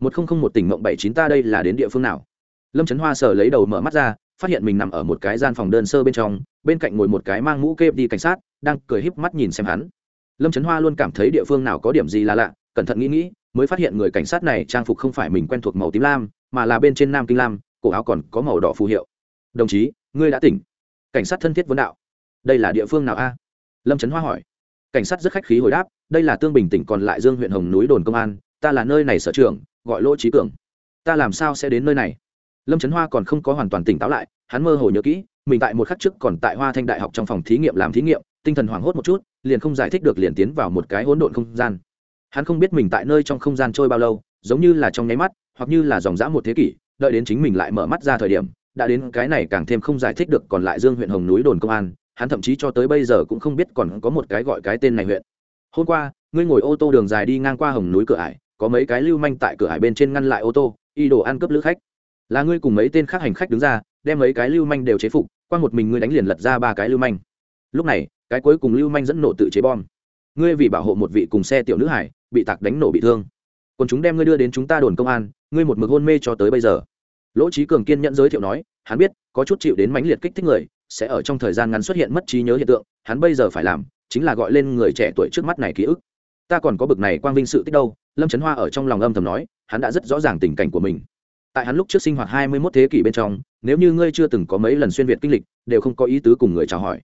một không không một tỉnh mộng bảy chín ta đây là đến địa phương nào? Lâm trấn hoa sờ lấy đầu mở mắt ra, phát hiện mình nằm ở một cái gian phòng đơn sơ bên trong, bên cạnh ngồi một cái mang mũ kê đi cảnh sát, đang cười híp mắt nhìn xem hắn. Lâm trấn hoa luôn cảm thấy địa phương nào có điểm gì là lạ, cẩn thận nghĩ nghĩ, mới phát hiện người cảnh sát này trang phục không phải mình quen thuộc màu tím lam, mà là bên trên nam kinh lam, cổ áo còn có màu đỏ phù hiệu. Đồng chí, ngươi đã tỉnh. Cảnh sát thân thiết vấn đạo. Đây là địa phương nào a? Lâm trấn hoa hỏi. Cảnh sát rất khách khí hồi đáp. Đây là tương bình tỉnh còn lại dương huyện hồng núi đồn công an ta là nơi này sở trường, gọi lỗ trí cường. Ta làm sao sẽ đến nơi này? Lâm trấn hoa còn không có hoàn toàn tỉnh táo lại, hắn mơ hồ nhớ kỹ, mình tại một khắc trước còn tại hoa thanh đại học trong phòng thí nghiệm làm thí nghiệm, tinh thần hoảng hốt một chút, liền không giải thích được liền tiến vào một cái hỗn độn không gian. Hắn không biết mình tại nơi trong không gian trôi bao lâu, giống như là trong nháy mắt, hoặc như là dòng dã một thế kỷ, đợi đến chính mình lại mở mắt ra thời điểm, đã đến cái này càng thêm không giải thích được còn lại dương huyện hồng núi đồn công an, hắn thậm chí cho tới bây giờ cũng không biết còn có một cái gọi cái tên này huyện. Hôm qua, ngươi ngồi ô tô đường dài đi ngang qua hồng núi cửa ải có mấy cái lưu manh tại cửa hải bên trên ngăn lại ô tô, y đồ ăn cướp lữ khách. Là ngươi cùng mấy tên khác hành khách đứng ra, đem mấy cái lưu manh đều chế phục, qua một mình ngươi đánh liền lật ra ba cái lưu manh. Lúc này, cái cuối cùng lưu manh dẫn nổ tự chế bom. Ngươi vì bảo hộ một vị cùng xe tiểu nữ hải, bị tạc đánh nổ bị thương. Còn chúng đem ngươi đưa đến chúng ta đồn công an, ngươi một mực hôn mê cho tới bây giờ. Lỗ trí cường kiên nhận giới thiệu nói, hắn biết, có chút chịu đến mãnh liệt kích thích người, sẽ ở trong thời gian ngắn xuất hiện mất trí nhớ hiện tượng, hắn bây giờ phải làm, chính là gọi lên người trẻ tuổi trước mắt này ký ức ta còn có bực này quang vinh sự tích đâu? Lâm trấn hoa ở trong lòng âm thầm nói, hắn đã rất rõ ràng tình cảnh của mình. Tại hắn lúc trước sinh hoạt hai mươi mốt thế kỷ bên trong, nếu như ngươi chưa từng có mấy lần xuyên việt kinh lịch, đều không có ý tứ cùng người chào hỏi.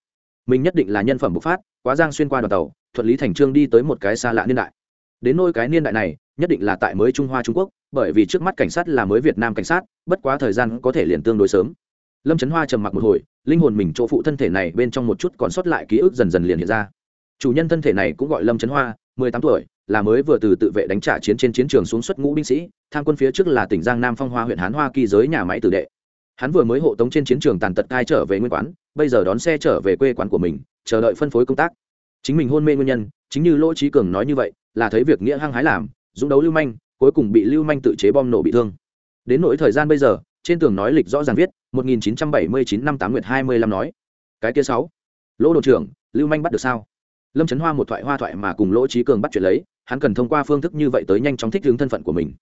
Mình nhất định là nhân phẩm bộc phát, quá giang xuyên qua đoàn tàu, thuận lý thành trương đi tới một cái xa lạ niên đại. Đến nôi cái niên đại này, nhất định là tại mới trung hoa trung quốc, bởi vì trước mắt cảnh sát là mới việt nam cảnh sát, bất quá thời gian có thể liền tương đối sớm. Lâm trấn hoa trầm mặc một hồi, linh hồn mình chỗ phụ thân thể này bên trong một chút còn sót lại ký ức dần dần liền hiện ra. Chủ nhân thân thể này cũng gọi lâm trấn hoa mười tám tuổi, là mới vừa từ tự vệ đánh trả chiến trên chiến trường xuống xuất ngũ binh sĩ, tham quân phía trước là tỉnh giang nam phong hoa huyện hán hoa kỳ giới nhà máy tử đệ. Hắn vừa mới hộ tống trên chiến trường tàn tật cai trở về nguyên quán, bây giờ đón xe trở về quê quán của mình, chờ đợi phân phối công tác. Chính mình hôn mê nguyên nhân, chính như lỗ trí cường nói như vậy, là thấy việc nghĩa hăng hái làm, dũng đấu lưu manh, cuối cùng bị lưu manh tự chế bom nổ bị thương. Đến nỗi thời gian bây giờ, trên tường nói lịch rõ ràng viết 1979 năm 8 nguyệt 25 nói. Cái kia sáu. Lỗ đội trưởng, lưu manh bắt được sao? Lâm trấn hoa một thoại hoa thoại mà cùng lỗ trí cường bắt chuyện lấy hắn cần thông qua phương thức như vậy tới nhanh chóng thích ứng thân phận của mình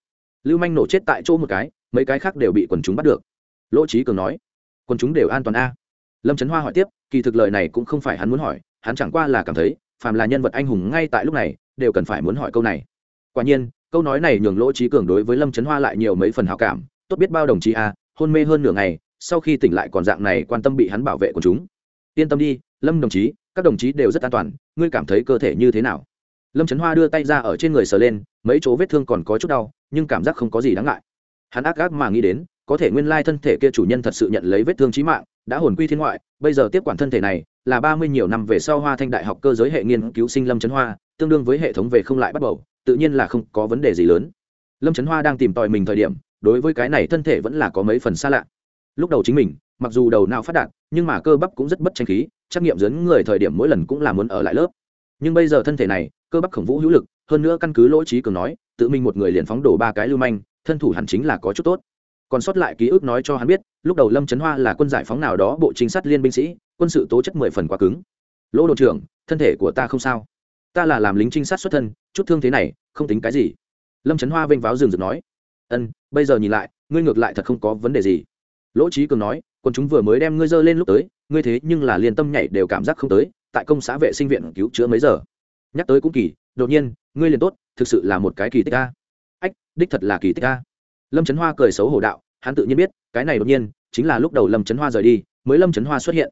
lưu manh nổ chết tại chỗ một cái mấy cái khác đều bị quần chúng bắt được lỗ trí cường nói quần chúng đều an toàn a lâm trấn hoa hỏi tiếp kỳ thực lời này cũng không phải hắn muốn hỏi hắn chẳng qua là cảm thấy phàm là nhân vật anh hùng ngay tại lúc này đều cần phải muốn hỏi câu này quả nhiên câu nói này nhường lỗ trí cường đối với lâm trấn hoa lại nhiều mấy phần hào cảm tốt biết bao đồng chí a hôn mê hơn nửa ngày sau khi tỉnh lại còn dạng này quan tâm bị hắn bảo vệ của chúng yên tâm đi lâm đồng chí các đồng chí đều rất an toàn ngươi cảm thấy cơ thể như thế nào? Lâm trấn hoa đưa tay ra ở trên người sờ lên mấy chỗ vết thương còn có chút đau nhưng cảm giác không có gì đáng ngại. Hắn ác gác mà nghĩ đến có thể nguyên lai thân thể kia chủ nhân thật sự nhận lấy vết thương trí mạng đã hồn quy thiên ngoại bây giờ tiếp quản thân thể này là ba mươi nhiều năm về sau hoa thanh đại học cơ giới hệ nghiên cứu sinh lâm trấn hoa tương đương với hệ thống về không lại bắt bầu, tự nhiên là không có vấn đề gì lớn. Lâm trấn hoa đang tìm tòi mình thời điểm đối với cái này thân thể vẫn là có mấy phần xa lạ. Lúc đầu chính mình mặc dù đầu não phát đạt nhưng mà cơ bắp cũng rất bất tranh khí trắc nghiệm dẫn người thời điểm mỗi lần cũng là muốn ở lại lớp. Nhưng bây giờ thân thể này, cơ bắp khổng vũ hữu lực, hơn nữa căn cứ lỗ trí cường nói, tự mình một người liền phóng đổ ba cái lưu manh, thân thủ hẳn chính là có chút tốt. Còn sót lại ký ức nói cho hắn biết, lúc đầu lâm trấn hoa là quân giải phóng nào đó bộ trinh sát liên binh sĩ, quân sự tố chất mười phần quá cứng. Lỗ đội trưởng, thân thể của ta không sao. Ta là làm lính trinh sát xuất thân, chút thương thế này, không tính cái gì. Lâm trấn hoa vênh váo rừng rực nói. Ân, bây giờ nhìn lại, ngươi ngược lại thật không có vấn đề gì. Lỗ trí cường nói còn chúng vừa mới đem ngươi dơ lên lúc tới, ngươi thế nhưng là liên tâm nhảy đều cảm giác không tới, tại công xã vệ sinh viện cứu chữa mấy giờ? Nhắc tới cũng kỳ, đột nhiên, ngươi liền tốt, thực sự là một cái kỳ tích ca ách, đích thật là kỳ tích ca lâm trấn hoa cười xấu hổ đạo, hắn tự nhiên biết, cái này đột nhiên, chính là lúc đầu lâm trấn hoa rời đi, mới lâm trấn hoa xuất hiện.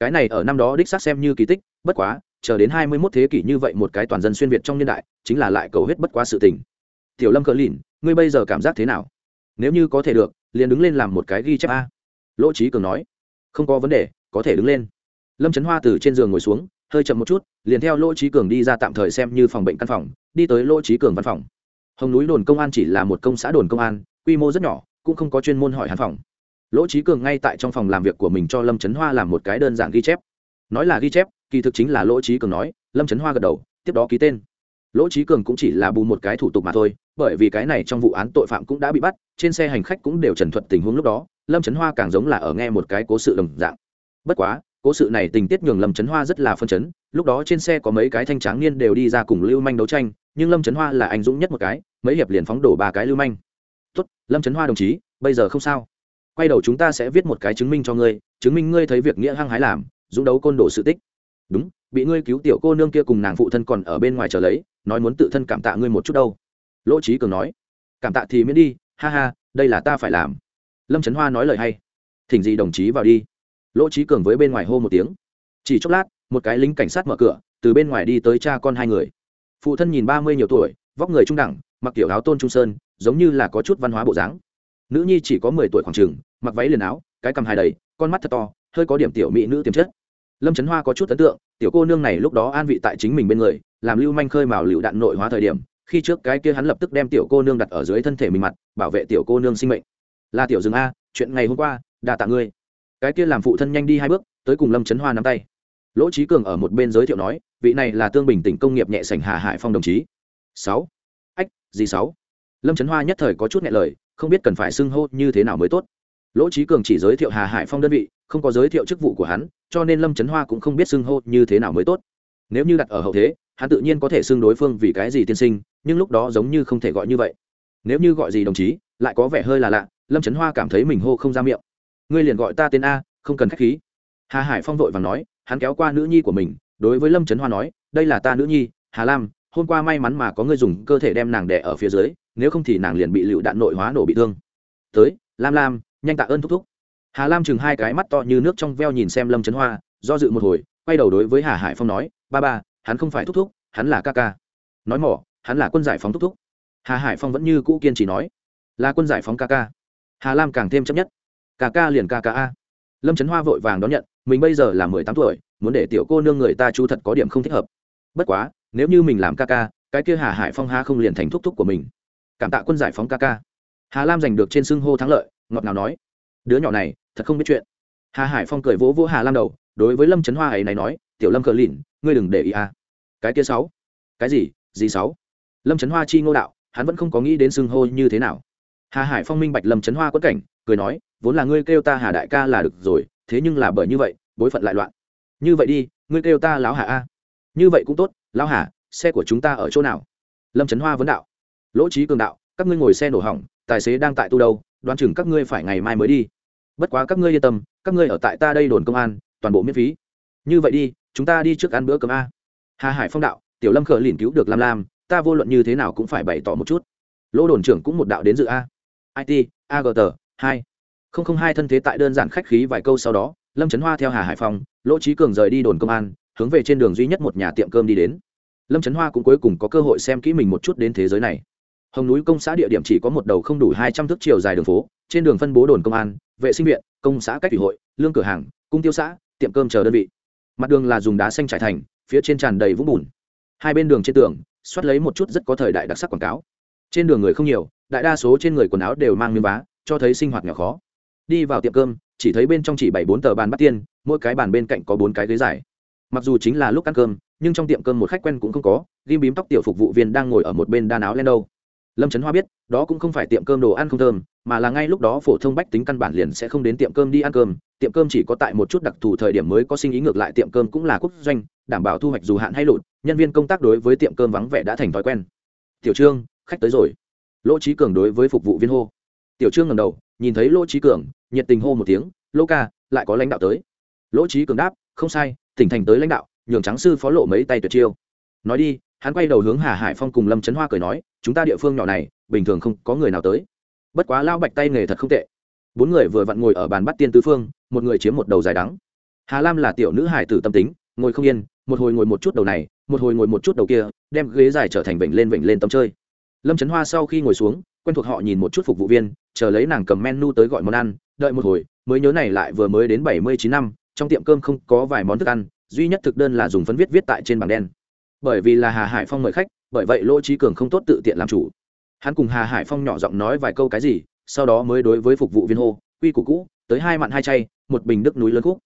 Cái này ở năm đó đích xác xem như kỳ tích, bất quá, chờ đến hai mươi 21 thế kỷ như vậy một cái toàn dân xuyên việt trong niên đại, chính là lại cầu hết bất quá sự tình. Tiểu lâm cờ lìn, ngươi bây giờ cảm giác thế nào? Nếu như có thể được, liền đứng lên làm một cái ghi chép a lỗ trí cường nói, không có vấn đề, có thể đứng lên. Lâm trấn hoa từ trên giường ngồi xuống, hơi chậm một chút, liền theo lỗ trí cường đi ra tạm thời xem như phòng bệnh căn phòng, đi tới lỗ trí cường văn phòng. Hồng núi đồn công an chỉ là một công xã đồn công an, quy mô rất nhỏ, cũng không có chuyên môn hỏi hàn phòng. Lỗ trí cường ngay tại trong phòng làm việc của mình cho lâm trấn hoa làm một cái đơn giản ghi chép. Nói là ghi chép, kỳ thực chính là lỗ trí cường nói, lâm trấn hoa gật đầu, tiếp đó ký tên. Lỗ trí cường cũng chỉ là bù một cái thủ tục mà thôi, bởi vì cái này trong vụ án tội phạm cũng đã bị bắt, trên xe hành khách cũng đều trần thuật tình huống lúc đó lâm trấn hoa càng giống là ở nghe một cái cố sự đồng dạng. Bất quá, cố sự này tình tiết nhường lâm trấn hoa rất là phân chấn, lúc đó trên xe có mấy cái thanh tráng niên đều đi ra cùng lưu manh đấu tranh, nhưng lâm trấn hoa là anh dũng nhất một cái, mấy hiệp liền phóng đổ ba cái lưu manh. Tốt, lâm trấn hoa đồng chí, bây giờ không sao. Quay đầu chúng ta sẽ viết một cái chứng minh cho ngươi, chứng minh ngươi thấy việc nghĩa hăng hái làm, dũng đấu côn đồ sự tích. Đúng, bị ngươi cứu tiểu cô nương kia cùng nàng phụ thân còn ở bên ngoài chờ lấy, nói muốn tự thân cảm tạ ngươi một chút đâu. Lỗ trí cường nói. Cảm tạ thì miễn đi, ha ha, đây là ta phải làm lâm trấn hoa nói lời hay thỉnh gì đồng chí vào đi lỗ trí cường với bên ngoài hô một tiếng chỉ chốc lát một cái lính cảnh sát mở cửa từ bên ngoài đi tới cha con hai người phụ thân nhìn ba mươi nhiều tuổi vóc người trung đẳng mặc kiểu áo tôn trung sơn giống như là có chút văn hóa bộ dáng nữ nhi chỉ có mười tuổi khoảng trường, mặc váy liền áo cái cằm hai đầy con mắt thật to hơi có điểm tiểu mỹ nữ tiềm chất lâm trấn hoa có chút ấn tượng tiểu cô nương này lúc đó an vị tại chính mình bên người làm lưu manh khơi mào lựu đạn nội hóa thời điểm khi trước cái kia hắn lập tức đem tiểu cô nương đặt ở dưới thân thể mình mặt bảo vệ tiểu cô nương sinh mệnh là tiểu Dừng a, chuyện ngày hôm qua, đà tạ ngươi. Cái kia làm phụ thân nhanh đi hai bước, tới cùng lâm trấn hoa nắm tay. Lỗ trí cường ở một bên giới thiệu nói, vị này là tương bình tỉnh công nghiệp nhẹ sảnh hà hải phong đồng chí. Sáu. Ách, gì sáu? Lâm trấn hoa nhất thời có chút nhẹ lời, không biết cần phải xưng hô như thế nào mới tốt. Lỗ trí cường chỉ giới thiệu hà hải phong đơn vị, không có giới thiệu chức vụ của hắn, cho nên lâm trấn hoa cũng không biết xưng hô như thế nào mới tốt. Nếu như đặt ở hậu thế, hắn tự nhiên có thể xưng đối phương vì cái gì tiên sinh, nhưng lúc đó giống như không thể gọi như vậy nếu như gọi gì đồng chí, lại có vẻ hơi là lạ, lâm trấn hoa cảm thấy mình hô không ra miệng. Ngươi liền gọi ta tên a, không cần k h á c h khí. Hà hải phong vội và nói, hắn kéo qua nữ nhi của mình, đối với lâm trấn hoa nói, đây là ta nữ nhi, hà lam, hôm qua may mắn mà có người dùng cơ thể đem nàng đẻ ở phía dưới, nếu không thì nàng liền bị lựu đạn nội hóa nổ bị thương. Tới, lam lam, nhanh tạ ơn thúc thúc. Hà lam chừng hai cái mắt to như nước trong veo nhìn xem lâm trấn hoa, do dự một hồi, quay đầu đối với hà hải phong nói, ba ba, hắn không phải thúc thúc, hắn là ca ca. Nói mỏ, hắn là quân giải phóng thúc thúc hà hải phong vẫn như cũ kiên trì nói, là quân giải phóng ca ca. Hà lam càng thêm chấp nhất, ca ca liền ca ca a. Lâm trấn hoa vội vàng đón nhận, mình bây giờ là mười tám tuổi, muốn để tiểu cô nương người ta chú thật có điểm không thích hợp. Bất quá, nếu như mình làm ca ca, cái kia hà hải phong ha không liền thành thúc thúc của mình. Cảm tạ quân giải phóng ca ca. Hà lam giành được trên xưng hô thắng lợi, ngọt ngào nói, đứa nhỏ này, thật không biết chuyện. Hà hải phong cười vỗ vỗ hà lam đầu, đối với lâm trấn hoa ấy này nói, tiểu lâm cờ lìn ngươi đừng để ý à. cái kia sáu. Cái gì? Gì sáu? Lâm trấn hoa chi ngô đạo hắn vẫn không có nghĩ đến xưng hô như thế nào. Hà hải phong minh bạch lâm trấn hoa quất cảnh, cười nói, vốn là ngươi kêu ta hà đại ca là được rồi, thế nhưng là bởi như vậy, bối phận lại loạn. Như vậy đi, ngươi kêu ta lão hà a. Như vậy cũng tốt, lão hà, xe của chúng ta ở chỗ nào? Lâm trấn hoa vấn đạo. Lỗ trí cường đạo, các ngươi ngồi xe nổ hỏng, tài xế đang tại tu đâu, đoán chừng các ngươi phải ngày mai mới đi. Bất quá các ngươi yên tâm, các ngươi ở tại ta đây đồn công an, toàn bộ miễn phí. Như vậy đi, chúng ta đi trước ăn bữa cơm a. Hà hải phong đạo, tiểu lâm khờ lìn cứu được lam lam ta vô luận như thế nào cũng phải bày tỏ một chút. Lỗ đồn trưởng cũng một đạo đến dự a. It agt hai. Không không hai thân thế tại đơn giản khách khí vài câu sau đó, lâm trấn hoa theo hà hải phong lỗ trí cường rời đi đồn công an, hướng về trên đường duy nhất một nhà tiệm cơm đi đến. Lâm trấn hoa cũng cuối cùng có cơ hội xem kỹ mình một chút đến thế giới này. Hồng núi công xã địa điểm chỉ có một đầu không đủ hai trăm thước chiều dài đường phố, trên đường phân bố đồn công an, vệ sinh viện, công xã cách thủy hội, lương cửa hàng, cung tiêu xã, tiệm cơm chờ đơn vị. Mặt đường là dùng đá xanh trải thành, phía trên tràn đầy vũng bùn hai bên đường trên tường xoát lấy một chút rất có thời đại đặc sắc quảng cáo. Trên đường người không nhiều, đại đa số trên người quần áo đều mang miếng vá, cho thấy sinh hoạt nghèo khó. Đi vào tiệm cơm, chỉ thấy bên trong chỉ bảy bốn tờ bàn bắt tiên, mỗi cái bàn bên cạnh có bốn cái ghế dài. Mặc dù chính là lúc ăn cơm, nhưng trong tiệm cơm một khách quen cũng không có, ghim bím tóc tiểu phục vụ viên đang ngồi ở một bên đan áo len đâu. Lâm trấn hoa biết, đó cũng không phải tiệm cơm đồ ăn không thơm, mà là ngay lúc đó phổ thông bách tính căn bản liền sẽ không đến tiệm cơm đi ăn cơm tiệm cơm chỉ có tại một chút đặc thù thời điểm mới có sinh ý ngược lại tiệm cơm cũng là quốc doanh, đảm bảo thu hoạch dù hạn hay lụt, nhân viên công tác đối với tiệm cơm vắng vẻ đã thành thói quen. Tiểu trương, khách tới rồi. Lỗ trí cường đối với phục vụ viên hô. Tiểu trương ngầm đầu, nhìn thấy lỗ trí cường, nhiệt tình hô một tiếng, lô ca, lại có lãnh đạo tới. Lỗ trí cường đáp, không sai, tỉnh thành tới lãnh đạo, nhường trắng sư phó lộ mấy tay tuyệt chiêu. Nói đi, hắn quay đầu hướng hà hải phong cùng lâm trấn hoa cười nói, chúng ta địa phương nhỏ này, bình thường không có người nào tới. Bất quá lao bạch tay nghề thật không tệ. Bốn người vừa vặn ngồi ở bàn bắt tiên tứ phương một người chiếm một đầu dài đắng. Hà lam là tiểu nữ hải tử tâm tính, ngồi không yên, một hồi ngồi một chút đầu này, một hồi ngồi một chút đầu kia, đem ghế dài trở thành vểnh lên vểnh lên tấm chơi. Lâm trấn hoa sau khi ngồi xuống, quen thuộc họ nhìn một chút phục vụ viên, chờ lấy nàng cầm menu tới gọi món ăn, đợi một hồi, mới nhớ này lại vừa mới đến bảy mươi chín năm, trong tiệm cơm không có vài món thức ăn, duy nhất thực đơn là dùng phấn viết viết tại trên bảng đen. Bởi vì là hà hải phong mời khách, bởi vậy lỗ trí cường không tốt tự tiện làm chủ. Hắn cùng hà hải phong nhỏ giọng nói vài câu cái gì, sau đó mới đối với phục vụ viên hô, quy củ cũ tới hai mặn hai chay, một bình nước núi lớn khúc.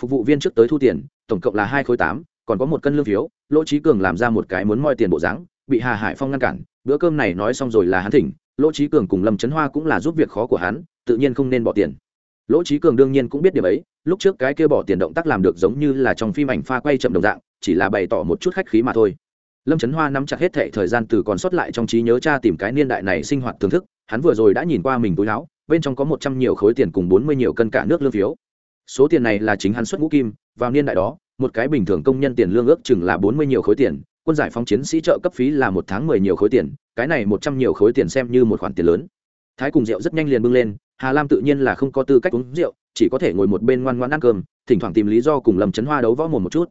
Phục vụ viên trước tới thu tiền, tổng cộng là hai khối tám, còn có một cân lương phiếu, lỗ trí cường làm ra một cái muốn moi tiền bộ dáng, bị hà hải phong ngăn cản, bữa cơm này nói xong rồi là hắn thỉnh, lỗ trí cường cùng lâm trấn hoa cũng là giúp việc khó của hắn, tự nhiên không nên bỏ tiền. Lỗ trí cường đương nhiên cũng biết điểm ấy, lúc trước cái kia bỏ tiền động tác làm được giống như là trong phim ảnh pha quay chậm đồng dạng, chỉ là bày tỏ một chút khách khí mà thôi. Lâm trấn hoa nắm chặt hết thệ thời gian từ còn sót lại trong trí nhớ cha tìm cái niên đại này sinh hoạt thưởng thức, hắn vừa rồi đã nhìn qua mình túi láo bên trong có một trăm nhiều khối tiền cùng bốn mươi nhiều cân cả nước lương phiếu. Số tiền này là chính hắn xuất ngũ kim, vào niên đại đó, một cái bình thường công nhân tiền lương ước chừng là bốn mươi nhiều khối tiền, quân giải phóng chiến sĩ trợ cấp phí là một tháng mười nhiều khối tiền, cái này một trăm nhiều khối tiền xem như một khoản tiền lớn. Thái cùng rượu rất nhanh liền bưng lên, hà lam tự nhiên là không có tư cách uống rượu, chỉ có thể ngồi một bên ngoan ngoan ăn cơm, thỉnh thoảng tìm lý do cùng lâm chấn hoa đấu võ mồm một chút.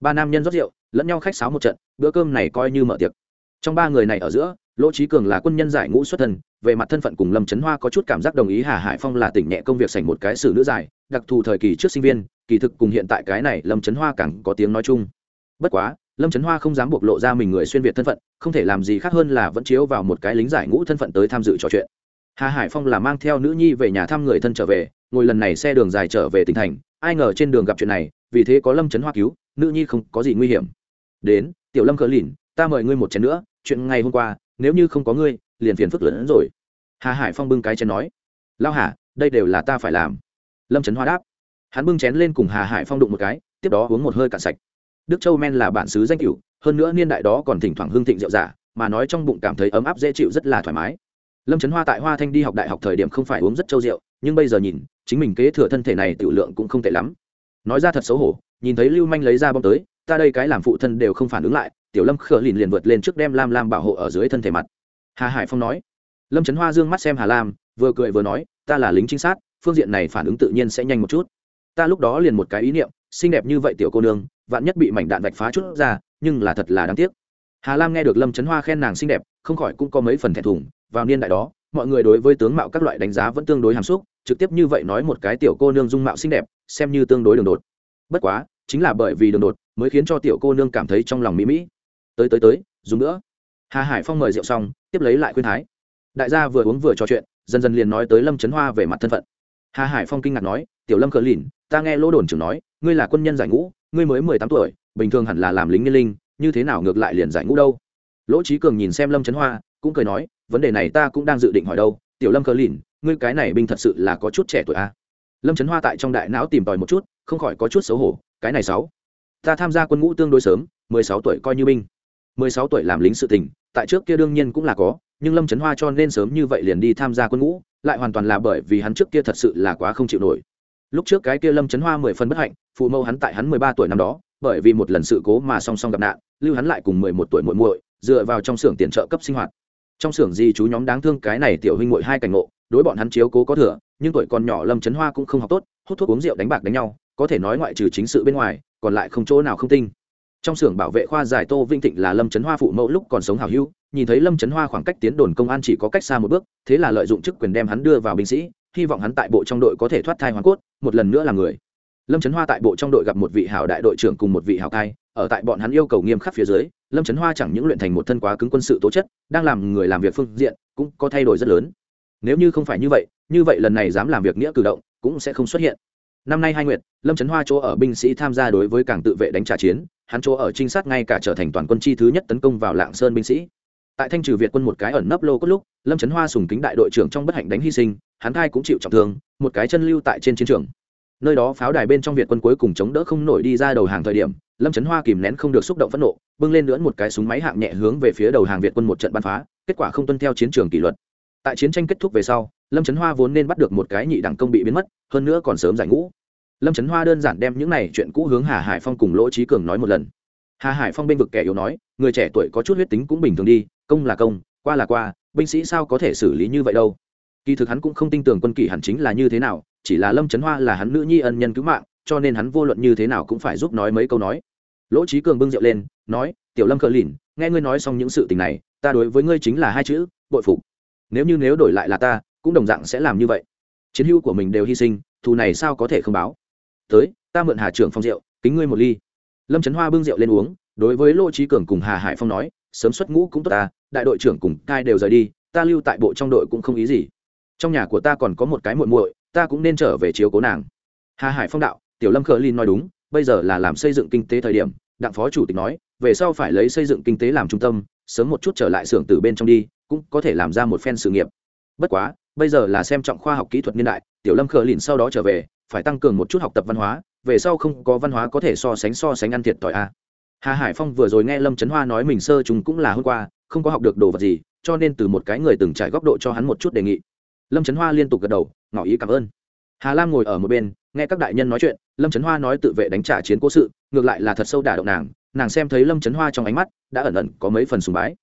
Ba nam nhân rót rượu, lẫn nhau khách sáo một trận, bữa cơm này coi như mở tiệc. Trong ba người này ở giữa lỗ trí cường là quân nhân giải ngũ xuất thân, về mặt thân phận cùng lâm trấn hoa có chút cảm giác đồng ý hà hải phong là tỉnh nhẹ công việc sành một cái xử nữ dài đặc thù thời kỳ trước sinh viên, kỳ thực cùng hiện tại cái này lâm trấn hoa càng có tiếng nói chung. Bất quá, lâm trấn hoa không dám bộc lộ ra mình người xuyên việt thân phận, không thể làm gì khác hơn là vẫn chiếu vào một cái lính giải ngũ thân phận tới tham dự trò chuyện. Hà hải phong là mang theo nữ nhi về nhà thăm người thân trở về, ngồi lần này xe đường dài trở về tỉnh thành, ai ngờ trên đường gặp chuyện này, vì thế có lâm trấn hoa cứu, nữ nhi không có gì nguy hiểm. Đến, tiểu lâm cờ lìn, ta mời ngươi một chén nữa, chuyện ngày hôm qua nếu như không có ngươi, liền phiền phức lớn hơn rồi. Hà hải phong bưng cái chén nói lao hà, đây đều là ta phải làm. Lâm trấn hoa đáp, hắn bưng chén lên cùng hà hải phong đụng một cái, tiếp đó uống một hơi cạn sạch. Đức châu men là bản xứ danh cửu, hơn nữa niên đại đó còn thỉnh thoảng hương thịnh rượu giả, mà nói trong bụng cảm thấy ấm áp dễ chịu rất là thoải mái. Lâm trấn hoa tại hoa thanh đi học đại học thời điểm không phải uống rất châu rượu, nhưng bây giờ nhìn, chính mình kế thừa thân thể này tiểu lượng cũng không tệ lắm. Nói ra thật xấu hổ, nhìn thấy lưu manh lấy ra bom tới, ta đây cái làm phụ thân đều không phản ứng lại tiểu lâm khở lìn liền vượt lên trước đem lam lam bảo hộ ở dưới thân thể mặt. Hà hải phong nói, lâm trấn hoa d ư ơ n g mắt xem hà lam, vừa cười vừa nói, ta là lính trinh sát, phương diện này phản ứng tự nhiên sẽ nhanh một chút. Ta lúc đó liền một cái ý niệm, xinh đẹp như vậy tiểu cô nương, vạn nhất bị mảnh đạn vạch phá chút ra, nhưng là thật là đáng tiếc. Hà lam nghe được lâm trấn hoa khen nàng xinh đẹp, không khỏi cũng có mấy phần thẹn thùng. Vào niên đại đó, mọi người đối với tướng mạo các loại đánh giá vẫn tương đối hàm xúc, trực tiếp như vậy nói một cái tiểu cô nương dung mạo xinh đẹp, xem như tương đối đường đột. Bất quá, chính là bởi vì đường đột, mới khiến cho tiểu cô nương cảm thấy trong lòng mỹ mỹ tới tới tới, dùng nữa. Hà hải phong mời rượu xong, tiếp lấy lại khuyên thái. Đại gia vừa uống vừa trò chuyện, dần dần liền nói tới lâm trấn hoa về mặt thân phận. Hà hải phong kinh ngạc nói, tiểu lâm cờ lìn, ta nghe lỗ đồn trưởng nói, ngươi là quân nhân giải ngũ, ngươi mới mười tám tuổi, bình thường hẳn là làm lính nghiên linh, như thế nào ngược lại liền giải ngũ đâu? Lỗ trí cường nhìn xem lâm trấn hoa, cũng cười nói, vấn đề này ta cũng đang dự định hỏi đâu, tiểu lâm cờ lìn, ngươi cái này binh thật sự là có chút trẻ tuổi a à? lâm trấn hoa tại trong đại não tìm tòi một chút, không khỏi có chút xấu hổ, cái này sáu, ta tham gia quân ngũ tương đối sớm, mười sáu tuổi coi như binh mười sáu tuổi làm lính sự tình, tại trước kia đương nhiên cũng là có, nhưng lâm trấn hoa cho nên sớm như vậy liền đi tham gia quân ngũ, lại hoàn toàn là bởi vì hắn trước kia thật sự là quá không chịu nổi. Lúc trước cái kia lâm trấn hoa mười phần bất hạnh, phụ mẫu hắn tại hắn mười ba tuổi năm đó, bởi vì một lần sự cố mà song song gặp nạn, lưu hắn lại cùng mười một tuổi muội muội, dựa vào trong xưởng tiền trợ cấp sinh hoạt. Trong xưởng gì chú nhóm đáng thương cái này tiểu huynh muội hai cảnh ngộ, đối bọn hắn chiếu cố có thừa, nhưng tuổi còn nhỏ lâm trấn hoa cũng không học tốt, hút thuốc uống rượu đánh bạc đánh nhau, có thể nói ngoại trừ chính sự bên ngoài, còn lại không chỗ nào không tinh trong xưởng bảo vệ khoa giải tô vinh thịnh là lâm trấn hoa phụ mẫu lúc còn sống hào hưu nhìn thấy lâm trấn hoa khoảng cách tiến đồn công an chỉ có cách xa một bước, thế là lợi dụng chức quyền đem hắn đưa vào binh sĩ, hy vọng hắn tại bộ trong đội có thể thoát thai hoàn cốt, một lần nữa là người. Lâm trấn hoa tại bộ trong đội gặp một vị hảo đại đội trưởng cùng một vị hảo cai, ở tại bọn hắn yêu cầu nghiêm khắc phía dưới, lâm trấn hoa chẳng những luyện thành một thân quá cứng quân sự tố chất, đang làm người làm việc phương diện, cũng có thay đổi rất lớn. Nếu như không phải như vậy như vậy lần này dám làm việc nghĩa cử động, cũng sẽ không xuất hiện năm nay hai nguyệt, lâm trấn hoa chỗ ở binh sĩ tham gia đối với cảng tự vệ đánh trả chiến, hắn chỗ ở trinh sát ngay cả trở thành toàn quân chi thứ nhất tấn công vào lạng sơn binh sĩ. Tại thanh trừ việt quân một cái ẩn nấp lô cốt lúc, lâm trấn hoa sùng kính đại đội trưởng trong bất hạnh đánh hy sinh, hắn thai cũng chịu trọng thương, một cái chân lưu tại trên chiến trường. Nơi đó pháo đài bên trong việt quân cuối cùng chống đỡ không nổi đi ra đầu hàng thời điểm, lâm trấn hoa kìm nén không được xúc động phẫn nộ, bưng lên lưỡn một cái súng máy hạng nhẹ hướng về phía đầu hàng việt quân một trận bắn phá, kết quả không tuân theo chiến trường kỷ luật. Tại chiến tranh kết thúc về sau lâm trấn hoa vốn nên bắt được một cái nhị đẳng công bị biến mất, hơn nữa còn sớm giải ngũ. Lâm trấn hoa đơn giản đem những này chuyện cũ hướng hà hải phong cùng lỗ trí cường nói một lần. Hà hải phong bên vực kẻ yếu nói, người trẻ tuổi có chút huyết tính cũng bình thường đi, công là công, qua là qua, binh sĩ sao có thể xử lý như vậy đâu. Kỳ thực hắn cũng không tin tưởng quân kỷ hẳn chính là như thế nào, chỉ là lâm trấn hoa là hắn nữ nhi ân nhân cứu mạng, cho nên hắn vô luận như thế nào cũng phải giúp nói mấy câu nói. Lỗ trí cường bưng rượu lên, nói, tiểu lâm cờ lìn, nghe ngươi nói xong những sự tình này, ta đối với ngươi chính là hai chữ, bội phục. Nếu như nếu đổi lại là ta cũng đồng dạng sẽ làm như vậy. Chiến hữu của mình đều hy sinh, thù này sao có thể không báo? Tới, ta mượn hà trưởng phong rượu, kính ngươi một ly. Lâm trấn hoa bưng rượu lên uống, đối với lỗ trí cường cùng hà hải phong nói, sớm xuất ngũ cũng tốt ta, đại đội trưởng cùng cai đều rời đi, ta lưu tại bộ trong đội cũng không ý gì. Trong nhà của ta còn có một cái muội muội, ta cũng nên trở về chiếu cố nàng. Hà hải phong đạo, tiểu lâm khờ linh nói đúng, bây giờ là làm xây dựng kinh tế thời điểm, đặng phó chủ tịch nói, về sau phải lấy xây dựng kinh tế làm trung tâm, sớm một chút trở lại xưởng từ bên trong đi, cũng có thể làm ra một phen sự nghiệp. Bất quá bây giờ là xem trọng khoa học kỹ thuật niên đại, tiểu lâm khờ lìn sau đó trở về, phải tăng cường một chút học tập văn hóa, về sau không có văn hóa có thể so sánh so sánh ăn thiệt tỏi a. Hà hải phong vừa rồi nghe lâm trấn hoa nói mình sơ chúng cũng là hôm qua, không có học được đồ vật gì, cho nên từ một cái người từng trải góc độ cho hắn một chút đề nghị. Lâm trấn hoa liên tục gật đầu, ngỏ ý cảm ơn. Hà lam ngồi ở một bên, nghe các đại nhân nói chuyện, lâm trấn hoa nói tự vệ đánh trả chiến cố sự, ngược lại là thật sâu đả động nàng nàng xem thấy lâm trấn hoa trong ánh mắt, đã ẩn ẩn có mấy phần sùng bái.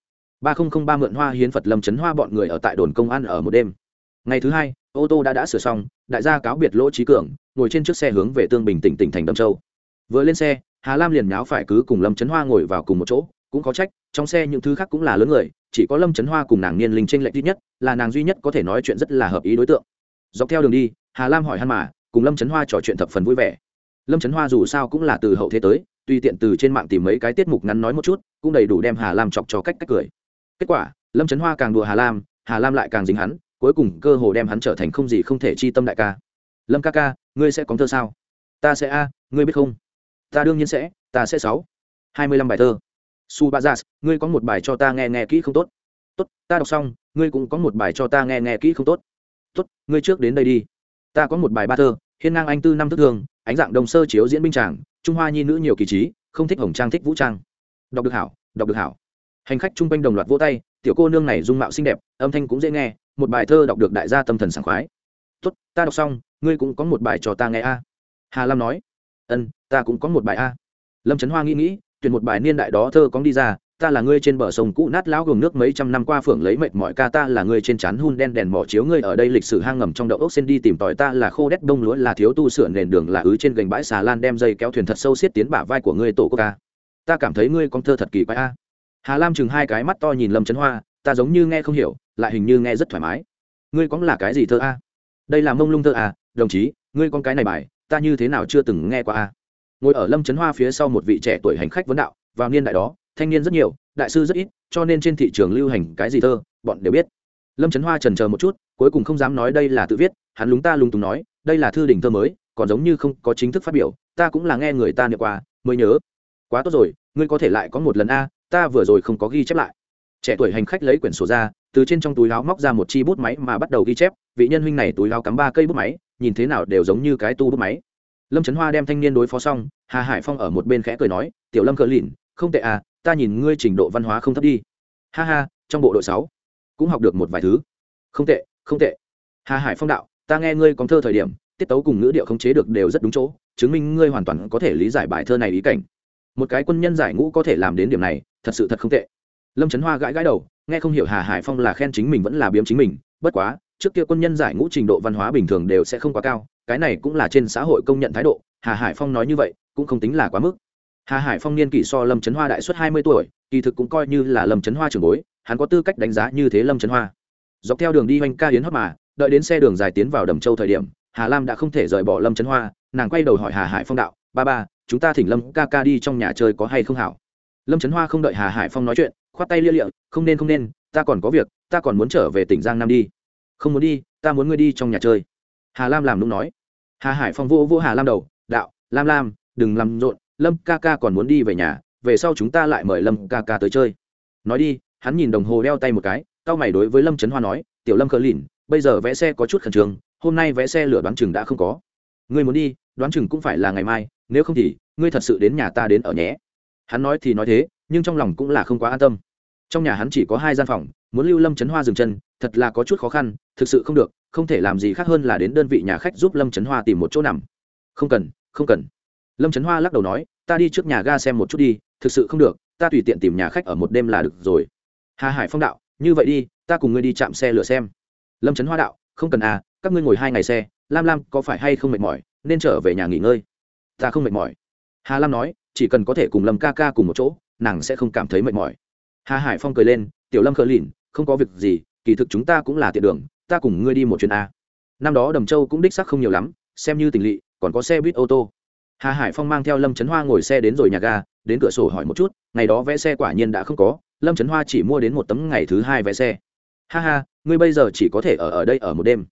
Ba không không ba mượn hoa hiến phật lâm trấn hoa bọn người ở tại đồn công an ở một đêm ngày thứ hai, ô tô đã đã sửa xong, đại gia cáo biệt lỗ trí cường, ngồi trên chiếc xe hướng về tương bình tỉnh tỉnh thành đâm châu. Vừa lên xe, hà lam liền nháo phải cứ cùng lâm trấn hoa ngồi vào cùng một chỗ, cũng có trách, trong xe những thứ khác cũng là lớn người, chỉ có lâm trấn hoa cùng nàng niên linh tranh lệch duy nhất, là nàng duy nhất có thể nói chuyện rất là hợp ý đối tượng. Dọc theo đường đi, hà lam hỏi hắn mà, cùng lâm trấn hoa trò chuyện thập phần vui vẻ. Lâm trấn hoa dù sao cũng là từ hậu thế tới, tùy tiện từ trên mạng tìm mấy cái tiết mục ngắn nói một chút, cũng đầy đủ đem hà lam chọc cho cách cách cười. Kết quả, lâm trấn hoa càng đùa hà lam hà lam lại càng dính hắn cuối cùng cơ hồ đem hắn trở thành không gì không thể chi tâm đại ca. Lâm ca ca, ngươi sẽ có thơ sao? Ta sẽ a, ngươi biết không? Ta đương nhiên sẽ, ta sẽ sáu. Hai mươi lăm bài thơ. Su ba gia, ngươi có một bài cho ta nghe nghe kỹ không tốt? Tốt, ta đọc xong, ngươi cũng có một bài cho ta nghe nghe kỹ không tốt. Tốt, ngươi trước đến đây đi. Ta có một bài ba thơ, hiên ngang anh tư năm thức thường, ánh dạng đồng sơ chiếu diễn binh tràng, trung hoa nhi nữ nhiều kỳ trí, không thích hồng trang thích vũ trang. Đọc được hảo, đọc được hảo. Hành khách chung quanh đồng loạt vỗ tay, tiểu cô nương này dung mạo xinh đẹp, âm thanh cũng dễ nghe một bài thơ đọc được đại gia tâm thần sảng khoái. Tốt, ta đọc xong, ngươi cũng có một bài cho ta nghe a. Hà lam nói. Ân, ta cũng có một bài a. Lâm trấn hoa nghĩ nghĩ, tuyển một bài niên đại đó thơ cóng đi ra, ta là ngươi trên bờ sông cũ nát lão gồng nước mấy trăm năm qua phưởng lấy mệt mỏi ca ta là ngươi trên chán hun đen đèn mỏ chiếu ngươi ở đây lịch sử hang ngầm trong đậu ốc sen đi tìm tòi ta là khô đét đông lúa là thiếu tu sửa nền đường là ứ trên gành bãi xà lan đem dây kéo thuyền thật sâu xiết tiến bả vai của ngươi tổ quốc ca ta cảm thấy ngươi con thơ thật kỳ quái a. Hà lam chừng hai cái mắt to nhìn lâm trấn hoa, ta giống như nghe không hiểu lại hình như nghe rất thoải mái. Ngươi có là cái gì thơ a? Đây là mông lung thơ a đồng chí, ngươi con cái này bài, ta như thế nào chưa từng nghe qua a? Ngồi ở lâm trấn hoa phía sau một vị trẻ tuổi hành khách vấn đạo, vào niên đại đó, thanh niên rất nhiều, đại sư rất ít, cho nên trên thị trường lưu hành cái gì thơ, bọn đều biết. Lâm trấn hoa trần chờ một chút, cuối cùng không dám nói đây là tự viết, hắn lúng ta lúng túng nói, đây là thư đỉnh thơ mới, còn giống như không có chính thức phát biểu, ta cũng là nghe người ta niệm qua, mới nhớ. Quá tốt rồi, ngươi có thể lại có một lần a, ta vừa rồi không có ghi chép lại. Trẻ tuổi hành khách lấy quyển sổ ra từ trên trong túi áo móc ra một chi bút máy mà bắt đầu ghi chép, vị nhân huynh này túi áo cắm ba cây bút máy, nhìn thế nào đều giống như cái tu bút máy. Lâm trấn hoa đem thanh niên đối phó xong, hà hải phong ở một bên khẽ cười nói, tiểu lâm cờ lìn, không tệ à ta nhìn ngươi trình độ văn hóa không thấp đi. Ha ha, trong bộ đội sáu, cũng học được một vài thứ. Không tệ không tệ. Hà hải phong đạo, ta nghe ngươi có thơ thời điểm, tiết tấu cùng ngữ điệu khống chế được đều rất đúng chỗ, chứng minh ngươi hoàn toàn có thể lý giải bài thơ này ý cảnh. Một cái quân nhân giải ngũ có thể làm đến điểm này, thật sự thật không tệ lâm trấn hoa gãi gãi đầu, nghe không hiểu hà hải phong là khen chính mình vẫn là biếm chính mình, bất quá, trước kia quân nhân giải ngũ trình độ văn hóa bình thường đều sẽ không quá cao, cái này cũng là trên xã hội công nhận thái độ, hà hải phong nói như vậy, cũng không tính là quá mức. Hà hải phong niên kỷ so lâm trấn hoa đại suất hai mươi tuổi, kỳ thực cũng coi như là lâm trấn hoa trường bối, hắn có tư cách đánh giá như thế lâm trấn hoa. Dọc theo đường đi oanh ca hiến hót mà, đợi đến xe đường dài tiến vào đầm châu thời điểm, hà lam đã không thể rời bỏ lâm trấn hoa, nàng quay đầu hỏi hà hải phong đạo, ba ba, chúng ta thỉnh lâm ca ca đi trong nhà chơi có hay không hảo? Lâm trấn hoa không đợi hà hải phong nói chuyện khoát tay lia lịa, không nên không nên, ta còn có việc, ta còn muốn trở về tỉnh giang nam đi. Không muốn đi, ta muốn ngươi đi trong nhà chơi. Hà lam làm đúng nói. Hà hải phong vô vô hà lam đầu, đạo, lam lam, đừng làm rộn, lâm ca ca còn muốn đi về nhà, về sau chúng ta lại mời lâm ca ca tới chơi. Nói đi, hắn nhìn đồng hồ đeo tay một cái tao mày đối với lâm trấn hoa nói, tiểu lâm khờ lìn, bây giờ vẽ xe có chút khẩn trương, hôm nay vẽ xe lửa đoán chừng đã không có. Ngươi muốn đi, đoán chừng cũng phải là ngày mai, nếu không thì, ngươi thật sự đến nhà ta đến ở nhé hắn nói thì nói thế, nhưng trong lòng cũng là không quá an tâm. Trong nhà hắn chỉ có hai gian phòng, muốn lưu lâm trấn hoa dừng chân, thật là có chút khó khăn, thực sự không được, không thể làm gì khác hơn là đến đơn vị nhà khách giúp lâm trấn hoa tìm một chỗ nằm. Không cần không cần. Lâm trấn hoa lắc đầu nói, ta đi trước nhà ga xem một chút đi, thực sự không được, ta tùy tiện tìm nhà khách ở một đêm là được rồi. Hà hải phong đạo, như vậy đi, ta cùng ngươi đi chạm xe lửa xem. Lâm trấn hoa đạo, không cần à các ngươi ngồi hai ngày xe, lam lam có phải hay không mệt mỏi, nên trở về nhà nghỉ ngơi? Ta không mệt mỏi. Hà lam nói chỉ cần có thể cùng lâm ca ca cùng một chỗ, nàng sẽ không cảm thấy mệt mỏi. Hà hải phong cười lên, tiểu lâm khờ lìn, không có việc gì, kỳ thực chúng ta cũng là tiện đường, ta cùng ngươi đi một chuyến a. Năm đó đầm châu cũng đích sắc không nhiều lắm, xem như tình lỵ, còn có xe buýt ô tô. Hà hải phong mang theo lâm trấn hoa ngồi xe đến rồi nhà ga, đến cửa sổ hỏi một chút, ngày đó vé xe quả nhiên đã không có, lâm trấn hoa chỉ mua đến một tấm ngày thứ hai vé xe. Ha ha, ngươi bây giờ chỉ có thể ở ở đây ở một đêm.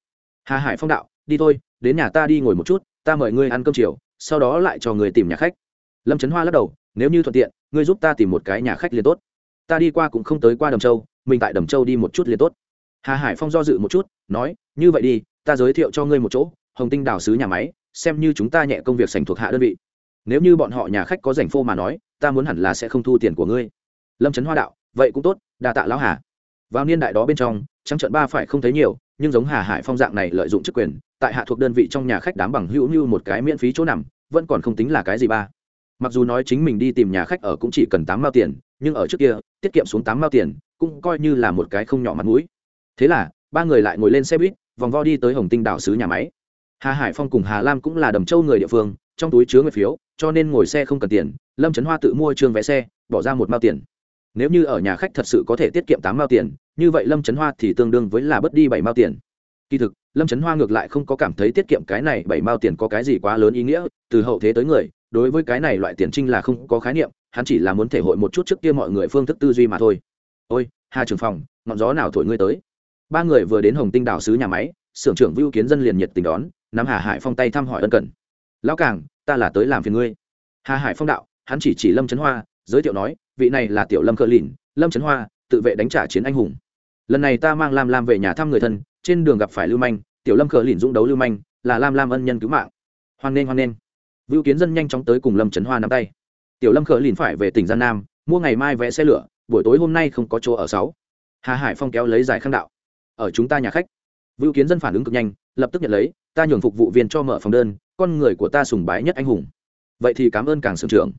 Hà hải phong đạo, đi thôi, đến nhà ta đi ngồi một chút, ta mời ngươi ăn cơm chiều, sau đó lại cho người tìm nhà khách lâm trấn hoa lắc đầu, nếu như thuận tiện, ngươi giúp ta tìm một cái nhà khách liền tốt. Ta đi qua cũng không tới qua đầm châu, mình tại đầm châu đi một chút liền tốt. Hà hải phong do dự một chút, nói, như vậy đi, ta giới thiệu cho ngươi một chỗ, hồng tinh đào sứ nhà máy, xem như chúng ta nhẹ công việc sành thuộc hạ đơn vị. Nếu như bọn họ nhà khách có rảnh phô mà nói, ta muốn hẳn là sẽ không thu tiền của ngươi. Lâm trấn hoa đạo, vậy cũng tốt đà tạ lão hà. Vào niên đại đó bên trong, trắng trận ba phải không thấy nhiều, nhưng giống hà hải phong dạng này lợi dụng chức quyền, tại hạ thuộc đơn vị trong nhà khách đám bằng hữu như một cái miễn phí chỗ nằm, vẫn còn không tính là cái gì ba mặc dù nói chính mình đi tìm nhà khách ở cũng chỉ cần tám mao tiền, nhưng ở trước kia, tiết kiệm xuống tám mao tiền cũng coi như là một cái không nhỏ mặt mũi. Thế là, ba người lại ngồi lên xe buýt, vòng vo đi tới hồng tinh đảo xứ nhà máy. Hà hải phong cùng hà lam cũng là đầm châu người địa phương, trong túi chứa người phiếu, cho nên ngồi xe không cần tiền, lâm trấn hoa tự mua trường vé xe, bỏ ra một mao tiền. Nếu như ở nhà khách thật sự có thể tiết kiệm tám mao tiền, như vậy lâm trấn hoa thì tương đương với là bớt đi bảy mao tiền. Kỳ thực lâm trấn hoa ngược lại không có cảm thấy tiết kiệm cái này bảy mao tiền có cái gì quá lớn ý nghĩa từ hậu thế tới người đối với cái này loại tiền trinh là không có khái niệm hắn chỉ là muốn thể hội một chút trước kia mọi người phương thức tư duy mà thôi. Ôi hà trường phòng ngọn gió nào thổi ngươi tới? Ba người vừa đến hồng tinh đảo sứ nhà máy xưởng trưởng vưu kiến dân liền nhiệt tình đón nắm hà hải phong tay thăm hỏi ân cần. Lão Càng, ta là tới làm phiền ngươi. Hà hải phong đạo hắn chỉ chỉ lâm trấn hoa giới thiệu nói vị này là tiểu lâm cơ lìn lâm trấn hoa tự vệ đánh trả chiến anh hùng. Lần này ta mang lam lam về nhà thăm người thân trên đường gặp phải lưu manh, tiểu lâm khờ lìn dũng đấu lưu manh, là lam lam ân nhân cứu mạng. Hoan nghênh hoan nghênh. Vưu kiến dân nhanh chóng tới cùng lâm trấn hoa nắm tay. Tiểu lâm khờ lìn phải về tỉnh gian nam, mua ngày mai vé xe lửa, buổi tối hôm nay không có chỗ ở sáu. Hà hải phong kéo lấy giải khăn đạo. Ở chúng ta nhà khách. Vưu kiến dân phản ứng cực nhanh, lập tức nhận lấy, ta nhường phục vụ viên cho mở phòng đơn, con người của ta sùng bái nhất anh hùng. Vậy thì cảm ơn càng sưởng trưởng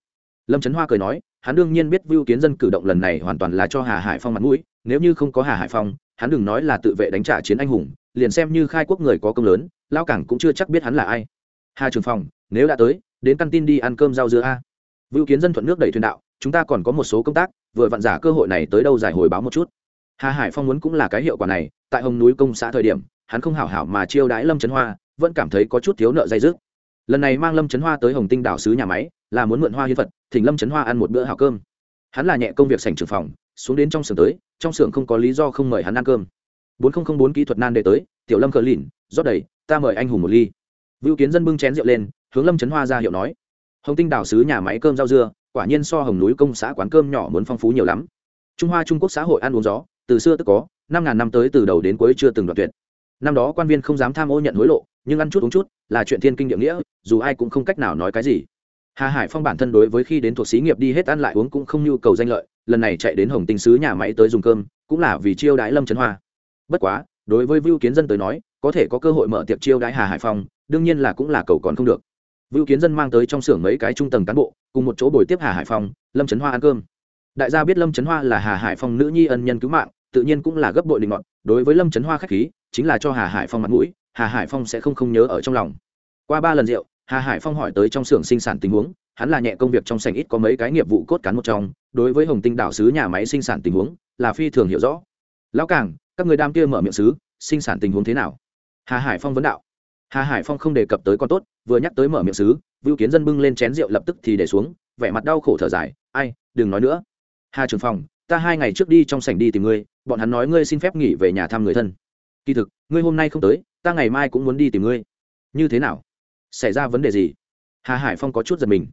lâm trấn hoa cười nói, hắn đương nhiên biết vưu kiến dân cử động lần này hoàn toàn là cho hà hải phong mặt mũi, nếu như không có hà hải phong, hắn đừng nói là tự vệ đánh trả chiến anh hùng, liền xem như khai quốc người có công lớn lao cảng cũng chưa chắc biết hắn là ai. Hà trường phòng nếu đã tới, đến căn tin đi ăn cơm rau dưa a. Vưu kiến dân thuận nước đẩy thuyền đạo, chúng ta còn có một số công tác, vừa vặn giả cơ hội này tới đâu giải hồi báo một chút. Hà hải phong muốn cũng là cái hiệu quả này, tại hồng núi công xã thời điểm, hắn không hảo hảo mà chiêu đãi lâm trấn hoa, vẫn cảm thấy có chút thiếu nợ dây dứt lần này mang lâm trấn hoa tới hồng tinh đảo sứ nhà máy là muốn mượn hoa hiến phật thỉnh lâm trấn hoa ăn một bữa hảo cơm hắn là nhẹ công việc sành trưởng phòng xuống đến trong xưởng tới trong xưởng không có lý do không mời hắn ăn cơm bốn nghìn bốn kỹ thuật nan đề tới tiểu lâm cờ lìn rót đầy ta mời anh hùng một ly vưu kiến dân bưng chén rượu lên hướng lâm trấn hoa ra hiệu nói hồng tinh đảo sứ nhà máy cơm rau dưa quả nhiên so hồng núi công xã quán cơm nhỏ muốn phong phú nhiều lắm trung hoa trung quốc xã hội ăn uống gió từ xưa tức có năm ngàn năm tới từ đầu đến cuối chưa từng đoạt tuyệt năm đó quan viên không dám tham ô nhận hối lộ nhưng ăn chút uống chút là chuyện thiên kinh địa nghĩa, dù ai cũng không cách nào nói cái gì. Hà hải phong bản thân đối với khi đến thuộc xí nghiệp đi hết ăn lại uống cũng không nhu cầu danh lợi, lần này chạy đến hồng tinh sứ nhà máy tới dùng cơm, cũng là vì chiêu đãi lâm trấn hoa. Bất quá, đối với vưu kiến dân tới nói, có thể có cơ hội mở tiệc chiêu đãi hà hải phong, đương nhiên là cũng là cầu còn không được. Vưu kiến dân mang tới trong xưởng mấy cái trung tầng cán bộ, cùng một chỗ bồi tiếp hà hải phong, lâm trấn hoa ăn cơm. Đại gia biết lâm trấn hoa là hà hải phong nữ nhi ân nhân cứu mạng, tự nhiên cũng là gấp bội định ngọn, đối với lâm trấn hoa k h á c h khí, chính là cho hà hải phong mặt mũi hà hải phong sẽ không không nhớ ở trong lòng. Qua ba lần rượu, hà hải phong hỏi tới trong xưởng sinh sản tình huống, hắn là nhẹ công việc trong sành ít có mấy cái nghiệp vụ cốt cán một trong, đối với hồng tinh đảo sứ nhà máy sinh sản tình huống, là phi thường hiểu rõ. Lão cảng, các người đam kia mở miệng sứ sinh sản tình huống thế nào? Hà hải phong vấn đạo. Hà hải phong không đề cập tới con tốt, vừa nhắc tới mở miệng sứ vưu kiến dân bưng lên chén rượu lập tức thì để xuống, vẻ mặt đau khổ thở dài, ai, đừng nói nữa. Hà trường phòng, ta hai ngày trước đi trong sảnh đi tìm ngươi, bọn hắn nói ngươi xin phép nghỉ về nhà thăm người thân kỳ thực, ngươi hôm nay không tới, ta ngày mai cũng muốn đi tìm ngươi. Như thế nào? Xảy ra vấn đề gì? Hà hải phong có chút giật mình.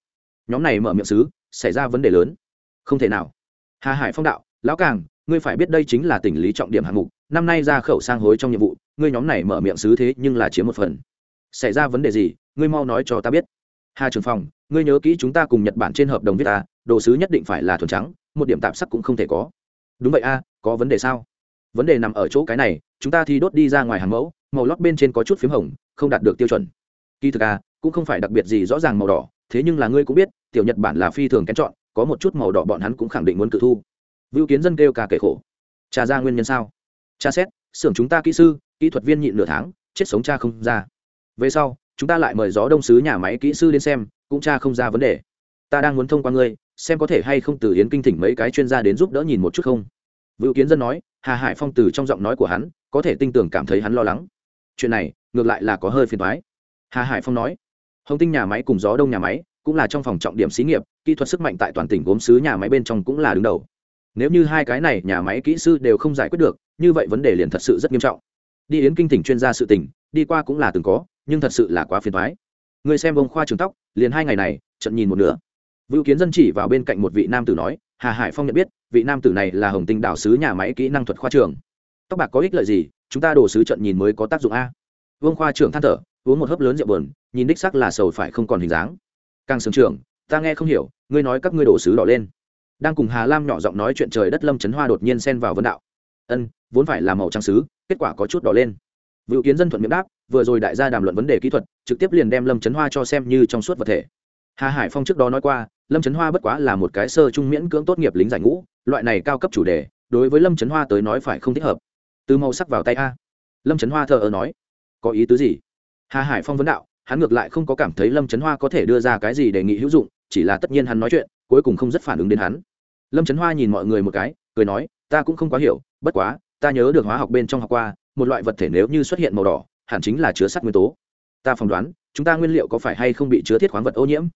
Nhóm này mở miệng xứ, xảy ra vấn đề lớn. Không thể nào. Hà hải phong đạo, lão càng, ngươi phải biết đây chính là tỉnh lý trọng điểm hạng mục. Năm nay ra khẩu sang hối trong nhiệm vụ, ngươi nhóm này mở miệng xứ thế nhưng là chiếm một phần. Xảy ra vấn đề gì, ngươi mau nói cho ta biết. Hà trường phòng ngươi nhớ kỹ chúng ta cùng nhật bản trên hợp đồng viết ta đồ sứ nhất định phải là thuần trắng, một điểm tạp sắc cũng không thể có. Đúng vậy a, có vấn đề sao? Vấn đề nằm ở chỗ cái này chúng ta thi đốt đi ra ngoài hàng mẫu màu lót bên trên có chút p h í m hồng không đạt được tiêu chuẩn. Kỳ thực à, cũng không phải đặc biệt gì rõ ràng màu đỏ thế nhưng là ngươi cũng biết tiểu nhật bản là phi thường kén chọn có một chút màu đỏ bọn hắn cũng khẳng định muốn cự thu. Vưu kiến dân kêu cả kể khổ. Trà ra nguyên nhân sao? Tra xét xưởng chúng ta kỹ sư kỹ thuật viên nhịn nửa tháng chết sống cha không ra. Về sau chúng ta lại mời gió đông sứ nhà máy kỹ sư đến xem cũng cha không ra vấn đề. Ta đang muốn thông qua ngươi xem có thể hay không từ yến kinh thỉnh mấy cái chuyên gia đến giúp đỡ nhìn một chút không? Vựu kiến dân nói hà hải phong từ trong giọng nói của hắn có thể tin tưởng cảm thấy hắn lo lắng. Chuyện này ngược lại là có hơi phiền thoái hà hải phong nói hồng tinh nhà máy cùng gió đông nhà máy cũng là trong phòng trọng điểm xí nghiệp kỹ thuật sức mạnh tại toàn tỉnh gốm xứ nhà máy bên trong cũng là đứng đầu. Nếu như hai cái này nhà máy kỹ sư đều không giải quyết được như vậy vấn đề liền thật sự rất nghiêm trọng. Đi yến kinh tỉnh chuyên gia sự tỉnh đi qua cũng là từng có nhưng thật sự là quá phiền thoái người xem bông khoa trường tóc liền hai ngày này trận nhìn một nửa. Vưu Kiến dân chỉ vào bên cạnh một vị nam tử nói, Hà Hải Phong nhận biết, vị nam tử này là Hồng Tinh đảo sứ nhà máy kỹ năng thuật khoa trưởng. Tóc bạc có ích lợi gì, chúng ta đổ sứ trận nhìn mới có tác dụng a. Vương khoa trưởng than thở, uống một hớp lớn rượu buồn, nhìn đích sắc là sầu phải không còn hình dáng. Càng sướng trưởng, ta nghe không hiểu, ngươi nói các ngươi đổ sứ đỏ lên. Đang cùng Hà Lam nhỏ giọng nói chuyện trời đất Lâm Chấn Hoa đột nhiên xen vào vấn đạo. ân vốn phải là màu trắng sứ, kết quả có chút đỏ lên vựu kiến dân thuận miệng đáp vừa rồi đại gia đàm luận vấn đề kỹ thuật trực tiếp liền đem lâm chấn hoa cho xem như trong suốt vật thể hà hải phong trước đó nói qua lâm trấn hoa bất quá là một cái sơ trung miễn cưỡng tốt nghiệp lính giải ngũ, loại này cao cấp chủ đề, đối với lâm trấn hoa tới nói phải không thích hợp. Từ màu sắc vào tay a. Lâm trấn hoa thờ ơ nói, có ý tứ gì? Hà hải phong vấn đạo, hắn ngược lại không có cảm thấy lâm trấn hoa có thể đưa ra cái gì đề nghị hữu dụng, chỉ là tất nhiên hắn nói chuyện, cuối cùng không rất phản ứng đến hắn. Lâm trấn hoa nhìn mọi người một cái, cười nói, ta cũng không quá hiểu, bất quá, ta nhớ được hóa học bên trong học qua, một loại vật thể nếu như xuất hiện màu đỏ, hẳn chính là chứa sắt nguyên tố. Ta phỏng đoán, chúng ta nguyên liệu có phải hay không bị chứa thiết khoáng vật ô nhiễm?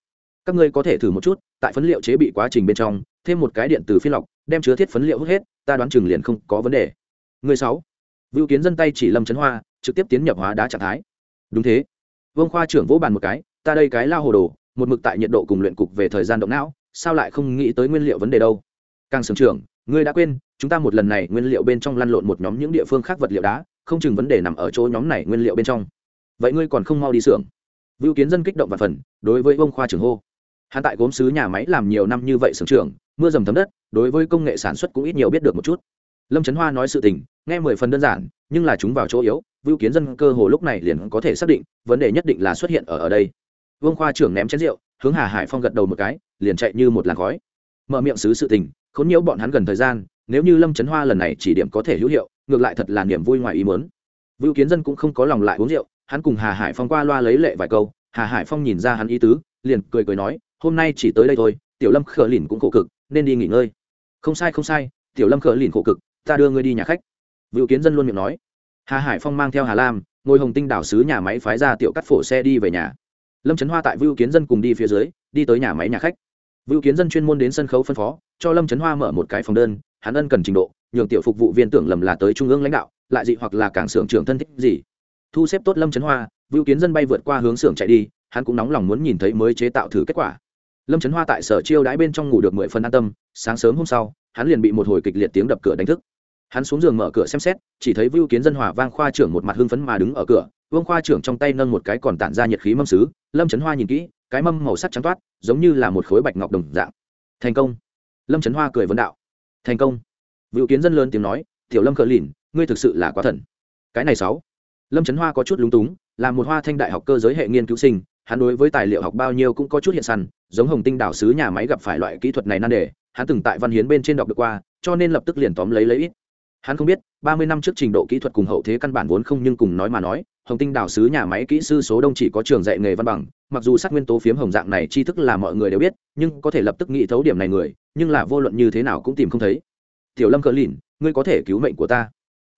Các ngươi có thể thử một chút, tại phấn liệu chế bị quá trình bên trong, thêm một cái điện từ phi lọc, đem chứa thiết phấn liệu hút hết, ta đoán chừng liền không có vấn đề. Người sáu. Vưu kiến dân tay chỉ lâm chấn hoa, trực tiếp tiến nhập hóa đá trạng thái. Đúng thế. Vương khoa trưởng vỗ bàn một cái, ta đây cái lao hồ đồ, một mực tại nhiệt độ cùng luyện cục về thời gian động não, sao lại không nghĩ tới nguyên liệu vấn đề đâu? Càng sưởng trưởng, ngươi đã quên, chúng ta một lần này nguyên liệu bên trong lăn lộn một nhóm những địa phương khác vật liệu đá, không chừng vấn đề nằm ở chỗ nhóm này nguyên liệu bên trong. Vậy ngươi còn không mau đi xưởng? Vưu kiến dân kích động và phần, đối với vương khoa trưởng hô hắn tại gốm sứ nhà máy làm nhiều năm như vậy sưởng trưởng, mưa dầm thấm đất, đối với công nghệ sản xuất cũng ít nhiều biết được một chút. Lâm trấn hoa nói sự tình, nghe mười phần đơn giản, nhưng là chúng vào chỗ yếu, vưu kiến dân cơ hồ lúc này liền có thể xác định, vấn đề nhất định là xuất hiện ở ở đây. Vương khoa trưởng ném chén rượu, hướng hà hải phong gật đầu một cái, liền chạy như một làn khói. Mở miệng xứ sự tình, khốn nhiễu bọn hắn gần thời gian, nếu như lâm trấn hoa lần này chỉ điểm có thể hữu hiệu, ngược lại thật là niềm vui ngoài ý mớn vưu kiến dân cũng không có lòng lại uống rượu, hắn cùng hà hải phong qua loa lấy lệ vài câu, hà hải phong nhìn ra hắn ý tứ, liền cười cười nói hôm nay chỉ tới đây thôi, tiểu lâm khờ lìn cũng khổ cực, nên đi nghỉ ngơi. Không sai không sai, tiểu lâm khờ lìn khổ cực, ta đưa ngươi đi nhà khách. Vựu kiến dân luôn miệng nói. Hà hải phong mang theo hà lam, ngồi hồng tinh đảo sứ nhà máy phái ra tiểu cắt phổ xe đi về nhà. Lâm trấn hoa tại vũ kiến dân cùng đi phía dưới, đi tới nhà máy nhà khách. Vũ kiến dân chuyên môn đến sân khấu phân phó, cho lâm trấn hoa mở một cái phòng đơn, hắn ân cần trình độ, nhường tiểu phục vụ viên tưởng lầm là tới trung ương lãnh đạo, lại dị hoặc là cảng xưởng trưởng thân thích gì. Thu xếp tốt lâm trấn hoa vũ kiến dân bay vượt qua hướng xưởng chạy đi, hắn cũng nóng lòng muốn nhìn thấy mới chế tạo thử kết quả lâm trấn hoa tại sở chiêu đãi bên trong ngủ được mười phần an tâm, sáng sớm hôm sau, hắn liền bị một hồi kịch liệt tiếng đập cửa đánh thức. Hắn xuống giường mở cửa xem xét, chỉ thấy vưu kiến dân hòa vang khoa trưởng một mặt hưng phấn mà đứng ở cửa, vương khoa trưởng trong tay nâng một cái còn tản ra nhiệt khí mâm xứ lâm trấn hoa nhìn kỹ, cái mâm màu sắc trắng toát, giống như là một khối bạch ngọc đồng dạng. Thành công. Lâm trấn hoa cười vấn đạo. Thành công. Vưu kiến dân lớn tiếng nói, tiểu lâm cờ lìn, ngươi thực sự là quá thần. Cái này sáu. Lâm trấn hoa có chút lúng túng, là một hoa thanh đại học cơ giới hệ nghiên cứu sinh hắn đối với tài liệu học bao nhiêu cũng có chút hiện săn, giống hồng tinh đảo sứ nhà máy gặp phải loại kỹ thuật này nan đề, hắn từng tại văn hiến bên trên đọc được qua, cho nên lập tức liền tóm lấy lấy ít. Hắn không biết, ba mươi năm trước trình độ kỹ thuật cùng hậu thế căn bản vốn không nhưng cùng nói mà nói, hồng tinh đảo sứ nhà máy kỹ sư số đông chỉ có trường dạy nghề văn bằng, mặc dù sát nguyên tố phiếm hồng dạng này tri thức là mọi người đều biết, nhưng có thể lập tức nghĩ thấu điểm này người, nhưng là vô luận như thế nào cũng tìm không thấy. Tiểu lâm cờ lìn, ngươi có thể cứu mệnh của ta.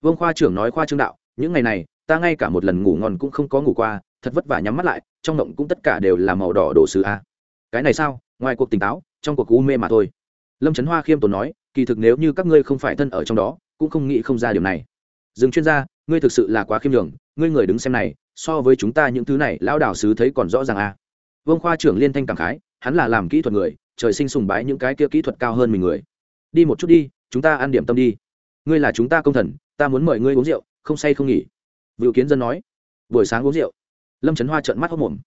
Vương khoa trưởng nói khoa trương đạo, những ngày này, ta ngay cả một lần ngủ ngon cũng không có ngủ qua, thật vất vả nhắm mắt lại trong động cũng tất cả đều là màu đỏ đổ sứ a. Cái này sao? Ngoài cuộc tỉnh táo, trong cuộc u mê mà thôi. Lâm trấn hoa khiêm tốn nói, kỳ thực nếu như các ngươi không phải thân ở trong đó, cũng không nghĩ không ra điều này. Dừng chuyên gia, ngươi thực sự là quá khiêm nhường, ngươi người đứng xem này, so với chúng ta những thứ này, lão đảo sứ thấy còn rõ ràng a. Vương khoa trưởng liên thanh cảm khái, hắn là làm kỹ thuật người, trời sinh sùng bái những cái kia kỹ thuật cao hơn mình người. Đi một chút đi, chúng ta ăn điểm tâm đi. Ngươi là chúng ta công thần, ta muốn mời ngươi uống rượu, không say không nghỉ. Vựu kiến dân nói, buổi sáng uống rượu lâm trấn hoa trợn mắt hốc mồm.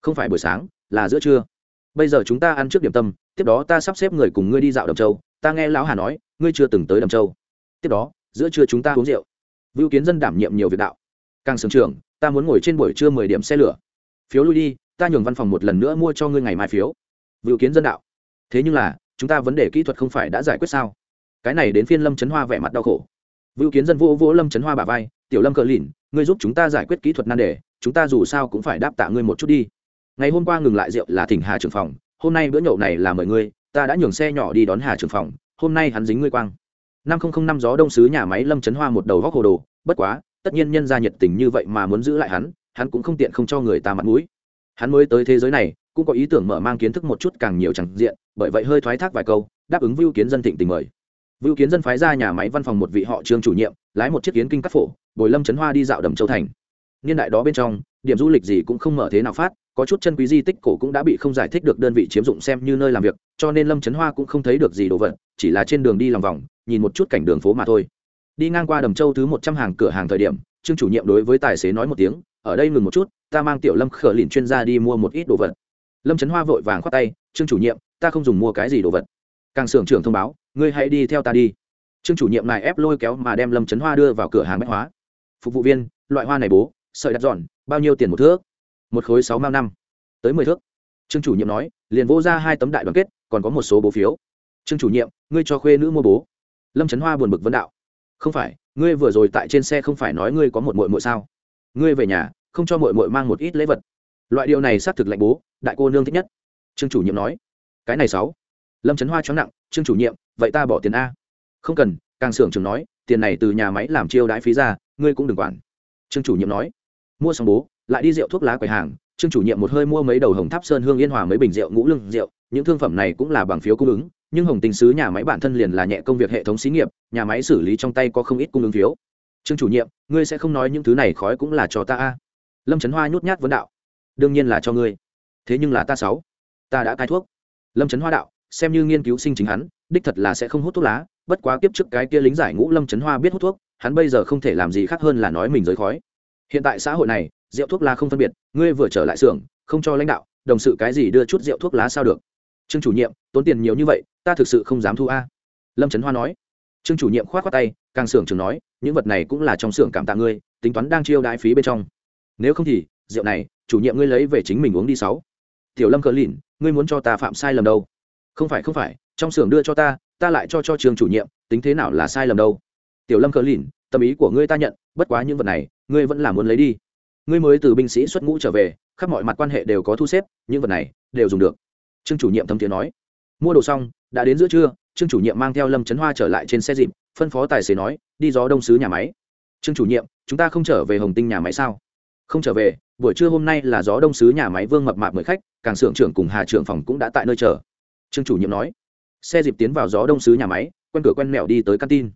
Không phải buổi sáng, là giữa trưa. Bây giờ chúng ta ăn trước điểm tâm, tiếp đó ta sắp xếp người cùng ngươi đi dạo đầm châu. Ta nghe lão hà nói, ngươi chưa từng tới đầm châu. Tiếp đó, giữa trưa chúng ta uống rượu. Vưu kiến dân đảm nhiệm nhiều việc đạo. Càng sưởng trường, ta muốn ngồi trên buổi trưa mười điểm xe lửa. Phiếu lui đi, ta nhường văn phòng một lần nữa mua cho ngươi ngày mai phiếu. Vưu kiến dân đạo. Thế nhưng là, chúng ta vấn đề kỹ thuật không phải đã giải quyết sao? Cái này đến phiên lâm trấn hoa vẻ mặt đau khổ. Vưu kiến dân vô vỗ lâm trấn hoa bà vai, tiểu lâm cờ lìn, ngươi giúp chúng ta giải quyết kỹ thuật nan đề chúng ta dù sao cũng phải đáp tạ ngươi một chút đi. Ngày hôm qua ngừng lại rượu là thỉnh hà trưởng phòng, hôm nay bữa nhậu này là mời ngươi, ta đã nhường xe nhỏ đi đón hà trưởng phòng, hôm nay hắn dính ngươi quang. Năm không năm gió đông sứ nhà máy lâm trấn hoa một đầu góc hồ đồ, bất quá, tất nhiên nhân ra nhiệt tình như vậy mà muốn giữ lại hắn hắn cũng không tiện không cho người ta mặt mũi. Hắn mới tới thế giới này, cũng có ý tưởng mở mang kiến thức một chút càng nhiều chẳng diện, bởi vậy hơi thoái thác vài câu, đáp ứng vưu kiến dân thịnh tình mời. Vưu kiến dân phái ra nhà máy văn phòng một vị họ trương chủ nhiệm, lái một chiếc kiến kinh cắt phổ, bồi lâm trấn hoa đi dạo đầm châu thành niên đại đó bên trong, điểm du lịch gì cũng không mở thế nào phát, có chút chân quý di tích cổ cũng đã bị không giải thích được đơn vị chiếm dụng xem như nơi làm việc, cho nên lâm trấn hoa cũng không thấy được gì đồ vật, chỉ là trên đường đi lòng vòng, nhìn một chút cảnh đường phố mà thôi. Đi ngang qua đầm châu thứ một trăm hàng cửa hàng thời điểm, trương chủ nhiệm đối với tài xế nói một tiếng, ở đây ngừng một chút, ta mang tiểu lâm khở lìn chuyên gia đi mua một ít đồ vật. Lâm trấn hoa vội vàng khoát tay, trương chủ nhiệm, ta không dùng mua cái gì đồ vật. Càng xưởng trưởng thông báo, ngươi hãy đi theo ta đi. Trương chủ nhiệm này ép lôi kéo mà đem lâm trấn hoa đưa vào cửa hàng bách hóa. Phục vụ viên, loại hoa này bố sợi đặt giòn, bao nhiêu tiền một thước? Một khối sáu mao năm. Tới mười thước. Trương chủ nhiệm nói, liền vỗ ra hai tấm đại đoàn kết, còn có một số bố phiếu. Trương chủ nhiệm, ngươi cho khuê nữ mua bố. Lâm trấn hoa buồn bực vấn đạo. Không phải, ngươi vừa rồi tại trên xe không phải nói ngươi có một mội mội sao? Ngươi về nhà, không cho mội mội mang một ít lễ vật. Loại điều này xác thực lạnh bố, đại cô nương thích nhất. Trương chủ nhiệm nói. Cái này sáu. Lâm trấn hoa chóng nặng, trương chủ nhiệm, vậy ta bỏ tiền a. Không cần. Càng xưởng trường nói, tiền này từ nhà máy làm chiêu đãi phí ra, ngươi cũng đừng quản. Trương chủ nhiệm nói mua xong bố, lại đi rượu thuốc lá quầy hàng, trương chủ nhiệm một hơi mua mấy đầu hồng tháp sơn hương yên hòa mấy bình rượu ngũ lương rượu, những thương phẩm này cũng là bằng phiếu cung ứng, nhưng hồng tình sứ nhà máy bản thân liền là nhẹ công việc hệ thống xí nghiệp, nhà máy xử lý trong tay có không ít cung ứng phiếu. Trương chủ nhiệm, ngươi sẽ không nói những thứ này khói cũng là cho ta a. Lâm trấn hoa nhút nhát vấn đạo. Đương nhiên là cho ngươi. Thế nhưng là ta sáu. Ta đã cai thuốc. Lâm trấn hoa đạo, xem như nghiên cứu sinh chính hắn, đích thật là sẽ không hút thuốc lá, bất quá kiếp trước cái kia lính giải ngũ lâm trấn hoa biết hút thuốc, hắn bây giờ không thể làm gì khác hơn là nói mình giới khói hiện tại xã hội này, rượu thuốc lá không phân biệt, ngươi vừa trở lại xưởng, không cho lãnh đạo, đồng sự cái gì đưa chút rượu thuốc lá sao được? Trương chủ nhiệm, tốn tiền nhiều như vậy, ta thực sự không dám thu a. Lâm trấn hoa nói. Trương chủ nhiệm k h o á t k tay, càng xưởng trường nói, những vật này cũng là trong xưởng cảm tạ ngươi, tính toán đang chiêu đãi phí bên trong. Nếu không thì, rượu này, chủ nhiệm ngươi lấy về chính mình uống đi sáu. Tiểu lâm cờ lìn ngươi muốn cho ta phạm sai lầm đâu? Không phải không phải, trong xưởng đưa cho ta ta lại cho cho trường chủ nhiệm, tính thế nào là sai lầm đâu? Tiểu lâm cờ lìn tâm ý của ngươi ta nhận, bất quá những vật này ngươi vẫn là muốn lấy đi. Ngươi mới từ binh sĩ xuất ngũ trở về, khắp mọi mặt quan hệ đều có thu xếp, những vật này đều dùng được. Trương chủ nhiệm thâm tiếng nói. Mua đồ xong, đã đến giữa trưa, trương chủ nhiệm mang theo lâm trấn hoa trở lại trên xe dịp, phân phó tài xế nói, đi gió đông sứ nhà máy. Trương chủ nhiệm, chúng ta không trở về hồng tinh nhà máy sao? Không trở về, buổi trưa hôm nay là gió đông sứ nhà máy vương mập mạp mời khách, càng xưởng trưởng cùng hà trưởng phòng cũng đã tại nơi chờ. Trương chủ nhiệm nói. Xe dịp tiến vào gió đông sứ nhà máy, quen cửa quen mẹo đi tới căn tin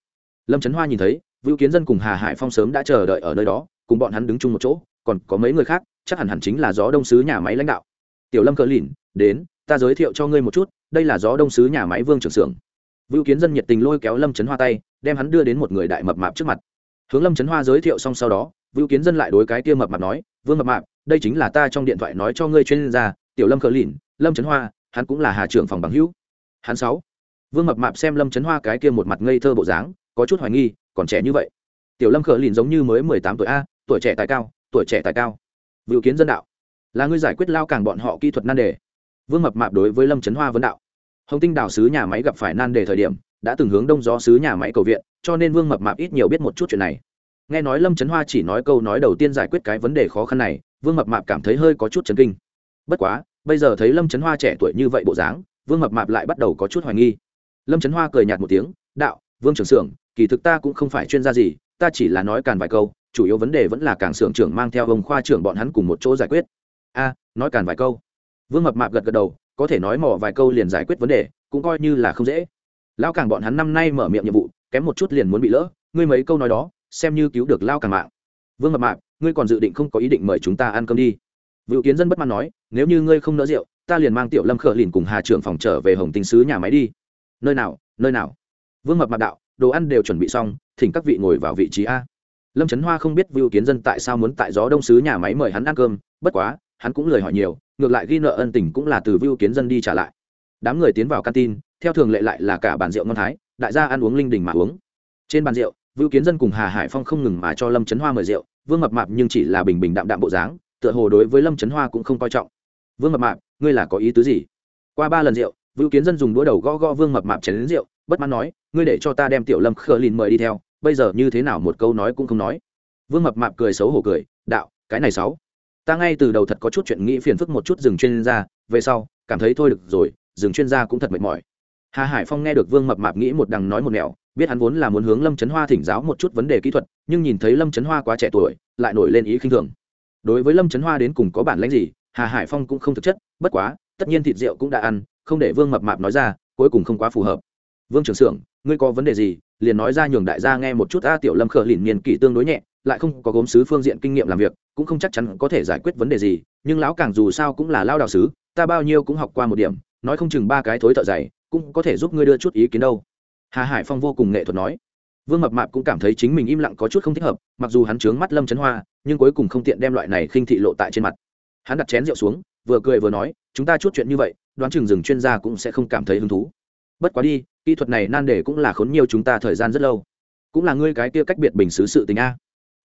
lâm trấn hoa nhìn thấy vưu kiến dân cùng hà hải phong sớm đã chờ đợi ở nơi đó, cùng bọn hắn đứng chung một chỗ, còn có mấy người khác, chắc hẳn hẳn chính là gió đông sứ nhà máy lãnh đạo. Tiểu lâm cờ lìn, đến, ta giới thiệu cho ngươi một chút, đây là gió đông sứ nhà máy vương trưởng xưởng vưu kiến dân nhiệt tình lôi kéo lâm trấn hoa tay, đem hắn đưa đến một người đại mập mạp trước mặt. Hướng lâm trấn hoa giới thiệu xong sau đó, vưu kiến dân lại đối cái kia mập mạp nói, vương mập mạp, đây chính là ta trong điện thoại nói cho ngươi chuyên gia, tiểu lâm cờ lìn, lâm trấn hoa, hắn cũng là hà trưởng phòng bằng hữu. Hắn sáu. Vương mập mạp xem lâm trấn hoa cái kia một mặt ngây thơ bộ dáng, có chút hoài nghi còn trẻ như vậy. Tiểu lâm khờ lìn giống như mới mười tám tuổi a, tuổi trẻ tài cao, tuổi trẻ tài cao. Vựu kiến dân đạo. Là ngươi giải quyết lao càng bọn họ kỹ thuật nan đề. Vương mập mạp đối với lâm trấn hoa vấn đạo. Hồng tinh đảo sứ nhà máy gặp phải nan đề thời điểm, đã từng hướng đông gió sứ nhà máy cầu viện, cho nên vương mập mạp ít nhiều biết một chút chuyện này. Nghe nói lâm trấn hoa chỉ nói câu nói đầu tiên giải quyết cái vấn đề khó khăn này, vương mập mạp cảm thấy hơi có chút chấn kinh. Bất quá, bây giờ thấy lâm trấn hoa trẻ tuổi như vậy bộ dáng, vương mập mạp lại bắt đầu có chút hoài nghi. Lâm trấn hoa cười nhạt một tiếng, đạo, vương trưởng xưởng kỳ thực ta cũng không phải chuyên gia gì, ta chỉ là nói càn vài câu, chủ yếu vấn đề vẫn là cảng xưởng trưởng mang theo ông khoa trưởng bọn hắn cùng một chỗ giải quyết. A, nói càn vài câu. Vương mập mạp gật gật đầu, có thể nói mỏ vài câu liền giải quyết vấn đề, cũng coi như là không dễ. Lao càng bọn hắn năm nay mở miệng nhiệm vụ, kém một chút liền muốn bị lỡ, ngươi mấy câu nói đó, xem như cứu được lao càng mạng. Vương mập mạp, ngươi còn dự định không có ý định mời chúng ta ăn cơm đi. Vựu kiến dân bất mãn nói, nếu như ngươi không nỡ rượu, ta liền mang tiểu lâm khở lìn cùng hà trưởng phòng trở về hồng tinh sứ nhà máy đi. Nơi nào nơi nào? Vương mập mạp đạo đồ ăn đều chuẩn bị xong, thỉnh các vị ngồi vào vị trí a. Lâm trấn hoa không biết vưu kiến dân tại sao muốn tại gió đông sứ nhà máy mời hắn ăn cơm, bất quá, hắn cũng lời hỏi nhiều, ngược lại ghi nợ ân tình cũng là từ vưu kiến dân đi trả lại. Đám người tiến vào canteen, theo thường lệ lại là cả bàn rượu ngon thái, đại gia ăn uống linh đình mà uống. Trên bàn rượu, vưu kiến dân cùng hà hải phong không ngừng mà cho lâm trấn hoa mời rượu, vương mập mạp nhưng chỉ là bình bình đạm đạm bộ dáng, tựa hồ đối với lâm trấn hoa cũng không coi trọng. Vương mập mạp, ngươi là có ý tứ gì? Qua ba lần rượu, vưu kiến dân dùng đũa đầu gõ gõ vương mập mạp chén đến rượu bất mãn nói, ngươi để cho ta đem tiểu lâm khờ lìn mời đi theo, bây giờ như thế nào một câu nói cũng không nói. Vương mập mạp cười xấu hổ cười, đạo, cái này sáu. Ta ngay từ đầu thật có chút chuyện nghĩ phiền phức một chút dừng chuyên gia, về sau, cảm thấy thôi được rồi, dừng chuyên gia cũng thật mệt mỏi. Hà hải phong nghe được vương mập mạp nghĩ một đằng nói một nẻo, biết hắn vốn là muốn hướng lâm trấn hoa thỉnh giáo một chút vấn đề kỹ thuật, nhưng nhìn thấy lâm trấn hoa quá trẻ tuổi, lại nổi lên ý khinh thường. Đối với lâm trấn hoa đến cùng có bản lãnh gì, hà hải phong cũng không thực chất, bất quá, tất nhiên thịt rượu cũng đã ăn, không để vương mập mạp nói ra, cuối cùng không quá phù hợp vương trưởng xưởng, ngươi có vấn đề gì, liền nói ra nhường đại gia nghe một chút a tiểu lâm khờ lìn niên kỷ tương đối nhẹ, lại không có gốm sứ phương diện kinh nghiệm làm việc, cũng không chắc chắn có thể giải quyết vấn đề gì, nhưng lão càng dù sao cũng là lao đạo sứ, ta bao nhiêu cũng học qua một điểm, nói không chừng ba cái thối thợ dày, cũng có thể giúp ngươi đưa chút ý kiến đâu. Hà hải phong vô cùng nghệ thuật nói. Vương mập mạp cũng cảm thấy chính mình im lặng có chút không thích hợp, mặc dù hắn trướng mắt lâm chấn hoa, nhưng cuối cùng không tiện đem loại này khinh thị lộ tại trên mặt. Hắn đặt chén rượu xuống, vừa cười vừa nói, chúng ta chút chuyện như vậy, đoán chừng rừng chuyên gia cũng sẽ không cảm thấy hứng thú. Bất quá đi kỹ thuật này nan đề cũng là khốn nhiều chúng ta thời gian rất lâu. Cũng là ngươi cái kia cách biệt bình xứ sự tình a.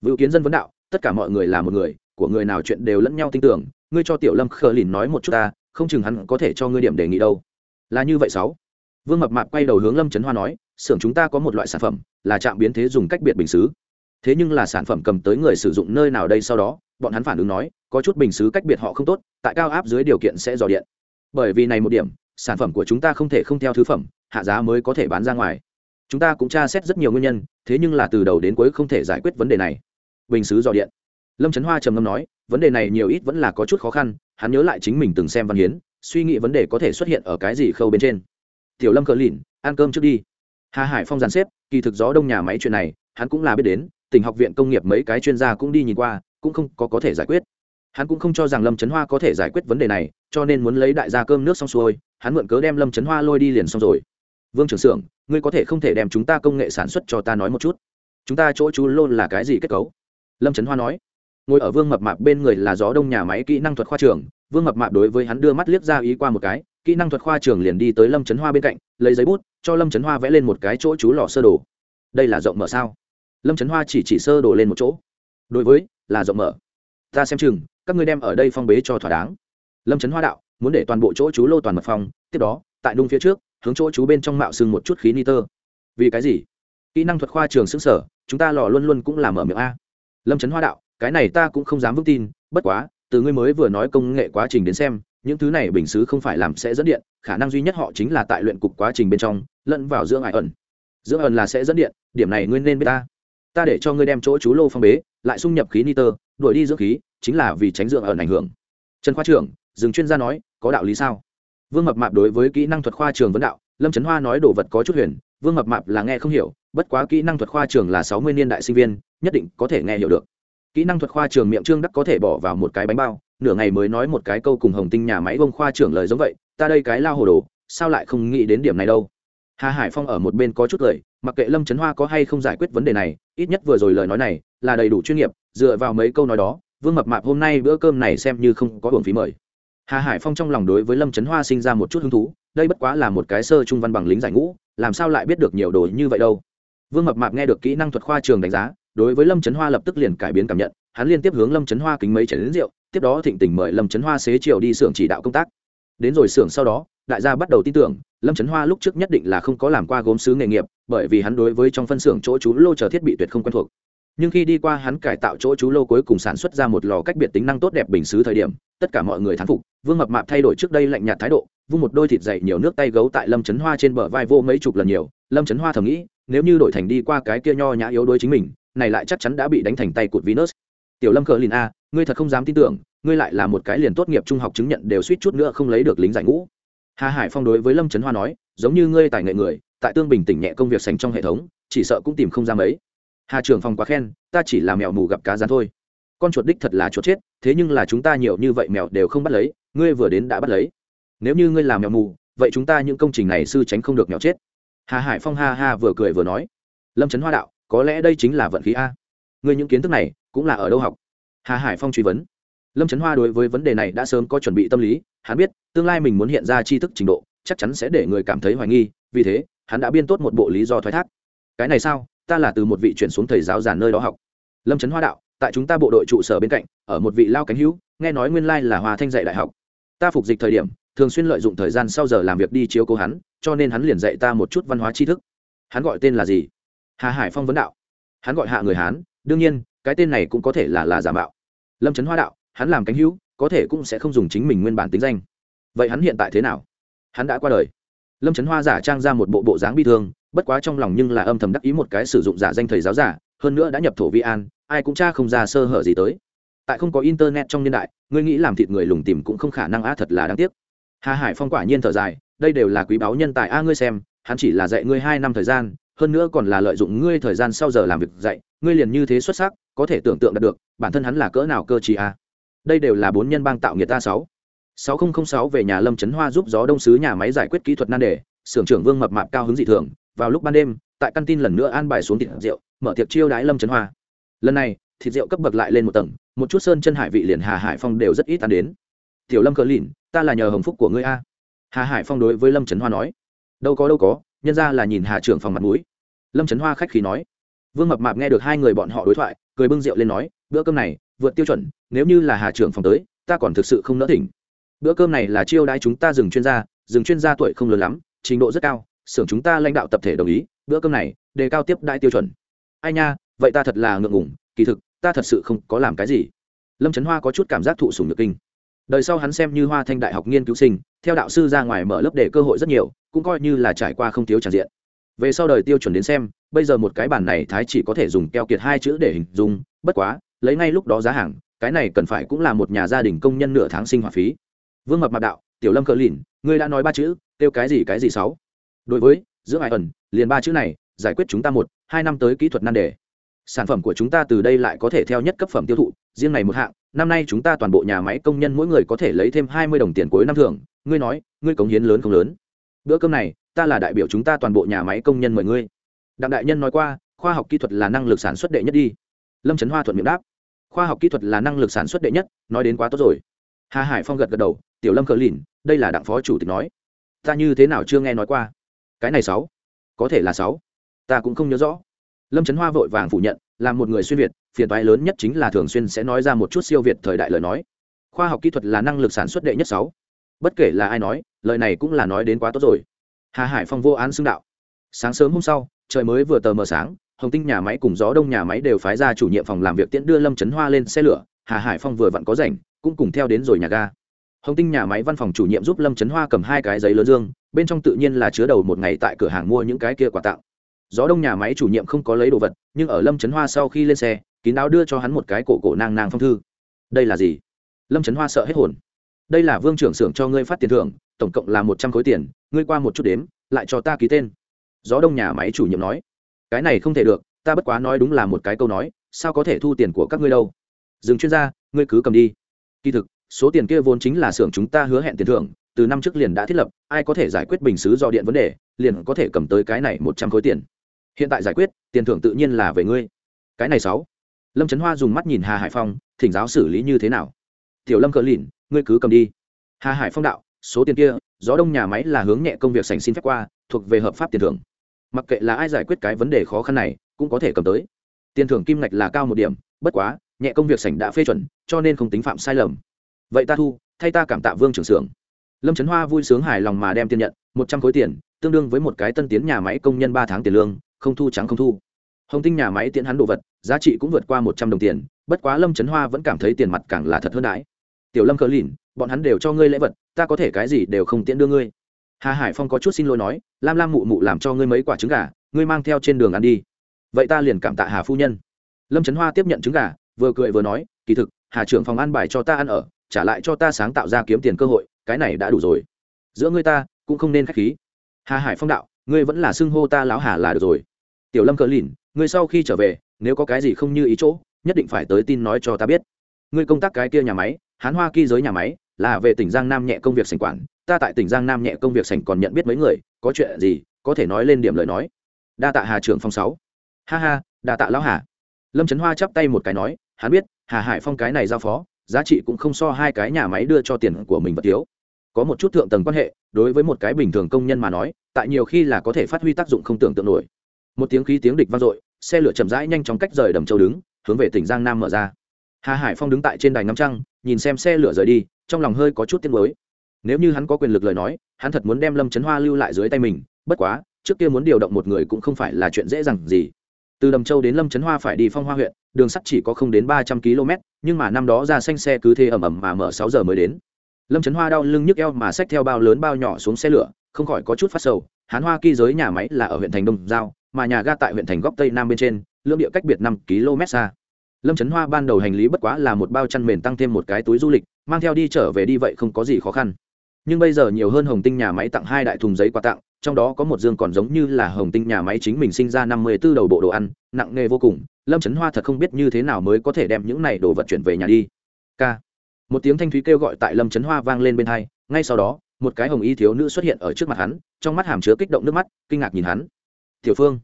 Vựu kiến dân vấn đạo, tất cả mọi người là một người, của người nào chuyện đều lẫn nhau tin tưởng, ngươi cho tiểu lâm khờ lìn nói một chút ta, không chừng hắn có thể cho ngươi điểm đề nghị đâu. Là như vậy sáu. Vương mập mạp quay đầu hướng lâm trấn hoa nói, xưởng chúng ta có một loại sản phẩm, là trạm biến thế dùng cách biệt bình xứ. Thế nhưng là sản phẩm cầm tới người sử dụng nơi nào đây sau đó? Bọn hắn phản ứng nói, có chút bình xứ cách biệt họ không tốt, tại cao áp dưới điều kiện sẽ dò điện. Bởi vì này một điểm, sản phẩm của chúng ta không thể không theo thứ phẩm hạ giá mới có thể bán ra ngoài. Chúng ta cũng tra xét rất nhiều nguyên nhân, thế nhưng là từ đầu đến cuối không thể giải quyết vấn đề này. Bình xứ dò điện. Lâm trấn hoa trầm ngâm nói, vấn đề này nhiều ít vẫn là có chút khó khăn, hắn nhớ lại chính mình từng xem văn hiến, suy nghĩ vấn đề có thể xuất hiện ở cái gì khâu bên trên. Tiểu lâm cờ lìn ăn cơm trước đi. Hà hải phong dàn xếp, kỳ thực gió đông nhà máy chuyện này, hắn cũng là biết đến, tỉnh học viện công nghiệp mấy cái chuyên gia cũng đi nhìn qua, cũng không có có thể giải quyết. Hắn cũng không cho rằng lâm trấn hoa có thể giải quyết vấn đề này, cho nên muốn lấy đại gia cơm nước xong xuôi, hắn mượn cớ đem lâm trấn hoa lôi đi liền xong rồi vương trưởng xưởng ngươi có thể không thể đem chúng ta công nghệ sản xuất cho ta nói một chút? Chúng ta chỗ chú lôn là cái gì kết cấu? Lâm trấn hoa nói. Ngồi ở vương mập mạp bên người là gió đông nhà máy kỹ năng thuật khoa trường. Vương mập mạp đối với hắn đưa mắt liếc ra ý qua một cái, kỹ năng thuật khoa trường liền đi tới lâm trấn hoa bên cạnh, lấy giấy bút, cho lâm trấn hoa vẽ lên một cái chỗ chú lò sơ đồ. Đây là rộng mở sao? Lâm trấn hoa chỉ chỉ sơ đồ lên một chỗ. Đối với, là rộng mở. Ta xem chừng, các ngươi đem ở đây phong bế cho thỏa đáng. Lâm trấn hoa đạo, muốn để toàn bộ chỗ chú lô toàn mật phòng tiếp đó, tại đung phía trước hướng chỗ chú bên trong mạo sưng một chút khí nitơ vì cái gì? Kỹ năng thuật khoa trường xứng sở, chúng ta lò luôn luôn cũng làm ở miệng a. Lâm trấn hoa đạo, cái này ta cũng không dám vững tin, bất quá, từ ngươi mới vừa nói công nghệ quá trình đến xem, những thứ này bình xứ không phải làm sẽ dẫn điện, khả năng duy nhất họ chính là tại luyện cục quá trình bên trong, lẫn vào dưỡng ải ẩn. Dưỡng ẩn là sẽ dẫn điện, điểm này ngươi nên biết ta. Ta để cho ngươi đem chỗ chú lô phong bế, lại xung nhập khí nitơ đuổi đi dưỡng khí, chính là vì tránh dưỡng ẩn ảnh hưởng. Trần khoa trưởng, dừng chuyên gia nói, có đạo lý sao? Vương mập mạp đối với kỹ năng thuật khoa trường vấn đạo, lâm trấn hoa nói đồ vật có chút huyền, vương mập mạp là nghe không hiểu, bất quá kỹ năng thuật khoa trường là sáu mươi niên đại sinh viên, nhất định có thể nghe hiểu được. Kỹ năng thuật khoa trường miệng trương đắc có thể bỏ vào một cái bánh bao, nửa ngày mới nói một cái câu cùng hồng tinh nhà máy bông khoa trưởng lời giống vậy, ta đây cái lao hồ đồ, sao lại không nghĩ đến điểm này đâu? Hà hải phong ở một bên có chút lời mặc kệ lâm trấn hoa có hay không giải quyết vấn đề này, ít nhất vừa rồi lời nói này là đầy đủ chuyên nghiệp, dựa vào mấy câu nói đó, vương mập mạp hôm nay bữa cơm này xem như không có hưởng phí mời hà hải phong trong lòng đối với lâm trấn hoa sinh ra một chút hứng thú, đây bất quá là một cái sơ trung văn bằng lính giải ngũ, làm sao lại biết được nhiều đồ như vậy đâu. Vương mập mạp nghe được kỹ năng thuật khoa trường đánh giá, đối với lâm trấn hoa lập tức liền cải biến cảm nhận, hắn liên tiếp hướng lâm trấn hoa kính mấy chảy đến rượu, tiếp đó thịnh tình mời lâm trấn hoa xế chiều đi xưởng chỉ đạo công tác. Đến rồi xưởng sau đó, đại gia bắt đầu tin tưởng, lâm trấn hoa lúc trước nhất định là không có làm qua gốm sứ nghề nghiệp, bởi vì hắn đối với trong phân xưởng chỗ chú lô chờ thiết bị tuyệt không quen thuộc nhưng khi đi qua hắn cải tạo chỗ chú lô cuối cùng sản xuất ra một lò cách biệt tính năng tốt đẹp bình xứ thời điểm, tất cả mọi người thán phục, vương mập mạp thay đổi trước đây lạnh nhạt thái độ, vung một đôi thịt dày nhiều nước tay gấu tại lâm trấn hoa trên bờ vai vô mấy chục lần nhiều. Lâm trấn hoa thầm nghĩ, nếu như đổi thành đi qua cái kia nho nhã yếu đuối chính mình, này lại chắc chắn đã bị đánh thành tay cụt venus. Tiểu lâm cờ lìn a, ngươi thật không dám tin tưởng, ngươi lại là một cái liền tốt nghiệp trung học chứng nhận đều suýt chút nữa không lấy được lính giải ngũ. Hà hải phong đối với lâm trấn hoa nói, giống như ngươi tài nghệ người, tại tương bình tỉnh nhẹ công việc sành trong hệ thống, chỉ sợ cũng tìm không ra mấy hà trưởng phòng quá khen, ta chỉ là mèo mù gặp cá rán thôi. Con chuột đích thật là chuột chết, thế nhưng là chúng ta nhiều như vậy mèo đều không bắt lấy, ngươi vừa đến đã bắt lấy. Nếu như ngươi làm mèo mù, vậy chúng ta những công trình này sư tránh không được mèo chết. Hà hải phong ha ha vừa cười vừa nói. Lâm trấn hoa đạo, có lẽ đây chính là vận khí a. Ngươi những kiến thức này, cũng là ở đâu học? Hà hải phong truy vấn. Lâm trấn hoa đối với vấn đề này đã sớm có chuẩn bị tâm lý, hắn biết, tương lai mình muốn hiện ra tri thức trình độ, chắc chắn sẽ để người cảm thấy hoài nghi, vì thế, hắn đã biên tốt một bộ lý do thoái thác. Cái này sao? Ta là từ một vị chuyển xuống thầy giáo giàn nơi đó học. Lâm trấn hoa đạo, tại chúng ta bộ đội trụ sở bên cạnh, ở một vị lao cánh hữu, nghe nói nguyên lai là hòa thanh dạy đại học. Ta phục dịch thời điểm, thường xuyên lợi dụng thời gian sau giờ làm việc đi chiếu cố hắn, cho nên hắn liền dạy ta một chút văn hóa tri thức. Hắn gọi tên là gì? Hà hải phong vấn đạo. Hắn gọi hạ người hán, đương nhiên, cái tên này cũng có thể là là giả mạo. Lâm trấn hoa đạo, hắn làm cánh hữu, có thể cũng sẽ không dùng chính mình nguyên bản tính danh. Vậy hắn hiện tại thế nào? Hắn đã qua đời. Lâm trấn hoa giả trang ra một bộ bộ dáng bi thương bất quá trong lòng nhưng là âm thầm đắc ý một cái sử dụng giả danh thầy giáo giả, hơn nữa đã nhập thổ vi an, ai cũng cha không ra sơ hở gì tới. Tại không có internet trong niên đại, ngươi nghĩ làm thịt người lùng tìm cũng không khả năng á, thật là đáng tiếc. Hà hải phong quả nhiên thở dài, đây đều là quý báu nhân tài a ngươi xem, hắn chỉ là dạy ngươi hai năm thời gian, hơn nữa còn là lợi dụng ngươi thời gian sau giờ làm việc dạy, ngươi liền như thế xuất sắc, có thể tưởng tượng đạt được, bản thân hắn là cỡ nào cơ chí a đây đều là bốn nhân bang tạo nghiệt ta sáu. Sáu nghìn sáu về nhà lâm trấn hoa giúp gió đông sứ nhà máy giải quyết kỹ thuật nan đề, xưởng trưởng vương mập mạp cao hứng dị thường vào lúc ban đêm, tại căn tin lần nữa an bài xuống thịt rượu, mở tiệc chiêu đái lâm trấn hoa. Lần này, thịt rượu cấp bậc lại lên một tầng, một chút sơn chân hải vị liền hà hải phong đều rất ít ăn đến. Tiểu lâm cờ lìn, ta là nhờ hồng phúc của ngươi a. Hà hải phong đối với lâm trấn hoa nói. Đâu có đâu có, nhân ra là nhìn hà trưởng phòng mặt mũi. Lâm trấn hoa khách khí nói. Vương mập mạp nghe được hai người bọn họ đối thoại, cười bưng rượu lên nói, bữa cơm này, vượt tiêu chuẩn, nếu như là hà trưởng phòng tới, ta còn thực sự không nỡ thỉnh. Bữa cơm này là chiêu đãi chúng ta dừng chuyên gia dừng chuyên gia tuổi không lớn lắm, trình độ rất cao xưởng chúng ta lãnh đạo tập thể đồng ý, bữa cơm này, đề cao tiếp đại tiêu chuẩn. Ai nha, vậy ta thật là ngượng ngủng kỳ thực, ta thật sự không có làm cái gì. Lâm trấn hoa có chút cảm giác thụ sùng nhược kinh. Đời sau hắn xem như hoa thanh đại học nghiên cứu sinh, theo đạo sư ra ngoài mở lớp để cơ hội rất nhiều, cũng coi như là trải qua không thiếu tràn diện. Về sau đời tiêu chuẩn đến xem, bây giờ một cái bản này thái chỉ có thể dùng keo kiệt hai chữ để hình dung, bất quá, lấy ngay lúc đó giá hàng, cái này cần phải cũng là một nhà gia đình công nhân nửa tháng sinh hoạt phí. Vương mập mạp đạo, tiểu lâm cờ lìn, ngươi đã nói ba chữ, kêu cái gì cái gì sáu? Đối với, giữa ai ẩn, liền ba chữ này, giải quyết chúng ta một, hai năm tới kỹ thuật nan đề. Sản phẩm của chúng ta từ đây lại có thể theo nhất cấp phẩm tiêu thụ, riêng này một hạng, năm nay chúng ta toàn bộ nhà máy công nhân mỗi người có thể lấy thêm hai mươi đồng tiền cuối năm thưởng. Ngươi nói, ngươi cống hiến lớn không lớn? Bữa cơm này, ta là đại biểu chúng ta toàn bộ nhà máy công nhân mời ngươi. Đặng đại nhân nói qua, khoa học kỹ thuật là năng lực sản xuất đệ nhất đi. Lâm trấn hoa thuận miệng đáp. Khoa học kỹ thuật là năng lực sản xuất đệ nhất, nói đến quá tốt rồi. Hà hải phong gật gật đầu, tiểu lâm cờ lìn, đây là đặng phó chủ tịch nói. Ta như thế nào chưa nghe nói qua? Cái này sáu. Có thể là sáu. Ta cũng không nhớ rõ. Lâm trấn hoa vội vàng phủ nhận là một người xuyên việt, phiền toái lớn nhất chính là thường xuyên sẽ nói ra một chút siêu việt thời đại lời nói. Khoa học kỹ thuật là năng lực sản xuất đệ nhất sáu. Bất kể là ai nói, lời này cũng là nói đến quá tốt rồi. Hà hải phong vô án xưng đạo. Sáng sớm hôm sau, trời mới vừa tờ mờ sáng, hồng tinh nhà máy cùng gió đông nhà máy đều phái ra chủ nhiệm phòng làm việc tiễn đưa lâm trấn hoa lên xe lửa. Hà hải phong vừa vặn có rảnh, cũng cùng theo đến rồi nhà ga. Hồng tinh nhà máy văn phòng chủ nhiệm giúp lâm trấn hoa cầm hai cái giấy lớn dương bên trong tự nhiên là chứa đầu một ngày tại cửa hàng mua những cái kia quà tặng. Gió đông nhà máy chủ nhiệm không có lấy đồ vật, nhưng ở lâm trấn hoa sau khi lên xe, kín đáo đưa cho hắn một cái cổ cổ nang nang phong thư. Đây là gì? Lâm trấn hoa sợ hết hồn. Đây là vương trưởng xưởng cho ngươi phát tiền thưởng, tổng cộng là một trăm khối tiền, ngươi qua một chút đếm, lại cho ta ký tên. Gió đông nhà máy chủ nhiệm nói. Cái này không thể được, ta bất quá nói đúng là một cái câu nói, sao có thể thu tiền của các ngươi đâu? Dừng chuyên gia, ngươi cứ cầm đi. Kỳ thực, số tiền kia vốn chính là xưởng chúng ta hứa hẹn tiền thưởng từ năm trước liền đã thiết lập, ai có thể giải quyết bình xứ do điện vấn đề, liền có thể cầm tới cái này một trăm khối tiền. Hiện tại giải quyết, tiền thưởng tự nhiên là về ngươi. Cái này sáu. Lâm trấn hoa dùng mắt nhìn hà hải phong, thỉnh giáo xử lý như thế nào? Tiểu lâm cờ lìn, ngươi cứ cầm đi. Hà hải phong đạo, số tiền kia, gió đông nhà máy là hướng nhẹ công việc sành xin phép qua, thuộc về hợp pháp tiền thưởng. Mặc kệ là ai giải quyết cái vấn đề khó khăn này, cũng có thể cầm tới. Tiền thưởng kim ngạch là cao một điểm, bất quá, nhẹ công việc sành đã phê chuẩn, cho nên không tính phạm sai lầm. Vậy ta thu, thay ta cảm tạ vương trưởng xưởng lâm trấn hoa vui sướng hài lòng mà đem tiền nhận, một trăm khối tiền, tương đương với một cái tân tiến nhà máy công nhân ba tháng tiền lương, không thu trắng không thu. Hồng tinh nhà máy tiễn hắn đồ vật, giá trị cũng vượt qua một trăm đồng tiền, bất quá lâm trấn hoa vẫn cảm thấy tiền mặt càng là thật hơn đãi. Tiểu lâm cờ lìn, bọn hắn đều cho ngươi lễ vật, ta có thể cái gì đều không tiễn đưa ngươi. Hà hải phong có chút xin lỗi nói, lam lam mụ mụ làm cho ngươi mấy quả trứng gà, ngươi mang theo trên đường ăn đi. Vậy ta liền cảm tạ hà phu nhân. Lâm trấn hoa tiếp nhận trứng gà, vừa cười vừa nói, kỳ thực, hà trưởng phòng ăn bài cho ta ăn ở, trả lại cho ta sáng tạo ra kiếm tiền cơ hội cái này đã đủ rồi. Giữa ngươi ta, cũng không nên k h á c h khí. Hà hải phong đạo, ngươi vẫn là xưng hô ta lão hà là được rồi. Tiểu lâm cờ lìn, ngươi sau khi trở về, nếu có cái gì không như ý chỗ, nhất định phải tới tin nói cho ta biết. Ngươi công tác cái kia nhà máy, hán hoa kỳ giới nhà máy, là về tỉnh giang nam nhẹ công việc sành quản. Ta tại tỉnh giang nam nhẹ công việc sành còn nhận biết mấy người, có chuyện gì, có thể nói lên điểm lời nói. Đa tạ hà trưởng phong sáu. Ha ha, đa tạ lão hà. Lâm trấn hoa chắp tay một cái nói, hắn biết, hà hải phong cái này giao phó giá trị cũng không so hai cái nhà máy đưa cho tiền của mình vật thiếu. Có một chút thượng tầng quan hệ, đối với một cái bình thường công nhân mà nói, tại nhiều khi là có thể phát huy tác dụng không tưởng tượng nổi. Một tiếng khí tiếng địch vang dội, xe lửa chậm rãi nhanh chóng cách rời đầm châu đứng, hướng về tỉnh giang nam mở ra. Hà hải phong đứng tại trên đài ngắm trăng, nhìn xem xe lửa rời đi, trong lòng hơi có chút tiếc nuối. nếu như hắn có quyền lực lời nói, hắn thật muốn đem lâm trấn hoa lưu lại dưới tay mình, bất quá, trước kia muốn điều động một người cũng không phải là chuyện dễ dàng gì. Từ đầm châu đến lâm trấn hoa phải đi phong hoa huyện, đường sắt chỉ có không đến ba trăm km nhưng mà năm đó ra xanh xe cứ thế ẩm ẩm mà mở sáu giờ mới đến. Lâm trấn hoa đau lưng nhức eo mà xách theo bao lớn bao nhỏ xuống xe lửa, không khỏi có chút phát sầu. Hán hoa kỳ giới nhà máy là ở huyện thành đông giao, mà nhà ga tại huyện thành góc tây nam bên trên, lưỡng địa cách biệt năm km xa. Lâm trấn hoa ban đầu hành lý bất quá là một bao chăn mền tăng thêm một cái túi du lịch, mang theo đi trở về đi vậy không có gì khó khăn. Nhưng bây giờ nhiều hơn hồng tinh nhà máy tặng hai đại thùng giấy quà tặng trong đó có một dương còn giống như là hồng tinh nhà máy chính mình sinh ra năm mươi b ố đầu bộ đồ ăn, nặng nề vô cùng, lâm trấn hoa thật không biết như thế nào mới có thể đem những này đồ vật chuyển về nhà đi. K. Một tiếng thanh thúy kêu gọi tại lâm trấn hoa vang lên bên hai, ngay sau đó, một cái hồng y thiếu nữ xuất hiện ở trước mặt hắn, trong mắt hàm chứa kích động nước mắt, kinh ngạc nhìn hắn. Tiểu phương.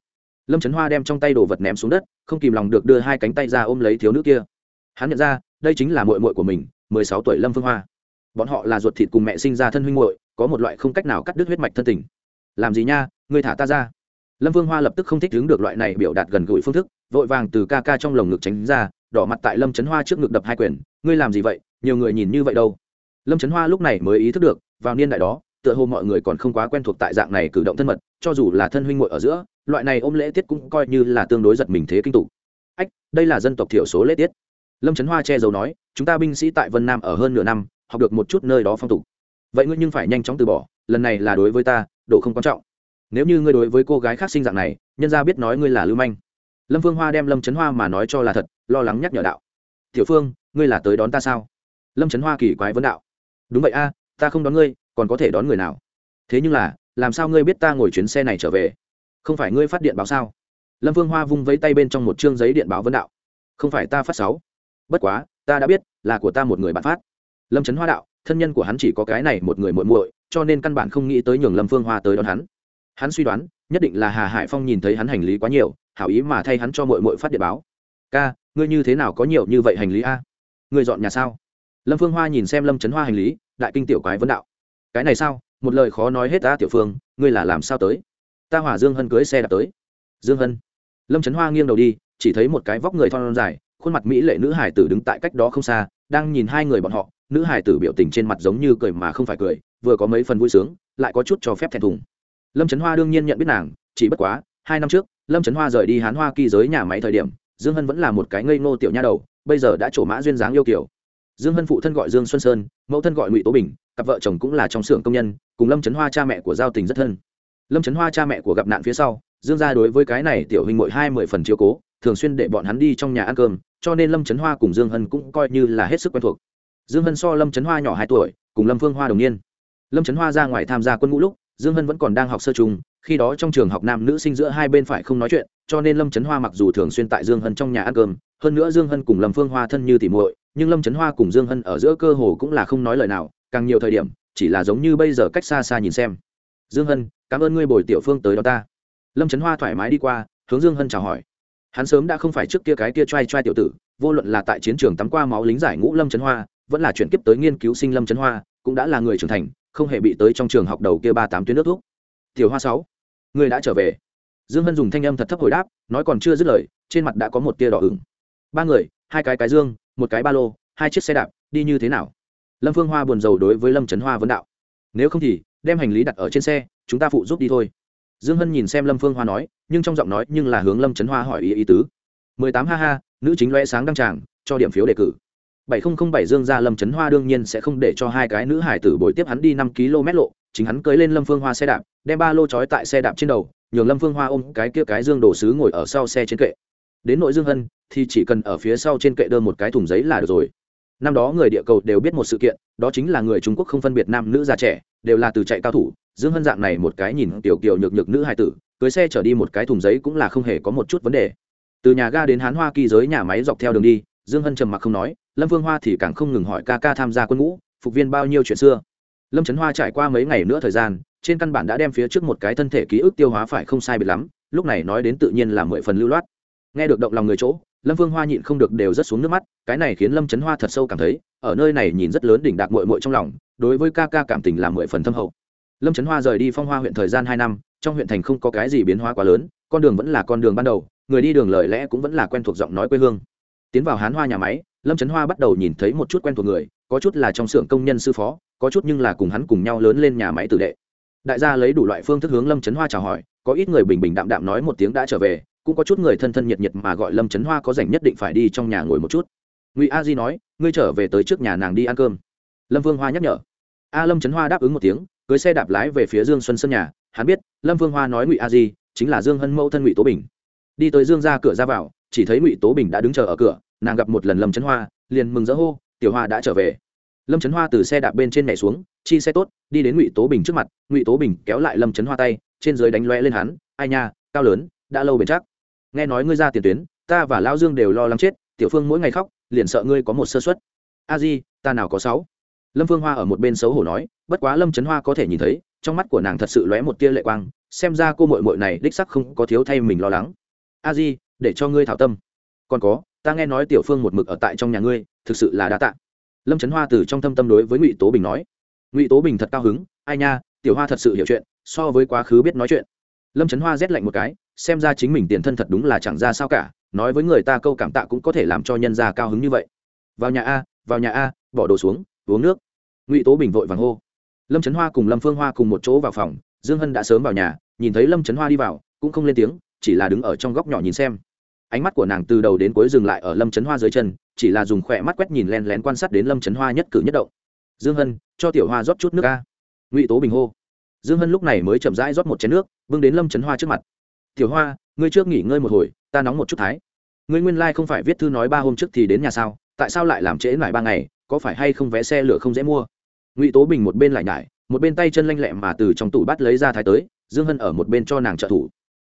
Lâm trấn hoa đem trong tay đồ vật ném xuống đất, không kìm lòng được đưa hai cánh tay ra ôm lấy thiếu nữ kia. Hắn nhận ra, đây chính là mội mội của mình, mười sáu tuổi lâm phương hoa. Bọn họ là ruột thịt cùng mẹ sinh ra thân huynh muội, có một loại không cách nào cắt đứt huyết mạch thân tình làm gì nha, ngươi thả ta ra. Lâm vương hoa lập tức không thích đứng được loại này biểu đạt gần gũi phương thức, vội vàng từ ca ca trong lồng ngực tránh ra, đỏ mặt tại lâm trấn hoa trước ngực đập hai quyền, ngươi làm gì vậy, nhiều người nhìn như vậy đâu. Lâm trấn hoa lúc này mới ý thức được, vào niên đại đó, tựa hồ mọi người còn không quá quen thuộc tại dạng này cử động thân mật, cho dù là thân huynh muội ở giữa, loại này ôm lễ tiết cũng coi như là tương đối giật mình thế kinh tục ách, đây là dân tộc thiểu số lễ tiết. Lâm trấn hoa che giấu nói, chúng ta binh sĩ tại vân nam ở hơn nửa năm, học được một chút nơi đó phong tục. Vậy ngươi nhưng phải nhanh chóng từ bỏ, lần này là đối với ta độ không quan trọng. Nếu như ngươi đối với cô gái khác sinh dạng này, nhân ra biết nói ngươi là lưu manh. Lâm phương hoa đem lâm trấn hoa mà nói cho là thật, lo lắng nhắc nhở đạo. Tiểu phương, ngươi là tới đón ta sao? Lâm trấn hoa kỳ quái vấn đạo. Đúng vậy a, ta không đón ngươi, còn có thể đón người nào? Thế nhưng là, làm sao ngươi biết ta ngồi chuyến xe này trở về? Không phải ngươi phát điện báo sao? Lâm phương hoa vung vấy tay bên trong một chương giấy điện báo vấn đạo. Không phải ta phát sáu. Bất quá, ta đã biết, là của ta một người bạn phát. Lâm trấn hoa đạo, thân nhân của hắn chỉ có cái này một người muội muội cho nên căn bản không nghĩ tới nhường lâm phương hoa tới đón hắn. Hắn suy đoán, nhất định là hà hải phong nhìn thấy hắn hành lý quá nhiều, hảo ý mà thay hắn cho muội muội phát điện báo. Ca, ngươi như thế nào có nhiều như vậy hành lý a? Ngươi dọn nhà sao? Lâm phương hoa nhìn xem lâm trấn hoa hành lý, đại kinh tiểu quái vấn đạo. Cái này sao? Một lời khó nói hết ta tiểu phương, ngươi là làm sao tới? Ta hỏa dương hân cưới xe đạp tới. Dương hân? Lâm trấn hoa nghiêng đầu đi, chỉ thấy một cái vóc người thon dài, khuôn mặt mỹ lệ nữ hải tử đứng tại cách đó không xa đang nhìn hai người bọn họ, nữ hải tử biểu tình trên mặt giống như cười mà không phải cười, vừa có mấy phần vui sướng, lại có chút cho phép thẹn thùng. Lâm trấn hoa đương nhiên nhận biết nàng, chỉ bất quá, hai năm trước, lâm trấn hoa rời đi hán hoa kỳ giới nhà máy thời điểm, dương hân vẫn là một cái ngây ngô tiểu nha đầu, bây giờ đã trổ mã duyên dáng yêu kiểu dương hân phụ thân gọi dương xuân sơn, mẫu thân gọi ngụy tố bình, cặp vợ chồng cũng là trong xưởng công nhân, cùng lâm trấn hoa cha mẹ của giao tình rất thân. Lâm trấn hoa cha mẹ của gặp nạn phía sau, dương gia đối với cái này tiểu hình mội hai mươi phần chiếu cố thường xuyên để bọn hắn đi trong nhà ăn cơm, cho nên lâm trấn hoa cùng dương hân cũng coi như là hết sức quen thuộc. Dương hân so lâm trấn hoa nhỏ hai tuổi, cùng lâm phương hoa đồng niên. Lâm trấn hoa ra ngoài tham gia quân ngũ lúc, dương hân vẫn còn đang học sơ chung khi đó trong trường học nam nữ sinh giữa hai bên phải không nói chuyện, cho nên lâm trấn hoa mặc dù thường xuyên tại dương hân trong nhà ăn cơm, hơn nữa dương hân cùng lâm phương hoa thân như tỉ muội, nhưng lâm trấn hoa cùng dương hân ở giữa cơ hồ cũng là không nói lời nào, càng nhiều thời điểm, chỉ là giống như bây giờ cách xa xa nhìn xem. Dương hân, cảm ơn ngươi bồi tiểu phương tới đó ta. Lâm trấn hoa thoải mái đi qua, hướng dương hân chào hỏi hắn sớm đã không phải trước kia cái kia trai trai tiểu tử, vô luận là tại chiến trường tắm qua máu lính giải ngũ lâm trấn hoa, vẫn là chuyển kiếp tới nghiên cứu sinh lâm trấn hoa, cũng đã là người trưởng thành, không hề bị tới trong trường học đầu kia ba tám tuyến nước thuốc. Tiểu hoa sáu, người đã trở về. Dương hân dùng thanh âm thật thấp hồi đáp, nói còn chưa dứt lời, trên mặt đã có một tia đỏ ửng. Ba người, hai cái cái dương, một cái ba lô, hai chiếc xe đạp, đi như thế nào? Lâm phương hoa buồn rầu đối với lâm trấn hoa vấn đạo. Nếu không thì, đem hành lý đặt ở trên xe, chúng ta phụ giúp đi thôi dương hân nhìn xem lâm phương hoa nói, nhưng trong giọng nói nhưng là hướng lâm trấn hoa hỏi ý ý tứ. Mười tám ha ha, nữ chính loe sáng đăng tràng, cho điểm phiếu đề cử. Bảy nghìn bảy dương gia lâm trấn hoa đương nhiên sẽ không để cho hai cái nữ hải tử bồi tiếp hắn đi năm km lộ, chính hắn cưới lên lâm phương hoa xe đạp, đem ba lô trói tại xe đạp trên đầu, nhường lâm phương hoa ôm cái kia cái dương đồ sứ ngồi ở sau xe trên kệ. Đến nội dương hân, thì chỉ cần ở phía sau trên kệ đơn một cái thùng giấy là được rồi. Năm đó người địa cầu đều biết một sự kiện, đó chính là người trung quốc không phân biệt nam nữ già trẻ, đều là từ chạy cao thủ dương hân dạng này một cái nhìn tiểu kiều nhược nhược nữ hai tử, cưới xe chở đi một cái thùng giấy cũng là không hề có một chút vấn đề. Từ nhà ga đến hán hoa kỳ giới nhà máy dọc theo đường đi, dương hân trầm mặc không nói, lâm vương hoa thì càng không ngừng hỏi ca ca tham gia quân ngũ, phục viên bao nhiêu chuyện xưa. Lâm trấn hoa trải qua mấy ngày nữa thời gian, trên căn bản đã đem phía trước một cái thân thể ký ức tiêu hóa phải không sai biệt lắm, lúc này nói đến tự nhiên là mười phần lưu loát. Nghe được động lòng người chỗ, lâm vương hoa nhịn không được đều rất xuống nước mắt, cái này khiến lâm trấn hoa thật sâu cảm thấy, ở nơi này nhìn rất lớn đỉnh đạc mội mội trong lòng, đối với ca ca cảm tình là mười phần thâm hậu lâm trấn hoa rời đi phong hoa huyện thời gian hai năm, trong huyện thành không có cái gì biến hóa quá lớn, con đường vẫn là con đường ban đầu, người đi đường lời lẽ cũng vẫn là quen thuộc giọng nói quê hương. Tiến vào hán hoa nhà máy, lâm trấn hoa bắt đầu nhìn thấy một chút quen thuộc người, có chút là trong xưởng công nhân sư phó, có chút nhưng là cùng hắn cùng nhau lớn lên nhà máy tử đệ. Đại gia lấy đủ loại phương thức hướng lâm trấn hoa chào hỏi, có ít người bình bình đạm đạm nói một tiếng đã trở về, cũng có chút người thân thân nhiệt nhiệt mà gọi lâm trấn hoa có rảnh nhất định phải đi trong nhà ngồi một chút. Ngụy a di nói, ngươi trở về tới trước nhà nàng đi ăn cơm. Lâm vương hoa nhắc nhở. A lâm trấn hoa đáp ứng một tiếng cưới xe đạp lái về phía dương xuân sân nhà, hắn biết, lâm vương hoa nói ngụy a di chính là dương hân mẫu thân ngụy tố bình. Đi tới dương ra cửa ra vào, chỉ thấy ngụy tố bình đã đứng chờ ở cửa, nàng gặp một lần lâm trấn hoa, liền mừng rỡ hô, tiểu hoa đã trở về. Lâm trấn hoa từ xe đạp bên trên nhảy xuống, chi xe tốt, đi đến ngụy tố bình trước mặt. Ngụy tố bình kéo lại lâm trấn hoa tay, trên dưới đánh loe lên hắn, ai nha, cao lớn, đã lâu bền chắc. Nghe nói ngươi ra tiền tuyến, ta và lao dương đều lo lắng chết, tiểu phương mỗi ngày khóc, liền sợ ngươi có một sơ suất. A di, ta nào có sáu? Lâm phương hoa ở một bên xấu hổ nói, bất quá lâm trấn hoa có thể nhìn thấy, trong mắt của nàng thật sự lóe một tia lệ quang, xem ra cô mội mội này đích sắc không có thiếu thay mình lo lắng. A di, để cho ngươi thảo tâm. Còn có, ta nghe nói tiểu phương một mực ở tại trong nhà ngươi, thực sự là đã tạ. Lâm trấn hoa từ trong thâm tâm đối với ngụy tố bình nói. Ngụy tố bình thật cao hứng, ai nha, tiểu hoa thật sự hiểu chuyện, so với quá khứ biết nói chuyện. Lâm trấn hoa rét lạnh một cái, xem ra chính mình tiền thân thật đúng là chẳng ra sao cả, nói với người ta câu cảm tạ cũng có thể làm cho nhân gia cao hứng như vậy. Vào nhà a, vào nhà a, bỏ đồ xuống uống nước. Ngụy tố bình vội vàng hô. Lâm trấn hoa cùng lâm phương hoa cùng một chỗ vào phòng, dương hân đã sớm vào nhà, nhìn thấy lâm trấn hoa đi vào, cũng không lên tiếng, chỉ là đứng ở trong góc nhỏ nhìn xem. Ánh mắt của nàng từ đầu đến cuối dừng lại ở lâm trấn hoa dưới chân, chỉ là dùng khỏe mắt quét nhìn len lén quan sát đến lâm trấn hoa nhất cử nhất động. Dương hân, cho tiểu hoa rót chút nước ca. Ngụy tố bình hô. Dương hân lúc này mới chậm rãi rót một chén nước vương đến lâm trấn hoa trước mặt. Tiểu hoa, ngươi trước nghỉ ngơi một hồi, ta nóng một chút thái. Ngươi nguyên lai、like、không phải viết thư nói ba hôm trước thì đến nhà sao, tại sao lại làm trễ lại ba ngày có phải hay không vé xe lửa không dễ mua? Ngụy tố bình một bên lại nhải, một bên tay chân lanh lẹ mà từ trong tủ bắt lấy ra thái tới, dương hân ở một bên cho nàng trợ thủ.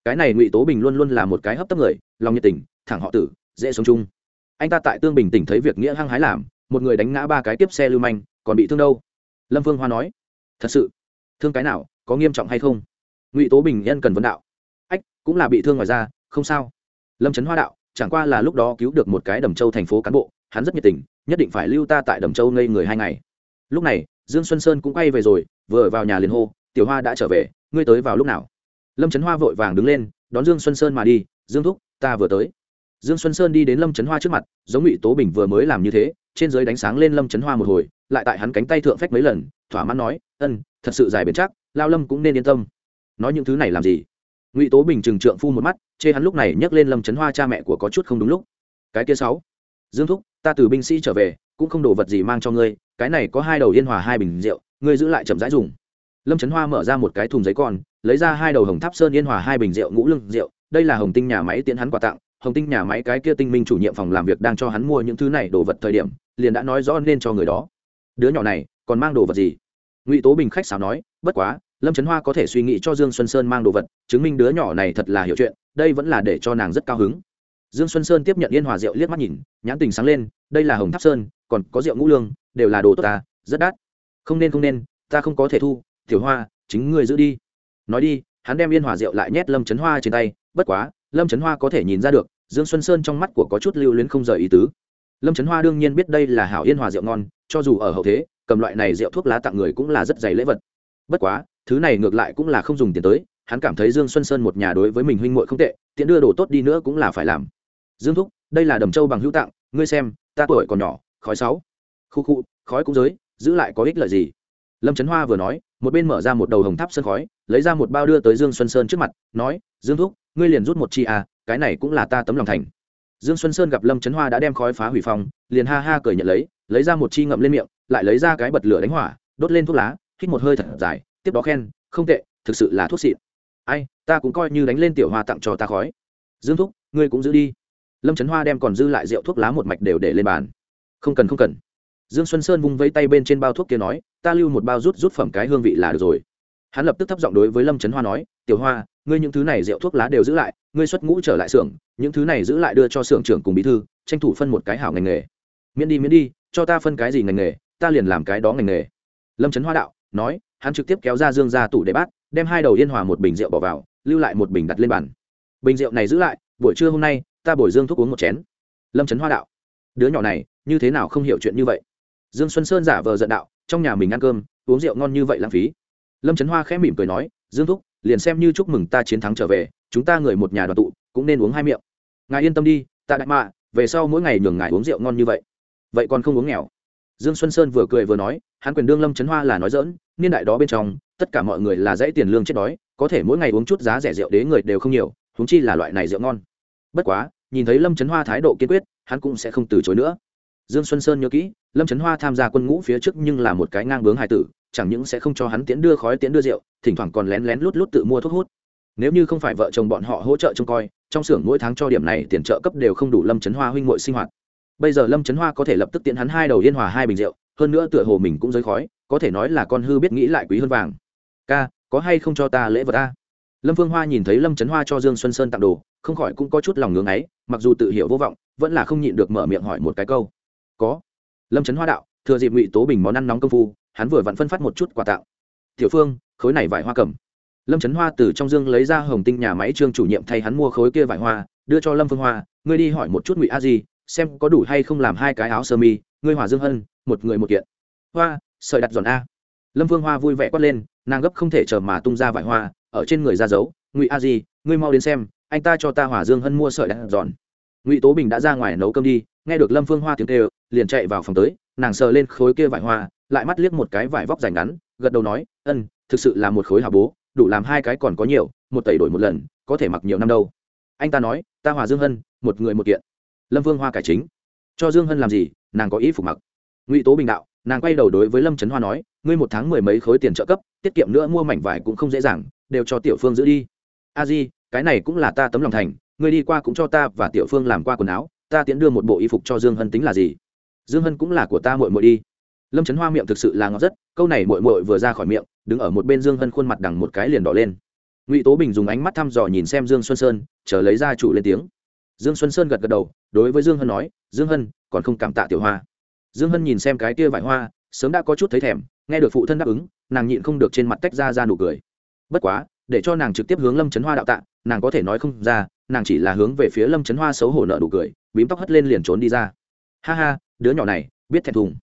Cái này ngụy tố bình luôn luôn là một cái hấp tấp người, lòng nhiệt tình, thẳng họ tử, dễ sống chung. Anh ta tại tương bình tỉnh thấy việc nghĩa hăng hái làm, một người đánh ngã ba cái tiếp xe lưu manh, còn bị thương đâu? Lâm vương hoa nói. Thật sự, thương cái nào, có nghiêm trọng hay không? Ngụy tố bình nhân cần vấn đạo. Ách, cũng là bị thương ngoài ra không sao. Lâm trấn hoa đạo, chẳng qua là lúc đó cứu được một cái đầm châu thành phố cán bộ hắn rất nhiệt tình, nhất định phải lưu ta tại đầm châu ngây người hai ngày. Lúc này, dương xuân sơn cũng quay về rồi, vừa vào nhà liền hô, tiểu hoa đã trở về, ngươi tới vào lúc nào? Lâm trấn hoa vội vàng đứng lên, đón dương xuân sơn mà đi, dương thúc, ta vừa tới. Dương xuân sơn đi đến lâm trấn hoa trước mặt, giống ngụy tố bình vừa mới làm như thế, trên giới đánh sáng lên lâm trấn hoa một hồi, lại tại hắn cánh tay thượng phách mấy lần, thỏa mãn nói, ân, thật sự dài bền chắc, lao lâm cũng nên yên tâm. Nói những thứ này làm gì? Ngụy tố bình trừng trượng phu một mắt, chê hắn lúc này nhắc lên lâm trấn hoa cha mẹ của có chút không đúng lúc. Cái kia sáu dương thúc, ta từ binh sĩ trở về, cũng không đồ vật gì mang cho ngươi, cái này có hai đầu yên hòa hai bình rượu, ngươi giữ lại chậm rãi dùng. Lâm trấn hoa mở ra một cái thùng giấy con lấy ra hai đầu hồng tháp sơn yên hòa hai bình rượu ngũ lương rượu, đây là hồng tinh nhà máy tiễn hắn quà tặng, hồng tinh nhà máy cái kia tinh minh chủ nhiệm phòng làm việc đang cho hắn mua những thứ này đồ vật thời điểm, liền đã nói rõ nên cho người đó. Đứa nhỏ này, còn mang đồ vật gì? Ngụy tố bình khách sáo nói, bất quá, lâm trấn hoa có thể suy nghĩ cho dương xuân sơn mang đồ vật, chứng minh đứa nhỏ này thật là hiểu chuyện, đây vẫn là để cho nàng rất cao hứng dương xuân sơn tiếp nhận yên hòa rượu liếc mắt nhìn, nhãn tình sáng lên, đây là hồng tháp sơn, còn có rượu ngũ lương, đều là đồ tốt ta, rất đắt. Không nên không nên, ta không có thể thu, tiểu hoa, chính ngươi giữ đi. Nói đi, hắn đem yên hòa rượu lại nhét lâm trấn hoa trên tay, bất quá, lâm trấn hoa có thể nhìn ra được, dương xuân sơn trong mắt của có chút lưu luyến không rời ý tứ. Lâm trấn hoa đương nhiên biết đây là hảo yên hòa rượu ngon, cho dù ở hậu thế, cầm loại này rượu thuốc lá tặng người cũng là rất dày lễ vật. Bất quá, thứ này ngược lại cũng là không dùng tiền tới, hắn cảm thấy dương xuân sơn một nhà đối với mình huynh muội không tệ, tiện đưa đồ tốt đi nữa cũng là phải làm dương thúc, đây là đầm châu bằng hữu tặng, ngươi xem, ta tuổi còn nhỏ, khói sáu. Khu khu, khói cũng giới, giữ lại có ích lợi gì? Lâm trấn hoa vừa nói, một bên mở ra một đầu hồng tháp sơn khói, lấy ra một bao đưa tới dương xuân sơn trước mặt, nói, dương thúc, ngươi liền rút một chi à cái này cũng là ta tấm lòng thành. Dương xuân sơn gặp lâm trấn hoa đã đem khói phá hủy phòng, liền ha ha cười nhận lấy lấy ra một chi ngậm lên miệng, lại lấy ra cái bật lửa đánh hỏa, đốt lên thuốc lá, hít một hơi thật dài, tiếp đó khen, không tệ, thực sự là thuốc xịn. Ai, ta cũng coi như đánh lên tiểu hoa tặng cho ta khói. Dương thúc, ngươi cũng giữ đi lâm trấn hoa đem còn dư lại rượu thuốc lá một mạch đều để lên bàn. Không cần không cần. Dương xuân sơn vung vẫy tay bên trên bao thuốc kia nói, ta lưu một bao rút rút phẩm cái hương vị là được rồi. Hắn lập tức thấp giọng đối với lâm trấn hoa nói, tiểu hoa, ngươi những thứ này rượu thuốc lá đều giữ lại, ngươi xuất ngũ trở lại xưởng, những thứ này giữ lại đưa cho xưởng trưởng cùng bí thư, tranh thủ phân một cái hảo ngành nghề. Miễn đi miễn đi, cho ta phân cái gì ngành nghề, ta liền làm cái đó ngành nghề. Lâm trấn hoa đạo, nói, hắn trực tiếp kéo ra dương ra tủ để bát, đem hai đầu yên hòa một bình rượu bỏ vào, lưu lại một bình đặt lên bàn. Bình rượu này giữ lại, buổi trưa hôm nay ta bồi dương thuốc uống một chén. Lâm trấn hoa đạo, đứa nhỏ này, như thế nào không hiểu chuyện như vậy? Dương xuân sơn giả vờ giận đạo, trong nhà mình ăn cơm, uống rượu ngon như vậy lãng phí. Lâm trấn hoa khẽ mỉm cười nói, dương thúc, liền xem như chúc mừng ta chiến thắng trở về, chúng ta người một nhà đoàn tụ, cũng nên uống hai miệng. Ngài yên tâm đi, ta đại mạ, về sau mỗi ngày nhường ngài uống rượu ngon như vậy. Vậy còn không uống nghèo? Dương xuân sơn vừa cười vừa nói, hắn quyền đương lâm trấn hoa là nói dỡn niên đại đó bên trong, tất cả mọi người là dãy tiền lương chết đói, có thể mỗi ngày uống chút giá rẻ rượu đế người đều không nhiều húng chi là loại này rượu ngon. Bất quá nhìn thấy lâm trấn hoa thái độ kiên quyết hắn cũng sẽ không từ chối nữa dương xuân sơn nhớ kỹ lâm trấn hoa tham gia quân ngũ phía trước nhưng là một cái ngang bướng hài tử chẳng những sẽ không cho hắn tiễn đưa khói tiễn đưa rượu thỉnh thoảng còn lén lén lút lút tự mua thuốc hút nếu như không phải vợ chồng bọn họ hỗ trợ trông coi trong xưởng mỗi tháng cho điểm này tiền trợ cấp đều không đủ lâm trấn hoa huynh muội sinh hoạt bây giờ lâm trấn hoa có thể lập tức tiễn hắn hai đầu yên hòa hai bình rượu hơn nữa tựa hồ mình cũng giới khói có thể nói là con hư biết nghĩ lại quý hơn vàng ca có hay không cho ta lễ vật ta lâm phương hoa nhìn thấy lâm trấn hoa cho dương xuân sơn tặng đồ không khỏi cũng có chút lòng ngưỡng ấy, mặc dù tự hiểu vô vọng, vẫn là không nhịn được mở miệng hỏi một cái câu. Có. Lâm trấn hoa đạo, thừa dịp ngụy tố bình món ăn nóng công phu, hắn vừa vặn phân phát một chút quà tặng. Tiểu phương, khối này vải hoa cầm. Lâm trấn hoa từ trong dương lấy ra hồng tinh nhà máy trương chủ nhiệm thay hắn mua khối kia vải hoa, đưa cho lâm phương hoa, ngươi đi hỏi một chút ngụy a di, xem có đủ hay không làm hai cái áo sơ mi, ngươi hòa dương hân, một người một kiện. Hoa, sợi đặt giòn a. Lâm phương hoa vui vẻ quát lên, nàng gấp không thể chờ mà tung ra vải hoa, ở trên người ra giấu ngụy a di, ngươi mau đến xem anh ta cho ta hỏa dương hân mua sợi đạn giòn. Ngụy tố bình đã ra ngoài nấu cơm đi, nghe được lâm phương hoa tiếng kêu, liền chạy vào phòng tới, nàng sờ lên khối kia vải hoa, lại mắt liếc một cái vải vóc dành ngắn, gật đầu nói, ân, thực sự là một khối hà bố, đủ làm hai cái còn có nhiều, một tẩy đổi một lần, có thể mặc nhiều năm đâu. Anh ta nói, ta hòa dương hân, một người một kiện. Lâm vương hoa cải chính, cho dương hân làm gì, nàng có ý phục mặc. Ngụy tố bình đạo, nàng quay đầu đối với lâm trấn hoa nói, ngươi một tháng mười mấy khối tiền trợ cấp, tiết kiệm nữa mua mảnh vải cũng không dễ dàng, đều cho tiểu phương giữ đi. A di cái này cũng là ta tấm lòng thành, ngươi đi qua cũng cho ta và tiểu phương làm qua quần áo, ta tiễn đưa một bộ y phục cho dương hân tính là gì? Dương hân cũng là của ta mội mội đi. Lâm trấn hoa miệng thực sự là ngọt rất, câu này mội mội vừa ra khỏi miệng, đứng ở một bên dương hân khuôn mặt đằng một cái liền đỏ lên. Ngụy tố bình dùng ánh mắt thăm dò nhìn xem dương xuân sơn, chờ lấy ra chủ lên tiếng. Dương xuân sơn gật gật đầu, đối với dương hân nói, dương hân, còn không cảm tạ tiểu hoa. Dương hân nhìn xem cái kia vải hoa, sớm đã có chút thấy thèm, nghe được phụ thân đáp ứng, nàng nhịn không được trên mặt tách ra ra nụ cười. Bất quá để cho nàng trực tiếp hướng lâm trấn hoa đạo tạ, nàng có thể nói không ra, nàng chỉ là hướng về phía lâm trấn hoa xấu hổ nợ đủ cười, bím tóc hất lên liền trốn đi ra. Ha ha, đứa nhỏ này, biết thẹn thùng.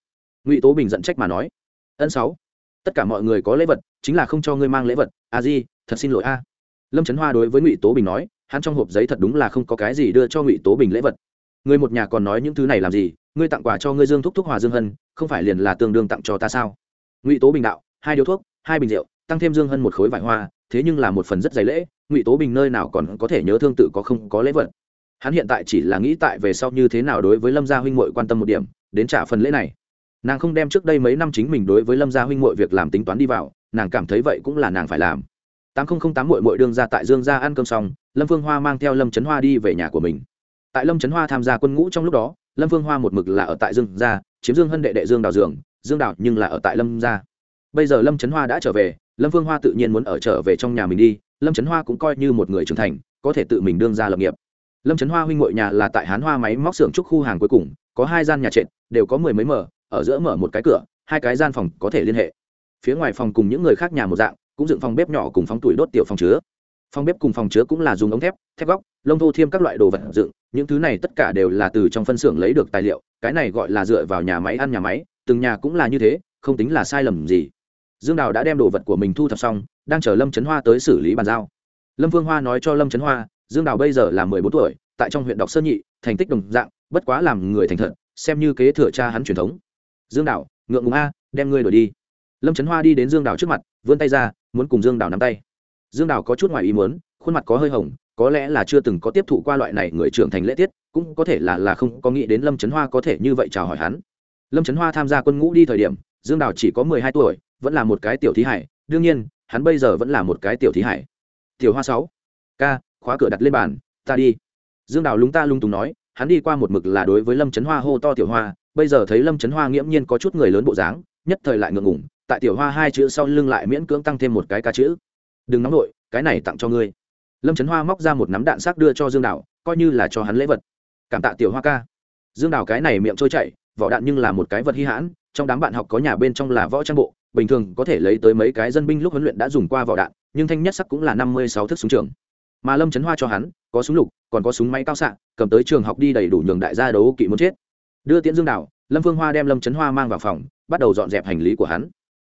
Ngụy tố bình giận trách mà nói. Ân sáu, tất cả mọi người có lễ vật, chính là không cho ngươi mang lễ vật. A di, thật xin lỗi a. Lâm trấn hoa đối với ngụy tố bình nói, hắn trong hộp giấy thật đúng là không có cái gì đưa cho ngụy tố bình lễ vật. Người một nhà còn nói những thứ này làm gì, ngươi tặng quà cho ngươi dương thúc thúc hòa dương hân, không phải liền là tương đương tặng cho ta sao? Ngụy tố bình đạo, hai điếu thuốc, hai bình rượu, tăng thêm dương hân một khối vải hoa thế nhưng là một phần rất dày lễ, ngụy tố bình nơi nào còn có thể nhớ thương tự có không có lễ vật. Hắn hiện tại chỉ là nghĩ tại về sau như thế nào đối với lâm gia huynh mội quan tâm một điểm, đến trả phần lễ này. Nàng không đem trước đây mấy năm chính mình đối với lâm gia huynh mội việc làm tính toán đi vào, nàng cảm thấy vậy cũng là nàng phải làm. Tám nghìn tám mội mội đương ra tại dương gia ăn cơm xong, lâm phương hoa mang theo lâm trấn hoa đi về nhà của mình. Tại lâm trấn hoa tham gia quân ngũ trong lúc đó, lâm phương hoa một mực là ở tại dương gia, chiếm dương hân đệ đệ dương đào dường, dương đào nhưng là ở tại lâm gia. Bây giờ lâm trấn hoa đã trở về lâm phương hoa tự nhiên muốn ở trở về trong nhà mình đi, lâm trấn hoa cũng coi như một người trưởng thành, có thể tự mình đương ra lập nghiệp. Lâm trấn hoa huynh ngội nhà là tại hán hoa máy móc xưởng trúc khu hàng cuối cùng, có hai gian nhà trệt, đều có mười mấy mở, ở giữa mở một cái cửa, hai cái gian phòng có thể liên hệ. Phía ngoài phòng cùng những người khác nhà một dạng, cũng dựng phòng bếp nhỏ cùng phóng tuổi đốt tiểu phòng chứa. Phòng bếp cùng phòng chứa cũng là dùng ống thép thép góc, lông thô thiêm các loại đồ vật dựng, những thứ này tất cả đều là từ trong phân xưởng lấy được tài liệu, cái này gọi là dựa vào nhà máy ăn nhà máy, từng nhà cũng là như thế, không tính là sai lầm gì dương đào đã đem đồ vật của mình thu thập xong, đang chờ lâm trấn hoa tới xử lý bàn giao. Lâm vương hoa nói cho lâm trấn hoa, dương đào bây giờ là mười bốn tuổi, tại trong huyện đọc sơn nhị, thành tích đồng dạng, bất quá làm người thành thật, xem như kế thừa cha hắn truyền thống. Dương đào, ngượng ngùng a, đem ngươi đổi đi. Lâm trấn hoa đi đến dương đào trước mặt, vươn tay ra, muốn cùng dương đào nắm tay. Dương đào có chút ngoài ý muốn, khuôn mặt có hơi hồng, có lẽ là chưa từng có tiếp thụ qua loại này người trưởng thành lễ tiết, cũng có thể là là không có nghĩ đến lâm trấn hoa có thể như vậy chào hỏi hắn. Lâm trấn hoa tham gia quân ngũ đi thời điểm, dương đào chỉ có mười hai tuổi vẫn là một cái tiểu thí hải, đương nhiên, hắn bây giờ vẫn là một cái tiểu thí hải. Tiểu hoa sáu, ca, khóa cửa đặt lên bàn, ta đi. Dương đào lúng ta lung túng nói, hắn đi qua một mực là đối với lâm trấn hoa hô to tiểu hoa, bây giờ thấy lâm trấn hoa nghiễm nhiên có chút người lớn bộ dáng, nhất thời lại ngượng ngủng tại tiểu hoa hai chữ sau lưng lại miễn cưỡng tăng thêm một cái ca chữ. Đừng nóng nổi cái này tặng cho ngươi. Lâm trấn hoa móc ra một nắm đạn xác đưa cho dương đào, coi như là cho hắn lễ vật. Cảm tạ tiểu hoa ca. Dương đào cái này miệng trôi chảy, vỏ đạn nhưng là một cái vật hy hãn, trong đám bạn học có nhà bên trong là võ trang bộ bình thường có thể lấy tới mấy cái dân binh lúc huấn luyện đã dùng qua vỏ đạn, nhưng thanh nhất sắc cũng là năm mươi sáu thước súng trường. Mà lâm trấn hoa cho hắn, có súng lục, còn có súng máy cao xạ, cầm tới trường học đi đầy đủ nhường đại gia đấu kỵ muốn chết. Đưa tiễn dương đảo lâm phương hoa đem lâm trấn hoa mang vào phòng, bắt đầu dọn dẹp hành lý của hắn.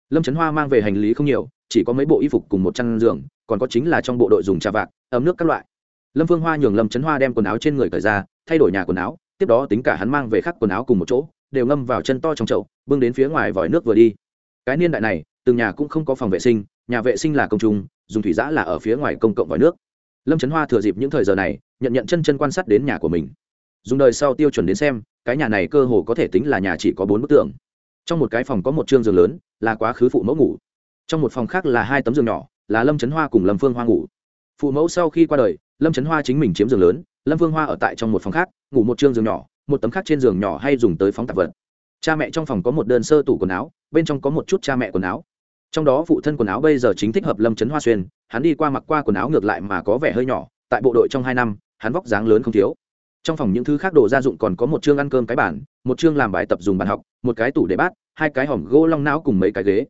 Lâm trấn hoa mang về hành lý không nhiều, chỉ có mấy bộ y phục cùng một chăn giường, còn có chính là trong bộ đội dùng trà vạc, ấm nước các loại. Lâm phương hoa nhường lâm trấn hoa đem quần áo trên người cởi ra, thay đổi nhà quần áo, tiếp đó tính cả hắn mang về khắc quần áo cùng một chỗ, đều ngâm vào chân to trong chậu, bưng đến phía ngoài vòi nước vừa đi cái niên đại này, từng nhà cũng không có phòng vệ sinh, nhà vệ sinh là công chúng dùng thủy giã là ở phía ngoài công cộng vòi nước. Lâm trấn hoa thừa dịp những thời giờ này, nhận nhận chân chân quan sát đến nhà của mình. Dùng đời sau tiêu chuẩn đến xem, cái nhà này cơ hồ có thể tính là nhà chỉ có bốn bức tường. Trong một cái phòng có một chương giường lớn, là quá khứ phụ mẫu ngủ. Trong một phòng khác là hai tấm giường nhỏ, là lâm trấn hoa cùng lâm phương hoa ngủ. Phụ mẫu sau khi qua đời, lâm trấn hoa chính mình chiếm giường lớn, lâm phương hoa ở tại trong một phòng khác, ngủ một chương giường nhỏ, một tấm khác trên giường nhỏ hay dùng tới phóng tạp vật cha mẹ trong phòng có một đơn sơ tủ quần áo, bên trong có một chút cha mẹ quần áo. Trong đó phụ thân quần áo bây giờ chính thích hợp lâm trấn hoa xuyên, hắn đi qua mặc qua quần áo ngược lại mà có vẻ hơi nhỏ, tại bộ đội trong hai năm, hắn vóc dáng lớn không thiếu. Trong phòng những thứ khác đồ gia dụng còn có một chương ăn cơm cái bản một chương làm bài tập dùng bàn học, một cái tủ để bát, hai cái hòm gỗ long não cùng mấy cái ghế.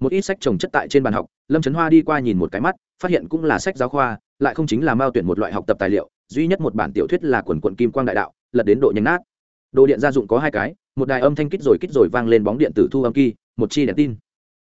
Một ít sách trồng chất tại trên bàn học, lâm trấn hoa đi qua nhìn một cái mắt, phát hiện cũng là sách giáo khoa, lại không chính là mao tuyển một loại học tập tài liệu, duy nhất một bản tiểu thuyết là quần quận kim quang đại đạo, lật đến độ nhanh nát. Đồ điện gia dụng có hai cái một đài âm thanh kích rồi kích rồi vang lên bóng điện tử thu âm kỳ một chi đèn tin.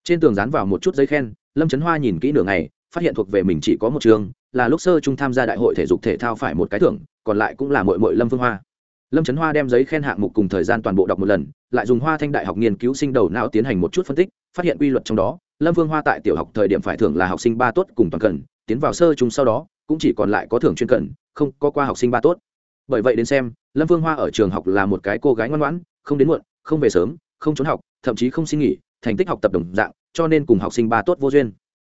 Trên tường dán vào một chút giấy khen, lâm trấn hoa nhìn kỹ nửa ngày, phát hiện thuộc về mình chỉ có một trường, là lúc sơ trung tham gia đại hội thể dục thể thao phải một cái thưởng, còn lại cũng là mội mội lâm phương hoa. Lâm trấn hoa đem giấy khen hạng mục cùng thời gian toàn bộ đọc một lần, lại dùng hoa thanh đại học nghiên cứu sinh đầu não tiến hành một chút phân tích, phát hiện quy luật trong đó, lâm phương hoa tại tiểu học thời điểm phải thưởng là học sinh ba tốt cùng toàn cần, tiến vào sơ trung sau đó, cũng chỉ còn lại có thưởng chuyên cần, không có qua học sinh ba tốt. Bởi vậy đến xem, lâm phương hoa ở trường học là một cái cô gái ngoan ngoãn không đến muộn, không về sớm, không trốn học, thậm chí không xin nghỉ, thành tích học tập đồng dạng, cho nên cùng học sinh ba tốt vô duyên.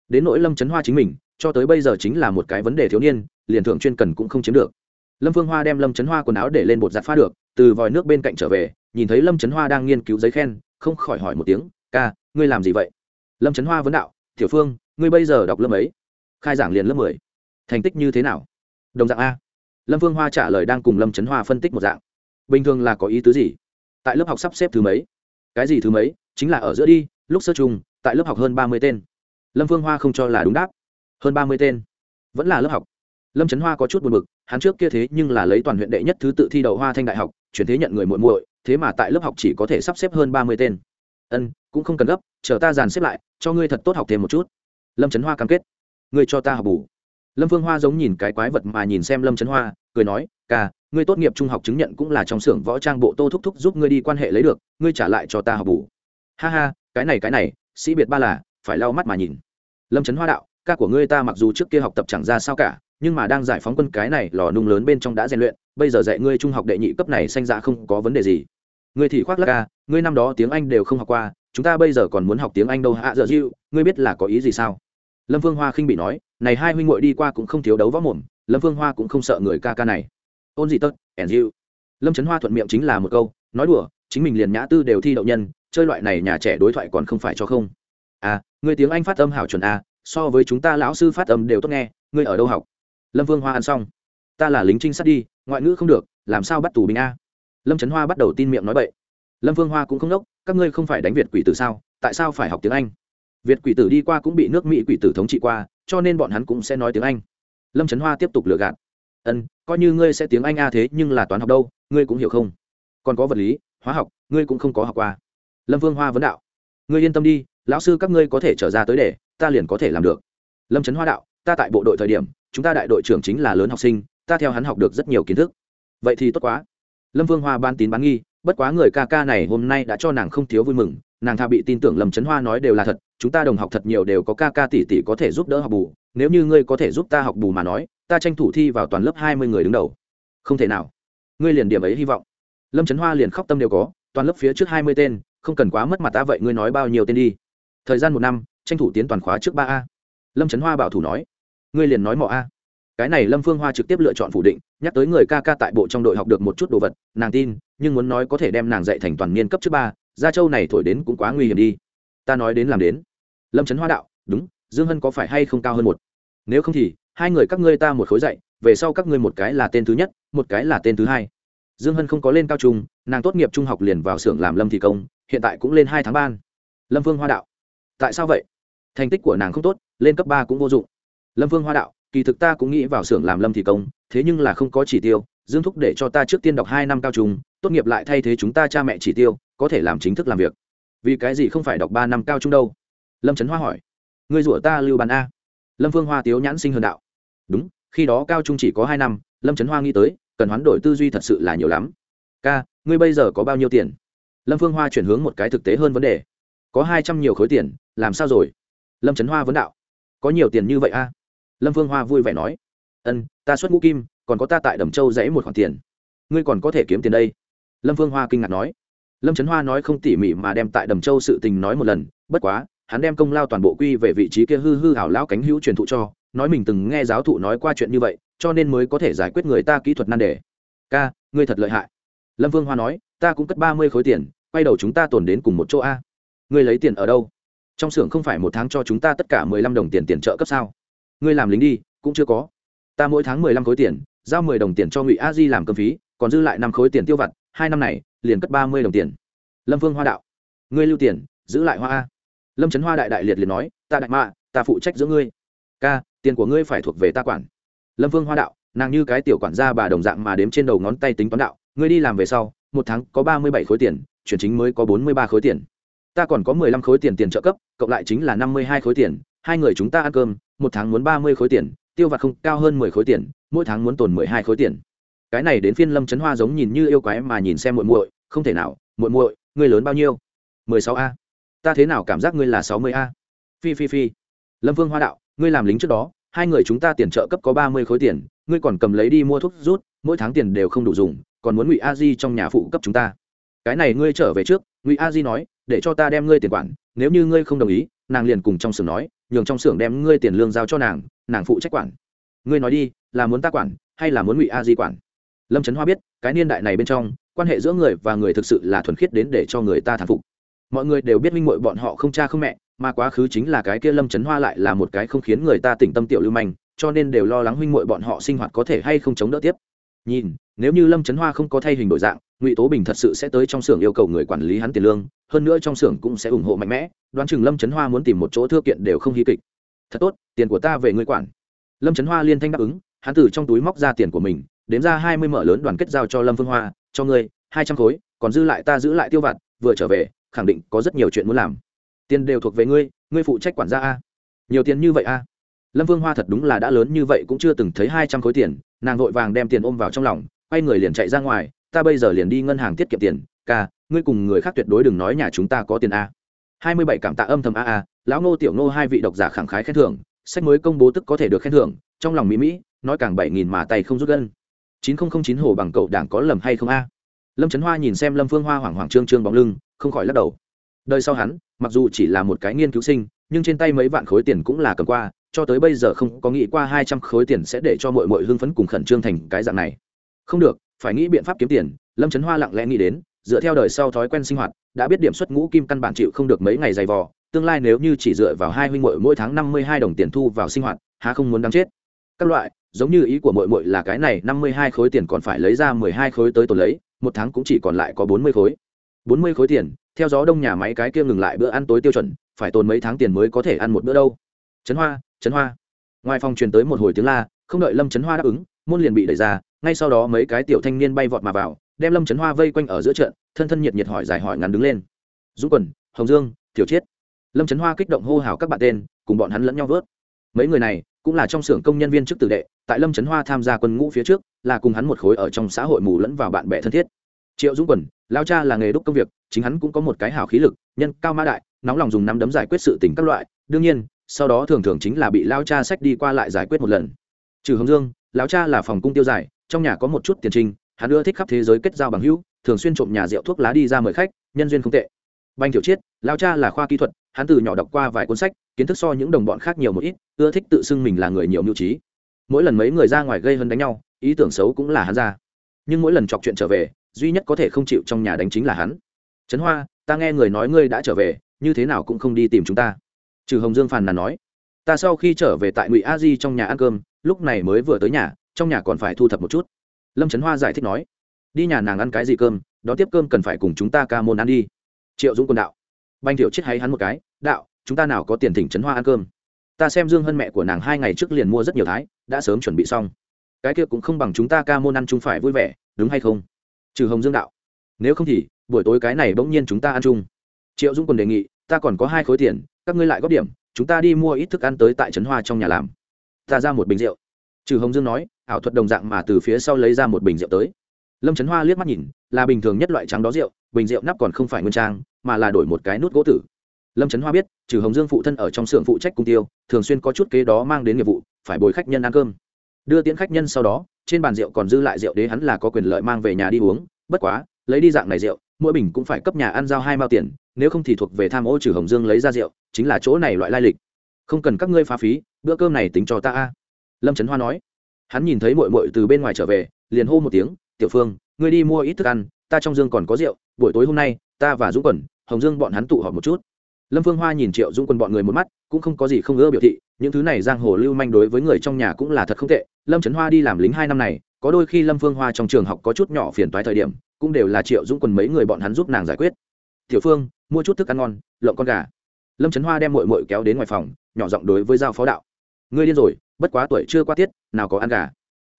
Đến nỗi lâm trấn hoa chính mình, cho tới bây giờ chính là một cái vấn đề thiếu niên, liền thượng chuyên cần cũng không chiếm được. Lâm phương hoa đem lâm trấn hoa quần áo để lên bột giặt pha được, từ vòi nước bên cạnh trở về, nhìn thấy lâm trấn hoa đang nghiên cứu giấy khen, không khỏi hỏi một tiếng, ca, ngươi làm gì vậy? Lâm trấn hoa vấn đạo, tiểu phương, ngươi bây giờ đọc lớp ấy khai giảng liền lớp mười. Thành tích như thế nào? Đồng dạng a. Lâm phương hoa trả lời đang cùng lâm trấn hoa phân tích một dạng. Bình thường là có ý tứ gì? Tại lớp học sắp xếp thứ mấy? Cái gì thứ mấy? Chính là ở giữa đi, lúc sơ chung tại lớp học hơn ba mươi tên. Lâm phương hoa không cho là đúng đáp. Hơn ba mươi tên. Vẫn là lớp học. Lâm trấn hoa có chút buồn b ự c hắn trước kia thế nhưng là lấy toàn huyện đệ nhất thứ tự thi đậu hoa thanh đại học, chuyển thế nhận người muộn muội, thế mà tại lớp học chỉ có thể sắp xếp hơn ba mươi tên. Ân, cũng không cần gấp, chờ ta dàn xếp lại, cho ngươi thật tốt học thêm một chút. Lâm trấn hoa cam kết. Ngươi cho ta học bù lâm phương hoa giống nhìn cái quái vật mà nhìn xem lâm trấn hoa, cười nói ca ngươi tốt nghiệp trung học chứng nhận cũng là trong xưởng võ trang bộ tô thúc thúc giúp ngươi đi quan hệ lấy được, ngươi trả lại cho ta học bù. Ha ha, cái này cái này, sĩ biệt ba là, phải lau mắt mà nhìn. Lâm trấn hoa đạo, ca của ngươi ta mặc dù trước kia học tập chẳng ra sao cả, nhưng mà đang giải phóng quân cái này lò nung lớn bên trong đã rèn luyện, bây giờ dạy ngươi trung học đệ nhị cấp này sanh ra dạ không có vấn đề gì. Ngươi thì khoác lắc ca à, ngươi năm đó tiếng anh đều không học qua, chúng ta bây giờ còn muốn học tiếng anh đâu hạ giờ dịu, ngươi biết là có ý gì sao? Lâm phương hoa khinh bị nói này hai huynh muội đi qua cũng không thiếu đấu võ mồm lâm phương hoa cũng không sợ người ca ca này. Ôn gì tất and you lâm trấn hoa thuận miệng chính là một câu nói đùa chính mình liền nhã tư đều thi đậu nhân chơi loại này nhà trẻ đối thoại còn không phải cho không. À người tiếng anh phát âm hảo chuẩn a à, so với chúng ta lão sư phát âm đều tốt nghe ngươi ở đâu học? Lâm vương hoa ăn xong. Ta là lính trinh sát đi ngoại ngữ không được làm sao bắt tù binh a? Lâm trấn hoa bắt đầu tin miệng nói bậy. Lâm vương hoa cũng không đốc các ngươi không phải đánh việt quỷ tử sao tại sao phải học tiếng anh? Việt quỷ tử đi qua cũng bị nước mỹ quỷ tử thống trị qua cho nên bọn hắn cũng sẽ nói tiếng anh. Lâm trấn hoa tiếp tục lừa gạt. Ân, coi như ngươi sẽ tiếng anh a thế nhưng là toán học đâu, ngươi cũng hiểu không? Còn có vật lý, hóa học, ngươi cũng không có học qua. Lâm vương hoa vấn đạo. Ngươi yên tâm đi, lão sư các ngươi có thể trở ra tới để, ta liền có thể làm được. Lâm trấn hoa đạo. Ta tại bộ đội thời điểm, chúng ta đại đội trưởng chính là lớn học sinh, ta theo hắn học được rất nhiều kiến thức. Vậy thì tốt quá. Lâm vương hoa ban tín bán nghi bất quá người ca ca này hôm nay đã cho nàng không thiếu vui mừng, nàng tha bị tin tưởng lầm trấn hoa nói đều là thật, chúng ta đồng học thật nhiều đều có ca ca tỷ tỷ có thể giúp đỡ học bù, nếu như ngươi có thể giúp ta học bù mà nói, ta tranh thủ thi vào toàn lớp hai mươi người đứng đầu. Không thể nào. Ngươi liền điểm ấy hy vọng. Lâm trấn hoa liền khóc tâm đều có, toàn lớp phía trước hai mươi tên, không cần quá mất mặt ta vậy ngươi nói bao nhiêu tên đi. Thời gian một năm, tranh thủ tiến toàn khóa trước ba a. Lâm trấn hoa bảo thủ nói, ngươi liền nói mọ a cái này lâm phương hoa trực tiếp lựa chọn phủ định, nhắc tới người ca ca tại bộ trong đội học được một chút đồ vật, nàng tin, nhưng muốn nói có thể đem nàng dạy thành toàn niên cấp trước ba, gia châu này thổi đến cũng quá nguy hiểm đi. Ta nói đến làm đến. Lâm trấn hoa đạo, đúng, dương hân có phải hay không cao hơn một? Nếu không thì, hai người các ngươi ta một khối dạy, về sau các ngươi một cái là tên thứ nhất, một cái là tên thứ hai. Dương hân không có lên cao trung, nàng tốt nghiệp trung học liền vào xưởng làm lâm thị công, hiện tại cũng lên hai tháng ban. Lâm vương hoa đạo, tại sao vậy? Thành tích của nàng không tốt, lên cấp ba cũng vô dụng. Lâm vương hoa đạo kỳ thực ta cũng nghĩ vào xưởng làm lâm thị công, thế nhưng là không có chỉ tiêu, dương thúc để cho ta trước tiên đọc hai năm cao trung, tốt nghiệp lại thay thế chúng ta cha mẹ chỉ tiêu, có thể làm chính thức làm việc. Vì cái gì không phải đọc ba năm cao trung đâu? Lâm trấn hoa hỏi. Người rủa ta lưu bàn a. Lâm Phương hoa tiếu nhãn sinh hơn đạo. Đúng, khi đó cao trung chỉ có hai năm, lâm trấn hoa nghĩ tới, cần hoán đổi tư duy thật sự là nhiều lắm. Ca, ngươi bây giờ có bao nhiêu tiền? Lâm phương hoa chuyển hướng một cái thực tế hơn vấn đề. Có hai trăm nhiều khối tiền, làm sao rồi? Lâm trấn hoa vấn đạo. Có nhiều tiền như vậy a? Lâm phương hoa vui vẻ nói, ân, ta xuất ngũ kim, còn có ta tại đầm châu dãy một khoản tiền. Ngươi còn có thể kiếm tiền đây. Lâm phương hoa kinh ngạc nói. Lâm trấn hoa nói không tỉ mỉ mà đem tại đầm châu sự tình nói một lần, bất quá, hắn đem công lao toàn bộ quy về vị trí kia hư hư hảo lão cánh hữu truyền thụ cho, nói mình từng nghe giáo thụ nói qua chuyện như vậy, cho nên mới có thể giải quyết người ta kỹ thuật nan đề. Ca, ngươi thật lợi hại. Lâm vương hoa nói, ta cũng cất ba mươi khối tiền, quay đầu chúng ta tồn đến cùng một chỗ a. Ngươi lấy tiền ở đâu? Trong xưởng không phải một tháng cho chúng ta tất cả mười lăm đồng tiền tiền trợ cấp sao? Ngươi làm lính đi, cũng chưa có. Ta mỗi tháng mười lăm khối tiền, giao mười đồng tiền cho ngụy a di làm cơm phí, còn dư lại năm khối tiền tiêu vặt, hai năm này, liền cất ba mươi đồng tiền. Lâm vương hoa đạo, ngươi lưu tiền, giữ lại hoa a. Lâm trấn hoa đại đại liệt liền nói, ta đại mạ, ta phụ trách giữa ngươi. Ca, tiền của ngươi phải thuộc về ta quản. Lâm vương hoa đạo, nàng như cái tiểu quản gia bà đồng dạng mà đếm trên đầu ngón tay tính toán đạo, ngươi đi làm về sau, một tháng có ba mươi bảy khối tiền, chuyển chính mới có bốn mươi ba khối tiền. Ta còn có mười lăm khối tiền tiền trợ cấp, cộng lại chính là năm mươi hai khối tiền. Hai người chúng ta ăn cơm một tháng muốn ba mươi khối tiền, tiêu vặt không, cao hơn mười khối tiền, mỗi tháng muốn tồn mười hai khối tiền. Cái này đến phiên lâm trấn hoa giống nhìn như yêu quái mà nhìn xem muội muội, không thể nào, muội muội, ngươi lớn bao nhiêu? mười sáu a. Ta thế nào cảm giác ngươi là sáu mươi a? Phi phi phi. Lâm vương hoa đạo, ngươi làm lính trước đó, hai người chúng ta tiền trợ cấp có ba mươi khối tiền, ngươi còn cầm lấy đi mua thuốc rút, mỗi tháng tiền đều không đủ dùng, còn muốn ngụy a di trong nhà phụ cấp chúng ta. Cái này ngươi trở về trước, ngụy a di nói để cho ta đem ngươi tiền quản, nếu như ngươi không đồng ý, nàng liền cùng trong xưởng nói, nhường trong xưởng đem ngươi tiền lương giao cho nàng nàng phụ trách quản. Ngươi nói đi, là muốn ta quản, hay là muốn ngụy a di quản? Lâm trấn hoa biết, cái niên đại này bên trong, quan hệ giữa người và người thực sự là thuần khiết đến để cho người ta thán phục. Mọi người đều biết minh mội bọn họ không cha không mẹ, mà quá khứ chính là cái kia lâm trấn hoa lại là một cái không khiến người ta tỉnh tâm tiểu lưu manh, cho nên đều lo lắng huynh mội bọn họ sinh hoạt có thể hay không chống đỡ tiếp. Nhìn, nếu như lâm trấn hoa không có thay hình đổi dạng ngụy tố bình thật sự sẽ tới trong xưởng yêu cầu người quản lý hắn tiền lương, hơn nữa trong xưởng cũng sẽ ủng hộ mạnh mẽ, đoán chừng lâm trấn hoa muốn tìm một chỗ thư kiện đều không hí kịch. Thật tốt, tiền của ta về ngươi quản. Lâm trấn hoa liên thanh đáp ứng, hắn từ trong túi móc ra tiền của mình, đếm ra hai mươi mở lớn đoàn kết giao cho lâm phương hoa, cho ngươi, hai trăm khối, còn dư lại ta giữ lại tiêu vặt, vừa trở về, khẳng định có rất nhiều chuyện muốn làm. Tiền đều thuộc về ngươi ngươi phụ trách quản gia a. Nhiều tiền như vậy a? Lâm vương hoa thật đúng là đã lớn như vậy cũng chưa từng thấy hai trăm khối tiền, nàng vội vàng đem tiền ôm vào trong lòng, quay người liền chạy ra ngoài ta bây giờ liền đi ngân hàng tiết kiệm tiền, ca, ngươi cùng người khác tuyệt đối đừng nói nhà chúng ta có tiền a. Hai mươi bảy cảm tạ âm thầm a a, lão ngô tiểu ngô hai vị độc giả khẳng khái khen thưởng, sách mới công bố tức có thể được khen thưởng, trong lòng mỹ mỹ, nói càng bảy nghìn mà tay không rút gân. chín nghìn chín hồ bằng cậu đảng có lầm hay không a? Lâm trấn hoa nhìn xem lâm phương hoa hoảng hoảng trương trương bóng lưng, không khỏi lắc đầu. Đời sau hắn, mặc dù chỉ là một cái nghiên cứu sinh, nhưng trên tay mấy vạn khối tiền cũng là cầm qua, cho tới bây giờ không có nghĩ qua hai trăm khối tiền sẽ để cho mọi mọi hưng phấn cùng khẩn trương thành cái dạng này. Không được phải nghĩ biện pháp kiếm tiền, lâm trấn hoa lặng lẽ nghĩ đến, dựa theo đời sau thói quen sinh hoạt, đã biết điểm xuất ngũ kim căn bản chịu không được mấy ngày dày vò, tương lai nếu như chỉ dựa vào hai huynh muội mỗi tháng năm mươi hai đồng tiền thu vào sinh hoạt, há không muốn đáng chết. Các loại, giống như ý của muội muội là cái này, năm mươi hai khối tiền còn phải lấy ra mười hai khối tới tồn lấy, một tháng cũng chỉ còn lại có bốn mươi khối. bốn mươi khối tiền, theo gió đông nhà máy cái kia ngừng lại bữa ăn tối tiêu chuẩn, phải tồn mấy tháng tiền mới có thể ăn một bữa đâu. Trấn hoa trấn hoa. Ngoài phòng truyền tới một hồi tiếng la, không đợi lâm trấn hoa đáp ứng, môn liền bị đẩy ra ngay sau đó mấy cái tiểu thanh niên bay vọt mà vào, đem lâm trấn hoa vây quanh ở giữa trận, thân thân nhiệt nhiệt hỏi dài hỏi ngắn đứng lên. Dũng quần, hồng dương, thiểu chiết. Lâm trấn hoa kích động hô hào các bạn tên, cùng bọn hắn lẫn nhau vớt. Mấy người này, cũng là trong xưởng công nhân viên chức tử đệ, tại lâm trấn hoa tham gia quân ngũ phía trước, là cùng hắn một khối ở trong xã hội mù lẫn vào bạn bè thân thiết. Triệu dũng quần, lao cha là nghề đúc công việc, chính hắn cũng có một cái hào khí lực, nhân cao mã đại, nóng lòng dùng nắm đấm giải quyết sự tình các loại. Đương nhiên, sau đó thường thường chính là bị lao cha sách đi qua lại giải quyết một lần. Trừ hồng dương, lao cha là phòng cung tiêu giải trong nhà có một chút tiền trinh, hắn ưa thích khắp thế giới kết giao bằng hữu, thường xuyên trộm nhà rượu thuốc lá đi ra mời khách, nhân duyên không tệ. Banh tiểu chiết lao cha là khoa kỹ thuật, hắn từ nhỏ đọc qua vài cuốn sách, kiến thức so những đồng bọn khác nhiều một ít, ưa thích tự xưng mình là người nhiều mưu trí. Mỗi lần mấy người ra ngoài gây hơn đánh nhau, ý tưởng xấu cũng là hắn ra. Nhưng mỗi lần chọc chuyện trở về, duy nhất có thể không chịu trong nhà đánh chính là hắn. Trấn hoa, ta nghe người nói ngươi đã trở về, như thế nào cũng không đi tìm chúng ta. Trừ hồng dương phàn nàn nói. Ta sau khi trở về tại ngụy a di trong nhà ăn cơm, lúc này mới vừa tới nhà trong nhà còn phải thu thập một chút. Lâm trấn hoa giải thích nói, đi nhà nàng ăn cái gì cơm đó tiếp cơm cần phải cùng chúng ta ca môn ăn đi. Triệu dũng quân đạo banh thiệu chết hay hắn một cái, đạo, chúng ta nào có tiền thỉnh trấn hoa ăn cơm. Ta xem dương hân mẹ của nàng hai ngày trước liền mua rất nhiều thái, đã sớm chuẩn bị xong. Cái kia cũng không bằng chúng ta ca môn ăn chung phải vui vẻ, đúng hay không? Trừ hồng dương đạo, nếu không thì, buổi tối cái này bỗng nhiên chúng ta ăn chung. Triệu dũng quân đề nghị, ta còn có hai khối tiền, các ngươi lại góp điểm, chúng ta đi mua ít thức ăn tới tại trấn hoa trong nhà làm. Ta ra một bình rượu trừ hồng dương nói, ảo thuật đồng dạng mà từ phía sau lấy ra một bình rượu tới. Lâm trấn hoa liếc mắt nhìn, là bình thường nhất loại trắng đó rượu, bình rượu nắp còn không phải nguyên trang, mà là đổi một cái nút gỗ tử. Lâm trấn hoa biết, trừ hồng dương phụ thân ở trong xưởng phụ trách cung tiêu, thường xuyên có chút kế đó mang đến nghiệp vụ, phải bồi khách nhân ăn cơm. Đưa tiễn khách nhân sau đó, trên bàn rượu còn dư lại rượu đế hắn là có quyền lợi mang về nhà đi uống, bất quá, lấy đi dạng này rượu, mỗi bình cũng phải cấp nhà ăn giao hai mao tiền, nếu không thì thuộc về tham ô trừ hồng dương lấy ra rượu, chính là chỗ này loại lai lịch. Không cần các ngươi phá phí, bữa cơm này tính cho ta a lâm trấn hoa nói. Hắn nhìn thấy mội mội từ bên ngoài trở về, liền hô một tiếng, tiểu phương, ngươi đi mua ít thức ăn, ta trong dương còn có rượu, buổi tối hôm nay, ta và dũng quần, hồng dương bọn hắn tụ họp một chút. Lâm phương hoa nhìn triệu dũng quần bọn người một mắt, cũng không có gì không ưa biểu thị, những thứ này giang hồ lưu manh đối với người trong nhà cũng là thật không tệ. Lâm trấn hoa đi làm lính hai năm này, có đôi khi lâm phương hoa trong trường học có chút nhỏ phiền toái thời điểm, cũng đều là triệu dũng quần mấy người bọn hắn giúp nàng giải quyết. Tiểu phương, mua chút thức ăn ngon lợn con gà. Lâm trấn hoa đem mội mội kéo đến ngoài phòng, nhỏ giọng đối với giao phó đạo. Ngươi điên rồi bất quá tuổi chưa qua tiết, nào có ăn gà.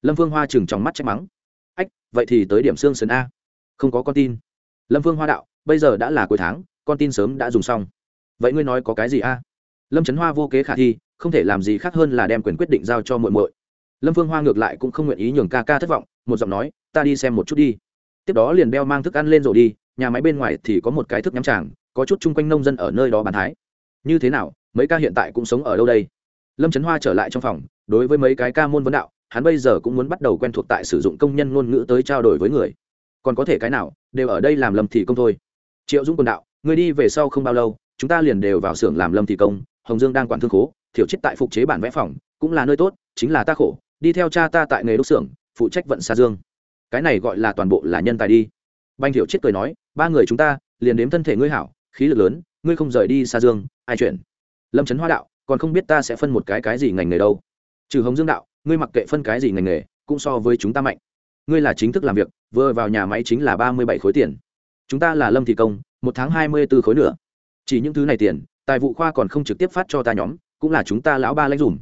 Lâm vương hoa chừng trong mắt trách mắng. Ách, vậy thì tới điểm xương sườn a. Không có con tin. Lâm vương hoa đạo, bây giờ đã là cuối tháng, con tin sớm đã dùng xong. Vậy ngươi nói có cái gì a? Lâm trấn hoa vô kế khả thi, không thể làm gì khác hơn là đem quyền quyết định giao cho muội muội. Lâm vương hoa ngược lại cũng không nguyện ý nhường ca ca thất vọng, một giọng nói, ta đi xem một chút đi. Tiếp đó liền đeo mang thức ăn lên rồi đi, nhà máy bên ngoài thì có một cái thức nhắm tràng, có chút chung quanh nông dân ở nơi đó bán thái. Như thế nào, mấy ca hiện tại cũng sống ở đâu đây? Lâm trấn hoa trở lại trong phòng, đối với mấy cái ca môn vấn đạo, hắn bây giờ cũng muốn bắt đầu quen thuộc tại sử dụng công nhân ngôn ngữ tới trao đổi với người. Còn có thể cái nào, đều ở đây làm lâm thị công thôi. Triệu dũng quần đạo, người đi về sau không bao lâu, chúng ta liền đều vào xưởng làm lâm thị công, hồng dương đang quản thương khố, thiểu chết tại phục chế bản vẽ phòng, cũng là nơi tốt, chính là ta khổ, đi theo cha ta tại nghề đúc xưởng, phụ trách vận xa dương. Cái này gọi là toàn bộ là nhân tài đi. Banh thiểu chết cười nói, ba người chúng ta, liền đếm thân thể ngươi hảo, khí lực lớn, ngươi không rời đi xa dương, ai chuyển? Lâm trấn hoa đạo còn không biết ta sẽ phân một cái cái gì ngành nghề đâu. Trừ hồng dương đạo, ngươi mặc kệ phân cái gì ngành nghề, cũng so với chúng ta mạnh. Ngươi là chính thức làm việc, vừa vào nhà máy chính là ba mươi bảy khối tiền. Chúng ta là lâm thị công, một tháng hai mươi b ố khối nữa chỉ những thứ này tiền, tài vụ khoa còn không trực tiếp phát cho ta nhóm, cũng là chúng ta lão ba lãnh dùm.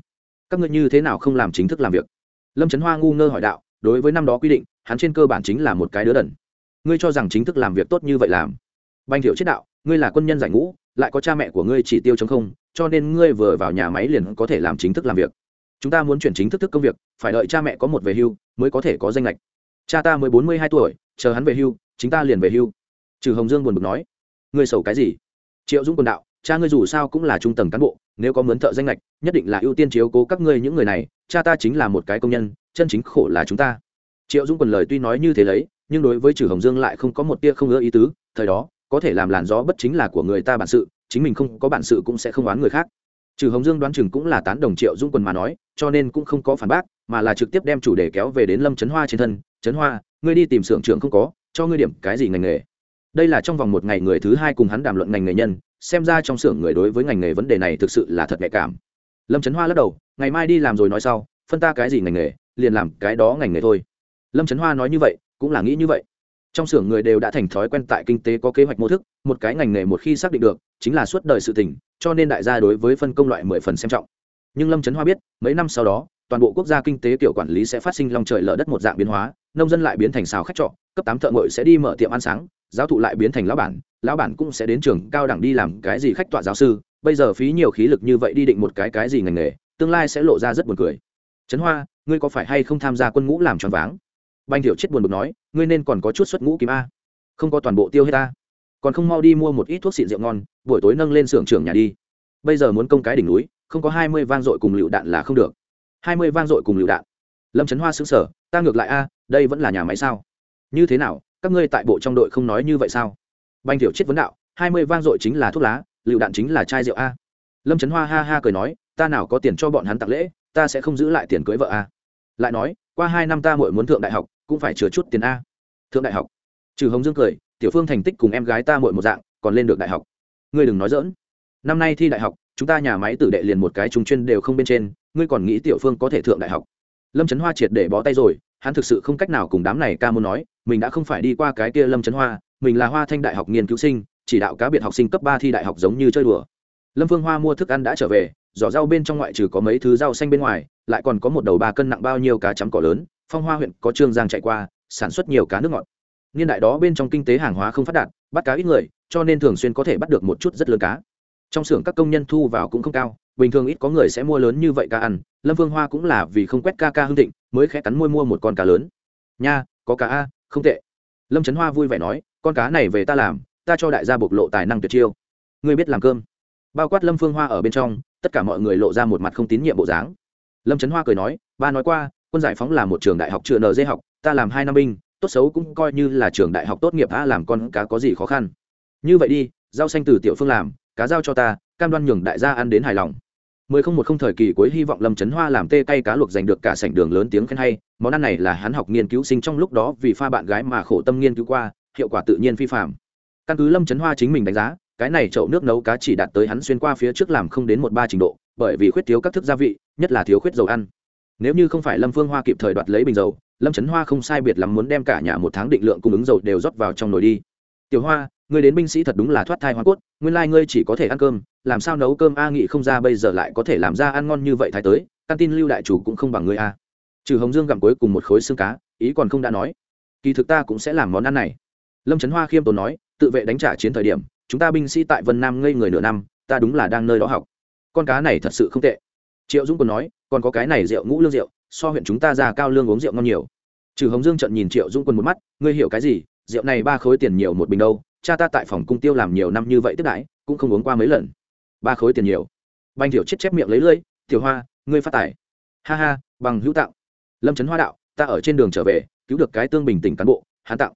Các ngươi như thế nào không làm chính thức làm việc? Lâm trấn hoa ngu ngơ hỏi đạo, đối với năm đó quy định, hắn trên cơ bản chính là một cái đứa đần. Ngươi cho rằng chính thức làm việc tốt như vậy làm. Banh thiệu chết đạo, ngươi là quân nhân giải ngũ lại có cha mẹ của ngươi chỉ tiêu chống không, cho nên ngươi vừa vào nhà máy liền có thể làm chính thức làm việc. Chúng ta muốn chuyển chính thức thức công việc, phải đợi cha mẹ có một về hưu mới có thể có danh lệch cha ta mới bốn mươi hai tuổi, chờ hắn về hưu, chính ta liền về hưu. Trừ hồng dương buồn bực nói. Ngươi sầu cái gì? Triệu dũng quần đạo, cha ngươi dù sao cũng là trung tầng cán bộ, nếu có mướn thợ danh lệch nhất định là ưu tiên chiếu cố các ngươi những người này, cha ta chính là một cái công nhân, chân chính khổ là chúng ta. Triệu dũng quần lời tuy nói như thế lấy, nhưng đối với trừ hồng dương lại không có một tia không ưa ý tứ, thời đó có thể làm làn gió bất chính là của người ta bản sự, chính mình không có bản sự cũng sẽ không oán người khác. Trừ hồng dương đoán chừng cũng là tán đồng triệu Dung quần mà nói, cho nên cũng không có phản bác, mà là trực tiếp đem chủ đề kéo về đến lâm trấn hoa trên thân trấn hoa, ngươi đi tìm xưởng trưởng không có, cho ngươi điểm cái gì ngành nghề? Đây là trong vòng một ngày người thứ hai cùng hắn đàm luận ngành nghề nhân, xem ra trong xưởng người đối với ngành nghề vấn đề này thực sự là thật nhạy cảm. Lâm trấn hoa lắc đầu, ngày mai đi làm rồi nói sau, phân ta cái gì ngành nghề, liền làm cái đó ngành nghề thôi. Lâm trấn hoa nói như vậy, cũng là nghĩ như vậy trong xưởng người đều đã thành thói quen tại kinh tế có kế hoạch mô thức, một cái ngành nghề một khi xác định được, chính là suốt đời sự tỉnh, cho nên đại gia đối với phân công loại mười phần xem trọng. Nhưng lâm trấn hoa biết, mấy năm sau đó, toàn bộ quốc gia kinh tế kiểu quản lý sẽ phát sinh lòng trời lở đất một dạng biến hóa, nông dân lại biến thành xào khách trọ, cấp tám thợ ngội sẽ đi mở tiệm ăn sáng, giáo thụ lại biến thành lão bản lão bản cũng sẽ đến trường cao đẳng đi làm cái gì khách tọa giáo sư. Bây giờ phí nhiều khí lực như vậy đi định một cái cái gì ngành nghề, tương lai sẽ lộ ra rất buồn cười. Trấn hoa, ngươi có phải hay không tham gia quân ngũ làm tròn váng? Banh thiệu chết buồn bực nói, ngươi nên còn có chút xuất ngũ kim a. Không có toàn bộ tiêu hết ta còn không mau đi mua một ít thuốc xịn rượu ngon, buổi tối nâng lên xưởng trưởng nhà đi. Bây giờ muốn công cái đỉnh núi, không có hai mươi vang dội cùng lựu đạn là không được. Hai mươi vang dội cùng lựu đạn? Lâm trấn hoa xứng sở ta ngược lại a, đây vẫn là nhà máy sao? Như thế nào, các ngươi tại bộ trong đội không nói như vậy sao? Banh thiểu chết vấn đạo, hai mươi vang dội chính là thuốc lá, lựu đạn chính là chai rượu a. Lâm trấn hoa ha ha cười nói, ta nào có tiền cho bọn hắn tặng lễ, ta sẽ không giữ lại tiền cưới vợ a. Lại nói qua hai năm ta muội muốn thượng đại học, cũng phải chừa chút tiền a. Thượng đại học. Trừ hồng dương cười, tiểu phương thành tích cùng em gái ta muội một dạng, còn lên được đại học. Ngươi đừng nói dỡn năm nay thi đại học, chúng ta nhà máy tử đệ liền một cái trung chuyên đều không bên trên, ngươi còn nghĩ tiểu phương có thể thượng đại học. Lâm trấn hoa triệt để bó tay rồi, hắn thực sự không cách nào cùng đám này ca muốn nói, mình đã không phải đi qua cái kia lâm trấn hoa, mình là hoa thanh đại học nghiên cứu sinh, chỉ đạo cá biệt học sinh cấp ba thi đại học giống như chơi đùa. Lâm phương hoa mua thức ăn đã trở về, giỏ rau bên trong ngoại trừ có mấy thứ rau xanh bên ngoài lại còn có một đầu ba cân nặng bao nhiêu cá chấm cỏ lớn, phong hoa huyện có trương giang chạy qua, sản xuất nhiều cá nước ngọt. Niên đại đó bên trong kinh tế hàng hóa không phát đạt, bắt cá ít người, cho nên thường xuyên có thể bắt được một chút rất lớn cá. Trong xưởng các công nhân thu vào cũng không cao, bình thường ít có người sẽ mua lớn như vậy cá ăn, lâm vương hoa cũng là vì không quét ca ca hương thịnh, mới khẽ cắn môi mua một con cá lớn. Nha, có cá a, không tệ. Lâm trấn hoa vui vẻ nói, con cá này về ta làm, ta cho đại gia bộc lộ tài năng tuyệt chiêu. Ngươi biết làm cơm. Bao quát lâm phương hoa ở bên trong, tất cả mọi người lộ ra một mặt không tín nhiệm bộ dáng lâm trấn hoa cười nói, ba nói qua, quân giải phóng là một trường đại học chữa dây học, ta làm hai năm binh, tốt xấu cũng coi như là trường đại học tốt nghiệp, a, làm con cá có gì khó khăn. Như vậy đi, rau xanh từ tiểu phương làm, cá giao cho ta, cam đoan nhường đại gia ăn đến hài lòng. Mười không một không thời kỳ cuối, hy vọng lâm trấn hoa làm tê cay cá luộc giành được cả sảnh đường lớn tiếng khen hay. Món ăn này là hắn học nghiên cứu sinh trong lúc đó vì pha bạn gái mà khổ tâm nghiên cứu qua, hiệu quả tự nhiên phi phạm căn cứ lâm trấn hoa chính mình đánh giá, cái này chậu nước nấu cá chỉ đạt tới hắn xuyên qua phía trước làm không đến một ba trình độ bởi vì khuyết thiếu các thức gia vị, nhất là thiếu khuyết dầu ăn. Nếu như không phải lâm phương hoa kịp thời đoạt lấy bình dầu, lâm trấn hoa không sai biệt lắm muốn đem cả nhà một tháng định lượng cung ứng dầu đều rót vào trong nồi đi. Tiểu hoa người đến binh sĩ thật đúng là thoát thai hoa cốt, nguyên lai、like、ngươi chỉ có thể ăn cơm, làm sao nấu cơm a nghị không ra bây giờ lại có thể làm ra ăn ngon như vậy thái tới, căn tin lưu đại chủ cũng không bằng ngươi a. Trừ hồng dương gặm cuối cùng một khối xương cá, ý còn không đã nói. Kỳ thực ta cũng sẽ làm món ăn này. Lâm trấn hoa khiêm tốn nói, tự vệ đánh trả chiến thời điểm, chúng ta binh sĩ tại vân nam ngây người nửa năm, ta đúng là đang nơi đó học con cá này thật sự không tệ. Triệu dũng còn nói, còn có cái này rượu ngũ lương rượu, so huyện chúng ta ra cao lương uống rượu ngon nhiều. Trừ hồng dương trận nhìn triệu dũng quân một mắt, ngươi hiểu cái gì, rượu này ba khối tiền nhiều một bình đâu, cha ta tại phòng cung tiêu làm nhiều năm như vậy tiếp đãi, cũng không uống qua mấy lần. Ba khối tiền nhiều. Banh thiểu chết chép miệng lấy lưỡi, tiểu hoa, ngươi phát tài. Ha ha, bằng hữu tặng lâm trấn hoa đạo, ta ở trên đường trở về, cứu được cái tương bình tỉnh cán bộ, hắn tặng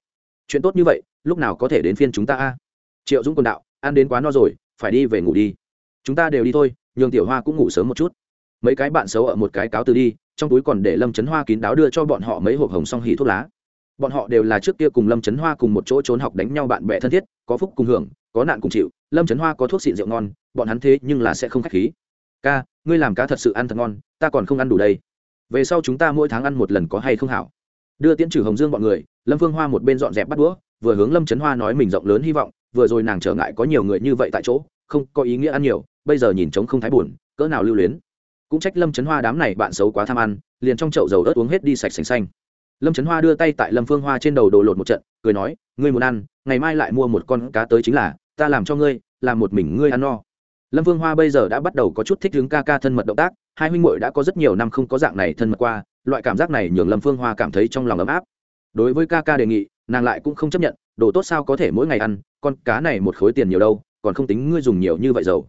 chuyện tốt như vậy, lúc nào có thể đến phiên chúng ta a? Triệu dũng quân đạo, ăn đến quá no rồi, phải đi về ngủ đi. Chúng ta đều đi thôi nhường tiểu hoa cũng ngủ sớm một chút. Mấy cái bạn xấu ở một cái cáo từ đi, trong túi còn để lâm trấn hoa kín đáo đưa cho bọn họ mấy hộp hồng song hỉ thuốc lá. Bọn họ đều là trước kia cùng lâm trấn hoa cùng một chỗ trốn học đánh nhau bạn bè thân thiết, có phúc cùng hưởng, có nạn cùng chịu, lâm trấn hoa có thuốc xịn rượu ngon, bọn hắn thế nhưng là sẽ không k h á c h khí. Ca, ngươi làm cá thật sự ăn thật ngon, ta còn không ăn đủ đây. Về sau chúng ta mỗi tháng ăn một lần có hay không hảo? Đưa tiễn trừ hồng dương bọn người, lâm phương hoa một bên dọn dẹp bắt đũa, vừa hướng lâm trấn hoa nói mình rộng lớn hy vọng, vừa rồi nàng trở ngại có nhiều người như vậy tại chỗ, không có ý nghĩa ăn nhiều bây giờ nhìn trống không thái buồn, cỡ nào lưu luyến. Cũng trách lâm trấn hoa đám này bạn xấu quá tham ăn, liền trong chậu dầu ớt uống hết đi sạch sành xanh. Lâm trấn hoa đưa tay tại lâm phương hoa trên đầu đồ lột một trận, cười nói, ngươi muốn ăn, ngày mai lại mua một con cá tới chính là, ta làm cho ngươi, làm một mình ngươi ăn no. Lâm phương hoa bây giờ đã bắt đầu có chút thích hướng ca ca thân mật động tác, hai huynh muội đã có rất nhiều năm không có dạng này thân mật qua, loại cảm giác này nhường lâm phương hoa cảm thấy trong lòng ấm áp. Đối với ca ca đề nghị, nàng lại cũng không chấp nhận, đồ tốt sao có thể mỗi ngày ăn, con cá này một khối tiền nhiều đâu, còn không tính ngươi dùng nhiều như vậy dầu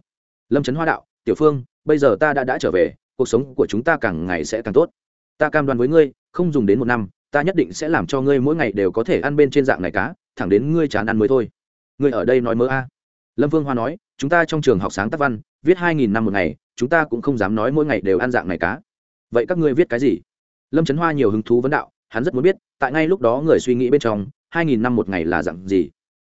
lâm trấn hoa đạo tiểu phương bây giờ ta đã đã trở về cuộc sống của chúng ta càng ngày sẽ càng tốt ta cam đoan với ngươi không dùng đến một năm ta nhất định sẽ làm cho ngươi mỗi ngày đều có thể ăn bên trên dạng này cá thẳng đến ngươi chán ăn mới thôi ngươi ở đây nói mơ a à. lâm vương hoa nói chúng ta trong trường học sáng tác văn viết hai nghìn năm một ngày chúng ta cũng không dám nói mỗi ngày đều ăn dạng này cá vậy các ngươi viết cái gì lâm trấn hoa nhiều hứng thú vấn đạo hắn rất muốn biết tại ngay lúc đó người suy nghĩ bên trong hai nghìn năm một ngày là dạng gì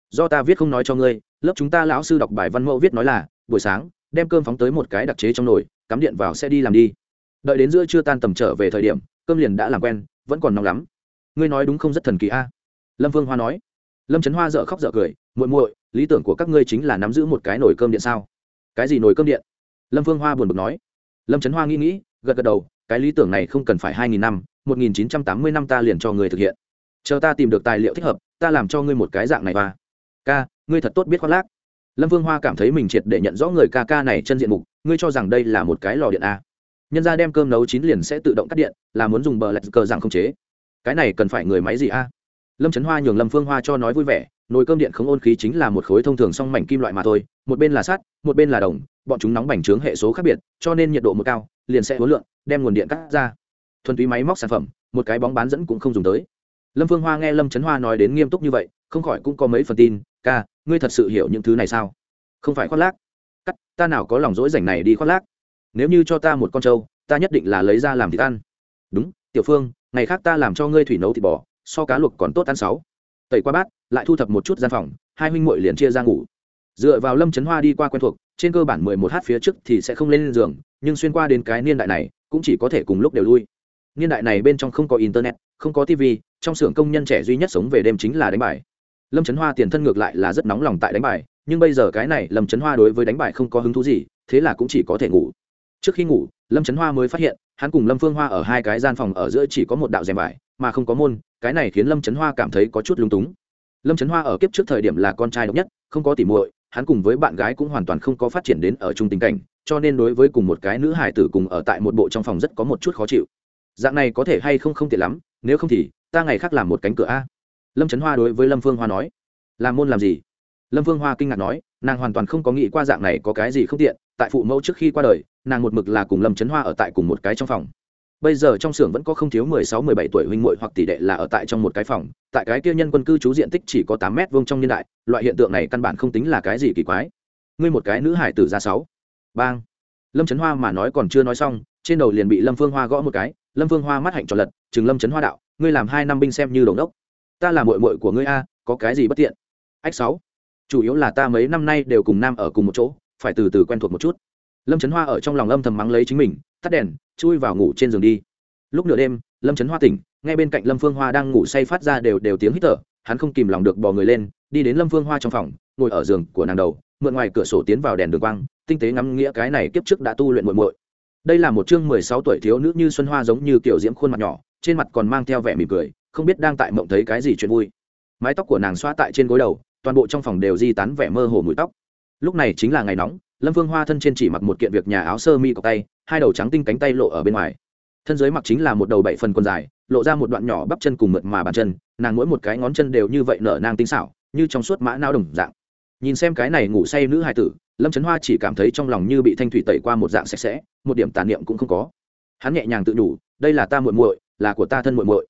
do ta viết không nói cho ngươi lớp chúng ta lão sư đọc bài văn mẫu viết nói là buổi sáng đem cơm phóng tới một cái đặc chế trong nồi, cắm điện vào sẽ đi làm đi. Đợi đến giữa chưa tan tầm trở về thời điểm, cơm liền đã làm quen, vẫn còn nóng lắm. Ngươi nói đúng không rất thần kỳ a? Lâm vương hoa nói. Lâm trấn hoa dợ khóc dợ cười, muội muội, lý tưởng của các ngươi chính là nắm giữ một cái nồi cơm điện sao? Cái gì nồi cơm điện? Lâm vương hoa buồn bực nói. Lâm trấn hoa nghĩ nghĩ, gật gật đầu, cái lý tưởng này không cần phải hai nghìn năm, một nghìn chín trăm tám mươi năm ta liền cho người thực hiện. Chờ ta tìm được tài liệu thích hợp, ta làm cho ngươi một cái dạng này và ca, ngươi thật tốt biết khoác lác lâm vương hoa cảm thấy mình triệt để nhận rõ người ca ca này chân diện mục, ngươi cho rằng đây là một cái lò điện a. Nhân ra đem cơm nấu chín liền sẽ tự động cắt điện, là muốn dùng bờ lạch cờ rằng không chế. Cái này cần phải người máy gì a? Lâm trấn hoa nhường lâm phương hoa cho nói vui vẻ, nồi cơm điện không ôn khí chính là một khối thông thường song mảnh kim loại mà thôi, một bên là sắt, một bên là đồng, bọn chúng nóng bành trướng hệ số khác biệt, cho nên nhiệt độ một cao, liền sẽ hối lượng đem nguồn điện cắt ra. Thuần túy máy móc sản phẩm, một cái bóng bán dẫn cũng không dùng tới. Lâm phương hoa nghe lâm trấn hoa nói đến nghiêm túc như vậy, không khỏi cũng có mấy phần tin, ca ngươi thật sự hiểu những thứ này sao? Không phải khoác lác. Cắt, ta nào có lòng dối rảnh này đi khoác lác? Nếu như cho ta một con trâu, ta nhất định là lấy ra làm thịt ăn. Đúng, tiểu phương, ngày khác ta làm cho ngươi thủy nấu thịt bò, so cá luộc còn tốt ăn sáu. Tẩy qua bát, lại thu thập một chút gian phòng, hai huynh muội liền chia ra ngủ. Dựa vào lâm trấn hoa đi qua quen thuộc, trên cơ bản mười một h phía trước thì sẽ không lên giường, nhưng xuyên qua đến cái niên đại này, cũng chỉ có thể cùng lúc đều lui. Niên đại này bên trong không có internet, không có tv trong xưởng công nhân trẻ duy nhất sống về đêm chính là đánh bài lâm trấn hoa tiền thân ngược lại là rất nóng lòng tại đánh bài, nhưng bây giờ cái này lâm trấn hoa đối với đánh bài không có hứng thú gì, thế là cũng chỉ có thể ngủ. Trước khi ngủ, lâm trấn hoa mới phát hiện, hắn cùng lâm phương hoa ở hai cái gian phòng ở giữa chỉ có một đạo rèm bài, mà không có môn, cái này khiến lâm trấn hoa cảm thấy có chút lung túng. Lâm trấn hoa ở kiếp trước thời điểm là con trai độc nhất, không có tỉ muội, hắn cùng với bạn gái cũng hoàn toàn không có phát triển đến ở chung tình cảnh, cho nên đối với cùng một cái nữ hải tử cùng ở tại một bộ trong phòng rất có một chút khó chịu. Dạng này có thể hay không không tiện lắm, nếu không thì, ta ngày khác làm một cánh cửa a lâm trấn hoa đối với lâm phương hoa nói làm môn làm gì? Lâm phương hoa kinh ngạc nói, nàng hoàn toàn không có nghĩ qua dạng này có cái gì không tiện, tại phụ mẫu trước khi qua đời, nàng một mực là cùng lâm trấn hoa ở tại cùng một cái trong phòng. Bây giờ trong xưởng vẫn có không thiếu mười sáu, mười bảy tuổi huynh muội hoặc tỷ đệ là ở tại trong một cái phòng, tại cái kia nhân quân cư trú diện tích chỉ có tám mét vuông trong niên đại, loại hiện tượng này căn bản không tính là cái gì kỳ quái. Ngươi một cái nữ hải tử ra sáu. Bang. Lâm trấn hoa mà nói còn chưa nói xong, trên đầu liền bị lâm phương hoa gõ một cái, lâm phương hoa mắt hạnh tròn lật, chừng lâm trấn hoa đạo, ngươi làm hai năm binh xem như đồng đốc ta là mội mội của ngươi a, có cái gì bất tiện? Ách sáu, chủ yếu là ta mấy năm nay đều cùng nam ở cùng một chỗ, phải từ từ quen thuộc một chút. Lâm trấn hoa ở trong lòng âm thầm mắng lấy chính mình, tắt đèn, chui vào ngủ trên giường đi. Lúc nửa đêm, lâm trấn hoa tỉnh, ngay bên cạnh lâm phương hoa đang ngủ say phát ra đều đều tiếng hít thở, hắn không kìm lòng được bò người lên, đi đến lâm phương hoa trong phòng, ngồi ở giường của nàng đầu, mượn ngoài cửa sổ tiến vào đèn đường quang, tinh tế ngắm nghĩa cái này kiếp trước đã tu luyện muội muội. Đây là một chương mười sáu tuổi thiếu nữ như xuân hoa giống như kiểu diễm khuôn mặt nhỏ, trên mặt còn mang theo vẻ mỉm cười không biết đang tại mộng thấy cái gì chuyện vui. Mái tóc của nàng xoa tại trên gối đầu, toàn bộ trong phòng đều di tán vẻ mơ hồ mùi tóc. Lúc này chính là ngày nóng, lâm phương hoa thân trên chỉ mặc một kiện việc nhà áo sơ mi cọc tay, hai đầu trắng tinh cánh tay lộ ở bên ngoài. Thân dưới mặc chính là một đầu bảy phần quần dài, lộ ra một đoạn nhỏ bắp chân cùng mượt mà bàn chân, nàng mỗi một cái ngón chân đều như vậy nở nang tinh xảo, như trong suốt mã nao đồng dạng. Nhìn xem cái này ngủ say nữ hai tử, lâm trấn hoa chỉ cảm thấy trong lòng như bị thanh thủy tẩy qua một dạng sạch sẽ, một điểm tàn niệm cũng không có. Hắn nhẹ nhàng tự đủ, đây là ta muội muội, là của ta thân muội muội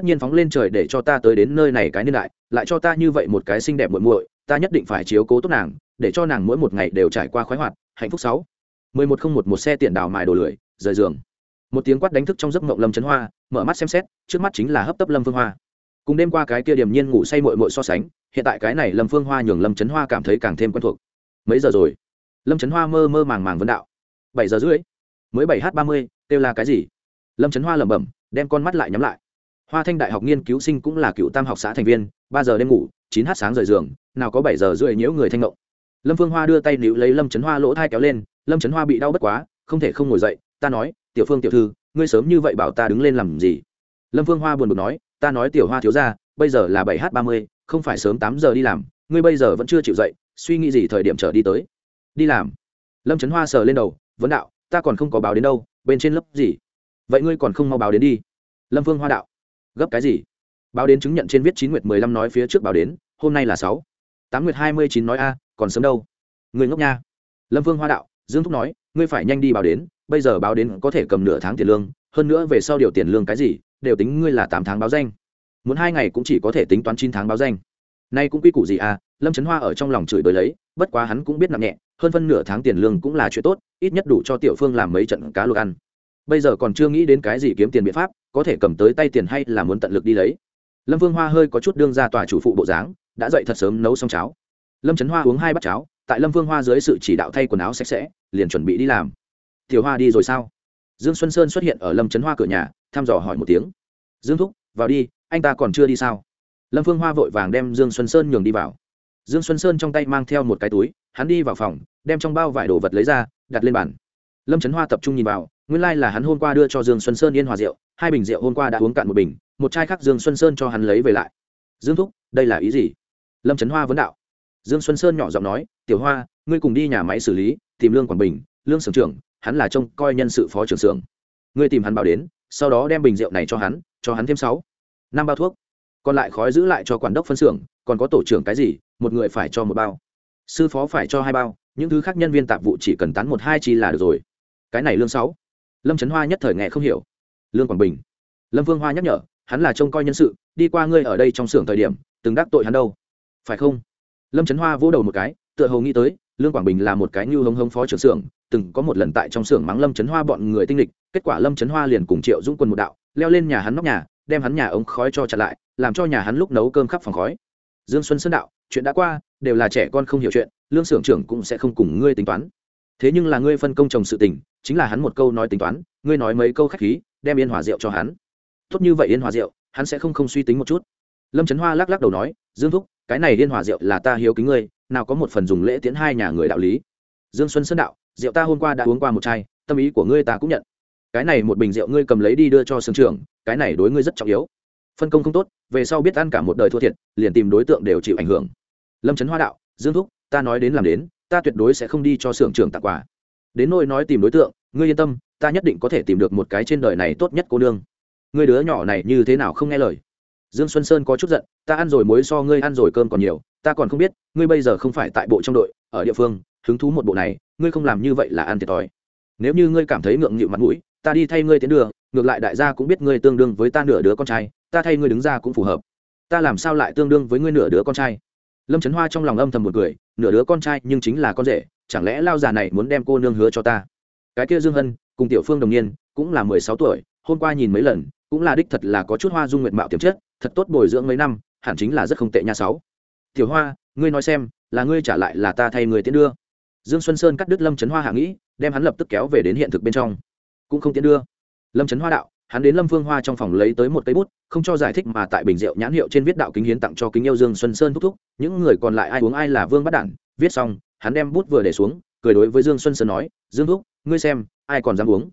tất nhiên phóng lên trời để cho ta tới đến nơi này cái niên đại, lại cho ta như vậy một cái xinh đẹp muội muội, ta nhất định phải chiếu cố tốt nàng, để cho nàng mỗi một ngày đều trải qua khoái hoạt. Hạnh phúc sáu. mười một không một một xe tiền đào mài đồ lưỡi rời giường. Một tiếng quát đánh thức trong giấc mộng lâm trấn hoa, mở mắt xem xét, trước mắt chính là hấp tấp lâm phương hoa. Cùng đêm qua cái kia điềm nhiên ngủ say mội mội so sánh, hiện tại cái này lâm phương hoa nhường lâm trấn hoa cảm thấy càng thêm quen thuộc. Mấy giờ rồi? Lâm trấn hoa mơ mơ màng màng vấn đạo. Bảy giờ rưỡi. Mới bảy h ba mươi, kêu là cái gì? Lâm trấn hoa lẩm bẩm, đem con mắt lại nhắm lại hoa thanh đại học nghiên cứu sinh cũng là cựu tam học xã thành viên, ba giờ đêm ngủ, chín h sáng rời giường, nào có bảy giờ rưỡi nhiễu người thanh ngộng. Lâm phương hoa đưa tay níu lấy lâm trấn hoa lỗ thai kéo lên, lâm trấn hoa bị đau bất quá, không thể không ngồi dậy, ta nói, tiểu phương tiểu thư, ngươi sớm như vậy bảo ta đứng lên làm gì? Lâm phương hoa buồn bực nói, ta nói tiểu hoa thiếu ra bây giờ là bảy h ba mươi, không phải sớm tám giờ đi làm, ngươi bây giờ vẫn chưa chịu dậy, suy nghĩ gì thời điểm trở đi tới? Đi làm. Lâm trấn hoa sờ lên đầu, vấn đạo, ta còn không có báo đến đâu, bên trên lớp gì? Vậy ngươi còn không mau báo đến đi. Lâm phương hoa đạo gấp cái gì? Báo đến chứng nhận trên viết chín nguyệt mười lăm nói phía trước báo đến, hôm nay là sáu. Tám nguyệt hai mươi chín nói a, còn sớm đâu. Người ngốc nha. Lâm vương hoa đạo, dương thúc nói, ngươi phải nhanh đi báo đến, bây giờ báo đến có thể cầm nửa tháng tiền lương, hơn nữa về sau điều tiền lương cái gì, đều tính ngươi là tám tháng báo danh. Muốn hai ngày cũng chỉ có thể tính toán chín tháng báo danh. Nay cũng quy củ gì à lâm trấn hoa ở trong lòng chửi bới lấy, bất quá hắn cũng biết nặng nhẹ, hơn phân nửa tháng tiền lương cũng là chuyện tốt, ít nhất đủ cho tiểu phương làm mấy trận cá luộc ăn bây giờ còn chưa nghĩ đến cái gì kiếm tiền biện pháp, có thể cầm tới tay tiền hay là muốn tận lực đi lấy. Lâm vương hoa hơi có chút đương ra tòa chủ phụ bộ dáng, đã dậy thật sớm nấu xong cháo. Lâm trấn hoa uống hai bát cháo, tại lâm vương hoa dưới sự chỉ đạo thay quần áo sạch sẽ, liền chuẩn bị đi làm. Tiểu hoa đi rồi sao? Dương xuân sơn xuất hiện ở lâm trấn hoa cửa nhà, thăm dò hỏi một tiếng. Dương thúc, vào đi, anh ta còn chưa đi sao? Lâm phương hoa vội vàng đem dương xuân sơn nhường đi vào. Dương xuân sơn trong tay mang theo một cái túi, hắn đi vào phòng, đem trong bao vải đồ vật lấy ra, đặt lên bàn. Lâm trấn hoa tập trung nhìn vào nguyên lai、like、là hắn hôm qua đưa cho dương xuân sơn yên hòa rượu, hai bình rượu hôm qua đã uống cạn một bình, một chai khác dương xuân sơn cho hắn lấy về lại. Dương thúc, đây là ý gì? Lâm trấn hoa vấn đạo. Dương xuân sơn nhỏ giọng nói, tiểu hoa, ngươi cùng đi nhà máy xử lý, tìm lương quảng bình, lương sưởng trưởng, hắn là trông coi nhân sự phó trưởng xưởng. Ngươi tìm hắn bảo đến, sau đó đem bình rượu này cho hắn cho hắn thêm sáu, năm bao thuốc. Còn lại khói giữ lại cho quản đốc phân xưởng, còn có tổ trưởng cái gì, một người phải cho một bao. Sư phó phải cho hai bao, những thứ khác nhân viên tạp vụ chỉ cần tán một hai chi là được rồi. Cái này lương sáu lâm trấn hoa nhất thời nghe không hiểu. Lương quảng bình. Lâm vương hoa nhắc nhở, hắn là trông coi nhân sự, đi qua ngươi ở đây trong xưởng thời điểm, từng đắc tội hắn đâu. Phải không? Lâm trấn hoa vỗ đầu một cái, tựa hồ nghĩ tới, lương quảng bình là một cái như hống hống phó trưởng xưởng, từng có một lần tại trong xưởng mắng lâm trấn hoa bọn người tinh lịch kết quả lâm trấn hoa liền cùng triệu dũng quân một đạo, leo lên nhà hắn nóc nhà, đem hắn nhà ống khói cho chặt lại, làm cho nhà hắn lúc nấu cơm khắp phòng khói. Dương xuân sơn đạo, chuyện đã qua, đều là trẻ con không hiểu chuyện, lương xưởng trưởng cũng sẽ không cùng ngươi tính toán thế nhưng là ngươi phân công chồng sự tình, chính là hắn một câu nói tính toán, ngươi nói mấy câu khách khí, đem yên hòa rượu cho hắn. Tốt như vậy yên hòa rượu hắn sẽ không không suy tính một chút. Lâm trấn hoa lắc lắc đầu nói, dương thúc, cái này yên hòa rượu là ta hiếu kính ngươi, nào có một phần dùng lễ tiễn hai nhà người đạo lý. Dương xuân sơn đạo, rượu ta hôm qua đã uống qua một chai, tâm ý của ngươi ta cũng nhận. Cái này một bình rượu ngươi cầm lấy đi đưa cho sưởng trưởng, cái này đối ngươi rất trọng yếu. Phân công không tốt, về sau biết ăn cả một đời thua thiệt, liền tìm đối tượng đều chịu ảnh hưởng. Lâm trấn hoa đạo, dương thúc, ta nói đến làm đến ta tuyệt đối sẽ không đi cho sưởng trưởng tặng quà. Đến nỗi nói tìm đối tượng, ngươi yên tâm, ta nhất định có thể tìm được một cái trên đời này tốt nhất cô nương. Ngươi đứa nhỏ này như thế nào không nghe lời? Dương xuân sơn có chút giận, ta ăn rồi muối so ngươi ăn rồi cơm còn nhiều, ta còn không biết, ngươi bây giờ không phải tại bộ trong đội, ở địa phương, hứng thú một bộ này, ngươi không làm như vậy là ăn thiệt thòi. Nếu như ngươi cảm thấy ngượng nghịu mặt mũi, ta đi thay ngươi tiến đường, ngược lại đại gia cũng biết ngươi tương đương với ta nửa đứa con trai, ta thay ngươi đứng ra cũng phù hợp. Ta làm sao lại tương đương với ngươi nửa đứa con trai? Lâm trấn hoa trong lòng âm thầm một người nửa đứa con trai nhưng chính là con rể, chẳng lẽ lao già này muốn đem cô nương hứa cho ta? Cái kia dương hân, cùng tiểu phương đồng niên, cũng là mười sáu tuổi, hôm qua nhìn mấy lần, cũng là đích thật là có chút hoa dung nguyện mạo tiềm chất, thật tốt bồi dưỡng mấy năm, hẳn chính là rất không tệ nha sáu. Tiểu hoa, ngươi nói xem, là ngươi trả lại là ta thay người tiến đưa. Dương xuân sơn cắt đứt lâm trấn hoa hạ nghĩ, đem hắn lập tức kéo về đến hiện thực bên trong. Cũng không tiến đưa. Lâm trấn hoa đạo hắn đến lâm phương hoa trong phòng lấy tới một cây bút, không cho giải thích mà tại bình rượu nhãn hiệu trên viết đạo kính hiến tặng cho kính yêu dương xuân sơn thúc thúc, những người còn lại ai uống ai là vương bắt đản, viết xong, hắn đem bút vừa để xuống, cười đối với dương xuân sơn nói, dương thúc, ngươi xem, ai còn dám uống?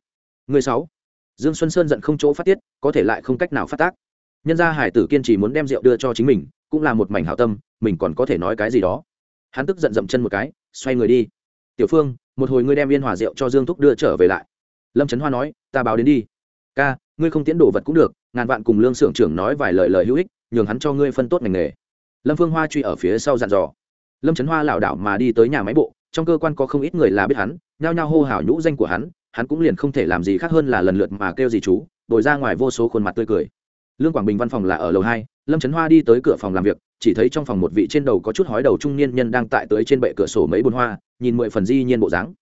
Ngươi sáu. Dương xuân sơn giận không chỗ phát tiết, có thể lại không cách nào phát tác. Nhân gia hải tử kiên trì muốn đem rượu đưa cho chính mình, cũng là một mảnh hảo tâm, mình còn có thể nói cái gì đó. Hắn tức giận dậm chân một cái, xoay người đi. Tiểu phương, một hồi ngươi đem yên hòa rượu cho dương thúc đưa trở về lại. Lâm trấn hoa nói, ta báo đến đi ca, ngươi không tiến đồ vật cũng được, ngàn vạn cùng lương xưởng trưởng nói vài lời lời hữu ích, nhường hắn cho ngươi phân tốt ngành nghề. Lâm phương hoa truy ở phía sau dặn dò. Lâm trấn hoa lảo đảo mà đi tới nhà máy bộ, trong cơ quan có không ít người là biết hắn, nhao nhao hô hào nhũ danh của hắn hắn cũng liền không thể làm gì khác hơn là lần lượt mà kêu gì chú, đổi ra ngoài vô số khuôn mặt tươi cười. Lương quảng bình văn phòng là ở lầu hai, lâm trấn hoa đi tới cửa phòng làm việc, chỉ thấy trong phòng một vị trên đầu có chút hói đầu trung niên nhân đang tại tới trên bệ cửa sổ mấy bồn hoa, nhìn mười phần di nhiên bộ dáng.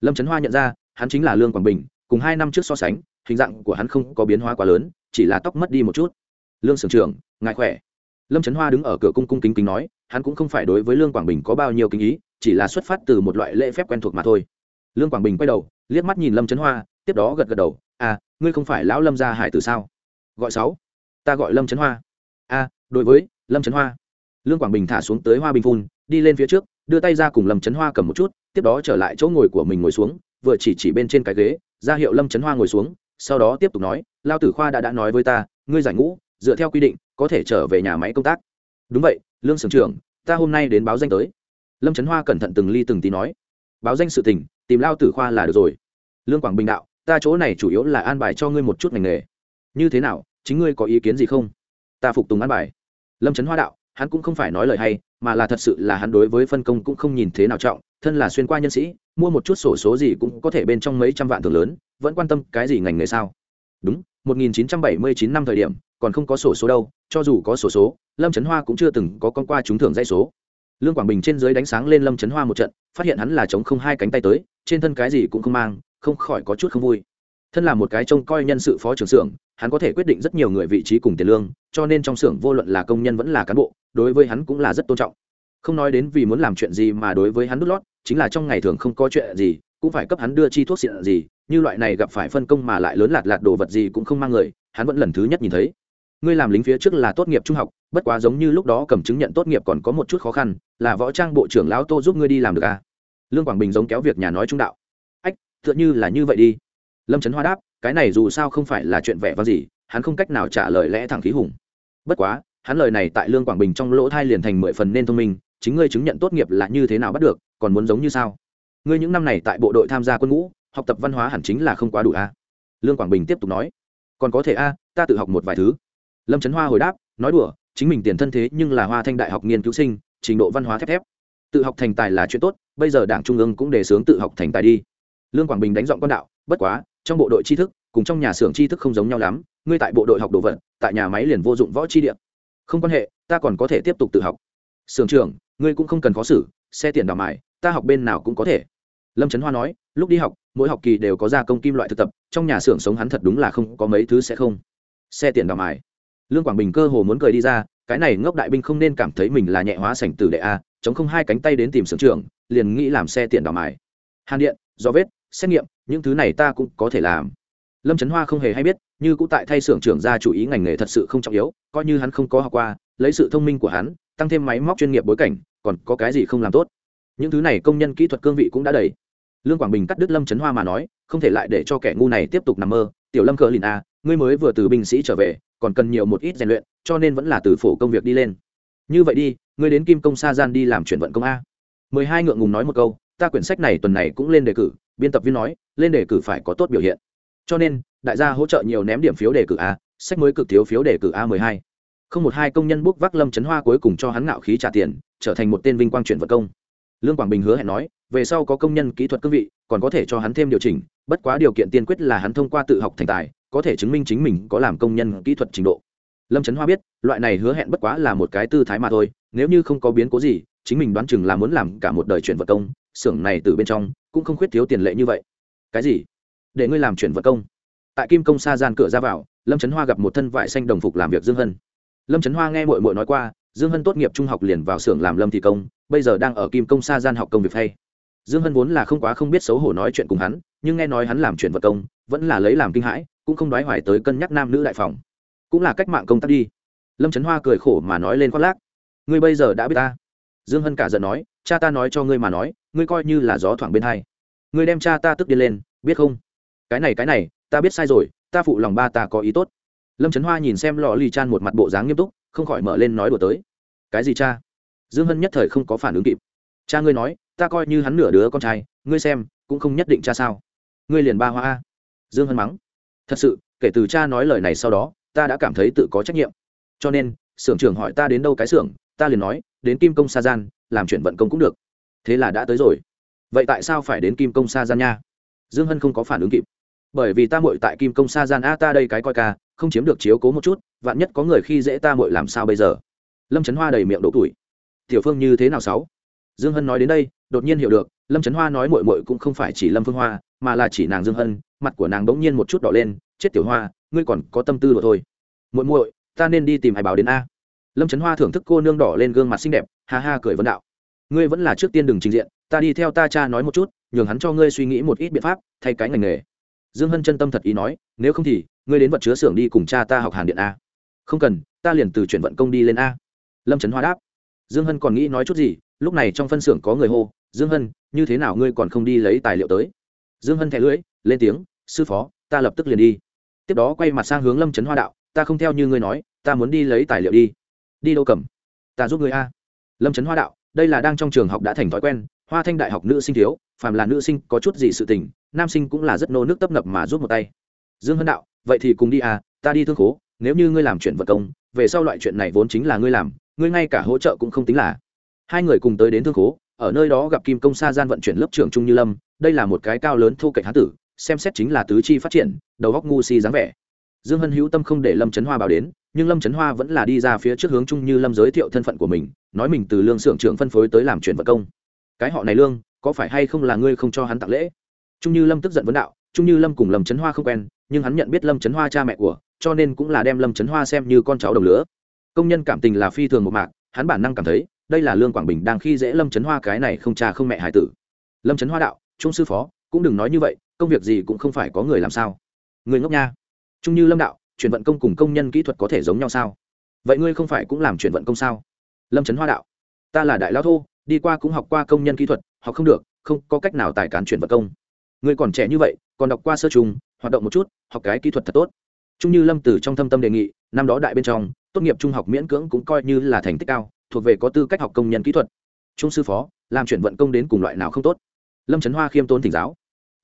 Lâm trấn hoa nhận ra, hắn chính là lương quảng bình, cùng hai năm trước so sánh hình dạng của hắn không có biến hóa quá lớn chỉ là tóc mất đi một chút. Lương sưởng trưởng ngài khỏe? Lâm trấn hoa đứng ở cửa cung cung kính kính nói hắn cũng không phải đối với lương quảng bình có bao nhiêu kinh ý chỉ là xuất phát từ một loại lễ phép quen thuộc mà thôi. Lương quảng bình quay đầu liếc mắt nhìn lâm trấn hoa tiếp đó gật gật đầu à ngươi không phải lão lâm gia hải từ sao? Gọi sáu. Ta gọi lâm trấn hoa. A à, đối với lâm trấn hoa. Lương quảng bình thả xuống tới hoa bình phun đi lên phía trước đưa tay ra cùng lâm trấn hoa cầm một chút tiếp đó trở lại chỗ ngồi của mình ngồi xuống vừa chỉ chỉ bên trên cái ghế ra hiệu lâm trấn hoa ngồi xuống sau đó tiếp tục nói, lao tử khoa đã đã nói với ta, ngươi giải ngũ, dựa theo quy định, có thể trở về nhà máy công tác. Đúng vậy, lương sưởng trưởng, ta hôm nay đến báo danh tới. Lâm trấn hoa cẩn thận từng ly từng tí nói, báo danh sự tình, tìm lao tử khoa là được rồi. Lương quảng bình đạo, ta chỗ này chủ yếu là an bài cho ngươi một chút ngành nghề. Như thế nào, chính ngươi có ý kiến gì không? Ta phục tùng an bài. Lâm trấn hoa đạo, hắn cũng không phải nói lời hay, mà là thật sự là hắn đối với phân công cũng không nhìn thế nào trọng, thân là xuyên qua nhân sĩ mua một chút sổ số gì cũng có thể bên trong mấy trăm vạn thường lớn, vẫn quan tâm cái gì ngành nghề sao? Đúng 1979 năm thời điểm, còn không có sổ số đâu, cho dù có sổ số, lâm trấn hoa cũng chưa từng có con qua trúng thưởng dây số. Lương quảng bình trên dưới đánh sáng lên lâm trấn hoa một trận, phát hiện hắn là chống không hai cánh tay tới, trên thân cái gì cũng không mang, không khỏi có chút không vui. Thân là một cái trông coi nhân sự phó trưởng xưởng, hắn có thể quyết định rất nhiều người vị trí cùng tiền lương, cho nên trong xưởng vô luận là công nhân vẫn là cán bộ, đối với hắn cũng là rất tôn trọng không nói đến vì muốn làm chuyện gì mà đối với hắn đút lót, chính là trong ngày thường không có chuyện gì, cũng phải cấp hắn đưa chi thuốc xịn gì, như loại này gặp phải phân công mà lại lớn lạt lạt đồ vật gì cũng không mang người, hắn vẫn lần thứ nhất nhìn thấy. Ngươi làm lính phía trước là tốt nghiệp trung học, bất quá giống như lúc đó cầm chứng nhận tốt nghiệp còn có một chút khó khăn, là võ trang bộ trưởng lão tô giúp ngươi đi làm được à? Lương quảng bình giống kéo việc nhà nói trung đạo. Ách, tựa như là như vậy đi. Lâm trấn hoa đáp, cái này dù sao không phải là chuyện vẻ vang gì, hắn không cách nào trả lời lẽ thẳng khí hùng. Bất quá, hắn lời này tại lương quảng bình trong lỗ thai liền thành mười phần nên thông minh chính ngươi chứng nhận tốt nghiệp là như thế nào bắt được, còn muốn giống như sao? Ngươi những năm này tại bộ đội tham gia quân ngũ, học tập văn hóa hẳn chính là không quá đủ a. Lương quảng bình tiếp tục nói. Còn có thể a, ta tự học một vài thứ. Lâm trấn hoa hồi đáp, nói đùa, chính mình tiền thân thế nhưng là hoa thanh đại học nghiên cứu sinh, trình độ văn hóa thép thép. Tự học thành tài là chuyện tốt, bây giờ đảng trung ương cũng đề xướng tự học thành tài đi. Lương quảng bình đánh giọng con đạo, bất quá, trong bộ đội tri thức, cùng trong nhà xưởng tri thức không giống nhau lắm, ngươi tại bộ đội học đồ vật, tại nhà máy liền vô dụng võ tri điện không quan hệ, ta còn có thể tiếp tục tự học. Xưởng trưởng ngươi cũng không cần khó xử, xe tiền đào mải ta học bên nào cũng có thể. Lâm trấn hoa nói, lúc đi học, mỗi học kỳ đều có gia công kim loại thực tập, trong nhà xưởng sống hắn thật đúng là không có mấy thứ sẽ không. Xe tiền đào mải lương quảng bình cơ hồ muốn cười đi ra, cái này ngốc đại binh không nên cảm thấy mình là nhẹ hóa sảnh tử đệ a, chống không hai cánh tay đến tìm xưởng trưởng, liền nghĩ làm xe tiền đào mải hàn điện, do vết, xét nghiệm, những thứ này ta cũng có thể làm. Lâm trấn hoa không hề hay biết, như cũng tại thay xưởng trưởng ra chủ ý ngành nghề thật sự không trọng yếu, coi như hắn không có học qua, lấy sự thông minh của hắn tăng thêm máy móc chuyên nghiệp bối cảnh, còn có cái gì không làm tốt? Những thứ này công nhân kỹ thuật cương vị cũng đã đầy. Lương quảng bình cắt đứt lâm trấn hoa mà nói, không thể lại để cho kẻ ngu này tiếp tục nằm mơ. Tiểu lâm cờ lìn a ngươi mới vừa từ binh sĩ trở về, còn cần nhiều một ít rèn luyện, cho nên vẫn là từ phổ công việc đi lên. Như vậy đi, ngươi đến kim công sa gian đi làm chuyển vận công a. Mười hai ngượng ngùng nói một câu, ta quyển sách này tuần này cũng lên đề cử, biên tập viên nói, lên đề cử phải có tốt biểu hiện. Cho nên, đại gia hỗ trợ nhiều ném điểm phiếu đề cử a, sách mới cực thiếu phiếu đề cử a mười hai không một hai công nhân bốc vác lâm trấn hoa cuối cùng cho hắn ngạo khí trả tiền, trở thành một tên vinh quang chuyển vật công. Lương quảng bình hứa hẹn nói, về sau có công nhân kỹ thuật cương vị, còn có thể cho hắn thêm điều chỉnh, bất quá điều kiện tiên quyết là hắn thông qua tự học thành tài, có thể chứng minh chính mình có làm công nhân kỹ thuật trình độ. Lâm trấn hoa biết, loại này hứa hẹn bất quá là một cái tư thái mà thôi, nếu như không có biến cố gì, chính mình đoán chừng là muốn làm cả một đời chuyển vật công, xưởng này từ bên trong, cũng không khuyết thiếu tiền lệ như vậy. Cái gì? Để ngươi làm chuyển vật công. Tại kim công sa gian cửa ra vào, lâm trấn hoa gặp một thân vải xanh đồng phục làm việc dương hân lâm trấn hoa nghe mội mội nói qua, dương hân tốt nghiệp trung học liền vào xưởng làm lâm thị công, bây giờ đang ở kim công sa gian học công việc thay dương hân vốn là không quá không biết xấu hổ nói chuyện cùng hắn, nhưng nghe nói hắn làm chuyện vật công, vẫn là lấy làm kinh hãi, cũng không đoái hoài tới cân nhắc nam nữ đại phòng. Cũng là cách mạng công tác đi. Lâm trấn hoa cười khổ mà nói lên khoác lác. Ngươi bây giờ đã biết ta. Dương hân cả giận nói, cha ta nói cho ngươi mà nói, ngươi coi như là gió thoảng bên hai. Ngươi đem cha ta tức điên lên, biết không? Cái này cái này, ta biết sai rồi, ta phụ lòng ba ta có ý tốt lâm trấn hoa nhìn xem lò lì chan một mặt bộ dáng nghiêm túc, không khỏi mở lên nói đùa tới. Cái gì cha? Dương hân nhất thời không có phản ứng kịp. Cha ngươi nói, ta coi như hắn nửa đứa con trai, ngươi xem, cũng không nhất định cha sao? Ngươi liền ba hoa a. Dương hân mắng. Thật sự, kể từ cha nói lời này sau đó, ta đã cảm thấy tự có trách nhiệm. Cho nên, xưởng trưởng hỏi ta đến đâu cái xưởng, ta liền nói, đến kim công sa gian, làm chuyện vận công cũng được. Thế là đã tới rồi. Vậy tại sao phải đến kim công sa gian nha? Dương hân không có phản ứng kịp bởi vì ta muội tại kim công sa gian a, ta đây cái coi ca, không chiếm được chiếu cố một chút, vạn nhất có người khi dễ ta muội làm sao bây giờ? Lâm trấn hoa đầy miệng đổ tuổi tiểu phương như thế nào sáu? Dương hân nói đến đây, đột nhiên hiểu được, lâm trấn hoa nói muội muội cũng không phải chỉ lâm phương hoa, mà là chỉ nàng dương hân, mặt của nàng bỗng nhiên một chút đỏ lên, chết tiểu hoa, ngươi còn có tâm tư đùa thôi. Muội muội, ta nên đi tìm hải báo đến a. Lâm trấn hoa thưởng thức cô nương đỏ lên gương mặt xinh đẹp, ha ha cười vấn đạo. Ngươi vẫn là trước tiên đừng trình diện, ta đi theo ta cha nói một chút, nhường hắn cho ngươi suy nghĩ một ít biện pháp, thay cái ngành nghề dương hân chân tâm thật ý nói, nếu không thì, ngươi đến vật chứa xưởng đi cùng cha ta học hàn điện a. Không cần, ta liền từ chuyển vận công đi lên a. Lâm trấn hoa đáp. Dương hân còn nghĩ nói chút gì, lúc này trong phân xưởng có người hô, dương hân, như thế nào ngươi còn không đi lấy tài liệu tới? Dương hân thẻ lưỡi, lên tiếng, sư phó, ta lập tức liền đi. Tiếp đó quay mặt sang hướng lâm trấn hoa đạo, ta không theo như ngươi nói, ta muốn đi lấy tài liệu đi. Đi đâu cầm? Ta giúp ngươi a. Lâm trấn hoa đạo, đây là đang trong trường học đã thành thói quen hoa thanh đại học nữ sinh thiếu, phàm là nữ sinh có chút gì sự tình, nam sinh cũng là rất nô nước tấp nập mà giúp một tay. Dương hân đạo, vậy thì cùng đi à ta đi thương khố, nếu như ngươi làm chuyện vật công, về sau loại chuyện này vốn chính là ngươi làm, ngươi ngay cả hỗ trợ cũng không tính là. Hai người cùng tới đến thương khố, ở nơi đó gặp kim công sa gian vận chuyển lớp trưởng trung như lâm, đây là một cái cao lớn thu cạnh hán tử, xem xét chính là tứ chi phát triển, đầu góc ngu si dáng vẻ. Dương hân hữu tâm không để lâm trấn hoa bảo đến, nhưng lâm trấn hoa vẫn là đi ra phía trước hướng trung như lâm giới thiệu thân phận của mình, nói mình từ lương xưởng trưởng phân phối tới làm chuyển vật công cái họ này lương, có phải hay không là ngươi không cho hắn tặng lễ? Trung như lâm tức giận vấn đạo, trung như lâm cùng lâm trấn hoa không quen, nhưng hắn nhận biết lâm trấn hoa cha mẹ của, cho nên cũng là đem lâm trấn hoa xem như con cháu đồng lứa. Công nhân cảm tình là phi thường một mạc, hắn bản năng cảm thấy, đây là lương quảng bình đang khi dễ lâm trấn hoa cái này không cha không mẹ hải tử. Lâm trấn hoa đạo, trung sư phó, cũng đừng nói như vậy, công việc gì cũng không phải có người làm sao. Người ngốc nha. Trung như lâm đạo, chuyển vận công cùng công nhân kỹ thuật có thể giống nhau sao? Vậy ngươi không phải cũng làm chuyển vận công sao? Lâm trấn hoa đạo, ta là đại lao thô đi qua cũng học qua công nhân kỹ thuật, học không được, không có cách nào tài cán chuyển vận công. Người còn trẻ như vậy, còn đọc qua sơ trùng, hoạt động một chút, học cái kỹ thuật thật tốt. Trung như lâm từ trong thâm tâm đề nghị, năm đó đại bên trong, tốt nghiệp trung học miễn cưỡng cũng coi như là thành tích cao, thuộc về có tư cách học công nhân kỹ thuật. Trung sư phó, làm chuyển vận công đến cùng loại nào không tốt? Lâm trấn hoa khiêm tốn thỉnh giáo.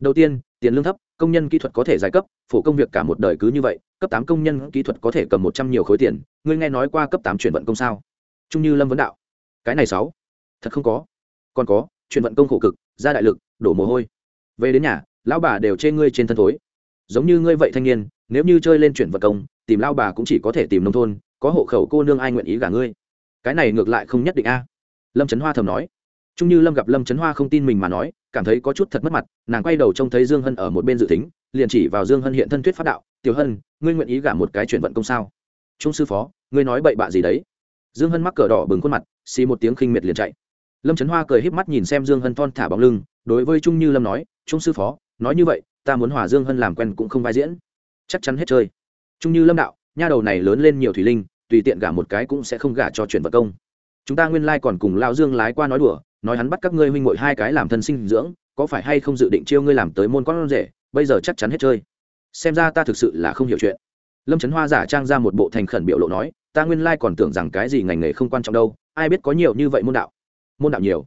Đầu tiên, tiền lương thấp, công nhân kỹ thuật có thể giải cấp, phổ công việc cả một đời cứ như vậy, cấp tám công nhân kỹ thuật có thể cầm một trăm nhiều khối tiền. Ngươi nghe nói qua cấp tám chuyển vận công sao? Trung như lâm vấn đạo. Cái này sáu thật không có. Còn có chuyện vận công khổ cực, ra đại lực, đổ mồ hôi. Về đến nhà, lão bà đều chê ngươi trên thân thối. Giống như ngươi vậy thanh niên, nếu như chơi lên chuyển vận công, tìm lao bà cũng chỉ có thể tìm nông thôn, có hộ khẩu cô nương ai nguyện ý gả ngươi. Cái này ngược lại không nhất định a. Lâm trấn hoa thầm nói. Trung như lâm gặp lâm trấn hoa không tin mình mà nói, cảm thấy có chút thật mất mặt, nàng quay đầu trông thấy dương hân ở một bên dự tính, liền chỉ vào dương hân hiện thân thuyết pháp đạo, tiểu hân, ngươi nguyện ý gả một cái chuyển vận công sao? Trung sư phó, ngươi nói bậy bạ gì đấy? Dương hân mắc cờ đỏ bừng khuôn mặt, xì một tiếng khinh miệt liền chạy lâm trấn hoa cười híp mắt nhìn xem dương hân thon thả bóng lưng, đối với trung như lâm nói, trung sư phó, nói như vậy, ta muốn hòa dương hân làm quen cũng không vai diễn. Chắc chắn hết chơi. Trung như lâm đạo, nha đầu này lớn lên nhiều thủy linh, tùy tiện gả một cái cũng sẽ không gả cho chuyển vật công. Chúng ta nguyên lai còn cùng lao dương lái qua nói đùa, nói hắn bắt các ngươi huynh mội hai cái làm thân sinh dưỡng, có phải hay không dự định chiêu ngươi làm tới môn con rể, bây giờ chắc chắn hết chơi. Xem ra ta thực sự là không hiểu chuyện. Lâm trấn hoa giả trang ra một bộ thành khẩn biểu lộ nói, ta nguyên lai còn tưởng rằng cái gì ngành nghề không quan trọng đâu, ai biết có nhiều như vậy môn đạo môn đạo nhiều.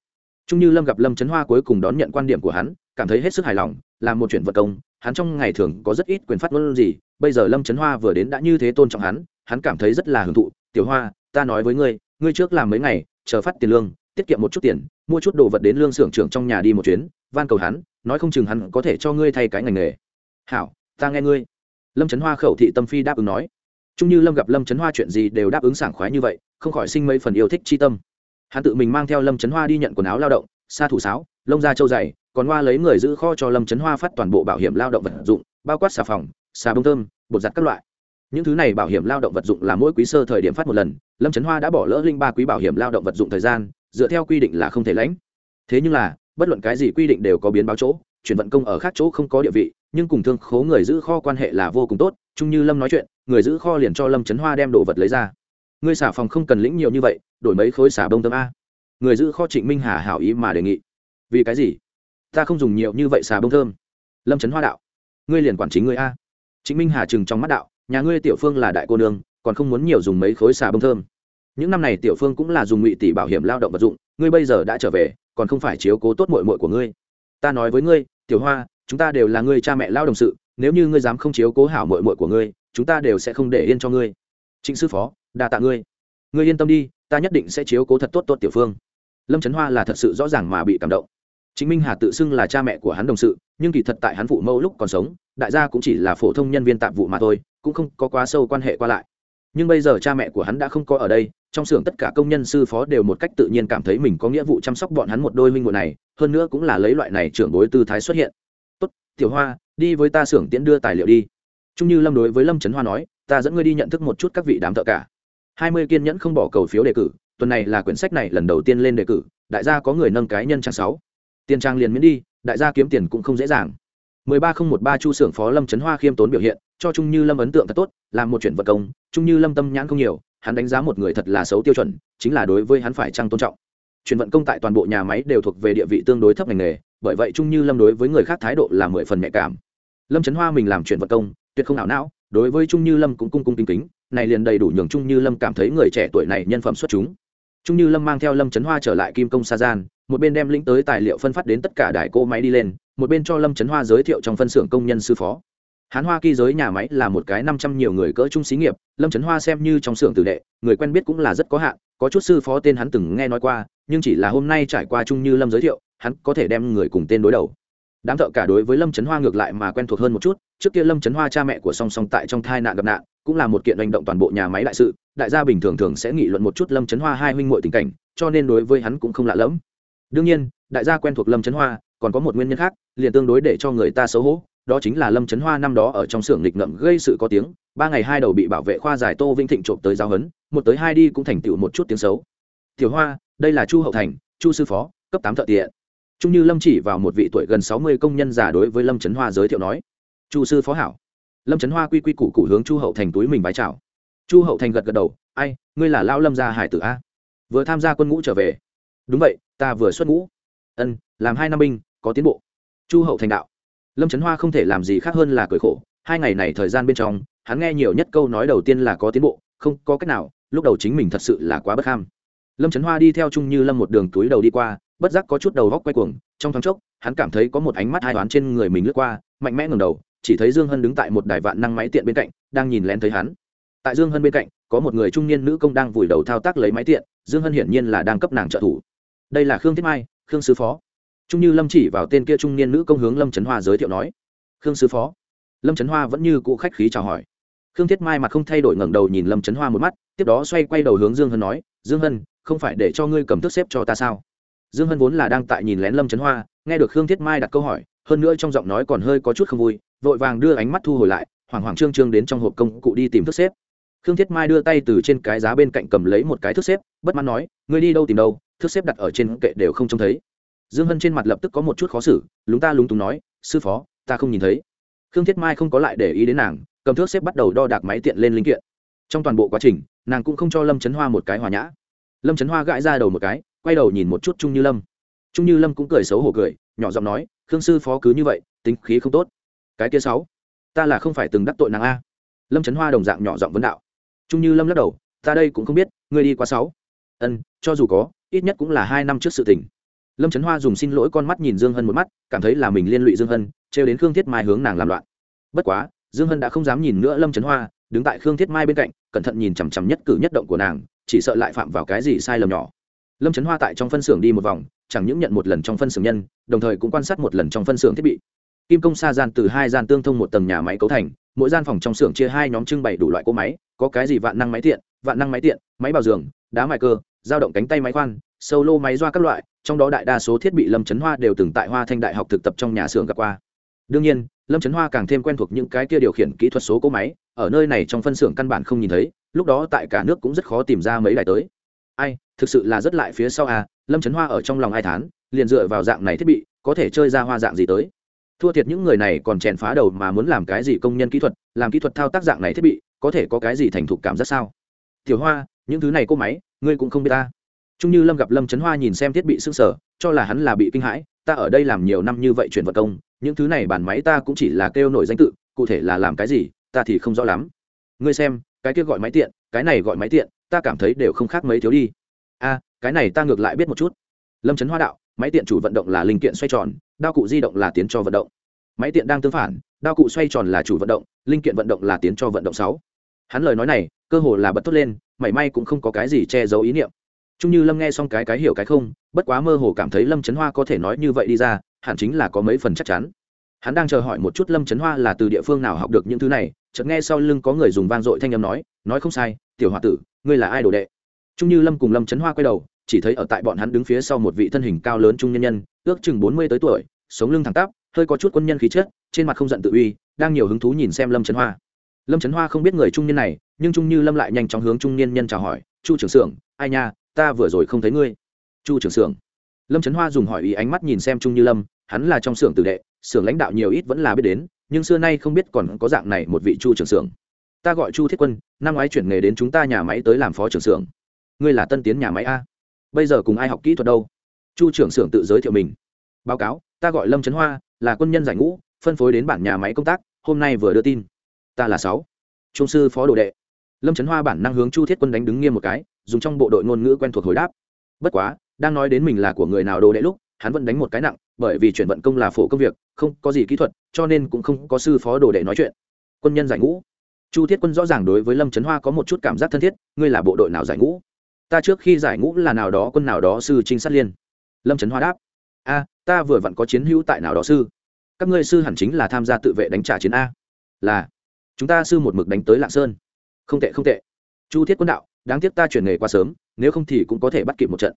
Trung như lâm gặp lâm trấn hoa cuối cùng đón nhận quan điểm của hắn, cảm thấy hết sức hài lòng, làm một chuyện vật công, hắn trong ngày thường có rất ít quyền phát ngôn gì, bây giờ lâm trấn hoa vừa đến đã như thế tôn trọng hắn hắn cảm thấy rất là hưởng thụ, tiểu hoa, ta nói với ngươi ngươi trước làm mấy ngày, chờ phát tiền lương, tiết kiệm một chút tiền, mua chút đồ vật đến lương xưởng trưởng trong nhà đi một chuyến, van cầu hắn, nói không chừng hắn có thể cho ngươi thay cái ngành nghề. Hảo, ta nghe ngươi. Lâm trấn hoa khẩu thị tâm phi đáp ứng nói. Trung như lâm gặp lâm trấn hoa chuyện gì đều đáp ứng sảng khoái như vậy, không khỏi sinh mấy phần yêu thích chi tâm hắn tự mình mang theo lâm trấn hoa đi nhận quần áo lao động xa thủ sáo, lông da trâu dày, còn hoa lấy người giữ kho cho lâm trấn hoa phát toàn bộ bảo hiểm lao động vật dụng, bao quát xà phòng, xà bông thơm, bột giặt các loại. Những thứ này bảo hiểm lao động vật dụng là mỗi quý sơ thời điểm phát một lần, lâm trấn hoa đã bỏ lỡ linh ba quý bảo hiểm lao động vật dụng thời gian, dựa theo quy định là không thể lãnh. Thế nhưng là, bất luận cái gì quy định đều có biến báo chỗ, chuyển vận công ở khác chỗ không có địa vị, nhưng cùng thương khố người giữ kho quan hệ là vô cùng tốt, chung như lâm nói chuyện, người giữ kho liền cho lâm trấn hoa đem đồ vật lấy ra ngươi xả phòng không cần lĩnh nhiều như vậy, đổi mấy khối xả bông tâm a. Người giữ kho trịnh minh hà hảo ý mà đề nghị. Vì cái gì? Ta không dùng nhiều như vậy xà bông thơm. Lâm trấn hoa đạo. Ngươi liền quản chính ngươi a. Trịnh minh hà chừng trong mắt đạo. Nhà ngươi tiểu phương là đại cô nương, còn không muốn nhiều dùng mấy khối xà bông thơm. Những năm này tiểu phương cũng là dùng ngụy tỷ bảo hiểm lao động vật dụng, ngươi bây giờ đã trở về, còn không phải chiếu cố tốt mội mội của ngươi. Ta nói với ngươi, tiểu hoa, chúng ta đều là ngươi cha mẹ lao đồng sự, nếu như ngươi dám không chiếu cố hảo mội mội của ngươi, chúng ta đều sẽ không để yên cho ngươi. Trịnh sư phó đa tạ ngươi. Ngươi yên tâm đi, ta nhất định sẽ chiếu cố thật tốt tốt tiểu phương. Lâm trấn hoa là thật sự rõ ràng mà bị cảm động. Chính minh hà tự xưng là cha mẹ của hắn đồng sự, nhưng kỳ thật tại hắn phụ mẫu lúc còn sống, đại gia cũng chỉ là phổ thông nhân viên tạp vụ mà thôi, cũng không có quá sâu quan hệ qua lại. Nhưng bây giờ cha mẹ của hắn đã không có ở đây, trong xưởng tất cả công nhân sư phó đều một cách tự nhiên cảm thấy mình có nghĩa vụ chăm sóc bọn hắn một đôi minh muội này, hơn nữa cũng là lấy loại này trưởng đối tư thái xuất hiện. Tốt, tiểu hoa, đi với ta xưởng tiễn đưa tài liệu đi. Trung như lâm đối với lâm trấn hoa nói, ta dẫn ngươi đi nhận thức một chút các vị đám thợ cả hai mươi kiên nhẫn không bỏ cầu phiếu đề cử, tuần này là quyển sách này lần đầu tiên lên đề cử, đại gia có người nâng cái nhân trang sáu. Tiền trang liền miễn đi, đại gia kiếm tiền cũng không dễ dàng. mười ba không một ba chu xưởng phó lâm chấn hoa khiêm tốn biểu hiện, cho trung như lâm ấn tượng thật tốt, làm một chuyện vật công, trung như lâm tâm nhãn không nhiều, hắn đánh giá một người thật là xấu tiêu chuẩn, chính là đối với hắn phải trang tôn trọng. Chuyển vận công tại toàn bộ nhà máy đều thuộc về địa vị tương đối thấp ngành nghề, bởi vậy trung như lâm đối với người khác thái độ là mười phần nhạy cảm. Lâm chấn hoa mình làm chuyển vận công, tuyệt không ảo não đối với trung như lâm cũng cung cung kính kính, này liền đầy đủ nhường trung như lâm cảm thấy người trẻ tuổi này nhân phẩm xuất chúng. Trung như lâm mang theo lâm trấn hoa trở lại kim công sa gian, một bên đem lĩnh tới tài liệu phân phát đến tất cả đại cô máy đi lên, một bên cho lâm trấn hoa giới thiệu trong phân xưởng công nhân sư phó. Hán hoa kỳ giới nhà máy là một cái năm trăm nhiều người cỡ trung xí nghiệp, lâm trấn hoa xem như trong xưởng tử đệ, người quen biết cũng là rất có hạn, có chút sư phó tên hắn từng nghe nói qua, nhưng chỉ là hôm nay trải qua trung như lâm giới thiệu, hắn có thể đem người cùng tên đối đầu đám thợ cả đối với lâm trấn hoa ngược lại mà quen thuộc hơn một chút, trước kia lâm trấn hoa cha mẹ của song song tại trong thai nạn gặp nạn, cũng là một kiện hành động toàn bộ nhà máy đại sự, đại gia bình thường thường sẽ nghị luận một chút lâm trấn hoa hai huynh m tình cảnh, cho nên đối với hắn cũng không lạ lẫm. Đương nhiên, đại gia quen thuộc lâm trấn hoa, còn có một nguyên nhân khác, liền tương đối để cho người ta xấu hổ, đó chính là lâm trấn hoa năm đó ở trong xưởng nghịch ngậm gây sự có tiếng, ba ngày hai đầu bị bảo vệ khoa giải tô vinh thịnh trộm tới giao huấn, một tới hai đi cũng thành tựu một chút tiếng xấu. Tiểu hoa, đây là chu hậu thành, chu sư phó, cấp tám thợ tiện trung như lâm chỉ vào một vị tuổi gần sáu mươi công nhân giả đối với lâm trấn hoa giới thiệu nói, chu sư phó hảo. Lâm trấn hoa quy quy củ củ hướng chu hậu thành túi mình bái chào. Chu hậu thành gật gật đầu, ai, ngươi là lao lâm gia hải tử a? Vừa tham gia quân ngũ trở về. Đúng vậy, ta vừa xuất ngũ. Ân, làm hai năm binh, có tiến bộ. Chu hậu thành đạo. Lâm trấn hoa không thể làm gì khác hơn là cười khổ, hai ngày này thời gian bên trong, hắn nghe nhiều nhất câu nói đầu tiên là có tiến bộ, không có cách nào, lúc đầu chính mình thật sự là quá bất ham. Lâm trấn hoa đi theo trung như lâm một đường túi đầu đi qua bất giác có chút đầu góc quay cuồng, trong thoáng chốc, hắn cảm thấy có một ánh mắt hai toán trên người mình lướt qua, mạnh mẽ ngầm đầu, chỉ thấy dương hân đứng tại một đài vạn năng máy tiện bên cạnh, đang nhìn lén thấy hắn. Tại dương hân bên cạnh, có một người trung niên nữ công đang vùi đầu thao tác lấy máy tiện, dương hân hiển nhiên là đang cấp nàng trợ thủ. Đây là khương thiết mai, khương sứ phó. Trung như lâm chỉ vào tên kia trung niên nữ công hướng lâm trấn hoa giới thiệu nói. Khương sứ phó. Lâm trấn hoa vẫn như cũ khách khí chào hỏi. Khương thiết mai mặt không thay đổi ngẩng đầu nhìn lâm trấn hoa một mắt, tiếp đó xoay quay đầu hướng dương hân nói, dương hân, không phải để cho ngươi cầm thức xếp cho ta sao? Dương hân vốn là đang tại nhìn lén lâm trấn hoa, nghe được khương thiết mai đặt câu hỏi, hơn nữa trong giọng nói còn hơi có chút không vui, vội vàng đưa ánh mắt thu hồi lại, hoảng hoảng trương trương đến trong hộp công cụ đi tìm thức xếp. Khương thiết mai đưa tay từ trên cái giá bên cạnh cầm lấy một cái thức xếp, bất mãn nói, ngươi đi đâu tìm đâu thức xếp đặt ở trên kệ đều không trông thấy. Dương hân trên mặt lập tức có một chút khó xử, lúng ta lúng túng nói, sư phó, ta không nhìn thấy. Khương thiết mai không có lại để ý đến nàng, cầm thước xếp bắt đầu đo đạc máy tiện lên linh kiện. Trong toàn bộ quá trình, nàng cũng không cho lâm trấn hoa một cái hòa nhã. Lâm trấn hoa gãi ra đầu một cái quay đầu nhìn một chút trung như lâm. Trung như lâm cũng cười xấu hổ cười, nhỏ giọng nói, khương sư phó cứ như vậy, tính khí không tốt. Cái kia sáu, ta là không phải từng đắc tội nàng a. Lâm trấn hoa đồng dạng nhỏ giọng vấn đạo. Trung như lâm lắc đầu, ta đây cũng không biết, ngươi đi qua sáu. Ân, cho dù có, ít nhất cũng là hai năm trước sự tình. Lâm trấn hoa dùng xin lỗi con mắt nhìn dương hân một mắt, cảm thấy là mình liên lụy dương hân, trêu đến khương thiết mai hướng nàng làm loạn. Bất quá, dương hân đã không dám nhìn nữa lâm trấn hoa, đứng tại khương thiết mai bên cạnh, cẩn thận nhìn chằm chằm nhất cử nhất động của nàng, chỉ sợ lại phạm vào cái gì sai lầm nhỏ lâm trấn hoa tại trong phân xưởng đi một vòng, chẳng những nhận một lần trong phân xưởng nhân, đồng thời cũng quan sát một lần trong phân xưởng thiết bị. Kim công xa gian từ hai gian tương thông một tầng nhà máy cấu thành, mỗi gian phòng trong xưởng chia hai nhóm trưng bày đủ loại cỗ máy, có cái gì vạn năng máy tiện, vạn năng máy tiện, máy bào giường, đá mài cơ, dao động cánh tay máy khoan, sâu lô máy doa các loại, trong đó đại đa số thiết bị lâm trấn hoa đều từng tại hoa thanh đại học thực tập trong nhà xưởng gặp qua. Đương nhiên, lâm trấn hoa càng thêm quen thuộc những cái kia điều khiển kỹ thuật số cỗ máy, ở nơi này trong phân xưởng căn bản không nhìn thấy, lúc đó tại cả nước cũng rất khó tìm ra mấy đài tới ai thực sự là rất lại phía sau à lâm trấn hoa ở trong lòng ai thán liền dựa vào dạng này thiết bị có thể chơi ra hoa dạng gì tới. Thua thiệt những người này còn chèn phá đầu mà muốn làm cái gì công nhân kỹ thuật làm kỹ thuật thao tác dạng này thiết bị có thể có cái gì thành thục cảm giác sao? Tiểu hoa những thứ này cô máy ngươi cũng không biết ta. Chung như Lâm gặp Lâm Chấn Hoa nhìn xem thiết bị sưng sở, cho là hắn là bị kinh hãi, ta ở đây làm nhiều năm như vậy chuyển vật công, những thứ này bản máy ta cũng chỉ là kêu nổi danh tự, cụ thể là làm cái gì, ta thì không rõ lắm. Ngươi xem, cái kia gọi máy tiện, cái này gọi máy tiện ta cảm thấy đều không khác mấy thiếu đi. A, cái này ta ngược lại biết một chút. Lâm trấn hoa đạo, máy tiện chủ vận động là linh kiện xoay tròn, đao cụ di động là tiến cho vận động. Máy tiện đang tương phản, đao cụ xoay tròn là chủ vận động, linh kiện vận động là tiến cho vận động sáu. Hắn lời nói này, cơ hồ là bật tốt lên, mảy may cũng không có cái gì che giấu ý niệm. Trung như lâm nghe xong cái cái hiểu cái không, bất quá mơ hồ cảm thấy lâm trấn hoa có thể nói như vậy đi ra, hẳn chính là có mấy phần chắc chắn. Hắn đang chờ hỏi một chút lâm trấn hoa là từ địa phương nào học được những thứ này, chợt nghe sau lưng có người dùng vang dội thanh âm nói nói không sai, tiểu h o a tử ngươi là ai đồ đệ? Trung như lâm cùng lâm trấn hoa quay đầu, chỉ thấy ở tại bọn hắn đứng phía sau một vị thân hình cao lớn trung nhân nhân, ước chừng bốn mươi tới tuổi, sống lưng thẳng tắp, hơi có chút quân nhân khí chất, trên mặt không giận tự uy, đang nhiều hứng thú nhìn xem lâm trấn hoa. Lâm trấn hoa không biết người trung nhân này, nhưng trung như lâm lại nhanh chóng hướng trung niên nhân chào hỏi, chu trưởng xưởng, ai nha, ta vừa rồi không thấy ngươi. Chu trưởng xưởng? Lâm trấn hoa dùng hỏi ý ánh mắt nhìn xem trung như lâm, hắn là trong xưởng tử đệ, xưởng lãnh đạo nhiều ít vẫn là biết đến, nhưng xưa nay không biết còn có dạng này một vị chu trưởng xưởng ta gọi chu thiết quân, năm ngoái chuyển nghề đến chúng ta nhà máy tới làm phó trưởng xưởng. Ngươi là tân tiến nhà máy a. Bây giờ cùng ai học kỹ thuật đâu? Chu trưởng xưởng tự giới thiệu mình. Báo cáo, ta gọi lâm trấn hoa, là quân nhân giải ngũ, phân phối đến bản nhà máy công tác, hôm nay vừa đưa tin. Ta là sáu. Trung sư phó đồ đệ. Lâm trấn hoa bản năng hướng chu thiết quân đánh đứng nghiêm một cái, dùng trong bộ đội ngôn ngữ quen thuộc hồi đáp. Bất quá, đang nói đến mình là của người nào đồ đệ lúc, hắn vẫn đánh một cái nặng, bởi vì chuyển vận công là phổ công việc, không có gì kỹ thuật, cho nên cũng không có sư phó đồ đệ nói chuyện. Quân nhân giải ngũ chu thiết quân rõ ràng đối với lâm trấn hoa có một chút cảm giác thân thiết, ngươi là bộ đội nào giải ngũ? Ta trước khi giải ngũ là nào đó quân nào đó sư trinh sát liên. Lâm trấn hoa đáp, a, ta vừa vặn có chiến hữu tại nào đó sư. Các ngươi sư hẳn chính là tham gia tự vệ đánh trả chiến a. Là, chúng ta sư một mực đánh tới lạng sơn. Không tệ không tệ. Chu thiết quân đạo, đáng tiếc ta chuyển nghề quá sớm, nếu không thì cũng có thể bắt kịp một trận.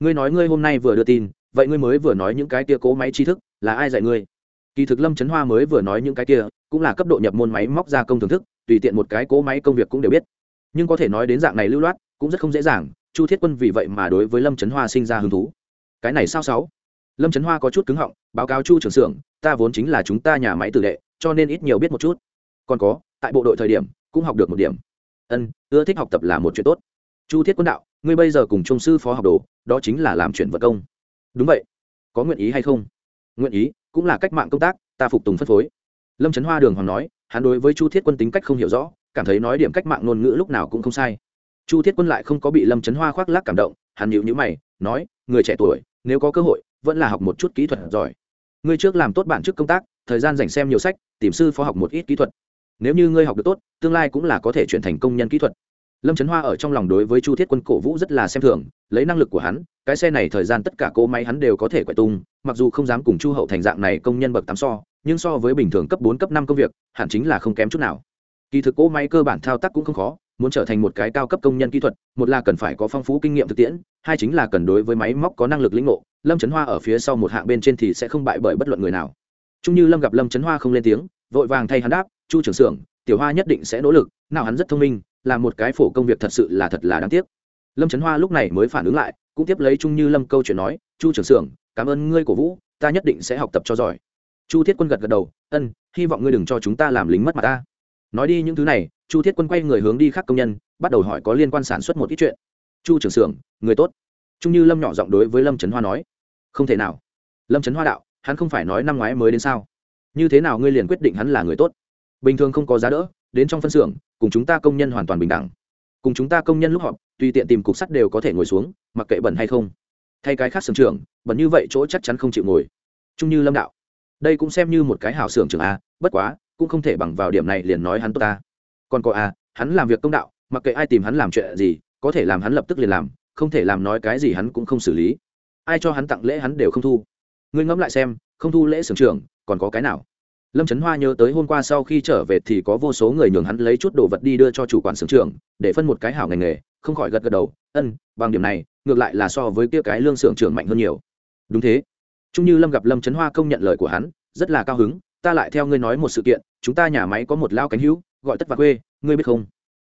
Ngươi nói ngươi hôm nay vừa đưa tin, vậy ngươi mới vừa nói những cái kia cố máy tri thức, là ai dạy ngươi? Kỳ thực lâm trấn hoa mới vừa nói những cái kia, cũng là cấp độ nhập môn máy móc gia công thưởng thức tùy tiện một cái cố máy công việc cũng đều biết. Nhưng có thể nói đến dạng này lưu loát, cũng rất không dễ dàng, chu thiết quân vì vậy mà đối với lâm trấn hoa sinh ra hứng thú. Cái này sao sáu? Lâm trấn hoa có chút cứng họng, báo cáo chu trưởng xưởng, ta vốn chính là chúng ta nhà máy tử đệ, cho nên ít nhiều biết một chút. Còn có, tại bộ đội thời điểm, cũng học được một điểm. Ân, ưa thích học tập là một chuyện tốt. Chu thiết quân đạo, ngươi bây giờ cùng trung sư phó học đồ, đó chính là làm chuyển vật công. Đúng vậy. Có nguyện ý hay không? Nguyện ý, cũng là cách mạng công tác, ta phục tùng phân phối. Lâm trấn hoa đường hoàng nói hắn đối với chu thiết quân tính cách không hiểu rõ, cảm thấy nói điểm cách mạng ngôn ngữ lúc nào cũng không sai. Chu thiết quân lại không có bị lâm trấn hoa khoác lác cảm động, hắn nhịu nhữ mày, nói, người trẻ tuổi, nếu có cơ hội, vẫn là học một chút kỹ thuật giỏi. Ngươi trước làm tốt bản chức công tác, thời gian dành xem nhiều sách, tìm sư phó học một ít kỹ thuật. Nếu như ngươi học được tốt, tương lai cũng là có thể chuyển thành công nhân kỹ thuật. Lâm trấn hoa ở trong lòng đối với chu thiết quân cổ vũ rất là xem thường, lấy năng lực của hắn cái xe này thời gian tất cả cỗ máy hắn đều có thể quậy tung, mặc dù không dám cùng chu hậu thành dạng này công nhân bậc tám so, nhưng so với bình thường cấp bốn, cấp năm công việc, hẳn chính là không kém chút nào. Kỳ thực cỗ máy cơ bản thao tác cũng không khó, muốn trở thành một cái cao cấp công nhân kỹ thuật, một là cần phải có phong phú kinh nghiệm thực tiễn, hai chính là cần đối với máy móc có năng lực lĩnh ngộ, lâm trấn hoa ở phía sau một hạng bên trên thì sẽ không bại bởi bất luận người nào. Chung như lâm gặp lâm trấn hoa không lên tiếng, vội vàng thay hắn đáp, chu trưởng xưởng, tiểu hoa nhất định sẽ nỗ lực, nào hắn rất thông minh là một cái phổ công việc thật sự là thật là đáng tiếc. Lâm trấn hoa lúc này mới phản ứng lại cũng tiếp lấy trung như lâm câu chuyện nói, chu trưởng xưởng, cảm ơn ngươi cổ vũ, ta nhất định sẽ học tập cho giỏi. Chu thiết quân gật gật đầu, ân, hy vọng ngươi đừng cho chúng ta làm lính mất mặt ta. Nói đi những thứ này, chu thiết quân quay người hướng đi khác công nhân, bắt đầu hỏi có liên quan sản xuất một ít chuyện. Chu trưởng xưởng, người tốt. Trung như lâm nhỏ giọng đối với lâm trấn hoa nói, không thể nào. Lâm trấn hoa đạo, hắn không phải nói năm ngoái mới đến sao? Như thế nào ngươi liền quyết định hắn là người tốt? Bình thường không có giá đỡ, đến trong phân xưởng, cùng chúng ta công nhân hoàn toàn bình đẳng. Cùng chúng ta công nhân lúc họp, tùy tiện tìm cục sắt đều có thể ngồi xuống mặc kệ bẩn hay không. Thay cái khác sưởng trưởng, bẩn như vậy chỗ chắc chắn không chịu ngồi. Trung như lâm đạo, đây cũng xem như một cái hảo sưởng trưởng a, bất quá, cũng không thể bằng vào điểm này liền nói hắn tốt ta. Còn có a, hắn làm việc công đạo, mặc kệ ai tìm hắn làm chuyện gì, có thể làm hắn lập tức liền làm, không thể làm nói cái gì hắn cũng không xử lý. Ai cho hắn tặng lễ hắn đều không thu. Ngươi ngẫm lại xem, không thu lễ sưởng trưởng, còn có cái nào? Lâm trấn hoa nhớ tới hôm qua sau khi trở về thì có vô số người nhường hắn lấy chút đồ vật đi đưa cho chủ quản sưởng trưởng, để phân một cái hảo ngành nghề, không khỏi gật gật đầu, ân, bằng điểm này ngược lại là so với kia cái lương xưởng trưởng mạnh hơn nhiều. Đúng thế. Trung như lâm gặp lâm trấn hoa công nhận lời của hắn, rất là cao hứng, ta lại theo ngươi nói một sự kiện, chúng ta nhà máy có một lao cánh hữu, gọi tất và quê, ngươi biết không?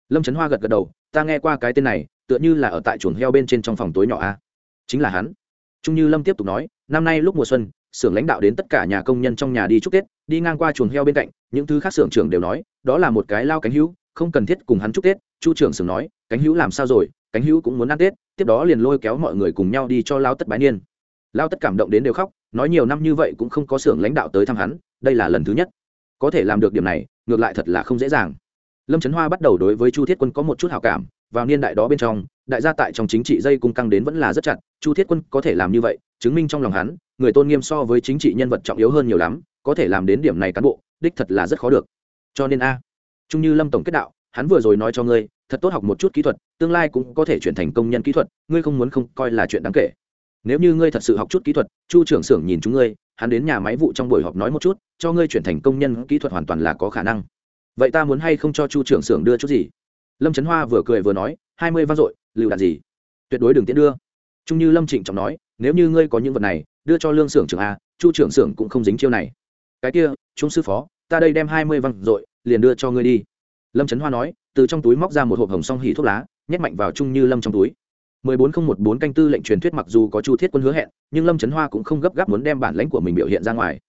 Lâm trấn hoa gật gật đầu, ta nghe qua cái tên này, tựa như là ở tại chuồng heo bên trên trong phòng tối nhỏ a. Chính là hắn. Trung như lâm tiếp tục nói, năm nay lúc mùa xuân, xưởng lãnh đạo đến tất cả nhà công nhân trong nhà đi chúc tết, đi ngang qua chuồng heo bên cạnh, những thứ khác xưởng trưởng đều nói, đó là một cái lao cánh hữu, không cần thiết cùng hắn chúc tết. Chu trưởng xưởng nói, cánh hữu làm sao rồi? Cánh hữu cũng muốn ăn tết tiếp đó liền lôi kéo mọi người cùng nhau đi cho lao tất bái niên. Lao tất cảm động đến đều khóc, nói nhiều năm như vậy cũng không có xưởng lãnh đạo tới thăm hắn, đây là lần thứ nhất. Có thể làm được điểm này, ngược lại thật là không dễ dàng. Lâm trấn hoa bắt đầu đối với chu thiết quân có một chút hảo cảm, vào niên đại đó bên trong, đại gia tại trong chính trị dây cung căng đến vẫn là rất chặt, chu thiết quân có thể làm như vậy, chứng minh trong lòng hắn, người tôn nghiêm so với chính trị nhân vật trọng yếu hơn nhiều lắm, có thể làm đến điểm này cán bộ, đích thật là rất khó được. Cho nên a, trung như lâm tổng kết đạo hắn vừa rồi nói cho ngươi, thật tốt học một chút kỹ thuật, tương lai cũng có thể chuyển thành công nhân kỹ thuật, ngươi không muốn không coi là chuyện đáng kể. Nếu như ngươi thật sự học chút kỹ thuật, chu trưởng xưởng nhìn chúng ngươi, hắn đến nhà máy vụ trong buổi họp nói một chút, cho ngươi chuyển thành công nhân kỹ thuật hoàn toàn là có khả năng. Vậy ta muốn hay không cho chu trưởng xưởng đưa chút gì? Lâm trấn hoa vừa cười vừa nói, hai mươi vang dội lựu đạn gì? Tuyệt đối đừng tiễn đưa. Trung như lâm trịnh trọng nói, nếu như ngươi có những vật này, đưa cho lương xưởng trưởng a, chu trưởng xưởng cũng không dính chiêu này. Cái kia chúng sư phó, ta đây đem hai mươi vang dội, liền đưa cho ngươi đi lâm trấn hoa nói, từ trong túi móc ra một hộp hồng song hỉ thuốc lá, nhét mạnh vào trung như lâm trong túi. mười bốn không một bốn canh tư lệnh truyền thuyết mặc dù có chu thiết quân hứa hẹn, nhưng lâm trấn hoa cũng không gấp gáp muốn đem bản lãnh của mình biểu hiện ra ngoài.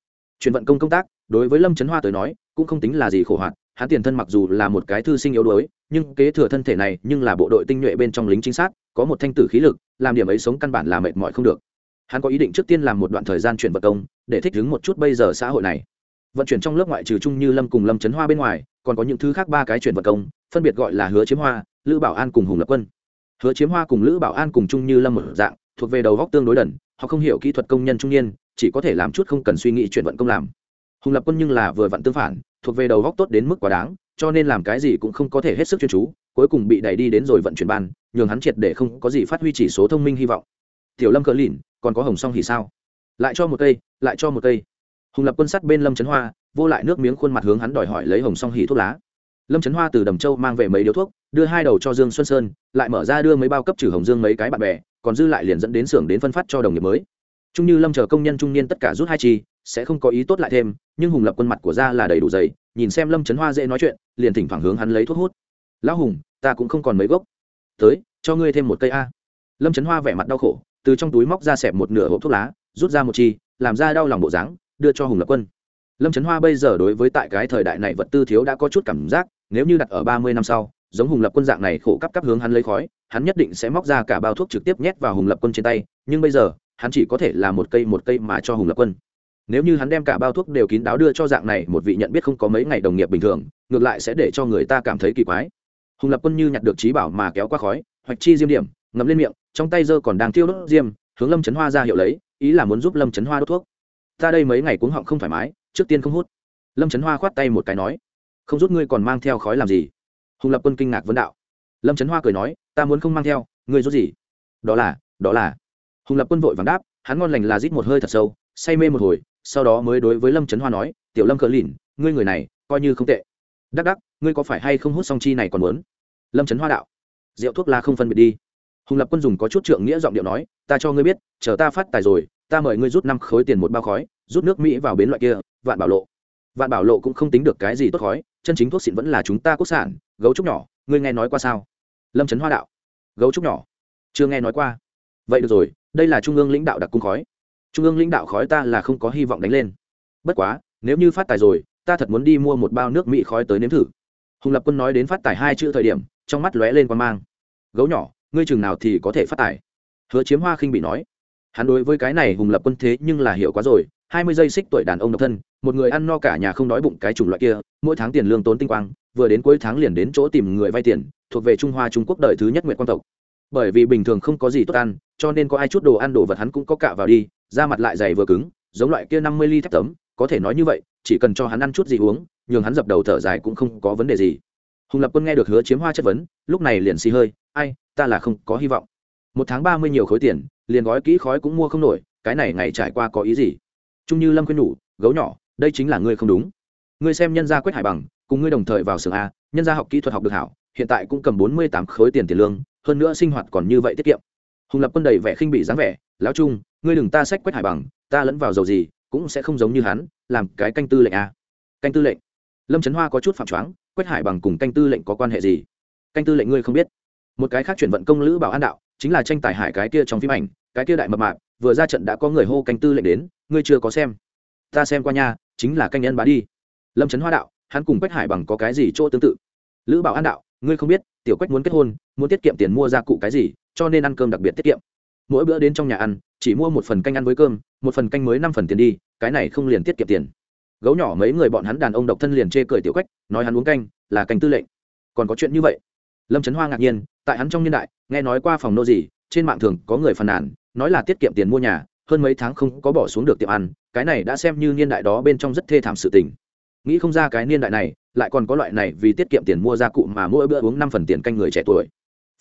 Truyền vận công công tác, đối với lâm trấn hoa tới nói, cũng không tính là gì khổ hoạt hắn tiền thân mặc dù là một cái thư sinh yếu đuối, nhưng kế thừa thân thể này, nhưng là bộ đội tinh nhuệ bên trong lính chính xác có một thanh tử khí lực, làm điểm ấy sống căn bản là mệt mỏi không được. Hắn có ý định trước tiên làm một đoạn thời gian chuyển vận công, để thích ứng một chút bây giờ xã hội này vận chuyển trong lớp ngoại trừ trung như lâm cùng lâm trấn hoa bên ngoài, còn có những thứ khác ba cái chuyển vận công, phân biệt gọi là hứa chiếm hoa, lữ bảo an cùng hùng lập quân. Hứa chiếm hoa cùng lữ bảo an cùng trung như lâm một dạng, thuộc về đầu góc tương đối đần, họ không hiểu kỹ thuật công nhân trung niên, chỉ có thể làm chút không cần suy nghĩ chuyển vận công làm. Hùng lập quân nhưng là vừa vặn tương phản, thuộc về đầu góc tốt đến mức quá đáng, cho nên làm cái gì cũng không có thể hết sức chuyên chú, cuối cùng bị đẩy đi đến rồi vận chuyển ban, nhường hắn triệt để không có gì phát huy chỉ số thông minh hy vọng. Tiểu lâm cỡ lìn, còn có hồng song thì sao? Lại cho một cây, lại cho một cây hùng lập quân sắt bên lâm trấn hoa, vô lại nước miếng khuôn mặt hướng hắn đòi hỏi lấy hồng song hỉ thuốc lá. Lâm trấn hoa từ đầm châu mang về mấy điếu thuốc, đưa hai đầu cho dương xuân sơn, lại mở ra đưa mấy bao cấp trừ hồng dương mấy cái bạn bè, còn dư lại liền dẫn đến xưởng đến phân phát cho đồng nghiệp mới. Chung như lâm chờ công nhân trung niên tất cả rút hai chi, sẽ không có ý tốt lại thêm, nhưng hùng lập quân mặt của ra là đầy đủ dày, nhìn xem lâm trấn hoa dễ nói chuyện, liền thỉnh thoảng hướng hắn lấy thuốc hút. Lão hùng, ta cũng không còn mấy gốc. Tới, cho ngươi thêm một cây a. Lâm trấn hoa vẻ mặt đau khổ, từ trong túi móc ra xẹp một nửa hộp thuốc lá, rút ra một chi, làm ra đau lòng bộ dáng đưa cho hùng lập quân. Lâm trấn hoa bây giờ đối với tại cái thời đại này vật tư thiếu đã có chút cảm giác, nếu như đặt ở ba mươi năm sau, giống hùng lập quân dạng này khổ cấp cấp hướng hắn lấy khói, hắn nhất định sẽ móc ra cả bao thuốc trực tiếp nhét vào hùng lập quân trên tay, nhưng bây giờ, hắn chỉ có thể là một cây một cây mà cho hùng lập quân. Nếu như hắn đem cả bao thuốc đều kín đáo đưa cho dạng này, một vị nhận biết không có mấy ngày đồng nghiệp bình thường, ngược lại sẽ để cho người ta cảm thấy kỳ quái. Hùng lập quân như nhặt được trí bảo mà kéo qua khói, hoạch chi diêm điểm, ngậm lên miệng, trong tay dơ còn đang tiêu đốt diêm, hướng lâm trấn hoa ra hiệu lấy, ý là muốn giúp lâm trấn hoa đốt thuốc ta đây mấy ngày cuống họng không thoải mái, trước tiên không hút. Lâm trấn hoa khoát tay một cái nói, không rút ngươi còn mang theo khói làm gì? Hùng lập quân kinh ngạc vấn đạo. Lâm trấn hoa cười nói, ta muốn không mang theo, ngươi rút gì? Đó là đó là. Hùng lập quân vội vàng đáp, hắn ngon lành là rít một hơi thật sâu, say mê một hồi, sau đó mới đối với lâm trấn hoa nói, tiểu lâm cờ lìn, ngươi người này, coi như không tệ. Đắc đắc, ngươi có phải hay không hút song chi này còn muốn? Lâm trấn hoa đạo, rượu thuốc la không phân biệt đi. Hùng lập quân dùng có chút trượng nghĩa giọng điệu nói, ta cho ngươi biết, chờ ta phát tài rồi ta mời ngươi rút năm khối tiền một bao khói, rút nước mỹ vào bến loại kia, vạn bảo lộ. Vạn bảo lộ cũng không tính được cái gì tốt khói, chân chính thuốc xịn vẫn là chúng ta quốc sản, gấu trúc nhỏ, ngươi nghe nói qua sao? Lâm trấn hoa đạo. Gấu trúc nhỏ. Chưa nghe nói qua. Vậy được rồi, đây là trung ương lãnh đạo đặc cung khói. Trung ương lãnh đạo khói ta là không có hy vọng đánh lên. Bất quá, nếu như phát tài rồi, ta thật muốn đi mua một bao nước mỹ khói tới nếm thử. Hùng lập quân nói đến phát tài hai chữ thời điểm, trong mắt lóe lên quan mang. Gấu nhỏ, ngươi chừng nào thì có thể phát tài? Hứa chiếm hoa khinh bị nói hắn đối với cái này hùng lập quân thế nhưng là hiểu quá rồi, hai mươi giây xích tuổi đàn ông độc thân, một người ăn no cả nhà không đói bụng cái chủng loại kia, mỗi tháng tiền lương tốn tinh quang, vừa đến cuối tháng liền đến chỗ tìm người vay tiền, thuộc về trung hoa trung quốc đời thứ nhất nguyện quang tộc. Bởi vì bình thường không có gì tốt ăn, cho nên có ai chút đồ ăn đồ vật hắn cũng có cạ vào đi, da mặt lại dày vừa cứng, giống loại kia năm mươi ly thép tấm, có thể nói như vậy, chỉ cần cho hắn ăn chút gì uống, nhường hắn dập đầu thở dài cũng không có vấn đề gì. Hùng lập quân nghe được hứa chiếm hoa chất vấn, lúc này liền xì hơi, ai, ta là không có hy vọng. Một tháng ba mươi nhiều khối tiền liền gói kỹ khói cũng mua không nổi, cái này ngày trải qua có ý gì? Trung như lâm khuyên nhủ, gấu nhỏ, đây chính là ngươi không đúng. Ngươi xem nhân gia quét hải bằng, cùng ngươi đồng thời vào xưởng a, nhân gia học kỹ thuật học được hảo, hiện tại cũng cầm bốn mươi tám khối tiền tiền lương, hơn nữa sinh hoạt còn như vậy tiết kiệm. Hùng lập quân đầy vẻ khinh bị dáng vẻ, lão trung, ngươi đừng ta sách quét hải bằng, ta lẫn vào dầu gì, cũng sẽ không giống như hắn, làm cái canh tư lệnh a. Canh tư lệnh? Lâm trấn hoa có chút phạm choáng quét hải bằng cùng canh tư lệnh có quan hệ gì? Canh tư lệnh ngươi không biết. Một cái khác chuyển vận công lữ bảo an đạo chính là tranh tài hải cái kia trong phim ảnh, cái kia đại mập mạp, vừa ra trận đã có người hô canh tư lệnh đến, ngươi chưa có xem. Ta xem qua nha, chính là canh nhân bá đi. Lâm trấn hoa đạo, hắn cùng quách hải bằng có cái gì chỗ tương tự? Lữ bảo an đạo, ngươi không biết, tiểu quách muốn kết hôn, muốn tiết kiệm tiền mua gia cụ cái gì, cho nên ăn cơm đặc biệt tiết kiệm. Mỗi bữa đến trong nhà ăn, chỉ mua một phần canh ăn với cơm, một phần canh mới năm phần tiền đi, cái này không liền tiết kiệm tiền. Gấu nhỏ mấy người bọn hắn đàn ông độc thân liền chê cười tiểu quách, nói hắn uống canh, là canh tư lệnh. Còn có chuyện như vậy lâm trấn hoa ngạc nhiên, tại hắn trong niên đại, nghe nói qua phòng nô gì, trên mạng thường có người phàn nàn, nói là tiết kiệm tiền mua nhà, hơn mấy tháng không có bỏ xuống được tiệm ăn, cái này đã xem như niên đại đó bên trong rất thê thảm sự tình. Nghĩ không ra cái niên đại này, lại còn có loại này vì tiết kiệm tiền mua gia cụ mà mỗi bữa uống năm phần tiền canh người trẻ tuổi.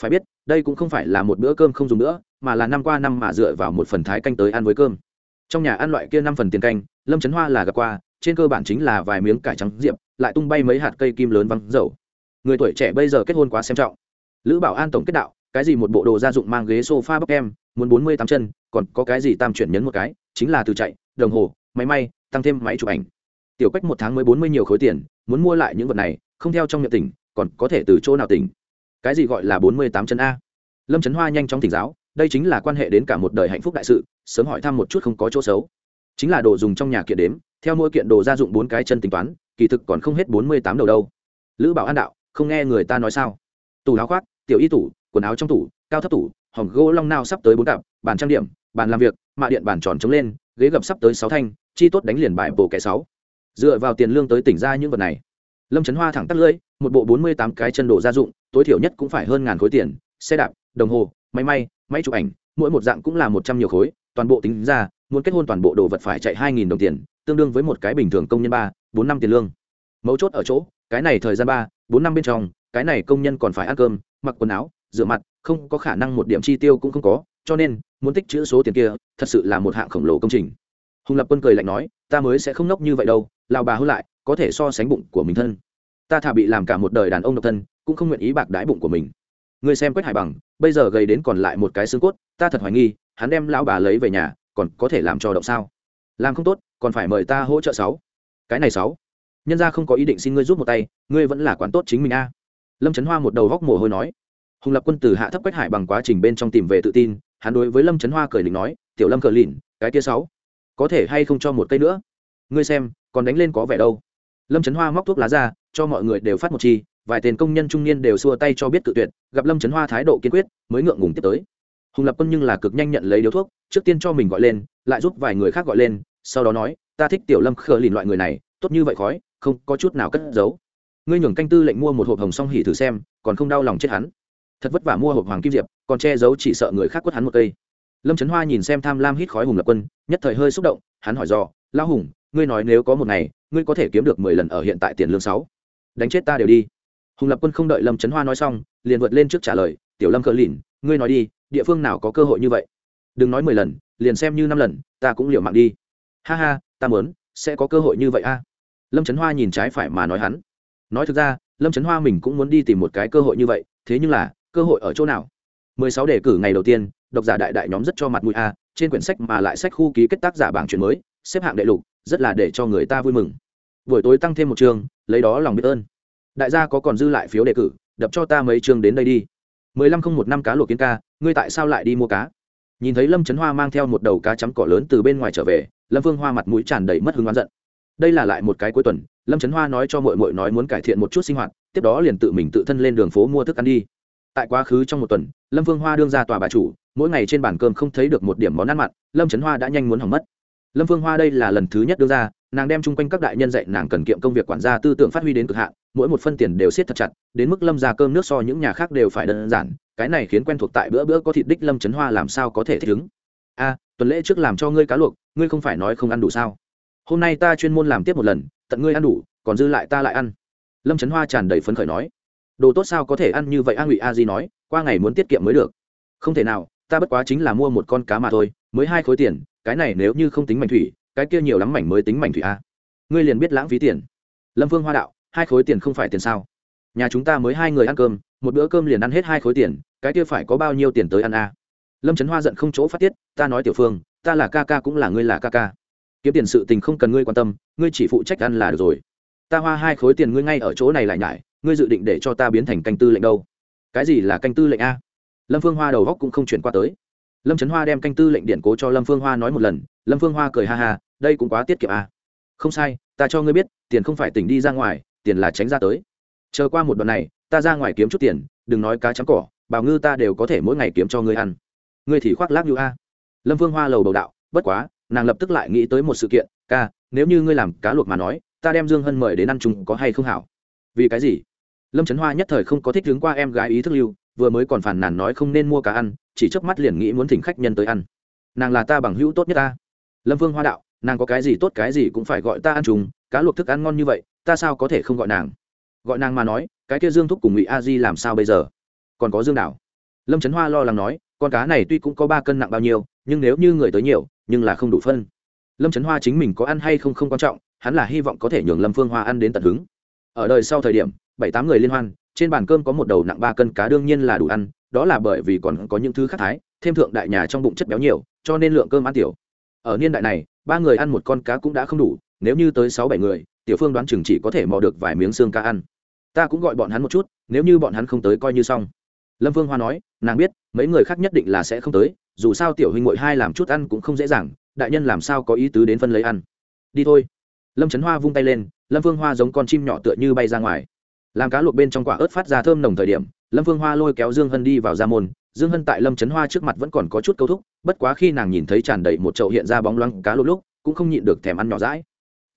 Phải biết, đây cũng không phải là một bữa cơm không dùng nữa, mà là năm qua năm mà dựa vào một phần thái canh tới ăn với cơm. Trong nhà ăn loại kia năm phần tiền canh, lâm trấn hoa là gặp qua, trên cơ bản chính là vài miếng cải trắng diệp, lại tung bay mấy hạt cây kim lớn văng dầu người tuổi trẻ bây giờ kết hôn quá xem trọng. Lữ bảo an tổng kết đạo, cái gì một bộ đồ gia dụng mang ghế sofa bóc em, muốn bốn mươi tám chân, còn có cái gì tam chuyển nhấn một cái, chính là từ chạy, đồng hồ, máy may, tăng thêm máy chụp ảnh. Tiểu cách một tháng mới bốn mươi nhiều khối tiền, muốn mua lại những vật này, không theo trong miệng tỉnh, còn có thể từ chỗ nào tỉnh? Cái gì gọi là bốn mươi tám chân a? Lâm trấn hoa nhanh chóng tỉnh giáo, đây chính là quan hệ đến cả một đời hạnh phúc đại sự, sớm hỏi thăm một chút không có chỗ xấu. Chính là đồ dùng trong nhà kiện đếm, theo mỗi kiện đồ gia dụng bốn cái chân tính toán, kỳ thực còn không hết bốn mươi tám đầu đâu. Lữ bảo an đạo không nghe người ta nói sao? Tủ áo khoác, tiểu y tủ, quần áo trong tủ, cao thấp tủ, hòm gỗ long nao sắp tới bốn cặp, bàn trang điểm, bàn làm việc, mạ điện bàn tròn chống lên, ghế gập sắp tới sáu thanh, chi tốt đánh liền bài bộ kẻ sáu. Dựa vào tiền lương tới tỉnh ra những vật này. Lâm trấn hoa thẳng tắt lưỡi, một bộ bốn mươi tám cái chân đồ gia dụng, tối thiểu nhất cũng phải hơn ngàn khối tiền, xe đạp, đồng hồ, máy may, máy chụp ảnh, mỗi một dạng cũng là một trăm nhiều khối, toàn bộ tính ra, muốn kết hôn toàn bộ đồ vật phải chạy hai nghìn đồng tiền, tương đương với một cái bình thường công nhân ba, bốn năm tiền lương. Mấu chốt ở chỗ, cái này thời gian ba bốn năm bên trong, cái này công nhân còn phải ăn cơm, mặc quần áo, rửa mặt, không có khả năng một điểm chi tiêu cũng không có, cho nên, muốn tích chữ số tiền kia, thật sự là một hạng khổng lồ công trình. Hùng lập quân cười lạnh nói, ta mới sẽ không nốc như vậy đâu lào bà hư lại, có thể so sánh bụng của mình thân. Ta thà bị làm cả một đời đàn ông độc thân, cũng không nguyện ý bạc đái bụng của mình. Người xem quách hải bằng, bây giờ gầy đến còn lại một cái xương cốt, ta thật hoài nghi, hắn đem lão bà lấy về nhà, còn có thể làm cho động sao? Làm không tốt, còn phải mời ta hỗ trợ sáu. Cái này sáu? Nhân gia không có ý định xin ngươi giúp một tay, ngươi vẫn là quán tốt chính mình a. Lâm trấn hoa một đầu góc mồ hôi nói. Hùng lập quân từ hạ thấp quách hải bằng quá trình bên trong tìm về tự tin, hắn đối với lâm trấn hoa cười lình nói, tiểu lâm cờ lìn cái tia sáu, có thể hay không cho một cây nữa? Ngươi xem, còn đánh lên có vẻ đâu. Lâm trấn hoa móc thuốc lá ra, cho mọi người đều phát một chi, vài tên công nhân trung niên đều xua tay cho biết tự tuyệt, gặp lâm trấn hoa thái độ kiên quyết, mới ngượng ngùng tiếp tới. Hùng lập quân nhưng là cực nhanh nhận lấy điếu thuốc, trước tiên cho mình gọi lên, lại giúp vài người khác gọi lên, sau đó nói, ta thích tiểu lâm khờ lìn loại người này, tốt như vậy khói không có chút nào cất giấu. Ngươi nhường canh tư lệnh mua một hộp hồng song hỉ thử xem, còn không đau lòng chết hắn. Thật vất vả mua hộp hoàng kim diệp, còn che giấu chỉ sợ người khác quất hắn một cây. Lâm trấn hoa nhìn xem tham lam hít khói hùng lập quân, nhất thời hơi xúc động, hắn hỏi do lao hùng, ngươi nói nếu có một ngày, ngươi có thể kiếm được mười lần ở hiện tại tiền lương sáu? Đánh chết ta đều đi. Hùng lập quân không đợi lâm trấn hoa nói xong, liền vượt lên trước trả lời, tiểu lâm cờ lìn, ngươi nói đi, địa phương nào có cơ hội như vậy? Đừng nói mười lần, liền xem như năm lần, ta cũng liều mạng đi. Ha ha, ta muốn, sẽ có cơ hội như vậy a lâm trấn hoa nhìn trái phải mà nói hắn. Nói thực ra, lâm trấn hoa mình cũng muốn đi tìm một cái cơ hội như vậy, thế nhưng là, cơ hội ở chỗ nào? Mười sáu đề cử ngày đầu tiên, độc giả đại đại nhóm rất cho mặt mũi a, trên quyển sách mà lại sách khu ký kết tác giả bảng chuyển mới, xếp hạng đệ lục, rất là để cho người ta vui mừng. Buổi tối tăng thêm một chương lấy đó lòng biết ơn. Đại gia có còn dư lại phiếu đề cử, đập cho ta mấy chương đến đây đi. mười lăm không một năm cá luộc kiến ca, ngươi tại sao lại đi mua cá? Nhìn thấy lâm trấn hoa mang theo một đầu cá chấm cỏ lớn từ bên ngoài trở về, lâm vương hoa mặt mũi tràn đầy mất hứng oán giận đây là lại một cái cuối tuần, lâm trấn hoa nói cho mội mội nói muốn cải thiện một chút sinh hoạt, tiếp đó liền tự mình tự thân lên đường phố mua thức ăn đi. Tại quá khứ trong một tuần, lâm vương hoa đương ra tòa bà chủ, mỗi ngày trên bàn cơm không thấy được một điểm món ăn mặn, lâm trấn hoa đã nhanh muốn hỏng mất. Lâm vương hoa đây là lần thứ nhất đưa ra, nàng đem chung quanh các đại nhân dạy nàng cần kiệm công việc quản gia tư tưởng phát huy đến cực hạn, mỗi một phân tiền đều siết thật chặt, đến mức lâm ra cơm nước so những nhà khác đều phải đơn giản, cái này khiến quen thuộc tại bữa bữa có thịt đích lâm trấn hoa làm sao có thể thích ứng. A, tuần lễ trước làm cho ngươi cá luộc, ngươi không phải nói không ăn đủ sao? Hôm nay ta chuyên môn làm tiếp một lần, tận ngươi ăn đủ, còn dư lại ta lại ăn. Lâm trấn hoa tràn đầy phấn khởi nói. Đồ tốt sao có thể ăn như vậy a ngụy a di nói, qua ngày muốn tiết kiệm mới được. Không thể nào, ta bất quá chính là mua một con cá mà thôi, mới hai khối tiền, cái này nếu như không tính mảnh thủy, cái kia nhiều lắm mảnh mới tính mảnh thủy a. Ngươi liền biết lãng phí tiền. Lâm vương hoa đạo, hai khối tiền không phải tiền sao? Nhà chúng ta mới hai người ăn cơm, một bữa cơm liền ăn hết hai khối tiền, cái kia phải có bao nhiêu tiền tới ăn a? Lâm trấn hoa giận không chỗ phát tiết, ta nói tiểu phương, ta là ca ca cũng là ngươi là ca ca kiếm tiền sự tình không cần ngươi quan tâm, ngươi chỉ phụ trách ăn là được rồi. Ta hoa hai khối tiền ngươi ngay ở chỗ này lại nhải, ngươi dự định để cho ta biến thành canh tư lệnh đâu? Cái gì là canh tư lệnh a? Lâm phương hoa đầu góc cũng không chuyển qua tới. Lâm trấn hoa đem canh tư lệnh điện cố cho lâm phương hoa nói một lần, lâm phương hoa cười ha ha, đây cũng quá tiết kiệm a. Không sai, ta cho ngươi biết, tiền không phải tỉnh đi ra ngoài, tiền là tránh ra tới. Chờ qua một đoạn này, ta ra ngoài kiếm chút tiền, đừng nói cá trắng cỏ bào ngư ta đều có thể mỗi ngày kiếm cho ngươi ăn. Ngươi thì khoác lác như a. Lâm phương hoa lầu đầu đạo, bất quá nàng lập tức lại nghĩ tới một sự kiện ca nếu như ngươi làm cá luộc mà nói ta đem dương hân mời đến ăn chung có hay không hảo? Vì cái gì? Lâm trấn hoa nhất thời không có thích đứng qua em gái ý thức lưu vừa mới còn phản nàn nói không nên mua cá ăn chỉ chớp mắt liền nghĩ muốn thỉnh khách nhân tới ăn. Nàng là ta bằng hữu tốt nhất ta. Lâm vương hoa đạo nàng có cái gì tốt cái gì cũng phải gọi ta ăn chung, cá luộc thức ăn ngon như vậy ta sao có thể không gọi nàng? Gọi nàng mà nói cái kia dương thúc cùng ngụy a di làm sao bây giờ? Còn có dương đảo lâm trấn hoa lo lắng nói con cá này tuy cũng có ba cân nặng bao nhiêu, nhưng nếu như người tới nhiều, nhưng là không đủ phân. Lâm trấn hoa chính mình có ăn hay không không quan trọng, hắn là hy vọng có thể nhường lâm phương hoa ăn đến tận hứng. Ở đời sau thời điểm, bảy tám người liên hoan, trên bàn cơm có một đầu nặng ba cân cá đương nhiên là đủ ăn, đó là bởi vì còn có những thứ khác thái, thêm thượng đại nhà trong bụng chất béo nhiều, cho nên lượng cơm ăn tiểu. Ở niên đại này, ba người ăn một con cá cũng đã không đủ, nếu như tới sáu bảy người, tiểu phương đoán chừng chỉ có thể mò được vài miếng xương cá ăn. Ta cũng gọi bọn hắn một chút, nếu như bọn hắn không tới coi như xong. Lâm phương hoa nói nàng biết, mấy người khác nhất định là sẽ không tới, dù sao tiểu huynh mội hai làm chút ăn cũng không dễ dàng, đại nhân làm sao có ý tứ đến phân lấy ăn. Đi thôi. Lâm trấn hoa vung tay lên, lâm vương hoa giống con chim nhỏ tựa như bay ra ngoài. Làm cá luộc bên trong quả ớt phát ra thơm nồng thời điểm, lâm vương hoa lôi kéo dương hân đi vào ra môn, dương hân tại lâm trấn hoa trước mặt vẫn còn có chút câu thúc, bất quá khi nàng nhìn thấy tràn đầy một chậu hiện ra bóng loáng cá luộc lúc, cũng không nhịn được thèm ăn nhỏ rãi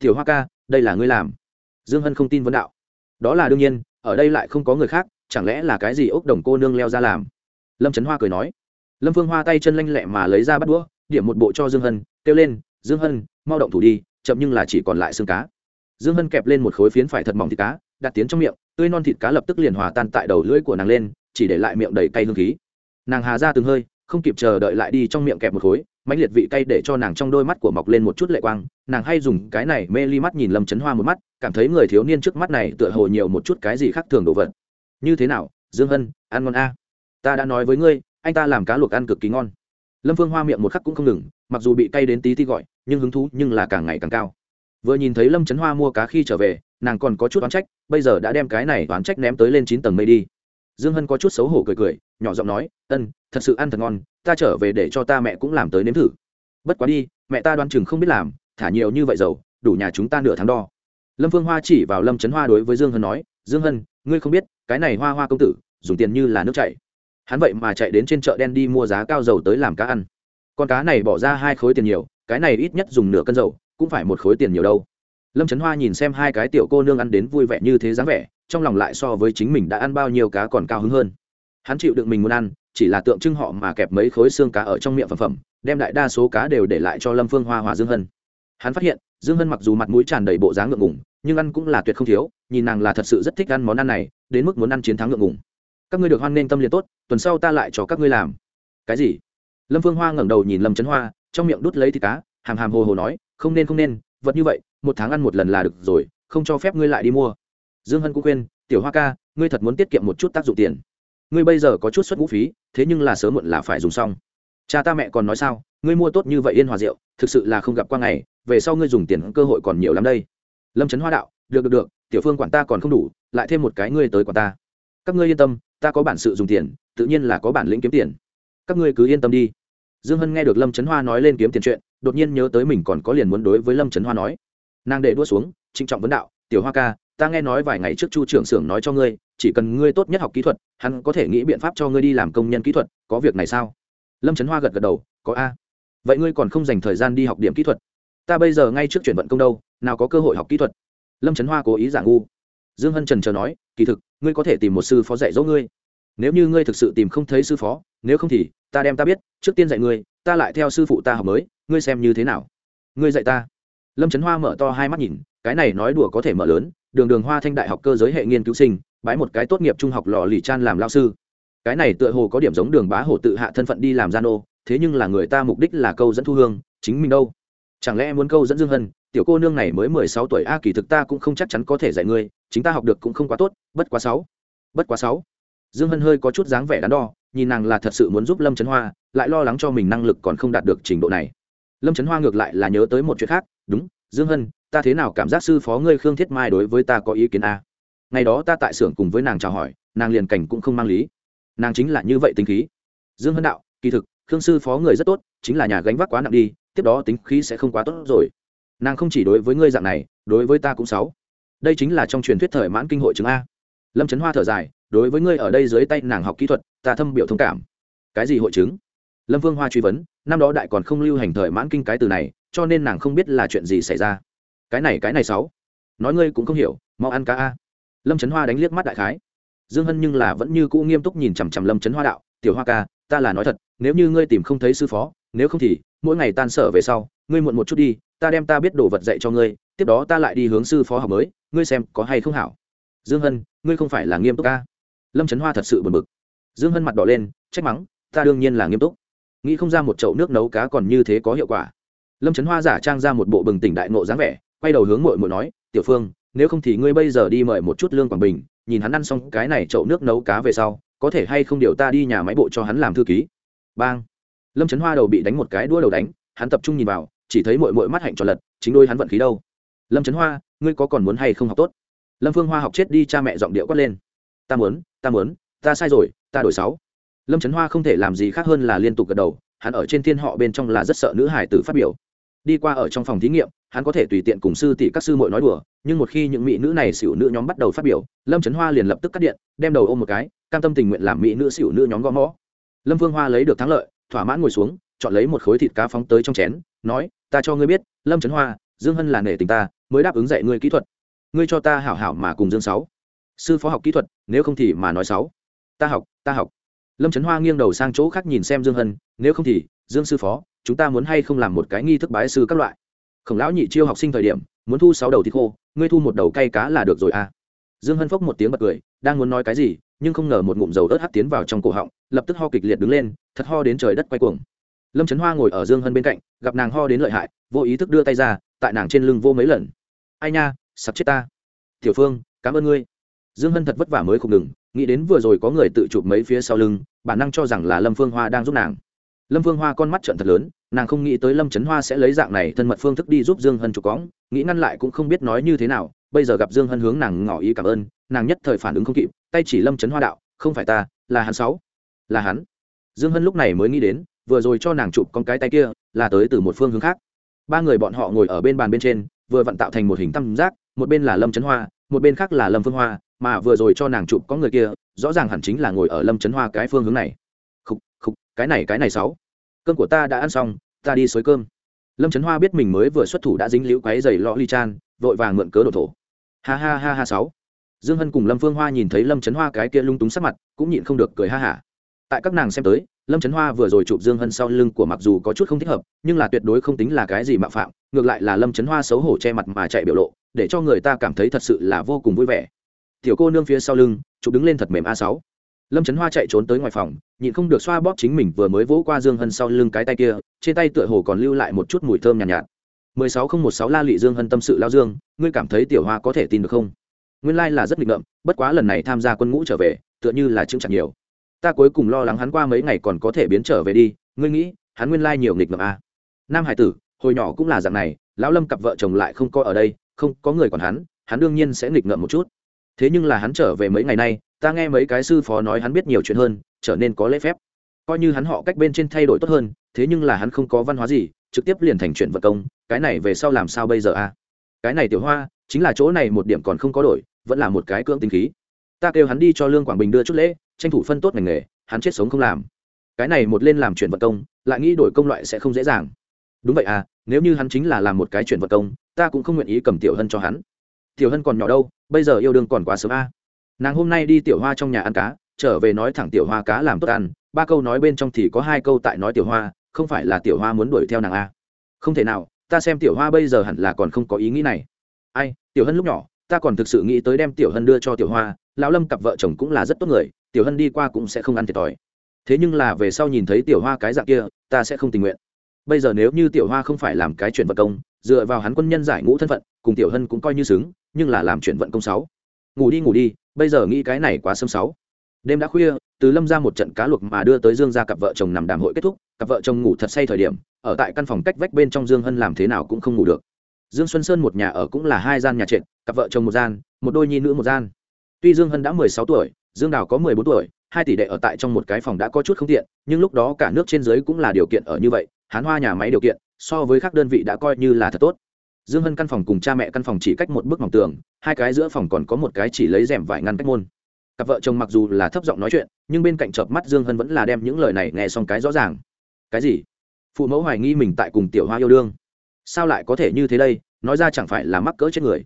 tiểu hoa ca, đây là ngươi làm. Dương hân không tin vấn đạo. Đó là đương nhiên, ở đây lại không có người khác, chẳng lẽ là cái gì ốc đồng cô nương leo ra làm? Lâm trấn hoa cười nói. Lâm phương hoa tay chân lanh lẹ mà lấy ra bắt đũa, điểm một bộ cho dương hân, kêu lên, dương hân, mau động thủ đi, chậm nhưng là chỉ còn lại xương cá. Dương hân kẹp lên một khối phiến phải thật mỏng thịt cá, đặt tiến trong miệng, tươi non thịt cá lập tức liền hòa tan tại đầu lưỡi của nàng lên, chỉ để lại miệng đầy cay hương khí. Nàng hà ra từng hơi, không kịp chờ đợi lại đi trong miệng kẹp một khối, mãnh liệt vị cay để cho nàng trong đôi mắt của mọc lên một chút lệ quang. Nàng hay dùng cái này mê ly mắt nhìn lâm chấn hoa một mắt, cảm thấy người thiếu niên trước mắt này tựa hồ nhiều một chút cái gì khác thường đồ vật. Như thế nào, dương hân, ăn ngon a? Ta đã nói với ngươi, anh ta làm cá luộc ăn cực kỳ ngon. Lâm phương hoa miệng một khắc cũng không ngừng, mặc dù bị cay đến tí tí gọi, nhưng hứng thú nhưng là càng ngày càng cao. Vừa nhìn thấy lâm trấn hoa mua cá khi trở về, nàng còn có chút oán trách, bây giờ đã đem cái này oán trách ném tới lên chín tầng mây đi. Dương hân có chút xấu hổ cười cười, nhỏ giọng nói, ân, thật sự ăn thật ngon, ta trở về để cho ta mẹ cũng làm tới nếm thử. Bất quá đi, mẹ ta đoan chừng không biết làm, thả nhiều như vậy dầu, đủ nhà chúng ta nửa tháng đo. Lâm phương hoa chỉ vào lâm trấn hoa đối với dương hân nói, dương hân, ngươi không biết, cái này hoa hoa công tử, dùng tiền như là nước chảy hắn vậy mà chạy đến trên chợ đen đi mua giá cao dầu tới làm cá ăn. Con cá này bỏ ra hai khối tiền nhiều, cái này ít nhất dùng nửa cân dầu, cũng phải một khối tiền nhiều đâu. Lâm trấn hoa nhìn xem hai cái tiểu cô nương ăn đến vui vẻ như thế dáng vẻ, trong lòng lại so với chính mình đã ăn bao nhiêu cá còn cao hứng hơn. Hắn chịu đựng mình muốn ăn, chỉ là tượng trưng họ mà kẹp mấy khối xương cá ở trong miệng phẩm phẩm, đem đại đa số cá đều để lại cho lâm phương hoa hòa dương hân. Hắn phát hiện, dương hân mặc dù mặt mũi tràn đầy bộ dáng ngượng ngùng, nhưng ăn cũng là tuyệt không thiếu, nhìn nàng là thật sự rất thích ăn món ăn này, đến mức muốn ăn chiến thắng ngượng ngùng các ngươi được hoan nghênh tâm liền tốt, tuần sau ta lại cho các ngươi làm. Cái gì? Lâm phương hoa ngẩng đầu nhìn lâm trấn hoa, trong miệng đút lấy thịt cá, hàm hàm hồ hồ nói, không nên không nên, vật như vậy, một tháng ăn một lần là được rồi, không cho phép ngươi lại đi mua. Dương hân cũng khuyên, tiểu hoa ca, ngươi thật muốn tiết kiệm một chút tác dụng tiền. Ngươi bây giờ có chút suất ngũ phí, thế nhưng là sớm muộn là phải dùng xong. Cha ta mẹ còn nói sao, ngươi mua tốt như vậy yên hòa rượu, thực sự là không gặp qua ngày, về sau ngươi dùng tiền cơ hội còn nhiều lắm đây. Lâm trấn hoa đạo, được được được, tiểu phương quản ta còn không đủ, lại thêm một cái ngươi tới quản ta. Các ngươi yên tâm ta có bản sự dùng tiền, tự nhiên là có bản lĩnh kiếm tiền. Các ngươi cứ yên tâm đi. Dương hân nghe được lâm trấn hoa nói lên kiếm tiền chuyện, đột nhiên nhớ tới mình còn có liền muốn đối với lâm trấn hoa nói. Nàng để đua xuống, trịnh trọng vấn đạo, tiểu hoa ca, ta nghe nói vài ngày trước chu trưởng xưởng nói cho ngươi, chỉ cần ngươi tốt nhất học kỹ thuật, hắn có thể nghĩ biện pháp cho ngươi đi làm công nhân kỹ thuật, có việc này sao? Lâm trấn hoa gật gật đầu, có a. Vậy ngươi còn không dành thời gian đi học điểm kỹ thuật? Ta bây giờ ngay trước chuyển vận công đâu, nào có cơ hội học kỹ thuật? Lâm trấn hoa cố ý giả ngu dương hân trần chờ nói, kỳ thực, ngươi có thể tìm một sư phó dạy dỗ ngươi. Nếu như ngươi thực sự tìm không thấy sư phó, nếu không thì ta đem ta biết, trước tiên dạy ngươi, ta lại theo sư phụ ta học mới, ngươi xem như thế nào? Ngươi dạy ta. Lâm trấn hoa mở to hai mắt nhìn, cái này nói đùa có thể mở lớn, đường đường hoa thanh đại học cơ giới hệ nghiên cứu sinh, bái một cái tốt nghiệp trung học lò lì chan làm lao sư. Cái này tựa hồ có điểm giống đường bá hổ tự hạ thân phận đi làm gian ô thế nhưng là người ta mục đích là câu dẫn thu hương, chính mình đâu? Chẳng lẽ muốn câu dẫn dương hân tiểu cô nương này mới mười sáu tuổi, a, kỳ thực ta cũng không chắc chắn có thể dạy ngươi, chính ta học được cũng không quá tốt, bất quá sáu, bất quá sáu. Dương hân hơi có chút dáng vẻ đắn đo, nhìn nàng là thật sự muốn giúp lâm trấn hoa, lại lo lắng cho mình năng lực còn không đạt được trình độ này. Lâm trấn hoa ngược lại là nhớ tới một chuyện khác, đúng, dương hân, ta thế nào cảm giác sư phó ngươi khương thiết mai đối với ta có ý kiến a? Ngày đó ta tại xưởng cùng với nàng chào hỏi, nàng liền cảnh cũng không mang lý. Nàng chính là như vậy tính khí. Dương hân đạo, kỳ thực, khương sư phó người rất tốt, chính là nhà gánh vác quá nặng đi, tiếp đó tính khí sẽ không quá tốt rồi nàng không chỉ đối với ngươi dạng này, đối với ta cũng sáu đây chính là trong truyền thuyết thời mãn kinh hội chứng a. Lâm trấn hoa thở dài, đối với ngươi ở đây dưới tay nàng học kỹ thuật, ta thâm biểu thông cảm. Cái gì hội chứng? Lâm vương hoa truy vấn, năm đó đại còn không lưu hành thời mãn kinh cái từ này, cho nên nàng không biết là chuyện gì xảy ra. Cái này cái này sáu nói ngươi cũng không hiểu, mau ăn cá a. Lâm trấn hoa đánh liếc mắt đại khái. Dương hân nhưng là vẫn như cũ nghiêm túc nhìn chằm chằm lâm trấn hoa đạo, tiểu hoa ca, ta là nói thật, nếu như ngươi tìm không thấy sư phó, nếu không thì mỗi ngày tan sở về sau, ngươi muộn một chút đi ta đem ta biết đồ vật dạy cho ngươi, tiếp đó ta lại đi hướng sư phó học mới, ngươi xem có hay không hảo. Dương hân, ngươi không phải là nghiêm túc ca lâm trấn hoa thật sự buồn bực. Dương hân mặt đỏ lên, trách mắng, ta đương nhiên là nghiêm túc. Nghĩ không ra một chậu nước nấu cá còn như thế có hiệu quả. Lâm trấn hoa giả trang ra một bộ bừng tỉnh đại nộ dáng vẻ, quay đầu hướng mội mội nói, tiểu phương, nếu không thì ngươi bây giờ đi mời một chút lương quảng bình, nhìn hắn ăn xong cái này chậu nước nấu cá về sau, có thể hay không điều ta đi nhà máy bộ cho hắn làm thư ký? Bang. Lâm trấn hoa đầu bị đánh một cái đua đầu đánh, hắn tập trung nhìn vào chỉ thấy mội mội mắt hạnh tròn lật, chính đôi hắn vận khí đâu? Lâm trấn hoa, ngươi có còn muốn hay không học tốt? Lâm phương hoa học chết đi, cha mẹ giọng điệu quát lên. Ta muốn ta muốn, ta sai rồi, ta đổi sáu. Lâm trấn hoa không thể làm gì khác hơn là liên tục gật đầu, hắn ở trên thiên họ bên trong là rất sợ nữ hải tử phát biểu. Đi qua ở trong phòng thí nghiệm, hắn có thể tùy tiện cùng sư tỷ các sư muội nói đùa, nhưng một khi những mỹ nữ này xỉu nữ nhóm bắt đầu phát biểu, lâm trấn hoa liền lập tức cắt điện, đem đầu ôm một cái, cam tâm tình nguyện làm mỹ nữ xỉu nữ nhóm gõ mõ. Lâm phương hoa lấy được thắng lợi, thỏa mãn ngồi xuống chọn lấy một khối thịt cá phóng tới trong chén, nói, ta cho ngươi biết, lâm trấn hoa, dương hân là nể tình ta, mới đáp ứng dạy ngươi kỹ thuật. Ngươi cho ta hảo hảo mà cùng dương sáu. Sư phó học kỹ thuật, nếu không thì mà nói sáu. Ta học ta học. Lâm trấn hoa nghiêng đầu sang chỗ khác nhìn xem dương hân, nếu không thì, dương sư phó, chúng ta muốn hay không làm một cái nghi thức bái sư các loại? Khổng lão nhị chiêu học sinh thời điểm, muốn thu sáu đầu thịt khô, ngươi thu một đầu cay cá là được rồi à? Dương hân phốc một tiếng bật cười, đang muốn nói cái gì, nhưng không ngờ một ngụm dầu ớt hắt tiến vào trong cổ họng, lập tức ho kịch liệt đứng lên, thật ho đến trời đất quay cuồng lâm trấn hoa ngồi ở dương hân bên cạnh, gặp nàng ho đến lợi hại, vô ý thức đưa tay ra, tại nàng trên lưng vô mấy lần. Ai nha, sắp chết ta. Tiểu phương, cảm ơn ngươi. Dương hân thật vất vả mới không ngừng, nghĩ đến vừa rồi có người tự chụp mấy phía sau lưng, bản năng cho rằng là lâm phương hoa đang giúp nàng. Lâm phương hoa con mắt trận thật lớn, nàng không nghĩ tới lâm trấn hoa sẽ lấy dạng này thân mật phương thức đi giúp dương hân chụp cóng, nghĩ ngăn lại cũng không biết nói như thế nào, bây giờ gặp dương hân hướng nàng ngỏ ý cảm ơn, nàng nhất thời phản ứng không kịp, tay chỉ lâm trấn hoa đạo, không phải ta, là hắn sáu, là hắn. Dương hân lúc này mới nghĩ đến vừa rồi cho nàng chụp con cái tay kia, là tới từ một phương hướng khác. Ba người bọn họ ngồi ở bên bàn bên trên, vừa vặn tạo thành một hình tam giác, một bên là lâm trấn hoa, một bên khác là lâm phương hoa, mà vừa rồi cho nàng chụp có người kia, rõ ràng hẳn chính là ngồi ở lâm trấn hoa cái phương hướng này. Khúc khúc cái này cái này sáu. Cơm của ta đã ăn xong, ta đi xới cơm. Lâm trấn hoa biết mình mới vừa xuất thủ đã dính liễu quáy dày lọ ly chan, vội vàng mượn cớ đổ thổ. Ha ha ha ha sáu. Dương hân cùng lâm phương hoa nhìn thấy lâm trấn hoa cái kia lung túng sắc mặt, cũng nhịn không được cười ha hả. Tại các nàng xem tới lâm trấn hoa vừa rồi chụp dương hân sau lưng của mặc dù có chút không thích hợp nhưng là tuyệt đối không tính là cái gì mạo phạm ngược lại là lâm trấn hoa xấu hổ che mặt mà chạy biểu lộ để cho người ta cảm thấy thật sự là vô cùng vui vẻ. Tiểu cô nương phía sau lưng chụp đứng lên thật mềm a sáu. Lâm trấn hoa chạy trốn tới ngoài phòng nhịn không được xoa bóp chính mình vừa mới vỗ qua dương hân sau lưng cái tay kia trên tay tựa hồ còn lưu lại một chút mùi thơm nhàn nhạt, nhạt. Mười sáu không một sáu la lị dương hân tâm sự lao dương ngươi cảm thấy tiểu hoa có thể tin được không? Nguyên lai là rất nghịch ngợm bất quá lần này tham gia quân ngũ trở về tựa như là chững chặt nhiều ta cuối cùng lo lắng hắn qua mấy ngày còn có thể biến trở về đi, ngươi nghĩ, hắn nguyên lai nhiều nghịch ngợm à. nam hải tử, hồi nhỏ cũng là dạng này, lão lâm cặp vợ chồng lại không có ở đây, không có người còn hắn hắn đương nhiên sẽ nghịch ngợm một chút thế nhưng là hắn trở về mấy ngày nay, ta nghe mấy cái sư phó nói hắn biết nhiều chuyện hơn, trở nên có lễ phép coi như hắn họ cách bên trên thay đổi tốt hơn, thế nhưng là hắn không có văn hóa gì, trực tiếp liền thành chuyện vật công, cái này về sau làm sao bây giờ a à? cái này tiểu hoa, chính là chỗ này một điểm còn không có đổi, vẫn là một cái cưỡng tinh khí ta kêu hắn đi cho lương quảng bình đưa chút lễ tranh thủ phân tốt ngành nghề, hắn chết sống không làm. Cái này một lên làm chuyển vật công, lại nghĩ đổi công loại sẽ không dễ dàng. Đúng vậy à nếu như hắn chính là làm một cái chuyển vật công, ta cũng không nguyện ý cầm tiểu hân cho hắn. Tiểu hân còn nhỏ đâu, bây giờ yêu đương còn quá sớm a. Nàng hôm nay đi tiểu hoa trong nhà ăn cá, trở về nói thẳng tiểu hoa cá làm tốt ăn, ba câu nói bên trong thì có hai câu tại nói tiểu hoa, không phải là tiểu hoa muốn đuổi theo nàng a. Không thể nào, ta xem tiểu hoa bây giờ hẳn là còn không có ý nghĩ này. Ai, tiểu hân lúc nhỏ, ta còn thực sự nghĩ tới đem tiểu hân đưa cho tiểu hoa, lão lâm cặp vợ chồng cũng là rất tốt người tiểu hân đi qua cũng sẽ không ăn thiệt thòi. Thế nhưng là về sau nhìn thấy tiểu hoa cái dạng kia, ta sẽ không tình nguyện. Bây giờ nếu như tiểu hoa không phải làm cái chuyện vận công, dựa vào hắn quân nhân giải ngũ thân phận, cùng tiểu hân cũng coi như xứng, nhưng là làm chuyện vận công sáu. Ngủ đi ngủ đi, bây giờ nghĩ cái này quá sâm sáu. Đêm đã khuya, từ lâm ra một trận cá luộc mà đưa tới dương ra cặp vợ chồng nằm đàm hội kết thúc, cặp vợ chồng ngủ thật say thời điểm, ở tại căn phòng cách vách bên trong dương hân làm thế nào cũng không ngủ được. Dương xuân sơn một nhà ở cũng là hai gian nhà trệt, cặp vợ chồng một gian, một đôi nhi nữ một gian. Tuy dương hân đã mười sáu tuổi dương đào có mười bốn tuổi, hai tỷ đệ ở tại trong một cái phòng đã có chút không tiện, nhưng lúc đó cả nước trên dưới cũng là điều kiện ở như vậy, hán hoa nhà máy điều kiện, so với các đơn vị đã coi như là thật tốt. Dương hân căn phòng cùng cha mẹ căn phòng chỉ cách một bước mỏng tường, hai cái giữa phòng còn có một cái chỉ lấy rèm vải ngăn cách môn. Cặp vợ chồng mặc dù là thấp giọng nói chuyện, nhưng bên cạnh chợp mắt dương hân vẫn là đem những lời này nghe xong cái rõ ràng. Cái gì? Phụ mẫu hoài nghi mình tại cùng tiểu hoa yêu đương. Sao lại có thể như thế đây? Nói ra chẳng phải là mắc cỡ chết người.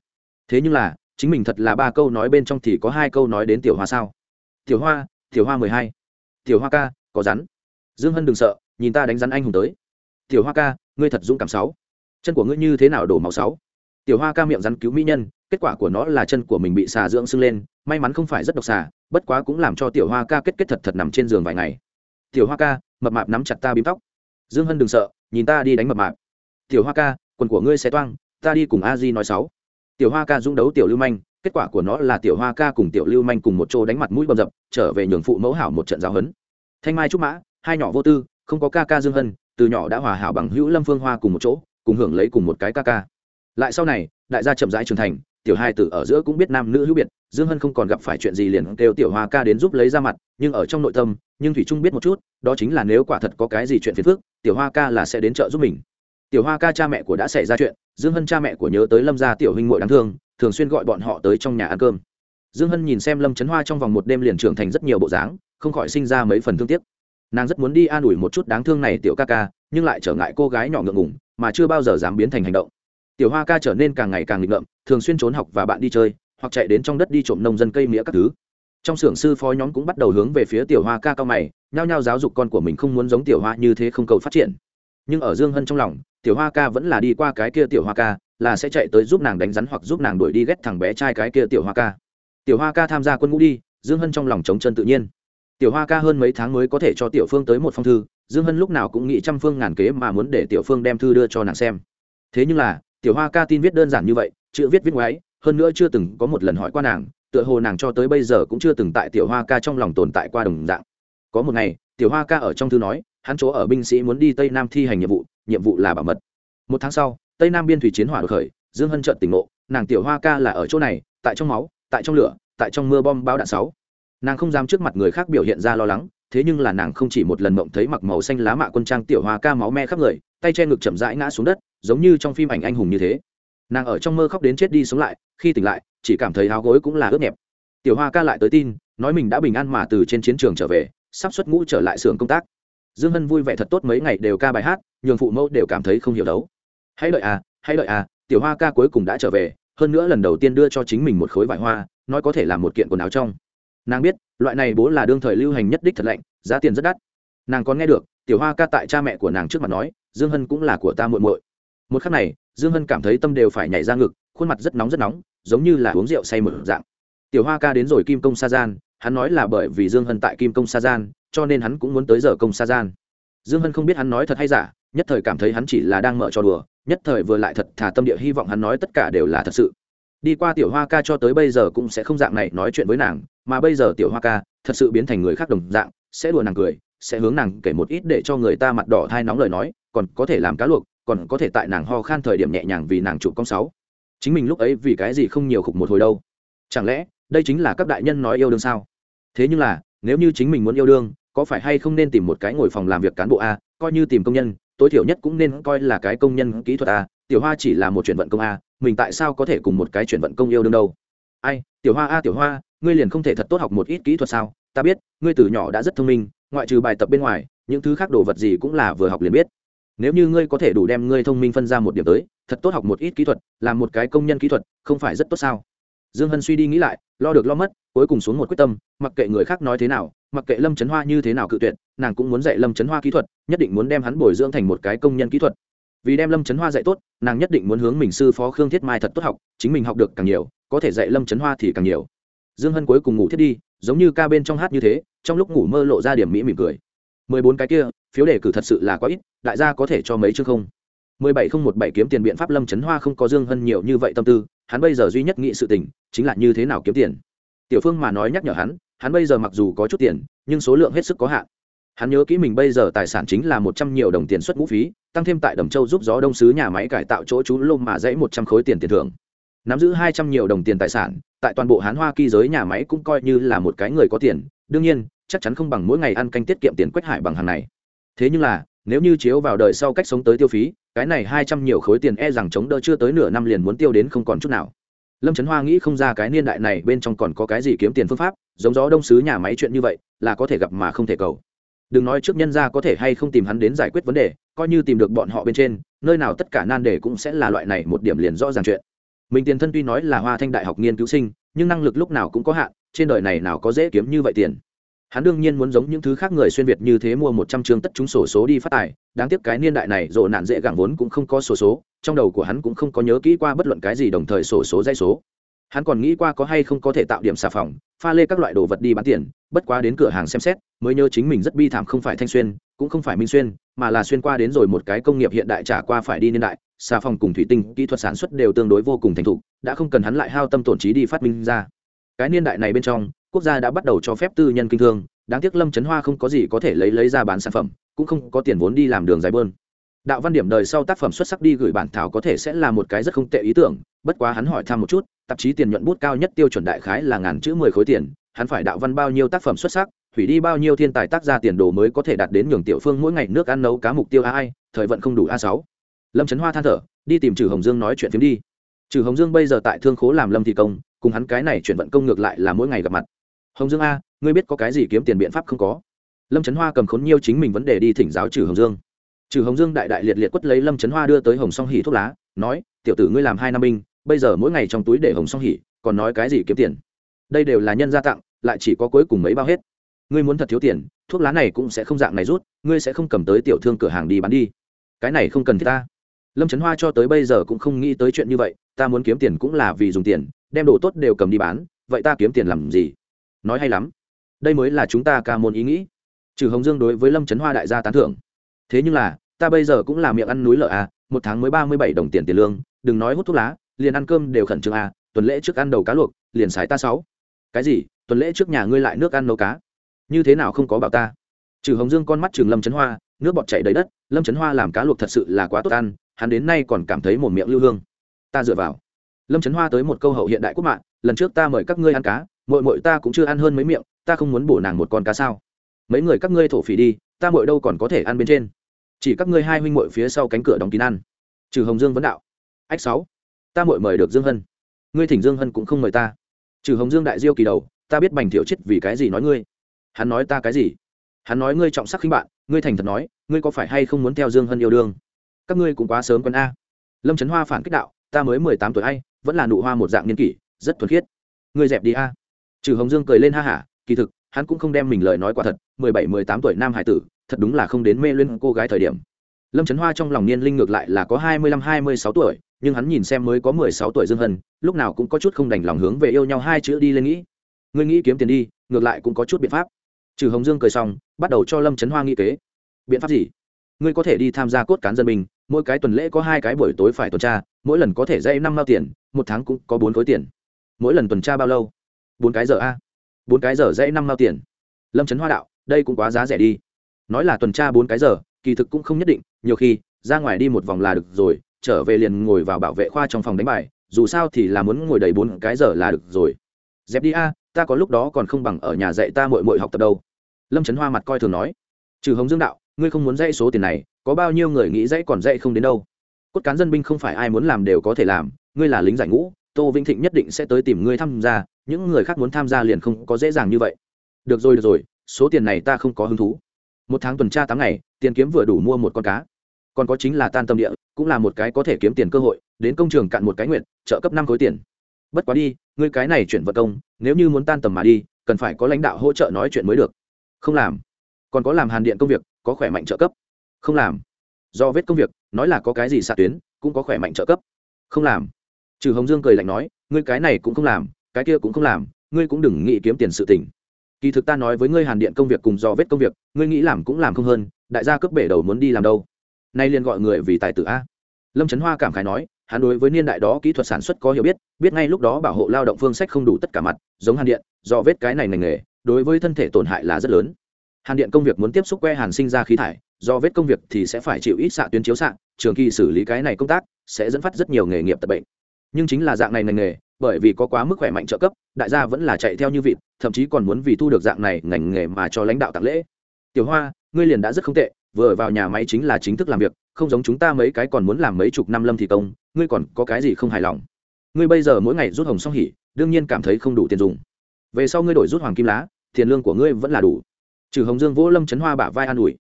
Thế nhưng là, chính mình thật là ba câu nói bên trong thì có hai câu nói đến tiểu hoa sao? Tiểu hoa tiểu hoa mười hai. Tiểu hoa ca, có rắn. Dương hân đừng sợ, nhìn ta đánh rắn anh hùng tới. Tiểu hoa ca, ngươi thật dũng cảm sáu. Chân của ngươi như thế nào đổ máu sáu? Tiểu hoa ca miệng rắn cứu mỹ nhân, kết quả của nó là chân của mình bị xà dưỡng sưng lên, may mắn không phải rất độc xà, bất quá cũng làm cho tiểu hoa ca kết kết thật thật nằm trên giường vài ngày. Tiểu hoa ca, mập mạp nắm chặt ta bím tóc. Dương hân đừng sợ, nhìn ta đi đánh mập mạp. Tiểu hoa ca, quần của ngươi sẽ toang, ta đi cùng a di nói sáu. Tiểu hoa ca dũng đấu tiểu lưu manh kết quả của nó là tiểu hoa ca cùng tiểu lưu manh cùng một chỗ đánh mặt mũi bầm dập, trở về nhường phụ mẫu hảo một trận giáo hấn. Thanh mai trúc mã, hai nhỏ vô tư, không có ca ca dương hân, từ nhỏ đã hòa hảo bằng hữu lâm phương hoa cùng một chỗ, cùng hưởng lấy cùng một cái ca ca. Lại sau này, đại gia chậm rãi trưởng thành, tiểu hai tử ở giữa cũng biết nam nữ hữu biệt, dương hân không còn gặp phải chuyện gì liền kêu tiểu hoa ca đến giúp lấy ra mặt, nhưng ở trong nội tâm, nhưng thủy trung biết một chút, đó chính là nếu quả thật có cái gì chuyện phiền phức, tiểu hoa ca là sẽ đến chợ giúp mình. Tiểu hoa ca cha mẹ của đã xảy ra chuyện, dương hân cha mẹ của nhớ tới lâm gia tiểu huynh muội đáng thương thường xuyên gọi bọn họ tới trong nhà ăn cơm. Dương hân nhìn xem lâm trấn hoa trong vòng một đêm liền trưởng thành rất nhiều bộ dáng, không khỏi sinh ra mấy phần thương tiếc. Nàng rất muốn đi an ủi một chút đáng thương này tiểu ca ca, nhưng lại trở ngại cô gái nhỏ ngượng ngùng, mà chưa bao giờ dám biến thành hành động. Tiểu hoa ca trở nên càng ngày càng nghịch ngợm, thường xuyên trốn học và bạn đi chơi, hoặc chạy đến trong đất đi trộm nông dân cây mía các thứ. Trong xưởng sư phó nhóm cũng bắt đầu hướng về phía tiểu hoa ca cao mày, nhao nhao giáo dục con của mình không muốn giống tiểu hoa như thế không cầu phát triển. Nhưng ở dương hân trong lòng, tiểu hoa ca vẫn là đi qua cái kia tiểu hoa ca là sẽ chạy tới giúp nàng đánh rắn hoặc giúp nàng đuổi đi ghét thằng bé trai cái kia tiểu hoa ca. Tiểu hoa ca tham gia quân ngũ đi, dương hân trong lòng chống chân tự nhiên. Tiểu hoa ca hơn mấy tháng mới có thể cho tiểu phương tới một phong thư, dương hân lúc nào cũng nghĩ trăm phương ngàn kế mà muốn để tiểu phương đem thư đưa cho nàng xem. Thế nhưng là, tiểu hoa ca tin viết đơn giản như vậy, chữ viết viết ngoái hơn nữa chưa từng có một lần hỏi qua nàng, tựa hồ nàng cho tới bây giờ cũng chưa từng tại tiểu hoa ca trong lòng tồn tại qua đồng dạng. Có một ngày, tiểu hoa ca ở trong thư nói, hắn chỗ ở binh sĩ muốn đi tây nam thi hành nhiệm vụ nhiệm vụ là bảo mật. Một tháng sau tây nam biên thủy chiến hỏa được khởi, dương hân trợn tỉnh ngộ, nàng tiểu hoa ca là ở chỗ này, tại trong máu, tại trong lửa, tại trong mưa bom bao đạn sáu. Nàng không dám trước mặt người khác biểu hiện ra lo lắng, thế nhưng là nàng không chỉ một lần mộng thấy mặc màu xanh lá mạ quân trang tiểu hoa ca máu me khắp người, tay che ngực chậm rãi ngã xuống đất, giống như trong phim ảnh anh hùng như thế. Nàng ở trong mơ khóc đến chết đi sống lại, khi tỉnh lại, chỉ cảm thấy áo gối cũng là ướt nhẹp. Tiểu hoa ca lại tới tin, nói mình đã bình an mà từ trên chiến trường trở về, sắp xuất ngũ trở lại xưởng công tác. Dương hân vui vẻ thật tốt mấy ngày đều ca bài hát, nhường phụ mẫu đều cảm thấy không hiểu đấu hãy đợi à hãy đợi à tiểu hoa ca cuối cùng đã trở về, hơn nữa lần đầu tiên đưa cho chính mình một khối vải hoa, nói có thể làm một kiện quần áo trong. Nàng biết, loại này bố là đương thời lưu hành nhất đích thật lạnh, giá tiền rất đắt. Nàng còn nghe được, tiểu hoa ca tại cha mẹ của nàng trước mặt nói, dương hân cũng là của ta muội muội. Một khắc này, dương hân cảm thấy tâm đều phải nhảy ra ngực, khuôn mặt rất nóng rất nóng, giống như là uống rượu say mở dạng. Tiểu hoa ca đến rồi kim công sa gian, hắn nói là bởi vì dương hân tại kim công sa gian, cho nên hắn cũng muốn tới giờ công sa gian. Dương hân không biết hắn nói thật hay giả nhất thời cảm thấy hắn chỉ là đang mở trò đùa, nhất thời vừa lại thật thà tâm địa hy vọng hắn nói tất cả đều là thật sự. Đi qua tiểu hoa ca cho tới bây giờ cũng sẽ không dạng này nói chuyện với nàng, mà bây giờ tiểu hoa ca thật sự biến thành người khác đồng dạng, sẽ đùa nàng cười, sẽ hướng nàng kể một ít để cho người ta mặt đỏ thai nóng lời nói, còn có thể làm cá luộc, còn có thể tại nàng ho khan thời điểm nhẹ nhàng vì nàng chụp công sáu. Chính mình lúc ấy vì cái gì không nhiều khục một hồi đâu? Chẳng lẽ, đây chính là các đại nhân nói yêu đương sao? Thế nhưng là, nếu như chính mình muốn yêu đương, có phải hay không nên tìm một cái ngồi phòng làm việc cán bộ a, coi như tìm công nhân tối thiểu nhất cũng nên coi là cái công nhân kỹ thuật a, tiểu hoa chỉ là một chuyển vận công a, mình tại sao có thể cùng một cái chuyển vận công yêu đương đâu? Ai, tiểu hoa a, tiểu hoa, ngươi liền không thể thật tốt học một ít kỹ thuật sao? Ta biết, ngươi từ nhỏ đã rất thông minh, ngoại trừ bài tập bên ngoài, những thứ khác đồ vật gì cũng là vừa học liền biết. Nếu như ngươi có thể đủ đem ngươi thông minh phân ra một điểm tới, thật tốt học một ít kỹ thuật, làm một cái công nhân kỹ thuật, không phải rất tốt sao? Dương hân suy đi nghĩ lại, lo được lo mất, cuối cùng xuống một quyết tâm, mặc kệ người khác nói thế nào mặc kệ lâm trấn hoa như thế nào cự tuyệt nàng cũng muốn dạy lâm trấn hoa kỹ thuật nhất định muốn đem hắn bồi dưỡng thành một cái công nhân kỹ thuật vì đem lâm trấn hoa dạy tốt nàng nhất định muốn hướng mình sư phó khương thiết mai thật tốt học chính mình học được càng nhiều có thể dạy lâm trấn hoa thì càng nhiều dương hân cuối cùng ngủ thiết đi giống như ca bên trong hát như thế trong lúc ngủ mơ lộ ra điểm mỹ mỉm cười mười bốn cái kia phiếu đề cử thật sự là quá ít đại gia có thể cho mấy chương không mười bảy không một bảy kiếm tiền biện pháp lâm trấn hoa không có dương hân nhiều như vậy tâm tư hắn bây giờ duy nhất nghĩ sự tình chính là như thế nào kiếm tiền tiểu phương mà nói nhắc nhở hắn hắn bây giờ mặc dù có chút tiền, nhưng số lượng hết sức có hạn. Hắn nhớ kỹ mình bây giờ tài sản chính là một trăm nhiều đồng tiền xuất ngũ phí, tăng thêm tại đầm châu giúp gió đông sứ nhà máy cải tạo chỗ chú lôm mà dãy một trăm khối tiền tiền thưởng. Nắm giữ hai trăm nhiều đồng tiền tài sản, tại toàn bộ hán hoa kỳ giới nhà máy cũng coi như là một cái người có tiền, đương nhiên, chắc chắn không bằng mỗi ngày ăn canh tiết kiệm tiền quách hải bằng hàng này. Thế nhưng là, nếu như chiếu vào đời sau cách sống tới tiêu phí, cái này hai trăm nhiều khối tiền e rằng chống đỡ chưa tới nửa năm liền muốn tiêu đến không còn chút nào lâm trấn hoa nghĩ không ra cái niên đại này bên trong còn có cái gì kiếm tiền phương pháp, giống gió đông sứ nhà máy chuyện như vậy, là có thể gặp mà không thể cầu. Đừng nói trước nhân ra có thể hay không tìm hắn đến giải quyết vấn đề, coi như tìm được bọn họ bên trên, nơi nào tất cả nan đề cũng sẽ là loại này một điểm liền rõ ràng chuyện. Mình tiền thân tuy nói là hoa thanh đại học nghiên cứu sinh, nhưng năng lực lúc nào cũng có hạn, trên đời này nào có dễ kiếm như vậy tiền hắn đương nhiên muốn giống những thứ khác người xuyên việt như thế mua một trăm chương tất chúng sổ số đi phát tài, đáng tiếc cái niên đại này rộ nạn dễ gẳng vốn cũng không có sổ số, trong đầu của hắn cũng không có nhớ kỹ qua bất luận cái gì đồng thời sổ số dây số. Hắn còn nghĩ qua có hay không có thể tạo điểm xà phòng, pha lê các loại đồ vật đi bán tiền, bất quá đến cửa hàng xem xét, mới nhớ chính mình rất bi thảm không phải thanh xuyên, cũng không phải minh xuyên, mà là xuyên qua đến rồi một cái công nghiệp hiện đại trả qua phải đi niên đại, xà phòng cùng thủy tinh, kỹ thuật sản xuất đều tương đối vô cùng thành thục, đã không cần hắn lại hao tâm tổn trí đi phát minh ra. Cái niên đại này bên trong quốc gia đã bắt đầu cho phép tư nhân kinh thương, đáng tiếc lâm trấn hoa không có gì có thể lấy lấy ra bán sản phẩm, cũng không có tiền vốn đi làm đường dài bơn. Đạo văn điểm đời sau tác phẩm xuất sắc đi gửi bản thảo có thể sẽ là một cái rất không tệ ý tưởng, bất quá hắn hỏi thăm một chút, tạp chí tiền nhuận bút cao nhất tiêu chuẩn đại khái là ngàn chữ mười khối tiền, hắn phải đạo văn bao nhiêu tác phẩm xuất sắc, hủy đi bao nhiêu thiên tài tác gia tiền đồ mới có thể đạt đến nhường tiểu phương mỗi ngày nước ăn nấu cá mục tiêu a ai thời vận không đủ a sáu. Lâm trấn hoa than thở, đi tìm trừ hồng dương nói chuyện phiếm đi. Trừ hồng dương bây giờ tại thương khố làm lâm thị công, cùng hắn cái này chuyển vận công ngược lại là mỗi ngày gặp mặt hồng dương a, ngươi biết có cái gì kiếm tiền biện pháp không có? Lâm trấn hoa cầm khốn nhiêu chính mình vấn đề đi thỉnh giáo trừ hồng dương. Trừ hồng dương đại đại liệt liệt quất lấy lâm trấn hoa đưa tới hồng song hỉ thuốc lá, nói, tiểu tử ngươi làm hai năm binh, bây giờ mỗi ngày trong túi để hồng song hỉ, còn nói cái gì kiếm tiền? Đây đều là nhân gia tặng, lại chỉ có cuối cùng mấy bao hết. Ngươi muốn thật thiếu tiền, thuốc lá này cũng sẽ không dạng này rút, ngươi sẽ không cầm tới tiểu thương cửa hàng đi bán đi. Cái này không cần thiết ta. Lâm trấn hoa cho tới bây giờ cũng không nghĩ tới chuyện như vậy, ta muốn kiếm tiền cũng là vì dùng tiền, đem đồ tốt đều cầm đi bán, vậy ta kiếm tiền làm gì? Nói hay lắm. Đây mới là chúng ta ca môn ý nghĩ. Trừ hồng dương đối với lâm trấn hoa đại gia tán thưởng. Thế nhưng là, ta bây giờ cũng là miệng ăn núi lợ à một tháng mới ba mươi bảy đồng tiền tiền lương, đừng nói hút thuốc lá, liền ăn cơm đều khẩn trương à tuần lễ trước ăn đầu cá luộc, liền sái ta sáu. Cái gì, tuần lễ trước nhà ngươi lại nước ăn nấu cá? Như thế nào không có bảo ta? Trừ hồng dương con mắt trường lâm trấn hoa, nước bọt chảy đầy đất, lâm trấn hoa làm cá luộc thật sự là quá tốt ăn, hắn đến nay còn cảm thấy một miệng lưu hương. Ta dựa vào. Lâm trấn hoa tới một câu hậu hiện đại quốc mạng, lần trước ta mời các ngươi ăn cá mội mội ta cũng chưa ăn hơn mấy miệng, ta không muốn bổ nàng một con cá sao? Mấy người các ngươi thổ phỉ đi, ta mội đâu còn có thể ăn bên trên. Chỉ các ngươi hai huynh mội phía sau cánh cửa đóng kín ăn. Trừ hồng dương vấn đạo. Ách sáu, ta mội mời được dương hân. Ngươi thỉnh dương hân cũng không mời ta. Trừ hồng dương đại diêu kỳ đầu, ta biết bành thiệu chết vì cái gì nói ngươi. Hắn nói ta cái gì? Hắn nói ngươi trọng sắc khinh bạn, ngươi thành thật nói, ngươi có phải hay không muốn theo dương hân yêu đương? Các ngươi cũng quá sớm quân a. Lâm trấn hoa phản kích đạo, ta mới mười tám tuổi hay vẫn là nụ hoa một dạng niên kỷ, rất thuần khiết. Ngươi dẹp đi a trừ hồng dương cười lên ha hả, kỳ thực, hắn cũng không đem mình lời nói quả thật, mười bảy, mười tám tuổi nam hải tử, thật đúng là không đến mê lên cô gái thời điểm. Lâm trấn hoa trong lòng niên linh ngược lại là có hai mươi lăm, hai mươi sáu tuổi, nhưng hắn nhìn xem mới có mười sáu tuổi dương hân, lúc nào cũng có chút không đành lòng hướng về yêu nhau hai chữ đi lên nghĩ. Ngươi nghĩ kiếm tiền đi, ngược lại cũng có chút biện pháp. Trừ hồng dương cười xong, bắt đầu cho lâm trấn hoa nghĩ kế. Biện pháp gì? Ngươi có thể đi tham gia cốt cán dân binh, mỗi cái tuần lễ có hai cái buổi tối phải tuần tra, mỗi lần có thể dây năm mao tiền, một tháng cũng có bốn khối tiền. Mỗi lần tuần tra bao lâu? Bốn cái giờ a. Bốn cái giờ dãy năm mao tiền. Lâm trấn hoa đạo, đây cũng quá giá rẻ đi. Nói là tuần tra bốn cái giờ, kỳ thực cũng không nhất định, nhiều khi, ra ngoài đi một vòng là được rồi, trở về liền ngồi vào bảo vệ khoa trong phòng đánh bài, dù sao thì là muốn ngồi đầy bốn cái giờ là được rồi. Dẹp đi a, ta có lúc đó còn không bằng ở nhà dạy ta mội mội học tập đâu. Lâm trấn hoa mặt coi thường nói. Trừ hồng dương đạo, ngươi không muốn dạy số tiền này, có bao nhiêu người nghĩ dạy còn dạy không đến đâu. Cốt cán dân binh không phải ai muốn làm đều có thể làm, ngươi là lính giải ngũ, tô vĩnh thịnh nhất định sẽ tới tìm ngươi tham gia những người khác muốn tham gia liền không có dễ dàng như vậy. Được rồi được rồi, số tiền này ta không có hứng thú. Một tháng tuần tra tám ngày, tiền kiếm vừa đủ mua một con cá. Còn có chính là tan tâm địa, cũng là một cái có thể kiếm tiền cơ hội, đến công trường cạn một cái nguyện, trợ cấp năm khối tiền. Bất quá đi, ngươi cái này chuyển vật công, nếu như muốn tan tầm mà đi, cần phải có lãnh đạo hỗ trợ nói chuyện mới được. Không làm. Còn có làm hàn điện công việc, có khỏe mạnh trợ cấp. Không làm. Do vết công việc, nói là có cái gì xạ tuyến, cũng có khỏe mạnh trợ cấp. Không làm. Trừ hồng dương cười lạnh nói, ngươi cái này cũng không làm cái kia cũng không làm, ngươi cũng đừng nghĩ kiếm tiền sự tỉnh. kỳ thực ta nói với ngươi hàn điện công việc cùng do vết công việc, ngươi nghĩ làm cũng làm không hơn, đại gia cấp bể đầu muốn đi làm đâu. Nay liền gọi người vì tài tử a. Lâm trấn hoa cảm khái nói, hắn đối với niên đại đó kỹ thuật sản xuất có hiểu biết biết ngay lúc đó bảo hộ lao động phương sách không đủ tất cả mặt, giống hàn điện do vết cái này ngành nghề, đối với thân thể tổn hại là rất lớn. Hàn điện công việc muốn tiếp xúc que hàn sinh ra khí thải do vết công việc thì sẽ phải chịu ít xạ tuyến chiếu xạ, trường kỳ xử lý cái này công tác sẽ dẫn phát rất nhiều nghề nghiệp tập bệnh. Nhưng chính là dạng này ngành nghề bởi vì có quá mức khỏe mạnh trợ cấp, đại gia vẫn là chạy theo như vịt, thậm chí còn muốn vì thu được dạng này ngành nghề mà cho lãnh đạo tặng lễ. Tiểu hoa, ngươi liền đã rất không tệ, vừa vào nhà máy chính là chính thức làm việc, không giống chúng ta mấy cái còn muốn làm mấy chục năm lâm thì công, ngươi còn có cái gì không hài lòng? Ngươi bây giờ mỗi ngày rút hồng song hỉ, đương nhiên cảm thấy không đủ tiền dùng. Về sau ngươi đổi rút hoàng kim lá, tiền lương của ngươi vẫn là đủ. Trừ hồng dương vỗ lâm chấn hoa bả vai an ủi.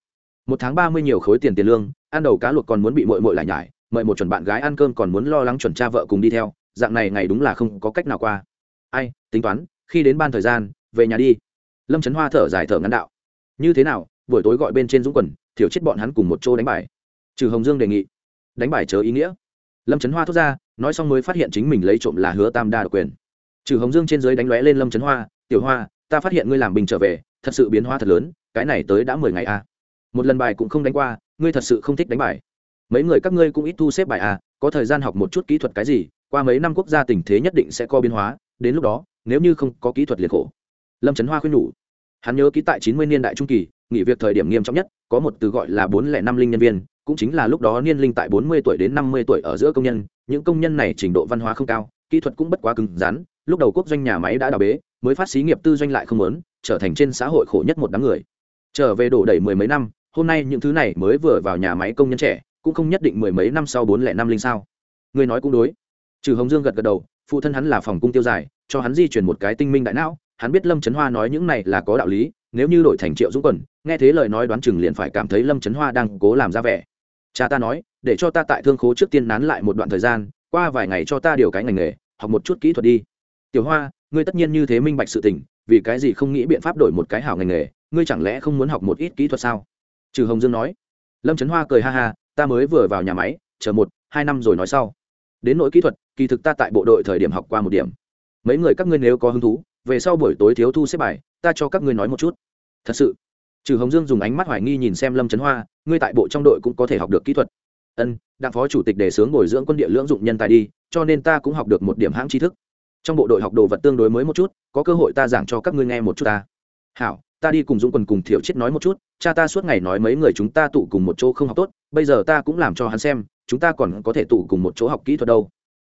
Một tháng ba mươi nhiều khối tiền tiền lương, ăn đầu cá luộc còn muốn bị mội mội lại nhải, mời một chuẩn bạn gái ăn cơm còn muốn lo lắng chuẩn cha vợ cùng đi theo dạng này ngày đúng là không có cách nào qua. Ai tính toán khi đến ban thời gian về nhà đi. Lâm trấn hoa thở dài thở ngắn đạo. Như thế nào buổi tối gọi bên trên dũng quần thiểu chết bọn hắn cùng một chỗ đánh bài. Trừ hồng dương đề nghị. Đánh bài chớ ý nghĩa. Lâm trấn hoa thốt ra nói xong mới phát hiện chính mình lấy trộm là hứa tam đa độc quyền. Trừ hồng dương trên dưới đánh lóe lên lâm trấn hoa tiểu hoa ta phát hiện ngươi làm bình trở về thật sự biến hóa thật lớn cái này tới đã mười ngày a à. một lần bài cũng không đánh qua ngươi thật sự không thích đánh bài. Mấy người các ngươi cũng ít thu xếp bài a à, có thời gian học một chút kỹ thuật cái gì qua mấy năm quốc gia tình thế nhất định sẽ có biến hóa, đến lúc đó, nếu như không có kỹ thuật liệt khổ. Lâm trấn hoa khuyên nhủ. Hắn nhớ ký tại chín mươi niên đại trung kỳ, nghỉ việc thời điểm nghiêm trọng nhất, có một từ gọi là bốn lẻ năm linh nhân viên, cũng chính là lúc đó niên linh tại bốn mươi tuổi đến năm mươi tuổi ở giữa công nhân, những công nhân này trình độ văn hóa không cao, kỹ thuật cũng bất quá cứng rắn, lúc đầu quốc doanh nhà máy đã đào bế, mới phát xí nghiệp tư doanh lại không lớn trở thành trên xã hội khổ nhất một đám người. Trở về đổ đầy mười mấy năm, hôm nay những thứ này mới vừa vào nhà máy công nhân trẻ, cũng không nhất định mười mấy năm sau bốn lẻ năm linh sao. Người nói cũng đối trừ hồng dương gật gật đầu, phụ thân hắn là phòng cung tiêu dài cho hắn di chuyển một cái tinh minh đại não, hắn biết lâm trấn hoa nói những này là có đạo lý, nếu như đổi thành triệu dũng quần, nghe thế lời nói đoán chừng liền phải cảm thấy lâm trấn hoa đang cố làm ra vẻ. Cha ta nói, để cho ta tại thương khố trước tiên nán lại một đoạn thời gian, qua vài ngày cho ta điều cái ngành nghề, học một chút kỹ thuật đi. Tiểu hoa, ngươi tất nhiên như thế minh bạch sự tình, vì cái gì không nghĩ biện pháp đổi một cái hảo ngành nghề, ngươi chẳng lẽ không muốn học một ít kỹ thuật sao? Trừ hồng dương nói. Lâm trấn hoa cười ha ha, ta mới vừa vào nhà máy, chờ một, hai năm rồi nói sau đến nỗi kỹ thuật, kỳ thực ta tại bộ đội thời điểm học qua một điểm. Mấy người các ngươi nếu có hứng thú, về sau buổi tối thiếu thu xếp bài, ta cho các ngươi nói một chút. Thật sự, trừ hồng dương dùng ánh mắt hoài nghi nhìn xem lâm trấn hoa, ngươi tại bộ trong đội cũng có thể học được kỹ thuật. Ân, đặng phó chủ tịch đề xướng bồi dưỡng quân địa lưỡng dụng nhân tài đi, cho nên ta cũng học được một điểm hãng tri thức. Trong bộ đội học đồ vật tương đối mới một chút, có cơ hội ta giảng cho các ngươi nghe một chút ta. Hảo, ta đi cùng dũng quần cùng thiểu chết nói một chút, cha ta suốt ngày nói mấy người chúng ta tụ cùng một chỗ không học tốt, bây giờ ta cũng làm cho hắn xem chúng ta còn có thể tụ cùng một chỗ học kỹ thuật đâu.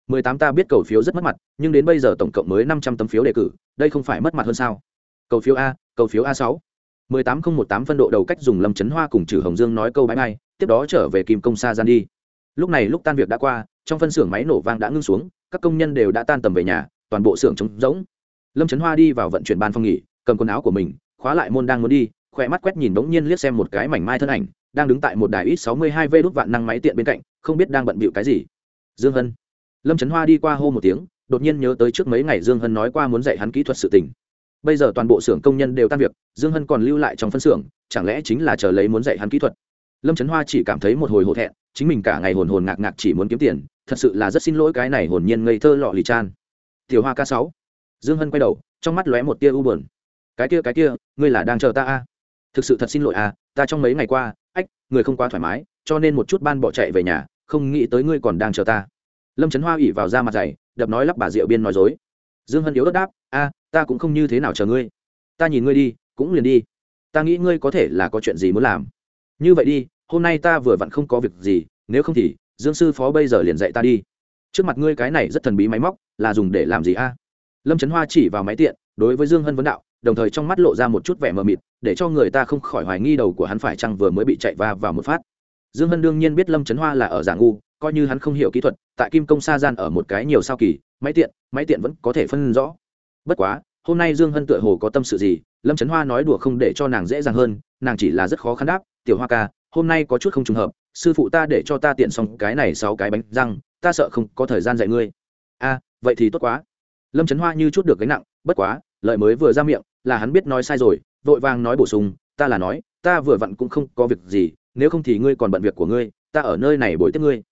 Mười tám ta biết cầu phiếu rất mất mặt, nhưng đến bây giờ tổng cộng mới năm trăm tấm phiếu đề cử, đây không phải mất mặt hơn sao? Cầu phiếu a, cầu phiếu a sáu. Mười tám không một tám phân độ đầu cách dùng lâm chấn hoa cùng trừ hồng dương nói câu bãi bay tiếp đó trở về kim công xa gian đi. Lúc này lúc tan việc đã qua, trong phân xưởng máy nổ vang đã ngưng xuống, các công nhân đều đã tan tầm về nhà, toàn bộ xưởng trống rỗng. Lâm trấn hoa đi vào vận chuyển ban phòng nghỉ, cầm quần áo của mình, khóa lại môn đang muốn đi, khỏe mắt quét nhìn bỗng nhiên liếc xem một cái mảnh mai thân ảnh đang đứng tại một đài ít sáu mươi hai v đút vạn năng máy tiện bên cạnh, không biết đang bận bịu cái gì. Dương hân. Lâm trấn hoa đi qua hô một tiếng, đột nhiên nhớ tới trước mấy ngày dương hân nói qua muốn dạy hắn kỹ thuật sự tình. Bây giờ toàn bộ xưởng công nhân đều tan việc, dương hân còn lưu lại trong phân xưởng, chẳng lẽ chính là chờ lấy muốn dạy hắn kỹ thuật? Lâm trấn hoa chỉ cảm thấy một hồi hổ thẹn, chính mình cả ngày hồn hồn ngạc ngạc chỉ muốn kiếm tiền, thật sự là rất xin lỗi cái này hồn nhiên ngây thơ lọ lì chan. Tiểu hoa ca sáu. Dương hân quay đầu, trong mắt lóe một tia u buồn. Cái kia cái kia, ngươi là đang chờ ta a à? thực sự thật xin lỗi à ta trong mấy ngày qua ách, người không quá thoải mái, cho nên một chút ban bỏ chạy về nhà, không nghĩ tới ngươi còn đang chờ ta. Lâm trấn hoa ủy vào ra mặt dày, đập nói lắp bà rượu biên nói dối. Dương hân yếu đất đáp, a, ta cũng không như thế nào chờ ngươi. Ta nhìn ngươi đi, cũng liền đi. Ta nghĩ ngươi có thể là có chuyện gì muốn làm. Như vậy đi, hôm nay ta vừa vặn không có việc gì, nếu không thì, dương sư phó bây giờ liền dạy ta đi. Trước mặt ngươi cái này rất thần bí máy móc, là dùng để làm gì a? Lâm trấn hoa chỉ vào máy tiện, đối với dương hân vấn đạo đồng thời trong mắt lộ ra một chút vẻ mờ mịt, để cho người ta không khỏi hoài nghi đầu của hắn phải chăng vừa mới bị chạy va vào một phát. Dương hân đương nhiên biết lâm trấn hoa là ở giả ngu, coi như hắn không hiểu kỹ thuật, tại kim công sa gian ở một cái nhiều sao kỳ, máy tiện máy tiện vẫn có thể phân rõ. Bất quá, hôm nay dương hân tựa hồ có tâm sự gì, lâm trấn hoa nói đùa không để cho nàng dễ dàng hơn, nàng chỉ là rất khó khăn đáp, tiểu hoa ca, hôm nay có chút không trùng hợp, sư phụ ta để cho ta tiện xong cái này sáu cái bánh răng, ta sợ không có thời gian dạy ngươi. A, vậy thì tốt quá. Lâm trấn hoa như chút được gánh nặng, bất quá lợi mới vừa ra miệng là hắn biết nói sai rồi, vội vàng nói bổ sung, ta là nói, ta vừa vặn cũng không có việc gì, nếu không thì ngươi còn bận việc của ngươi, ta ở nơi này bồi tiếp ngươi.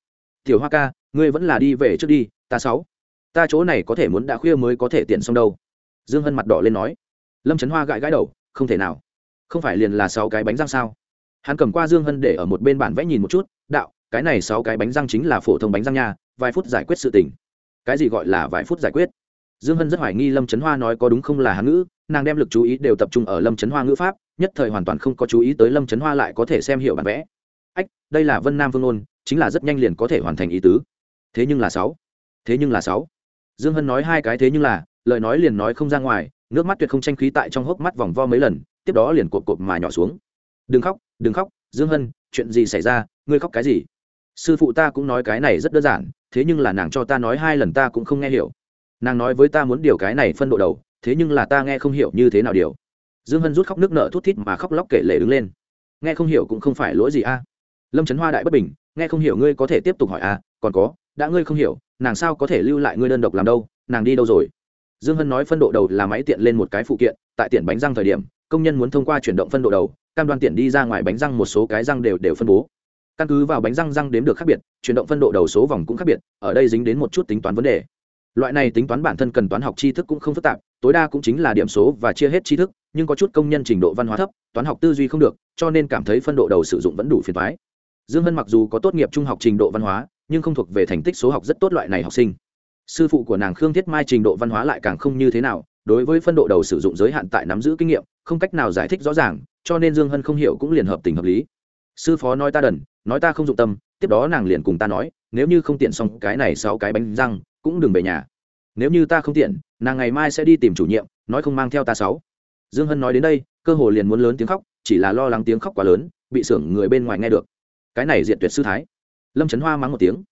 Tiểu hoa ca, ngươi vẫn là đi về trước đi, ta sáu. Ta chỗ này có thể muốn đã khuya mới có thể tiện xong đâu. Dương hân mặt đỏ lên nói. Lâm trấn hoa gãi gãi đầu, không thể nào. Không phải liền là sáu cái bánh răng sao? Hắn cầm qua dương hân để ở một bên bản vẽ nhìn một chút, đạo, cái này sáu cái bánh răng chính là phổ thông bánh răng nha, vài phút giải quyết sự tình. Cái gì gọi là vài phút giải quyết? Dương hân rất hoài nghi lâm trấn hoa nói có đúng không là hán ngữ nàng đem lực chú ý đều tập trung ở lâm trấn hoa ngữ pháp, nhất thời hoàn toàn không có chú ý tới lâm trấn hoa lại có thể xem hiểu bản vẽ. Ách, đây là vân nam vương ôn chính là rất nhanh liền có thể hoàn thành ý tứ. Thế nhưng là sáu. Thế nhưng là sáu. Dương hân nói hai cái thế nhưng là, lời nói liền nói không ra ngoài, nước mắt tuyệt không tranh khí tại trong hốc mắt vòng vo mấy lần, tiếp đó liền cộp cộp mà nhỏ xuống. Đừng khóc đừng khóc, dương hân, chuyện gì xảy ra, ngươi khóc cái gì? Sư phụ ta cũng nói cái này rất đơn giản, thế nhưng là nàng cho ta nói hai lần ta cũng không nghe hiểu. Nàng nói với ta muốn điều cái này phân độ đầu thế nhưng là ta nghe không hiểu như thế nào điều. Dương hân rút khóc nước nợ thút thít mà khóc lóc kể lể đứng lên. Nghe không hiểu cũng không phải lỗi gì a. Lâm trấn hoa đại bất bình, nghe không hiểu ngươi có thể tiếp tục hỏi a, còn có, đã ngươi không hiểu, nàng sao có thể lưu lại ngươi đơn độc làm đâu, nàng đi đâu rồi? Dương hân nói phân độ đầu là máy tiện lên một cái phụ kiện, tại tiện bánh răng thời điểm, công nhân muốn thông qua chuyển động phân độ đầu, cam đoan tiện đi ra ngoài bánh răng một số cái răng đều đều phân bố. Căn cứ vào bánh răng răng đếm được khác biệt, chuyển động phân độ đầu số vòng cũng khác biệt, ở đây dính đến một chút tính toán vấn đề. Loại này tính toán bản thân cần toán học tri thức cũng không phức tạp tối đa cũng chính là điểm số và chia hết tri thức, nhưng có chút công nhân trình độ văn hóa thấp, toán học tư duy không được, cho nên cảm thấy phân độ đầu sử dụng vẫn đủ phiền thoái dương hân mặc dù có tốt nghiệp trung học trình độ văn hóa, nhưng không thuộc về thành tích số học rất tốt loại này học sinh. Sư phụ của nàng khương thiết mai trình độ văn hóa lại càng không như thế nào, đối với phân độ đầu sử dụng giới hạn tại nắm giữ kinh nghiệm, không cách nào giải thích rõ ràng, cho nên dương hân không hiểu cũng liền hợp tình hợp lý. Sư phó nói ta đần, nói ta không dụng tâm, tiếp đó nàng liền cùng ta nói, nếu như không tiện xong cái này sau cái bánh răng, cũng đừng về nhà nếu như ta không tiện, nàng ngày mai sẽ đi tìm chủ nhiệm, nói không mang theo ta sáu. Dương hân nói đến đây, cơ hồ liền muốn lớn tiếng khóc, chỉ là lo lắng tiếng khóc quá lớn, bị xưởng người bên ngoài nghe được. Cái này diện tuyệt sư thái. Lâm trấn hoa mắng một tiếng.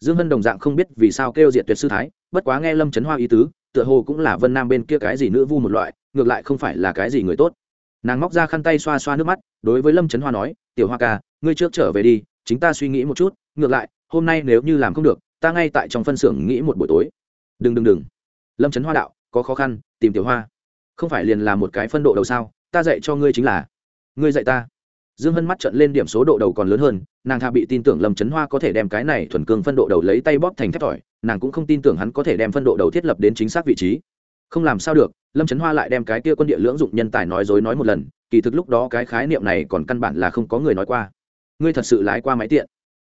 Dương hân đồng dạng không biết vì sao kêu diện tuyệt sư thái, bất quá nghe lâm trấn hoa ý tứ, tựa hồ cũng là vân nam bên kia cái gì nữ vu một loại, ngược lại không phải là cái gì người tốt. Nàng móc ra khăn tay xoa xoa nước mắt, đối với lâm trấn hoa nói, tiểu hoa ca, ngươi trước trở về đi, chính ta suy nghĩ một chút, ngược lại, hôm nay nếu như làm không được, ta ngay tại trong phân xưởng nghĩ một buổi tối đừng đừng đừng. Lâm trấn hoa đạo, có khó khăn, tìm tiểu hoa. Không phải liền là một cái phân độ đầu sao, ta dạy cho ngươi chính là, ngươi dạy ta. Dương hân mắt trận lên điểm số độ đầu còn lớn hơn, nàng tha bị tin tưởng lâm trấn hoa có thể đem cái này thuần cương phân độ đầu lấy tay bóp thành thép tỏi, nàng cũng không tin tưởng hắn có thể đem phân độ đầu thiết lập đến chính xác vị trí. Không làm sao được, lâm trấn hoa lại đem cái kia quân địa lưỡng dụng nhân tài nói dối nói một lần, kỳ thực lúc đó cái khái niệm này còn căn bản là không có người nói qua. Ngươi thật sự lái qua máy tiện.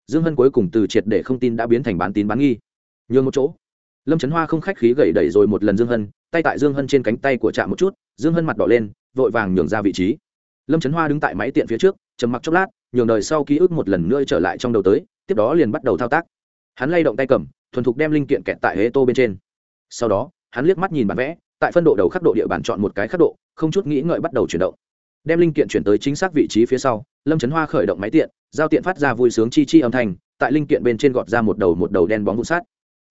Dương hân cuối cùng từ triệt để không tin đã biến thành bán tín bán nghi. Nhường một chỗ lâm trấn hoa không khách khí gậy đẩy rồi một lần dương hân, tay tại dương hân trên cánh tay của trạm một chút, dương hân mặt đỏ lên, vội vàng nhường ra vị trí. Lâm trấn hoa đứng tại máy tiện phía trước, trầm mặc chốc lát, nhường đời sau ký ức một lần nữa trở lại trong đầu tới, tiếp đó liền bắt đầu thao tác. Hắn lay động tay cầm, thuần thục đem linh kiện kẹt tại hế tô bên trên. Sau đó, hắn liếc mắt nhìn bản vẽ, tại phân độ đầu khắc độ địa bàn chọn một cái khắc độ, không chút nghĩ ngợi bắt đầu chuyển động. Đem linh kiện chuyển tới chính xác vị trí phía sau, lâm trấn hoa khởi động máy tiện, giao tiện phát ra vui sướng chi chi âm thanh, tại linh kiện bên trên gọt ra một đầu một đầu đen bóng vụ sát.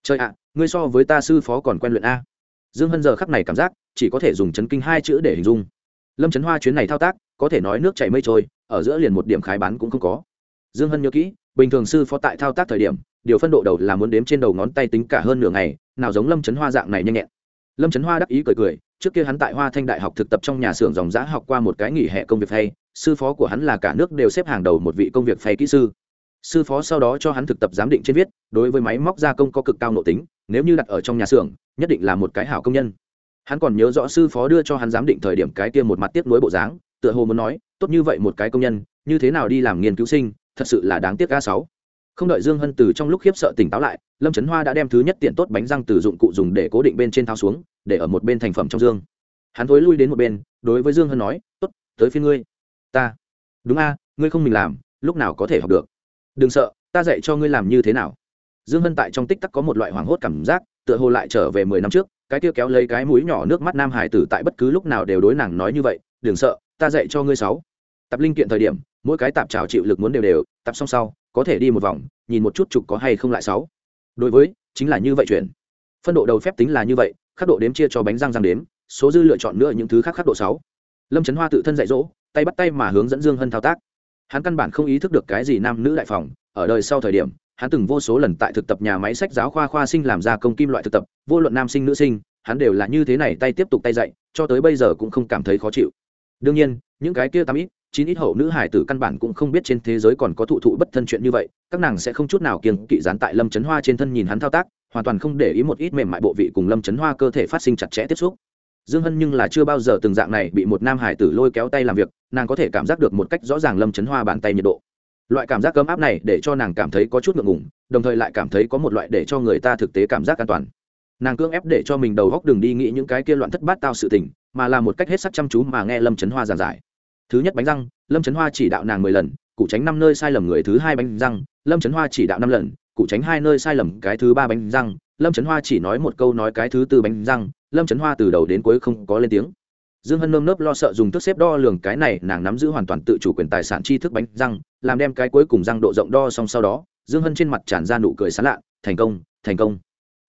Trời ạ ngươi so với ta sư phó còn quen luyện a. Dương hân giờ khắc này cảm giác, chỉ có thể dùng chấn kinh hai chữ để hình dung. Lâm trấn hoa chuyến này thao tác, có thể nói nước chảy mây trôi, ở giữa liền một điểm khái bán cũng không có. Dương hân nhớ kỹ, bình thường sư phó tại thao tác thời điểm, điều phân độ đầu là muốn đếm trên đầu ngón tay tính cả hơn nửa ngày, nào giống lâm trấn hoa dạng này nhanh nhẹn. Lâm trấn hoa đắc ý cười cười, trước kia hắn tại hoa thanh đại học thực tập trong nhà xưởng dòng giã học qua một cái nghỉ hè công việc hay, sư phó của hắn là cả nước đều xếp hàng đầu một vị công việc thay kỹ sư. Sư phó sau đó cho hắn thực tập giám định trên viết, đối với máy móc gia công có cực cao nội tính nếu như đặt ở trong nhà xưởng, nhất định là một cái hảo công nhân. Hắn còn nhớ rõ sư phó đưa cho hắn giám định thời điểm cái kia một mặt tiếp nối bộ dáng, tựa hồ muốn nói, tốt như vậy một cái công nhân, như thế nào đi làm nghiên cứu sinh, thật sự là đáng tiếc a sáu. Không đợi dương hân từ trong lúc khiếp sợ tỉnh táo lại, lâm trấn hoa đã đem thứ nhất tiện tốt bánh răng từ dụng cụ dùng để cố định bên trên thao xuống, để ở một bên thành phẩm trong dương. Hắn thối lui đến một bên, đối với dương hân nói, tốt, tới phía ngươi. Ta. Đúng a, ngươi không mình làm, lúc nào có thể học được? Đừng sợ, ta dạy cho ngươi làm như thế nào dương hân tại trong tích tắc có một loại hoảng hốt cảm giác, tựa hồ lại trở về mười năm trước, cái kia kéo lấy cái mũi nhỏ nước mắt nam hải tử tại bất cứ lúc nào đều đối nàng nói như vậy, đừng sợ, ta dạy cho ngươi sáu. Tập linh kiện thời điểm, mỗi cái tạp trào chịu lực muốn đều đều, tập xong sau, có thể đi một vòng, nhìn một chút trục có hay không lại sáu. Đối với, chính là như vậy chuyển. Phân độ đầu phép tính là như vậy, khắc độ đếm chia cho bánh răng răng đếm, số dư lựa chọn nữa những thứ khác khắc độ sáu. Lâm trấn hoa tự thân dạy dỗ, tay bắt tay mà hướng dẫn dương hân thao tác. Hắn căn bản không ý thức được cái gì nam nữ đại phòng, ở đời sau thời điểm hắn từng vô số lần tại thực tập nhà máy sách giáo khoa khoa sinh làm ra công kim loại thực tập, vô luận nam sinh nữ sinh, hắn đều là như thế này tay tiếp tục tay dạy, cho tới bây giờ cũng không cảm thấy khó chịu. Đương nhiên, những cái kia tám ít, chín ít hậu nữ hải tử căn bản cũng không biết trên thế giới còn có thụ thụ bất thân chuyện như vậy, các nàng sẽ không chút nào kiêng kỵ dán tại lâm chấn hoa trên thân nhìn hắn thao tác, hoàn toàn không để ý một ít mềm mại bộ vị cùng lâm chấn hoa cơ thể phát sinh chặt chẽ tiếp xúc. Dương hân nhưng là chưa bao giờ từng dạng này bị một nam hải tử lôi kéo tay làm việc, nàng có thể cảm giác được một cách rõ ràng lâm chấn hoa bàn tay nhiệt độ loại cảm giác ấm áp này để cho nàng cảm thấy có chút ngượng ngùng, đồng thời lại cảm thấy có một loại để cho người ta thực tế cảm giác an toàn. Nàng cưỡng ép để cho mình đầu góc đừng đi nghĩ những cái kia loạn thất bát tao sự tình, mà là một cách hết sắc chăm chú mà nghe lâm trấn hoa giảng giải. Thứ nhất bánh răng, lâm trấn hoa chỉ đạo nàng mười lần cụ tránh năm nơi sai lầm người thứ hai bánh răng, lâm trấn hoa chỉ đạo năm lần cụ tránh hai nơi sai lầm cái thứ ba bánh răng, lâm trấn hoa chỉ nói một câu nói cái thứ tư bánh răng, lâm trấn hoa từ đầu đến cuối không có lên tiếng dương hân nơm nớp lo sợ dùng thước xếp đo lường cái này, nàng nắm giữ hoàn toàn tự chủ quyền tài sản tri thức bánh răng, làm đem cái cuối cùng răng độ rộng đo xong sau đó, dương hân trên mặt tràn ra nụ cười sán lạ, thành công thành công.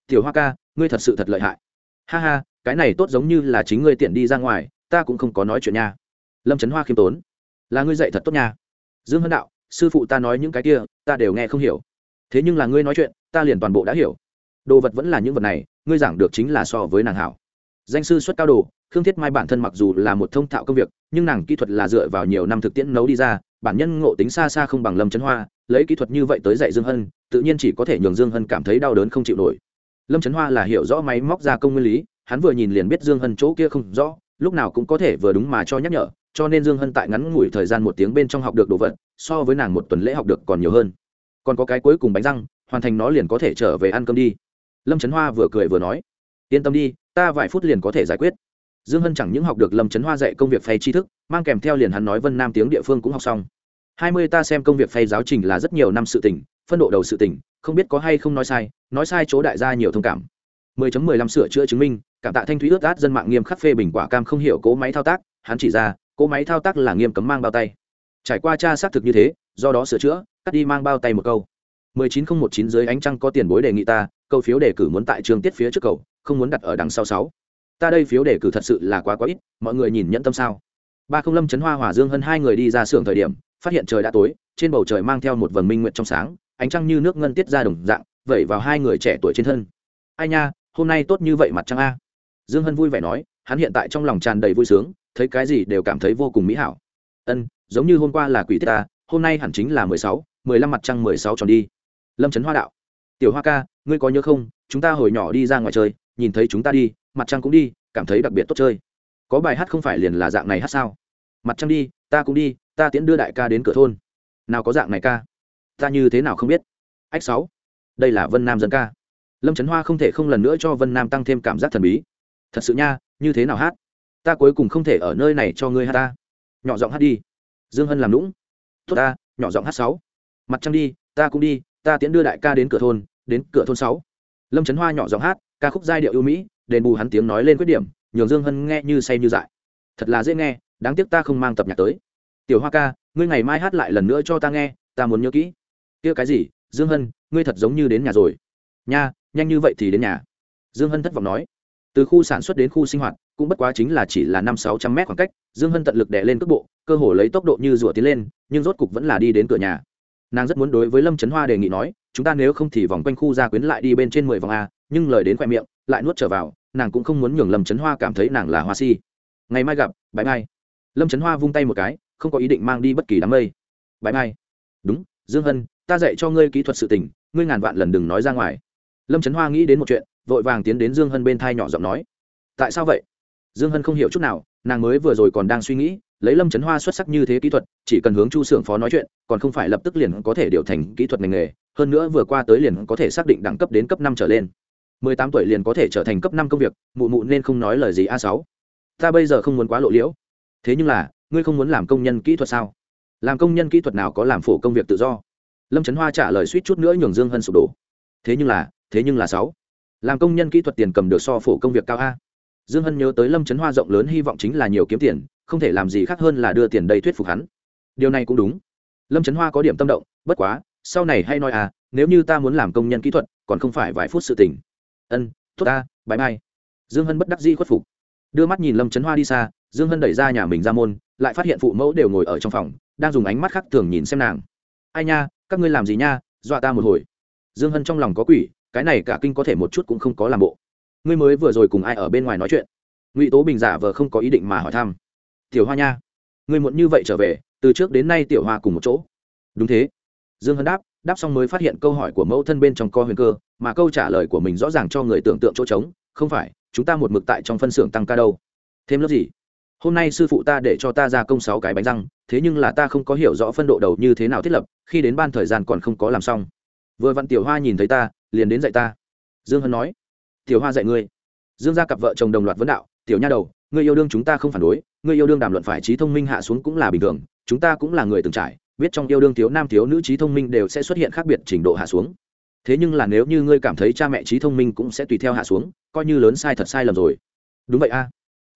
Tiểu hoa ca, ngươi thật sự thật lợi hại. Ha ha, cái này tốt giống như là chính ngươi tiện đi ra ngoài, ta cũng không có nói chuyện nha. Lâm trấn hoa khiêm tốn. Là ngươi dạy thật tốt nha. Dương hân đạo, sư phụ ta nói những cái kia, ta đều nghe không hiểu. Thế nhưng là ngươi nói chuyện, ta liền toàn bộ đã hiểu. Đồ vật vẫn là những vật này, ngươi giảng được chính là so với nàng hảo danh sư xuất cao đồ, khương thiết mai bản thân mặc dù là một thông thạo công việc, nhưng nàng kỹ thuật là dựa vào nhiều năm thực tiễn nấu đi ra, bản nhân ngộ tính xa xa không bằng lâm trấn hoa, lấy kỹ thuật như vậy tới dạy dương hân, tự nhiên chỉ có thể nhường dương hân cảm thấy đau đớn không chịu nổi. Lâm trấn hoa là hiểu rõ máy móc gia công nguyên lý, hắn vừa nhìn liền biết dương hân chỗ kia không rõ, lúc nào cũng có thể vừa đúng mà cho nhắc nhở, cho nên dương hân tại ngắn ngủi thời gian một tiếng bên trong học được đồ vật, so với nàng một tuần lễ học được còn nhiều hơn. Còn có cái cuối cùng bánh răng, hoàn thành nó liền có thể trở về ăn cơm đi. Lâm trấn hoa vừa cười vừa nói yên tâm đi, ta vài phút liền có thể giải quyết. Dương hân chẳng những học được lâm trấn hoa dạy công việc phay tri thức, mang kèm theo liền hắn nói vân nam tiếng địa phương cũng học xong. Hai mươi ta xem công việc phay giáo trình là rất nhiều năm sự tỉnh phân độ đầu sự tỉnh không biết có hay không nói sai nói sai chỗ đại gia nhiều thông cảm. 10.15 sửa chữa chứng minh, cảm tạ thanh thúy ướt át dân mạng nghiêm khắc phê bình quả cam không hiểu cố máy thao tác, hắn chỉ ra, cố máy thao tác là nghiêm cấm mang bao tay. Trải qua tra xác thực như thế, do đó sửa chữa, cắt đi mang bao tay một câu. 19019 dưới ánh trăng có tiền bối đề nghị ta, câu phiếu đề cử muốn tại trường tiết phía trước cầu không muốn đặt ở đằng sau sáu. Ta đây phiếu đề cử thật sự là quá quá ít, mọi người nhìn nhẫn tâm sao? Ba không lâm chấn hoa hòa dương hơn hai người đi ra xưởng thời điểm, phát hiện trời đã tối, trên bầu trời mang theo một vầng minh nguyện trong sáng, ánh trăng như nước ngân tiết ra đồng dạng, vẩy vào hai người trẻ tuổi trên thân. Ai nha, hôm nay tốt như vậy mặt trăng a. Dương hân vui vẻ nói, hắn hiện tại trong lòng tràn đầy vui sướng, thấy cái gì đều cảm thấy vô cùng mỹ hảo. Ân, giống như hôm qua là quỷ tiết ta, hôm nay hẳn chính là mười sáu, mười lăm mặt trăng mười sáu tròn đi. Lâm trấn hoa đạo, tiểu hoa ca, ngươi có nhớ không, chúng ta hồi nhỏ đi ra ngoài chơi nhìn thấy chúng ta đi, mặt trăng cũng đi, cảm thấy đặc biệt tốt chơi. Có bài hát không phải liền là dạng này hát sao? Mặt trăng đi, ta cũng đi, ta tiễn đưa đại ca đến cửa thôn. Nào có dạng này ca? Ta như thế nào không biết? Ách sáu, đây là vân nam dân ca. Lâm trấn hoa không thể không lần nữa cho vân nam tăng thêm cảm giác thần bí. Thật sự nha, như thế nào hát? Ta cuối cùng không thể ở nơi này cho ngươi hát ta. Nhỏ giọng hát đi. Dương hân làm lũng tốt ta, nhỏ giọng hát sáu. Mặt trăng đi, ta cũng đi, ta tiễn đưa đại ca đến cửa thôn, đến cửa thôn sáu. Lâm trấn hoa nhỏ giọng hát ca khúc giai điệu ưu mỹ, đền bù hắn tiếng nói lên khuyết điểm, nhường dương hân nghe như say như dại. Thật là dễ nghe, đáng tiếc ta không mang tập nhạc tới. Tiểu hoa ca, ngươi ngày mai hát lại lần nữa cho ta nghe, ta muốn nhớ kỹ. Kia cái gì, dương hân, ngươi thật giống như đến nhà rồi. Nha, nhanh như vậy thì đến nhà. Dương hân thất vọng nói. Từ khu sản xuất đến khu sinh hoạt, cũng bất quá chính là chỉ là năm sáu trăm mét khoảng cách, dương hân tận lực đè lên cước bộ, cơ hồ lấy tốc độ như rủa tiến lên, nhưng rốt cục vẫn là đi đến cửa nhà. Nàng rất muốn đối với lâm trấn hoa đề nghị nói, chúng ta nếu không thì vòng quanh khu gia quyến lại đi bên trên mười vòng a nhưng lời đến khoe miệng, lại nuốt trở vào, nàng cũng không muốn nhường lâm trấn hoa cảm thấy nàng là hoa si. Ngày mai gặp bãi mai. Lâm trấn hoa vung tay một cái, không có ý định mang đi bất kỳ đám mây. Bãi mai. Đúng, dương hân, ta dạy cho ngươi kỹ thuật sự tình, ngươi ngàn vạn lần đừng nói ra ngoài. Lâm trấn hoa nghĩ đến một chuyện, vội vàng tiến đến dương hân bên thai nhỏ giọng nói. Tại sao vậy? Dương hân không hiểu chút nào, nàng mới vừa rồi còn đang suy nghĩ, lấy lâm trấn hoa xuất sắc như thế kỹ thuật, chỉ cần hướng chu xưởng phó nói chuyện, còn không phải lập tức liền có thể điều thành kỹ thuật ngành nghề, hơn nữa vừa qua tới liền có thể xác định đẳng cấp đến cấp năm trở lên mười tám tuổi liền có thể trở thành cấp năm công việc, mụ mụ nên không nói lời gì a sáu. Ta bây giờ không muốn quá lộ liễu. Thế nhưng là, ngươi không muốn làm công nhân kỹ thuật sao? Làm công nhân kỹ thuật nào có làm phổ công việc tự do? Lâm trấn hoa trả lời suýt chút nữa nhường dương hân sụp đổ. Thế nhưng là, thế nhưng là sáu. Làm công nhân kỹ thuật tiền cầm được so phổ công việc cao a. Dương hân nhớ tới lâm trấn hoa rộng lớn hy vọng chính là nhiều kiếm tiền, không thể làm gì khác hơn là đưa tiền đầy thuyết phục hắn. Điều này cũng đúng. Lâm trấn hoa có điểm tâm động, bất quá, sau này hay nói à nếu như ta muốn làm công nhân kỹ thuật, còn không phải vài phút sự tình ân, tốt ta bãi mai. Dương hân bất đắc dĩ khuất phục. Đưa mắt nhìn lâm trấn hoa đi xa, dương hân đẩy ra nhà mình ra môn, lại phát hiện phụ mẫu đều ngồi ở trong phòng, đang dùng ánh mắt khác thường nhìn xem nàng. Ai nha, các ngươi làm gì nha, dọa ta một hồi. Dương hân trong lòng có quỷ, cái này cả kinh có thể một chút cũng không có làm bộ. Ngươi mới vừa rồi cùng ai ở bên ngoài nói chuyện? Ngụy tố bình giả vờ không có ý định mà hỏi thăm. Tiểu hoa nha, ngươi muộn như vậy trở về, từ trước đến nay tiểu hoa cùng một chỗ. Đúng thế. Dương hân đáp đáp xong mới phát hiện câu hỏi của mẫu thân bên trong co huyền cơ, mà câu trả lời của mình rõ ràng cho người tưởng tượng chỗ trống, không phải, chúng ta một mực tại trong phân xưởng tăng ca đâu. Thêm lớp gì? Hôm nay sư phụ ta để cho ta ra công sáu cái bánh răng, thế nhưng là ta không có hiểu rõ phân độ đầu như thế nào thiết lập, khi đến ban thời gian còn không có làm xong. Vừa vặn tiểu hoa nhìn thấy ta, liền đến dạy ta. Dương hân nói, tiểu hoa dạy ngươi. Dương ra cặp vợ chồng đồng loạt vấn đạo, tiểu nha đầu, ngươi yêu đương chúng ta không phản đối, ngươi yêu đương đàm luận phải trí thông minh hạ xuống cũng là bình thường, chúng ta cũng là người từng trải biết trong yêu đương thiếu nam thiếu nữ trí thông minh đều sẽ xuất hiện khác biệt trình độ hạ xuống. Thế nhưng là nếu như ngươi cảm thấy cha mẹ trí thông minh cũng sẽ tùy theo hạ xuống, coi như lớn sai thật sai lầm rồi. Đúng vậy a.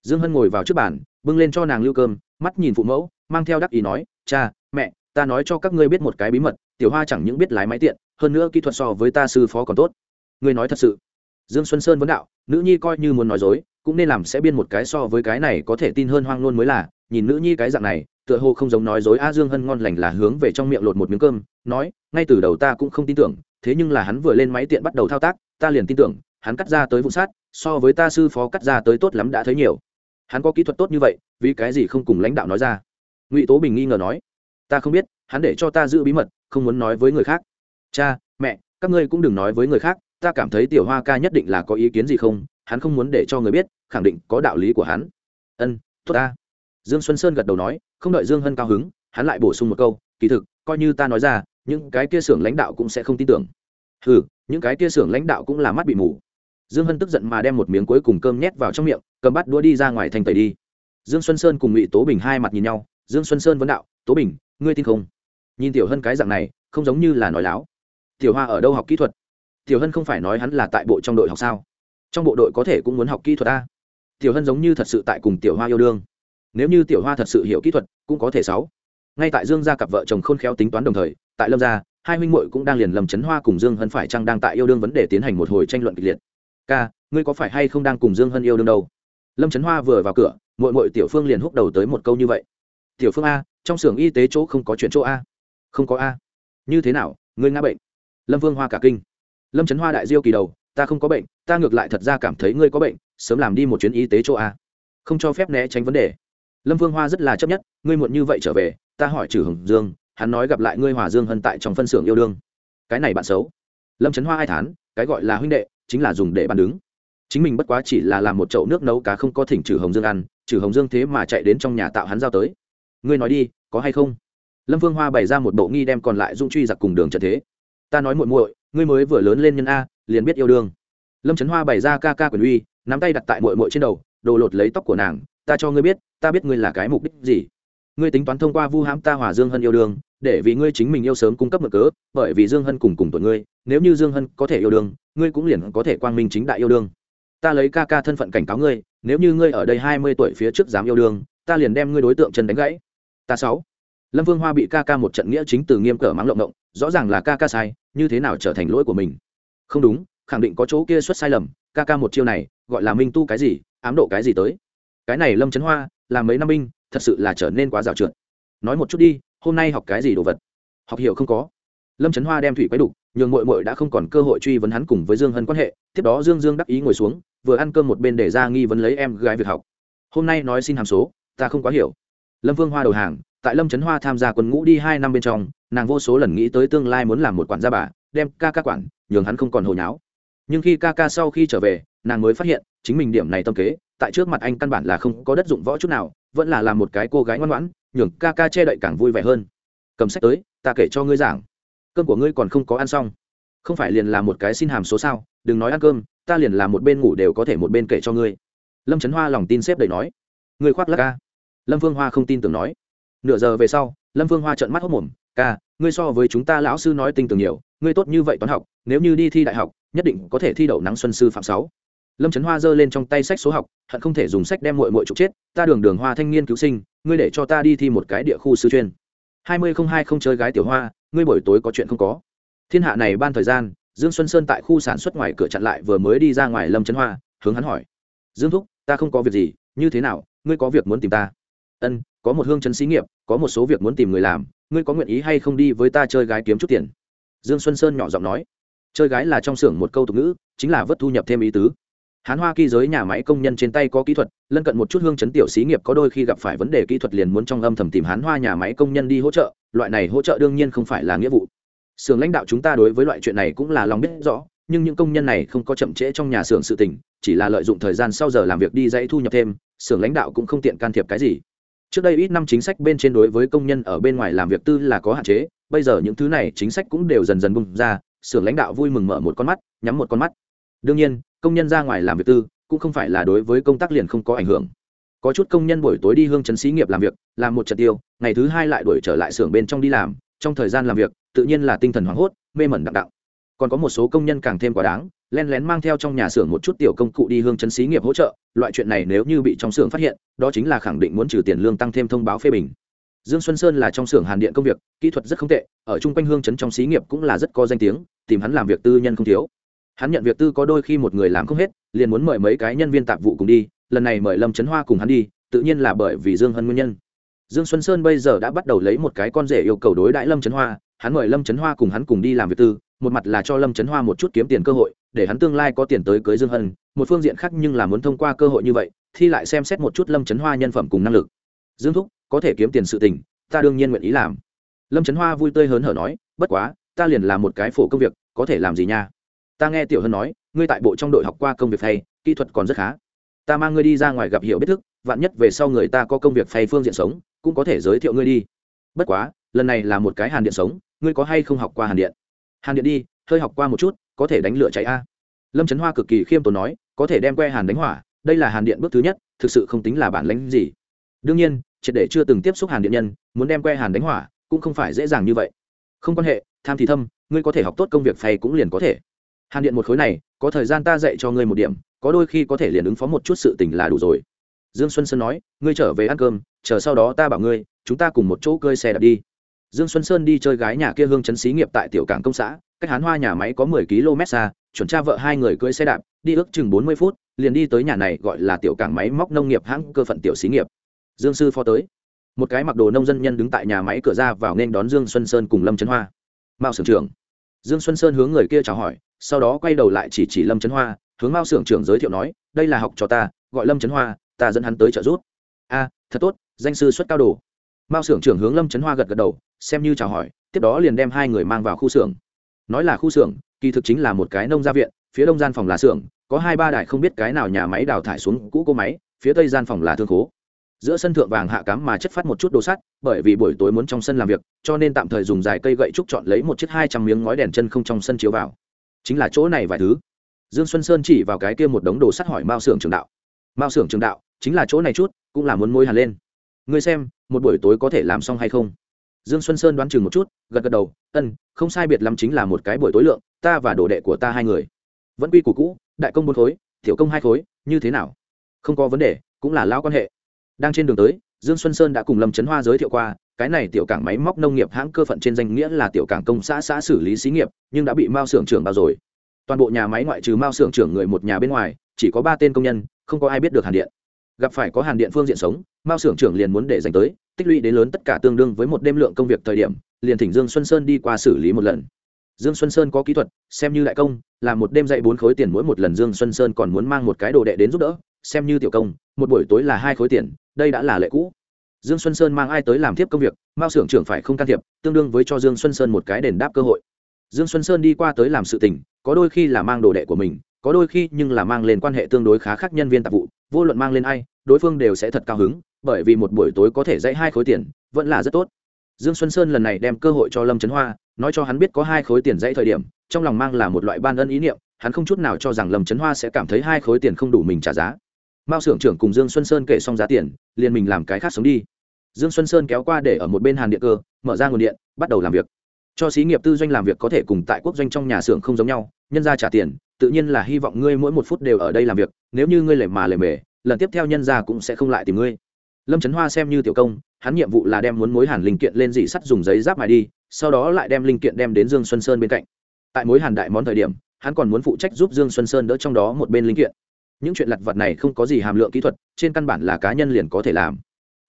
Dương hân ngồi vào trước bàn, bưng lên cho nàng lưu cơm, mắt nhìn phụ mẫu, mang theo đắc ý nói, cha, mẹ, ta nói cho các ngươi biết một cái bí mật, tiểu hoa chẳng những biết lái máy tiện, hơn nữa kỹ thuật so với ta sư phó còn tốt. Ngươi nói thật sự. Dương xuân sơn vấn đạo, nữ nhi coi như muốn nói dối, cũng nên làm sẽ biên một cái so với cái này có thể tin hơn hoang luôn mới là, nhìn nữ nhi cái dạng này tựa hồ không giống nói dối a dương hân ngon lành là hướng về trong miệng lột một miếng cơm, nói, ngay từ đầu ta cũng không tin tưởng, thế nhưng là hắn vừa lên máy tiện bắt đầu thao tác, ta liền tin tưởng, hắn cắt ra tới vụ sát, so với ta sư phó cắt ra tới tốt lắm đã thấy nhiều. Hắn có kỹ thuật tốt như vậy, vì cái gì không cùng lãnh đạo nói ra? Ngụy tố bình nghi ngờ nói, ta không biết, hắn để cho ta giữ bí mật, không muốn nói với người khác. Cha, mẹ, các ngươi cũng đừng nói với người khác, ta cảm thấy tiểu hoa ca nhất định là có ý kiến gì không, hắn không muốn để cho người biết, khẳng định có đạo lý của hắn. Ân, tốt ta dương xuân sơn gật đầu nói, không đợi dương hân cao hứng, hắn lại bổ sung một câu, kỳ thực, coi như ta nói ra, những cái kia xưởng lãnh đạo cũng sẽ không tin tưởng. Ừ những cái kia xưởng lãnh đạo cũng là mắt bị mù. Dương hân tức giận mà đem một miếng cuối cùng cơm nhét vào trong miệng, cầm bắt đũa đi ra ngoài thành tẩy đi. Dương xuân sơn cùng ngụy tố bình hai mặt nhìn nhau, dương xuân sơn vấn đạo, tố bình, ngươi tin không? Nhìn tiểu hân cái dạng này, không giống như là nói láo. Tiểu hoa ở đâu học kỹ thuật? Tiểu hân không phải nói hắn là tại bộ trong đội học sao? Trong bộ đội có thể cũng muốn học kỹ thuật à? tiểu hân giống như thật sự tại cùng tiểu hoa yêu đương nếu như tiểu hoa thật sự hiểu kỹ thuật, cũng có thể sáu. Ngay tại dương gia cặp vợ chồng khôn khéo tính toán đồng thời, tại lâm gia, hai huynh muội cũng đang liền lầm chấn hoa cùng dương hân phải chăng đang tại yêu đương vấn đề tiến hành một hồi tranh luận kịch liệt. Ca, ngươi có phải hay không đang cùng dương hân yêu đương đâu? Lâm chấn hoa vừa vào cửa, muội muội tiểu phương liền húc đầu tới một câu như vậy. Tiểu phương a, trong xưởng y tế chỗ không có chuyện chỗ a. Không có a. Như thế nào, ngươi ngã bệnh? Lâm vương hoa cả kinh. Lâm chấn hoa đại diêu kỳ đầu, ta không có bệnh, ta ngược lại thật ra cảm thấy ngươi có bệnh, sớm làm đi một chuyến y tế chỗ a. Không cho phép né tránh vấn đề lâm vương hoa rất là chấp nhất, ngươi muộn như vậy trở về, ta hỏi trừ hồng dương, hắn nói gặp lại ngươi hòa dương hân tại trong phân xưởng yêu đương. Cái này bạn xấu. Lâm trấn hoa hai thán, cái gọi là huynh đệ, chính là dùng để bàn đứng. Chính mình bất quá chỉ là làm một chậu nước nấu cá không có thỉnh trừ hồng dương ăn trừ hồng dương thế mà chạy đến trong nhà tạo hắn giao tới. Ngươi nói đi, có hay không? Lâm vương hoa bày ra một bộ nghi đem còn lại dung truy giặc cùng đường trận thế. Ta nói muội muội, ngươi mới vừa lớn lên nhân a, liền biết yêu đương. Lâm trấn hoa bày ra ca ca quyền uy, nắm tay đặt tại muội muội trên đầu, đồ lột lấy tóc của nàng, ta cho ngươi biết ta biết ngươi là cái mục đích gì. Ngươi tính toán thông qua vu hãm ta hòa dương hân yêu đương, để vì ngươi chính mình yêu sớm cung cấp mực cớ, bởi vì dương hân cùng cùng tuổi ngươi, nếu như dương hân có thể yêu đương, ngươi cũng liền có thể quang minh chính đại yêu đương. Ta lấy ca ca thân phận cảnh cáo ngươi, nếu như ngươi ở đây hai mươi tuổi phía trước dám yêu đương, ta liền đem ngươi đối tượng chân đánh gãy. Ta sáu. Lâm vương hoa bị ca ca một trận nghĩa chính từ nghiêm cở mắng lộng động, rõ ràng là ca ca sai, như thế nào trở thành lỗi của mình? Không đúng, khẳng định có chỗ kia xuất sai lầm, ca ca một chiêu này, gọi là minh tu cái gì, ám độ cái gì tới? Cái này lâm trấn hoa làm mấy năm binh, thật sự là trở nên quá rào trượt. Nói một chút đi, hôm nay học cái gì đồ vật? Học hiểu không có. Lâm trấn hoa đem thủy quấy đục, nhường mội mội đã không còn cơ hội truy vấn hắn cùng với dương hân quan hệ, tiếp đó dương dương đắc ý ngồi xuống, vừa ăn cơm một bên để ra nghi vấn lấy em gái việc học. Hôm nay nói xin hàm số, ta không quá hiểu. Lâm vương hoa đầu hàng, tại lâm trấn hoa tham gia quân ngũ đi hai năm bên trong, nàng vô số lần nghĩ tới tương lai muốn làm một quản gia bà, đem ca ca quản, nhường hắn không còn hồi nháo nhưng khi ca ca sau khi trở về, nàng mới phát hiện, chính mình điểm này tâm kế, tại trước mặt anh căn bản là không có đất dụng võ chút nào, vẫn là làm một cái cô gái ngoan ngoãn, nhường ca ca che đậy càng vui vẻ hơn. Cầm sách tới, ta kể cho ngươi giảng. Cơm của ngươi còn không có ăn xong. Không phải liền là một cái xin hàm số sao, đừng nói ăn cơm, ta liền là một bên ngủ đều có thể một bên kể cho ngươi. Lâm trấn hoa lòng tin xếp đầy nói. Ngươi khoác lắc ca. Lâm phương hoa không tin tưởng nói. Nửa giờ về sau, lâm phương hoa trợn mắt hốc mồm. Ca, ngươi so với chúng ta lão sư nói tinh tường nhiều ngươi tốt như vậy toán học, nếu như đi thi đại học, nhất định có thể thi đậu nắng xuân sư phạm sáu. Lâm trấn hoa giơ lên trong tay sách số học, hận không thể dùng sách đem mội mội trục chết, ta đường đường hoa thanh niên cứu sinh, ngươi để cho ta đi thi một cái địa khu sư chuyên. Hai mươi không hai không chơi gái tiểu hoa, ngươi buổi tối có chuyện không có. Thiên hạ này ban thời gian, dương xuân sơn tại khu sản xuất ngoài cửa chặn lại vừa mới đi ra ngoài lâm trấn hoa, hướng hắn hỏi, dương thúc, ta không có việc gì, như thế nào, ngươi có việc muốn tìm ta? Ân, có một hương chấn xí nghiệp, có một số việc muốn tìm người làm, ngươi có nguyện ý hay không đi với ta chơi gái kiếm chút tiền? Dương xuân sơn nhỏ giọng nói, chơi gái là trong xưởng một câu tục ngữ, chính là vớt thu nhập thêm ý tứ. Hán hoa kỳ giới nhà máy công nhân trên tay có kỹ thuật, lân cận một chút hương chấn tiểu xí nghiệp có đôi khi gặp phải vấn đề kỹ thuật liền muốn trong âm thầm tìm hán hoa nhà máy công nhân đi hỗ trợ, loại này hỗ trợ đương nhiên không phải là nghĩa vụ. Xưởng lãnh đạo chúng ta đối với loại chuyện này cũng là lòng biết rõ, nhưng những công nhân này không có chậm trễ trong nhà xưởng sự tình, chỉ là lợi dụng thời gian sau giờ làm việc đi dãy thu nhập thêm, xưởng lãnh đạo cũng không tiện can thiệp cái gì trước đây ít năm chính sách bên trên đối với công nhân ở bên ngoài làm việc tư là có hạn chế, bây giờ những thứ này chính sách cũng đều dần dần bung ra, xưởng lãnh đạo vui mừng mở một con mắt, nhắm một con mắt. Đương nhiên, công nhân ra ngoài làm việc tư cũng không phải là đối với công tác liền không có ảnh hưởng. Có chút công nhân buổi tối đi hương chấn xí nghiệp làm việc, làm một trận tiêu, ngày thứ hai lại đuổi trở lại xưởng bên trong đi làm, trong thời gian làm việc, tự nhiên là tinh thần hoảng hốt, mê mẩn đặng đạo còn có một số công nhân càng thêm quá đáng len lén mang theo trong nhà xưởng một chút tiểu công cụ đi hương chấn xí nghiệp hỗ trợ, loại chuyện này nếu như bị trong xưởng phát hiện, đó chính là khẳng định muốn trừ tiền lương tăng thêm thông báo phê bình. Dương xuân sơn là trong xưởng hàn điện công việc, kỹ thuật rất không tệ, ở chung quanh hương chấn trong xí nghiệp cũng là rất có danh tiếng, tìm hắn làm việc tư nhân không thiếu. Hắn nhận việc tư có đôi khi một người làm không hết, liền muốn mời mấy cái nhân viên tạp vụ cùng đi, lần này mời lâm trấn hoa cùng hắn đi, tự nhiên là bởi vì dương hân nguyên nhân. Dương xuân sơn bây giờ đã bắt đầu lấy một cái con rể yêu cầu đối đãi lâm trấn hoa, hắn mời lâm trấn hoa cùng hắn cùng đi làm việc tư, một mặt là cho lâm trấn hoa một chút kiếm tiền cơ hội để hắn tương lai có tiền tới cưới dương hân, một phương diện khác nhưng là muốn thông qua cơ hội như vậy, thi lại xem xét một chút lâm trấn hoa nhân phẩm cùng năng lực. Dương thúc, có thể kiếm tiền sự tình, ta đương nhiên nguyện ý làm. Lâm trấn hoa vui tươi hớn hở nói, bất quá, ta liền làm một cái phổ công việc, có thể làm gì nha? Ta nghe tiểu hân nói, ngươi tại bộ trong đội học qua công việc phay kỹ thuật còn rất khá. Ta mang ngươi đi ra ngoài gặp hiểu biết thức, vạn nhất về sau người ta có công việc phay phương diện sống, cũng có thể giới thiệu ngươi đi. Bất quá, lần này là một cái hàn điện sống, ngươi có hay không học qua hàn điện? Hàn điện đi, hơi học qua một chút có thể đánh lửa cháy a. Lâm trấn hoa cực kỳ khiêm tốn nói, có thể đem que hàn đánh hỏa, đây là hàn điện bước thứ nhất, thực sự không tính là bản lãnh gì. Đương nhiên, triệt để chưa từng tiếp xúc hàn điện nhân, muốn đem que hàn đánh hỏa, cũng không phải dễ dàng như vậy. Không quan hệ, tham thì thâm, ngươi có thể học tốt công việc phay cũng liền có thể. Hàn điện một khối này, có thời gian ta dạy cho ngươi một điểm, có đôi khi có thể liền ứng phó một chút sự tình là đủ rồi. Dương xuân sơn nói, ngươi trở về ăn cơm, chờ sau đó ta bảo ngươi, chúng ta cùng một chỗ cơi xe đạp đi. Dương xuân sơn đi chơi gái nhà kia hương chấn xí nghiệp tại tiểu cảng công xã cách hán hoa nhà máy có mười km xa, chuẩn cha vợ hai người cưỡi xe đạp, đi ước chừng bốn mươi phút, liền đi tới nhà này gọi là tiểu cảng máy móc nông nghiệp hãng cơ phận tiểu xí nghiệp. Dương sư phó tới. Một cái mặc đồ nông dân nhân đứng tại nhà máy cửa ra vào nên đón dương xuân sơn cùng lâm trấn hoa. Mao sưởng trưởng. Dương xuân sơn hướng người kia chào hỏi, sau đó quay đầu lại chỉ chỉ lâm trấn hoa, hướng mao sưởng trưởng giới thiệu nói, đây là học cho ta, gọi lâm trấn hoa, ta dẫn hắn tới trợ giúp. A, thật tốt, danh sư xuất cao đồ. Mao xưởng trưởng hướng lâm trấn hoa gật gật đầu, xem như chào hỏi, tiếp đó liền đem hai người mang vào khu xưởng nói là khu xưởng, kỳ thực chính là một cái nông gia viện, phía đông gian phòng là xưởng, có hai ba đài không biết cái nào nhà máy đào thải xuống cũ cô máy, phía tây gian phòng là thương khố. Giữa sân thượng vàng hạ cám mà chất phát một chút đồ sắt, bởi vì buổi tối muốn trong sân làm việc, cho nên tạm thời dùng dài cây gậy trúc chọn lấy một chiếc hai trăm miếng ngói đèn chân không trong sân chiếu vào. Chính là chỗ này vài thứ. Dương xuân sơn chỉ vào cái kia một đống đồ sắt hỏi mao xưởng trường đạo. Mao xưởng trường đạo, chính là chỗ này chút, cũng là muốn môi hẳn lên. Ngươi xem, một buổi tối có thể làm xong hay không? Dương xuân sơn đoán chừng một chút, gật gật đầu, ân, không sai biệt lắm chính là một cái buổi tối lượng, ta và đồ đệ của ta hai người. Vẫn quy củ cũ, đại công bốn khối, tiểu công hai khối, như thế nào? Không có vấn đề, cũng là lao quan hệ. Đang trên đường tới, dương xuân sơn đã cùng lâm trấn hoa giới thiệu qua, cái này tiểu cảng máy móc nông nghiệp hãng cơ phận trên danh nghĩa là tiểu cảng công xã xã xử lý xí nghiệp, nhưng đã bị mao xưởng trưởng bao rồi. Toàn bộ nhà máy ngoại trừ mao xưởng trưởng người một nhà bên ngoài, chỉ có ba tên công nhân, không có ai biết được hàn điện. Gặp phải có hàn điện phương diện sống mao xưởng trưởng liền muốn để dành tới, tích lũy đến lớn tất cả tương đương với một đêm lượng công việc thời điểm, liền thỉnh dương xuân sơn đi qua xử lý một lần. Dương xuân sơn có kỹ thuật, xem như đại công, là một đêm dạy bốn khối tiền mỗi một lần dương xuân sơn còn muốn mang một cái đồ đệ đến giúp đỡ, xem như tiểu công, một buổi tối là hai khối tiền, đây đã là lệ cũ. Dương xuân sơn mang ai tới làm tiếp công việc, mao xưởng trưởng phải không can thiệp, tương đương với cho dương xuân sơn một cái đền đáp cơ hội. Dương xuân sơn đi qua tới làm sự tình, có đôi khi là mang đồ đệ của mình, có đôi khi nhưng là mang lên quan hệ tương đối khá khác nhân viên tạp vụ, vô luận mang lên ai, đối phương đều sẽ thật cao hứng bởi vì một buổi tối có thể dạy hai khối tiền, vẫn là rất tốt. Dương xuân sơn lần này đem cơ hội cho lâm trấn hoa, nói cho hắn biết có hai khối tiền dãy thời điểm, trong lòng mang là một loại ban ân ý niệm, hắn không chút nào cho rằng lâm trấn hoa sẽ cảm thấy hai khối tiền không đủ mình trả giá. Mao xưởng trưởng cùng dương xuân sơn kể xong giá tiền, liền mình làm cái khác sống đi. Dương xuân sơn kéo qua để ở một bên hàn điện cơ, mở ra nguồn điện, bắt đầu làm việc. Cho xí nghiệp tư doanh làm việc có thể cùng tại quốc doanh trong nhà xưởng không giống nhau, nhân ra trả tiền, tự nhiên là hy vọng ngươi mỗi một phút đều ở đây làm việc, nếu như ngươi lề mà lề mề, lần tiếp theo nhân ra cũng sẽ không lại tìm ngươi lâm trấn hoa xem như tiểu công, hắn nhiệm vụ là đem muốn mối hàn linh kiện lên dị sắt dùng giấy giáp mài đi, sau đó lại đem linh kiện đem đến dương xuân sơn bên cạnh. Tại mối hàn đại món thời điểm, hắn còn muốn phụ trách giúp dương xuân sơn đỡ trong đó một bên linh kiện. Những chuyện lặt vặt này không có gì hàm lượng kỹ thuật, trên căn bản là cá nhân liền có thể làm.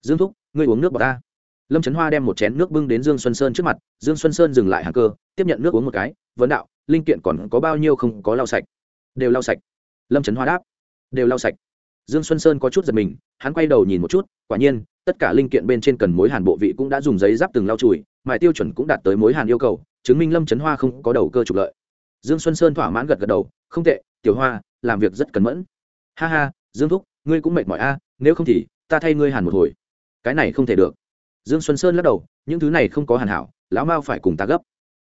Dương thúc, ngươi uống nước bọc ta. Lâm trấn hoa đem một chén nước bưng đến dương xuân sơn trước mặt, dương xuân sơn dừng lại hàng cơ, tiếp nhận nước uống một cái, vấn đạo, linh kiện còn có bao nhiêu không có lau sạch? Đều lau sạch. Lâm trấn hoa đáp. Đều lau sạch dương xuân sơn có chút giật mình, hắn quay đầu nhìn một chút, quả nhiên, tất cả linh kiện bên trên cần mối hàn bộ vị cũng đã dùng giấy giáp từng lau chùi, mài tiêu chuẩn cũng đạt tới mối hàn yêu cầu, chứng minh lâm trấn hoa không có đầu cơ trục lợi. Dương xuân sơn thỏa mãn gật gật đầu, không tệ, tiểu hoa, làm việc rất cẩn mẫn. Ha ha, dương thúc, ngươi cũng mệt mỏi a, nếu không thì ta thay ngươi hàn một hồi. Cái này không thể được. Dương xuân sơn lắc đầu, những thứ này không có hàn hảo, lão mao phải cùng ta gấp.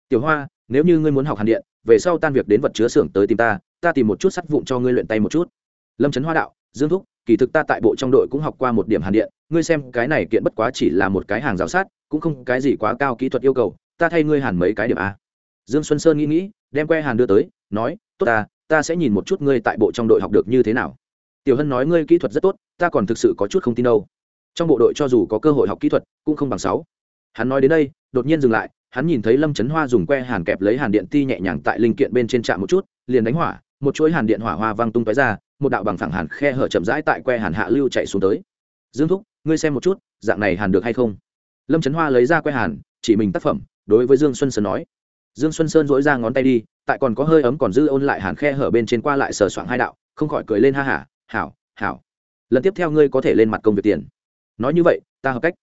Tiểu hoa, nếu như ngươi muốn học hàn điện, về sau tan việc đến vật chứa xưởng tới tìm ta ta tìm một chút sắt vụn cho ngươi luyện tay một chút. Lâm trấn hoa đạo dương thúc, kỳ thực ta tại bộ trong đội cũng học qua một điểm hàn điện, ngươi xem cái này kiện bất quá chỉ là một cái hàng rào sát, cũng không cái gì quá cao kỹ thuật yêu cầu, ta thay ngươi hàn mấy cái điểm a. Dương xuân sơn nghĩ nghĩ, đem que hàn đưa tới, nói, tốt ta ta sẽ nhìn một chút ngươi tại bộ trong đội học được như thế nào. Tiểu hân nói, ngươi kỹ thuật rất tốt, ta còn thực sự có chút không tin đâu. Trong bộ đội cho dù có cơ hội học kỹ thuật, cũng không bằng sáu. Hắn nói đến đây, đột nhiên dừng lại, hắn nhìn thấy lâm trấn hoa dùng que hàn kẹp lấy hàn điện ti nhẹ nhàng tại linh kiện bên trên trạm một chút, liền đánh hỏa, một chuỗi hàn điện hỏa hoa văng tung tói ra một đạo bằng phẳng hàn khe hở chậm rãi tại que hàn hạ lưu chạy xuống tới. Dương thúc, ngươi xem một chút, dạng này hàn được hay không? Lâm trấn hoa lấy ra que hàn, chỉ mình tác phẩm, đối với dương xuân sơn nói. Dương xuân sơn dỗi ra ngón tay đi, tại còn có hơi ấm còn dư ôn lại hàn khe hở bên trên qua lại sờ soạng hai đạo, không khỏi cười lên ha hả hảo hảo. Lần tiếp theo ngươi có thể lên mặt công việc tiền. Nói như vậy, ta hợp cách.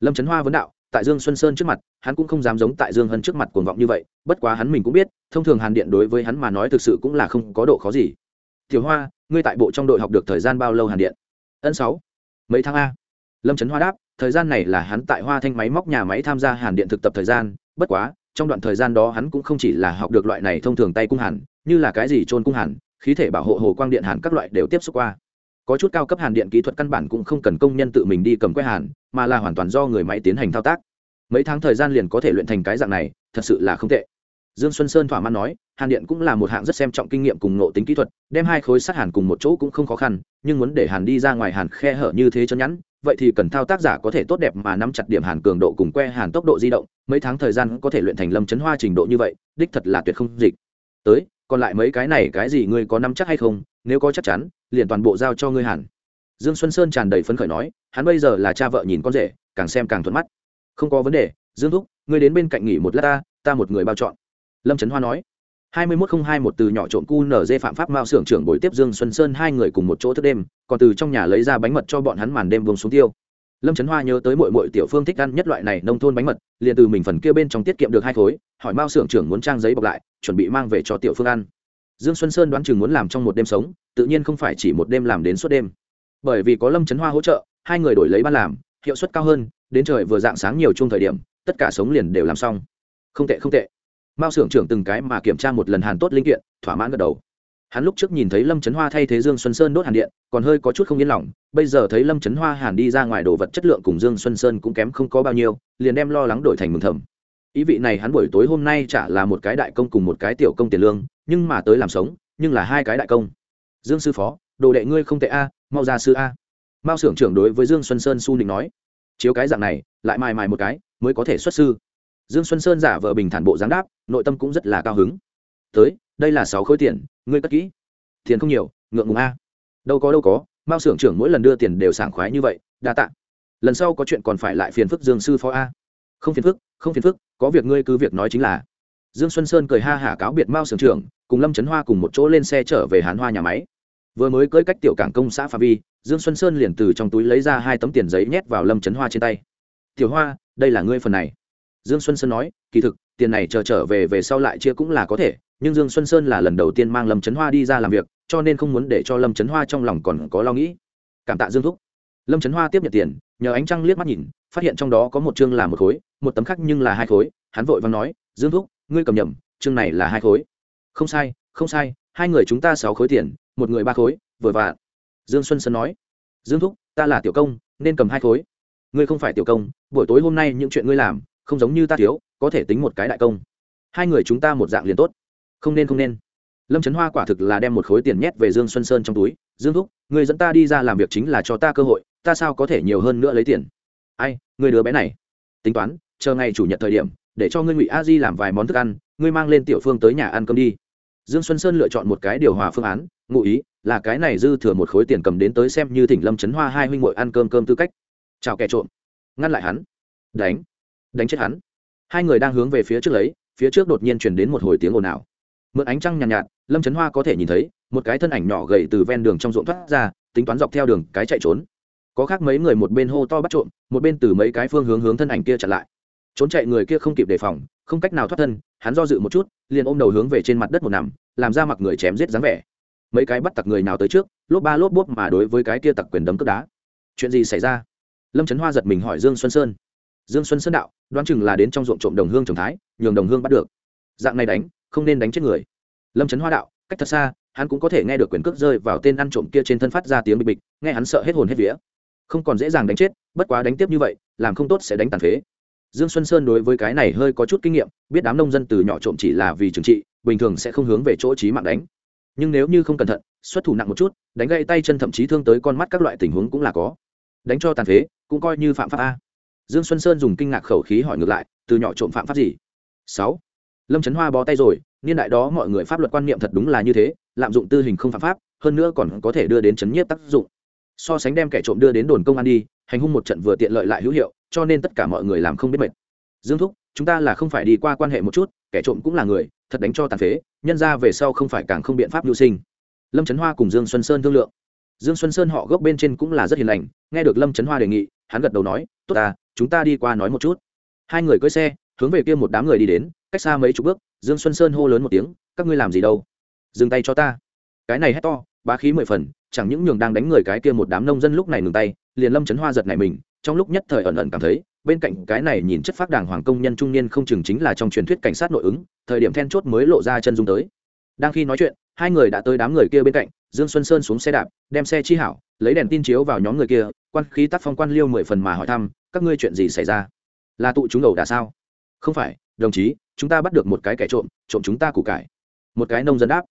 Lâm trấn hoa vấn đạo, tại dương xuân sơn trước mặt, hắn cũng không dám giống tại dương hân trước mặt cuồng vọng như vậy, bất quá hắn mình cũng biết, thông thường hàn điện đối với hắn mà nói thực sự cũng là không có độ khó gì. Tiểu hoa ngươi tại bộ trong đội học được thời gian bao lâu hàn điện? Ân sáu. Mấy tháng a? Lâm trấn hoa đáp, thời gian này là hắn tại hoa thanh máy móc nhà máy tham gia hàn điện thực tập thời gian, bất quá, trong đoạn thời gian đó hắn cũng không chỉ là học được loại này thông thường tay cung hàn, như là cái gì trôn cung hàn, khí thể bảo hộ, hồ quang điện hàn các loại đều tiếp xúc qua. Có chút cao cấp hàn điện kỹ thuật căn bản cũng không cần công nhân tự mình đi cầm que hàn, mà là hoàn toàn do người máy tiến hành thao tác. Mấy tháng thời gian liền có thể luyện thành cái dạng này, thật sự là không tệ dương xuân sơn thỏa mãn nói, hàn điện cũng là một hạng rất xem trọng kinh nghiệm cùng nộ tính kỹ thuật, đem hai khối sắt hàn cùng một chỗ cũng không khó khăn, nhưng muốn để hàn đi ra ngoài hàn khe hở như thế cho nhẵn, vậy thì cần thao tác giả có thể tốt đẹp mà nắm chặt điểm hàn cường độ cùng que hàn tốc độ di động, mấy tháng thời gian có thể luyện thành lâm chấn hoa trình độ như vậy, đích thật là tuyệt không dịch. Tới, còn lại mấy cái này cái gì ngươi có nắm chắc hay không, nếu có chắc chắn, liền toàn bộ giao cho ngươi hàn. Dương xuân sơn tràn đầy phấn khởi nói, hắn bây giờ là cha vợ nhìn con rể, càng xem càng thuận mắt. Không có vấn đề, dương thúc, ngươi đến bên cạnh nghỉ một lát ta ta một người bao chọn lâm trấn hoa nói, hai mươi mốt không hai một từ nhỏ trộm cu nở dê phạm pháp mao xưởng trưởng buổi tiếp dương xuân sơn hai người cùng một chỗ thức đêm, còn từ trong nhà lấy ra bánh mật cho bọn hắn màn đêm vùng xuống tiêu. Lâm trấn hoa nhớ tới mội mội tiểu phương thích ăn nhất loại này nông thôn bánh mật, liền từ mình phần kia bên trong tiết kiệm được hai khối, hỏi mao xưởng trưởng muốn trang giấy bọc lại, chuẩn bị mang về cho tiểu phương ăn. Dương xuân sơn đoán chừng muốn làm trong một đêm sống, tự nhiên không phải chỉ một đêm làm đến suốt đêm. Bởi vì có lâm trấn hoa hỗ trợ, hai người đổi lấy ban làm, hiệu suất cao hơn, đến trời vừa dạng sáng nhiều chung thời điểm, tất cả sống liền đều làm xong. Không tệ không tệ mao xưởng trưởng từng cái mà kiểm tra một lần hàn tốt linh kiện, thỏa mãn gật đầu. Hắn lúc trước nhìn thấy lâm trấn hoa thay thế dương xuân sơn đốt hàn điện, còn hơi có chút không yên lòng, bây giờ thấy lâm trấn hoa hàn đi ra ngoài đồ vật chất lượng cùng dương xuân sơn cũng kém không có bao nhiêu, liền đem lo lắng đổi thành mừng thầm. Ý vị này hắn buổi tối hôm nay chả là một cái đại công cùng một cái tiểu công tiền lương, nhưng mà tới làm sống, nhưng là hai cái đại công. Dương sư phó, đồ đệ ngươi không tệ a, mau ra sư a. Mao xưởng trưởng đối với dương xuân sơn su nịnh nói. Chiếu cái dạng này, lại mài mài một cái, mới có thể xuất sư dương xuân sơn giả vờ bình thản bộ giáng đáp, nội tâm cũng rất là cao hứng. Tới, đây là sáu khối tiền, ngươi cất kỹ. Tiền không nhiều, ngượng ngùng a. Đâu có đâu có, mao xưởng trưởng mỗi lần đưa tiền đều sảng khoái như vậy, đa tạ. Lần sau có chuyện còn phải lại phiền phức dương sư phó a. Không phiền phức, không phiền phức, có việc ngươi cứ việc nói chính là. Dương xuân sơn cười ha hả cáo biệt mao xưởng trưởng, cùng lâm trấn hoa cùng một chỗ lên xe trở về hán hoa nhà máy. Vừa mới cưới cách tiểu cảng công xã pha vi, dương xuân sơn liền từ trong túi lấy ra hai tấm tiền giấy nhét vào lâm trấn hoa trên tay. Tiểu hoa, đây là ngươi phần này dương xuân sơn nói, kỳ thực, tiền này chờ trở về về sau lại chia cũng là có thể, nhưng dương xuân sơn là lần đầu tiên mang lâm trấn hoa đi ra làm việc, cho nên không muốn để cho lâm trấn hoa trong lòng còn có lo nghĩ. Cảm tạ dương thúc. Lâm trấn hoa tiếp nhận tiền, nhờ ánh trăng liếc mắt nhìn, phát hiện trong đó có một chương là một khối, một tấm khác nhưng là hai khối, hắn vội vàng nói, dương thúc, ngươi cầm nhầm, chương này là hai khối. Không sai không sai, hai người chúng ta sáu khối tiền, một người ba khối, vừa vặn dương xuân sơn nói. Dương thúc, ta là tiểu công, nên cầm hai khối. Ngươi không phải tiểu công, buổi tối hôm nay những chuyện ngươi làm không giống như ta thiếu, có thể tính một cái đại công. Hai người chúng ta một dạng liền tốt. Không nên không nên. Lâm trấn hoa quả thực là đem một khối tiền nhét về dương xuân sơn trong túi. Dương thúc, người dẫn ta đi ra làm việc chính là cho ta cơ hội, ta sao có thể nhiều hơn nữa lấy tiền? Ai, người đứa bé này. Tính toán, chờ ngày chủ nhật thời điểm, để cho ngươi ngụy a di làm vài món thức ăn, ngươi mang lên tiểu phương tới nhà ăn cơm đi. Dương xuân sơn lựa chọn một cái điều hòa phương án, ngụ ý là cái này dư thừa một khối tiền cầm đến tới xem như thỉnh lâm trấn hoa hai huynh ngội ăn cơm cơm tư cách. Chào kẻ trộm. Ngăn lại hắn. Đánh đánh chết hắn. Hai người đang hướng về phía trước lấy phía trước đột nhiên chuyển đến một hồi tiếng ồn ào. Mượn ánh trăng nhàn nhạt, nhạt lâm trấn hoa có thể nhìn thấy một cái thân ảnh nhỏ gầy từ ven đường trong ruộng thoát ra tính toán dọc theo đường cái chạy trốn. Có khác mấy người một bên hô to bắt trộm một bên từ mấy cái phương hướng hướng thân ảnh kia chặn lại. Trốn chạy người kia không kịp đề phòng không cách nào thoát thân hắn do dự một chút liền ôm đầu hướng về trên mặt đất một nằm làm ra mặc người chém giết dáng vẻ. Mấy cái bắt tặc người nào tới trước lốp ba lốp bốp mà đối với cái kia tặc quyền đấm cướp đá. Chuyện gì xảy ra? Lâm trấn hoa giật mình hỏi dương xuân sơn dương xuân sơn đạo, đoán chừng là đến trong ruộng trộm đồng hương trồng thái, nhường đồng hương bắt được. Dạng này đánh, không nên đánh chết người. Lâm trấn hoa đạo, cách thật xa, hắn cũng có thể nghe được quyền cước rơi vào tên ăn trộm kia trên thân phát ra tiếng bịch bịch, nghe hắn sợ hết hồn hết vía. Không còn dễ dàng đánh chết, bất quá đánh tiếp như vậy, làm không tốt sẽ đánh tàn phế. Dương xuân sơn đối với cái này hơi có chút kinh nghiệm, biết đám nông dân từ nhỏ trộm chỉ là vì trừng trị, bình thường sẽ không hướng về chỗ trí mạng đánh. Nhưng nếu như không cẩn thận, xuất thủ nặng một chút, đánh gãy tay chân thậm chí thương tới con mắt các loại tình huống cũng là có. Đánh cho tàn phế, cũng coi như phạm pháp a dương xuân sơn dùng kinh ngạc khẩu khí hỏi ngược lại, từ nhỏ trộm phạm pháp gì? Sáu. Lâm trấn hoa bó tay rồi, niên đại đó mọi người pháp luật quan niệm thật đúng là như thế, lạm dụng tư hình không phạm pháp, hơn nữa còn có thể đưa đến chấn nhiếp tác dụng. So sánh đem kẻ trộm đưa đến đồn công an đi, hành hung một trận vừa tiện lợi lại hữu hiệu, cho nên tất cả mọi người làm không biết mệt. Dương thúc, chúng ta là không phải đi qua quan hệ một chút, kẻ trộm cũng là người, thật đánh cho tàn phế, nhân ra về sau không phải càng không biện pháp mưu sinh. Lâm trấn hoa cùng dương xuân sơn thương lượng. Dương xuân sơn họ gốc bên trên cũng là rất hiền lành, nghe được lâm trấn hoa đề nghị hắn gật đầu nói, tốt ta, chúng ta đi qua nói một chút. Hai người cưỡi xe, hướng về kia một đám người đi đến, cách xa mấy chục bước, dương xuân sơn hô lớn một tiếng, các ngươi làm gì đâu? Dừng tay cho ta. Cái này hét to, bá khí mười phần, chẳng những nhường đang đánh người cái kia một đám nông dân lúc này ngừng tay, liền lâm chấn hoa giật này mình, trong lúc nhất thời ẩn ẩn cảm thấy, bên cạnh cái này nhìn chất phác đàng hoàng công nhân trung niên không chừng chính là trong truyền thuyết cảnh sát nội ứng, thời điểm then chốt mới lộ ra chân dung tới. Đang khi nói chuyện, hai người đã tới đám người kia bên cạnh, dương xuân sơn xuống xe đạp, đem xe chi hảo lấy đèn tin chiếu vào nhóm người kia, quan khí tác phong quan liêu mười phần mà hỏi thăm, các ngươi chuyện gì xảy ra? Là tụ chúng đầu đà sao? Không phải, đồng chí, chúng ta bắt được một cái kẻ trộm trộm chúng ta củ cải. Một cái nông dân đáp.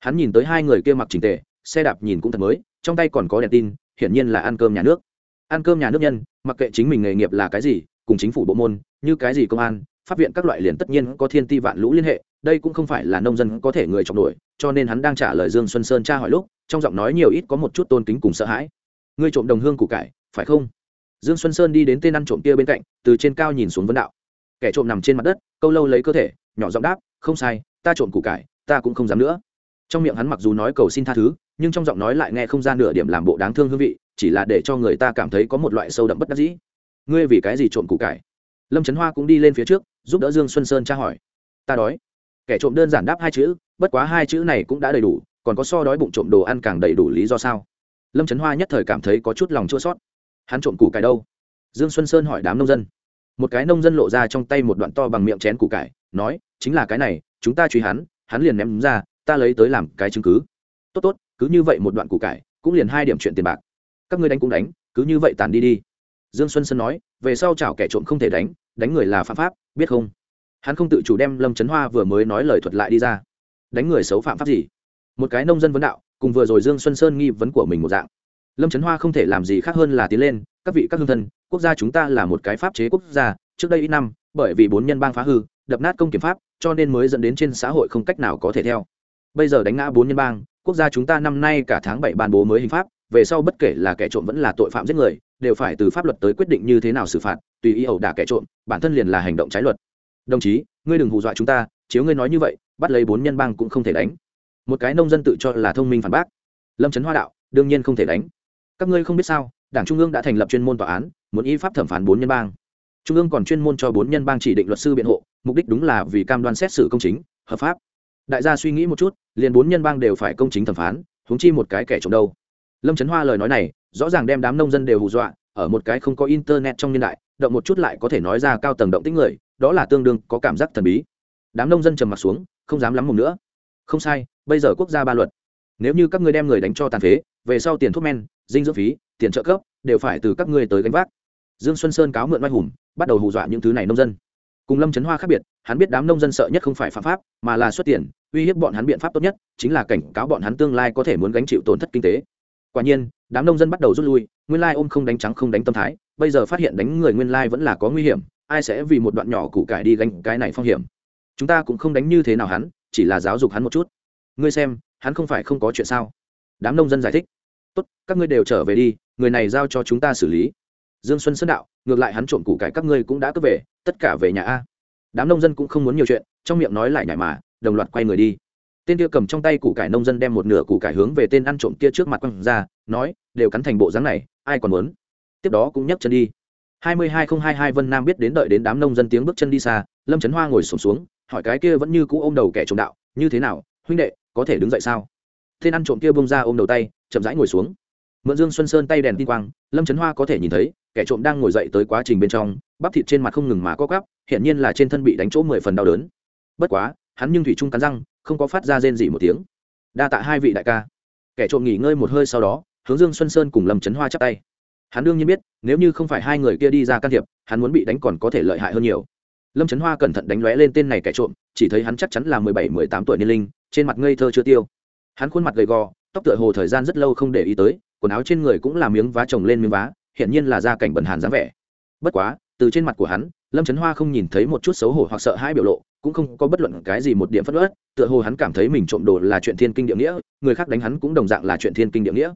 Hắn nhìn tới hai người kia mặc trình tề, xe đạp nhìn cũng thật mới, trong tay còn có đèn tin, hiển nhiên là ăn cơm nhà nước. Ăn cơm nhà nước nhân, mặc kệ chính mình nghề nghiệp là cái gì, cùng chính phủ bộ môn, như cái gì công an, pháp viện các loại liền tất nhiên có thiên ti vạn lũ liên hệ đây cũng không phải là nông dân có thể người chọc nổi, cho nên hắn đang trả lời dương xuân sơn tra hỏi lúc, trong giọng nói nhiều ít có một chút tôn kính cùng sợ hãi. Ngươi trộm đồng hương củ cải, phải không? Dương xuân sơn đi đến tên ăn trộm kia bên cạnh, từ trên cao nhìn xuống vấn đạo. Kẻ trộm nằm trên mặt đất, câu lâu lấy cơ thể, nhỏ giọng đáp, không sai, ta trộm củ cải, ta cũng không dám nữa. Trong miệng hắn mặc dù nói cầu xin tha thứ, nhưng trong giọng nói lại nghe không ra nửa điểm làm bộ đáng thương hương vị, chỉ là để cho người ta cảm thấy có một loại sâu đậm bất đắc dĩ. Ngươi vì cái gì trộm củ cải? Lâm trấn hoa cũng đi lên phía trước, giúp đỡ dương xuân sơn tra hỏi. Ta đói kẻ trộm đơn giản đáp hai chữ, bất quá hai chữ này cũng đã đầy đủ, còn có so đói bụng trộm đồ ăn càng đầy đủ lý do sao? Lâm trấn hoa nhất thời cảm thấy có chút lòng chua sót hắn trộm củ cải đâu? Dương xuân sơn hỏi đám nông dân. Một cái nông dân lộ ra trong tay một đoạn to bằng miệng chén củ cải, nói, chính là cái này, chúng ta truy hắn hắn liền ném ra, ta lấy tới làm cái chứng cứ. Tốt tốt, cứ như vậy một đoạn củ cải, cũng liền hai điểm chuyện tiền bạc. Các ngươi đánh cũng đánh, cứ như vậy tàn đi đi. Dương xuân sơn nói, về sau chào kẻ trộm không thể đánh đánh người là phạm pháp, biết không? Hắn không tự chủ đem lâm trấn hoa vừa mới nói lời thuật lại đi ra. Đánh người xấu phạm pháp gì? Một cái nông dân vấn đạo, cùng vừa rồi dương xuân sơn nghi vấn của mình một dạng. Lâm trấn hoa không thể làm gì khác hơn là tiến lên, các vị, các hương thân, quốc gia chúng ta là một cái pháp chế quốc gia, trước đây ít năm, bởi vì bốn nhân bang phá hư, đập nát công kiểm pháp, cho nên mới dẫn đến trên xã hội không cách nào có thể theo. Bây giờ đánh ngã bốn nhân bang, quốc gia chúng ta năm nay cả tháng bảy ban bố mới hình pháp, về sau bất kể là kẻ trộm vẫn là tội phạm giết người, đều phải từ pháp luật tới quyết định như thế nào xử phạt, tùy ý ẩu đả kẻ trộm, bản thân liền là hành động trái luật đồng chí, ngươi đừng hù dọa chúng ta, chiếu ngươi nói như vậy, bắt lấy bốn nhân bang cũng không thể đánh. Một cái nông dân tự cho là thông minh phản bác. Lâm trấn hoa đạo, đương nhiên không thể đánh. Các ngươi không biết sao, đảng trung ương đã thành lập chuyên môn tòa án, muốn y pháp thẩm phán bốn nhân bang. Trung ương còn chuyên môn cho bốn nhân bang chỉ định luật sư biện hộ, mục đích đúng là vì cam đoan xét xử công chính, hợp pháp. Đại gia suy nghĩ một chút, liền bốn nhân bang đều phải công chính thẩm phán, huống chi một cái kẻ trộm đâu. Lâm trấn hoa lời nói này, rõ ràng đem đám nông dân đều hù dọa, ở một cái không có internet trong niên đại, động một chút lại có thể nói ra cao tầng động tích người đó là tương đương có cảm giác thần bí. Đám nông dân trầm m ặ t xuống, không dám lắm mồm nữa. Không sai, bây giờ quốc gia ba luật. Nếu như các ngươi đem người đánh cho tàn phế, về sau tiền thuốc men, dinh dưỡng phí, tiền trợ cấp, đều phải từ các ngươi tới gánh vác. Dương xuân sơn cáo mượn oai hùng, bắt đầu hù dọa những thứ này nông dân. Cùng lâm trấn hoa khác biệt, hắn biết đám nông dân sợ nhất không phải phạm pháp, mà là xuất tiền, uy hiếp bọn hắn biện pháp tốt nhất, chính là cảnh cáo bọn hắn tương lai có thể muốn gánh chịu tổn thất kinh tế. Quả nhiên, đám nông dân bắt đầu rút lui, nguyên lai ôm không đánh trắng không đánh tâm thái, bây giờ phát hiện đánh người nguyên lai vẫn là có nguy hiểm ai sẽ vì một đoạn nhỏ củ cải đi gánh cái này phong hiểm? Chúng ta cũng không đánh như thế nào hắn, chỉ là giáo dục hắn một chút. Ngươi xem, hắn không phải không có chuyện sao? Đám nông dân giải thích. Tốt, các ngươi đều trở về đi, người này giao cho chúng ta xử lý. Dương xuân sơn đạo, ngược lại hắn trộm củ cải các ngươi cũng đã cướp về, tất cả về nhà a. Đám nông dân cũng không muốn nhiều chuyện, trong miệng nói lại nhảy mà, đồng loạt quay người đi. Tên kia cầm trong tay củ cải nông dân đem một nửa củ cải hướng về tên ăn trộm kia trước mặt quăng ra, nói, đều cắn thành bộ dáng này, ai còn muốn? Tiếp đó cũng nhấc chân đi hai mươi hai nghìn hai hai vân nam biết đến đợi đến đám nông dân tiếng bước chân đi xa lâm trấn hoa ngồi xổm xuống, xuống hỏi cái kia vẫn như cũ ôm đầu kẻ trộm đạo như thế nào huynh đệ có thể đứng dậy sao? Tên ăn trộm kia bông ra ôm đầu tay chậm rãi ngồi xuống. Mượn dương xuân sơn tay đèn tin quang lâm trấn hoa có thể nhìn thấy kẻ trộm đang ngồi dậy tới quá trình bên trong bắp thịt trên mặt không ngừng mà co quắp hiện nhiên là trên thân bị đánh chỗ mười phần đau đớn. Bất quá hắn nhưng thủy trung cắn răng không có phát ra rên gì một tiếng. Đa tạ hai vị đại ca. Kẻ trộm nghỉ ngơi một hơi sau đó hướng dương xuân sơn cùng lâm trấn hoa chắp tay hắn đương nhiên biết, nếu như không phải hai người kia đi ra can thiệp, hắn muốn bị đánh còn có thể lợi hại hơn nhiều. Lâm trấn hoa cẩn thận đánh lóe lên tên này kẻ trộm, chỉ thấy hắn chắc chắn là mười bảy, mười tám tuổi niên linh, trên mặt ngây thơ chưa tiêu. Hắn khuôn mặt gầy gò, tóc tựa hồ thời gian rất lâu không để ý tới, quần áo trên người cũng là miếng vá trồng lên miếng vá hiện nhiên là gia cảnh bẩn hàn dáng vẻ. Bất quá, từ trên mặt của hắn, lâm trấn hoa không nhìn thấy một chút xấu hổ hoặc sợ hãi biểu lộ, cũng không có bất luận cái gì một điểm phất ớt, tựa hồ hắn cảm thấy mình trộm đồ là chuyện thiên kinh địa nghĩa, người khác đánh hắn cũng đồng dạng là chuyện thiên kinh địa nghĩa.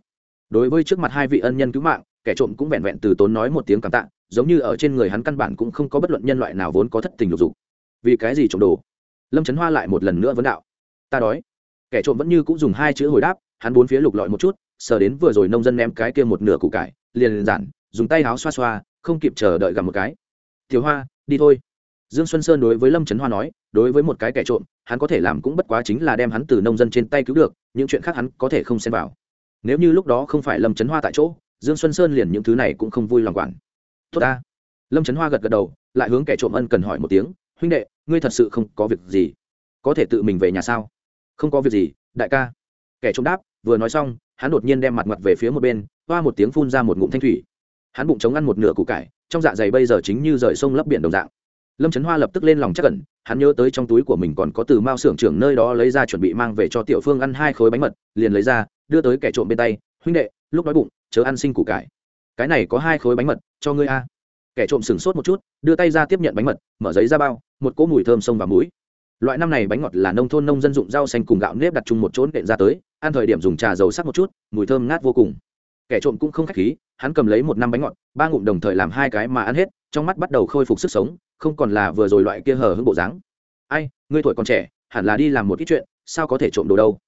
Đối với trước mặt hai vị ân nhân cứu mạng kẻ trộm cũng vẹn vẹn từ tốn nói một tiếng cảm tạ, giống như ở trên người hắn căn bản cũng không có bất luận nhân loại nào vốn có thất tình lục dục. Vì cái gì trộm đồ? Lâm trấn hoa lại một lần nữa vấn đạo. Ta đói. Kẻ trộm vẫn như cũng dùng hai chữ hồi đáp, hắn bốn phía lục lọi một chút, sờ đến vừa rồi nông dân ném cái kia một nửa củ cải, liền giản, dùng tay áo xoa xoa, không kịp chờ đợi gặp một cái. Tiểu hoa, đi thôi. Dương xuân sơn đối với lâm trấn hoa nói, đối với một cái kẻ trộm, hắn có thể làm cũng bất quá chính là đem hắn từ nông dân trên tay cứu được, những chuyện khác hắn có thể không xem vào. Nếu như lúc đó không phải lâm trấn hoa tại chỗ dương xuân sơn liền những thứ này cũng không vui lòng quản. Tốt ta. Lâm trấn hoa gật gật đầu, lại hướng kẻ trộm ân cần hỏi một tiếng, huynh đệ, ngươi thật sự không có việc gì? Có thể tự mình về nhà sao? Không có việc gì, đại ca. Kẻ trộm đáp, vừa nói xong, hắn đột nhiên đem mặt mặt về phía một bên, hoa một tiếng phun ra một ngụm thanh thủy. Hắn bụng chống ăn một nửa củ cải, trong dạ dày bây giờ chính như rời sông lấp biển đồng dạng. Lâm trấn hoa lập tức lên lòng chắc cẩn hắn nhớ tới trong túi của mình còn có từ mao xưởng trưởng nơi đó lấy ra chuẩn bị mang về cho tiểu phương ăn hai khối bánh mật, liền lấy ra, đưa tới kẻ trộm bên tay, huynh đệ, lúc đói bụng chớ ăn sinh củ cải. Cái này có hai khối bánh mật cho ngươi a. Kẻ trộm sửng sốt một chút đưa tay ra tiếp nhận bánh mật mở giấy ra bao một cỗ mùi thơm sông vào mũi. Loại năm này bánh ngọt là nông thôn nông dân dụng rau xanh cùng gạo nếp đặt chung một chỗ đệm ra tới ăn thời điểm dùng trà dầu sắc một chút mùi thơm ngát vô cùng. Kẻ trộm cũng không khách khí hắn cầm lấy một năm bánh ngọt ba ngụm đồng thời làm hai cái mà ăn hết trong mắt bắt đầu khôi phục sức sống không còn là vừa rồi loại kia hờ hững bộ dáng. Ai ngươi tuổi còn trẻ hẳn là đi làm một ít chuyện sao có thể trộm đồ đâu?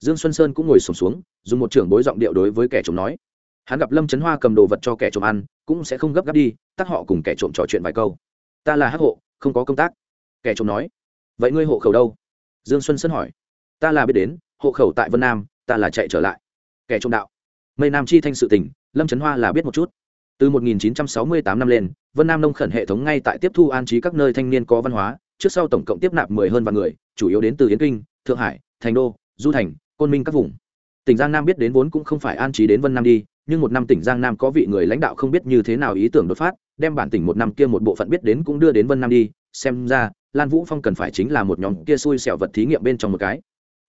Dương xuân sơn cũng ngồi sùng xuống, xuống dùng một trưởng bối giọng điệu đối với kẻ trộm nói hắn gặp lâm trấn hoa cầm đồ vật cho kẻ trộm ăn, cũng sẽ không gấp gáp đi, tắt họ cùng kẻ trộm trò chuyện vài câu. Ta là hắc hộ, không có công tác. Kẻ trộm nói, vậy ngươi hộ khẩu đâu? Dương xuân sơn hỏi, ta là biết đến, hộ khẩu tại vân nam, ta là chạy trở lại. Kẻ trộm đạo, mây nam chi thanh sự tình, lâm trấn hoa là biết một chút. Từ 1968 năm lên, vân nam nông khẩn hệ thống ngay tại tiếp thu an trí các nơi thanh niên có văn hóa, trước sau tổng cộng tiếp nạp 10 hơn vạn người, chủ yếu đến từ yến kinh, thượng hải, thành đô, du thành, côn minh các vùng. Tỉnh giang nam biết đến vốn cũng không phải an trí đến vân nam đi nhưng một năm tỉnh giang nam có vị người lãnh đạo không biết như thế nào ý tưởng đột phát, đem bản tỉnh một năm kia một bộ phận biết đến cũng đưa đến vân nam đi, xem ra, lan vũ phong cần phải chính là một nhóm kia xui xẻo vật thí nghiệm bên trong một cái.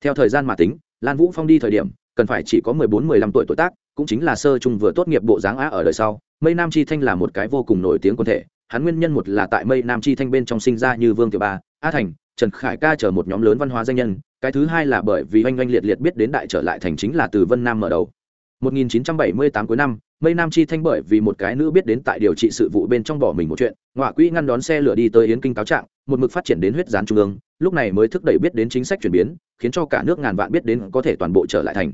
Theo thời gian mà tính, lan vũ phong đi thời điểm, cần phải chỉ có mười bốn, mười lăm tuổi tuổi tác, cũng chính là sơ trung vừa tốt nghiệp bộ dáng á ở đời sau. Mây nam chi thanh là một cái vô cùng nổi tiếng quân thể, hắn nguyên nhân một là tại mây nam chi thanh bên trong sinh ra như vương tiểu ba a thành, trần khải ca chờ một nhóm lớn văn hóa danh nhân, cái thứ hai là bởi vì oanh oanh liệt liệt biết đến đại trở lại thành chính là từ vân nam mở đầu. 1978 cuối năm, mây nam chi thanh bởi vì một cái nữ biết đến tại điều trị sự vụ bên trong bỏ mình một chuyện, ngọa quỹ ngăn đón xe lửa đi tới yến kinh cáo trạng, một mực phát triển đến huyết gián trung ương, lúc này mới thức đẩy biết đến chính sách chuyển biến, khiến cho cả nước ngàn vạn biết đến có thể toàn bộ trở lại thành.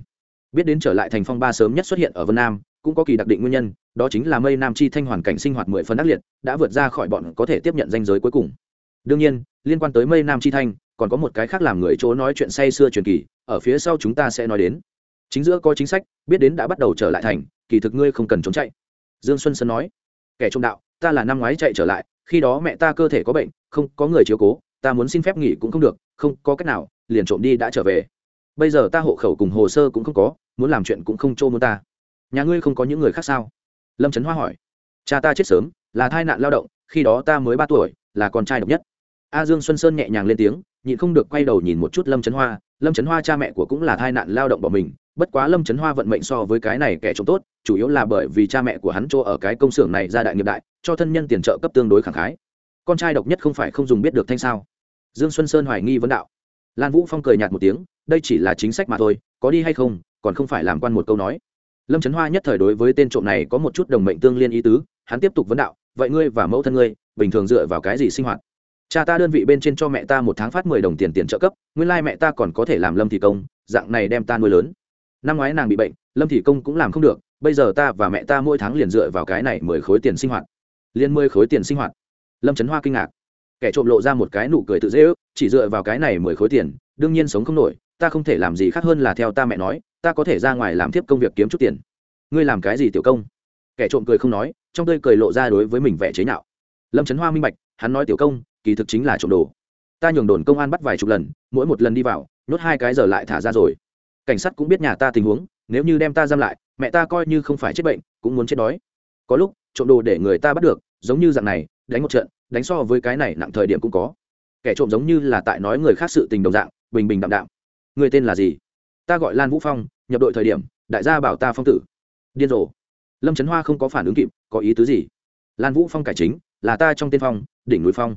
Biết đến trở lại thành phong ba sớm nhất xuất hiện ở vân nam, cũng có kỳ đặc định nguyên nhân, đó chính là mây nam chi thanh hoàn cảnh sinh hoạt mười phần ác liệt, đã vượt ra khỏi bọn có thể tiếp nhận danh giới cuối cùng. Đương nhiên, liên quan tới mây nam chi thanh, còn có một cái khác làm người chỗ nói chuyện say xưa truyền kỳ, ở phía sau chúng ta sẽ nói đến chính giữa có chính sách, biết đến đã bắt đầu trở lại thành, kỳ thực ngươi không cần trốn chạy. Dương xuân sơn nói, kẻ trộm đạo, ta là năm ngoái chạy trở lại, khi đó mẹ ta cơ thể có bệnh, không có người chiếu cố, ta muốn xin phép nghỉ cũng không được, không có cách nào, liền trộm đi đã trở về. Bây giờ ta hộ khẩu cùng hồ sơ cũng không có, muốn làm chuyện cũng không trô muốn ta. Nhà ngươi không có những người khác sao? Lâm trấn hoa hỏi. Cha ta chết sớm, là thai nạn lao động, khi đó ta mới ba tuổi, là con trai độc nhất. A dương xuân sơn nhẹ nhàng lên tiếng, nhịn không được quay đầu nhìn một chút lâm trấn hoa. Lâm trấn hoa cha mẹ của cũng là thai nạn lao động bỏ mình bất quá lâm trấn hoa vận mệnh so với cái này kẻ trộm tốt, chủ yếu là bởi vì cha mẹ của hắn chỗ ở cái công xưởng này ra đại nghiệp đại, cho thân nhân tiền trợ cấp tương đối khẳng khái. Con trai độc nhất không phải không dùng biết được thanh sao. Dương xuân sơn hoài nghi vấn đạo. Lan vũ phong cười nhạt một tiếng, đây chỉ là chính sách mà thôi, có đi hay không, còn không phải làm quan một câu nói. Lâm trấn hoa nhất thời đối với tên trộm này có một chút đồng mệnh tương liên ý tứ, hắn tiếp tục vấn đạo, vậy ngươi và mẫu thân ngươi, bình thường dựa vào cái gì sinh hoạt? Cha ta đơn vị bên trên cho mẹ ta một tháng phát mười đồng tiền tiền trợ cấp, nguyên lai mẹ ta còn có thể làm lâm thị công, dạng này đem ta nuôi lớn năm ngoái nàng bị bệnh, lâm thị công cũng làm không được, bây giờ ta và mẹ ta mỗi tháng liền dựa vào cái này mười khối tiền sinh hoạt. Liên mười khối tiền sinh hoạt. Lâm trấn hoa kinh ngạc. Kẻ trộm lộ ra một cái nụ cười tự dễ ước, chỉ dựa vào cái này mười khối tiền, đương nhiên sống không nổi, ta không thể làm gì khác hơn là theo ta mẹ nói, ta có thể ra ngoài làm tiếp công việc kiếm chút tiền. Ngươi làm cái gì tiểu công? Kẻ trộm cười không nói, trong tươi cười lộ ra đối với mình vẻ chế nhạo. Lâm trấn hoa minh bạch, hắn nói tiểu công, kỳ thực chính là trộm đồ. Ta nhường đồn công an bắt vài chục lần, mỗi một lần đi vào, nhốt hai cái giờ lại thả ra rồi cảnh sát cũng biết nhà ta tình huống, nếu như đem ta giam lại, mẹ ta coi như không phải chết bệnh, cũng muốn chết đói. Có lúc, trộm đồ để người ta bắt được, giống như dạng này, đánh một trận, đánh so với cái này nặng thời điểm cũng có. Kẻ trộm giống như là tại nói người khác sự tình đồng dạng, bình bình đạm đạm. Người tên là gì? Ta gọi lan vũ phong, nhập đội thời điểm, đại gia bảo ta phong tử. Điên rồ. Lâm trấn hoa không có phản ứng kịp, có ý tứ gì? Lan vũ phong cải chính, là ta trong tiên phong, đỉnh núi phong.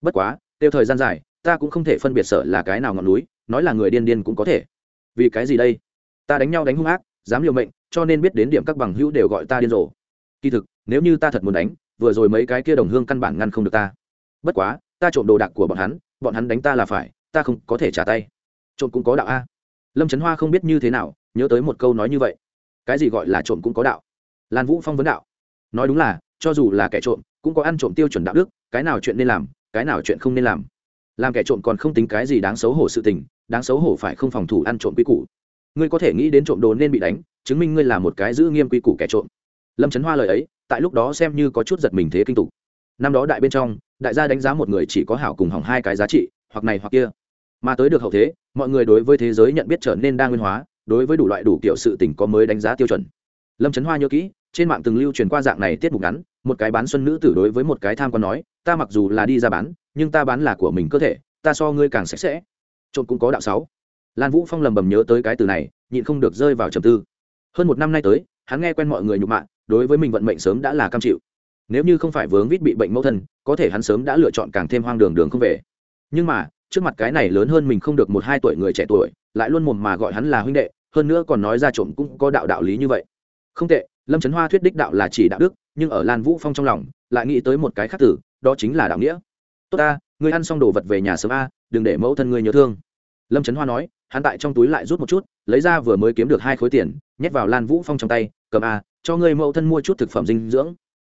Bất quá, tiêu thời gian dài, ta cũng không thể phân biệt sợ là cái nào ngọn núi, nói là người điên điên cũng có thể vì cái gì đây? Ta đánh nhau đánh hung ác, dám liều mệnh, cho nên biết đến điểm các bằng hữu đều gọi ta điên rồ. Kỳ thực, nếu như ta thật muốn đánh, vừa rồi mấy cái kia đồng hương căn bản ngăn không được ta. Bất quá, ta trộm đồ đạc của bọn hắn bọn hắn đánh ta là phải, ta không có thể trả tay. Trộm cũng có đạo a. Lâm trấn hoa không biết như thế nào, nhớ tới một câu nói như vậy. Cái gì gọi là trộm cũng có đạo. Lan vũ phong vấn đạo. Nói đúng là, cho dù là kẻ trộm, cũng có ăn trộm tiêu chuẩn đạo đức, cái nào chuyện nên làm, cái nào chuyện không nên làm. Làm kẻ trộm còn không tính cái gì đáng xấu hổ sự tình đáng xấu hổ phải không phòng thủ ăn trộm quy củ. Ngươi có thể nghĩ đến trộm đồ nên bị đánh, chứng minh ngươi là một cái giữ nghiêm quy củ kẻ trộm. Lâm trấn hoa lời ấy, tại lúc đó xem như có chút giật mình thế kinh tục năm đó đại bên trong, đại gia đánh giá một người chỉ có hảo cùng hỏng hai cái giá trị, hoặc này hoặc kia. Mà tới được hậu thế, mọi người đối với thế giới nhận biết trở nên đa nguyên hóa, đối với đủ loại đủ kiểu sự tình có mới đánh giá tiêu chuẩn. Lâm trấn hoa nhớ kỹ, trên mạng từng lưu truyền qua dạng này tiết mục ngắn, một cái bán xuân nữ tử đối với một cái tham quan nói, ta mặc dù là đi ra bán, nhưng ta bán là của mình cơ thể, ta so ngươi càng sạch sẽ trộn cũng có đạo sáu. Lan vũ phong lầm bầm nhớ tới cái từ này, nhịn không được rơi vào trầm tư. Hơn một năm nay tới, hắn nghe quen mọi người nhục mạ, đối với mình vận mệnh sớm đã là cam chịu. Nếu như không phải vướng vít bị bệnh mẫu thân, có thể hắn sớm đã lựa chọn càng thêm hoang đường đường không về. Nhưng mà, trước mặt cái này lớn hơn mình không được một hai tuổi người trẻ tuổi, lại luôn mồm mà gọi hắn là huynh đệ, hơn nữa còn nói ra trộm cũng có đạo đạo lý như vậy. Không tệ, lâm trấn hoa thuyết đích đạo là chỉ đạo đức, nhưng ở lan vũ phong trong lòng, lại nghĩ tới một cái khác tử đó chính là đạo nghĩa. Tốt ta, ngươi ăn xong đồ vật về nhà sớm a, đừng để mẫu thân ngươi nhớ thương lâm trấn hoa nói, hắn tại trong túi lại rút một chút, lấy ra vừa mới kiếm được hai khối tiền, nhét vào lan vũ phong trong tay, cầm a cho ngươi mẫu thân mua chút thực phẩm dinh dưỡng.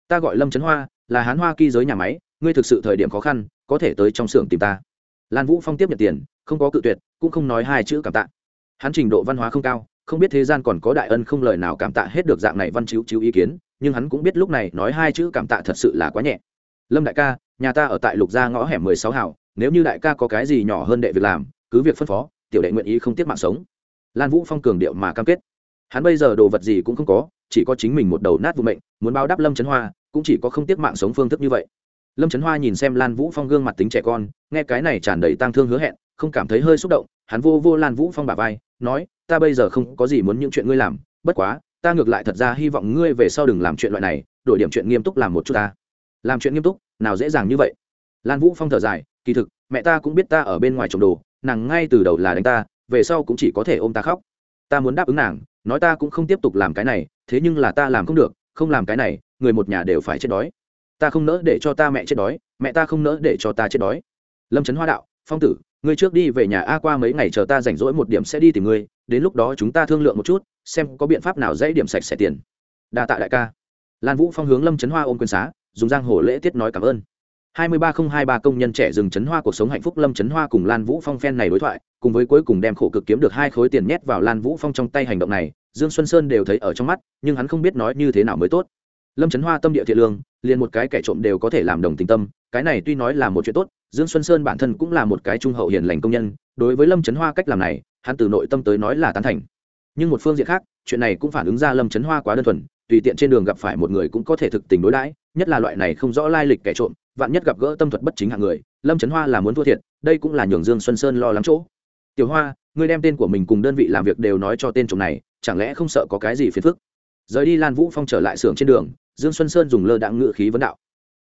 Ta gọi lâm trấn hoa, là hán hoa kỳ giới nhà máy, ngươi thực sự thời điểm khó khăn, có thể tới trong xưởng tìm ta. Lan vũ phong tiếp nhận tiền, không có cự tuyệt, cũng không nói hai chữ cảm tạ. Hắn trình độ văn hóa không cao, không biết thế gian còn có đại ân không lời nào cảm tạ hết được dạng này văn chiếu chiếu ý kiến, nhưng hắn cũng biết lúc này nói hai chữ cảm tạ thật sự là quá nhẹ. Lâm đại ca, nhà ta ở tại lục gia ngõ hẻm mười sáu hảo nếu như đại ca có cái gì nhỏ hơn đệ việc làm cứ việc phân phó, tiểu đệ nguyện ý không tiếc mạng sống. Lan vũ phong cường điệu mà cam kết. Hắn bây giờ đồ vật gì cũng không có, chỉ có chính mình một đầu nát vụ mệnh, muốn bao đáp lâm trấn hoa, cũng chỉ có không tiếc mạng sống phương thức như vậy. Lâm trấn hoa nhìn xem lan vũ phong gương mặt tính trẻ con, nghe cái này tràn đầy tang thương hứa hẹn, không cảm thấy hơi xúc động, hắn vô vô lan vũ phong bà vai, nói, ta bây giờ không có gì muốn những chuyện ngươi làm, bất quá, ta ngược lại thật ra hy vọng ngươi về sau đừng làm chuyện loại này, đổi điểm chuyện nghiêm túc làm một chút ta. Làm chuyện nghiêm túc? Nào dễ dàng như vậy. Lan vũ phong thở dài, kỳ thực, mẹ ta cũng biết ta ở bên ngoài trồng đồ nàng ngay từ đầu là đánh ta, về sau cũng chỉ có thể ôm ta khóc. Ta muốn đáp ứng nàng, nói ta cũng không tiếp tục làm cái này, thế nhưng là ta làm không được, không làm cái này, người một nhà đều phải chết đói. Ta không nỡ để cho ta mẹ chết đói, mẹ ta không nỡ để cho ta chết đói. Lâm trấn hoa đạo, phong tử, ngươi trước đi về nhà a qua mấy ngày chờ ta rảnh rỗi một điểm sẽ đi tìm ngươi, đến lúc đó chúng ta thương lượng một chút, xem có biện pháp nào dễ điểm sạch sẽ tiền. Đa tạ đại ca. Lan vũ phong hướng lâm trấn hoa ôm quyền xá, dùng giang hồ lễ tiết nói cảm ơn hai mươi ba không hai ba công nhân trẻ rừng chấn hoa cuộc sống hạnh phúc lâm chấn hoa cùng lan vũ phong phen này đối thoại, cùng với cuối cùng đem khổ cực kiếm được hai khối tiền nhét vào lan vũ phong trong tay hành động này, dương xuân sơn đều thấy ở trong mắt, nhưng hắn không biết nói như thế nào mới tốt. Lâm chấn hoa tâm địa thiện lương, liền một cái kẻ trộm đều có thể làm đồng tình tâm, cái này tuy nói là một chuyện tốt, dương xuân sơn bản thân cũng là một cái trung hậu hiền lành công nhân, đối với lâm chấn hoa cách làm này, hắn từ nội tâm tới nói là tán thành. Nhưng một phương diện khác, chuyện này cũng phản ứng ra lâm chấn hoa quá đơn thuần, tùy tiện trên đường gặp phải một người cũng có thể thực tình đối đãi, nhất là loại này không rõ lai lịch kẻ trộm vạn nhất gặp gỡ tâm thuật bất chính hạng người, lâm trấn hoa là muốn thua thiệt, đây cũng là nhường dương xuân sơn lo lắng chỗ. Tiểu hoa, ngươi đem tên của mình cùng đơn vị làm việc đều nói cho tên trộm này, chẳng lẽ không sợ có cái gì phiền phức? Rời đi lan vũ phong trở lại xưởng trên đường, dương xuân sơn dùng lơ đạn ngự khí vấn đạo.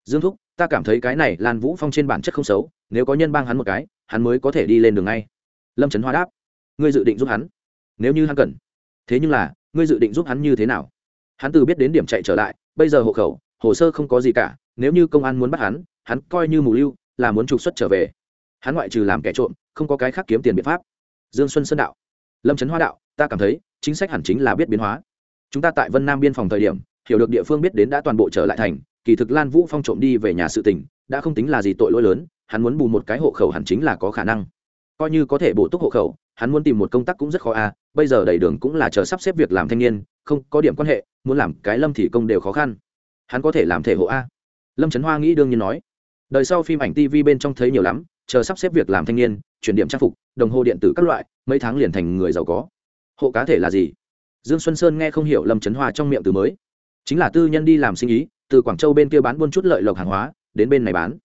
Dương thúc, ta cảm thấy cái này lan vũ phong trên bản chất không xấu, nếu có nhân bang hắn một cái, hắn mới có thể đi lên đường ngay. Lâm trấn hoa đáp. Ngươi dự định giúp hắn? Nếu như hắn cần. Thế nhưng là, ngươi dự định giúp hắn như thế nào? Hắn từ biết đến điểm chạy trở lại, bây giờ hộ khẩu hồ sơ không có gì cả, nếu như công an muốn bắt hắn hắn coi như mù lưu, là muốn trục xuất trở về. Hắn ngoại trừ làm kẻ trộm, không có cái khác kiếm tiền biện pháp. Dương xuân sơn đạo, lâm trấn hoa đạo, ta cảm thấy, chính sách hẳn chính là biết biến hóa. Chúng ta tại vân nam biên phòng thời điểm, hiểu được địa phương biết đến đã toàn bộ trở lại thành, kỳ thực lan vũ phong trộm đi về nhà sự tỉnh đã không tính là gì tội lỗi lớn, hắn muốn bù một cái hộ khẩu hẳn chính là có khả năng. Coi như có thể bổ túc hộ khẩu, hắn muốn tìm một công tác cũng rất khó a bây giờ đầy đường cũng là chờ sắp xếp việc làm thanh niên, không có điểm quan hệ, muốn làm cái lâm thì công đều khó khăn hắn có thể làm thể hộ a lâm trấn hoa nghĩ đương nhiên nói đời sau phim ảnh tv bên trong thấy nhiều lắm chờ sắp xếp việc làm thanh niên chuyển điểm trang phục đồng hồ điện tử các loại mấy tháng liền thành người giàu có hộ cá thể là gì dương xuân sơn nghe không hiểu lâm trấn hoa trong miệng từ mới chính là tư nhân đi làm sinh ý từ quảng châu bên kia bán buôn chút lợi lộc hàng hóa đến bên này bán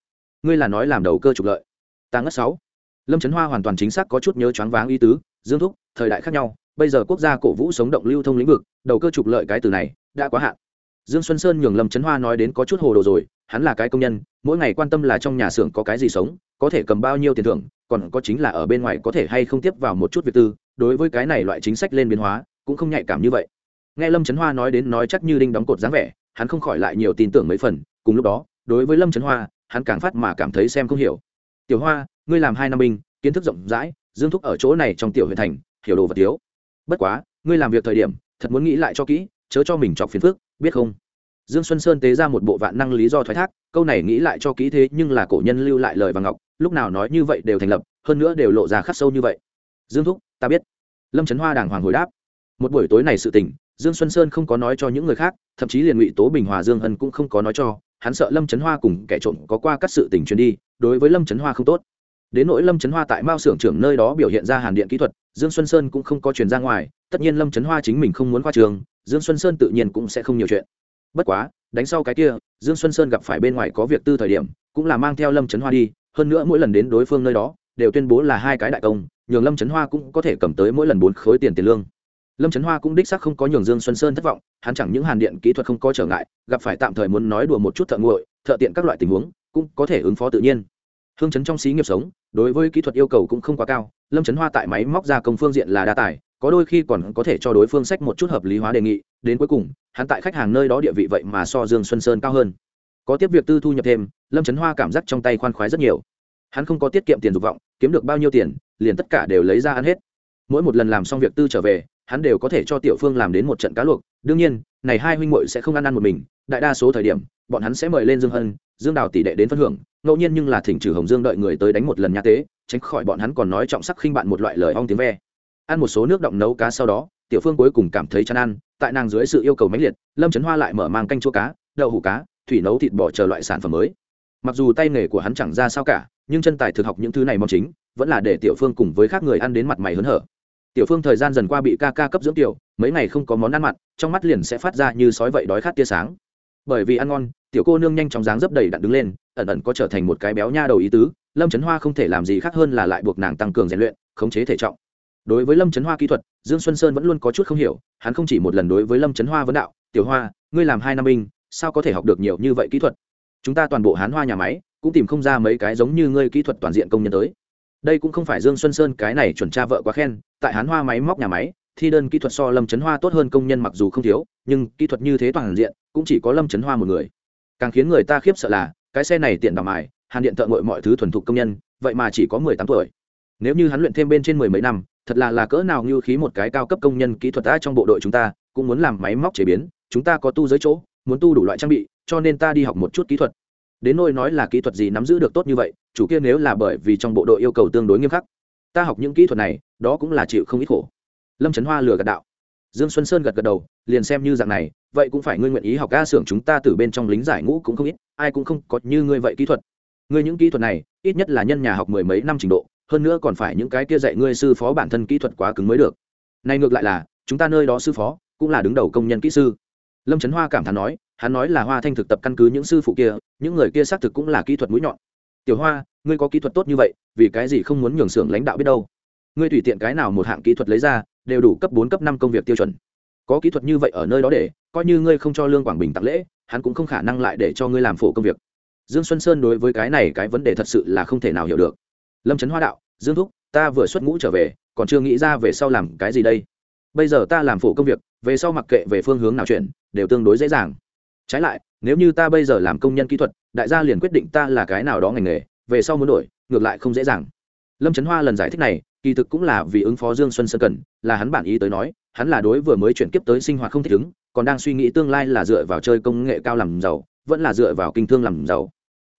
ngươi là nói làm đầu cơ trục lợi ta ngất sáu lâm trấn hoa hoàn toàn chính xác có chút nhớ choáng váng ý tứ dương thúc thời đại khác nhau bây giờ quốc gia cổ vũ sống động lưu thông lĩnh vực đầu cơ trục lợi cái từ này đã quá hạn dương xuân sơn nhường lâm trấn hoa nói đến có chút hồ đồ rồi, hắn là cái công nhân, mỗi ngày quan tâm là trong nhà xưởng có cái gì sống, có thể cầm bao nhiêu tiền thưởng, còn có chính là ở bên ngoài có thể hay không tiếp vào một chút việc tư, đối với cái này loại chính sách lên biến hóa, cũng không nhạy cảm như vậy. Nghe lâm trấn hoa nói đến nói chắc như đinh đóng cột dáng vẻ, hắn không khỏi lại nhiều tin tưởng mấy phần, cùng lúc đó, đối với lâm trấn hoa, hắn càng phát mà cảm thấy xem không hiểu. Tiểu hoa, ngươi làm hai năm binh, kiến thức rộng rãi, dương thúc ở chỗ này trong tiểu huyện thành, hiểu đồ vật thiếu. Bất quá, ngươi làm việc thời điểm, thật muốn nghĩ lại cho kỹ, chớ cho mình chọc phiền phức biết không? Dương xuân sơn tế ra một bộ vạn năng lý do thoái thác, câu này nghĩ lại cho kỹ thế nhưng là cổ nhân lưu lại lời và ngọc, lúc nào nói như vậy đều thành lập, hơn nữa đều lộ ra khắc sâu như vậy. Dương thúc, ta biết. Lâm trấn hoa đàng hoàng hồi đáp. Một buổi tối này sự tình, dương xuân sơn không có nói cho những người khác, thậm chí liền ngụy tố bình, hòa dương hân cũng không có nói cho, hắn sợ lâm trấn hoa cùng kẻ trộm có qua các sự tình truyền đi, đối với lâm trấn hoa không tốt. Đến nỗi lâm trấn hoa tại mao xưởng trưởng nơi đó biểu hiện ra hàn điện kỹ thuật, dương xuân sơn cũng không có truyền ra ngoài, tất nhiên lâm trấn hoa chính mình không muốn qua trường dương xuân sơn tự nhiên cũng sẽ không nhiều chuyện. Bất quá, đánh sau cái kia, dương xuân sơn gặp phải bên ngoài có việc tư thời điểm, cũng là mang theo lâm trấn hoa đi, hơn nữa mỗi lần đến đối phương nơi đó, đều tuyên bố là hai cái đại công, nhường lâm trấn hoa cũng có thể cầm tới mỗi lần bốn khối tiền tiền lương. Lâm trấn hoa cũng đích xác không có nhường dương xuân sơn thất vọng, hắn chẳng những hàn điện kỹ thuật không có trở ngại, gặp phải tạm thời muốn nói đùa một chút thợ nguội, thợ tiện các loại tình huống, cũng có thể ứng phó tự nhiên. Hương chấn trong xí nghiệp sống, đối với kỹ thuật yêu cầu cũng không quá cao, lâm trấn hoa tại máy móc gia công phương diện là đa tài có đôi khi còn có thể cho đối phương sách một chút hợp lý hóa đề nghị, đến cuối cùng, hắn tại khách hàng nơi đó địa vị vậy mà so dương xuân sơn cao hơn. Có tiếp việc tư thu nhập thêm, lâm trấn hoa cảm giác trong tay khoan khoái rất nhiều. Hắn không có tiết kiệm tiền dục vọng, kiếm được bao nhiêu tiền, liền tất cả đều lấy ra ăn hết. Mỗi một lần làm xong việc tư trở về, hắn đều có thể cho tiểu phương làm đến một trận cá luộc. Đương nhiên, này hai huynh muội sẽ không ăn ăn một mình, đại đa số thời điểm, bọn hắn sẽ mời lên dương hân, dương đào tỷ đệ đến phân hưởng. Ngẫu nhiên nhưng là thỉnh trừ hồng dương đợi người tới đánh một lần nha tế, tránh khỏi bọn hắn còn nói trọng sắc khinh bạn một loại lời ong tiếng ve ăn một số nước động nấu cá sau đó, tiểu phương cuối cùng cảm thấy chán ăn, tại nàng dưới sự yêu cầu mãnh liệt, lâm trấn hoa lại mở mang canh chua cá, đậu hủ cá, thủy nấu thịt bò chờ loại sản phẩm mới. Mặc dù tay nghề của hắn chẳng ra sao cả, nhưng chân tài thực học những thứ này mong chính, vẫn là để tiểu phương cùng với khác người ăn đến mặt mày hớn hở. Tiểu phương thời gian dần qua bị ca ca cấp dưỡng tiểu, mấy ngày không có món ăn mặn, trong mắt liền sẽ phát ra như sói vậy đói khát tia sáng. Bởi vì ăn ngon, tiểu cô nương nhanh chóng dáng dấp đầy đặn đứng lên, ẩn ẩn có trở thành một cái béo nha đầu ý tứ, lâm trấn hoa không thể làm gì khác hơn là lại buộc nàng tăng cường rèn luyện, khống chế thể trọng đối với lâm trấn hoa kỹ thuật, dương xuân sơn vẫn luôn có chút không hiểu, hắn không chỉ một lần đối với lâm trấn hoa vấn đạo, tiểu hoa, ngươi làm hai năm binh, sao có thể học được nhiều như vậy kỹ thuật? Chúng ta toàn bộ hán hoa nhà máy, cũng tìm không ra mấy cái giống như ngươi kỹ thuật toàn diện công nhân tới. Đây cũng không phải dương xuân sơn cái này chuẩn cha vợ quá khen, tại hán hoa máy móc nhà máy, thi đơn kỹ thuật so lâm trấn hoa tốt hơn công nhân mặc dù không thiếu, nhưng kỹ thuật như thế toàn diện, cũng chỉ có lâm trấn hoa một người. Càng khiến người ta khiếp sợ là, cái xe này tiện đào mài, hàn điện thợ ngội mọi thứ thuần thục công nhân, vậy mà chỉ có mười tám tuổi. Nếu như hắn luyện thêm bên trên mười mấy năm thật là là cỡ nào như khí một cái cao cấp công nhân kỹ thuật ta trong bộ đội chúng ta, cũng muốn làm máy móc chế biến, chúng ta có tu giới chỗ, muốn tu đủ loại trang bị, cho nên ta đi học một chút kỹ thuật. Đến nôi nói là kỹ thuật gì nắm giữ được tốt như vậy, chủ kia nếu là bởi vì trong bộ đội yêu cầu tương đối nghiêm khắc, ta học những kỹ thuật này, đó cũng là chịu không ít khổ. Lâm trấn hoa lừa gạt đạo. Dương xuân sơn gật gật đầu, liền xem như dạng này, vậy cũng phải ngươi nguyện ý học ca xưởng chúng ta từ bên trong lính giải ngũ cũng không ít, ai cũng không có như ngươi vậy kỹ thuật. Ngươi những kỹ thuật này, ít nhất là nhân nhà học mười mấy năm trình độ hơn nữa còn phải những cái kia dạy ngươi sư phó bản thân kỹ thuật quá cứng mới được. Này ngược lại là, chúng ta nơi đó sư phó, cũng là đứng đầu công nhân kỹ sư. Lâm trấn hoa cảm thán nói, hắn nói là hoa thanh thực tập căn cứ những sư phụ kia, những người kia xác thực cũng là kỹ thuật mũi nhọn. Tiểu hoa, ngươi có kỹ thuật tốt như vậy, vì cái gì không muốn nhường xưởng lãnh đạo biết đâu? Ngươi tùy tiện cái nào một hạng kỹ thuật lấy ra, đều đủ cấp bốn, cấp năm công việc tiêu chuẩn. Có kỹ thuật như vậy ở nơi đó để, coi như ngươi không cho lương quảng bình tặng lễ, hắn cũng không khả năng lại để cho ngươi làm phổ công việc. Dương xuân sơn đối với cái này cái vấn đề thật sự là không thể nào hiểu được. Lâm trấn hoa đạo dương thúc, ta vừa xuất ngũ trở về, còn chưa nghĩ ra về sau làm cái gì đây. Bây giờ ta làm phổ công việc, về sau mặc kệ về phương hướng nào chuyển, đều tương đối dễ dàng. Trái lại, nếu như ta bây giờ làm công nhân kỹ thuật, đại gia liền quyết định ta là cái nào đó ngành nghề, về sau muốn đổi, ngược lại không dễ dàng. Lâm trấn hoa lần giải thích này, kỳ thực cũng là vì ứng phó dương xuân sơn cần, là hắn bản ý tới nói, hắn là đối vừa mới chuyển kiếp tới sinh hoạt không thích ứng, còn đang suy nghĩ tương lai là dựa vào chơi công nghệ cao làm giàu, vẫn là dựa vào kinh thương làm giàu.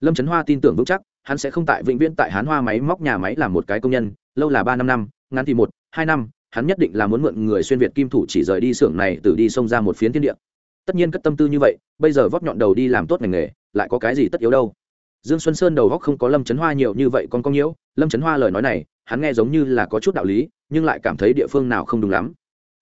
Lâm trấn hoa tin tưởng vững chắc hắn sẽ không tại vĩnh viễn tại hán hoa máy móc nhà máy làm một cái công nhân, lâu là ba năm năm, ngắn thì một, hai năm, hắn nhất định là muốn mượn người xuyên việt kim thủ chỉ rời đi xưởng này từ đi xông ra một phiến thiên địa. Tất nhiên cất tâm tư như vậy, bây giờ vóc nhọn đầu đi làm tốt ngành nghề, lại có cái gì tất yếu đâu? Dương xuân sơn đầu góc không có lâm trấn hoa nhiều như vậy còn có nhiễu, lâm trấn hoa lời nói này, hắn nghe giống như là có chút đạo lý, nhưng lại cảm thấy địa phương nào không đúng lắm.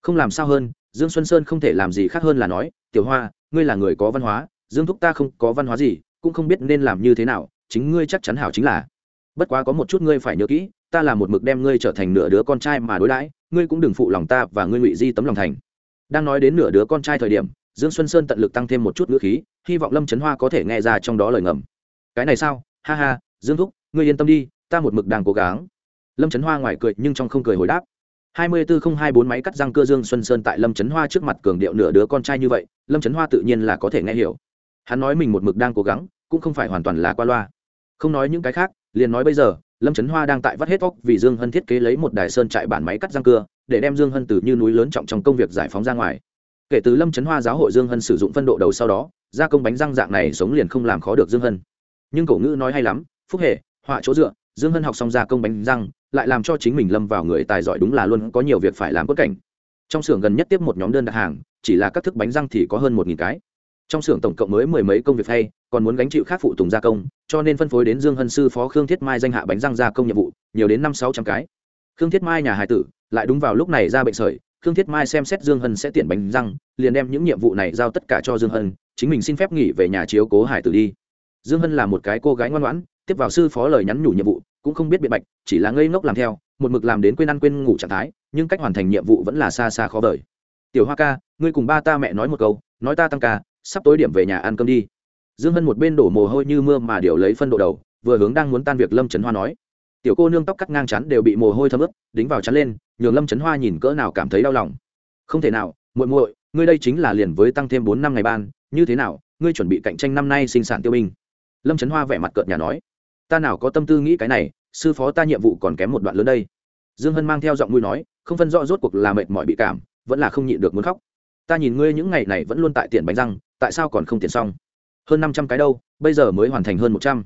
Không làm sao hơn, dương xuân sơn không thể làm gì khác hơn là nói, tiểu hoa, ngươi là người có văn hóa, dương thúc ta không có văn hóa gì, cũng không biết nên làm như thế nào chính ngươi chắc chắn hảo chính là. Bất quá có một chút ngươi phải nhớ kỹ, ta là một mực đem ngươi trở thành nửa đứa con trai mà đối đãi, ngươi cũng đừng phụ lòng ta và ngươi ngụy di tấm lòng thành. Đang nói đến nửa đứa con trai thời điểm, dương xuân sơn tận lực tăng thêm một chút ngữ khí, hy vọng lâm trấn hoa có thể nghe ra trong đó lời ngầm. Cái này sao? Ha ha, dương thúc, ngươi yên tâm đi, ta một mực đang cố gắng. Lâm trấn hoa ngoài cười nhưng trong không cười hồi đáp. hai mươi bốn không hai bốn máy cắt răng cơ dương xuân sơn tại lâm trấn hoa trước mặt cường điệu nửa đứa con trai như vậy, lâm trấn hoa tự nhiên là có thể nghe hiểu. Hắn nói mình một mực đang cố gắng, cũng không phải hoàn toàn là qua loa không nói những cái khác, liền nói bây giờ, lâm trấn hoa đang tại vắt hết óc vì dương hân thiết kế lấy một đài sơn trại bản máy cắt răng cưa, để đem dương hân từ như núi lớn trọng trong công việc giải phóng ra ngoài. Kể từ lâm trấn hoa giáo hội dương hân sử dụng phân độ đầu sau đó, gia công bánh răng dạng này sống liền không làm khó được dương hân. Nhưng cổ ngữ nói hay lắm, phúc hệ, họa chỗ dựa, dương hân học xong gia công bánh răng, lại làm cho chính mình lâm vào người tài giỏi đúng là luôn có nhiều việc phải làm cốt cảnh. Trong xưởng gần nhất tiếp một nhóm đơn đặt hàng, chỉ là các thức bánh răng thì có hơn một nghìn cái trong xưởng tổng cộng mới mười mấy công việc hay, còn muốn gánh chịu khác phụ tùng gia công, cho nên phân phối đến dương hân sư phó khương thiết mai danh hạ bánh răng gia công nhiệm vụ, nhiều đến năm sáu trăm cái. Khương thiết mai nhà hải tử, lại đúng vào lúc này ra bệnh sởi, khương thiết mai xem xét dương hân sẽ tiện bánh răng, liền đem những nhiệm vụ này giao tất cả cho dương hân, chính mình xin phép nghỉ về nhà chiếu cố hải tử đi. Dương hân là một cái cô gái ngoan ngoãn, tiếp vào sư phó lời nhắn nhủ nhiệm vụ, cũng không biết biện bạch, chỉ là ngây ngốc làm theo, một mực làm đến quên ăn quên ngủ trạng thái, nhưng cách hoàn thành nhiệm vụ vẫn là xa xa khó vời. Tiểu hoa ca, ngươi cùng ba ta mẹ nói một câu, nói ta tăng ca sắp tối điểm về nhà ăn cơm đi. Dương hân một bên đổ mồ hôi như mưa mà điều lấy phân độ đầu, vừa hướng đang muốn tan việc lâm trấn hoa nói. Tiểu cô nương tóc cắt ngang chắn đều bị mồ hôi thấm ướt, đính vào chắn lên, nhường lâm trấn hoa nhìn cỡ nào cảm thấy đau lòng. Không thể nào, muội muội, ngươi đây chính là liền với tăng thêm bốn năm ngày ban, như thế nào, ngươi chuẩn bị cạnh tranh năm nay sinh sản tiêu binh? Lâm trấn hoa vẻ mặt cợt nhà nói. Ta nào có tâm tư nghĩ cái này, sư phó ta nhiệm vụ còn kém một đoạn lớn đây. Dương hân mang theo giọng mùi nói, không phân rõ rốt cuộc là mệt mỏi bị cảm, vẫn là không nhịn được muốn khóc. Ta nhìn ngươi những ngày này vẫn luôn tại tiền bánh răng tại sao còn không tiền xong? Hơn năm trăm cái đâu, bây giờ mới hoàn thành hơn một trăm.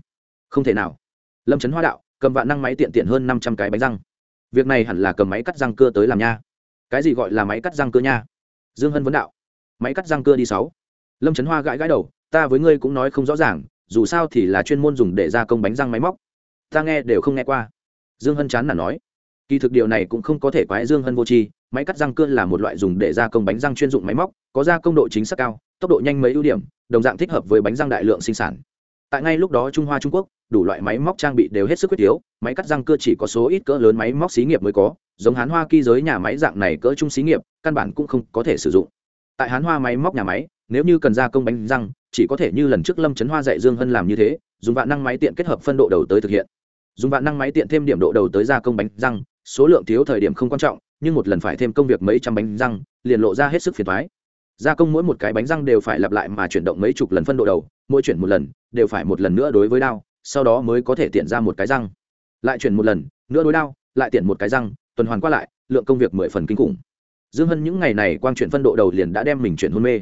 Không thể nào. Lâm trấn hoa đạo, cầm vạn năng máy tiện tiện hơn năm trăm cái bánh răng. Việc này hẳn là cầm máy cắt răng cưa tới làm nha. Cái gì gọi là máy cắt răng cưa nha? Dương hân vấn đạo. Máy cắt răng cưa đi sáu. Lâm trấn hoa gãi gãi đầu, ta với ngươi cũng nói không rõ ràng, dù sao thì là chuyên môn dùng để gia công bánh răng máy móc. Ta nghe đều không nghe qua. Dương hân chán là nói kỳ thực điều này cũng không có thể quái dương hân vô tri, máy cắt răng cưa là một loại dùng để gia công bánh răng chuyên dụng máy móc, có gia công độ chính xác cao, tốc độ nhanh mấy ưu điểm, đồng dạng thích hợp với bánh răng đại lượng sinh sản. Tại ngay lúc đó trung hoa trung quốc, đủ loại máy móc trang bị đều hết sức quyết yếu, máy cắt răng cưa chỉ có số ít cỡ lớn máy móc xí nghiệp mới có, giống hán hoa kỳ giới nhà máy dạng này cỡ trung xí nghiệp, căn bản cũng không có thể sử dụng. Tại hán hoa máy móc nhà máy, nếu như cần gia công bánh răng, chỉ có thể như lần trước lâm trấn hoa dạy dương hân làm như thế, dùng vạn năng máy tiện kết hợp phân độ đầu tới thực hiện. Dùng vạn năng máy tiện thêm điểm độ đầu tới gia công bánh răng số lượng thiếu thời điểm không quan trọng, nhưng một lần phải thêm công việc mấy trăm bánh răng, liền lộ ra hết sức phiền thoái gia công mỗi một cái bánh răng đều phải lặp lại mà chuyển động mấy chục lần phân độ đầu, mỗi chuyển một lần, đều phải một lần nữa đối với đao, sau đó mới có thể tiện ra một cái răng. Lại chuyển một lần, nữa đối đao, lại tiện một cái răng, tuần hoàn qua lại, lượng công việc mười phần kinh khủng. Dương hân những ngày này quang chuyển phân độ đầu liền đã đem mình chuyển hôn mê.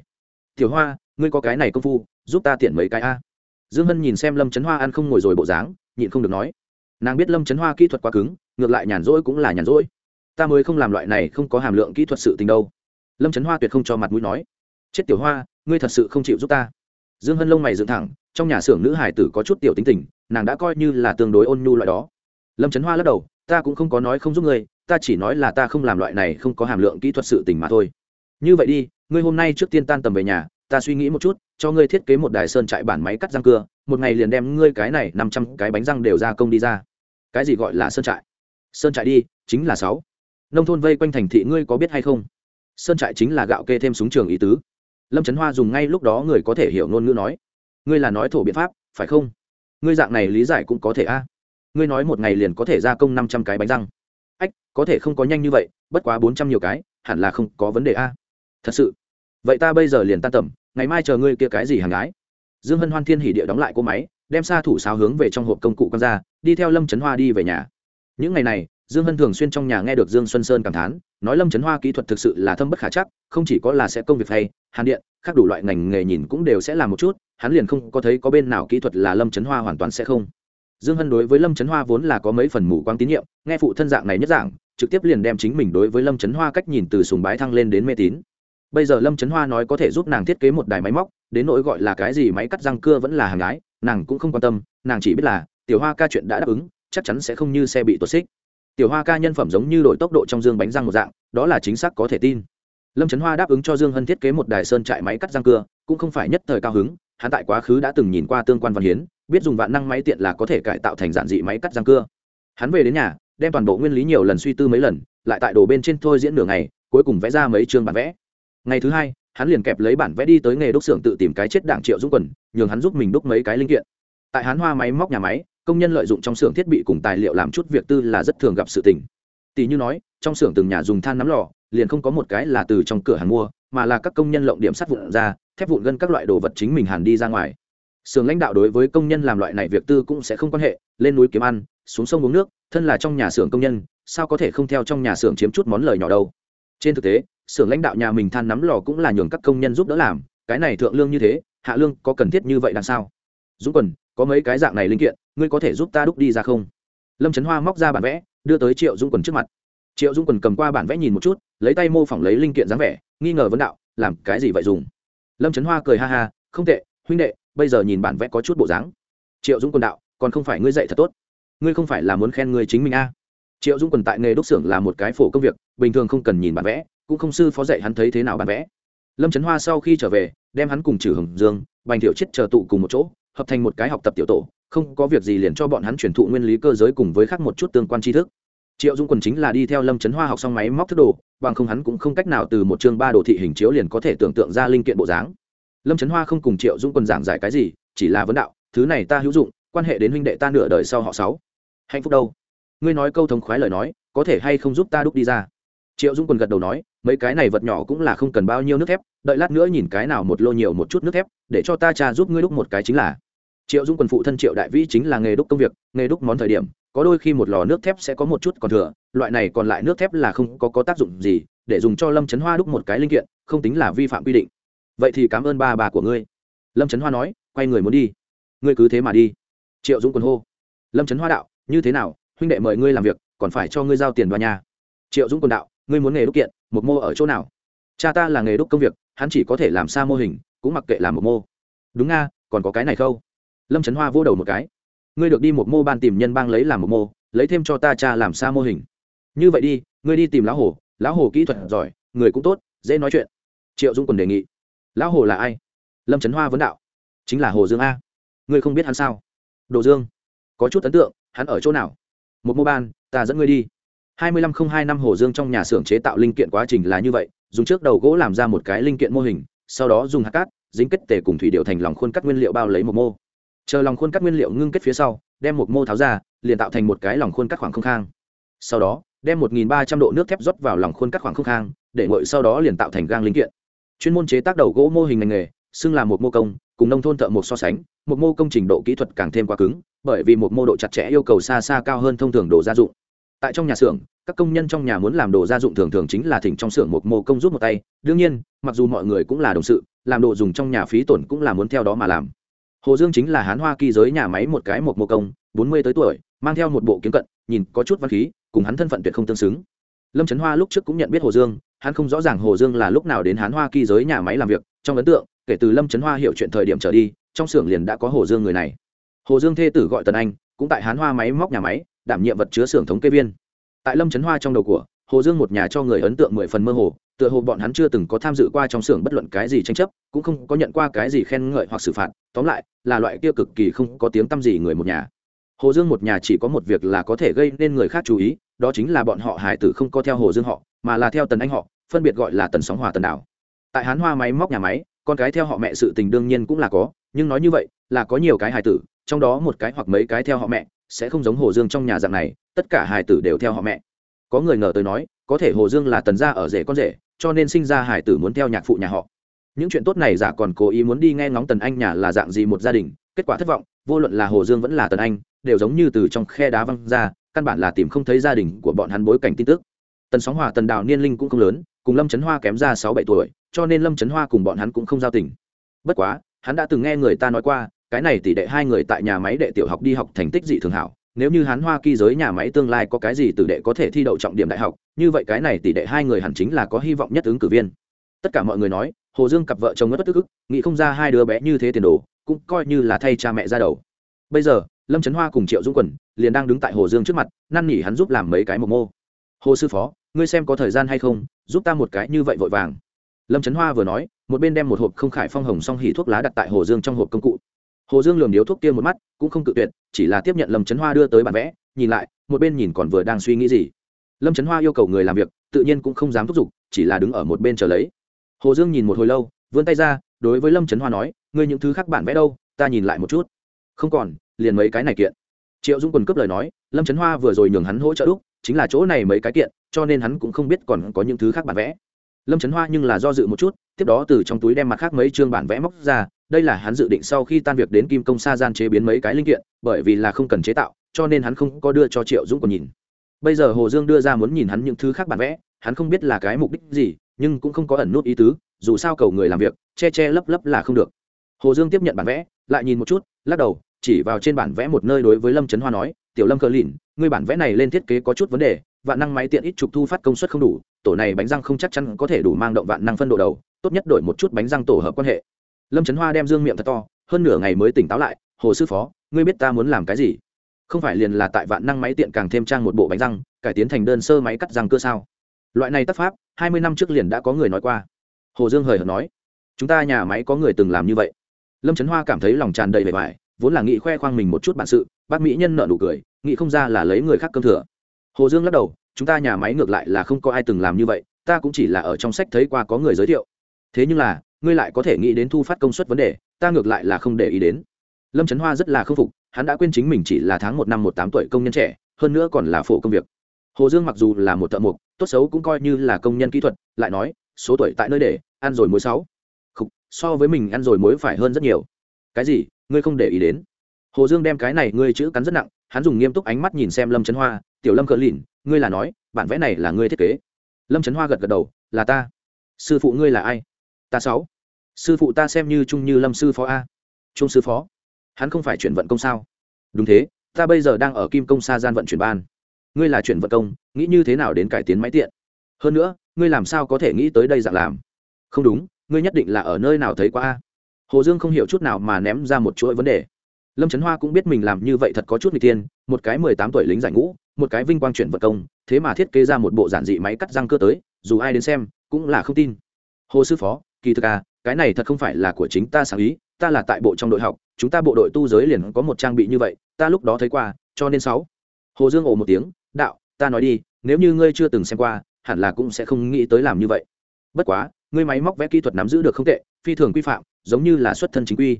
Tiểu hoa, ngươi có cái này công phu, giúp ta tiện mấy cái a. Dương hân nhìn xem lâm trấn hoa ăn không ngồi rồi bộ dáng, nhịn không được nói. Nàng biết lâm trấn hoa kỹ thuật quá cứng ngược lại nhàn rỗi cũng là nhàn rỗi. Ta mới không làm loại này, không có hàm lượng kỹ thuật sự tình đâu. Lâm trấn hoa tuyệt không cho mặt mũi nói. Chết tiểu hoa, ngươi thật sự không chịu giúp ta. Dương hân lông mày dựng thẳng, trong nhà xưởng nữ hải tử có chút tiểu tính tình, nàng đã coi như là tương đối ôn nhu loại đó. Lâm trấn hoa lắc đầu, ta cũng không có nói không giúp ngươi, ta chỉ nói là ta không làm loại này, không có hàm lượng kỹ thuật sự tình mà thôi. Như vậy đi, ngươi hôm nay trước tiên tan tầm về nhà, ta suy nghĩ một chút, cho ngươi thiết kế một đài sơn trại bản máy cắt răng cưa, một ngày liền đem ngươi cái này năm trăm cái bánh răng đều ra công đi ra. Cái gì gọi là sơn trại? Sơn trại đi, chính là sáu. Nông thôn vây quanh thành thị ngươi có biết hay không? Sơn trại chính là gạo kê thêm súng trường ý tứ. Lâm trấn hoa dùng ngay lúc đó người có thể hiểu ngôn ngữ nói. Ngươi là nói thổ biện pháp, phải không? Ngươi dạng này lý giải cũng có thể a. Ngươi nói một ngày liền có thể gia công năm trăm cái bánh răng. Ách, có thể không có nhanh như vậy, bất quá bốn trăm nhiều cái, hẳn là không có vấn đề a. Thật sự. Vậy ta bây giờ liền tan tầm, ngày mai chờ ngươi kia cái gì hàng gái? Dương hân hoan thiên hỉ địa đóng lại cô máy, đem xa thủ sáo hướng về trong hộp công cụ con ra, đi theo lâm trấn hoa đi về nhà những ngày này, dương hân thường xuyên trong nhà nghe được dương xuân sơn cảm thán, nói lâm trấn hoa kỹ thuật thực sự là thâm bất khả chắc, không chỉ có là sẽ công việc hay, hàn điện, khác đủ loại ngành nghề nhìn cũng đều sẽ làm một chút, hắn liền không có thấy có bên nào kỹ thuật là lâm trấn hoa hoàn toàn sẽ không. Dương hân đối với lâm trấn hoa vốn là có mấy phần mù quang tín nhiệm, nghe phụ thân dạng này nhất dạng, trực tiếp liền đem chính mình đối với lâm trấn hoa cách nhìn từ sùng bái thăng lên đến mê tín. Bây giờ lâm trấn hoa nói có thể giúp nàng thiết kế một đài máy móc, đến nỗi gọi là cái gì máy cắt răng cưa vẫn là hàng gái, nàng cũng không quan tâm, nàng chỉ biết là, tiểu hoa ca chuyện đã đáp ứng chắc chắn sẽ không như xe bị tuột xích. Tiểu hoa ca nhân phẩm giống như đổi tốc độ trong dương bánh răng một dạng, đó là chính xác có thể tin. Lâm trấn hoa đáp ứng cho dương hân thiết kế một đài sơn trại máy cắt răng cưa, cũng không phải nhất thời cao hứng, hắn tại quá khứ đã từng nhìn qua tương quan văn hiến, biết dùng vạn năng máy tiện là có thể cải tạo thành giản dị máy cắt răng cưa. Hắn về đến nhà, đem toàn bộ nguyên lý nhiều lần suy tư mấy lần, lại tại đồ bên trên thôi diễn nửa ngày, cuối cùng vẽ ra mấy chương bản vẽ. Ngày thứ hai, hắn liền kẹp lấy bản vẽ đi tới nghề đúc xưởng tự tìm cái chết đảng triệu dũng quần, nhường hắn giúp mình đúc mấy cái linh kiện. Tại hắn hoa máy móc nhà máy công nhân lợi dụng trong xưởng thiết bị cùng tài liệu làm chút việc tư là rất thường gặp sự tình. Tỷ như nói, trong xưởng từng nhà dùng than nắm lò, liền không có một cái là từ trong cửa hàng mua, mà là các công nhân lộng điểm sắt vụn ra, thép vụn gân các loại đồ vật chính mình hàn đi ra ngoài. Xưởng lãnh đạo đối với công nhân làm loại này việc tư cũng sẽ không quan hệ, lên núi kiếm ăn, xuống sông uống nước, thân là trong nhà xưởng công nhân, sao có thể không theo trong nhà xưởng chiếm chút món lời nhỏ đâu. Trên thực tế, xưởng lãnh đạo nhà mình than nắm lò cũng là nhường các công nhân giúp đỡ làm, cái này thượng lương như thế, hạ lương có cần thiết như vậy làm sao dũng quần có mấy cái dạng này linh kiện, ngươi có thể giúp ta đúc đi ra không? Lâm trấn hoa móc ra bản vẽ, đưa tới triệu Dung quần trước mặt. Triệu Dung quần cầm qua bản vẽ nhìn một chút, lấy tay mô phỏng lấy linh kiện dáng vẻ, nghi ngờ vấn đạo, làm cái gì vậy dùng? Lâm trấn hoa cười ha ha, không tệ, huynh đệ, bây giờ nhìn bản vẽ có chút bộ dáng. Triệu Dung quần đạo, còn không phải ngươi dạy thật tốt. Ngươi không phải là muốn khen ngươi chính mình a? À. triệu Dung quần tại nghề đúc xưởng là một cái phổ công việc, bình thường không cần nhìn bản vẽ, cũng không sư phó dạy hắn thấy thế nào bản vẽ. Lâm trấn hoa sau khi trở về, đem hắn cùng trừ hồng dương, bành thiệu chết chờ tụ cùng một chỗ hợp thành một cái học tập tiểu tổ, không có việc gì liền cho bọn hắn truyền thụ nguyên lý cơ giới cùng với khác một chút tương quan tri thức. Triệu dung quần chính là đi theo lâm trấn hoa học xong máy móc thức đồ, bằng không hắn cũng không cách nào từ một chương ba đồ thị hình chiếu liền có thể tưởng tượng ra linh kiện bộ dáng. Lâm trấn hoa không cùng triệu dung quần giảng giải cái gì, chỉ là vấn đạo, thứ này ta hữu dụng, quan hệ đến huynh đệ ta nửa đời sau họ sáu. Hạnh phúc đâu? Ngươi nói câu thống khoái lời nói, có thể hay không giúp ta đúc đi ra? Triệu dung quần gật đầu nói mấy cái này vật nhỏ cũng là không cần bao nhiêu nước thép đợi lát nữa nhìn cái nào một lô nhiều một chút nước thép để cho ta cha giúp ngươi đúc một cái chính là. Triệu dung quần phụ thân triệu đại vĩ chính là nghề đúc công việc nghề đúc món thời điểm có đôi khi một lò nước thép sẽ có một chút còn thừa loại này còn lại nước thép là không có, có tác dụng gì để dùng cho lâm trấn hoa đúc một cái linh kiện không tính là vi phạm quy định. Vậy thì cảm ơn ba bà của ngươi. Lâm trấn hoa nói quay người muốn đi. Ngươi cứ thế mà đi. Triệu dũng quần hô lâm trấn hoa đạo như thế nào huynh đệ mời ngươi làm việc còn phải cho ngươi giao tiền đoa nhà. Triệu dũng quần đạo ngươi muốn nghề đúc kiện, một mô ở chỗ nào? Cha ta là nghề đúc công việc, hắn chỉ có thể làm xa mô hình, cũng mặc kệ làm một mô. Đúng nga, còn có cái này không? lâm trấn hoa vô đầu một cái. Ngươi được đi một mô ban tìm nhân bang lấy làm một mô, lấy thêm cho ta cha làm xa mô hình. Như vậy đi, ngươi đi tìm lão hồ lão hồ kỹ thuật giỏi, người cũng tốt, dễ nói chuyện. Triệu dung quần đề nghị. Lão hồ là ai? Lâm trấn hoa vấn đạo. Chính là hồ dương a. Ngươi không biết hắn sao? Đồ dương, có chút ấn tượng, hắn ở chỗ nào? Một mô ban, ta dẫn ngươi đi hai mươi lăm không hai năm hồ dương trong nhà xưởng chế tạo linh kiện quá trình là như vậy, dùng trước đầu gỗ làm ra một cái linh kiện mô hình, sau đó dùng hạt cát, dính kết tề cùng thủy điệu thành lòng khuôn cắt nguyên liệu bao lấy một mô. Chờ lòng khuôn cắt nguyên liệu ngưng kết phía sau, đem một mô tháo ra, liền tạo thành một cái lòng khuôn cắt khoảng không khang. Sau đó, đem một nghìn ba trăm độ nước thép rót vào lòng khuôn cắt khoảng không khang, để nguội sau đó liền tạo thành gang linh kiện. Chuyên môn chế tác đầu gỗ mô hình ngành nghề, xưng là một mô công, cùng nông thôn thợ một so sánh, một mô công trình độ kỹ thuật càng thêm quá cứng, bởi vì một mô độ chặt chẽ yêu cầu xa xa cao hơn thông thường đồ gia dụng tại trong nhà xưởng, các công nhân trong nhà muốn làm đồ gia dụng thường thường chính là thỉnh trong xưởng một mô công giúp một tay. Đương nhiên, mặc dù mọi người cũng là đồng sự, làm đồ dùng trong nhà phí tổn cũng là muốn theo đó mà làm. Hồ dương chính là hán hoa kỳ giới nhà máy một cái một mô công, bốn mươi tới tuổi, mang theo một bộ kiếm cận, nhìn có chút văn khí, cùng hắn thân phận tuyệt không tương xứng. Lâm trấn hoa lúc trước cũng nhận biết hồ dương, hắn không rõ ràng hồ dương là lúc nào đến hán hoa kỳ giới nhà máy làm việc. Trong ấn tượng, kể từ lâm trấn hoa hiểu chuyện thời điểm trở đi, trong xưởng liền đã có hồ dương người này. Hồ dương thê tử gọi tần anh, cũng tại hán hoa máy móc nhà máy đảm nhiệm vật chứa xưởng thống kê viên. Tại lâm trấn hoa trong đầu của, hồ dương một nhà cho người ấn tượng mười phần mơ hồ, tựa hồ bọn hắn chưa từng có tham dự qua trong xưởng bất luận cái gì tranh chấp, cũng không có nhận qua cái gì khen ngợi hoặc xử phạt, tóm lại, là loại kia cực kỳ không có tiếng tăm gì người một nhà. Hồ dương một nhà chỉ có một việc là có thể gây nên người khác chú ý, đó chính là bọn họ hải tử không có theo hồ dương họ, mà là theo tần anh họ, phân biệt gọi là tần sóng hòa tần đảo. Tại hán hoa máy móc nhà máy, con cái theo họ mẹ sự tình đương nhiên cũng là có, nhưng nói như vậy, là có nhiều cái hải tử, trong đó một cái hoặc mấy cái theo họ mẹ sẽ không giống hồ dương trong nhà dạng này, tất cả hải tử đều theo họ mẹ. Có người ngờ tới nói, có thể hồ dương là tần gia ở rể con rể, cho nên sinh ra hải tử muốn theo nhạc phụ nhà họ. Những chuyện tốt này giả còn cố ý muốn đi nghe ngóng tần anh nhà là dạng gì một gia đình, kết quả thất vọng, vô luận là hồ dương vẫn là tần anh, đều giống như từ trong khe đá văng ra, căn bản là tìm không thấy gia đình của bọn hắn bối cảnh tin tức. Tần sóng hòa, tần đào niên linh cũng không lớn, cùng lâm trấn hoa kém ra sáu bảy tuổi, cho nên lâm trấn hoa cùng bọn hắn cũng không giao tình. Bất quá, hắn đã từng nghe người ta nói qua cái này tỷ đệ hai người tại nhà máy đệ tiểu học đi học thành tích dị thường hảo, nếu như hắn hoa kỳ giới nhà máy tương lai có cái gì tử đệ có thể thi đậu trọng điểm đại học, như vậy cái này tỷ đệ hai người hẳn chính là có hy vọng nhất ứng cử viên. Tất cả mọi người nói, hồ dương cặp vợ chồng ngất tức ức, nghĩ không ra hai đứa bé như thế tiền đồ, cũng coi như là thay cha mẹ ra đầu. Bây giờ, lâm trấn hoa cùng triệu dũng quần liền đang đứng tại hồ dương trước mặt, năn nỉ hắn giúp làm mấy cái mộc mô. Hồ sư phó, ngươi xem có thời gian hay không, giúp ta một cái như vậy vội vàng. Lâm trấn hoa vừa nói, một bên đem một hộp không khải phong hồng song hỉ thuốc lá đặt tại hồ dương trong hộp công cụ hồ dương lường điếu thuốc kia một mắt, cũng không cự tuyệt, chỉ là tiếp nhận lâm trấn hoa đưa tới bản vẽ, nhìn lại, một bên nhìn còn vừa đang suy nghĩ gì. Lâm trấn hoa yêu cầu người làm việc, tự nhiên cũng không dám thúc giục, chỉ là đứng ở một bên chờ lấy. Hồ dương nhìn một hồi lâu, vươn tay ra, đối với lâm trấn hoa nói, ngươi những thứ khác bản vẽ đâu, ta nhìn lại một chút. Không còn, liền mấy cái này kiện. Triệu dung quần cướp lời nói, lâm trấn hoa vừa rồi nhường hắn hỗ trợ đúc, chính là chỗ này mấy cái kiện, cho nên hắn cũng không biết còn có những thứ khác bản vẽ lâm trấn hoa nhưng là do dự một chút, tiếp đó từ trong túi đem mặt khác mấy chương bản vẽ móc ra, đây là hắn dự định sau khi tan việc đến kim công sa gian chế biến mấy cái linh kiện, bởi vì là không cần chế tạo, cho nên hắn không có đưa cho triệu dũng còn nhìn. Bây giờ hồ dương đưa ra muốn nhìn hắn những thứ khác bản vẽ, hắn không biết là cái mục đích gì, nhưng cũng không có ẩn nút ý tứ, dù sao cầu người làm việc, che che lấp lấp là không được. Hồ dương tiếp nhận bản vẽ, lại nhìn một chút, lắc đầu, chỉ vào trên bản vẽ một nơi đối với lâm trấn hoa nói, tiểu lâm cờ lìn, ngươi bản vẽ này lên thiết kế có chút vấn đề vạn năng máy tiện ít trục thu phát công suất không đủ, tổ này bánh răng không chắc chắn có thể đủ mang động vạn năng phân độ đầu, tốt nhất đổi một chút bánh răng tổ hợp quan hệ. Lâm trấn hoa đem dương miệng thật to, hơn nửa ngày mới tỉnh táo lại, hồ sư phó, ngươi biết ta muốn làm cái gì? Không phải liền là tại vạn năng máy tiện càng thêm trang một bộ bánh răng, cải tiến thành đơn sơ máy cắt răng cơ sao? Loại này tác pháp, hai mươi năm trước liền đã có người nói qua. Hồ dương hời hợt nói, chúng ta nhà máy có người từng làm như vậy. Lâm trấn hoa cảm thấy lòng tràn đầy vẻ vải, vốn là nghĩ khoe khoang mình một chút bản sự, bác mỹ nhân nợ nụ cười, nghĩ không ra là lấy người khác cơm thừa hồ dương lắc đầu, chúng ta nhà máy ngược lại là không có ai từng làm như vậy, ta cũng chỉ là ở trong sách thấy qua có người giới thiệu. Thế nhưng là, ngươi lại có thể nghĩ đến thu phát công suất vấn đề, ta ngược lại là không để ý đến. Lâm trấn hoa rất là khâm phục, hắn đã quên chính mình chỉ là tháng một năm một tám tuổi công nhân trẻ, hơn nữa còn là phổ công việc. Hồ dương mặc dù là một thợ mộc, tốt xấu cũng coi như là công nhân kỹ thuật, lại nói, số tuổi tại nơi để, ăn rồi muối sáu. Không so với mình ăn rồi muối phải hơn rất nhiều. Cái gì, ngươi không để ý đến? Hồ dương đem cái này ngươi chữ cắn rất nặng, hắn dùng nghiêm túc ánh mắt nhìn xem lâm trấn hoa tiểu lâm cờ lìn, ngươi là nói, bản vẽ này là ngươi thiết kế. Lâm trấn hoa gật gật đầu, là ta. Sư phụ ngươi là ai? Ta sáu. Sư phụ ta xem như trung như lâm sư phó a. Trung sư phó? Hắn không phải chuyển vận công sao? Đúng thế, ta bây giờ đang ở kim công sa gian vận chuyển ban. Ngươi là chuyển vận công, nghĩ như thế nào đến cải tiến máy tiện? Hơn nữa, ngươi làm sao có thể nghĩ tới đây dạng làm? Không đúng, ngươi nhất định là ở nơi nào thấy qua a. Hồ dương không hiểu chút nào mà ném ra một chuỗi vấn đề. Lâm trấn hoa cũng biết mình làm như vậy thật có chút người tiên một cái mười tám tuổi lính giải ngũ một cái vinh quang chuyển vật công, thế mà thiết kế ra một bộ giản dị máy cắt răng cơ tới, dù ai đến xem, cũng là không tin. Hồ sư phó, kỳ thực à cái này thật không phải là của chính ta sáng ý, ta là tại bộ trong đội học, chúng ta bộ đội tu giới liền có một trang bị như vậy, ta lúc đó thấy qua, cho nên sáu. Hồ dương ồ một tiếng, đạo, ta nói đi, nếu như ngươi chưa từng xem qua, hẳn là cũng sẽ không nghĩ tới làm như vậy. Bất quá, ngươi máy móc vẽ kỹ thuật nắm giữ được không tệ, phi thường quy phạm, giống như là xuất thân chính quy.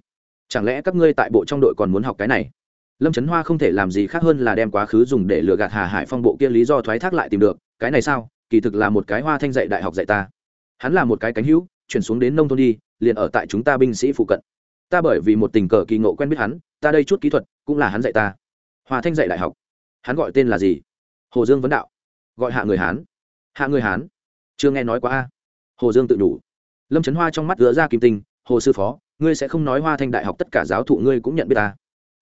Chẳng lẽ các ngươi tại bộ trong đội còn muốn học cái này? Lâm trấn hoa không thể làm gì khác hơn là đem quá khứ dùng để lừa gạt hà hải phong bộ kia lý do thoái thác lại tìm được, cái này sao? Kỳ thực là một cái hoa thanh dạy đại học dạy ta. Hắn là một cái cánh hữu, chuyển xuống đến nông thôn đi, liền ở tại chúng ta binh sĩ phụ cận. Ta bởi vì một tình cờ kỳ ngộ quen biết hắn, ta đây chút kỹ thuật cũng là hắn dạy ta. Hoa thanh dạy đại học. Hắn gọi tên là gì? Hồ dương vấn đạo. Gọi hạ người hán. Hạ người hán. Chưa nghe nói quá a. Hồ dương tự đủ. Lâm trấn hoa trong mắt gỡ ra kim tinh, hồ sư phó, ngươi sẽ không nói hoa thanh đại học tất cả giáo thụ ngươi cũng nhận biết ta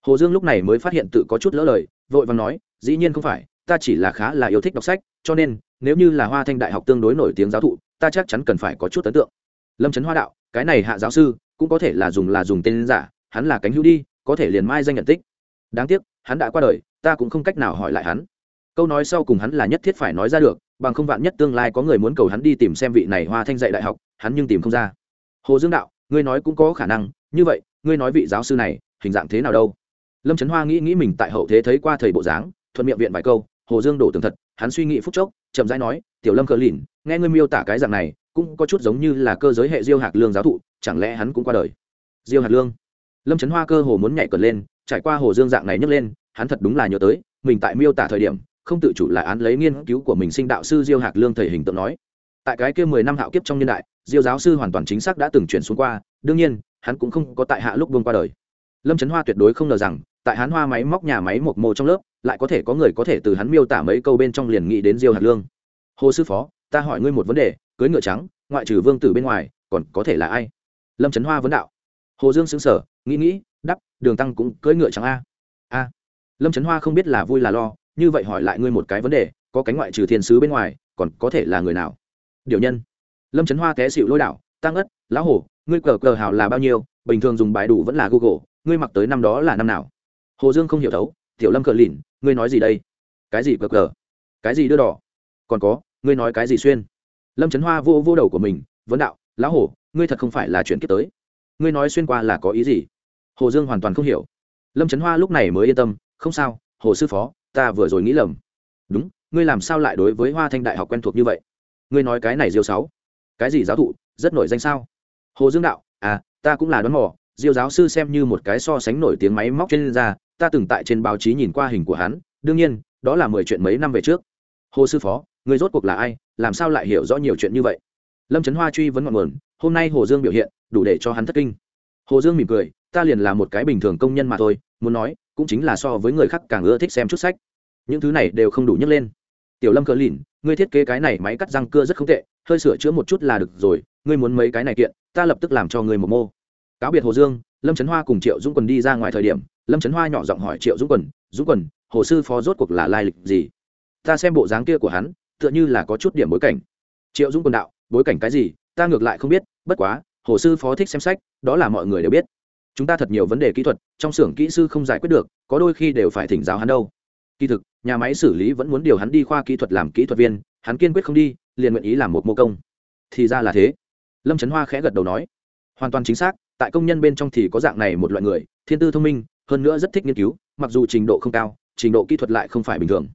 hồ dương lúc này mới phát hiện tự có chút lỡ lời, vội vàng nói, dĩ nhiên không phải, ta chỉ là khá là yêu thích đọc sách, cho nên, nếu như là hoa thanh đại học tương đối nổi tiếng giáo thụ, ta chắc chắn cần phải có chút ấn tượng. Lâm trấn hoa đạo, cái này hạ giáo sư, cũng có thể là dùng là dùng tên giả, hắn là cánh hữu đi, có thể liền mai danh nhận tích. Đáng tiếc, hắn đã qua đời, ta cũng không cách nào hỏi lại hắn. Câu nói sau cùng hắn là nhất thiết phải nói ra được, bằng không vạn nhất tương lai có người muốn cầu hắn đi tìm xem vị này hoa thanh dạy đại học, hắn nhưng tìm không ra. Hồ dương đạo, ngươi nói cũng có khả năng, như vậy, ngươi nói vị giáo sư này, hình dạng thế nào đâu? Lâm trấn hoa nghĩ nghĩ mình tại hậu thế thấy qua thầy bộ dáng, thuận miệng viện vài câu, hồ dương đổ tường thật, hắn suy nghĩ phúc chốc, chậm rãi nói, tiểu lâm cờ lìn, nghe ngươi miêu tả cái dạng này, cũng có chút giống như là cơ giới hệ diêu hạc lương giáo thụ, chẳng lẽ hắn cũng qua đời? Diêu hạc lương. Lâm trấn hoa cơ hồ muốn nhảy cờ lên, trải qua hồ dương dạng này nhấc lên, hắn thật đúng là nhớ tới, mình tại miêu tả thời điểm, không tự chủ lại án lấy nghiên cứu của mình sinh đạo sư diêu hạc lương thầy hình tượng nói. Tại cái kia mười năm hạo kiếp trong niên đại, diêu giáo sư hoàn toàn chính xác đã từng chuyển xuống qua, đương nhiên, hắn cũng không có tại hạ lúc vương qua đời. Lâm trấn hoa tuyệt đối không ngờ rằng tại hắn hoa máy móc nhà máy một mô trong lớp, lại có thể có người có thể từ hắn miêu tả mấy câu bên trong liền nghĩ đến diêu hạt lương. Hồ sư phó, ta hỏi ngươi một vấn đề, cưới ngựa trắng, ngoại trừ vương tử bên ngoài, còn có thể là ai? Lâm trấn hoa vấn đạo. Hồ dương xứng sở nghĩ nghĩ đắp đường tăng cũng cưới ngựa trắng a. A. Lâm trấn hoa không biết là vui là lo, như vậy hỏi lại ngươi một cái vấn đề, có cánh ngoại trừ thiên sứ bên ngoài, còn có thể là người nào? Điều nhân. Lâm trấn hoa té xịu lôi đảo tăng ất lão hổ, ngươi cờ cờ hào là bao nhiêu, bình thường dùng bài đủ vẫn là google, ngươi mặc tới năm đó là năm nào? Hồ dương không hiểu thấu, tiểu lâm cờ lìn, ngươi nói gì đây? Cái gì cờ cờ? Cái gì đưa đỏ? Còn có, ngươi nói cái gì xuyên? Lâm trấn hoa vô vô đầu của mình, vấn đạo, lão hổ, ngươi thật không phải là chuyện kiếp tới. Ngươi nói xuyên qua là có ý gì? Hồ dương hoàn toàn không hiểu. Lâm trấn hoa lúc này mới yên tâm, không sao, hồ sư phó, ta vừa rồi nghĩ lầm. Đúng, ngươi làm sao lại đối với hoa thanh đại học quen thuộc như vậy? Ngươi nói cái này diêu sáu, cái gì giáo thụ, rất nổi danh sao? Hồ dương đạo à ta cũng là đoán mò, diêu giáo sư xem như một cái so sánh nổi tiếng máy móc chuyên gia ta từng tại trên báo chí nhìn qua hình của hắn, đương nhiên, đó là mười chuyện mấy năm về trước. Hồ sư phó, người rốt cuộc là ai, làm sao lại hiểu rõ nhiều chuyện như vậy? Lâm trấn hoa truy vấn ngọn nguồn, hôm nay hồ dương biểu hiện, đủ để cho hắn thất kinh. Hồ dương mỉm cười, ta liền là một cái bình thường công nhân mà thôi, muốn nói, cũng chính là so với người khác càng ưa thích xem chút sách. Những thứ này đều không đủ nhấc lên. Tiểu lâm cờ lìn, ngươi thiết kế cái này máy cắt răng cưa rất không tệ, hơi sửa chữa một chút là được rồi, ngươi muốn mấy cái này kiện, ta lập tức làm cho ngươi một mô. Cáo biệt hồ dương, lâm trấn hoa cùng triệu dũng quần đi ra ngoài thời điểm lâm trấn hoa nhỏ giọng hỏi triệu dũng quần dũng quần, hồ sư phó rốt cuộc là lai lịch gì? Ta xem bộ dáng kia của hắn, tựa như là có chút điểm bối cảnh. Triệu dũng quần đạo, bối cảnh cái gì? Ta ngược lại không biết, bất quá, hồ sư phó thích xem sách, đó là mọi người đều biết. Chúng ta thật nhiều vấn đề kỹ thuật, trong xưởng kỹ sư không giải quyết được, có đôi khi đều phải thỉnh giáo hắn đâu. Kỳ thực, nhà máy xử lý vẫn muốn điều hắn đi khoa kỹ thuật làm kỹ thuật viên, hắn kiên quyết không đi, liền nguyện ý làm một mô công. Thì ra là thế. Lâm trấn hoa khẽ gật đầu nói. Hoàn toàn chính xác, tại công nhân bên trong thì có dạng này một loại người, thiên tư thông minh hơn nữa rất thích nghiên cứu, mặc dù trình độ không cao, trình độ kỹ thuật lại không phải bình thường.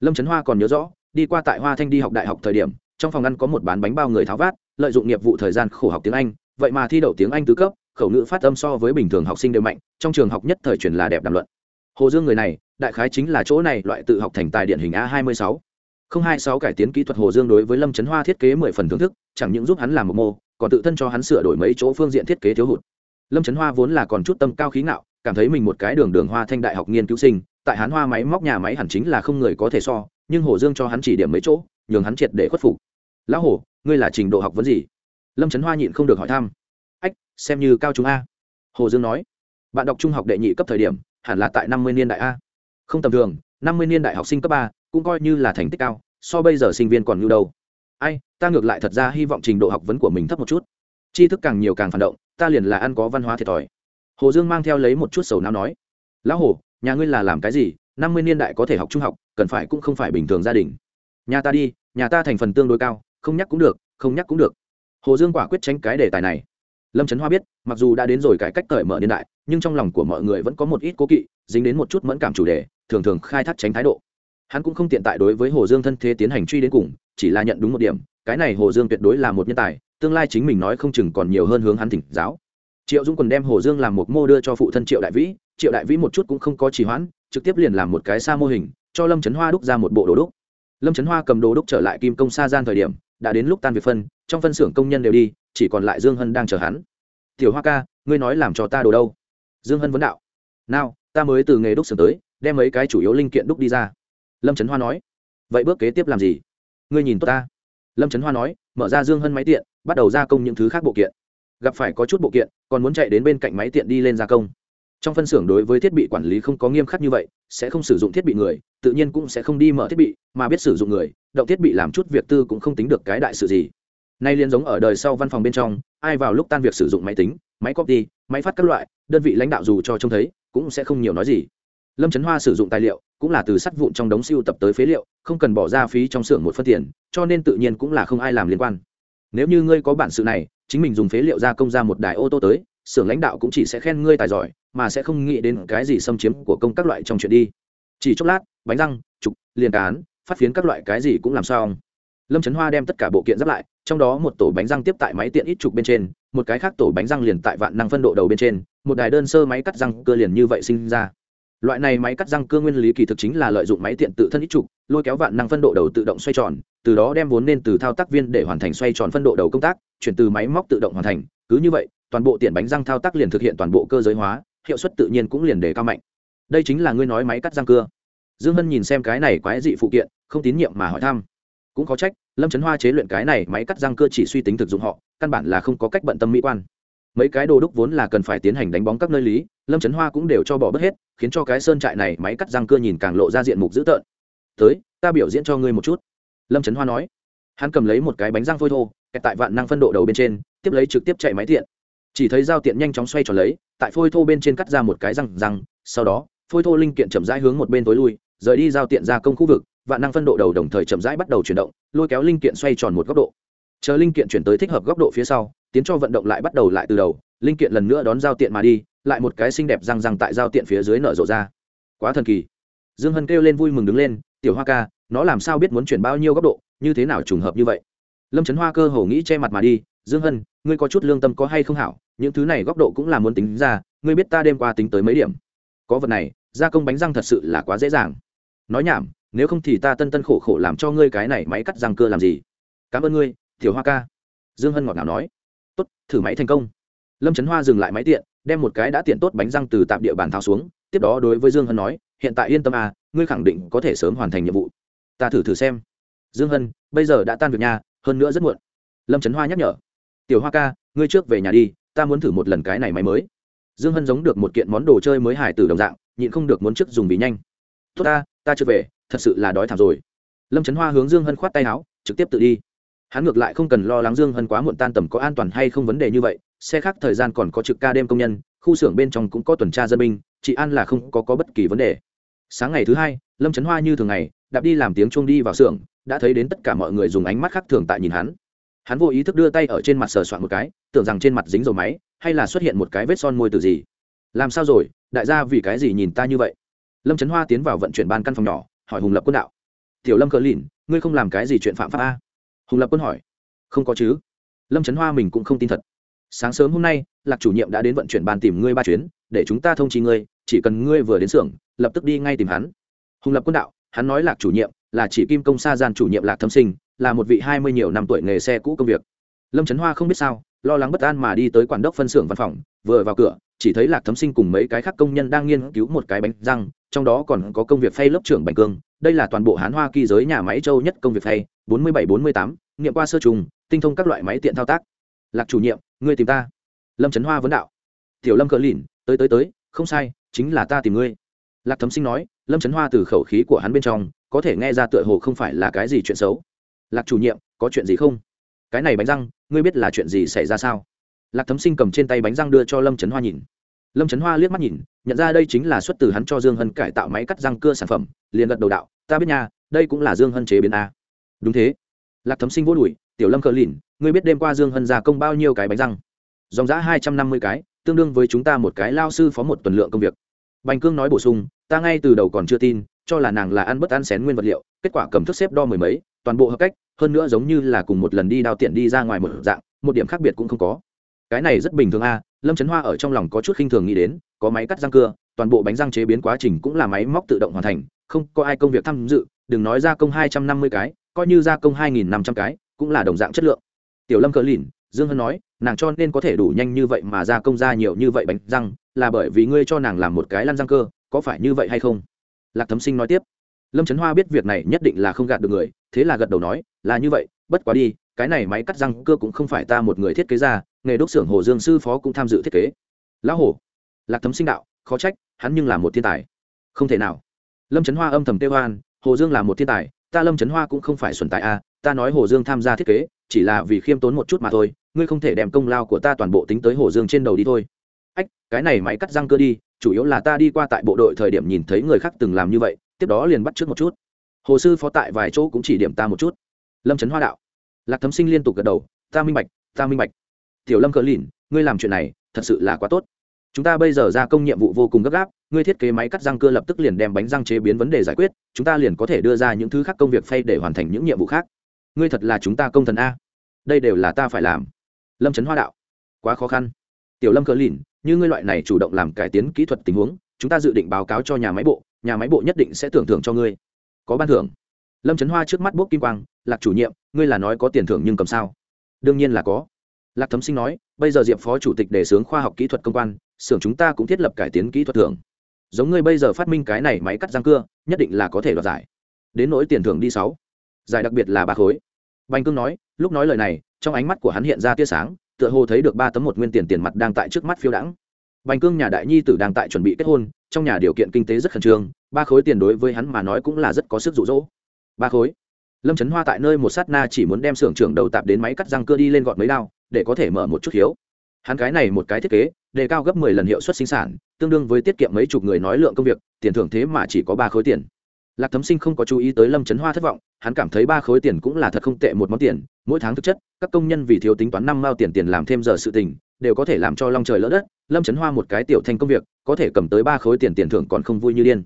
Lâm trấn hoa còn nhớ rõ, đi qua tại hoa thanh đi học đại học thời điểm, trong phòng ăn có một bán bánh bao người tháo vát, lợi dụng nghiệp vụ thời gian khổ học tiếng anh, vậy mà thi đậu tiếng anh tứ cấp, khẩu ngữ phát âm so với bình thường học sinh đều mạnh, trong trường học nhất thời truyền là đẹp đàm luận. Hồ dương người này, đại khái chính là chỗ này loại tự học thành tài điện hình a hai mươi sáu. Không hai sáu cải tiến kỹ thuật hồ dương đối với lâm trấn hoa thiết kế mười phần thưởng thức, chẳng những giúp hắn làm một mô, còn tự thân cho hắn sửa đổi mấy chỗ phương diện thiết kế thiếu hụt. Lâm trấn hoa vốn là còn chút tâm cao khí ngạo cảm thấy mình một cái đường đường hoa thanh đại học nghiên cứu sinh, tại hắn hoa máy móc nhà máy hẳn chính là không người có thể so, nhưng hồ dương cho hắn chỉ điểm mấy chỗ, nhường hắn triệt để khuất phục. Lão hồ, ngươi là trình độ học vấn gì? Lâm trấn hoa nhịn không được hỏi thăm. Ách, xem như cao chúng a. Hồ dương nói. Bạn đọc trung học đệ nhị cấp thời điểm, hẳn là tại năm mươi niên đại a. Không tầm thường, năm mươi niên đại học sinh cấp ba, cũng coi như là thành tích cao, so bây giờ sinh viên còn như đâu. Ai, ta ngược lại thật ra hy vọng trình độ học vấn của mình thấp một chút. Tri thức càng nhiều càng phản động, ta liền là ăn có văn hóa thiệt thòi hồ dương mang theo lấy một chút sầu não nói, lão hồ, nhà ngươi là làm cái gì? Năm mươi niên đại có thể học trung học, cần phải cũng không phải bình thường gia đình. Nhà ta đi, nhà ta thành phần tương đối cao, không nhắc cũng được, không nhắc cũng được. Hồ dương quả quyết tránh cái đề tài này. Lâm trấn hoa biết, mặc dù đã đến rồi cải cách cởi mở niên đại, nhưng trong lòng của mọi người vẫn có một ít cố kỵ, dính đến một chút mẫn cảm chủ đề, thường thường khai thác tránh thái độ. Hắn cũng không tiện tại đối với hồ dương thân thế tiến hành truy đến cùng, chỉ là nhận đúng một điểm, cái này hồ dương tuyệt đối là một nhân tài, tương lai chính mình nói không chừng còn nhiều hơn hướng hắn thỉnh giáo triệu dũng quần đem hồ dương làm một mô đưa cho phụ thân triệu đại vĩ, triệu đại vĩ một chút cũng không có trì hoãn, trực tiếp liền làm một cái xa mô hình, cho lâm trấn hoa đúc ra một bộ đồ đúc. Lâm trấn hoa cầm đồ đúc trở lại kim công xa gian thời điểm, đã đến lúc tan việc phân, trong phân xưởng công nhân đều đi, chỉ còn lại dương hân đang chờ hắn. Tiểu hoa ca, ngươi nói làm cho ta đồ đâu? Dương hân vấn đạo. Nào, ta mới từ nghề đúc xưởng tới, đem mấy cái chủ yếu linh kiện đúc đi ra. Lâm trấn hoa nói. Vậy bước kế tiếp làm gì? Ngươi nhìn tốt ta. Lâm trấn hoa nói, mở ra dương hân máy tiện, bắt đầu gia công những thứ khác bộ kiện gặp phải có chút bộ kiện, còn muốn chạy đến bên cạnh máy tiện đi lên gia công. Trong phân xưởng đối với thiết bị quản lý không có nghiêm khắc như vậy, sẽ không sử dụng thiết bị người, tự nhiên cũng sẽ không đi mở thiết bị, mà biết sử dụng người, động thiết bị làm chút việc tư cũng không tính được cái đại sự gì. Nay liên giống ở đời sau văn phòng bên trong, ai vào lúc tan việc sử dụng máy tính, máy copy, máy phát các loại, đơn vị lãnh đạo dù cho trông thấy, cũng sẽ không nhiều nói gì. Lâm trấn hoa sử dụng tài liệu, cũng là từ sắt vụn trong đống siêu tập tới phế liệu, không cần bỏ ra phí trong xưởng một phân tiền, cho nên tự nhiên cũng là không ai làm liên quan. Nếu như ngươi có bản sự này chính mình dùng phế liệu gia công ra một đài ô tô tới, xưởng lãnh đạo cũng chỉ sẽ khen ngươi tài giỏi, mà sẽ không nghĩ đến cái gì xâm chiếm của công các loại trong chuyện đi. Chỉ chốc lát, bánh răng, trục, liền cán, phát phiến các loại cái gì cũng làm sao lâm trấn hoa đem tất cả bộ kiện giáp lại, trong đó một tổ bánh răng tiếp tại máy tiện ít trục bên trên, một cái khác tổ bánh răng liền tại vạn năng phân độ đầu bên trên, một đài đơn sơ máy cắt răng cơ liền như vậy sinh ra loại này máy cắt răng cưa nguyên lý kỳ thực chính là lợi dụng máy tiện tự thân ít trục, lôi kéo vạn năng phân độ đầu tự động xoay tròn, từ đó đem vốn nên từ thao tác viên để hoàn thành xoay tròn phân độ đầu công tác, chuyển từ máy móc tự động hoàn thành. Cứ như vậy, toàn bộ tiện bánh răng thao tác liền thực hiện toàn bộ cơ giới hóa, hiệu suất tự nhiên cũng liền đề cao mạnh. Đây chính là ngươi nói máy cắt răng cưa. Dương hân nhìn xem cái này quái dị phụ kiện, không tín nhiệm mà hỏi thăm. Cũng có trách, lâm trấn hoa chế luyện cái này máy cắt răng cưa chỉ suy tính thực dụng họ, căn bản là không có cách bận tâm mỹ quan mấy cái đồ đúc vốn là cần phải tiến hành đánh bóng các nơi lý, lâm trấn hoa cũng đều cho bỏ bớt hết, khiến cho cái sơn trại này máy cắt răng cưa nhìn càng lộ ra diện mục dữ tợn. Tới, ta biểu diễn cho ngươi một chút. Lâm trấn hoa nói. Hắn cầm lấy một cái bánh răng phôi thô kẹt tại vạn năng phân độ đầu bên trên, tiếp lấy trực tiếp chạy máy tiện. Chỉ thấy dao tiện nhanh chóng xoay tròn lấy, tại phôi thô bên trên cắt ra một cái răng răng, sau đó, phôi thô linh kiện chậm rãi hướng một bên tối lui, rời đi dao tiện ra công khu vực, vạn năng phân độ đầu đồng thời chậm rãi bắt đầu chuyển động, lôi kéo linh kiện xoay tròn một góc độ. Chờ linh kiện chuyển tới thích hợp góc độ phía sau tiến cho vận động lại bắt đầu lại từ đầu, linh kiện lần nữa đón giao tiện mà đi, lại một cái xinh đẹp răng răng tại giao tiện phía dưới nở rộ ra. Quá thần kỳ. Dương hân kêu lên vui mừng đứng lên, tiểu hoa ca, nó làm sao biết muốn chuyển bao nhiêu góc độ, như thế nào trùng hợp như vậy? Lâm trấn hoa cơ hồ nghĩ che mặt mà đi, dương hân, ngươi có chút lương tâm có hay không hảo, những thứ này góc độ cũng là muốn tính ra, ngươi biết ta đêm qua tính tới mấy điểm. Có vật này, gia công bánh răng thật sự là quá dễ dàng. Nói nhảm, nếu không thì ta tân tân khổ khổ làm cho ngươi cái này máy cắt răng cơ làm gì? Cảm ơn ngươi, tiểu hoa ca. Dương hân ngọt ngào nói tốt, thử máy thành công. Lâm trấn hoa dừng lại máy tiện, đem một cái đã tiện tốt bánh răng từ tạm địa bàn tháo xuống, tiếp đó đối với dương hân nói, hiện tại yên tâm à ngươi khẳng định có thể sớm hoàn thành nhiệm vụ. Ta thử thử xem. Dương hân, bây giờ đã tan việc nhà, hơn nữa rất muộn. Lâm trấn hoa nhắc nhở. Tiểu hoa ca, ngươi trước về nhà đi, ta muốn thử một lần cái này máy mới. Dương hân giống được một kiện món đồ chơi mới hải từ đồng dạng, nhịn không được muốn trước dùng bì nhanh. Tốt ta ta chưa về, thật sự là đói thảm rồi. Lâm trấn hoa hướng dương hân khoát tay áo, trực tiếp tự đi hắn ngược lại không cần lo lắng dương hân quá muộn tan tầm có an toàn hay không vấn đề như vậy xe khác thời gian còn có trực ca đêm công nhân khu xưởng bên trong cũng có tuần tra dân binh chị an là không có, có bất kỳ vấn đề. Sáng ngày thứ hai lâm trấn hoa như thường ngày đạp đi làm tiếng chuông đi vào xưởng đã thấy đến tất cả mọi người dùng ánh mắt khác thường tại nhìn hắn. Hắn vô ý thức đưa tay ở trên mặt sờ soạn một cái tưởng rằng trên mặt dính dầu máy hay là xuất hiện một cái vết son môi từ gì. Làm sao rồi đại gia vì cái gì nhìn ta như vậy? Lâm trấn hoa tiến vào vận chuyển ban căn phòng nhỏ hỏi hùng lập quân đạo. Tiểu lâm cờ lìn ngươi không làm cái gì chuyện phạm pháp a? Hùng lập quân hỏi. Không có chứ. Lâm trấn hoa mình cũng không tin thật. Sáng sớm hôm nay, lạc chủ nhiệm đã đến vận chuyển bàn tìm ngươi ba chuyến, để chúng ta thông chi ngươi, chỉ cần ngươi vừa đến xưởng, lập tức đi ngay tìm hắn. Hùng lập quân đạo, hắn nói lạc chủ nhiệm là chỉ kim công sa gian chủ nhiệm lạc thâm sinh, là một vị hai mươi nhiều năm tuổi nghề xe cũ công việc. Lâm trấn hoa không biết sao, lo lắng bất an mà đi tới quản đốc phân xưởng văn phòng, vừa vào cửa, chỉ thấy lạc thấm sinh cùng mấy cái khác công nhân đang nghiên cứu một cái bánh răng, trong đó còn có công việc phay lớp trưởng bành cương, đây là toàn bộ hán hoa kỳ giới nhà máy châu nhất công việc phay bốn mươi bảy bốn mươi tám, nghiệm qua sơ trùng, tinh thông các loại máy tiện thao tác. Lạc chủ nhiệm, ngươi tìm ta. Lâm trấn hoa vấn đạo. Tiểu lâm cỡ lìn, tới tới tới, không sai, chính là ta tìm ngươi. Lạc thấm sinh nói, lâm trấn hoa từ khẩu khí của hắn bên trong, có thể nghe ra tựa hồ không phải là cái gì chuyện xấu. Lạc chủ nhiệm, có chuyện gì không? Cái này bánh răng, ngươi biết là chuyện gì xảy ra sao? Lạc thấm sinh cầm trên tay bánh răng đưa cho lâm trấn hoa nhìn. Lâm trấn hoa liếc mắt nhìn, nhận ra đây chính là xuất từ hắn cho dương hân cải tạo máy cắt răng cưa sản phẩm, liền gật đầu đạo, ta biết nha, đây cũng là dương hân chế biến a đúng thế. Lạc thấm sinh vô đùi tiểu lâm cờ lìn, ngươi biết đêm qua dương hân gia công bao nhiêu cái bánh răng? Dòng giã hai trăm năm mươi cái, tương đương với chúng ta một cái lao sư phó một tuần lượng công việc. Bành cương nói bổ sung, ta ngay từ đầu còn chưa tin, cho là nàng là ăn bất ăn xén nguyên vật liệu, kết quả cầm thức xếp đo mười mấy, toàn bộ hợp cách, hơn nữa giống như là cùng một lần đi đào tiện đi ra ngoài một dạng, một điểm khác biệt cũng không có. Cái này rất bình thường a, lâm trấn hoa ở trong lòng có chút khinh thường nghĩ đến, có máy cắt răng cưa, toàn bộ bánh răng chế biến quá trình cũng là máy móc tự động hoàn thành, không có ai công việc tham dự, đừng nói gia công hai trăm năm mươi cái coi như gia công hai nghìn năm trăm cái, cũng là đồng dạng chất lượng. Tiểu lâm cờ lìn, dương hân nói, nàng cho nên có thể đủ nhanh như vậy mà gia công ra nhiều như vậy bánh răng, là bởi vì ngươi cho nàng làm một cái lăn răng cơ, có phải như vậy hay không? Lạc thấm sinh nói tiếp. Lâm trấn hoa biết việc này nhất định là không gạt được người, thế là gật đầu nói, là như vậy, bất quá đi, cái này máy cắt răng cơ cũng không phải ta một người thiết kế ra, nghề đúc xưởng hồ dương sư phó cũng tham dự thiết kế. Lão hồ lạc thấm sinh đạo, khó trách, hắn nhưng là một thiên tài. Không thể nào. Lâm trấn hoa âm thầm kêu hoan hồ dương là một thiên tài ta lâm trấn hoa cũng không phải xuẩn tại a, ta nói hồ dương tham gia thiết kế, chỉ là vì khiêm tốn một chút mà thôi, ngươi không thể đem công lao của ta toàn bộ tính tới hồ dương trên đầu đi thôi. Ách, cái này máy cắt răng cơ đi, chủ yếu là ta đi qua tại bộ đội thời điểm nhìn thấy người khác từng làm như vậy, tiếp đó liền bắt trước một chút. Hồ sư phó tại vài chỗ cũng chỉ điểm ta một chút. Lâm trấn hoa đạo. Lạc thấm sinh liên tục gật đầu, ta minh bạch, ta minh bạch. Tiểu lâm cờ lìn, ngươi làm chuyện này, thật sự là quá tốt chúng ta bây giờ ra công nhiệm vụ vô cùng gấp gáp, ngươi thiết kế máy cắt răng cơ lập tức liền đem bánh răng chế biến vấn đề giải quyết, chúng ta liền có thể đưa ra những thứ khác công việc phay để hoàn thành những nhiệm vụ khác. Ngươi thật là chúng ta công thần a. Đây đều là ta phải làm. Lâm trấn hoa đạo. Quá khó khăn. Tiểu lâm cờ lìn, như ngươi loại này chủ động làm cải tiến kỹ thuật tình huống, chúng ta dự định báo cáo cho nhà máy bộ, nhà máy bộ nhất định sẽ tưởng thưởng cho ngươi. Có ban thưởng. Lâm trấn hoa trước mắt bốc kim quang, lạc chủ nhiệm, ngươi là nói có tiền thưởng nhưng cầm sao? Đương nhiên là có. Lạc thấm sinh nói, bây giờ diệp phó chủ tịch đề xướng khoa học kỹ thuật công quan xưởng chúng ta cũng thiết lập cải tiến kỹ thuật thưởng. Giống ngươi bây giờ phát minh cái này máy cắt răng cưa, nhất định là có thể đoạt giải. Đến nỗi tiền thưởng đi sáu. Giải đặc biệt là ba khối. Bành cương nói, lúc nói lời này, trong ánh mắt của hắn hiện ra tia sáng, tựa hồ thấy được ba tấm một nguyên tiền tiền mặt đang tại trước mắt phiêu đãng. Bành cương nhà đại nhi tử đang tại chuẩn bị kết hôn, trong nhà điều kiện kinh tế rất khẩn trương, ba khối tiền đối với hắn mà nói cũng là rất có sức rụ rỗ ba khối. Lâm trấn hoa tại nơi một sát na chỉ muốn đem xưởng trưởng đầu tạp đến máy cắt răng cưa đi lên gọt mấy đao, để có thể mở một chút hiếu. Hắn cái này một cái thiết kế đề cao gấp mười lần hiệu suất sinh sản tương đương với tiết kiệm mấy chục người nói lượng công việc tiền thưởng thế mà chỉ có ba khối tiền. Lạc Thẩm sinh không có chú ý tới lâm chấn hoa thất vọng hắn cảm thấy ba khối tiền cũng là thật không tệ một món tiền mỗi tháng thực chất các công nhân vì thiếu tính toán năm mao tiền tiền làm thêm giờ sự tình đều có thể làm cho long trời lỡ đất lâm trấn hoa một cái tiểu thành công việc có thể cầm tới ba khối tiền tiền thưởng còn không vui như điên.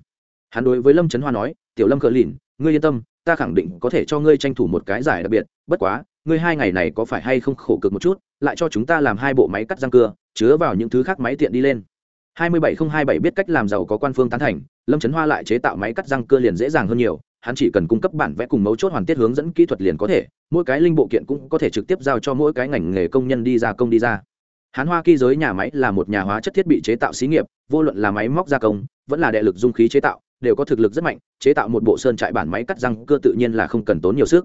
Hắn đối với lâm trấn hoa nói tiểu lâm cờ lỉnh, ngươi yên tâm ta khẳng định có thể cho ngươi tranh thủ một cái giải đặc biệt bất quá ngươi hai ngày này có phải hay không khổ cực một chút lại cho chúng ta làm hai bộ máy cắt răng cưa chứa vào những thứ khác máy tiện đi lên. hai mươi bảy không hai bảy biết cách làm giàu có quan phương tán thành, lâm trấn hoa lại chế tạo máy cắt răng cưa liền dễ dàng hơn nhiều, hắn chỉ cần cung cấp bản vẽ cùng mấu chốt hoàn tiết hướng dẫn kỹ thuật liền có thể, mỗi cái linh bộ kiện cũng có thể trực tiếp giao cho mỗi cái ngành nghề công nhân đi ra công đi ra. Hán hoa kỳ giới nhà máy là một nhà hóa chất thiết bị chế tạo xí nghiệp, vô luận là máy móc gia công, vẫn là đệ lực dung khí chế tạo, đều có thực lực rất mạnh, chế tạo một bộ sơn trại bản máy cắt răng cơ tự nhiên là không cần tốn nhiều sức.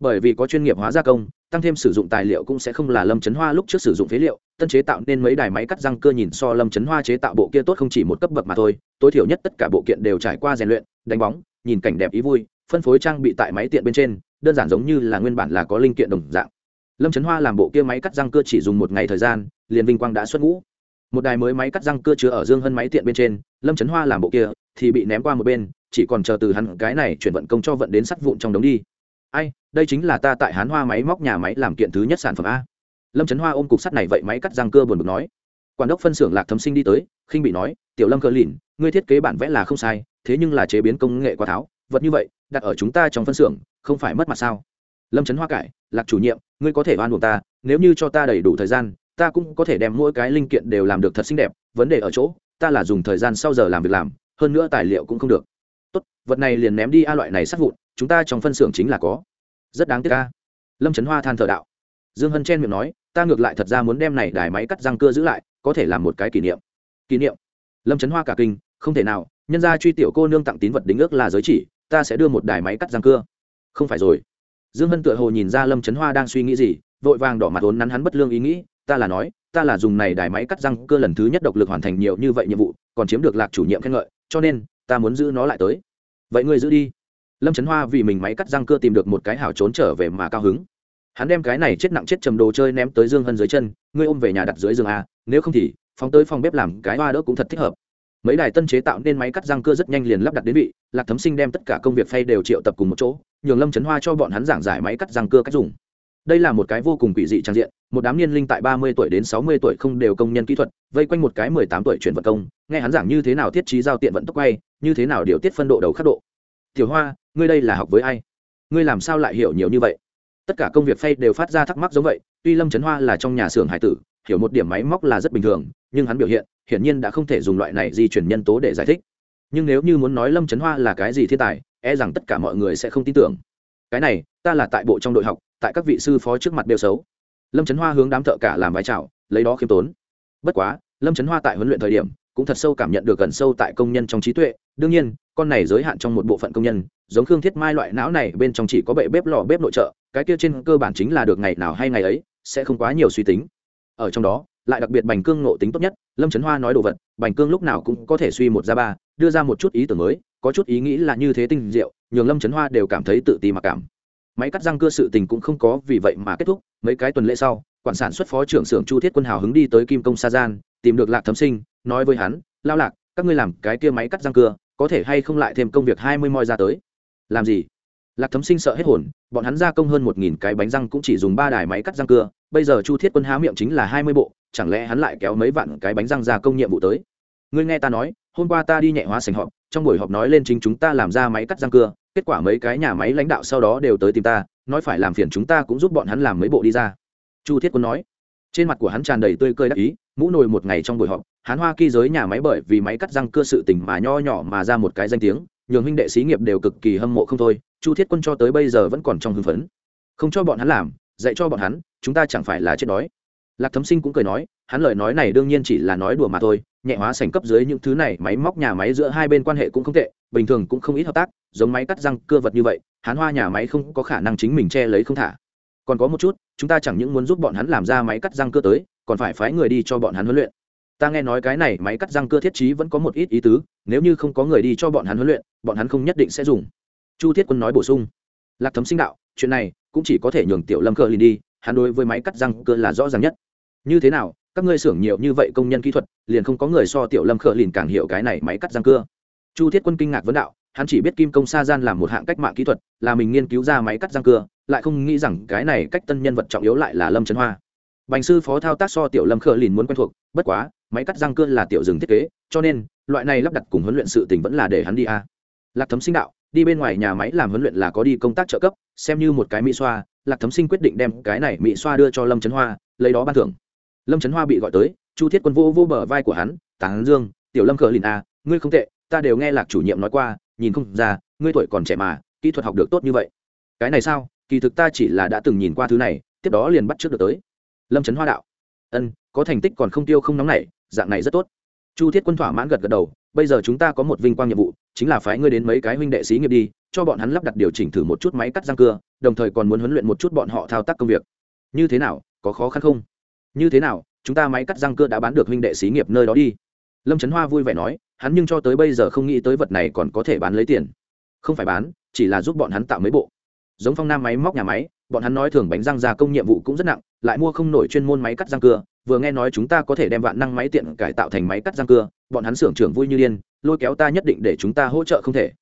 Bởi vì có chuyên nghiệp hóa gia công tăng thêm sử dụng tài liệu cũng sẽ không là lâm chấn hoa lúc trước sử dụng phế liệu, tân chế tạo nên mấy đài máy cắt răng cơ nhìn so lâm chấn hoa chế tạo bộ kia tốt không chỉ một cấp bậc mà thôi, tối thiểu nhất tất cả bộ kiện đều trải qua rèn luyện, đánh bóng, nhìn cảnh đẹp ý vui, phân phối trang bị tại máy tiện bên trên, đơn giản giống như là nguyên bản là có linh kiện đồng dạng. Lâm trấn hoa làm bộ kia máy cắt răng cơ chỉ dùng một ngày thời gian, liền vinh quang đã xuất ngũ. Một đài mới máy cắt răng cơ chứa ở dương hơn máy tiện bên trên, lâm trấn hoa làm bộ kia, thì bị ném qua một bên, chỉ còn chờ từ hắn cái này chuyển vận công cho vận đến sắt vụn trong đống đi. Ai đây chính là ta tại hán hoa máy móc nhà máy làm kiện thứ nhất sản phẩm a lâm trấn hoa ôm cục sắt này vậy máy cắt răng cơ buồn bực nói quản đốc phân xưởng lạc thấm sinh đi tới khinh bị nói tiểu lâm cơ lìn ngươi thiết kế bản vẽ là không sai thế nhưng là chế biến công nghệ quá tháo vật như vậy đặt ở chúng ta trong phân xưởng không phải mất mặt sao lâm trấn hoa cải lạc chủ nhiệm ngươi có thể oan buộc ta nếu như cho ta đầy đủ thời gian ta cũng có thể đem mỗi cái linh kiện đều làm được thật xinh đẹp vấn đề ở chỗ ta là dùng thời gian sau giờ làm việc làm hơn nữa tài liệu cũng không được tốt vật này liền ném đi a loại này sát vụn chúng ta trong phân xưởng chính là có rất đáng tiếc ca. Lâm trấn hoa than thờ đạo. Dương hân chen miệng nói, ta ngược lại thật ra muốn đem này đài máy cắt răng cưa giữ lại, có thể làm một cái kỷ niệm. Kỷ niệm? Lâm trấn hoa cả kinh, không thể nào, nhân ra truy tiểu cô nương tặng tín vật đính ước là giới chỉ, ta sẽ đưa một đài máy cắt răng cưa. Không phải rồi. Dương hân tựa hồ nhìn ra lâm trấn hoa đang suy nghĩ gì, vội vàng đỏ mặt ốn nắn hắn bất lương ý nghĩ, ta là nói, ta là dùng này đài máy cắt răng cưa lần thứ nhất độc lực hoàn thành nhiều như vậy nhiệm vụ, còn chiếm được lạc chủ nhiệm khen ngợi, cho nên, ta muốn giữ nó lại tới. Vậy ngươi giữ đi lâm trấn hoa vì mình máy cắt răng cưa tìm được một cái hảo trốn trở về mà cao hứng. Hắn đem cái này chết nặng chết trầm đồ chơi ném tới dương hân dưới chân, ngươi ôm về nhà đặt dưới giường a, nếu không thì phóng tới phòng bếp làm cái hoa đỡ cũng thật thích hợp. Mấy đài tân chế tạo nên máy cắt răng cưa rất nhanh liền lắp đặt đến vị, lạc thấm sinh đem tất cả công việc phay đều triệu tập cùng một chỗ, nhường lâm trấn hoa cho bọn hắn giảng giải máy cắt răng cưa cách dùng. Đây là một cái vô cùng quỷ dị trang diện, một đám niên linh tại ba mươi tuổi đến sáu mươi tuổi không đều công nhân kỹ thuật, vây quanh một cái mười tám tuổi chuyển vận công, nghe hắn giảng như thế nào thiết trí giao tiện vận tốc quay, như thế nào điều tiết phân độ đầu khắc độ. Tiểu hoa ngươi đây là học với ai? Ngươi làm sao lại hiểu nhiều như vậy? Tất cả công việc phay đều phát ra thắc mắc giống vậy, tuy lâm trấn hoa là trong nhà xưởng hải tử, hiểu một điểm máy móc là rất bình thường, nhưng hắn biểu hiện, hiển nhiên đã không thể dùng loại này di chuyển nhân tố để giải thích. Nhưng nếu như muốn nói lâm trấn hoa là cái gì thiên tài e rằng tất cả mọi người sẽ không tin tưởng. Cái này, ta là tại bộ trong đội học, tại các vị sư phó trước mặt đều xấu. Lâm trấn hoa hướng đám thợ cả làm vai trào lấy đó khiêm tốn. Bất quá, lâm trấn hoa tại huấn luyện thời điểm cũng thật sâu cảm nhận được gần sâu tại công nhân trong trí tuệ. Đương nhiên, con này giới hạn trong một bộ phận công nhân, giống khương thiết mai loại não này bên trong chỉ có bệ bếp lò bếp nội trợ, cái kia trên cơ bản chính là được ngày nào hay ngày ấy, sẽ không quá nhiều suy tính. Ở trong đó, lại đặc biệt bành cương nộ tính tốt nhất, lâm trấn hoa nói đồ vật, bành cương lúc nào cũng có thể suy một ra ba, đưa ra một chút ý tưởng mới, có chút ý nghĩ là như thế tinh diệu, nhường lâm trấn hoa đều cảm thấy tự ti mặc cảm. Máy cắt răng cưa sự tình cũng không có vì vậy mà kết thúc, mấy cái tuần lễ sau, quản sản xuất phó trưởng xưởng chu thiết quân hào hứng đi tới kim công sa gian, tìm được lạc thấm sinh nói với hắn lao lạc, các ngươi làm cái kia máy cắt răng cưa, có thể hay không lại thêm công việc hai mươi moi ra tới? Làm gì? Lạc thấm sinh sợ hết hồn, bọn hắn gia công hơn một nghìn cái bánh răng cũng chỉ dùng ba đài máy cắt răng cưa, bây giờ chu thiết quân há miệng chính là hai mươi bộ, chẳng lẽ hắn lại kéo mấy vạn cái bánh răng gia công nhiệm vụ tới? Ngươi nghe ta nói, hôm qua ta đi nhẹ hóa sành họp, trong buổi họp nói lên chính chúng ta làm ra máy cắt răng cưa, kết quả mấy cái nhà máy lãnh đạo sau đó đều tới tìm ta, nói phải làm phiền chúng ta cũng giúp bọn hắn làm mấy bộ đi ra. Chu thiết quân nói. Trên mặt của hắn tràn đầy tươi cười đắc ý, mũ nồi một ngày trong buổi họp Hán hoa kỳ giới nhà máy bởi vì máy cắt răng cưa sự tình mà nho nhỏ mà ra một cái danh tiếng, nhường huynh đệ xí nghiệp đều cực kỳ hâm mộ không thôi, chu thiết quân cho tới bây giờ vẫn còn trong hưng phấn. Không cho bọn hắn làm, dạy cho bọn hắn, chúng ta chẳng phải là chết đói. Lạc thấm sinh cũng cười nói, hắn lời nói này đương nhiên chỉ là nói đùa mà thôi, nhẹ hóa sành cấp dưới những thứ này, máy móc nhà máy giữa hai bên quan hệ cũng không tệ, bình thường cũng không ít hợp tác, giống máy cắt răng cưa vật như vậy hắn hoa nhà máy không có khả năng chính mình che lấy không thả. Còn có một chút, chúng ta chẳng những muốn giúp bọn hắn làm ra máy cắt răng cưa tới, còn phải phái người đi cho bọn hắn huấn luyện ta nghe nói cái này máy cắt răng cưa thiết trí vẫn có một ít ý tứ, nếu như không có người đi cho bọn hắn huấn luyện, bọn hắn không nhất định sẽ dùng. Chu thiết quân nói bổ sung. Lạc thấm sinh đạo, chuyện này cũng chỉ có thể nhường tiểu lâm cờ liền đi, hắn đối với máy cắt răng cưa là rõ ràng nhất. Như thế nào, các ngươi xưởng nhiều như vậy công nhân kỹ thuật, liền không có người so tiểu lâm khờ liền càng hiểu cái này máy cắt răng cưa. Chu thiết quân kinh ngạc vấn đạo, hắn chỉ biết kim công sa gian làm một hạng cách mạng kỹ thuật, là mình nghiên cứu ra máy cắt răng cưa, lại không nghĩ rằng cái này cách tân nhân vật trọng yếu lại là lâm trấn hoa. Bành sư phó thao tác so tiểu lâm khờ lìn muốn quen thuộc, bất quá máy cắt răng cưa là tiểu rừng thiết kế, cho nên, loại này lắp đặt cùng huấn luyện sự tình vẫn là để hắn đi a. Lạc thấm sinh đạo, đi bên ngoài nhà máy làm huấn luyện là có đi công tác trợ cấp, xem như một cái mỹ xoa, lạc thấm sinh quyết định đem cái này mỹ xoa đưa cho lâm trấn hoa, lấy đó ban thưởng. Lâm trấn hoa bị gọi tới, chu thiết quân vô vô bờ vai của hắn, tán dương, tiểu lâm cờ lìn a ngươi không tệ, ta đều nghe lạc chủ nhiệm nói qua, nhìn không ra, ngươi tuổi còn trẻ mà, kỹ thuật học được tốt như vậy. Cái này sao? Kỳ thực ta chỉ là đã từng nhìn qua thứ này, tiếp đó liền bắt trước được tới. Lâm trấn hoa đạo ân có thành tích còn không tiêu không nóng nảy dạng này rất tốt. Chu thiết quân thỏa mãn gật gật đầu, bây giờ chúng ta có một vinh quang nhiệm vụ, chính là phái ngươi đến mấy cái huynh đệ sĩ nghiệp đi, cho bọn hắn lắp đặt điều chỉnh thử một chút máy cắt răng cưa, đồng thời còn muốn huấn luyện một chút bọn họ thao tác công việc. Như thế nào, có khó khăn không? Như thế nào, chúng ta máy cắt răng cưa đã bán được huynh đệ xí nghiệp nơi đó đi. Lâm trấn hoa vui vẻ nói, hắn nhưng cho tới bây giờ không nghĩ tới vật này còn có thể bán lấy tiền. Không phải bán, chỉ là giúp bọn hắn tạo mấy bộ. Giống phong nam máy móc nhà máy, bọn hắn nói thường bánh răng gia công nhiệm vụ cũng rất nặng, lại mua không nổi chuyên môn máy cắt răng cưa vừa nghe nói chúng ta có thể đem vạn năng máy tiện cải tạo thành máy cắt răng cưa, bọn hắn xưởng trưởng vui như điên, lôi kéo ta nhất định để chúng ta hỗ trợ không thể.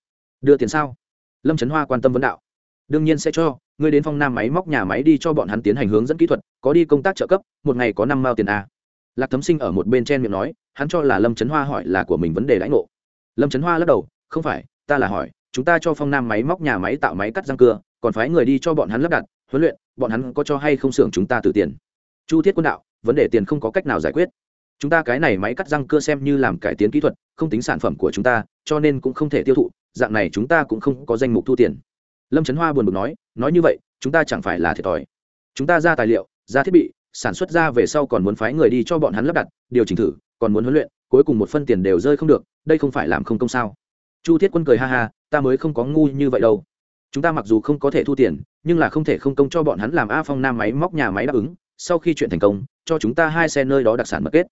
Đưa tiền sao? Lâm trấn hoa quan tâm vấn đạo. Đương nhiên sẽ cho, ngươi đến phong nam máy móc nhà máy đi cho bọn hắn tiến hành hướng dẫn kỹ thuật, có đi công tác trợ cấp, một ngày có năm mao tiền a lạc thấm sinh ở một bên trên miệng nói, hắn cho là lâm trấn hoa hỏi là của mình vấn đề lãnh ngộ. Lâm trấn hoa lắc đầu, không phải, ta là hỏi, chúng ta cho phong nam máy móc nhà máy tạo máy cắt răng cưa, còn phái người đi cho bọn hắn lắp đặt, huấn luyện, bọn hắn có cho hay không xưởng chúng ta từ tiền? Chu thiết quân đạo vấn đề tiền không có cách nào giải quyết. Chúng ta cái này máy cắt răng cưa xem như làm cải tiến kỹ thuật, không tính sản phẩm của chúng ta, cho nên cũng không thể tiêu thụ, dạng này chúng ta cũng không có danh mục thu tiền. Lâm trấn hoa buồn bực nói nói như vậy, chúng ta chẳng phải là thiệt thòi. Chúng ta ra tài liệu, ra thiết bị, sản xuất ra về sau còn muốn phái người đi cho bọn hắn lắp đặt, điều chỉnh thử, còn muốn huấn luyện, cuối cùng một phân tiền đều rơi không được, đây không phải làm không công sao? Chu thiết quân cười ha ha, ta mới không có ngu như vậy đâu. Chúng ta mặc dù không có thể thu tiền, nhưng là không thể không công cho bọn hắn làm a phong nam máy móc nhà máy đáp ứng sau khi chuyện thành công, cho chúng ta hai xe nơi đó đặc sản mật kết.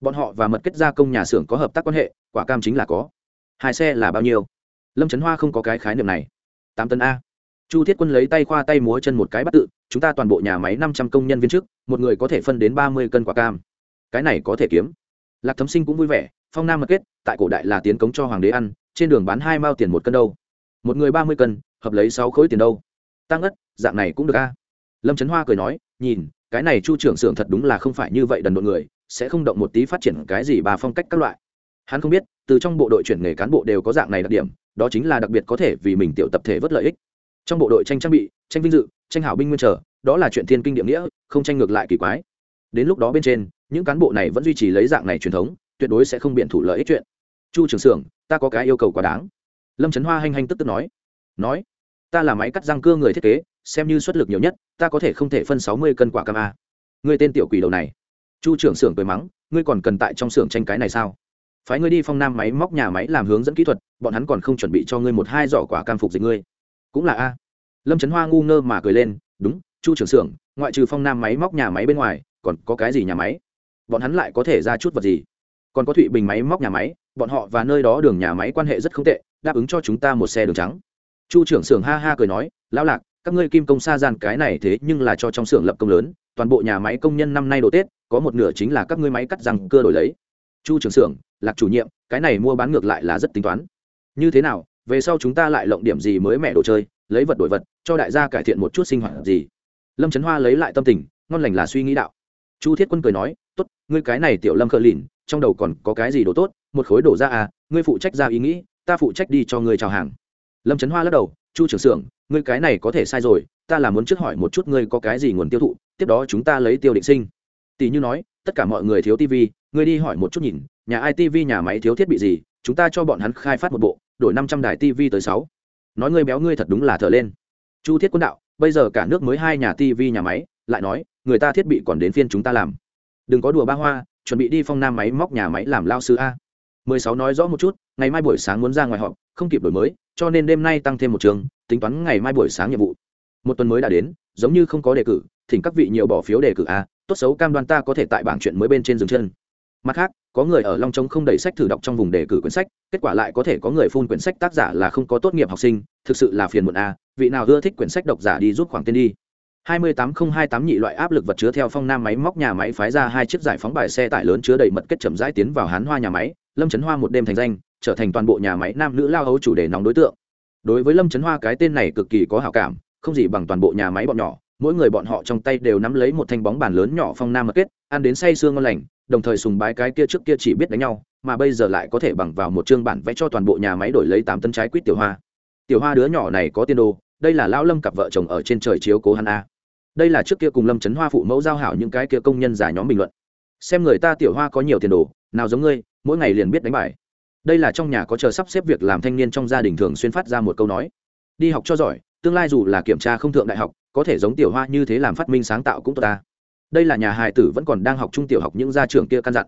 Bọn họ và mật kết gia công nhà xưởng có hợp tác quan hệ, quả cam chính là có. Hai xe là bao nhiêu? Lâm trấn hoa không có cái khái niệm này. Tám tấn a. Chu thiết quân lấy tay khoa tay múa chân một cái bắt tự, chúng ta toàn bộ nhà máy năm trăm công nhân viên chức, một người có thể phân đến ba mươi cân quả cam. Cái này có thể kiếm. Lạc thấm sinh cũng vui vẻ, phong nam mật kết, tại cổ đại là tiến cống cho hoàng đế ăn, trên đường bán hai mao tiền một cân đâu. Một người ba mươi cân, hợp lấy sáu khối tiền đâu. Tăng ất dạng này cũng được a. Lâm trấn hoa cười nói, nhìn cái này chu trưởng xưởng thật đúng là không phải như vậy đần độn người, sẽ không động một tí phát triển cái gì bà phong cách các loại. Hắn không biết, từ trong bộ đội chuyển nghề cán bộ đều có dạng này đặc điểm, đó chính là đặc biệt có thể vì mình tiểu tập thể vớt lợi ích. Trong bộ đội tranh trang bị, tranh vinh dự, tranh hảo binh nguyên trở, đó là chuyện thiên kinh địa nghĩa, không tranh ngược lại kỳ quái. Đến lúc đó bên trên, những cán bộ này vẫn duy trì lấy dạng này truyền thống, tuyệt đối sẽ không biện thủ lợi ích chuyện. Chu trường xưởng, ta có cái yêu cầu quá đáng. Lâm trấn hoa hành hành tức tức nói. Nói ta là máy cắt răng cưa người thiết kế, xem như xuất lực nhiều nhất, ta có thể không thể phân sáu mươi cân quả cam a. Người tên tiểu quỷ đầu này. Chu trưởng xưởng cười mắng, ngươi còn cần tại trong xưởng tranh cái này sao? Phái ngươi đi phong nam máy móc nhà máy làm hướng dẫn kỹ thuật, bọn hắn còn không chuẩn bị cho ngươi một hai giỏ quả cam phục dịch ngươi. Cũng là a. Lâm trấn hoa ngu ngơ mà cười lên, đúng, chu trưởng xưởng, ngoại trừ phong nam máy móc nhà máy bên ngoài, còn có cái gì nhà máy? Bọn hắn lại có thể ra chút vật gì? Còn có thụy bình máy móc nhà máy, bọn họ và nơi đó đường nhà máy quan hệ rất không tệ, đáp ứng cho chúng ta một xe đường trắng chu trưởng xưởng ha ha cười nói, lão lạc, các ngươi kim công xa gian cái này thế nhưng là cho trong xưởng lập công lớn, toàn bộ nhà máy công nhân năm nay đồ tết, có một nửa chính là các ngươi máy cắt răng cưa đổi lấy. Chu trưởng xưởng, lạc chủ nhiệm, cái này mua bán ngược lại là rất tính toán. Như thế nào, về sau chúng ta lại lộng điểm gì mới mẻ đồ chơi, lấy vật đổi vật, cho đại gia cải thiện một chút sinh hoạt gì? Lâm trấn hoa lấy lại tâm tình, ngon lành là suy nghĩ đạo. Chu thiết quân cười nói, tốt, ngươi cái này tiểu lâm khờ lìn, trong đầu còn có cái gì đồ tốt, một khối đổ ra à ngươi phụ trách ra ý nghĩ, ta phụ trách đi cho ngươi chào hàng lâm trấn hoa lắc đầu, chu trưởng xưởng, ngươi cái này có thể sai rồi, ta là muốn trước hỏi một chút ngươi có cái gì nguồn tiêu thụ, tiếp đó chúng ta lấy tiêu định sinh. Tỷ như nói, tất cả mọi người thiếu tv ngươi đi hỏi một chút nhìn, nhà ai tv nhà máy thiếu thiết bị gì, chúng ta cho bọn hắn khai phát một bộ, đổi năm trăm đài tv tới sáu. Nói ngươi béo ngươi thật đúng là thở lên. Chu thiết quân đạo, bây giờ cả nước mới hai nhà tv nhà máy, lại nói, người ta thiết bị còn đến phiên chúng ta làm. Đừng có đùa ba hoa, chuẩn bị đi phong nam máy móc nhà máy làm lao sư a. Mười sáu nói rõ một chút, ngày mai buổi sáng muốn ra ngoài họp, không kịp đổi mới cho nên đêm nay tăng thêm một trường, tính toán ngày mai buổi sáng nhiệm vụ. Một tuần mới đã đến, giống như không có đề cử, thỉnh các vị nhiều bỏ phiếu đề cử a tốt xấu cam đoan ta có thể tại bảng chuyện mới bên trên dừng chân. Mặt khác, có người ở long trống không đẩy sách thử đọc trong vùng đề cử quyển sách, kết quả lại có thể có người phun quyển sách tác giả là không có tốt nghiệp học sinh, thực sự là phiền muộn a vị nào ưa thích quyển sách độc giả đi rút khoảng tên đi. 28028 nhị loại áp lực vật chứa theo phong nam máy móc nhà máy phái ra hai chiếc giải phóng bài xe tải lớn chứa đầy mật kết chậm rãi tiến vào hán hoa nhà máy, lâm chấn hoa một đêm thành danh trở thành toàn bộ nhà máy nam nữ lao hấu chủ đề nóng đối tượng. Đối với lâm trấn hoa cái tên này cực kỳ có hảo cảm, không gì bằng toàn bộ nhà máy bọn nhỏ, mỗi người bọn họ trong tay đều nắm lấy một thanh bóng bàn lớn nhỏ phong nam mật kết, ăn đến say sương ngon lành, đồng thời sùng bái cái kia trước kia chỉ biết đánh nhau, mà bây giờ lại có thể bằng vào một chương bản vẽ cho toàn bộ nhà máy đổi lấy tám tấn trái quýt tiểu hoa. Tiểu hoa đứa nhỏ này có tiên đồ, đây là lão lâm cặp vợ chồng ở trên trời chiếu cố hắn a. Đây là trước kia cùng lâm trấn hoa phụ mẫu giao hảo những cái kia công nhân giả nhóm bình luận. Xem người ta tiểu hoa có nhiều tiền đồ, nào giống ngươi, mỗi ngày liền biết đánh bài đây là trong nhà có chờ sắp xếp việc làm thanh niên trong gia đình thường xuyên phát ra một câu nói. Đi học cho giỏi, tương lai dù là kiểm tra không thượng đại học, có thể giống tiểu hoa như thế làm phát minh sáng tạo cũng tốt ta. Đây là nhà hài tử vẫn còn đang học trung tiểu học những gia trưởng kia căn dặn.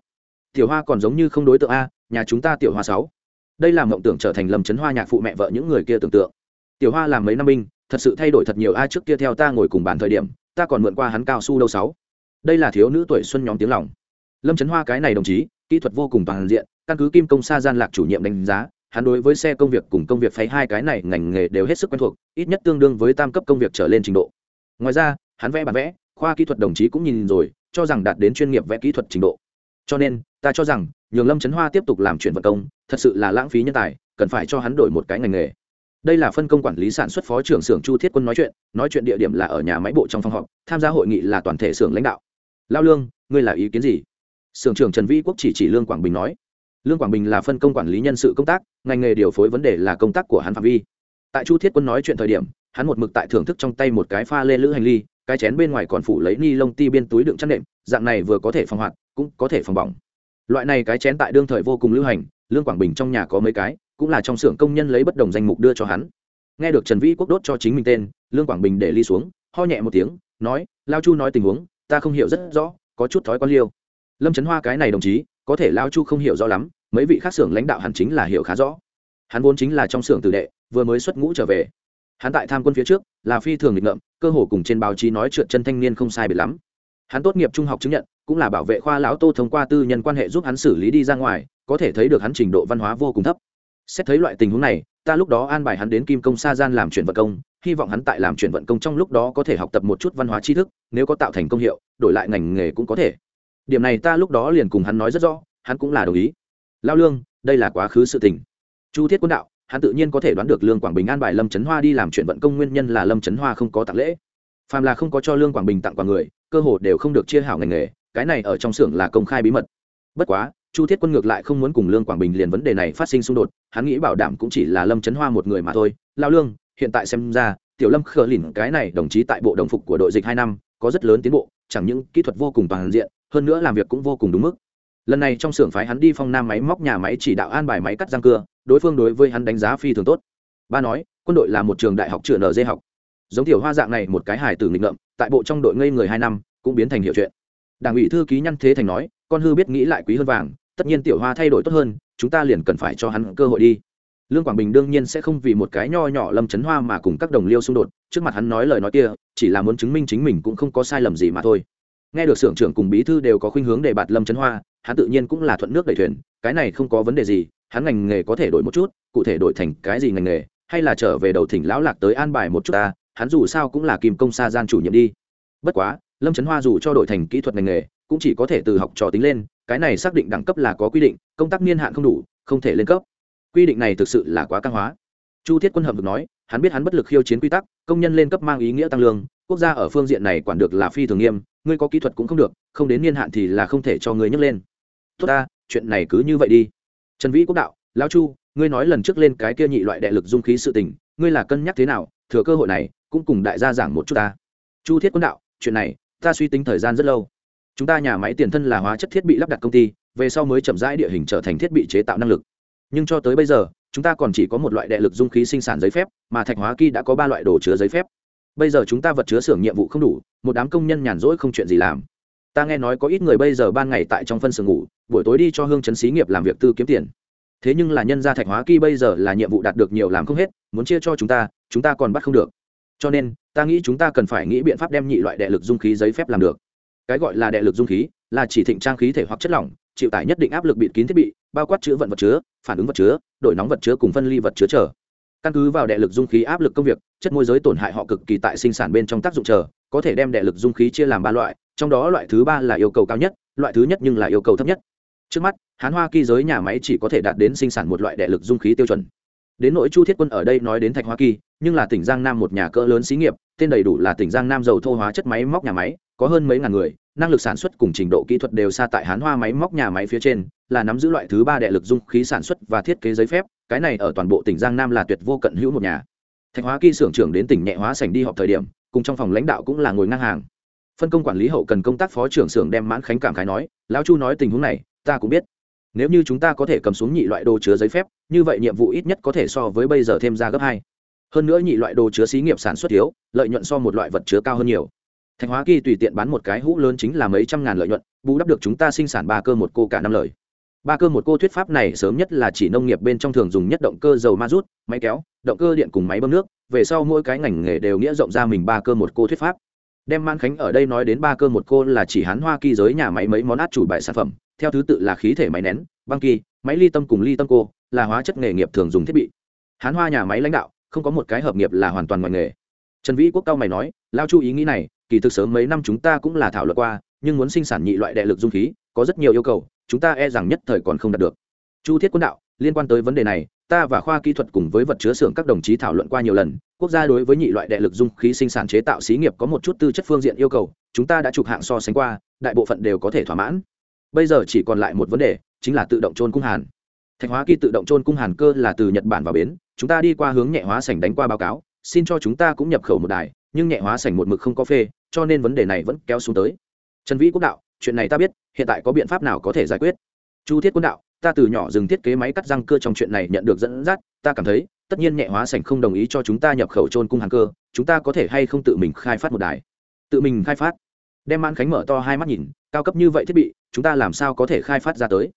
Tiểu hoa còn giống như không đối tượng a, nhà chúng ta tiểu hoa sáu. Đây là mộng tưởng trở thành lâm chấn hoa nhạc phụ mẹ vợ những người kia tưởng tượng. Tiểu hoa làm mấy năm binh, thật sự thay đổi thật nhiều a trước kia theo ta ngồi cùng bàn thời điểm, ta còn mượn qua hắn cao su đâu sáu. Đây là thiếu nữ tuổi xuân nhóm tiếng lòng lâm chấn hoa cái này đồng chí, kỹ thuật vô cùng toàn diện, căn cứ kim công sa gian lạc chủ nhiệm đánh giá, hắn đối với xe công việc cùng công việc pháy hai cái này ngành nghề đều hết sức quen thuộc, ít nhất tương đương với tam cấp công việc trở lên trình độ. Ngoài ra, hắn vẽ bản vẽ, khoa kỹ thuật đồng chí cũng nhìn rồi, cho rằng đạt đến chuyên nghiệp vẽ kỹ thuật trình độ. Cho nên, ta cho rằng, nhường lâm trấn hoa tiếp tục làm chuyển vận công, thật sự là lãng phí nhân tài, cần phải cho hắn đổi một cái ngành nghề. Đây là phân công quản lý sản xuất phó trưởng xưởng chu thiết quân nói chuyện nói chuyện địa điểm là ở nhà máy bộ trong phòng họp, tham gia hội nghị là toàn thể xưởng lãnh đạo. Lao lương, ngươi là ý kiến gì? Sưởng trưởng trần vĩ quốc chỉ chỉ lương quảng bình nói. Lương quảng bình là phân công quản lý nhân sự công tác, ngành nghề điều phối vấn đề là công tác của hắn phạm vi. Tại chu thiết quân nói chuyện thời điểm, hắn một mực tại thưởng thức trong tay một cái pha lê lữ hành ly, cái chén bên ngoài còn phủ lấy ni lông ti biên túi đựng chăn nệm, dạng này vừa có thể phòng hoạt, cũng có thể phòng bỏng. Loại này cái chén tại đương thời vô cùng lưu hành, lương quảng bình trong nhà có mấy cái, cũng là trong xưởng công nhân lấy bất đồng danh mục đưa cho hắn. Nghe được trần vĩ quốc đốt cho chính mình tên, lương quảng bình để ly xuống, ho nhẹ một tiếng, nói, lao chu nói tình huống, ta không hiểu rất rõ, có chút thói quan liêu lâm trấn hoa cái này đồng chí, có thể lao chu không hiểu rõ lắm, mấy vị khác xưởng lãnh đạo hẳn chính là hiểu khá rõ. Hắn vốn chính là trong xưởng tử đệ, vừa mới xuất ngũ trở về. Hắn tại tham quân phía trước, là phi thường nghịch ngợm, cơ hồ cùng trên báo chí nói trượt chân thanh niên không sai biệt lắm. Hắn tốt nghiệp trung học chứng nhận, cũng là bảo vệ khoa lão tô thông qua tư nhân quan hệ giúp hắn xử lý đi ra ngoài, có thể thấy được hắn trình độ văn hóa vô cùng thấp. Xét thấy loại tình huống này, ta lúc đó an bài hắn đến kim công sa gian làm chuyển vận công, hy vọng hắn tại làm chuyển vận công trong lúc đó có thể học tập một chút văn hóa tri thức, nếu có tạo thành công hiệu, đổi lại ngành nghề cũng có thể điểm này ta lúc đó liền cùng hắn nói rất rõ, hắn cũng là đồng ý. Lao lương, đây là quá khứ sự tình. Chu thiết quân đạo, hắn tự nhiên có thể đoán được lương quảng bình an bài lâm trấn hoa đi làm chuyện vận công nguyên nhân là lâm trấn hoa không có tặng lễ. Phàm là không có cho lương quảng bình tặng quà người, cơ hồ đều không được chia hảo ngành nghề, cái này ở trong xưởng là công khai bí mật. Bất quá, chu thiết quân ngược lại không muốn cùng lương quảng bình liền vấn đề này phát sinh xung đột, hắn nghĩ bảo đảm cũng chỉ là lâm trấn hoa một người mà thôi. Lao lương, hiện tại xem ra, tiểu lâm khờ lìn cái này đồng chí tại bộ đồng phục của đội dịch hai năm, có rất lớn tiến bộ, chẳng những kỹ thuật vô cùng toàn diện hơn nữa làm việc cũng vô cùng đúng mức. Lần này trong xưởng phái hắn đi phong nam máy móc nhà máy chỉ đạo an bài máy cắt răng cưa, đối phương đối với hắn đánh giá phi thường tốt. Ba nói, quân đội là một trường đại học chữa nở dây học. Giống tiểu hoa dạng này một cái hài tử nghịch ngợm, tại bộ trong đội ngây người hai năm, cũng biến thành hiệu chuyện. Đảng ủy thư ký nhăn thế thành nói, con hư biết nghĩ lại quý hơn vàng, tất nhiên tiểu hoa thay đổi tốt hơn, chúng ta liền cần phải cho hắn cơ hội đi. Lương quảng bình đương nhiên sẽ không vì một cái nho nhỏ lâm chấn hoa mà cùng các đồng liêu xung đột, trước mặt hắn nói lời nói kia, chỉ là muốn chứng minh chính mình cũng không có sai lầm gì mà thôi nghe được xưởng trưởng cùng bí thư đều có khuynh hướng để bạt lâm chấn hoa, hắn tự nhiên cũng là thuận nước đẩy thuyền, cái này không có vấn đề gì, hắn ngành nghề có thể đổi một chút, cụ thể đổi thành cái gì ngành nghề, hay là trở về đầu thỉnh lão lạc tới an bài một chút ta, hắn dù sao cũng là kim công sa gian chủ nhiệm đi. Bất quá, lâm trấn hoa dù cho đổi thành kỹ thuật ngành nghề, cũng chỉ có thể từ học trò tính lên, cái này xác định đẳng cấp là có quy định, công tác niên hạn không đủ, không thể lên cấp. Quy định này thực sự là quá căng hóa. Chu thiết quân hợp được nói, hắn biết hắn bất lực khiêu chiến quy tắc, công nhân lên cấp mang ý nghĩa tăng lương, quốc gia ở phương diện này quản được là phi thường nghiêm ngươi có kỹ thuật cũng không được, không đến niên hạn thì là không thể cho ngươi nhấc lên. Tốt ta, chuyện này cứ như vậy đi. Trần vĩ quốc đạo, lão chu, ngươi nói lần trước lên cái kia nhị loại đệ lực dung khí sự tình, ngươi là cân nhắc thế nào, thừa cơ hội này, cũng cùng đại gia giảng một chút ta. Chu thiết quân đạo, chuyện này, ta suy tính thời gian rất lâu. Chúng ta nhà máy tiền thân là hóa chất thiết bị lắp đặt công ty, về sau mới chậm rãi địa hình trở thành thiết bị chế tạo năng lực. Nhưng cho tới bây giờ, chúng ta còn chỉ có một loại đệ lực dung khí sinh sản giấy phép, mà thạch hóa kỳ đã có ba loại đồ chứa giấy phép bây giờ chúng ta vật chứa xưởng nhiệm vụ không đủ, một đám công nhân nhàn rỗi không chuyện gì làm. Ta nghe nói có ít người bây giờ ban ngày tại trong phân xưởng ngủ, buổi tối đi cho hương chấn xí nghiệp làm việc tư kiếm tiền. Thế nhưng là nhân gia thạch hóa kỳ bây giờ là nhiệm vụ đạt được nhiều làm không hết, muốn chia cho chúng ta chúng ta còn bắt không được. Cho nên, ta nghĩ chúng ta cần phải nghĩ biện pháp đem nhị loại đệ lực dung khí giấy phép làm được. Cái gọi là đệ lực dung khí, là chỉ thịnh trang khí thể hoặc chất lỏng, chịu tải nhất định áp lực bịt kín thiết bị, bao quát chứa vận vật chứa, phản ứng vật chứa, đổi nóng vật chứa cùng phân ly vật chứa chờ căn cứ vào đệ lực dung khí áp lực công việc, chất môi giới tổn hại họ cực kỳ tại sinh sản bên trong tác dụng chờ, có thể đem đệ lực dung khí chia làm ba loại, trong đó loại thứ ba là yêu cầu cao nhất, loại thứ nhất nhưng là yêu cầu thấp nhất. Trước mắt, hán hoa kỳ giới nhà máy chỉ có thể đạt đến sinh sản một loại đệ lực dung khí tiêu chuẩn. Đến nỗi chu thiết quân ở đây nói đến thạch hoa kỳ, nhưng là tỉnh giang nam một nhà cỡ lớn xí nghiệp, tên đầy đủ là tỉnh giang nam dầu thô hóa chất máy móc nhà máy, có hơn mấy ngàn người, năng lực sản xuất cùng trình độ kỹ thuật đều xa tại hán hoa máy móc nhà máy phía trên, là nắm giữ loại thứ ba đệ lực dung khí sản xuất và thiết kế giấy phép cái này ở toàn bộ tỉnh giang nam là tuyệt vô cận hữu một nhà. Thạch hóa kỳ xưởng trưởng đến tỉnh nhẹ hóa sảnh đi họp thời điểm, cùng trong phòng lãnh đạo cũng là ngồi ngang hàng. Phân công quản lý hậu cần công tác phó trưởng xưởng đem mãn khánh cảm khái nói, lão chu nói tình huống này, ta cũng biết. Nếu như chúng ta có thể cầm xuống nhị loại đồ chứa giấy phép, như vậy nhiệm vụ ít nhất có thể so với bây giờ thêm ra gấp hai. Hơn nữa nhị loại đồ chứa xí nghiệp sản xuất thiếu, lợi nhuận so một loại vật chứa cao hơn nhiều. Thạch hóa kỳ tùy tiện bán một cái hũ lớn chính là mấy trăm ngàn lợi nhuận, bù đắp được chúng ta sinh sản ba cơ một cô cả năm lời ba cơ một cô thuyết pháp này sớm nhất là chỉ nông nghiệp bên trong thường dùng nhất động cơ dầu ma rút, máy kéo, động cơ điện cùng máy bơm nước, về sau mỗi cái ngành nghề đều nghĩa rộng ra mình ba cơ một cô thuyết pháp. Đem man khánh ở đây nói đến ba cơ một cô là chỉ hán hoa kỳ giới nhà máy mấy món át chủ bài sản phẩm, theo thứ tự là khí thể máy nén, băng kỳ, máy ly tâm cùng ly tâm cô, là hóa chất nghề nghiệp thường dùng thiết bị. Hán hoa nhà máy lãnh đạo, không có một cái hợp nghiệp là hoàn toàn ngoài nghề. Trần vĩ quốc cao mày nói, lao chu ý nghĩ này, kỳ thực sớm mấy năm chúng ta cũng là thảo luận qua nhưng muốn sinh sản nhị loại đệ lực dung khí, có rất nhiều yêu cầu, chúng ta e rằng nhất thời còn không đạt được. Chu thiết quân đạo, liên quan tới vấn đề này, ta và khoa kỹ thuật cùng với vật chứa xưởng các đồng chí thảo luận qua nhiều lần, quốc gia đối với nhị loại đệ lực dung khí sinh sản chế tạo xí nghiệp có một chút tư chất phương diện yêu cầu, chúng ta đã chụp hạng so sánh qua, đại bộ phận đều có thể thỏa mãn. Bây giờ chỉ còn lại một vấn đề, chính là tự động trôn cung hàn. Thạch hóa kỳ tự động trôn cung hàn cơ là từ nhật bản vào bến, chúng ta đi qua hướng nhẹ hóa sảnh đánh qua báo cáo, xin cho chúng ta cũng nhập khẩu một đài, nhưng nhẹ hóa sảnh một mực không có phê, cho nên vấn đề này vẫn kéo xuống tới trần vĩ quốc đạo, chuyện này ta biết, hiện tại có biện pháp nào có thể giải quyết? Chu thiết quân đạo, ta từ nhỏ dừng thiết kế máy cắt răng cơ trong chuyện này nhận được dẫn dắt, ta cảm thấy, tất nhiên nhẹ hóa sảnh không đồng ý cho chúng ta nhập khẩu trôn cung hàng cơ, chúng ta có thể hay không tự mình khai phát một đài? Tự mình khai phát? Đem mãn khánh mở to hai mắt nhìn, cao cấp như vậy thiết bị, chúng ta làm sao có thể khai phát ra tới?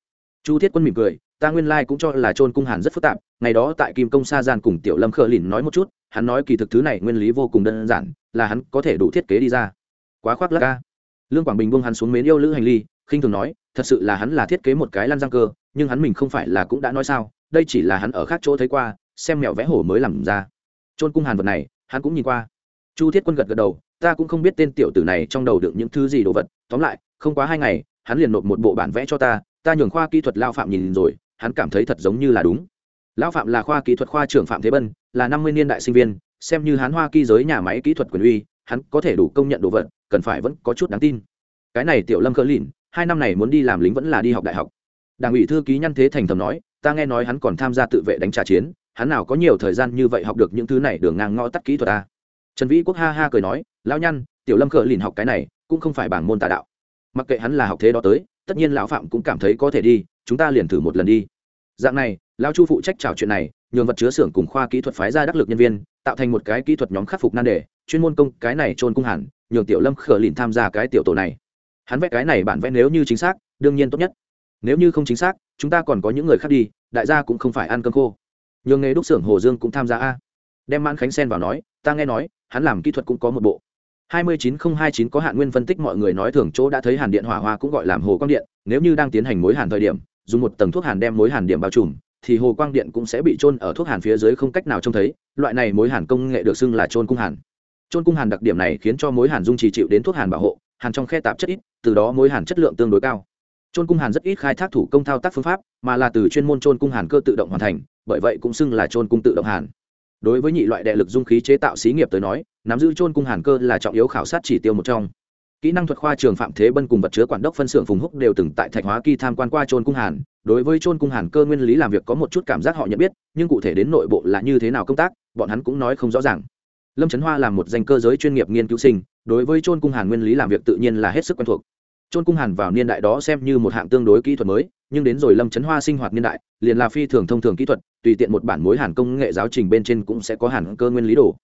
Chu thiết quân mỉm cười, ta nguyên lai、like、cũng cho là trôn cung hàn rất phức tạp, ngày đó tại kim công sa gian cùng tiểu lâm khờ lìn nói một chút, hắn nói kỳ thực thứ này nguyên lý vô cùng đơn giản, là hắn có thể đủ thiết kế đi ra. Quá khoác lắc ca lương quảng bình buông hắn xuống mến yêu lữ hành ly, khinh thường nói, thật sự là hắn là thiết kế một cái lăn răng cơ, nhưng hắn mình không phải là cũng đã nói sao, đây chỉ là hắn ở khác chỗ thấy qua, xem mẹo vẽ hổ mới làm ra. Trôn cung hàn vật này, hắn cũng nhìn qua. Chu thiết quân gật gật đầu, ta cũng không biết tên tiểu tử này trong đầu được những thứ gì đồ vật, tóm lại, không quá hai ngày, hắn liền nộp một bộ bản vẽ cho ta ta nhường khoa kỹ thuật lao phạm nhìn rồi, hắn cảm thấy thật giống như là đúng. Lão phạm là khoa kỹ thuật khoa trưởng phạm thế bân, là năm mươi niên đại sinh viên, xem như hắn hoa kỹ giới nhà máy kỹ thuật quyền uy, hắn có thể đủ công nhận đồ vật cần phải vẫn có chút đáng tin. Cái này tiểu lâm cỡ lìn, hai năm này muốn đi làm lính vẫn là đi học đại học. Đảng ủy thư ký nhăn thế thành thầm nói, ta nghe nói hắn còn tham gia tự vệ đánh trả chiến, hắn nào có nhiều thời gian như vậy học được những thứ này đường ngang ngõ tắt kỹ thuật ta trần vĩ quốc ha ha cười nói, lão nhăn tiểu lâm cỡ lìn học cái này, cũng không phải bảng môn tà đạo. Mặc kệ hắn là học thế đó tới, tất nhiên lão phạm cũng cảm thấy có thể đi, chúng ta liền thử một lần đi. Dạng này lão chu phụ trách trào chuyện này, nhường vật chứa xưởng cùng khoa kỹ thuật phái ra đắc lực nhân viên, tạo thành một cái kỹ thuật nhóm khắc phục nan đề, chuyên môn công cái này trôn cung hẳn, nhường tiểu lâm khở lìn tham gia cái tiểu tổ này. Hắn vẽ cái này bản vẽ nếu như chính xác, đương nhiên tốt nhất. Nếu như không chính xác, chúng ta còn có những người khác đi, đại gia cũng không phải ăn cơm khô. Nhường nghề đúc xưởng hồ dương cũng tham gia a. Đem mãn khánh sen vào nói, ta nghe nói, hắn làm kỹ thuật cũng có một bộ. 29029 có hạn nguyên phân tích mọi người nói thường chỗ đã thấy hàn điện hỏa hoa cũng gọi làm hồ quang điện, nếu như đang tiến hành mối hàn thời điểm, dùng một tầng thuốc hàn đem mối hàn điểm bao trùm thì hồ quang điện cũng sẽ bị trôn ở thuốc hàn phía dưới không cách nào trông thấy, loại này mối hàn công nghệ được xưng là trôn cung hàn. Trôn cung hàn đặc điểm này khiến cho mối hàn dung trì chịu đến thuốc hàn bảo hộ, hàn trong khe tạp chất ít, từ đó mối hàn chất lượng tương đối cao. Trôn cung hàn rất ít khai thác thủ công thao tác phương pháp, mà là từ chuyên môn trôn cung hàn cơ tự động hoàn thành, bởi vậy cũng xưng là trôn cung tự động hàn. Đối với nhị loại đệ lực dung khí chế tạo xí nghiệp tới nói, nắm giữ trôn cung hàn cơ là trọng yếu khảo sát chỉ tiêu một trong kỹ năng thuật khoa trường phạm thế bân cùng vật chứa quản đốc phân xưởng phùng húc đều từng tại thạch hóa kỳ tham quan qua trôn cung hàn. Đối với trôn cung hàn cơ nguyên lý làm việc có một chút cảm giác họ nhận biết, nhưng cụ thể đến nội bộ là như thế nào công tác, bọn hắn cũng nói không rõ ràng. Lâm trấn hoa là một danh cơ giới chuyên nghiệp nghiên cứu sinh, đối với trôn cung hàn nguyên lý làm việc tự nhiên là hết sức quen thuộc. Trôn cung hàn vào niên đại đó xem như một hạng tương đối kỹ thuật mới, nhưng đến rồi lâm trấn hoa sinh hoạt niên đại, liền là phi thường thông thường kỹ thuật, tùy tiện một bản mối hàn công nghệ giáo trình bên trên cũng sẽ có hàn cơ nguyên lý đồ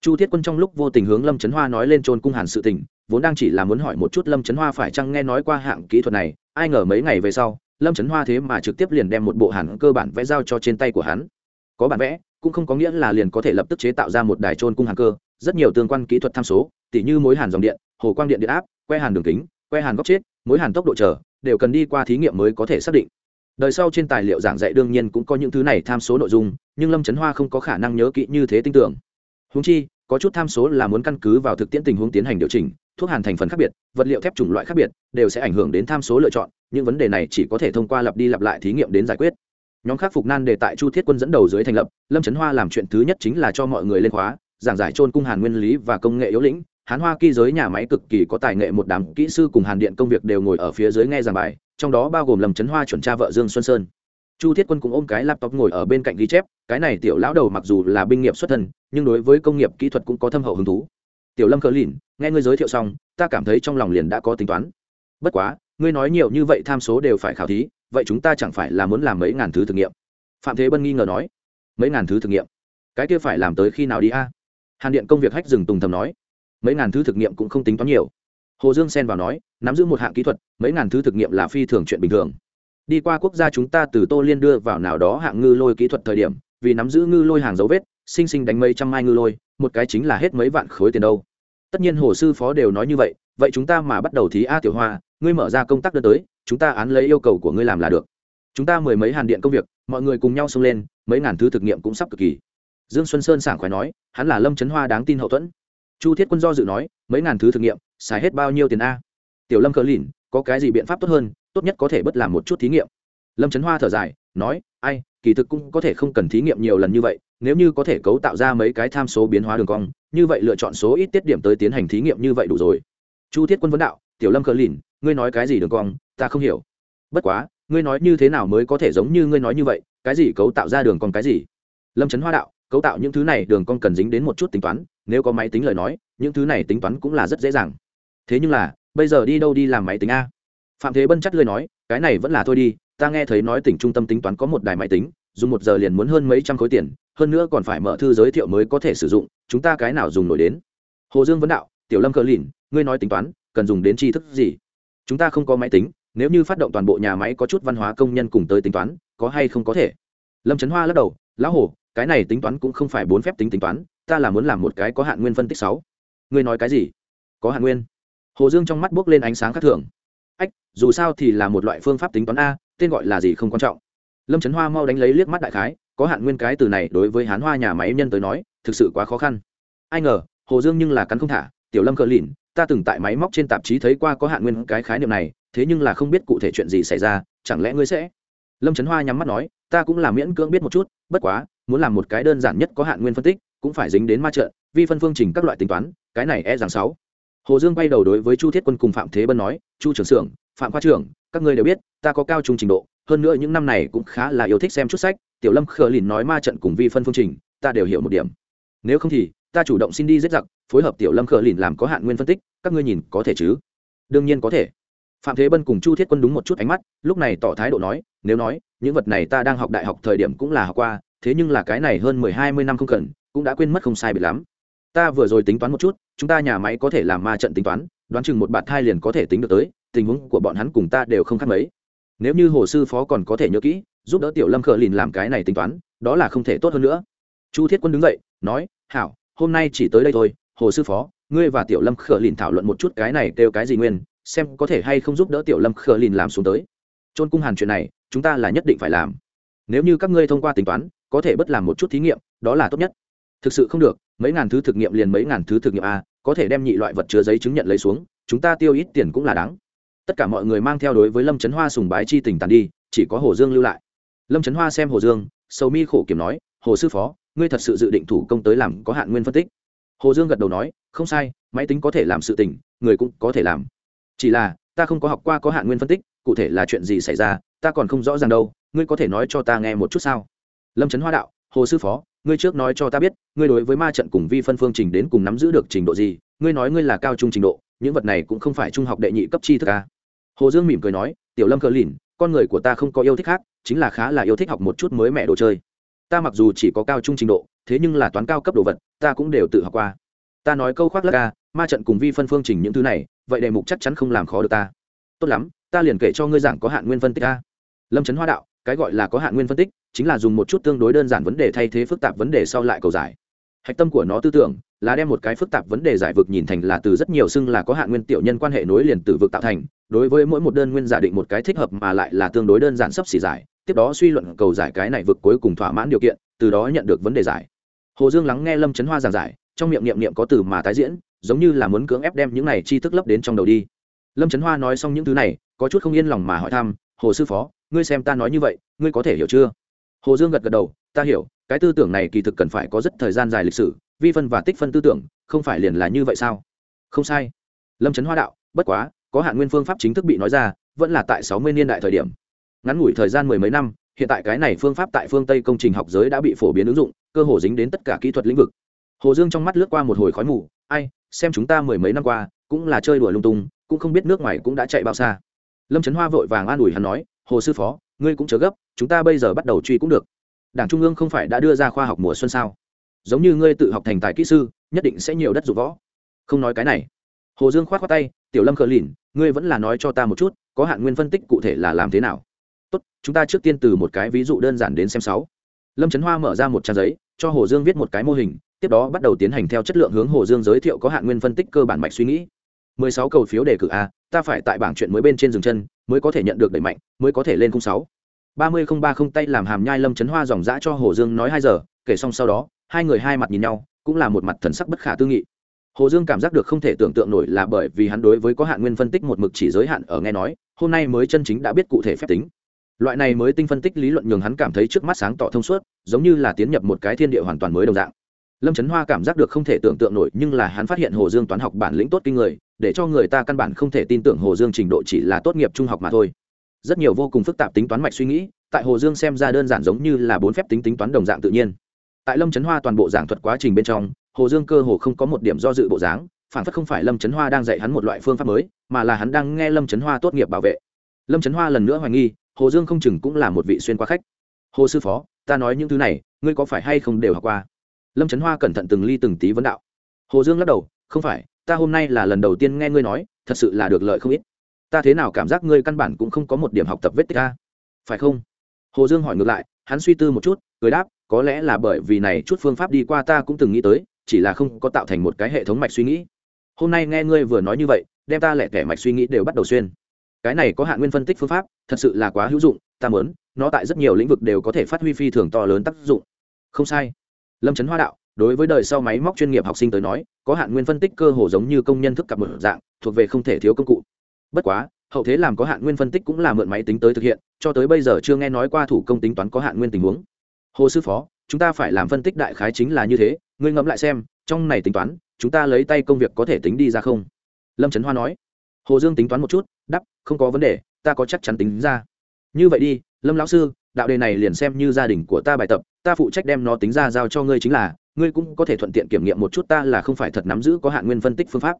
chu thiết quân trong lúc vô tình hướng lâm trấn hoa nói lên trôn cung hàn sự tình, vốn đang chỉ là muốn hỏi một chút lâm trấn hoa phải chăng nghe nói qua hạng kỹ thuật này, ai ngờ mấy ngày về sau, lâm trấn hoa thế mà trực tiếp liền đem một bộ hàn cơ bản vẽ giao cho trên tay của hắn. Có bản vẽ, cũng không có nghĩa là liền có thể lập tức chế tạo ra một đài trôn cung hàn cơ, rất nhiều tương quan kỹ thuật tham số, tỉ như mối hàn dòng điện, hồ quang điện điện áp, que hàn đường kính, que hàn góc chết, mối hàn tốc độ trở đều cần đi qua thí nghiệm mới có thể xác định. Đời sau trên tài liệu giảng dạy đương nhiên cũng có những thứ này tham số nội dung, nhưng lâm trấn hoa không có khả năng nhớ kỹ như thế tin tưởng. Huống chi, có chút tham số là muốn căn cứ vào thực tiễn tình huống tiến hành điều chỉnh, thuốc hàn thành phần khác biệt, vật liệu thép chủng loại khác biệt, đều sẽ ảnh hưởng đến tham số lựa chọn, những vấn đề này chỉ có thể thông qua lặp đi lặp lại thí nghiệm đến giải quyết. Nhóm khắc phục nan đề tại chu thiết quân dẫn đầu dưới thành lập, lâm trấn hoa làm chuyện thứ nhất chính là cho mọi người lên khóa, giảng giải trôn cung hàn nguyên lý và công nghệ yếu lĩnh. Hán hoa kỳ giới nhà máy cực kỳ có tài nghệ, một đám kỹ sư cùng hàn điện công việc đều ngồi ở phía dưới nghe giảng bài, trong đó bao gồm lâm trấn hoa chuẩn cha vợ dương xuân sơn chu thiết quân cũng ôm cái laptop ngồi ở bên cạnh ghi chép, cái này tiểu lão đầu mặc dù là binh nghiệp xuất thân, nhưng đối với công nghiệp kỹ thuật cũng có thâm hậu hứng thú. Tiểu lâm cờ lìn, nghe ngươi giới thiệu xong, ta cảm thấy trong lòng liền đã có tính toán. Bất quá, ngươi nói nhiều như vậy tham số đều phải khảo thí, vậy chúng ta chẳng phải là muốn làm mấy ngàn thứ thực nghiệm? Phạm thế bân nghi ngờ nói. Mấy ngàn thứ thực nghiệm? Cái kia phải làm tới khi nào đi a? Hàn điện công việc hách rừng tùng thầm nói. Mấy ngàn thứ thực nghiệm cũng không tính toán nhiều. Hồ dương xen vào nói, nắm giữ một hạng kỹ thuật, mấy ngàn thứ thực nghiệm là phi thường chuyện bình thường đi qua quốc gia chúng ta từ tô liên đưa vào nào đó hạng ngư lôi kỹ thuật thời điểm, vì nắm giữ ngư lôi hàng dấu vết, sinh sinh đánh mấy trăm mai ngư lôi, một cái chính là hết mấy vạn khối tiền đâu. Tất nhiên hồ sư phó đều nói như vậy vậy chúng ta mà bắt đầu thí a tiểu hoa, ngươi mở ra công tác đơn tới, chúng ta án lấy yêu cầu của ngươi làm là được. Chúng ta mười mấy hàn điện công việc, mọi người cùng nhau xông lên, mấy ngàn thứ thực nghiệm cũng sắp cực kỳ. Dương xuân sơn sảng khoái nói, hắn là lâm trấn hoa đáng tin hậu thuẫn. Chu thiết quân do dự nói, mấy ngàn thứ thực nghiệm, xài hết bao nhiêu tiền a? Tiểu lâm cờ lìn, có cái gì biện pháp tốt hơn tốt nhất có thể bất làm một chút thí nghiệm. Lâm trấn hoa thở dài, nói, ai, kỳ thực cũng có thể không cần thí nghiệm nhiều lần như vậy, nếu như có thể cấu tạo ra mấy cái tham số biến hóa đường cong, như vậy lựa chọn số ít tiết điểm tới tiến hành thí nghiệm như vậy đủ rồi. Chu thiết quân vấn đạo, tiểu lâm cờ lìn, ngươi nói cái gì đường cong, ta không hiểu. Bất quá, ngươi nói như thế nào mới có thể giống như ngươi nói như vậy, cái gì cấu tạo ra đường cong cái gì? Lâm trấn hoa đạo, cấu tạo những thứ này đường cong cần dính đến một chút tính toán, nếu có máy tính lời nói, những thứ này tính toán cũng là rất dễ dàng. Thế nhưng là, bây giờ đi đâu đi làm máy tính a? Phạm thế bân chắc lời nói, cái này vẫn là thôi đi, ta nghe thấy nói tỉnh trung tâm tính toán có một đài máy tính, dùng một giờ liền muốn hơn mấy trăm khối tiền, hơn nữa còn phải mở thư giới thiệu mới có thể sử dụng, chúng ta cái nào dùng nổi đến? Hồ dương vấn đạo, tiểu lâm cờ lìn, ngươi nói tính toán, cần dùng đến tri thức gì? Chúng ta không có máy tính, nếu như phát động toàn bộ nhà máy có chút văn hóa công nhân cùng tới tính toán, có hay không có thể? Lâm trấn hoa lắc đầu, lão hồ, cái này tính toán cũng không phải bốn phép tính tính toán, ta là muốn làm một cái có hạn nguyên phân tích sáu. Ngươi nói cái gì? Có hạn nguyên. Hồ dương trong mắt buốc lên ánh sáng khác thường ách, dù sao thì là một loại phương pháp tính toán a, tên gọi là gì không quan trọng. Lâm trấn hoa mau đánh lấy liếc mắt đại khái, có hạn nguyên cái từ này đối với hán hoa nhà máy nhân tới nói, thực sự quá khó khăn. Ai ngờ, hồ dương nhưng là cắn không thả, tiểu lâm cờ lìn, ta từng tại máy móc trên tạp chí thấy qua có hạn nguyên cái khái niệm này, thế nhưng là không biết cụ thể chuyện gì xảy ra, chẳng lẽ ngươi sẽ lâm trấn hoa nhắm mắt nói, ta cũng là miễn cưỡng biết một chút, bất quá, muốn làm một cái đơn giản nhất có hạn nguyên phân tích, cũng phải dính đến ma trận vi phân phương trình các loại tính toán, cái này e rằng sáu hồ dương quay đầu đối với chu thiết quân cùng phạm thế bân nói, chu trưởng xưởng, phạm khoa trưởng, các ngươi đều biết, ta có cao trung trình độ, hơn nữa những năm này cũng khá là yêu thích xem chút sách, tiểu lâm khờ lìn nói ma trận cùng vi phân phương trình, ta đều hiểu một điểm. Nếu không thì, ta chủ động xin đi giết giặc, phối hợp tiểu lâm khờ lìn làm có hạn nguyên phân tích, các ngươi nhìn có thể chứ? Đương nhiên có thể. Phạm thế bân cùng chu thiết quân đúng một chút ánh mắt, lúc này tỏ thái độ nói, nếu nói, những vật này ta đang học đại học thời điểm cũng là học qua, thế nhưng là cái này hơn mười hai mươi năm không cần, cũng đã quên mất không sai bị lắm ta vừa rồi tính toán một chút, chúng ta nhà máy có thể làm ma trận tính toán, đoán chừng một bạt thai liền có thể tính được tới, tình huống của bọn hắn cùng ta đều không khác mấy. Nếu như hồ sư phó còn có thể nhớ kỹ, giúp đỡ tiểu lâm khờ lìn làm cái này tính toán, đó là không thể tốt hơn nữa. Chu thiết quân đứng dậy, nói, hảo, hôm nay chỉ tới đây thôi, hồ sư phó, ngươi và tiểu lâm khờ lìn thảo luận một chút cái này kêu cái gì nguyên, xem có thể hay không giúp đỡ tiểu lâm khờ lìn làm xuống tới. Trôn cung hàn chuyện này, chúng ta là nhất định phải làm. Nếu như các ngươi thông qua tính toán, có thể bất làm một chút thí nghiệm, đó là tốt nhất thực sự không được, mấy ngàn thứ thực nghiệm liền mấy ngàn thứ thực nghiệm a, có thể đem nhị loại vật chứa giấy chứng nhận lấy xuống, chúng ta tiêu ít tiền cũng là đáng. Tất cả mọi người mang theo đối với lâm trấn hoa sùng bái chi tình tàn đi, chỉ có hồ dương lưu lại. Lâm trấn hoa xem hồ dương, sầu mi khổ kiểm nói, hồ sư phó, ngươi thật sự dự định thủ công tới làm có hạn nguyên phân tích? Hồ dương gật đầu nói, không sai, máy tính có thể làm sự tình, người cũng có thể làm. Chỉ là, ta không có học qua có hạn nguyên phân tích, cụ thể là chuyện gì xảy ra, ta còn không rõ ràng đâu, ngươi có thể nói cho ta nghe một chút sao? Lâm trấn hoa đạo hồ sư phó, ngươi trước nói cho ta biết, ngươi đối với ma trận cùng vi phân phương trình đến cùng nắm giữ được trình độ gì, ngươi nói ngươi là cao trung trình độ, những vật này cũng không phải trung học đệ nhị cấp chi thức à. hồ dương mỉm cười nói, tiểu lâm cờ lìn, con người của ta không có yêu thích khác, chính là khá là yêu thích học một chút mới mẹ đồ chơi. Ta mặc dù chỉ có cao trung trình độ, thế nhưng là toán cao cấp đồ vật, ta cũng đều tự học qua. Ta nói câu khoác lắc ca à, ma trận cùng vi phân phương trình những thứ này, vậy đề mục chắc chắn không làm khó được ta. Tốt lắm, ta liền kể cho ngươi giảng có hạn nguyên phân tích ca lâm trấn hoa đạo cái gọi là có hạn nguyên phân tích, chính là dùng một chút tương đối đơn giản vấn đề thay thế phức tạp vấn đề sau lại cầu giải. Hạch tâm của nó tư tưởng là đem một cái phức tạp vấn đề giải vực nhìn thành là từ rất nhiều xưng là có hạn nguyên tiểu nhân quan hệ nối liền từ vực tạo thành, đối với mỗi một đơn nguyên giả định một cái thích hợp mà lại là tương đối đơn giản sắp xỉ giải, tiếp đó suy luận cầu giải cái này vực cuối cùng thỏa mãn điều kiện, từ đó nhận được vấn đề giải. Hồ dương lắng nghe lâm trấn hoa giảng giải, trong miệng niệm niệm có từ mà tái diễn, giống như là muốn cưỡng ép đem những này tri thức lấp đến trong đầu đi. Lâm trấn hoa nói xong những thứ này, có chút không yên lòng mà hỏi thăm hồ sư phó, ngươi xem ta nói như vậy, ngươi có thể hiểu chưa? Hồ dương gật gật đầu, ta hiểu, cái tư tưởng này kỳ thực cần phải có rất thời gian dài lịch sử, vi phân và tích phân tư tưởng, không phải liền là như vậy sao? Không sai. Lâm trấn hoa đạo, bất quá, có hạn nguyên phương pháp chính thức bị nói ra, vẫn là tại sáu mươi niên đại thời điểm. Ngắn ngủi thời gian mười mấy năm, hiện tại cái này phương pháp tại phương tây công trình học giới đã bị phổ biến ứng dụng, cơ hồ dính đến tất cả kỹ thuật lĩnh vực. Hồ dương trong mắt lướt qua một hồi khói mù, ai, xem chúng ta mười mấy năm qua, cũng là chơi đùa lung tung, cũng không biết nước ngoài cũng đã chạy bao xa lâm trấn hoa vội vàng an ủi hắn nói hồ sư phó ngươi cũng chớ gấp chúng ta bây giờ bắt đầu truy cũng được đảng trung ương không phải đã đưa ra khoa học mùa xuân sao giống như ngươi tự học thành tài kỹ sư nhất định sẽ nhiều đất dụng võ không nói cái này hồ dương k h o á t khoác tay tiểu lâm khờ lìn ngươi vẫn là nói cho ta một chút có hạn nguyên phân tích cụ thể là làm thế nào tốt chúng ta trước tiên từ một cái ví dụ đơn giản đến xem sáu lâm trấn hoa mở ra một trang giấy cho hồ dương viết một cái mô hình tiếp đó bắt đầu tiến hành theo chất lượng hướng hồ dương giới thiệu có hạn nguyên phân tích cơ bản mạch suy nghĩ mười sáu cầu phiếu đề cử a, ta phải tại bảng chuyện mới bên trên dừng chân, mới có thể nhận được đẩy mạnh, mới có thể lên cung sáu. ba mươi không ba không tay làm hàm nhai lâm chấn hoa dòng dã cho hồ dương nói hai giờ, kể xong sau đó, hai người hai mặt nhìn nhau, cũng là một mặt thần sắc bất khả tư nghị. Hồ dương cảm giác được không thể tưởng tượng nổi là bởi vì hắn đối với có hạn nguyên phân tích một mực chỉ giới hạn ở nghe nói, hôm nay mới chân chính đã biết cụ thể phép tính. Loại này mới tinh phân tích lý luận nhường hắn cảm thấy trước mắt sáng tỏ thông suốt, giống như là tiến nhập một cái thiên địa hoàn toàn mới đồng dạng lâm trấn hoa cảm giác được không thể tưởng tượng nổi, nhưng là hắn phát hiện hồ dương toán học bản lĩnh tốt kinh người, để cho người ta căn bản không thể tin tưởng hồ dương trình độ chỉ là tốt nghiệp trung học mà thôi. Rất nhiều vô cùng phức tạp tính toán mạch suy nghĩ, tại hồ dương xem ra đơn giản giống như là bốn phép tính tính toán đồng dạng tự nhiên. Tại lâm trấn hoa toàn bộ giảng thuật quá trình bên trong, hồ dương cơ hồ không có một điểm do dự bộ dáng, phản phất không phải lâm trấn hoa đang dạy hắn một loại phương pháp mới, mà là hắn đang nghe lâm trấn hoa tốt nghiệp bảo vệ. Lâm trấn hoa lần nữa hoài nghi, hồ dương không chừng cũng là một vị xuyên qua khách. Hồ sư phó, ta nói những thứ này, ngươi có phải hay không đều học qua? Lâm trấn hoa cẩn thận từng ly từng tí vấn đạo. Hồ dương lắc đầu, không phải, ta hôm nay là lần đầu tiên nghe ngươi nói, thật sự là được lợi không ít. Ta thế nào cảm giác ngươi căn bản cũng không có một điểm học tập vết tích ta phải không? Hồ dương hỏi ngược lại, hắn suy tư một chút, cười đáp, có lẽ là bởi vì này chút phương pháp đi qua ta cũng từng nghĩ tới, chỉ là không có tạo thành một cái hệ thống mạch suy nghĩ. Hôm nay nghe ngươi vừa nói như vậy, đem ta lẹ tẻ mạch suy nghĩ đều bắt đầu xuyên. Cái này có hạn nguyên phân tích phương pháp, thật sự là quá hữu dụng, ta mớn nó tại rất nhiều lĩnh vực đều có thể phát huy phi thường to lớn tác dụng. Không sai lâm trấn hoa đạo, đối với đời sau máy móc chuyên nghiệp học sinh tới nói, có hạn nguyên phân tích cơ hồ giống như công nhân thức cặp một dạng, thuộc về không thể thiếu công cụ. Bất quá, hậu thế làm có hạn nguyên phân tích cũng là mượn máy tính tới thực hiện, cho tới bây giờ chưa nghe nói qua thủ công tính toán có hạn nguyên tình huống. Hồ sư phó, chúng ta phải làm phân tích đại khái chính là như thế, ngươi ngẫm lại xem, trong này tính toán, chúng ta lấy tay công việc có thể tính đi ra không? Lâm trấn hoa nói. Hồ dương tính toán một chút đắp không có vấn đề, ta có chắc chắn tính ra. Như vậy đi, lâm lão sư, đạo đề này liền xem như gia đình của ta bài tập ta phụ trách đem nó tính ra giao cho ngươi chính là, ngươi cũng có thể thuận tiện kiểm nghiệm một chút ta là không phải thật nắm giữ có hạn nguyên phân tích phương pháp.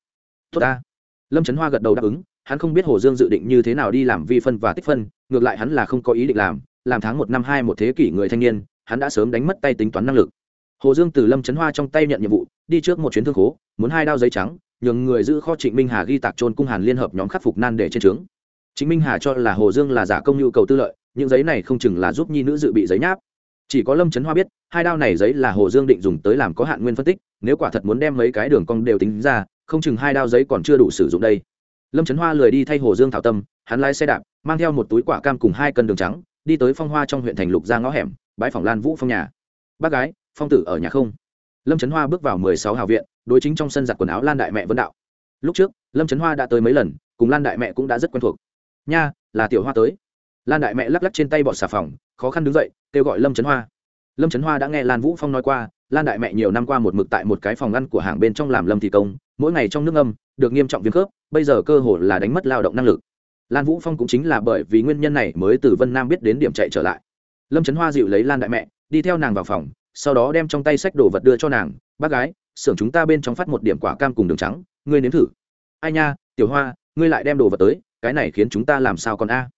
Tốt ta. Lâm trấn hoa gật đầu đáp ứng, hắn không biết hồ dương dự định như thế nào đi làm vi phân và tích phân, ngược lại hắn là không có ý định làm làm tháng một năm hai một thế kỷ người thanh niên, hắn đã sớm đánh mất tay tính toán năng lực. Hồ dương từ lâm trấn hoa trong tay nhận nhiệm vụ, đi trước một chuyến thương khố, muốn hai đao giấy trắng, nhường người giữ kho trịnh minh hà ghi tạc trôn cung hàn liên hợp nhóm khắc phục nan để trên trướng. Chính minh hà cho là hồ dương là giả công nhu cầu tư lợi, những giấy này không chừng là giúp nhi nữ dự bị giấy nháp chỉ có lâm trấn hoa biết, hai đao này giấy là hồ dương định dùng tới làm có hạn nguyên phân tích, nếu quả thật muốn đem mấy cái đường cong đều tính ra, không chừng hai đao giấy còn chưa đủ sử dụng đây. Lâm trấn hoa lười đi thay hồ dương thảo tâm, hắn lái xe đạp, mang theo một túi quả cam cùng hai cân đường trắng, đi tới phong hoa trong huyện thành lục ra ngõ hẻm bãi phòng lan vũ phong nhà. Bác gái, phong tử ở nhà không? Lâm trấn hoa bước vào mười sáu hào viện, đối chính trong sân giặt quần áo lan đại mẹ vân đạo. Lúc trước, lâm trấn hoa đã tới mấy lần, cùng lan đại mẹ cũng đã rất quen thuộc. Nha, là tiểu hoa tới. Lan đại mẹ lắc lắc trên tay bọt xà phòng, khó khăn đứng dậy kêu gọi lâm trấn hoa lâm trấn hoa đã nghe lan vũ phong nói qua lan đại mẹ nhiều năm qua một mực tại một cái phòng ngăn của hàng bên trong làm lâm thi công mỗi ngày trong nước âm được nghiêm trọng viêm khớp bây giờ cơ hội là đánh mất lao động năng lực lan vũ phong cũng chính là bởi vì nguyên nhân này mới từ vân nam biết đến điểm chạy trở lại lâm trấn hoa dịu lấy lan đại mẹ đi theo nàng vào phòng sau đó đem trong tay sách đồ vật đưa cho nàng bác gái xưởng chúng ta bên trong phát một điểm quả cam cùng đường trắng ngươi nếm thử ai nha tiểu hoa ngươi lại đem đồ vật tới cái này khiến chúng ta làm sao còn a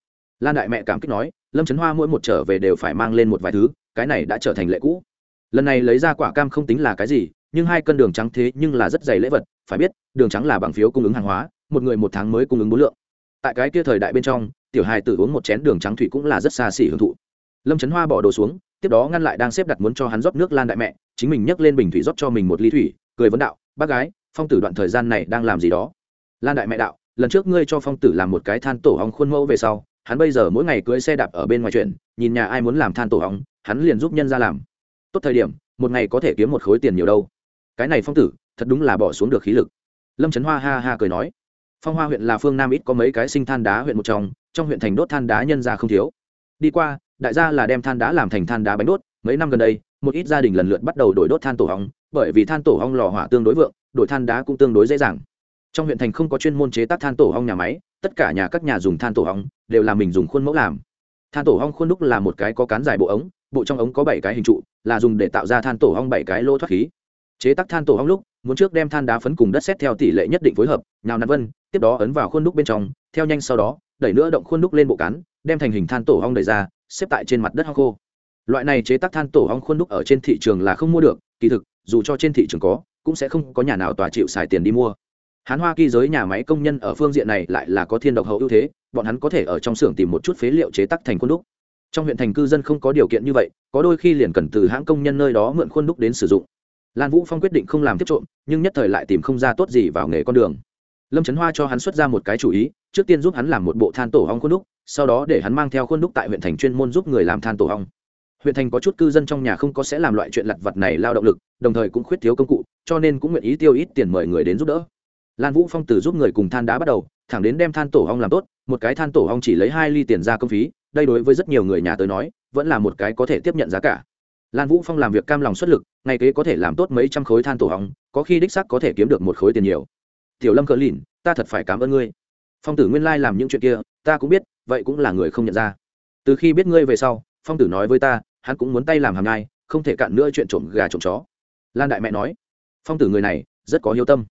lan đại mẹ cảm kích nói, lâm trấn hoa mỗi một trở về đều phải mang lên một vài thứ, cái này đã trở thành lệ cũ. Lần này lấy ra quả cam không tính là cái gì, nhưng hai cân đường trắng thế nhưng là rất dày lễ vật, phải biết, đường trắng là bằng phiếu cung ứng hàng hóa, một người một tháng mới cung ứng bốn lượng. Tại cái kia thời đại bên trong, tiểu hài tự uống một chén đường trắng thủy cũng là rất xa xỉ hưởng thụ. Lâm trấn hoa bỏ đồ xuống, tiếp đó ngăn lại đang xếp đặt muốn cho hắn rót nước lan đại mẹ, chính mình nhấc lên bình thủy rót cho mình một ly thủy, cười vấn đạo, bác gái, phong tử đoạn thời gian này đang làm gì đó? Lan đại mẹ đạo, lần trước ngươi cho phong tử làm một cái than tổ hóng khuôn mẫu về sau hắn bây giờ mỗi ngày cưới xe đạp ở bên ngoài chuyện, nhìn nhà ai muốn làm than tổ hóng, hắn liền giúp nhân ra làm. Tốt thời điểm, một ngày có thể kiếm một khối tiền nhiều đâu. Cái này phong tử, thật đúng là bỏ xuống được khí lực. Lâm trấn hoa ha ha cười nói. Phong hoa huyện là phương nam ít có mấy cái sinh than đá huyện một trong trong huyện thành đốt than đá nhân ra không thiếu. Đi qua, đại gia là đem than đá làm thành than đá bánh đốt. Mấy năm gần đây, một ít gia đình lần lượt bắt đầu đổi đốt than tổ hong bởi vì than tổ hong lò hỏa tương đối vượng, đổi than đá cũng tương đối dễ dàng. Trong huyện thành không có chuyên môn chế tác than tổ hong nhà máy tất cả nhà các nhà dùng than tổ hóng đều là mình dùng khuôn mẫu làm. Than tổ hong khuôn đúc là một cái có cán dài bộ ống, bộ trong ống có bảy cái hình trụ, là dùng để tạo ra than tổ hong bảy cái lỗ thoát khí. Chế tác than tổ hong lúc, muốn trước đem than đá phấn cùng đất xét theo tỷ lệ nhất định phối hợp nào nặn vân, tiếp đó ấn vào khuôn đúc bên trong, theo nhanh sau đó, đẩy nữa động khuôn đúc lên bộ cán, đem thành hình than tổ hong đẩy ra, xếp tại trên mặt đất hong khô. Loại này chế tác than tổ hong khuôn đúc ở trên thị trường là không mua được, kỳ thực, dù cho trên thị trường có, cũng sẽ không có nhà nào tòa chịu xài tiền đi mua hán hoa kỳ giới nhà máy công nhân ở phương diện này lại là có thiên độc hậu ưu thế, bọn hắn có thể ở trong xưởng tìm một chút phế liệu chế tắc thành khuôn đúc. Trong huyện thành cư dân không có điều kiện như vậy, có đôi khi liền cần từ hãng công nhân nơi đó mượn khuôn đúc đến sử dụng. Lan vũ phong quyết định không làm tiếp trộm, nhưng nhất thời lại tìm không ra tốt gì vào nghề con đường. Lâm trấn hoa cho hắn xuất ra một cái chủ ý, trước tiên giúp hắn làm một bộ than tổ hong khuôn đúc, sau đó để hắn mang theo khuôn đúc tại huyện thành chuyên môn giúp người làm than tổ hong huyện thành có chút cư dân trong nhà không có sẽ làm loại chuyện lặt vặt này lao động lực, đồng thời cũng khuyết thiếu công cụ, cho nên cũng nguyện ý tiêu ít tiền mời người đến giúp đỡ lan vũ phong từ giúp người cùng than đá bắt đầu, thẳng đến đem than tổ hong làm tốt, một cái than tổ hong chỉ lấy hai ly tiền ra công phí, đây đối với rất nhiều người nhà tới nói, vẫn là một cái có thể tiếp nhận giá cả. Lan vũ phong làm việc cam lòng xuất lực, ngày kế có thể làm tốt mấy trăm khối than tổ hong có khi đích sắc có thể kiếm được một khối tiền nhiều. Tiểu lâm cờ lìn, ta thật phải cảm ơn ngươi. Phong tử nguyên lai làm những chuyện kia, ta cũng biết, vậy cũng là người không nhận ra. Từ khi biết ngươi về sau, phong tử nói với ta, hắn cũng muốn tay làm hàng ngày không thể cạn nữa chuyện trộm gà trộm chó. Lan đại mẹ nói, phong tử người này, rất có hiếu tâm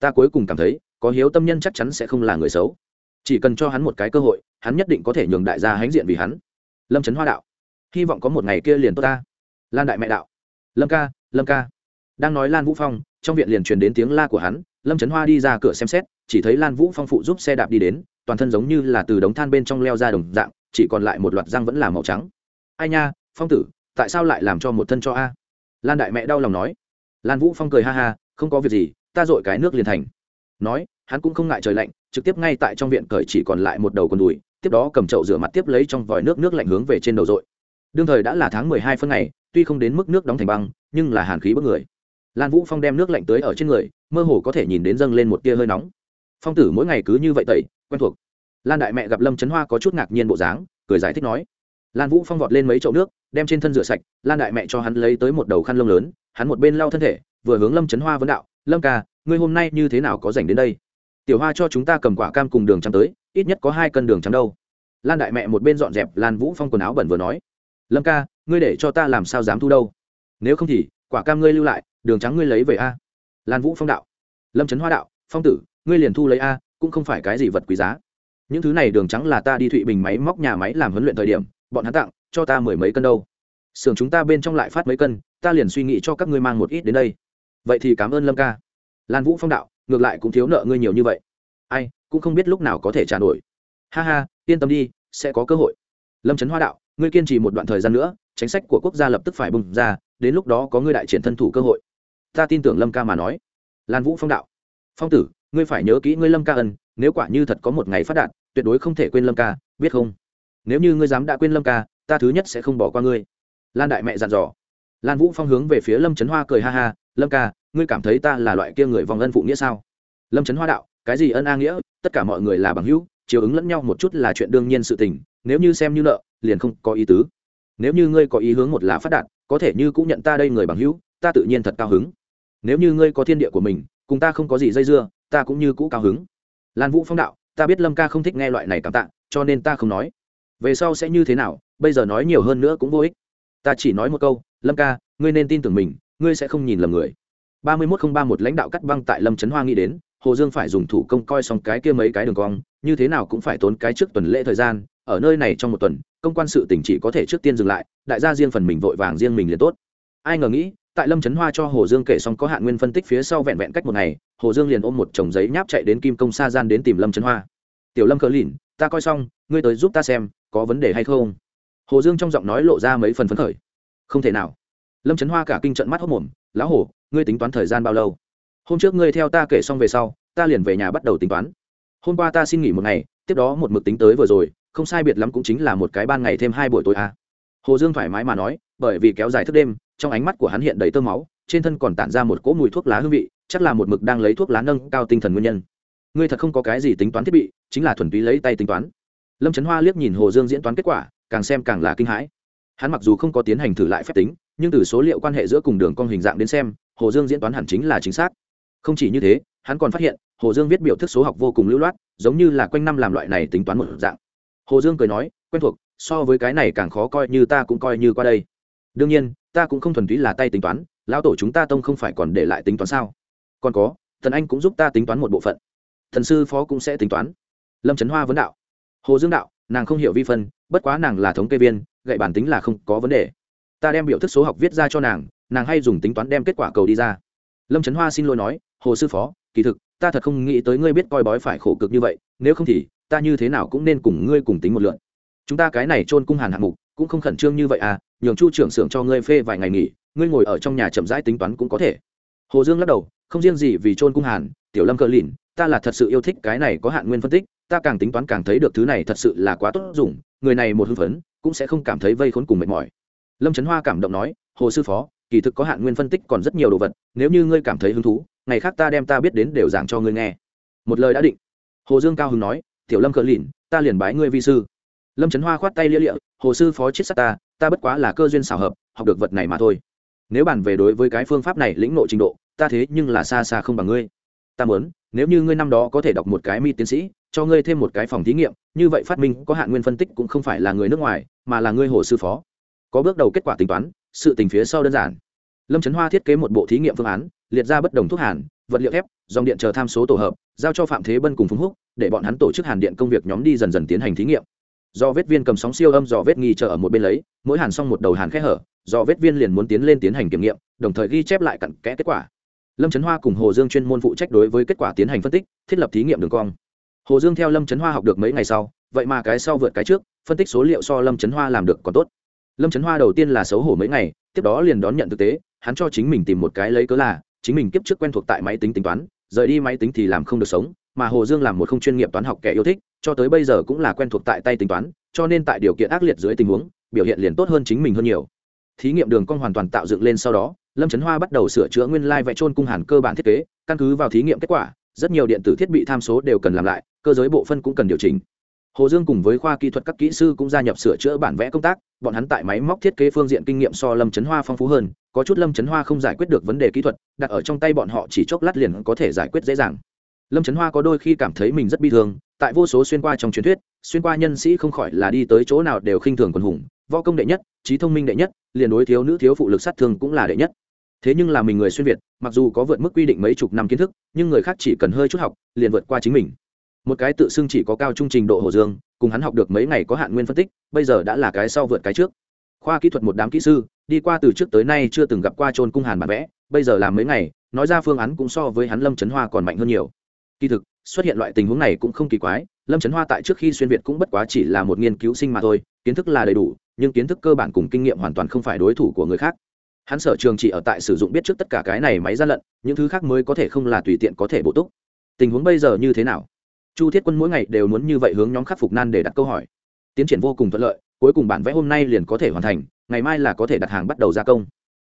ta cuối cùng cảm thấy, có hiếu tâm nhân chắc chắn sẽ không là người xấu. Chỉ cần cho hắn một cái cơ hội, hắn nhất định có thể nhường đại gia hãnh diện vì hắn. Lâm trấn hoa đạo, hy vọng có một ngày kia liền tốt ta. Lan đại mẹ đạo, lâm ca lâm ca. Đang nói lan vũ phong, trong viện liền truyền đến tiếng la của hắn, lâm trấn hoa đi ra cửa xem xét, chỉ thấy lan vũ phong phụ giúp xe đạp đi đến, toàn thân giống như là từ đống than bên trong leo ra đồng dạng, chỉ còn lại một loạt răng vẫn là màu trắng. Ai nha, phong tử, tại sao lại làm cho một thân cho a? Lan đại mẹ đau lòng nói. Lan vũ phong cười ha ha, không có việc gì ta dội cái nước liền thành. Nói, hắn cũng không ngại trời lạnh, trực tiếp ngay tại trong viện cởi chỉ còn lại một đầu con đùi, tiếp đó cầm chậu rửa mặt tiếp lấy trong vòi nước nước lạnh hướng về trên đầu dội. Đương thời đã là tháng mười hai phân ngày, tuy không đến mức nước đóng thành băng, nhưng là hàn khí bức người. Lan vũ phong đem nước lạnh tới ở trên người, mơ hồ có thể nhìn đến dâng lên một tia hơi nóng. Phong tử mỗi ngày cứ như vậy tẩy, quen thuộc. Lan đại mẹ gặp lâm trấn hoa có chút ngạc nhiên bộ dáng, cười giải thích nói. Lan vũ phong vọt lên mấy chậu nước, đem trên thân rửa sạch, lan đại mẹ cho hắn lấy tới một đầu khăn lông lớn, hắn một bên lau thân thể, vừa hướng lâm trấn hoa vấn đạo lâm ca, ngươi hôm nay như thế nào có dành đến đây? Tiểu hoa cho chúng ta cầm quả cam cùng đường trắng tới, ít nhất có hai cân đường trắng đâu. Lan đại mẹ một bên dọn dẹp lan vũ phong quần áo bẩn vừa nói. Lâm ca, ngươi để cho ta làm sao dám thu đâu? Nếu không thì, quả cam ngươi lưu lại, đường trắng ngươi lấy về a. Lan vũ phong đạo. Lâm trấn hoa đạo. Phong tử, ngươi liền thu lấy a, cũng không phải cái gì vật quý giá. Những thứ này đường trắng là ta đi thụy bình máy móc nhà máy làm huấn luyện thời điểm, bọn hắn tặng, cho ta mười mấy cân đâu. Xưởng chúng ta bên trong lại phát mấy cân, ta liền suy nghĩ cho các ngươi mang một ít đến đây vậy thì cảm ơn lâm ca lan vũ phong đạo ngược lại cũng thiếu nợ ngươi nhiều như vậy ai cũng không biết lúc nào có thể trả nổi ha ha yên tâm đi sẽ có cơ hội lâm trấn hoa đạo ngươi kiên trì một đoạn thời gian nữa chính sách của quốc gia lập tức phải bùng ra đến lúc đó có ngươi đại triển thân thủ cơ hội ta tin tưởng lâm ca mà nói lan vũ phong đạo phong tử ngươi phải nhớ kỹ ngươi lâm ca ân nếu quả như thật có một ngày phát đạt tuyệt đối không thể quên lâm ca biết không nếu như ngươi dám đã quên lâm ca ta thứ nhất sẽ không bỏ qua ngươi lan đại mẹ dặn dò lan vũ phong hướng về phía lâm trấn hoa cười ha ha, lâm ca, ngươi cảm thấy ta là loại kia người vòng ân phụ nghĩa sao? Lâm trấn hoa đạo, cái gì ân a nghĩa, tất cả mọi người là bằng hữu, chiều ứng lẫn nhau một chút là chuyện đương nhiên sự tình, nếu như xem như nợ, liền không có ý tứ. Nếu như ngươi có ý hướng một là phát đạt, có thể như cũng nhận ta đây người bằng hữu, ta tự nhiên thật cao hứng. Nếu như ngươi có thiên địa của mình, cùng ta không có gì dây dưa, ta cũng như cũ cao hứng. Lan vũ phong đạo, ta biết lâm ca không thích nghe loại này cảm tạ, cho nên ta không nói. Về sau sẽ như thế nào, bây giờ nói nhiều hơn nữa cũng vô ích. Ta chỉ nói một câu lâm ca, ngươi nên tin tưởng mình, ngươi sẽ không nhìn lầm người. ba mươi mốt không ba một lãnh đạo cắt băng tại lâm trấn hoa nghĩ đến, hồ dương phải dùng thủ công coi xong cái kia mấy cái đường cong, như thế nào cũng phải tốn cái trước tuần lễ thời gian, ở nơi này trong một tuần, công quan sự tỉnh chỉ có thể trước tiên dừng lại, đại gia riêng phần mình vội vàng riêng mình liền tốt. Ai ngờ nghĩ, tại lâm trấn hoa cho hồ dương kể xong có hạn nguyên phân tích phía sau vẹn vẹn cách một ngày, hồ dương liền ôm một chồng giấy nháp chạy đến kim công sa gian đến tìm lâm trấn hoa. Tiểu lâm cờ lìn, ta coi xong, ngươi tới giúp ta xem, có vấn đề hay không? Hồ dương trong giọng nói lộ ra mấy phần phấn khởi không thể nào. Lâm trấn hoa cả kinh trận mắt hốc mồm lão hổ, ngươi tính toán thời gian bao lâu? Hôm trước ngươi theo ta kể xong về sau ta liền về nhà bắt đầu tính toán. Hôm qua ta xin nghỉ một ngày tiếp đó một mực tính tới vừa rồi không sai biệt lắm cũng chính là một cái ban ngày thêm hai buổi tối à. hồ dương thoải mái mà nói bởi vì kéo dài thức đêm trong ánh mắt của hắn hiện đầy tơ máu trên thân còn tản ra một cỗ mùi thuốc lá hương vị chắc là một mực đang lấy thuốc lá nâng cao tinh thần nguyên nhân. Ngươi thật không có cái gì tính toán thiết bị chính là thuần túy lấy tay tính toán. Lâm trấn hoa liếc nhìn hồ dương diễn toán kết quả càng xem càng là kinh hãi hắn mặc dù không có tiến hành thử lại phép tính, nhưng từ số liệu quan hệ giữa cùng đường con hình dạng đến xem, hồ dương diễn toán hẳn chính là chính xác. Không chỉ như thế, hắn còn phát hiện, hồ dương viết biểu thức số học vô cùng lưu loát, giống như là quanh năm làm loại này tính toán một dạng. Hồ dương cười nói, quen thuộc, so với cái này càng khó coi như ta cũng coi như qua đây. Đương nhiên, ta cũng không thuần túy là tay tính toán, lão tổ chúng ta tông không phải còn để lại tính toán sao? Còn có, thần anh cũng giúp ta tính toán một bộ phận. Thần sư phó cũng sẽ tính toán. Lâm trấn hoa vấn đạo. Hồ dương đạo, nàng không hiểu vi phân, bất quá nàng là thống kê viên gậy bản tính là không có vấn đề. Ta đem biểu thức số học viết ra cho nàng nàng hay dùng tính toán đem kết quả cầu đi ra. Lâm trấn hoa xin lỗi nói, hồ sư phó, kỳ thực, ta thật không nghĩ tới ngươi biết coi bói phải khổ cực như vậy, nếu không thì, ta như thế nào cũng nên cùng ngươi cùng tính một lượn. Chúng ta cái này trôn cung hàn hạng mục, cũng không khẩn trương như vậy à nhường chu trưởng xưởng cho ngươi phê vài ngày nghỉ, ngươi ngồi ở trong nhà chậm rãi tính toán cũng có thể. Hồ dương lắc đầu, không riêng gì vì trôn cung hàn, tiểu lâm cờ lìn, ta là thật sự yêu thích cái này có hạn nguyên phân tích, ta càng tính toán càng thấy được thứ này thật sự là quá tốt dùng, người này một hưng phấn cũng sẽ không cảm thấy vây khốn cùng mệt mỏi. Lâm trấn hoa cảm động nói, hồ sư phó, kỳ thực có hạn nguyên phân tích còn rất nhiều đồ vật, nếu như ngươi cảm thấy hứng thú, ngày khác ta đem ta biết đến đều giảng cho ngươi nghe. Một lời đã định. Hồ dương cao hứng nói, tiểu lâm cờ lìn, ta liền bái ngươi vi sư. Lâm trấn hoa khoát tay lia lịa, hồ sư phó chết sát ta ta bất quá là cơ duyên xảo hợp, học được vật này mà thôi. Nếu bàn về đối với cái phương pháp này lĩnh nội trình độ, ta thế nhưng là xa xa không bằng ngươi ta muốn, nếu như ngươi năm đó có thể đọc một cái mi tiến sĩ, cho ngươi thêm một cái phòng thí nghiệm, như vậy phát minh có hạn nguyên phân tích cũng không phải là người nước ngoài, mà là ngươi hồ sư phó. Có bước đầu kết quả tính toán, sự tình phía sau đơn giản. Lâm trấn hoa thiết kế một bộ thí nghiệm phương án, liệt ra bất đồng thuốc hàn, vật liệu thép, dòng điện chờ tham số tổ hợp, giao cho phạm thế bân cùng phúng húc, để bọn hắn tổ chức hàn điện công việc nhóm đi dần dần tiến hành thí nghiệm. Do vết viên cầm sóng siêu âm dò vết nghi chờ ở một bên lấy, mỗi hàn xong một đầu hàn khẽ hở, do vết viên liền muốn tiến lên tiến hành kiểm nghiệm, đồng thời ghi chép lại cặn kẽ kết quả lâm trấn hoa cùng hồ dương chuyên môn phụ trách đối với kết quả tiến hành phân tích, thiết lập thí nghiệm đường cong. Hồ dương theo lâm trấn hoa học được mấy ngày sau, vậy mà cái sau vượt cái trước, phân tích số liệu so lâm trấn hoa làm được còn tốt. Lâm trấn hoa đầu tiên là xấu hổ mấy ngày, tiếp đó liền đón nhận thực tế, hắn cho chính mình tìm một cái lấy cớ là, chính mình kiếp trước quen thuộc tại máy tính tính toán, rời đi máy tính thì làm không được sống, mà hồ dương làm một không chuyên nghiệp toán học kẻ yêu thích, cho tới bây giờ cũng là quen thuộc tại tay tính toán, cho nên tại điều kiện ác liệt dưới tình huống, biểu hiện liền tốt hơn chính mình hơn nhiều. Thí nghiệm đường cong hoàn toàn tạo dựng lên sau đó lâm trấn hoa bắt đầu sửa chữa nguyên lai vẽ trôn cung hàn cơ bản thiết kế, căn cứ vào thí nghiệm kết quả, rất nhiều điện tử thiết bị tham số đều cần làm lại, cơ giới bộ phân cũng cần điều chỉnh. Hồ dương cùng với khoa kỹ thuật các kỹ sư cũng gia nhập sửa chữa bản vẽ công tác, bọn hắn tại máy móc thiết kế phương diện kinh nghiệm so lâm trấn hoa phong phú hơn, có chút lâm trấn hoa không giải quyết được vấn đề kỹ thuật, đặt ở trong tay bọn họ chỉ chốc lát liền có thể giải quyết dễ dàng. Lâm trấn hoa có đôi khi cảm thấy mình rất bi thương, tại vô số xuyên qua trong truyền thuyết, xuyên qua nhân sĩ không khỏi là đi tới chỗ nào đều khinh thường quần hùng, võ công đệ nhất, trí thông minh đệ nhất, liền đối thiếu nữ thiếu phụ lực sát thương cũng là đệ nhất thế nhưng là mình người xuyên việt, mặc dù có vượt mức quy định mấy chục năm kiến thức, nhưng người khác chỉ cần hơi chút học, liền vượt qua chính mình. Một cái tự xưng chỉ có cao trung trình độ hồ dương, cùng hắn học được mấy ngày có hạn nguyên phân tích, bây giờ đã là cái sau vượt cái trước. Khoa kỹ thuật một đám kỹ sư, đi qua từ trước tới nay chưa từng gặp qua trôn cung hàn bản vẽ, bây giờ làm mấy ngày, nói ra phương án cũng so với hắn lâm trấn hoa còn mạnh hơn nhiều. Kỳ thực, xuất hiện loại tình huống này cũng không kỳ quái, lâm trấn hoa tại trước khi xuyên việt cũng bất quá chỉ là một nghiên cứu sinh mà thôi, kiến thức là đầy đủ, nhưng kiến thức cơ bản cùng kinh nghiệm hoàn toàn không phải đối thủ của người khác hắn sở trường chỉ ở tại sử dụng biết trước tất cả cái này máy gian lận, những thứ khác mới có thể không là tùy tiện có thể bổ túc. Tình huống bây giờ như thế nào? Chu thiết quân mỗi ngày đều muốn như vậy hướng nhóm khắc phục nan để đặt câu hỏi. Tiến triển vô cùng thuận lợi, cuối cùng bản vẽ hôm nay liền có thể hoàn thành, ngày mai là có thể đặt hàng bắt đầu gia công.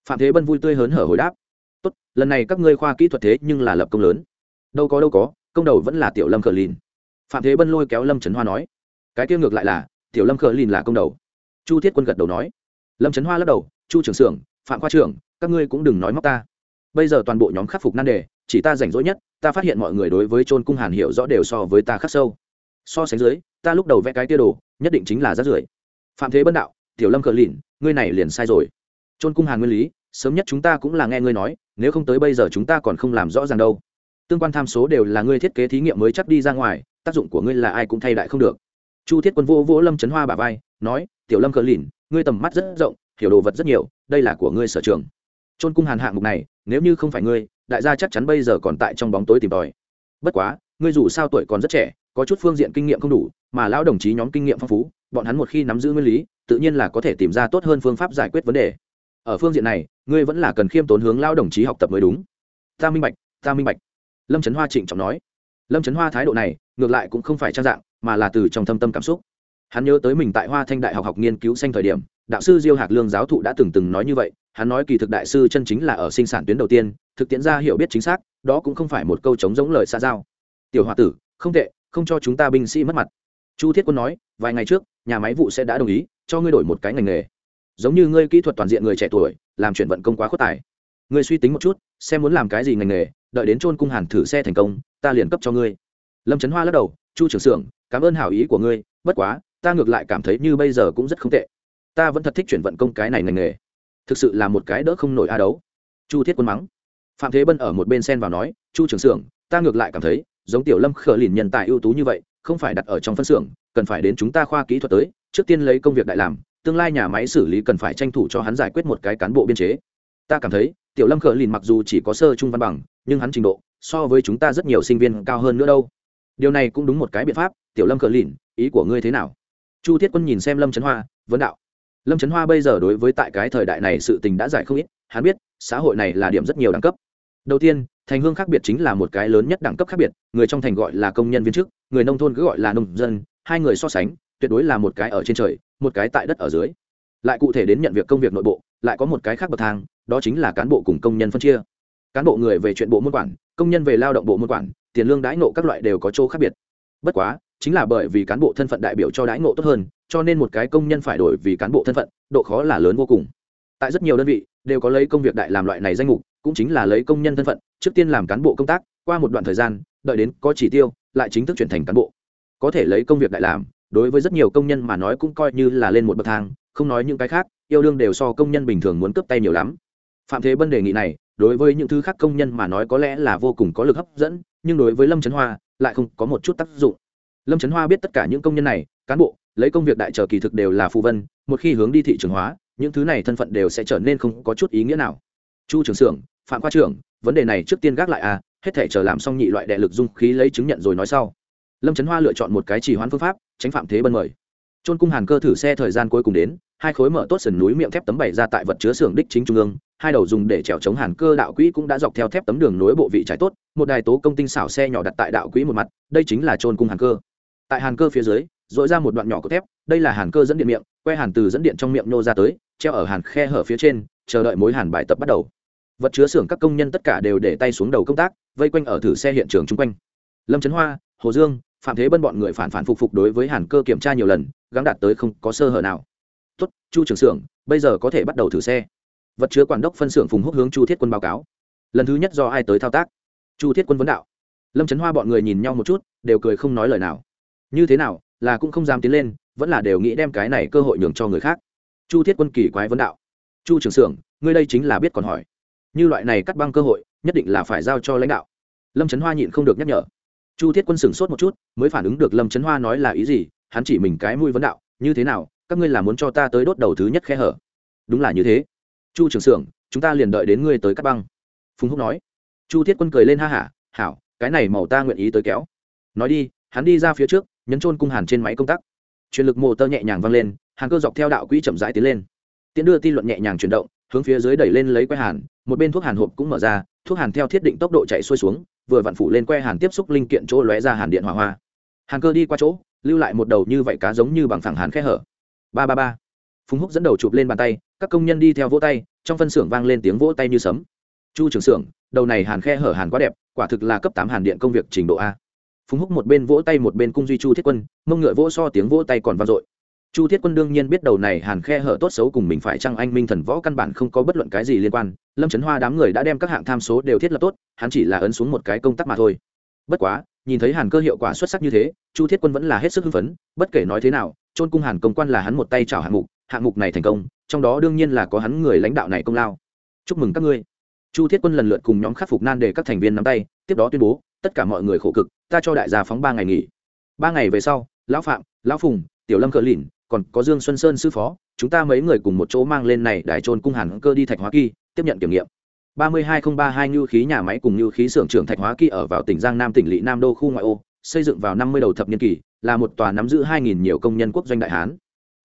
Phạm thế bân vui tươi hớn hở hồi đáp. Tốt, lần này các ngươi khoa kỹ thuật thế nhưng là lập công lớn. Đâu có đâu có, công đầu vẫn là tiểu lâm khờ lìn. Phạm thế bân lôi kéo lâm trấn hoa nói. Cái kia ngược lại là, tiểu lâm khờ lìn là công đầu. Chu thiết quân gật đầu nói. Lâm trấn hoa lắc đầu, chu trưởng xưởng phạm khoa trưởng, các ngươi cũng đừng nói móc ta. Bây giờ toàn bộ nhóm khắc phục nan đề, chỉ ta rảnh rỗi nhất, ta phát hiện mọi người đối với trôn cung hàn hiểu rõ đều so với ta khắc sâu. So sánh dưới, ta lúc đầu vẽ cái tia đồ, nhất định chính là rác rưởi. Phạm thế bân đạo, tiểu lâm cờ lìn ngươi này liền sai rồi. Trôn cung hàn nguyên lý, sớm nhất chúng ta cũng là nghe ngươi nói, nếu không tới bây giờ chúng ta còn không làm rõ ràng đâu. Tương quan tham số đều là ngươi thiết kế thí nghiệm mới chắc đi ra ngoài, tác dụng của ngươi là ai cũng thay đại không được. Chu thiết quân vô vỗ lâm trấn hoa bà vai, nói, tiểu lâm cờ lìn ngươi tầm mắt rất rộng hiểu đồ vật rất nhiều, đây là của ngươi sở trường. Trôn cung hàn hạng mục này, nếu như không phải ngươi, đại gia chắc chắn bây giờ còn tại trong bóng tối tìm tòi. Bất quá, ngươi dù sao tuổi còn rất trẻ, có chút phương diện kinh nghiệm không đủ, mà lão đồng chí nhóm kinh nghiệm phong phú, bọn hắn một khi nắm giữ nguyên lý, tự nhiên là có thể tìm ra tốt hơn phương pháp giải quyết vấn đề. Ở phương diện này, ngươi vẫn là cần khiêm tốn hướng lão đồng chí học tập mới đúng. Ta minh bạch, ta minh bạch. Lâm trấn hoa trịnh trọng nói. Lâm trấn hoa thái độ này, ngược lại cũng không phải trang dạng, mà là từ trong thâm tâm cảm xúc. Hắn nhớ tới mình tại hoa thanh đại học học nghiên cứu xanh thời điểm đạo sư diêu hạc lương giáo thụ đã từng từng nói như vậy, hắn nói kỳ thực đại sư chân chính là ở sinh sản tuyến đầu tiên, thực tiễn ra hiểu biết chính xác, đó cũng không phải một câu chống giống lời xa giao. Tiểu h o a tử, không tệ, không cho chúng ta binh sĩ mất mặt. Chu thiết quân nói, vài ngày trước, nhà máy vụ sẽ đã đồng ý, cho ngươi đổi một cái ngành nghề. Giống như ngươi kỹ thuật toàn diện người trẻ tuổi, làm chuyển vận công quá khuất tài. Ngươi suy tính một chút, xem muốn làm cái gì ngành nghề, đợi đến trôn cung hàn thử xe thành công, ta liền cấp cho ngươi. Lâm trấn hoa lắc đầu, chu trưởng xưởng, cảm ơn hảo ý của ngươi, bất quá, ta ngược lại cảm thấy như bây giờ cũng rất không tệ ta vẫn thật thích chuyển vận công cái này ngành nghề. Thực sự là một cái đỡ không nổi a đấu. Chu thiết quân mắng. Phạm thế bân ở một bên sen vào nói, chu trưởng xưởng, ta ngược lại cảm thấy, giống tiểu lâm khở lìn nhân tài ưu tú như vậy, không phải đặt ở trong phân xưởng, cần phải đến chúng ta khoa kỹ thuật tới, trước tiên lấy công việc đại làm, tương lai nhà máy xử lý cần phải tranh thủ cho hắn giải quyết một cái cán bộ biên chế. Ta cảm thấy, tiểu lâm khở lìn mặc dù chỉ có sơ trung văn bằng, nhưng hắn trình độ, so với chúng ta rất nhiều sinh viên cao hơn nữa đâu. Điều này cũng đúng một cái biện pháp, tiểu lâm khở lìn, ý của ngươi thế nào? Chu thiết quân nhìn xem lâm trấn hoa, vấn đạo lâm trấn hoa bây giờ đối với tại cái thời đại này sự tình đã giải không ít, hắn biết, xã hội này là điểm rất nhiều đẳng cấp. Đầu tiên, thành hương khác biệt chính là một cái lớn nhất đẳng cấp khác biệt, người trong thành gọi là công nhân viên chức, người nông thôn cứ gọi là nông dân, hai người so sánh, tuyệt đối là một cái ở trên trời, một cái tại đất ở dưới. Lại cụ thể đến nhận việc công việc nội bộ, lại có một cái khác bậc thang, đó chính là cán bộ cùng công nhân phân chia. Cán bộ người về chuyện bộ môn quản, công nhân về lao động bộ môn quản, tiền lương đãi nộ các loại đều có chỗ khác biệt. Bất quá chính là bởi vì cán bộ thân phận đại biểu cho đãi ngộ tốt hơn, cho nên một cái công nhân phải đổi vì cán bộ thân phận, độ khó là lớn vô cùng. Tại rất nhiều đơn vị, đều có lấy công việc đại làm loại này danh mục, cũng chính là lấy công nhân thân phận, trước tiên làm cán bộ công tác, qua một đoạn thời gian, đợi đến có chỉ tiêu, lại chính thức chuyển thành cán bộ. Có thể lấy công việc đại làm, đối với rất nhiều công nhân mà nói cũng coi như là lên một bậc thang, không nói những cái khác, yêu đương đều so công nhân bình thường muốn cướp tay nhiều lắm. Phạm thế bân đề nghị này, đối với những thứ khác công nhân mà nói có lẽ là vô cùng có lực hấp dẫn, nhưng đối với lâm trấn hoa, lại không có một chút tác dụng lâm trấn hoa biết tất cả những công nhân này, cán bộ, lấy công việc đại trợ kỳ thực đều là phù vân, một khi hướng đi thị trường hóa, những thứ này thân phận đều sẽ trở nên không có chút ý nghĩa nào. Chu trưởng xưởng phạm khoa trưởng, vấn đề này trước tiên gác lại à hết thể chờ làm xong nhị loại đệ lực dung khí lấy chứng nhận rồi nói sau. Lâm trấn hoa lựa chọn một cái chỉ hoãn phương pháp, tránh phạm thế bân mời. Trôn cung hàn cơ thử xe thời gian cuối cùng đến, hai khối mở tốt sườn núi miệng thép tấm bày ra tại vật chứa xưởng đích chính trung ương, hai đầu dùng để trèo chống hàn cơ đạo quỹ cũng đã dọc theo thép tấm đường nối bộ vị trái tốt, một đài tố công tinh xảo xe nhỏ đặt tại đạo quỹ một mặt, đây chính là trôn cung hàn cơ tại hàn cơ phía dưới dội ra một đoạn nhỏ của thép, đây là hàn cơ dẫn điện miệng, que hàn từ dẫn điện trong miệng nô ra tới, treo ở hàn khe hở phía trên, chờ đợi mối hàn bài tập bắt đầu. Vật chứa xưởng các công nhân tất cả đều để tay xuống đầu công tác, vây quanh ở thử xe hiện trường chung quanh. Lâm trấn hoa, hồ dương, phạm thế bân bọn người phản phản phục phục đối với hàn cơ kiểm tra nhiều lần gắn đạt tới không có sơ hở nào. Tuất chu trưởng xưởng, bây giờ có thể bắt đầu thử xe. Vật chứa quản đốc phân xưởng phùng húc hướng chu thiết quân báo cáo. Lần thứ nhất do ai tới thao tác? Chu thiết quân vấn đạo. Lâm trấn hoa bọn người nhìn nhau một chút, đều cười không nói lời nào như thế nào, là cũng không dám tiến lên, vẫn là đều nghĩ đem cái này cơ hội nhường cho người khác. Chu thiết quân kỳ quái vấn đạo. Chu trưởng xưởng ngươi đây chính là biết còn hỏi. Như loại này cắt băng cơ hội, nhất định là phải giao cho lãnh đạo. Lâm trấn hoa nhịn không được nhắc nhở. Chu thiết quân sửng sốt một chút, mới phản ứng được lâm trấn hoa nói là ý gì, hắn chỉ mình cái mũi vấn đạo, như thế nào, các ngươi là muốn cho ta tới đốt đầu thứ nhất khe hở? Đúng là như thế. Chu trưởng xưởng chúng ta liền đợi đến ngươi tới cắt băng. Phùng húc nói. Chu thiết quân cười lên ha hả, hảo, cái này màu ta nguyện ý tới kéo. Nói đi, hắn đi ra phía trước nhấn trôn cung hàn trên máy công tác. Truyền lực mô tơ nhẹ nhàng vang lên, hàn cơ dọc theo đạo quỹ chậm rãi tiến lên. Tiễn đưa ti luận nhẹ nhàng chuyển động, hướng phía dưới đẩy lên lấy que hàn, một bên thuốc hàn hộp cũng mở ra, thuốc hàn theo thiết định tốc độ chạy xuôi xuống, vừa vặn phủ lên que hàn tiếp xúc linh kiện chỗ lóe ra hàn điện hỏa hoa. Hàn cơ đi qua chỗ, lưu lại một đầu như vậy cá giống như bằng phẳng hàn khe hở. Ba ba ba. Phùng húc dẫn đầu chụp lên bàn tay, các công nhân đi theo vỗ tay, trong phân xưởng vang lên tiếng vỗ tay như sấm. Chu trưởng xưởng, đầu này hàn khe hở hàn quá đẹp, quả thực là cấp tám hàn điện công việc trình độ a phùng húc một bên vỗ tay một bên cung duy chu thiết quân, mông ngựa vỗ so tiếng vỗ tay còn vang dội. Chu thiết quân đương nhiên biết đầu này hàn khe hở tốt xấu cùng mình phải chăng anh minh thần võ căn bản không có bất luận cái gì liên quan, lâm trấn hoa đám người đã đem các hạng tham số đều thiết lập tốt, hắn chỉ là ấn xuống một cái công tác mà thôi. Bất quá, nhìn thấy hàn cơ hiệu quả xuất sắc như thế, chu thiết quân vẫn là hết sức hưng phấn, bất kể nói thế nào trôn cung hàn công quan là hắn một tay chào hạng mục hạng mục này thành công, trong đó đương nhiên là có hắn người lãnh đạo này công lao. Chúc mừng các ngươi. Chu thiết quân lần lượt cùng nhóm khắc phục nan để các thành viên nắm tay, tiếp đó tuyên bố, tất cả mọi người khổ cực ta cho đại gia phóng ba ngày nghỉ. Ba ngày về sau, lão phạm, lão phùng, tiểu lâm cờ lìn, còn có dương xuân sơn sư phó, chúng ta mấy người cùng một chỗ mang lên này đài trôn cung hàn cơ đi thạch hóa kỳ, tiếp nhận kiểm nghiệm. ba mươi hai nghìn ba hai ngư khí nhà máy cùng ngư khí xưởng trưởng thạch hóa kỳ ở vào tỉnh giang nam tỉnh lỵ nam đô khu ngoại ô, xây dựng vào năm mươi đầu thập niên kỳ là một tòa nắm giữ hai nghìn nhiều công nhân quốc doanh đại hán.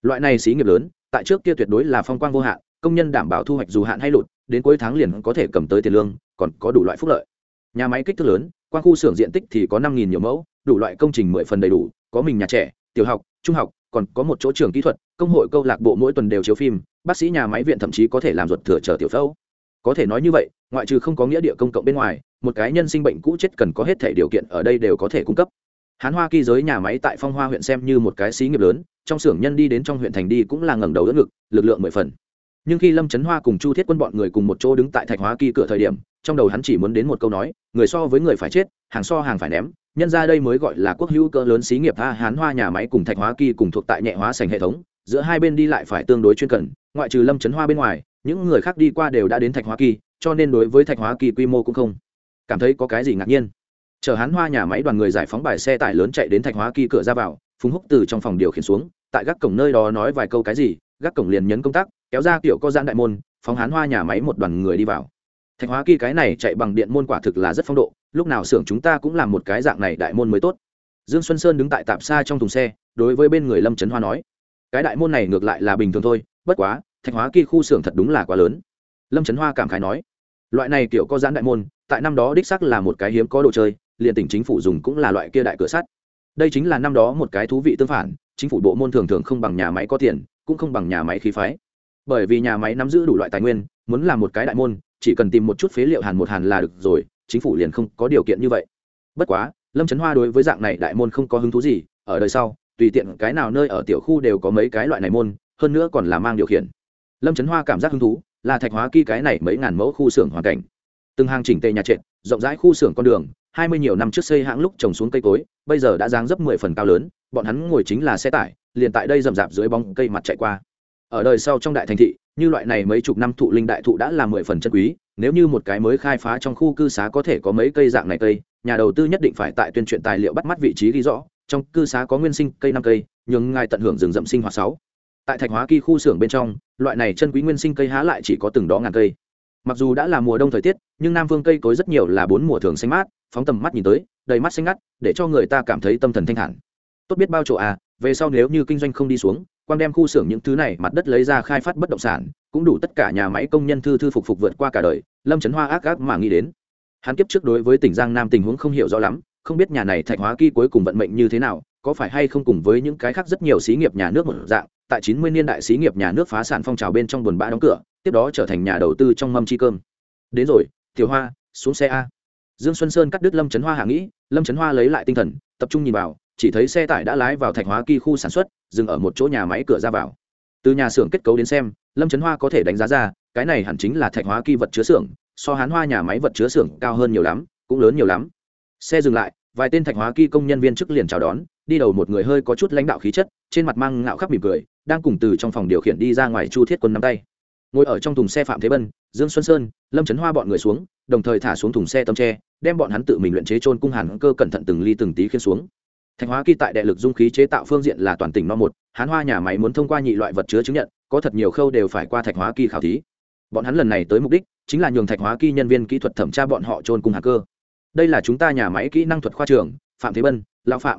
Loại này xí nghiệp lớn, tại trước kia tuyệt đối là phong quang vô hạn, công nhân đảm bảo thu hoạch dù hạn hay lụt, đến cuối tháng liền có thể cầm tới tiền lương, còn có đủ loại phúc lợi. Nhà máy kích thước lớn quan khu xưởng diện tích thì có năm nghìn nhiều mẫu, đủ loại công trình mười phần đầy đủ, có mình nhà trẻ, tiểu học, trung học, còn có một chỗ trường kỹ thuật, công hội câu lạc bộ mỗi tuần đều chiếu phim, bác sĩ nhà máy viện thậm chí có thể làm ruột thừa chờ tiểu phẫu. Có thể nói như vậy, ngoại trừ không có nghĩa địa công cộng bên ngoài, một cái nhân sinh bệnh cũ chết cần có hết thể điều kiện ở đây đều có thể cung cấp. Hán hoa kỳ giới nhà máy tại phong hoa huyện xem như một cái xí nghiệp lớn, trong xưởng nhân đi đến trong huyện thành đi cũng là ngẩng đầu đỡ ngực, lực lượng mười phần nhưng khi lâm trấn hoa cùng chu thiết quân bọn người cùng một chỗ đứng tại thạch hóa kỳ cửa thời điểm, trong đầu hắn chỉ muốn đến một câu nói, người so với người phải chết, hàng so hàng phải ném, nhân ra đây mới gọi là quốc hữu cỡ lớn xí nghiệp tha hán hoa nhà máy cùng thạch hóa kỳ cùng thuộc tại nhẹ hóa sành hệ thống, giữa hai bên đi lại phải tương đối chuyên cần, ngoại trừ lâm trấn hoa bên ngoài, những người khác đi qua đều đã đến thạch hóa kỳ, cho nên đối với thạch hóa kỳ quy mô cũng không cảm thấy có cái gì ngạc nhiên. Chờ hán hoa nhà máy đoàn người giải phóng bài xe tải lớn chạy đến thạch hóa kỳ cửa ra vào, phùng húc từ trong phòng điều khiển xuống, tại gác cổng nơi đó nói vài câu cái gì, gác cổng liền nhấn công tác kéo ra kiểu có gian đại môn, phóng hán hoa nhà máy một đoàn người đi vào. Thạch hóa kỳ cái này chạy bằng điện môn quả thực là rất phong độ, lúc nào xưởng chúng ta cũng làm một cái dạng này đại môn mới tốt. Dương xuân sơn đứng tại tạm xa trong thùng xe, đối với bên người lâm trấn hoa nói, cái đại môn này ngược lại là bình thường thôi, bất quá, thạch hóa kỳ khu xưởng thật đúng là quá lớn. Lâm trấn hoa cảm khái nói, loại này kiểu có giãn đại môn, tại năm đó đích sắc là một cái hiếm có đồ chơi, liền tỉnh chính phủ dùng cũng là loại kia đại cửa sắt. Đây chính là năm đó một cái thú vị tương phản, chính phủ bộ môn thường thường không bằng nhà máy có tiền, cũng không bằng nhà máy khí phái bởi vì nhà máy nắm giữ đủ loại tài nguyên, muốn làm một cái đại môn, chỉ cần tìm một chút phế liệu hàn một hàn là được rồi, chính phủ liền không có điều kiện như vậy. Bất quá, lâm trấn hoa đối với dạng này đại môn không có hứng thú gì, ở đời sau, tùy tiện cái nào nơi ở tiểu khu đều có mấy cái loại này môn, hơn nữa còn là mang điều khiển. Lâm trấn hoa cảm giác hứng thú, là thạch hóa kỳ cái này mấy ngàn mẫu khu xưởng hoàn cảnh. Từng hàng chỉnh tề nhà trệt, rộng rãi khu xưởng con đường, hai mươi nhiều năm trước xây hãng lúc trồng xuống cây cối, bây giờ đã giáng dấp mười phần cao lớn, bọn hắn ngồi chính là xe tải, liền tại đây rậm rạp dưới bóng cây mặt chạy qua ở đời sau trong đại thành thị, như loại này mấy chục năm thụ linh đại thụ đã là mười phần chân quý, nếu như một cái mới khai phá trong khu cư xá có thể có mấy cây dạng này cây, nhà đầu tư nhất định phải tại tuyên truyền tài liệu bắt mắt vị trí ghi rõ, trong cư xá có nguyên sinh cây năm cây, nhường ngài tận hưởng rừng rậm sinh hoạt sáu. Tại thạch hóa kỳ khu xưởng bên trong, loại này chân quý nguyên sinh cây há lại chỉ có từng đó ngàn cây. Mặc dù đã là mùa đông thời tiết, nhưng nam phương cây cối rất nhiều là bốn mùa thường xanh mát, phóng tầm mắt nhìn tới, đầy mắt xanh ngắt, để cho người ta cảm thấy tâm thần thanh hẳn tốt biết bao chỗ à về sau nếu như kinh doanh không đi xuống Quang đem khu xưởng những thứ này mặt đất lấy ra khai phát bất động sản, cũng đủ tất cả nhà máy công nhân thư thư phục phục vượt qua cả đời, lâm trấn hoa ác ác mà nghĩ đến. Hắn kiếp trước đối với tỉnh giang nam tình huống không hiểu rõ lắm, không biết nhà này thạch hóa kỳ cuối cùng vận mệnh như thế nào, có phải hay không cùng với những cái khác rất nhiều xí nghiệp nhà nước một dạng, tại chín mươi niên đại xí nghiệp nhà nước phá sản phong trào bên trong buồn bã đóng cửa, tiếp đó trở thành nhà đầu tư trong mâm chi cơm. Đến rồi, tiểu hoa, xuống xe a. Dương xuân sơn cắt đứt lâm trấn hoa hạ nghĩ, lâm trấn hoa lấy lại tinh thần, tập trung nhìn vào chỉ thấy xe tải đã lái vào thạch hóa kỳ khu sản xuất, dừng ở một chỗ nhà máy cửa ra vào. Từ nhà xưởng kết cấu đến xem, lâm trấn hoa có thể đánh giá ra, cái này hẳn chính là thạch hóa kỳ vật chứa xưởng, so hán hoa nhà máy vật chứa xưởng cao hơn nhiều lắm, cũng lớn nhiều lắm. Xe dừng lại, vài tên thạch hóa kỳ công nhân viên chức liền chào đón, đi đầu một người hơi có chút lãnh đạo khí chất, trên mặt mang ngạo khắc mỉm cười, đang cùng từ trong phòng điều khiển đi ra ngoài chu thiết quân nắm tay. Ngồi ở trong thùng xe phạm thế bân, dương xuân sơn, lâm trấn hoa bọn người xuống, đồng thời thả xuống thùng xe tấm tre, đem bọn hắn tự mình luyện chế trôn cung hàn cơ cẩn thận từng ly từng tí khiên xuống thạch hóa kỳ tại đại lực dung khí chế tạo phương diện là toàn tỉnh no một, hán hoa nhà máy muốn thông qua nhị loại vật chứa chứng nhận, có thật nhiều khâu đều phải qua thạch hóa kỳ khảo thí. Bọn hắn lần này tới mục đích chính là nhường thạch hóa kỳ nhân viên kỹ thuật thẩm tra bọn họ trôn cung hàn cơ. Đây là chúng ta nhà máy kỹ năng thuật khoa trường phạm thế bân, lão phạm.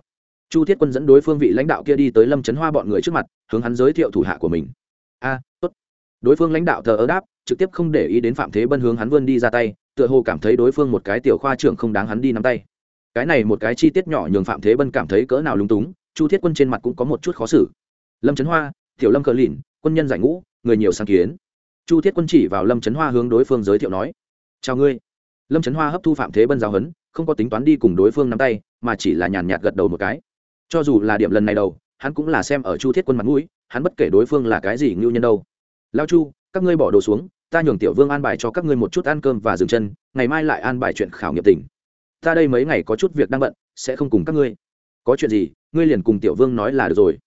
Chu thiết quân dẫn đối phương vị lãnh đạo kia đi tới lâm trấn hoa bọn người trước mặt, hướng hắn giới thiệu thủ hạ của mình. A, tốt. Đối phương lãnh đạo thờ ơ đáp, trực tiếp không để ý đến phạm thế bân hướng hắn vươn đi ra tay, tựa hồ cảm thấy đối phương một cái tiểu khoa trưởng không đáng hắn đi nắm tay cái này một cái chi tiết nhỏ nhường phạm thế bân cảm thấy cỡ nào lúng túng, chu thiết quân trên mặt cũng có một chút khó xử. Lâm trấn hoa, tiểu lâm cờ lìn, quân nhân giải ngũ, người nhiều sáng kiến. Chu thiết quân chỉ vào lâm trấn hoa hướng đối phương giới thiệu nói, chào ngươi. Lâm trấn hoa hấp thu phạm thế bân giáo huấn không có tính toán đi cùng đối phương nắm tay, mà chỉ là nhàn nhạt gật đầu một cái. Cho dù là điểm lần này đầu, hắn cũng là xem ở chu thiết quân mặt mũi, hắn bất kể đối phương là cái gì ngưu nhân đâu. Lao chu, các ngươi bỏ đồ xuống, ta nhường tiểu vương an bài cho các ngươi một chút ăn cơm và dừng chân, ngày mai lại an bài chuyện khảo nghiệm tỉnh ta đây mấy ngày có chút việc đang bận, sẽ không cùng các ngươi. Có chuyện gì, ngươi liền cùng tiểu vương nói là được rồi.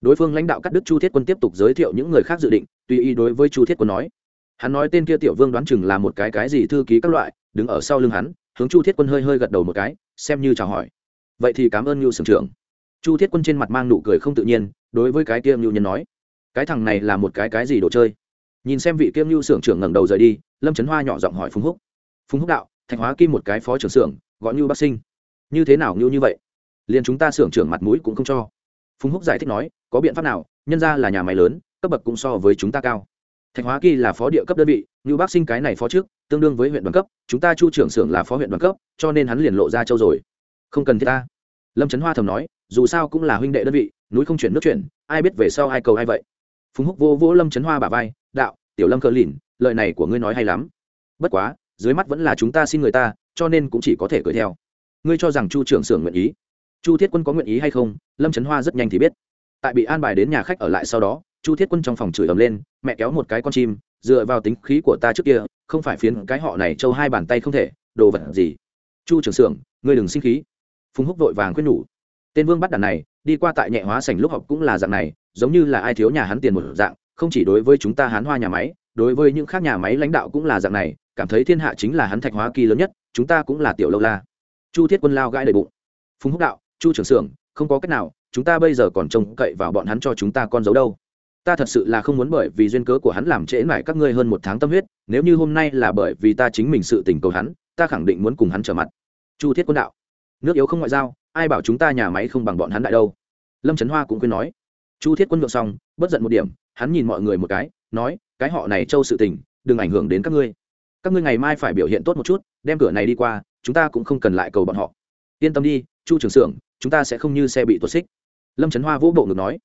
Đối phương lãnh đạo cắt đức chu thiết quân tiếp tục giới thiệu những người khác dự định, tùy ý đối với chu thiết quân nói. Hắn nói tên kia tiểu vương đoán chừng là một cái cái gì thư ký các loại, đứng ở sau lưng hắn, hướng chu thiết quân hơi hơi gật đầu một cái, xem như chào hỏi. Vậy thì cảm ơn ngưu sưởng trưởng. Chu thiết quân trên mặt mang nụ cười không tự nhiên, đối với cái kia ngưu nhân nói. Cái thằng này là một cái cái gì đồ chơi? Nhìn xem vị kiêm ngưu sưởng trưởng ngẩng đầu rời đi, lâm trấn hoa nhỏ giọng hỏi phùng húc. Phùng húc đạo, thạch hóa kim một cái phó trưởng xưởng gọi như bác sinh. Như thế nào như như vậy? Liền chúng ta xưởng trưởng mặt mũi cũng không cho. Phùng húc giải thích nói, có biện pháp nào, nhân ra là nhà máy lớn, cấp bậc cũng so với chúng ta cao. Thạch hóa kỳ là phó địa cấp đơn vị, như bác sinh cái này phó trước, tương đương với huyện đoàn cấp, chúng ta chu trưởng xưởng là phó huyện đoàn cấp, cho nên hắn liền lộ ra châu rồi. Không cần thiết ta. Lâm trấn hoa thầm nói, dù sao cũng là huynh đệ đơn vị, núi không chuyển nước chuyển, ai biết về sau ai cầu ai vậy. Phùng húc vô vỗ lâm trấn hoa bà vai, đạo, tiểu lâm cờ lìn, lời này của ngươi nói hay lắm. Bất quá dưới mắt vẫn là chúng ta xin người ta, cho nên cũng chỉ có thể cười theo. Ngươi cho rằng chu trưởng xưởng nguyện ý. Chu thiết quân có nguyện ý hay không, lâm trấn hoa rất nhanh thì biết. Tại bị an bài đến nhà khách ở lại sau đó, chu thiết quân trong phòng chửi ầm lên, mẹ kéo một cái con chim, dựa vào tính khí của ta trước kia, không phải phiến cái họ này trâu hai bàn tay không thể, đồ vật gì? Chu trưởng xưởng, ngươi đừng sinh khí. Phùng húc vội vàng khuyên nhủ. Tên vương bắt đàn này, đi qua tại nhẹ hóa sảnh lúc học cũng là dạng này, giống như là ai thiếu nhà hắn tiền một dạng, không chỉ đối với chúng ta hán hoa nhà máy đối với những khác nhà máy lãnh đạo cũng là dạng này, cảm thấy thiên hạ chính là hắn thạch hóa kỳ lớn nhất, chúng ta cũng là tiểu lâu la. Chu thiết quân lao gãi đầy bụng. Phùng húc đạo, chu trưởng xưởng, không có cách nào, chúng ta bây giờ còn trông cậy vào bọn hắn cho chúng ta con dấu đâu. Ta thật sự là không muốn bởi vì duyên cớ của hắn làm trễ mãi các ngươi hơn một tháng tâm huyết, nếu như hôm nay là bởi vì ta chính mình sự tình cầu hắn, ta khẳng định muốn cùng hắn trở mặt. Chu thiết quân đạo, nước yếu không ngoại giao, ai bảo chúng ta nhà máy không bằng bọn hắn đại đâu? Lâm trấn hoa cũng khuyên nói. Chu thiết quân vượng xong, bất giận một điểm, hắn nhìn mọi người một cái, nói cái họ này châu sự tình, đừng ảnh hưởng đến các ngươi. Các ngươi ngày mai phải biểu hiện tốt một chút, đem cửa này đi qua, chúng ta cũng không cần lại cầu bọn họ. Yên tâm đi, chu trường xưởng chúng ta sẽ không như xe bị tuột xích. Lâm trấn hoa vỗ bộ ngực nói.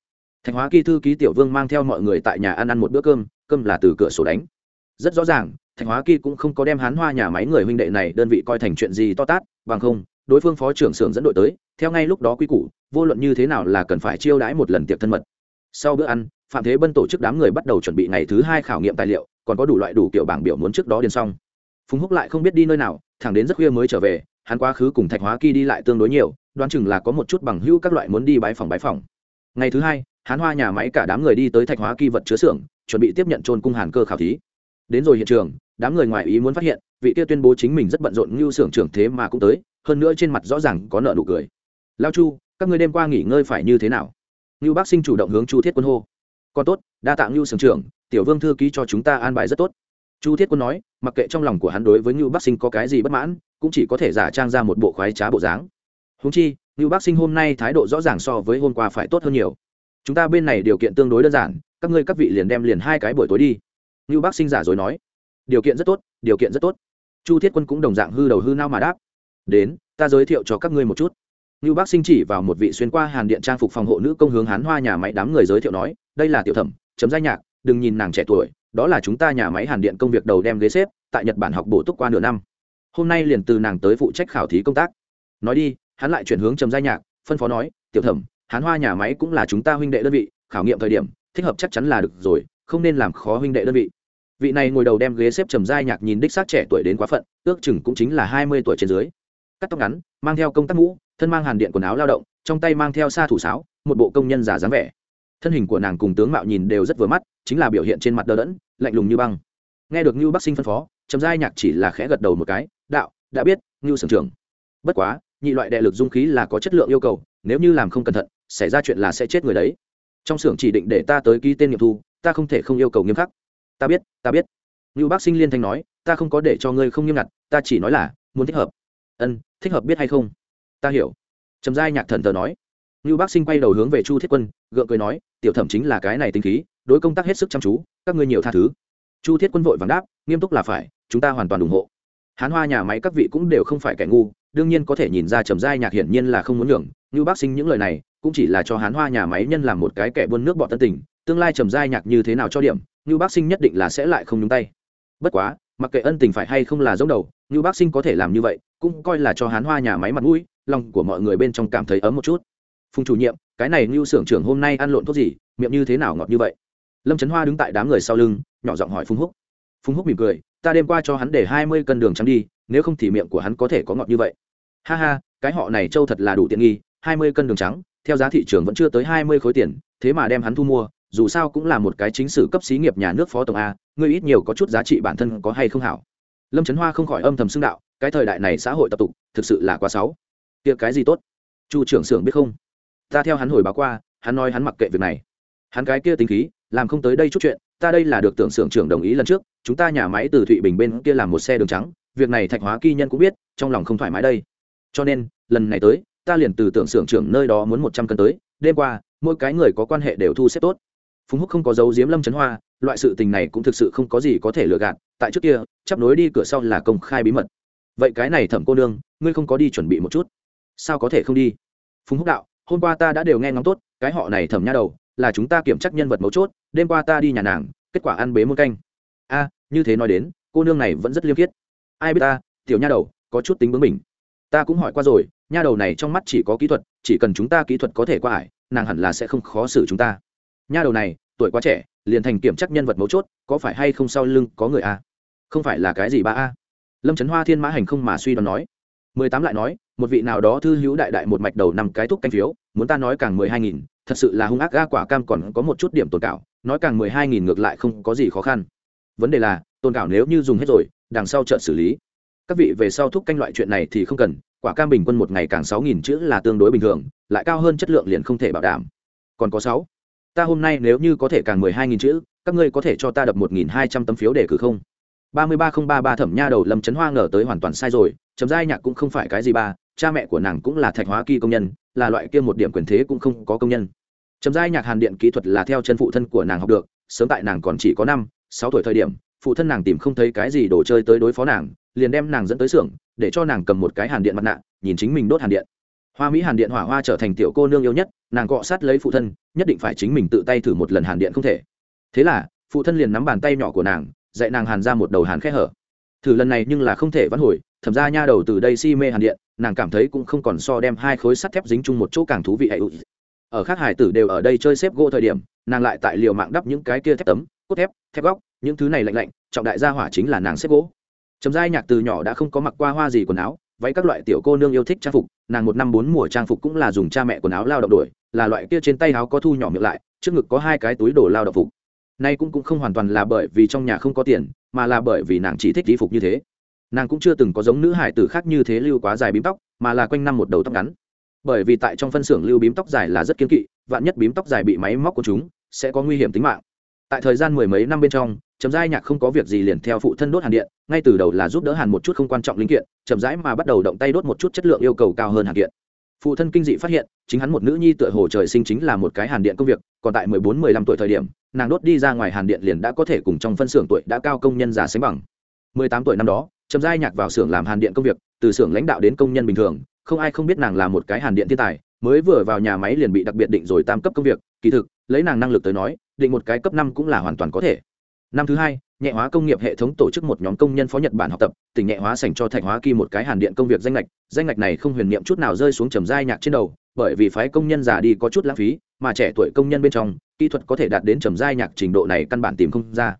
Thành hóa kỳ thư ký tiểu vương mang theo mọi người tại nhà ăn ăn một bữa cơm cơm là từ cửa sổ đánh. Rất rõ ràng thành hóa kỳ cũng không có đem hán hoa nhà máy người huynh đệ này đơn vị coi thành chuyện gì to tát, bằng không, đối phương phó trưởng xưởng dẫn đội tới, theo ngay lúc đó quy củ, vô luận như thế nào là cần phải chiêu đãi một lần tiệc thân mật sau bữa ăn, phạm thế bân tổ chức đám người bắt đầu chuẩn bị ngày thứ hai khảo nghiệm tài liệu, còn có đủ loại đủ kiểu bảng biểu muốn trước đó điền xong. Phùng húc lại không biết đi nơi nào, thẳng đến rất khuya mới trở về, hắn quá khứ cùng thạch hóa kỳ đi lại tương đối nhiều, đoán chừng là có một chút bằng hữu các loại muốn đi bãi phòng bãi phòng. Ngày thứ hai hắn hoa nhà máy cả đám người đi tới thạch hóa kỳ vật chứa xưởng, chuẩn bị tiếp nhận trôn cung hàn cơ khảo thí. Đến rồi hiện trường, đám người ngoài ý muốn phát hiện, vị kia tuyên bố chính mình rất bận rộn như xưởng trưởng thế mà cũng tới, hơn nữa trên mặt rõ ràng có nợ nụ cười. Lao chu, các ngươi đêm qua nghỉ ngơi phải như thế nào? Ngưu bác sinh chủ động hướng chu thiết quân hô. Còn tốt, đa tạng ngưu sưởng trưởng, tiểu vương thư ký cho chúng ta an bài rất tốt. Chu thiết quân nói, mặc kệ trong lòng của hắn đối với Ngưu bác sinh có cái gì bất mãn, cũng chỉ có thể giả trang ra một bộ khoái trá bộ dáng. Húng chi, Ngưu bác sinh hôm nay thái độ rõ ràng so với hôm qua phải tốt hơn nhiều. Chúng ta bên này điều kiện tương đối đơn giản, các ngươi các vị liền đem liền hai cái buổi tối đi. Ngưu bác sinh giả dối nói. Điều kiện rất tốt, điều kiện rất tốt. Chu thiết quân cũng đồng dạng hư đầu hư nao mà đáp. Đến, ta giới thiệu cho các ngươi một chút. Nưu bác sinh chỉ vào một vị xuyên qua hàn điện trang phục phòng hộ nữ công hướng hán hoa nhà máy đám người giới thiệu nói, đây là tiểu thẩm chấm giai nhạc, đừng nhìn nàng trẻ tuổi, đó là chúng ta nhà máy hàn điện công việc đầu đem ghế xếp, tại nhật bản học bổ túc qua nửa năm. Hôm nay liền từ nàng tới phụ trách khảo thí công tác. Nói đi, hắn lại chuyển hướng trầm giai nhạc, phân phó nói, tiểu thẩm hán hoa nhà máy cũng là chúng ta huynh đệ đơn vị, khảo nghiệm thời điểm, thích hợp chắc chắn là được rồi, không nên làm khó huynh đệ đơn vị. Vị này ngồi đầu đem ghế xếp trầm giai nhạc nhìn đích xác trẻ tuổi đến quá phận, ước chừng cũng chính là hai mươi tuổi trên dưới. Cắt tóc ngắn, mang theo công tác mũ thân mang hàn điện quần áo lao động, trong tay mang theo xa thủ sáo, một bộ công nhân giả dáng vẻ. Thân hình của nàng cùng tướng mạo nhìn đều rất vừa mắt, chính là biểu hiện trên mặt đờ đẫn, lạnh lùng như băng. Nghe được như bác sinh phân phó, trầm giai nhạc chỉ là khẽ gật đầu một cái, đạo, đã biết như sưởng trưởng. Bất quá, nhị loại đệ lực dung khí là có chất lượng yêu cầu, nếu như làm không cẩn thận, xảy ra chuyện là sẽ chết người đấy. Trong xưởng chỉ định để ta tới ký tên nghiệm thu, ta không thể không yêu cầu nghiêm khắc. Ta biết ta biết. Như bác sinh liên thanh nói, ta không có để cho ngươi không nghiêm ngặt, ta chỉ nói là, muốn thích hợp. Ân, thích hợp biết hay không? Ta hiểu. Trầm giai nhạc thần tờ nói. Như bác sinh quay đầu hướng về chu thiết quân, gượng cười nói, tiểu thẩm chính là cái này tính khí, đối công tác hết sức chăm chú, các ngươi nhiều tha thứ. Chu thiết quân vội vàng đáp, nghiêm túc là phải, chúng ta hoàn toàn ủng hộ. Hán hoa nhà máy các vị cũng đều không phải kẻ ngu, đương nhiên có thể nhìn ra trầm giai nhạc hiển nhiên là không muốn nhường. Như bác sinh những lời này, cũng chỉ là cho hán hoa nhà máy nhân làm một cái kẻ buôn nước bọn tân tình, tương lai trầm giai nhạc như thế nào cho điểm như bác sinh nhất định là sẽ lại không nhúng tay. Bất quá mặc kệ ân tình phải hay không là giống đầu như bác sinh có thể làm như vậy, cũng coi là cho hán hoa nhà máy mặt mũi, lòng của mọi người bên trong cảm thấy ấm một chút. Phùng chủ nhiệm, cái này như xưởng trưởng hôm nay ăn lộn thuốc gì, miệng như thế nào ngọt như vậy? Lâm trấn hoa đứng tại đám người sau lưng, nhỏ giọng hỏi phùng húc. Phùng húc mỉm cười, ta đêm qua cho hắn để hai mươi cân đường trắng đi, nếu không thì miệng của hắn có thể có ngọt như vậy. Ha ha, cái họ này trâu thật là đủ tiện nghi, hai mươi cân đường trắng, theo giá thị trường vẫn chưa tới hai mươi khối tiền, thế mà đem hắn thu mua dù sao cũng là một cái chính sử cấp xí nghiệp nhà nước phó tổng a, ngươi ít nhiều có chút giá trị bản thân có hay không hảo. Lâm trấn hoa không khỏi âm thầm xưng đạo, cái thời đại này xã hội tập tục, thực sự là quá xấu. Kia cái gì tốt? Chu trưởng xưởng biết không? Ta theo hắn hồi báo qua, hắn nói hắn mặc kệ việc này. Hắn cái kia tính khí, làm không tới đây chút chuyện, ta đây là được tưởng xưởng trưởng đồng ý lần trước, chúng ta nhà máy từ thụy bình bên kia làm một xe đường trắng, việc này thạch hóa kỳ nhân cũng biết, trong lòng không thoải mái đây. Cho nên, lần này tới, ta liền từ tưởng xưởng trưởng nơi đó muốn một trăm cân tới, đêm qua, mỗi cái người có quan hệ đều thu xếp tốt phùng húc không có dấu diếm lâm trấn hoa, loại sự tình này cũng thực sự không có gì có thể lừa gạt, tại trước kia chấp nối đi cửa sau là công khai bí mật. Vậy cái này thẩm cô nương, ngươi không có đi chuẩn bị một chút? Sao có thể không đi? Phùng húc đạo, hôm qua ta đã đều nghe ngóng tốt, cái họ này thẩm nha đầu, là chúng ta kiểm chắc nhân vật mấu chốt, đêm qua ta đi nhà nàng, kết quả ăn bế muôn canh. A, như thế nói đến, cô nương này vẫn rất liêm khiết. Ai biết ta, tiểu nha đầu, có chút tính bướng mình ta cũng hỏi qua rồi, nha đầu này trong mắt chỉ có kỹ thuật, chỉ cần chúng ta kỹ thuật có thể qua ải, nàng hẳn là sẽ không khó xử chúng ta nha đầu này, tuổi quá trẻ, liền thành kiểm chắc nhân vật mấu chốt, có phải hay không sau lưng có người a? Không phải là cái gì ba a? Lâm trấn hoa thiên mã hành không mà suy đoán nói. Mười tám lại nói, một vị nào đó thư hữu đại đại một mạch đầu năm cái thúc canh phiếu, muốn ta nói càng mười hai nghìn, thật sự là hung ác ga quả cam còn có một chút điểm tồn cảo, nói càng mười hai nghìn ngược lại không có gì khó khăn. Vấn đề là, tồn cảo nếu như dùng hết rồi, đằng sau trận xử lý. Các vị về sau thúc canh loại chuyện này thì không cần, quả cam bình quân một ngày càng sáu nghìn chữ là tương đối bình thường, lại cao hơn chất lượng liền không thể bảo đảm. Còn có sáu ta hôm nay nếu như có thể càng mười hai nghìn chữ, các ngươi có thể cho ta đập một nghìn hai trăm tấm phiếu để cử không? Ba mươi ba không ba ba thẩm nha đầu lâm trấn hoa ngờ tới hoàn toàn sai rồi chấm giai nhạc cũng không phải cái gì ba, cha mẹ của nàng cũng là thạch hóa kỳ công nhân, là loại kia một điểm quyền thế cũng không có công nhân. Chấm giai nhạc hàn điện kỹ thuật là theo chân phụ thân của nàng học được, sớm tại nàng còn chỉ có năm, sáu tuổi thời điểm, phụ thân nàng tìm không thấy cái gì đồ chơi tới đối phó nàng, liền đem nàng dẫn tới xưởng, để cho nàng cầm một cái hàn điện mặt nạ, nhìn chính mình đốt hàn điện hoa mỹ hàn điện hỏa hoa trở thành tiểu cô nương yêu nhất, nàng cọ sát lấy phụ thân, nhất định phải chính mình tự tay thử một lần hàn điện không thể. Thế là, phụ thân liền nắm bàn tay nhỏ của nàng, dạy nàng hàn ra một đầu hàn khẽ hở. Thử lần này nhưng là không thể vãn hồi, thẩm ra nha đầu từ đây si mê hàn điện, nàng cảm thấy cũng không còn so đem hai khối sắt thép dính chung một chỗ càng thú vị hệ ở khác hải tử đều ở đây chơi xếp gỗ thời điểm, nàng lại tại liều mạng đắp những cái kia thép tấm, cốt thép thép góc, những thứ này lạnh lạnh, trọng đại gia hỏa chính là nàng xếp gỗ. Trầm giai nhạc từ nhỏ đã không có mặc qua hoa gì quần áo váy các loại tiểu cô nương yêu thích trang phục, nàng một năm bốn mùa trang phục cũng là dùng cha mẹ quần áo lao động đổi, là loại kia trên tay áo có thu nhỏ miệng lại, trước ngực có hai cái túi đồ lao động phục. Nay cũng cũng không hoàn toàn là bởi vì trong nhà không có tiền, mà là bởi vì nàng chỉ thích y phục như thế. Nàng cũng chưa từng có giống nữ hải tử khác như thế lưu quá dài bím tóc, mà là quanh năm một đầu tóc ngắn. Bởi vì tại trong phân xưởng lưu bím tóc dài là rất kiên kỵ, vạn nhất bím tóc dài bị máy móc của chúng, sẽ có nguy hiểm tính mạng tại thời gian mười mấy năm bên trong, Trầm giai nhạc không có việc gì liền theo phụ thân đốt hàn điện, ngay từ đầu là giúp đỡ hàn một chút không quan trọng linh kiện chậm rãi mà bắt đầu động tay đốt một chút chất lượng yêu cầu cao hơn hàn điện phụ thân kinh dị phát hiện, chính hắn một nữ nhi tựa hồ trời sinh chính là một cái hàn điện công việc, còn tại mười bốn, mười lăm tuổi thời điểm, nàng đốt đi ra ngoài hàn điện liền đã có thể cùng trong phân xưởng tuổi đã cao công nhân giả sánh bằng. Mười tám tuổi năm đó, Trầm giai nhạc vào xưởng làm hàn điện công việc, từ xưởng lãnh đạo đến công nhân bình thường, không ai không biết nàng là một cái hàn điện thiên tài, mới vừa vào nhà máy liền bị đặc biệt định rồi tam cấp công việc, kỳ thực lấy nàng năng lực tới nói, định một cái cấp năm cũng là hoàn toàn có thể. Năm thứ hai, nhẹ hóa công nghiệp hệ thống tổ chức một nhóm công nhân phó nhật bản học tập, tỉnh nhẹ hóa dành cho thạch hóa kỳ một cái hàn điện công việc danh lệch danh lệch này không huyền niệm chút nào rơi xuống trầm giai nhạc trên đầu, bởi vì phái công nhân già đi có chút lãng phí, mà trẻ tuổi công nhân bên trong, kỹ thuật có thể đạt đến trầm giai nhạc trình độ này căn bản tìm không ra.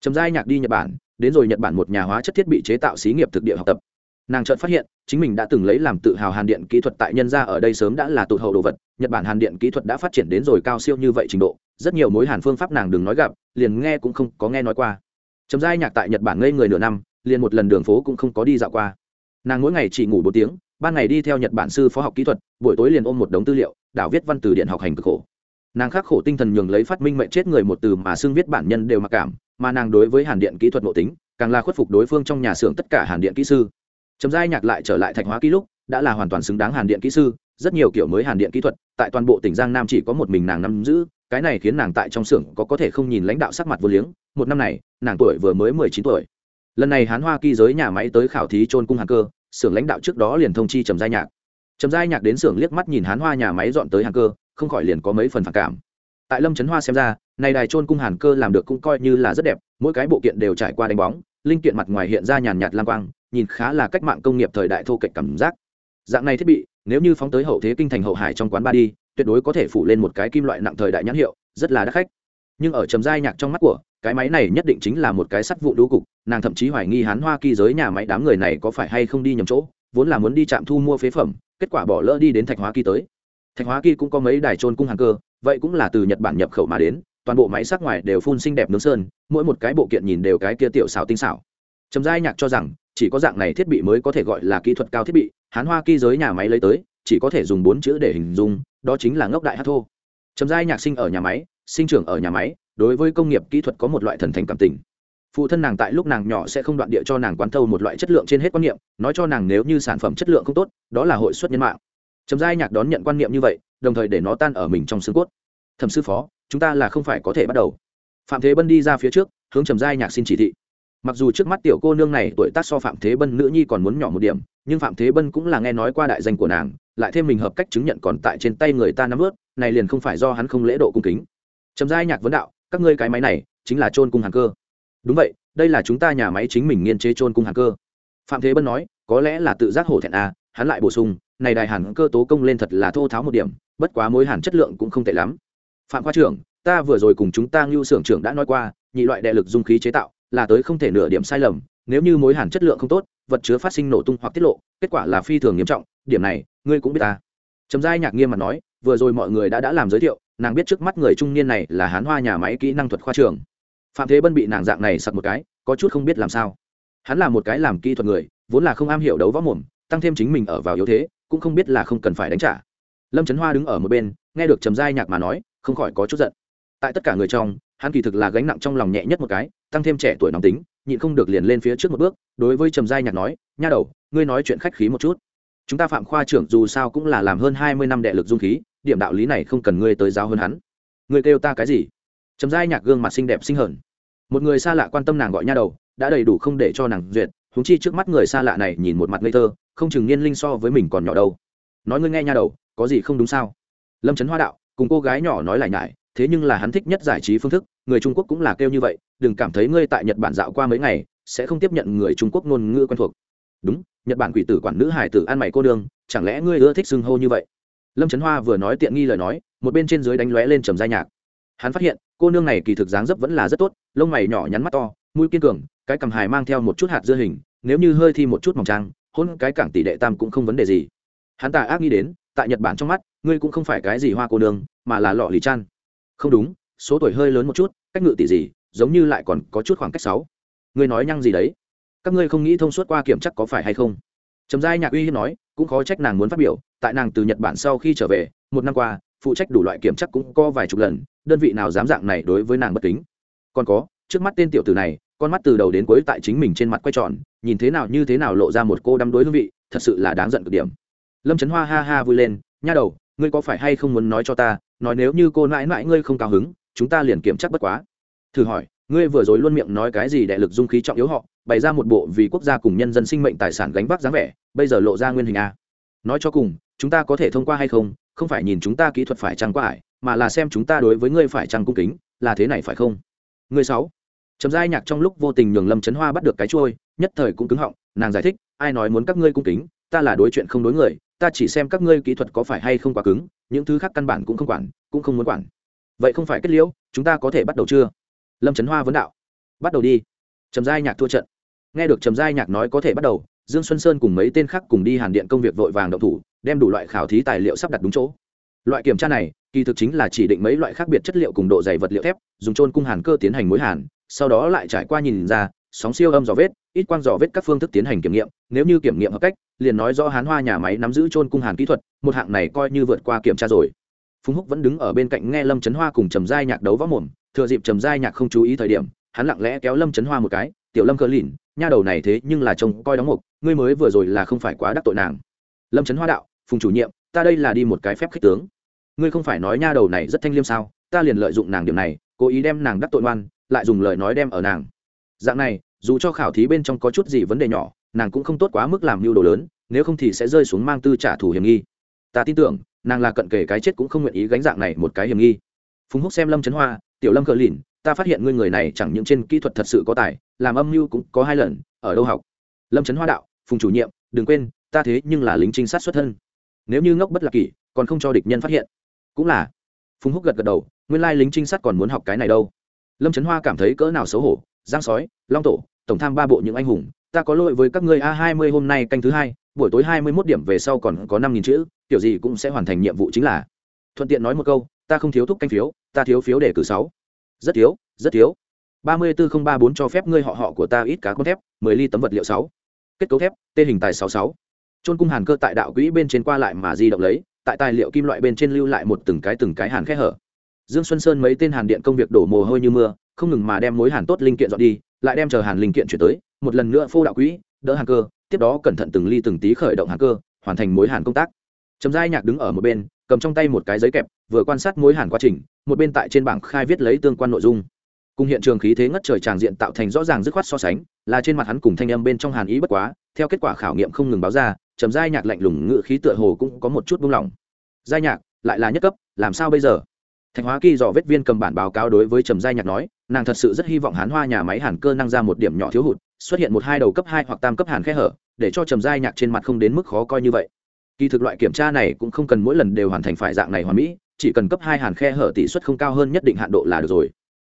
Trầm giai nhạc đi nhật bản, đến rồi nhật bản một nhà hóa chất thiết bị chế tạo xí nghiệp thực địa học tập nàng chợt phát hiện, chính mình đã từng lấy làm tự hào hàn điện kỹ thuật tại nhân gia ở đây sớm đã là tụt hậu đồ vật, nhật bản hàn điện kỹ thuật đã phát triển đến rồi cao siêu như vậy trình độ, rất nhiều mối hàn phương pháp nàng đừng nói gặp, liền nghe cũng không có nghe nói qua. Chấm dai nhạc tại nhật bản ngây người nửa năm, liền một lần đường phố cũng không có đi dạo qua. Nàng mỗi ngày chỉ ngủ bốn tiếng, ban ngày đi theo nhật bản sư phó học kỹ thuật, buổi tối liền ôm một đống tư liệu, đảo viết văn từ điện học hành cực khổ. Nàng khắc khổ tinh thần nhường lấy phát minh mệnh chết người một từ mà xương viết bản nhân đều mặc cảm, mà nàng đối với hàn điện kỹ thuật nội tính, càng là khuất phục đối phương trong nhà xưởng tất cả hàn điện kỹ sư. Trầm giai nhạc lại trở lại thạch hóa ký lúc, đã là hoàn toàn xứng đáng hàn điện kỹ sư, rất nhiều kiểu mới hàn điện kỹ thuật, tại toàn bộ tỉnh giang nam chỉ có một mình nàng nắm giữ, cái này khiến nàng tại trong xưởng có có thể không nhìn lãnh đạo sắc mặt vô liếng, một năm này, nàng tuổi vừa mới mười chín tuổi. Lần này hán hoa kỳ giới nhà máy tới khảo thí trôn cung hàng cơ, xưởng lãnh đạo trước đó liền thông chi trầm giai nhạc. Trầm giai nhạc đến xưởng liếc mắt nhìn hán hoa nhà máy dọn tới hàng cơ, không khỏi liền có mấy phần phản cảm. Tại lâm trấn hoa xem ra, này đài trôn cung hàn cơ làm được cũng coi như là rất đẹp, mỗi cái bộ kiện đều trải qua đánh bóng, linh kiện mặt ngoài hiện ra nhàn nhạt lang quang nhìn khá là cách mạng công nghiệp thời đại thô kệch cảm giác. Dạng này thiết bị, nếu như phóng tới hậu thế kinh thành hậu hải trong quán ba đi, tuyệt đối có thể phủ lên một cái kim loại nặng thời đại nhãn hiệu, rất là đắt khách. Nhưng ở trầm giai nhạc trong mắt của, cái máy này nhất định chính là một cái sắt vụ đũ cục, nàng thậm chí hoài nghi hán hoa kỳ giới nhà máy đám người này có phải hay không đi nhầm chỗ, vốn là muốn đi trạm thu mua phế phẩm, kết quả bỏ lỡ đi đến thạch hóa kỳ tới. Thạch hóa kỳ cũng có mấy đài trôn cung hàng cơ, vậy cũng là từ nhật bản nhập khẩu mà đến, toàn bộ máy sắc ngoài đều phun xinh đẹp nướng sơn, mỗi một cái bộ kiện nhìn đều cái kia tiểu xảo tinh xảo trầm giai nhạc cho rằng, chỉ có dạng này thiết bị mới có thể gọi là kỹ thuật cao thiết bị, hán hoa kỳ giới nhà máy lấy tới, chỉ có thể dùng bốn chữ để hình dung, đó chính là ngốc đại hát thô. Trầm giai nhạc sinh ở nhà máy, sinh trưởng ở nhà máy, đối với công nghiệp kỹ thuật có một loại thần thánh cảm tình. Phụ thân nàng tại lúc nàng nhỏ sẽ không đoạn địa cho nàng quán thâu một loại chất lượng trên hết quan niệm, nói cho nàng nếu như sản phẩm chất lượng không tốt, đó là hội xuất nhân mạng. Trầm giai nhạc đón nhận quan niệm như vậy, đồng thời để nó tan ở mình trong xương cốt. Thẩm sư phó, chúng ta là không phải có thể bắt đầu. Phạm thế bân đi ra phía trước, hướng trầm giai nhạc xin chỉ thị mặc dù trước mắt tiểu cô nương này tuổi tác so phạm thế bân nữ nhi còn muốn nhỏ một điểm, nhưng phạm thế bân cũng là nghe nói qua đại danh của nàng, lại thêm mình hợp cách chứng nhận còn tại trên tay người ta nắm ướt này liền không phải do hắn không lễ độ cung kính. Trầm giai nhạc vấn đạo, các ngươi cái máy này, chính là trôn cung hàng cơ. Đúng vậy, đây là chúng ta nhà máy chính mình nghiên chế trôn cung hàng cơ. Phạm thế bân nói, có lẽ là tự giác hổ thẹn à hắn lại bổ sung, này đài hàn cơ tố công lên thật là thô tháo một điểm, bất quá mối hàn chất lượng cũng không tệ lắm. Phạm khoa trưởng, ta vừa rồi cùng chúng ta ngưu xưởng trưởng đã nói qua, nhị loại đệ lực dung khí chế tạo là tới không thể nửa điểm sai lầm, nếu như mối hàn chất lượng không tốt, vật chứa phát sinh nổ tung hoặc tiết lộ, kết quả là phi thường nghiêm trọng, điểm này, ngươi cũng biết ta. Trầm giai nhạc nghiêm mặt nói, vừa rồi mọi người đã đã làm giới thiệu, nàng biết trước mắt người trung niên này là hán hoa nhà máy kỹ năng thuật khoa trường. Phạm thế bân bị nàng dạng này sặc một cái, có chút không biết làm sao. Hắn là một cái làm kỹ thuật người, vốn là không am hiểu đấu võ mồm, tăng thêm chính mình ở vào yếu thế, cũng không biết là không cần phải đánh trả. Lâm trấn hoa đứng ở một bên, nghe được trầm giai nhạc mà nói, không khỏi có chút giận. Tại tất cả người trong, hắn kỳ thực là gánh nặng trong lòng nhẹ nhất một cái tăng thêm trẻ tuổi nóng tính, nhịn không được liền lên phía trước một bước, đối với trầm giai nhạc nói, nha đầu, ngươi nói chuyện khách khí một chút. Chúng ta phạm khoa trưởng dù sao cũng là làm hơn hai mươi năm đệ lực dung khí, điểm đạo lý này không cần ngươi tới giáo hơn hắn. Ngươi kêu ta cái gì? Trầm giai nhạc gương mặt xinh đẹp xinh hởn một người xa lạ quan tâm nàng gọi nha đầu, đã đầy đủ không để cho nàng duyệt húng chi trước mắt người xa lạ này nhìn một mặt ngây thơ, không chừng niên linh so với mình còn nhỏ đâu. Nói ngươi nghe nha đầu, có gì không đúng sao? Lâm trấn hoa đạo, cùng cô gái nhỏ nói lại nhải thế nhưng là hắn thích nhất giải trí phương thức, người trung quốc cũng là kêu như vậy, đừng cảm thấy ngươi tại nhật bản dạo qua mấy ngày, sẽ không tiếp nhận người trung quốc ngôn ngữ quen thuộc. Đúng, nhật bản quỷ tử quản nữ hải tử ăn mày cô đương chẳng lẽ ngươi ưa thích xưng hô như vậy? Lâm trấn hoa vừa nói tiện nghi lời nói, một bên trên dưới đánh lóe lên trầm giai nhạc. Hắn phát hiện, cô nương này kỳ thực dáng dấp vẫn là rất tốt, lông mày nhỏ nhắn mắt to, mũi kiên cường, cái cầm hài mang theo một chút hạt dưa hình, nếu như hơi thi một chút mỏng trang, hôn cái cảng tỷ đệ tam cũng không vấn đề gì. Hắn ta ác nghĩ đến, tại nhật bản trong mắt, ngươi cũng không phải cái gì hoa cô nương, mà là lọ lì chăn không đúng, số tuổi hơi lớn một chút, cách ngự tỷ gì, giống như lại còn có chút khoảng cách sáu. Ngươi nói nhăng gì đấy? Các ngươi không nghĩ thông suốt qua kiểm chắc có phải hay không? Trầm giai nhạc uy hiếp nói, cũng khó trách nàng muốn phát biểu, tại nàng từ nhật bản sau khi trở về, một năm qua, phụ trách đủ loại kiểm chắc cũng có vài chục lần, đơn vị nào dám dạng này đối với nàng bất kính. Còn có, trước mắt tên tiểu tử này, con mắt từ đầu đến cuối tại chính mình trên mặt quay tròn, nhìn thế nào như thế nào lộ ra một cô đắm đối hương vị, thật sự là đáng giận cực điểm. Lâm trấn hoa ha ha vui lên, nha đầu, ngươi có phải hay không muốn nói cho ta nói nếu như cô nãi nãi ngươi không cao hứng chúng ta liền kiểm chắc bất quá. Thử hỏi ngươi vừa rồi luôn miệng nói cái gì đại lực dung khí trọng yếu họ bày ra một bộ vì quốc gia cùng nhân dân sinh mệnh tài sản gánh vác dáng vẻ bây giờ lộ ra nguyên hình a. Nói cho cùng chúng ta có thể thông qua hay không không phải nhìn chúng ta kỹ thuật phải trăng qua ải mà là xem chúng ta đối với ngươi phải trăng cung kính là thế này phải không? Ngươi sáu. Trầm giai nhạc trong lúc vô tình nhường Lâm Chấn Hoa bắt được cái chuôi, nhất thời cũng cứng họng, nàng giải thích, ai nói muốn các ngươi cung kính, ta là đối chuyện không đối người, ta chỉ xem các ngươi kỹ thuật có phải hay không quá cứng, những thứ khác căn bản cũng không quản, cũng không muốn quản. Vậy không phải kết liễu, chúng ta có thể bắt đầu chưa? Lâm Chấn Hoa vấn đạo. Bắt đầu đi. Trầm giai nhạc thua trận. Nghe được Trầm giai nhạc nói có thể bắt đầu, Dương Xuân Sơn cùng mấy tên khác cùng đi Hàn Điện công việc vội vàng động thủ, đem đủ loại khảo thí tài liệu sắp đặt đúng chỗ. Loại kiểm tra này, kỳ thực chính là chỉ định mấy loại khác biệt chất liệu cùng độ dày vật liệu thép, dùng trôn cung hàn cơ tiến hành mối hàn, sau đó lại trải qua nhìn ra sóng siêu âm dò vết ít quang dò vết các phương thức tiến hành kiểm nghiệm nếu như kiểm nghiệm hợp cách liền nói rõ hán hoa nhà máy nắm giữ trôn cung hàn kỹ thuật, một hạng này coi như vượt qua kiểm tra rồi. Phùng húc vẫn đứng ở bên cạnh nghe lâm trấn hoa cùng trầm giai nhạc đấu võ mồm, thừa dịp trầm giai nhạc không chú ý thời điểm, hắn lặng lẽ kéo lâm trấn hoa một cái, tiểu lâm cơ lìn, nha đầu này thế nhưng là trông coi đóng mục, ngươi mới vừa rồi là không phải quá đắc tội nàng. Lâm trấn hoa đạo, phùng chủ nhiệm, ta đây là đi một cái phép khích tướng. Ngươi không phải nói nha đầu này rất thanh liêm sao, ta liền lợi dụng nàng điểm này, cố ý đem nàng đắc tội ngoan, lại dùng lời nói đem ở nàng. Dạng này, dù cho khảo thí bên trong có chút gì vấn đề nhỏ nàng cũng không tốt quá mức làm mưu đồ lớn, nếu không thì sẽ rơi xuống mang tư trả thù hiểm nghi. Ta tin tưởng, nàng là cận kề cái chết cũng không nguyện ý gánh dạng này một cái hiểm nghi. Phùng húc xem lâm trấn hoa, tiểu lâm cờ lìn, ta phát hiện ngươi người này chẳng những trên kỹ thuật thật sự có tài, làm âm mưu cũng có hai lần, ở đâu học? Lâm trấn hoa đạo, phùng chủ nhiệm, đừng quên, ta thế nhưng là lính trinh sát xuất thân. Nếu như ngốc bất lạc kỷ, còn không cho địch nhân phát hiện. Cũng là. Phùng húc gật gật đầu, nguyên lai lính trinh sát còn muốn học cái này đâu. Lâm trấn hoa cảm thấy cỡ nào xấu hổ, giang sói, long tổ, tổng tham ba bộ những anh hùng ta có lỗi với các ngươi a, hai mươi hôm nay canh thứ hai, buổi tối hai mươi mốt điểm về sau còn có năm nghìn chữ, kiểu gì cũng sẽ hoàn thành nhiệm vụ chính là. Thuận tiện nói một câu, ta không thiếu thúc canh phiếu, ta thiếu phiếu để cử sáu. Rất thiếu rất thiếu. Ba mươi bốn không ba bốn cho phép ngươi họ họ của ta ít cá con thép, mười ly tấm vật liệu sáu. Kết cấu thép, tê hình tài sáu sáu. Trôn cung hàn cơ tại đạo quỹ bên trên qua lại mà di động lấy, tại tài liệu kim loại bên trên lưu lại một từng cái từng cái hàn khẽ hở. Dương xuân sơn mấy tên hàn điện công việc đổ mồ hôi như mưa, không ngừng mà đem mối hàn tốt linh kiện dọn đi, lại đem chờ hàn linh kiện chuyển tới một lần nữa phô đạo quỹ, đỡ hàn cơ, tiếp đó cẩn thận từng ly từng tí khởi động hàn cơ, hoàn thành mối hàn công tác. Trầm giai nhạc đứng ở một bên, cầm trong tay một cái giấy kẹp, vừa quan sát mối hàn quá trình, một bên tại trên bảng khai viết lấy tương quan nội dung. Cùng hiện trường khí thế ngất trời tràng diện tạo thành rõ ràng dứt khoát so sánh, là trên mặt hắn cùng thanh âm bên trong hàn ý bất quá, theo kết quả khảo nghiệm không ngừng báo ra, trầm giai nhạc lạnh lùng ngự khí tựa hồ cũng có một chút buông lỏng. Giai nhạc, lại là nhất cấp, làm sao bây giờ? Thạch hóa kỳ dò vết viên cầm bản báo cáo đối với trầm giai nhạc nói, nàng thật sự rất hy vọng hán hoa nhà máy hàn cơ năng ra một điểm nhỏ thiếu hụt xuất hiện một hai đầu cấp hai hoặc tam cấp hàn khe hở, để cho trầm giai nhạc trên mặt không đến mức khó coi như vậy. Kỳ thực loại kiểm tra này cũng không cần mỗi lần đều hoàn thành phải dạng này hoàn mỹ, chỉ cần cấp hai hàn khe hở tỷ suất không cao hơn nhất định hạn độ là được rồi.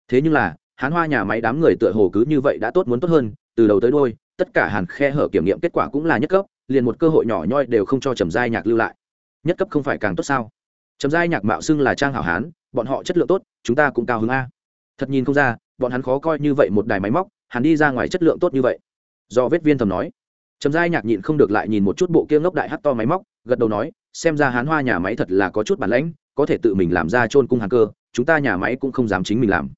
Thế nhưng là, hán hoa nhà máy đám người tựa hồ cứ như vậy đã tốt muốn tốt hơn, từ đầu tới đôi tất cả hàn khe hở kiểm nghiệm kết quả cũng là nhất cấp, liền một cơ hội nhỏ nhoi đều không cho trầm giai nhạc lưu lại. Nhất cấp không phải càng tốt sao? Trầm giai nhạc mạo xưng là trang hảo hán, bọn họ chất lượng tốt, chúng ta cũng cao hứng a. Thật nhìn không ra, bọn hắn khó coi như vậy một đài máy móc hắn đi ra ngoài chất lượng tốt như vậy. Do vết viên thầm nói. Trầm giai nhạc nhịn không được lại nhìn một chút bộ kia ngốc đại hát to máy móc, gật đầu nói, xem ra hán hoa nhà máy thật là có chút bản lãnh, có thể tự mình làm ra trôn cung hàng cơ, chúng ta nhà máy cũng không dám chính mình làm.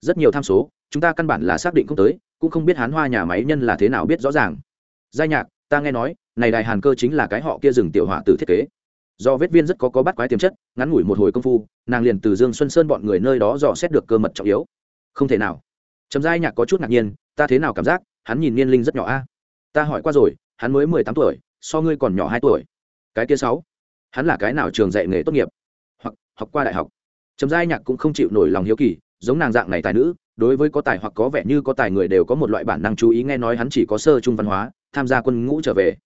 Rất nhiều tham số, chúng ta căn bản là xác định không tới, cũng không biết hán hoa nhà máy nhân là thế nào biết rõ ràng. Giai nhạc, ta nghe nói, này đài hàn cơ chính là cái họ kia Dừng tiểu họa từ thiết kế. Do vết viên rất có có bắt quái tiềm chất, ngắn ngủi một hồi công phu, nàng liền từ dương xuân sơn bọn người nơi đó dò xét được cơ mật trọng yếu. Không thể nào trầm giai nhạc có chút ngạc nhiên, ta thế nào cảm giác, hắn nhìn niên linh rất nhỏ a? Ta hỏi qua rồi, hắn mới mười tám tuổi, so ngươi còn nhỏ hai tuổi. Cái kia sáu, hắn là cái nào trường dạy nghề tốt nghiệp? Hoặc, học qua đại học. Trầm giai nhạc cũng không chịu nổi lòng hiếu kỳ, giống nàng dạng này tài nữ, đối với có tài hoặc có vẻ như có tài người đều có một loại bản năng chú ý nghe nói hắn chỉ có sơ trung văn hóa, tham gia quân ngũ trở về.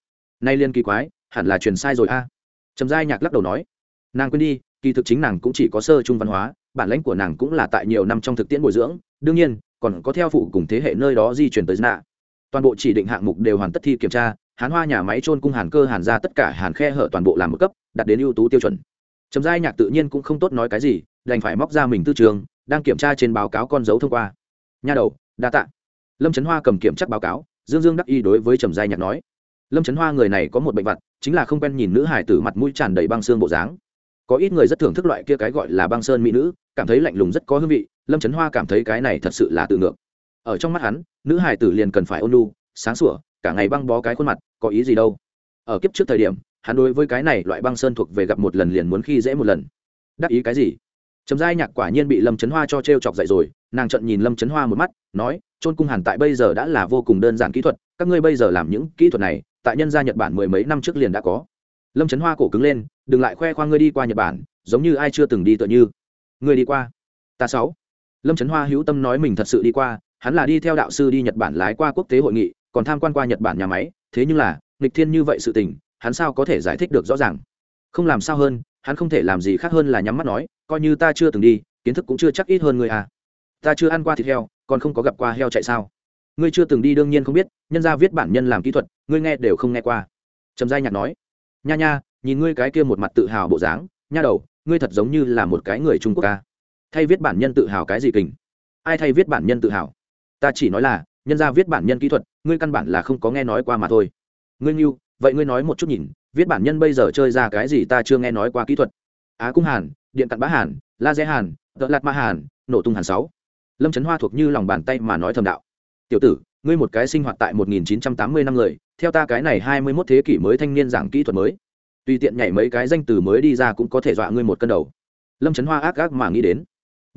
Nay liên kỳ quái, hẳn là truyền sai rồi a? Trầm giai nhạc lắc đầu nói, nàng quên đi, kỳ thực chính nàng cũng chỉ có sơ trung văn hóa, bản lãnh của nàng cũng là tại nhiều năm trong thực tiễn bồi dưỡng, đương nhiên còn có theo phụ cùng thế hệ nơi đó di chuyển tới nạ toàn bộ chỉ định hạng mục đều hoàn tất thi kiểm tra, hán hoa nhà máy trôn cung hàn cơ, hàn ra tất cả hàn khe hở toàn bộ làm một cấp đạt đến ưu tú tiêu chuẩn. Trầm giai nhạc tự nhiên cũng không tốt nói cái gì, đành phải móc ra mình tư trường, đang kiểm tra trên báo cáo con dấu thông qua. Nha đầu, đa tạ. Lâm trấn hoa cầm kiểm chắc báo cáo, dương dương đắc y đối với trầm giai nhạc nói. Lâm trấn hoa người này có một bệnh vặt, chính là không quen nhìn nữ hải tử mặt mũi tràn đầy băng xương bộ dáng. Có ít người rất thưởng thức loại kia cái gọi là băng sơn mỹ nữ, cảm thấy lạnh lùng rất có hương vị lâm trấn hoa cảm thấy cái này thật sự là tự ngược. Ở trong mắt hắn, nữ hải tử liền cần phải ôn lu sáng sủa, cả ngày băng bó cái khuôn mặt, có ý gì đâu. Ở kiếp trước thời điểm, hắn đối với cái này loại băng sơn thuộc về gặp một lần liền muốn khi dễ một lần. Đắc ý cái gì? Trầm giai nhạc quả nhiên bị lâm trấn hoa cho t r e o chọc dậy rồi, nàng trận nhìn lâm trấn hoa một mắt, nói trôn cung hàn tại bây giờ đã là vô cùng đơn giản kỹ thuật, các ngươi bây giờ làm những kỹ thuật này, tại nhân gia nhật bản mười mấy năm trước liền đã có. Lâm trấn hoa cổ cứng lên, đừng lại khoe khoang ngươi đi qua nhật bản, giống như ai chưa từng đi tựa như. Ngươi đi qua. Ta sáu lâm trấn hoa hữu tâm nói mình thật sự đi qua, hắn là đi theo đạo sư đi nhật bản lái qua quốc tế hội nghị, còn tham quan qua nhật bản nhà máy, thế nhưng là, nghịch thiên như vậy sự tình, hắn sao có thể giải thích được rõ ràng? Không làm sao hơn, hắn không thể làm gì khác hơn là nhắm mắt nói, coi như ta chưa từng đi, kiến thức cũng chưa chắc ít hơn người à. Ta chưa ăn qua thịt heo, còn không có gặp qua heo chạy sao? Ngươi chưa từng đi đương nhiên không biết, nhân ra viết bản nhân làm kỹ thuật, ngươi nghe đều không nghe qua. Trầm giai nhạc nói, nha nha, nhìn ngươi cái kia một mặt tự hào bộ dáng, nha đầu, ngươi thật giống như là một cái người trung quốc ca thay viết bản nhân tự hào cái gì kình? Ai thay viết bản nhân tự hào? Ta chỉ nói là, nhân ra viết bản nhân kỹ thuật, ngươi căn bản là không có nghe nói qua mà thôi. Ngươi nghiêu vậy ngươi nói một chút nhìn, viết bản nhân bây giờ chơi ra cái gì ta chưa nghe nói qua kỹ thuật? Á cung hàn, điện cặn bá hàn, la dễ hàn, tợ lạt ma hàn, nổ tung hàn sáu. Lâm trấn hoa thuộc như lòng bàn tay mà nói thầm đạo. Tiểu tử, ngươi một cái sinh hoạt tại 1980 năm người, theo ta cái này 21 thế kỷ mới thanh niên giảng kỹ thuật mới. Tùy tiện nhảy mấy cái danh từ mới đi ra cũng có thể dọa ngươi một cân đầu. Lâm trấn hoa ác ác mà nghĩ đến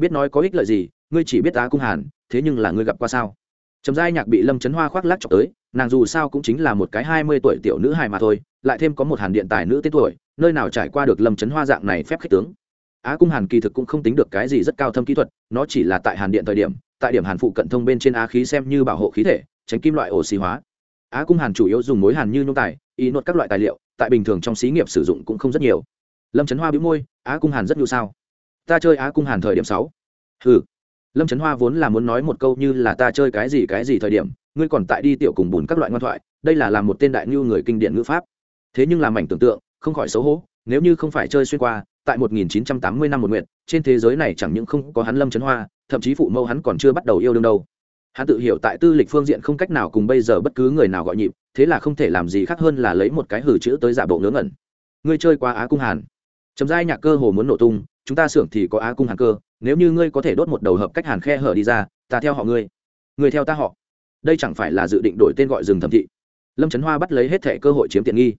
biết nói có ích lợi gì, ngươi chỉ biết á cung hàn, thế nhưng là ngươi gặp qua sao? Trầm giai nhạc bị lâm trấn hoa khoác lác chọc tới, nàng dù sao cũng chính là một cái hai mươi tuổi tiểu nữ hài mà thôi, lại thêm có một hàn điện tài nữ tên tuổi, nơi nào trải qua được lâm trấn hoa dạng này phép khích tướng. Á cung hàn kỳ thực cũng không tính được cái gì rất cao thâm kỹ thuật, nó chỉ là tại hàn điện thời điểm, tại điểm hàn phụ cận thông bên trên á khí xem như bảo hộ khí thể, tránh kim loại oxy hóa. Á cung hàn chủ yếu dùng mối hàn như nhôm tài, y nốt các loại tài liệu, tại bình thường trong xí nghiệp sử dụng cũng không rất nhiều. Lâm trấn hoa bĩu môi, á cung hàn rất nhu sao? Ta chơi á cung hàn thời điểm sáu. Ừ lâm trấn hoa vốn là muốn nói một câu như là ta chơi cái gì cái gì thời điểm, ngươi còn tại đi tiểu cùng bùn các loại ngoan thoại, đây là làm một tên đại ngưu người kinh điển ngữ pháp. Thế nhưng làm mảnh tưởng tượng, không khỏi xấu hổ, nếu như không phải chơi xuyên qua, tại 1980 năm một nguyện, trên thế giới này chẳng những không có hắn lâm trấn hoa, thậm chí phụ mẫu hắn còn chưa bắt đầu yêu đương đâu. Hắn tự hiểu tại tư lịch phương diện không cách nào cùng bây giờ bất cứ người nào gọi nhịp, thế là không thể làm gì khác hơn là lấy một cái hử chữ tới giả bộ ngớ ngẩn. Ngươi chơi qua á cung hàn. Chấm dai nhạc cơ hồ muốn nổ tung chúng ta xưởng thì có á cung hàn cơ, nếu như ngươi có thể đốt một đầu hợp cách hàn khe hở đi ra, ta theo họ ngươi. Ngươi theo ta họ. Đây chẳng phải là dự định đổi tên gọi rừng thẩm thị. Lâm trấn hoa bắt lấy hết thẻ cơ hội chiếm tiện nghi.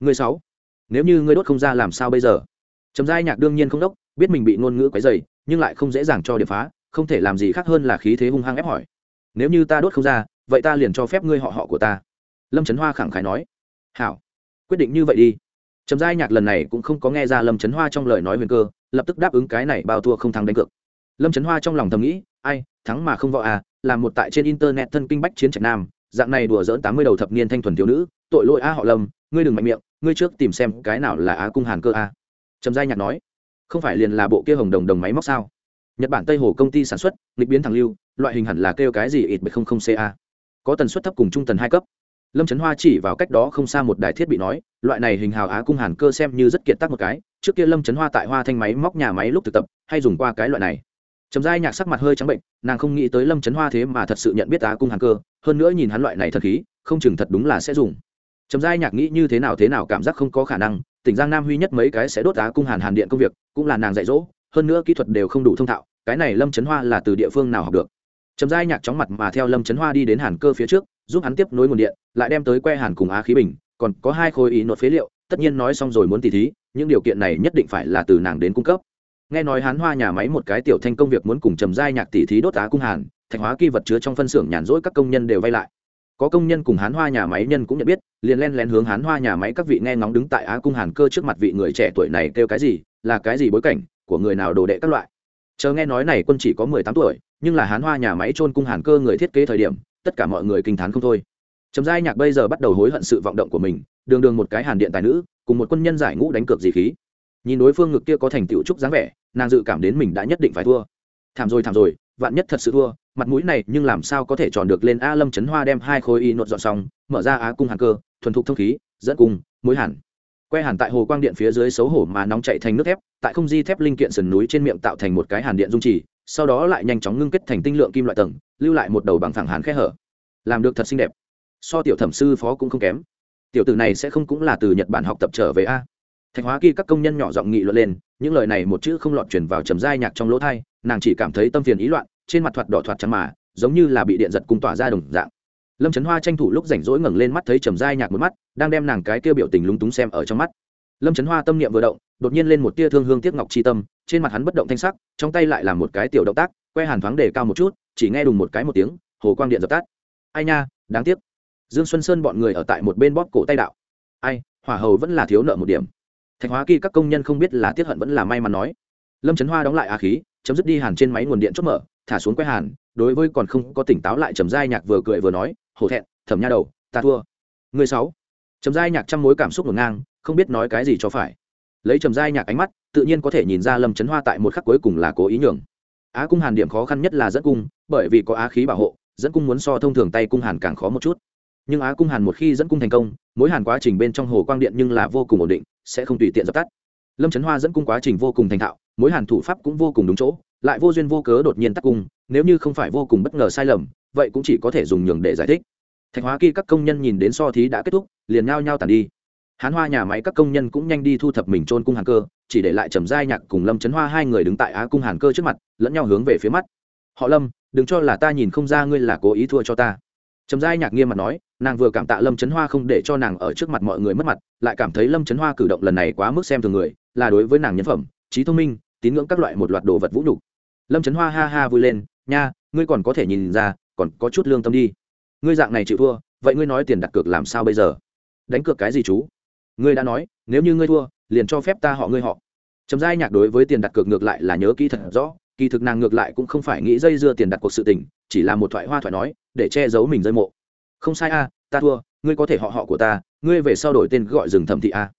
Ngươi sáu, nếu như ngươi đốt không ra làm sao bây giờ? Trầm giai nhạc đương nhiên không đốc, biết mình bị ngôn ngữ quấy dày nhưng lại không dễ dàng cho điệp phá, không thể làm gì khác hơn là khí thế hung hăng ép hỏi. Nếu như ta đốt không ra, vậy ta liền cho phép ngươi họ họ của ta. Lâm trấn hoa khẳng khái nói. Hảo, quyết định như vậy đi trầm giai nhạc lần này cũng không có nghe ra lâm trấn hoa trong lời nói huyền cơ, lập tức đáp ứng cái này bao thua không thắng đánh cược. Lâm trấn hoa trong lòng thầm nghĩ, ai, thắng mà không võ à là một tại trên internet thân kinh bách chiến trạch nam, dạng này đùa dỡn tám mươi đầu thập niên thanh thuần thiếu nữ, tội lỗi a họ lâm, ngươi đừng mạnh miệng, ngươi trước tìm xem cái nào là á cung hàn cơ a. Trầm giai nhạc nói, không phải liền là bộ kia hồng đồng đồng máy móc sao? Nhật bản tây hồ công ty sản xuất lịch biến thẳng lưu, loại hình hẳn là kêu cái gì ít không không ca có tần suất thấp cùng trung tần hai cấp lâm trấn hoa chỉ vào cách đó không xa một đài thiết bị nói, loại này hình hào á cung hàn cơ xem như rất kiệt tác một cái, trước kia lâm trấn hoa tại hoa thanh máy móc nhà máy lúc thực tập, hay dùng qua cái loại này. Trầm giai nhạc sắc mặt hơi trắng bệnh, nàng không nghĩ tới lâm trấn hoa thế mà thật sự nhận biết á cung hàn cơ, hơn nữa nhìn hắn loại này thật khí, không chừng thật đúng là sẽ dùng. Trầm giai nhạc nghĩ như thế nào thế nào cảm giác không có khả năng, tỉnh giang nam huy nhất mấy cái sẽ đốt á cung hàn hàn điện công việc, cũng là nàng dạy dỗ, hơn nữa kỹ thuật đều không đủ thông thạo, cái này lâm trấn hoa là từ địa phương nào học được? Trầm giai nhạc chóng mặt mà theo lâm trấn hoa đi đến hàn cơ phía trước giúp hắn tiếp nối nguồn điện, lại đem tới que hàn cùng á khí bình, còn có hai khối ý nốt phế liệu, tất nhiên nói xong rồi muốn tỉ thí, những điều kiện này nhất định phải là từ nàng đến cung cấp. Nghe nói hán hoa nhà máy một cái tiểu thanh công việc muốn cùng trầm giai nhạc tỉ thí đốt á cung hàn, thạch hóa kỳ vật chứa trong phân xưởng nhàn rỗi các công nhân đều vay lại. Có công nhân cùng hán hoa nhà máy nhân cũng nhận biết, liền len lén hướng hán hoa nhà máy các vị nghe ngóng đứng tại á cung hàn cơ trước mặt vị người trẻ tuổi này kêu cái gì, là cái gì bối cảnh, của người nào đồ đệ các loại. Chờ nghe nói này quân chỉ có mười tám tuổi, nhưng là hán hoa nhà máy trôn cung hàn cơ người thiết kế thời điểm tất cả mọi người kinh t h á n không thôi. Trầm giai nhạc bây giờ bắt đầu hối hận sự vọng động của mình, đường đường một cái hàn điện tài nữ, cùng một quân nhân giải ngũ đánh cược gì khí. Nhìn đối phương ngực kia có thành tựu trúc dáng vẻ, nàng dự cảm đến mình đã nhất định phải thua. Thảm rồi thảm rồi, vạn nhất thật sự thua, mặt mũi này nhưng làm sao có thể tròn được lên a lâm trấn hoa đem hai khối y nốt dọn xong, mở ra á cung hàn cơ, thuần thục thông khí, dẫn cung, mối hàn. Que hàn tại hồ quang điện phía dưới xấu hổ mà nóng chạy thành nước thép, tại không di thép linh kiện sườn núi trên miệng tạo thành một cái hàn điện dung trì sau đó lại nhanh chóng ngưng kết thành tinh lượng kim loại tầng, lưu lại một đầu bằng thẳng hàn khe hở. Làm được thật xinh đẹp. So tiểu thẩm sư phó cũng không kém. Tiểu tử này sẽ không cũng là từ nhật bản học tập trở về a. Thạch hóa kỳ các công nhân nhỏ giọng nghị luận lên, những lời này một chữ không lọt chuyển vào trầm giai nhạc trong lỗ thai, nàng chỉ cảm thấy tâm phiền ý loạn, trên mặt thoạt đỏ thoạt trắng mà, giống như là bị điện giật cung tỏa ra đồng dạng. Lâm trấn hoa tranh thủ lúc rảnh rỗi ngẩng lên mắt thấy trầm giai nhạc một mắt, đang đem nàng cái kêu biểu tình lúng túng xem ở trong mắt. Lâm trấn hoa tâm niệm vừa động, đột nhiên lên một tia thương hương tiếc ngọc chi tâm trên mặt hắn bất động thanh sắc, trong tay lại là một cái tiểu động tác, que hàn thoáng đề cao một chút, chỉ nghe đùng một cái một tiếng, hồ quang điện dập tắt. Ai nha, đáng tiếc. Dương xuân sơn bọn người ở tại một bên bóp cổ tay đạo. Ai, hỏa hầu vẫn là thiếu nợ một điểm. Thạch hóa kỳ các công nhân không biết là tiết hận vẫn là may mắn nói. Lâm trấn hoa đóng lại á khí, chấm dứt đi hàn trên máy nguồn điện chốt mở, thả xuống que hàn, đối với còn không có tỉnh táo lại trầm giai nhạc vừa cười vừa nói hổ thẹn, thẩm nha đầu, ta thua. Người sáu. Trầm giai nhạc trăm mối cảm xúc ngổn ngang, không biết nói cái gì cho phải lấy trầm giai nhạc ánh mắt, tự nhiên có thể nhìn ra lâm trấn hoa tại một khắc cuối cùng là cố ý nhường. Á cung hàn điểm khó khăn nhất là dẫn cung, bởi vì có á khí bảo hộ, dẫn cung muốn so thông thường tay cung hàn càng khó một chút. Nhưng á cung hàn một khi dẫn cung thành công mỗi hàn quá trình bên trong hồ quang điện nhưng là vô cùng ổn định, sẽ không tùy tiện dập tắt. Lâm trấn hoa dẫn cung quá trình vô cùng thành thạo mỗi hàn thủ pháp cũng vô cùng đúng chỗ, lại vô duyên vô cớ đột nhiên tắt cung, nếu như không phải vô cùng bất ngờ sai lầm, vậy cũng chỉ có thể dùng nhường để giải thích. Thạch hóa kỳ các công nhân nhìn đến so thí đã kết thúc, liền nhao nhao tàn đi hán hoa nhà máy các công nhân cũng nhanh đi thu thập mình trôn cung hàn cơ, chỉ để lại trầm giai nhạc cùng lâm trấn hoa hai người đứng tại á cung hàn cơ trước mặt, lẫn nhau hướng về phía mắt. Họ lâm, đừng cho là ta nhìn không ra ngươi là cố ý thua cho ta. Trầm giai nhạc nghiêm mặt nói, nàng vừa cảm tạ lâm trấn hoa không để cho nàng ở trước mặt mọi người mất mặt, lại cảm thấy lâm trấn hoa cử động lần này quá mức xem thường người, là đối với nàng nhân phẩm, trí thông minh, tín ngưỡng các loại một loạt đồ vật vũ nhục. Lâm trấn hoa ha ha vui lên, nha, ngươi còn có thể nhìn ra, còn có chút lương tâm đi. Ngươi dạng này chịu thua, vậy ngươi nói tiền đặt cược làm sao bây giờ? Đánh cược cái gì chú? Ngươi đã nói, nếu như ngươi thua, liền cho phép ta họ ngươi họ. Trầm giai nhạc đối với tiền đặt cược ngược lại là nhớ kỹ thật rõ, kỳ thực nàng ngược lại cũng không phải nghĩ dây dưa tiền đặt cuộc sự tình, chỉ là một thoại hoa thoại nói, để che giấu mình rơi mộ. Không sai a, ta thua, ngươi có thể họ họ của ta, ngươi về sau đổi tên gọi rừng thẩm thị a.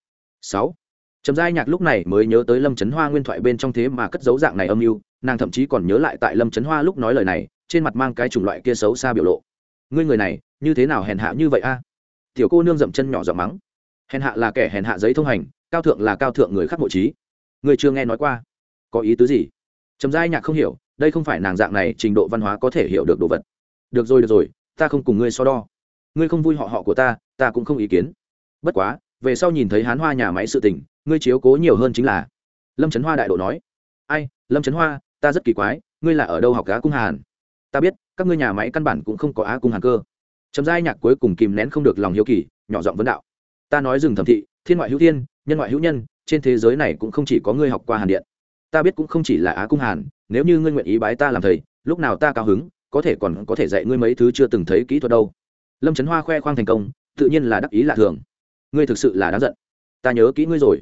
Sáu. Trầm giai nhạc lúc này mới nhớ tới lâm trấn hoa nguyên thoại bên trong thế mà cất dấu dạng này âm mưu, nàng thậm chí còn nhớ lại tại lâm trấn hoa lúc nói lời này, trên mặt mang cái chủng loại kia xấu xa biểu lộ. Ngươi người này, như thế nào hèn hạ như vậy a? Tiểu cô nương dậm chân nhỏ giọng mắng hèn hạ là kẻ hèn hạ giấy thông hành, cao thượng là cao thượng người khắc mộ trí. Người chưa nghe nói qua. Có ý tứ gì? Trầm giai nhạc không hiểu, đây không phải nàng dạng này trình độ văn hóa có thể hiểu được đồ vật. Được rồi được rồi, ta không cùng ngươi so đo. Ngươi không vui họ họ của ta ta cũng không ý kiến. Bất quá, về sau nhìn thấy hán hoa nhà máy sự tình, ngươi chiếu cố nhiều hơn chính là. Lâm trấn hoa đại độ nói. Ai, lâm trấn hoa, ta rất kỳ quái, ngươi là ở đâu học á cung hàn? Ta biết, các ngươi nhà máy căn bản cũng không có á cung hàn cơ. Trầm giai nhạc cuối cùng kìm nén không được lòng hiếu kỳ, nhỏ giọng vấn đạo ta nói rừng thẩm thị, thiên ngoại hữu thiên, nhân ngoại hữu nhân, trên thế giới này cũng không chỉ có ngươi học qua hàn điện. Ta biết cũng không chỉ là á cung hàn, nếu như ngươi nguyện ý bái ta làm thầy, lúc nào ta cao hứng, có thể còn có thể dạy ngươi mấy thứ chưa từng thấy kỹ thuật đâu. Lâm trấn hoa khoe khoang thành công, tự nhiên là đắc ý lạ thường. Ngươi thực sự là đáng giận. Ta nhớ kỹ ngươi rồi.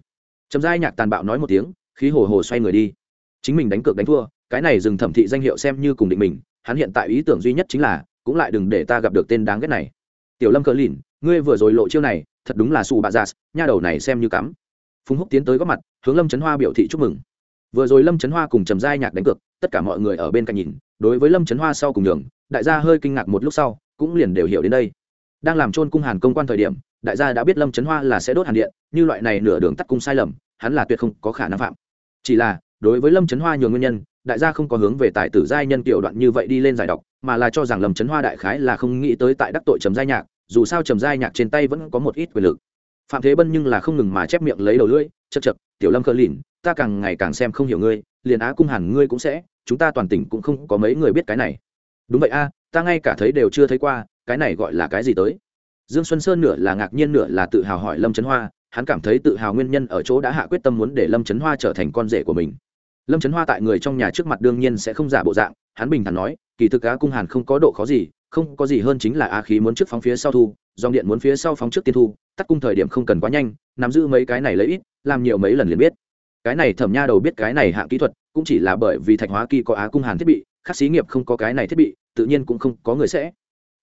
Trầm giai nhạc tàn bạo nói một tiếng, khí hồ hồ xoay người đi. Chính mình đánh cược đánh thua, cái này dừng thẩm thị danh hiệu xem như cùng định mình, hắn hiện tại ý tưởng duy nhất chính là, cũng lại đừng để ta gặp được tên đáng ghét này. Tiểu lâm cờ lìn ngươi vừa rồi lộ chiêu này, thật đúng là xù bạ dạ giạt nha đầu này xem như cắm. Phùng húc tiến tới góp mặt, hướng lâm trấn hoa biểu thị chúc mừng. Vừa rồi lâm trấn hoa cùng trầm giai nhạc đánh cược, tất cả mọi người ở bên cạnh nhìn, đối với lâm trấn hoa sau cùng đường đại gia hơi kinh ngạc một lúc sau, cũng liền đều hiểu đến đây. Đang làm trôn cung hàn công quan thời điểm, đại gia đã biết lâm trấn hoa là sẽ đốt hàn điện, như loại này nửa đường tắt cung sai lầm, hắn là tuyệt không có khả năng phạm. Chỉ là, đối với lâm trấn hoa nhiều nguyên nhân, đại gia không có hướng về tài tử giai nhân kiểu đoạn như vậy đi lên giải đọc, mà là cho rằng lâm trấn hoa đại khái là không nghĩ tới tại đắc tội trầm giai nhạc dù sao trầm giai nhạc trên tay vẫn có một ít quyền lực. Phạm thế bân nhưng là không ngừng mà chép miệng lấy đầu lưỡi chật chật tiểu lâm khơ lìn, ta càng ngày càng xem không hiểu ngươi, liền á cung hàn ngươi cũng sẽ, chúng ta toàn tỉnh cũng không có mấy người biết cái này. Đúng vậy a, ta ngay cả thấy đều chưa thấy qua, cái này gọi là cái gì tới? Dương xuân sơn nửa là ngạc nhiên nửa là tự hào hỏi lâm trấn hoa, hắn cảm thấy tự hào nguyên nhân ở chỗ đã hạ quyết tâm muốn để lâm trấn hoa trở thành con rể của mình. Lâm trấn hoa tại người trong nhà trước mặt đương nhiên sẽ không giả bộ dạng, hắn bình thản nói, kỳ thực á cung hàn không có độ khó gì không có gì hơn chính là á khí muốn trước phóng phía sau thu, dòng điện muốn phía sau phóng trước tiên thu, tắt cung thời điểm không cần quá nhanh, nắm giữ mấy cái này lấy ít, làm nhiều mấy lần liền biết. Cái này thẩm nha đầu biết cái này hạng kỹ thuật, cũng chỉ là bởi vì thạch hóa kỳ có á cung hàn thiết bị, khắc xí nghiệp không có cái này thiết bị, tự nhiên cũng không có người sẽ.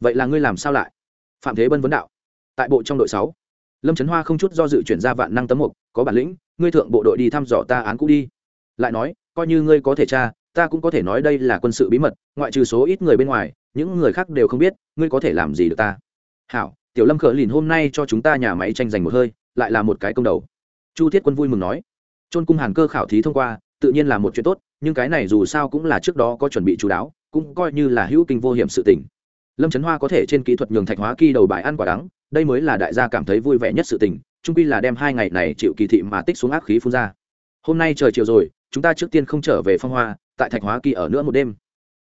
Vậy là ngươi làm sao lại? Phạm thế bân vấn đạo. Tại bộ trong đội sáu, lâm trấn hoa không chút do dự chuyển ra vạn năng tấm mục, có bản lĩnh, ngươi thượng bộ đội đi thăm dò ta án cũ đi. Lại nói, coi như ngươi có thể tra ta cũng có thể nói đây là quân sự bí mật, ngoại trừ số ít người bên ngoài, những người khác đều không biết, ngươi có thể làm gì được ta? Hảo, tiểu lâm khở lìn hôm nay cho chúng ta nhà máy tranh giành một hơi, lại là một cái công đầu. Chu thiết quân vui mừng nói. Trôn cung hàn cơ khảo thí thông qua, tự nhiên là một chuyện tốt, nhưng cái này dù sao cũng là trước đó có chuẩn bị chú đáo, cũng coi như là hữu kinh vô hiểm sự tình. Lâm trấn hoa có thể trên kỹ thuật nhường thạch hóa kỳ đầu bài ăn quả đắng, đây mới là đại gia cảm thấy vui vẻ nhất sự tình trung quy là đem hai ngày này chịu kỳ thị mà tích xuống ác khí phun ra. Hôm nay trời chiều rồi, chúng ta trước tiên không trở về phong hoa tại thạch hóa kỳ ở nữa một đêm.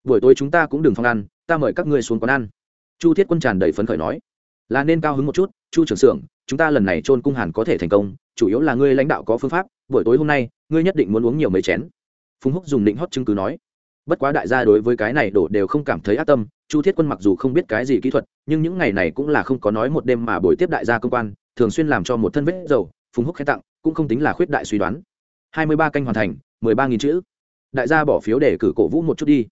Buổi tối chúng ta cũng đừng phong ăn, ta mời các ngươi xuống quán ăn. Chu thiết quân tràn đầy phấn khởi nói. Là nên cao hứng một chút, chu trưởng xưởng, chúng ta lần này trôn cung hàn có thể thành công, chủ yếu là ngươi lãnh đạo có phương pháp, buổi tối hôm nay, ngươi nhất định muốn uống nhiều mấy chén. Phùng húc dùng định hót chứng cứ nói. Bất quá đại gia đối với cái này đổ đều không cảm thấy ác tâm, chu thiết quân mặc dù không biết cái gì kỹ thuật, nhưng những ngày này cũng là không có nói một đêm mà buổi tiếp đại gia công quan, thường xuyên làm cho một thân vết dầu, phùng húc khen tặng, cũng không tính là khuyết đại suy đoán. Hai mươi ba canh hoàn thành, mười ba nghìn chữ đại gia bỏ phiếu để cử cổ vũ một chút đi.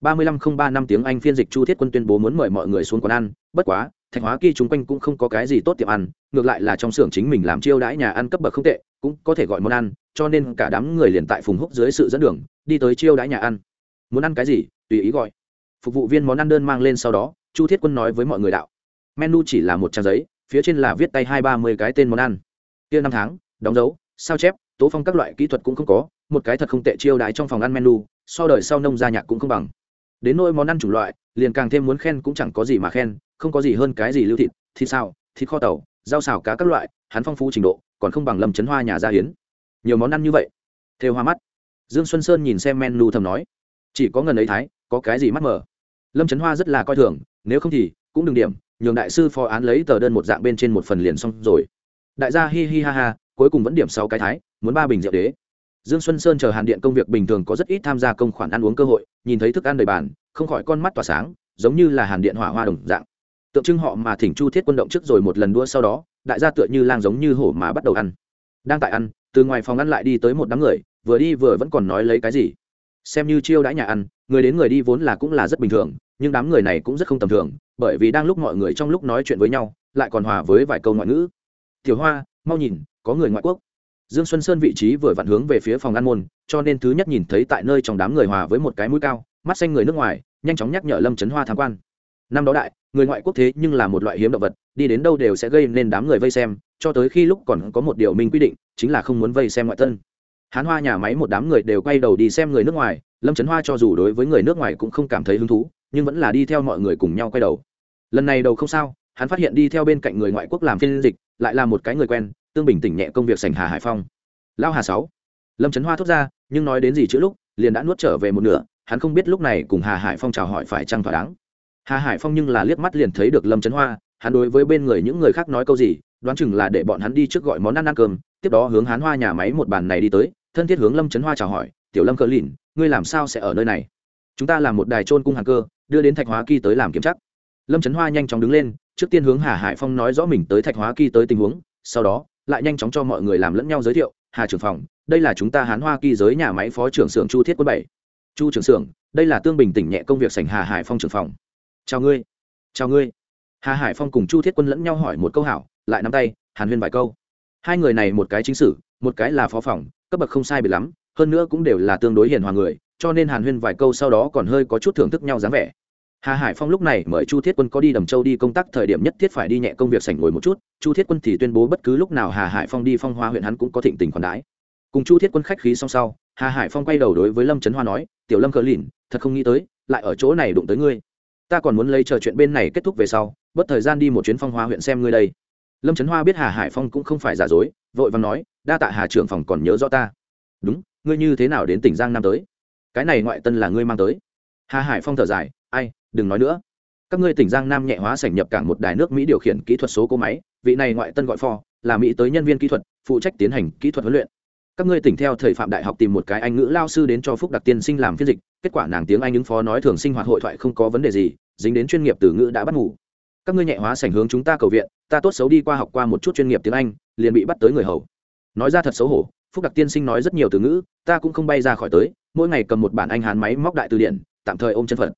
ba mươi lăm không ba năm tiếng anh phiên dịch chu thiết quân tuyên bố muốn mời mọi người xuống quán ăn, bất quá, thạch hóa kỳ chung quanh cũng không có cái gì tốt tiệm ăn, ngược lại là trong xưởng chính mình làm chiêu đãi nhà ăn cấp bậc không tệ, cũng có thể gọi món ăn, cho nên cả đám người liền tại phùng húc dưới sự dẫn đường, đi tới chiêu đãi nhà ăn. Muốn ăn cái gì, tùy ý gọi. Phục vụ viên món ăn đơn mang lên sau đó, chu thiết quân nói với mọi người đạo. Menu chỉ là một trang giấy, phía trên là viết tay hai ba mươi cái tên món ăn. Kia năm tháng, đóng dấu, sao chép, tố phong các loại kỹ thuật cũng không có một cái thật không tệ chiêu đãi trong phòng ăn menu, so đời sau nông gia nhạc cũng không bằng. Đến nỗi món ăn chủng loại, liền càng thêm muốn khen cũng chẳng có gì mà khen, không có gì hơn cái gì lưu thịt thịt sao thịt kho tàu, rau xào cá các loại, hắn phong phú trình độ, còn không bằng lâm chấn hoa nhà gia hiến. Nhiều món ăn như vậy. Theo hoa mắt, dương xuân sơn nhìn xem menu thầm nói, chỉ có ngần ấy thái, có cái gì mắt mở lâm trấn hoa rất là coi thường, nếu không thì cũng đừng điểm, nhường đại sư phó án lấy tờ đơn một dạng bên trên một phần liền xong rồi. Đại gia hi hi ha ha, cuối cùng vẫn điểm sáu cái thái, muốn ba bình rượu đế dương xuân sơn chờ hàn điện công việc bình thường có rất ít tham gia công khoản ăn uống cơ hội, nhìn thấy thức ăn đầy bàn, không khỏi con mắt tỏa sáng, giống như là hàn điện hỏa hoa đồng dạng. Tượng trưng họ mà thỉnh chu thiết quân động trước rồi một lần đua sau đó, đại gia tựa như lang giống như hổ mà bắt đầu ăn. Đang tại ăn, từ ngoài phòng ăn lại đi tới một đám người, vừa đi vừa vẫn còn nói lấy cái gì. Xem như chiêu đãi nhà ăn, người đến người đi vốn là cũng là rất bình thường, nhưng đám người này cũng rất không tầm thường, bởi vì đang lúc mọi người trong lúc nói chuyện với nhau, lại còn hòa với vài câu ngoại ngữ. Tiểu hoa, mau nhìn, có người ngoại quốc dương xuân sơn vị trí vừa vặn hướng về phía phòng ăn môn, cho nên thứ nhất nhìn thấy tại nơi trong đám người hòa với một cái mũi cao, mắt xanh người nước ngoài, nhanh chóng nhắc nhở lâm trấn hoa tham quan. Năm đó đại, người ngoại quốc thế nhưng là một loại hiếm động vật, đi đến đâu đều sẽ gây nên đám người vây xem, cho tới khi lúc còn có một điều minh quy định, chính là không muốn vây xem ngoại tân. Hán hoa nhà máy một đám người đều quay đầu đi xem người nước ngoài, lâm trấn hoa cho dù đối với người nước ngoài cũng không cảm thấy hứng thú, nhưng vẫn là đi theo mọi người cùng nhau quay đầu. Lần này đầu không sao, hắn phát hiện đi theo bên cạnh người ngoại quốc làm phiên dịch, lại là một cái người quen tương bình tỉnh nhẹ công việc sành hà hải phong. Lao hà sáu. Lâm trấn hoa thốt ra, nhưng nói đến gì chữ lúc, liền đã nuốt trở về một nửa, hắn không biết lúc này cùng hà hải phong chào hỏi phải chăng thỏa đáng. Hà hải phong nhưng là liếc mắt liền thấy được lâm trấn hoa, hắn đối với bên người những người khác nói câu gì, đoán chừng là để bọn hắn đi trước gọi món ăn ăn cơm, tiếp đó hướng hắn hoa nhà máy một bàn này đi tới, thân thiết hướng lâm trấn hoa chào hỏi, tiểu lâm cờ lìn, ngươi làm sao sẽ ở nơi này? Chúng ta làm một đài trôn cung hàng cơ, đưa đến thạch hóa kỳ tới làm kiểm chắc lâm trấn hoa nhanh chóng đứng lên, trước tiên hướng hà hải phong nói rõ mình tới thạch hóa kỳ tới tình huống, sau đó lại nhanh chóng cho mọi người làm lẫn nhau giới thiệu, hà trưởng phòng, đây là chúng ta hán hoa kỳ giới nhà máy phó trưởng xưởng chu thiết quân bảy. Chu trưởng xưởng, đây là tương bình tỉnh nhẹ công việc sảnh hà hải phong trưởng phòng. Chào ngươi chào ngươi. Hà hải phong cùng chu thiết quân lẫn nhau hỏi một câu hảo, lại nắm tay, hàn huyên vài câu. Hai người này một cái chính sử, một cái là phó phòng, cấp bậc không sai biệt lắm, hơn nữa cũng đều là tương đối hiền hòa người, cho nên hàn huyên vài câu sau đó còn hơi có chút thưởng thức nhau dáng vẻ hà hải phong lúc này mời chu thiết quân có đi đầm châu đi công tác, thời điểm nhất thiết phải đi nhẹ công việc sảnh ngồi một chút. Chu thiết quân thì tuyên bố bất cứ lúc nào hà hải phong đi phong hoa huyện hắn cũng có thịnh tình còn đái cùng chu thiết quân khách khí xong sau, hà hải phong quay đầu đối với lâm trấn hoa nói, tiểu lâm cờ lìn, thật không nghĩ tới, lại ở chỗ này đụng tới ngươi. Ta còn muốn lấy chờ chuyện bên này kết thúc về sau bất thời gian đi một chuyến phong hoa huyện xem ngươi đây. Lâm trấn hoa biết hà hải phong cũng không phải giả dối, vội vàng nói, đa tạ hà trưởng phòng còn nhớ rõ ta. Đúng, ngươi như thế nào đến tỉnh giang nam tới? Cái này ngoại tân là ngươi mang tới. Hà hải phong thở dài ai, đừng nói nữa. Các ngươi tỉnh giang nam nhẹ hóa sảnh nhập cảng một đài nước mỹ điều khiển kỹ thuật số cỗ máy, vị này ngoại tân gọi pho là mỹ tới nhân viên kỹ thuật, phụ trách tiến hành kỹ thuật huấn luyện. Các ngươi tỉnh theo thời phạm đại học tìm một cái anh ngữ lao sư đến cho phúc đặc tiên sinh làm phiên dịch, kết quả nàng tiếng anh ứng phó nói thường sinh hoạt hội thoại không có vấn đề gì, dính đến chuyên nghiệp từ ngữ đã bắt ngủ. Các ngươi nhẹ hóa sảnh hướng chúng ta cầu viện, ta tốt xấu đi qua học qua một chút chuyên nghiệp tiếng anh, liền bị bắt tới người hầu. Nói ra thật xấu hổ, phúc đặc tiên sinh nói rất nhiều từ ngữ, ta cũng không bay ra khỏi tới, mỗi ngày cầm một bản anh hán máy móc đại từ điển, tạm thời ôm chân phận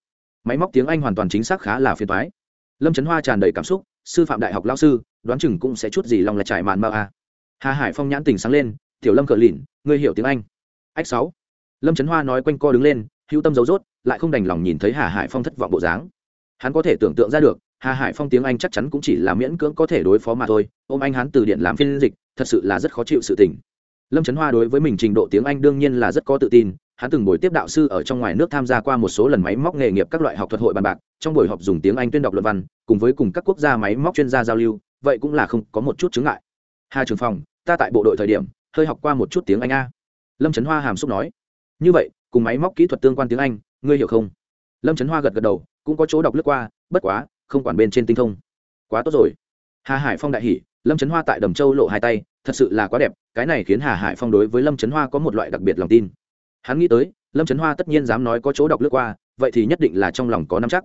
máy móc tiếng anh hoàn toàn chính xác khá là phiền toái. Lâm trấn hoa tràn đầy cảm xúc, sư phạm đại học lao sư, đoán chừng cũng sẽ chút gì lòng là trải màn mao à? hà hải phong nhãn tình sáng lên, tiểu lâm cờ lìn, ngươi hiểu tiếng anh. Ách sáu. Lâm trấn hoa nói quanh co đứng lên, hữu tâm dấu dốt lại không đành lòng nhìn thấy hà hải phong thất vọng bộ dáng. Hắn có thể tưởng tượng ra được, hà hải phong tiếng anh chắc chắn cũng chỉ là miễn cưỡng có thể đối phó mà thôi, ôm anh hắn từ điện làm phiên dịch, thật sự là rất khó chịu sự tình. Lâm trấn hoa đối với mình trình độ tiếng anh đương nhiên là rất có tự tin hắn từng buổi tiếp đạo sư ở trong ngoài nước tham gia qua một số lần máy móc nghề nghiệp các loại học thuật hội bàn bạc, trong buổi họp dùng tiếng anh tuyên đọc luận văn, cùng với cùng các quốc gia máy móc chuyên gia giao lưu, vậy cũng là không có một chút chứng ngại. Hà trường phòng, ta tại bộ đội thời điểm, hơi học qua một chút tiếng anh a. Lâm trấn hoa hàm xúc nói. Như vậy, cùng máy móc kỹ thuật tương quan tiếng anh, ngươi hiểu không? Lâm trấn hoa gật gật đầu, cũng có chỗ đọc lướt qua, bất quá, không quản bên trên tinh thông. Quá tốt rồi. Hà hải phong đại hỷ lâm trấn hoa tại đầm châu lộ hai tay, thật sự là quá đẹp, cái này khiến hà hải phong đối với lâm trấn hoa có một loại đặc biệt lòng tin hắn nghĩ tới, lâm trấn hoa tất nhiên dám nói có chỗ đọc lướt qua, vậy thì nhất định là trong lòng có năm chắc.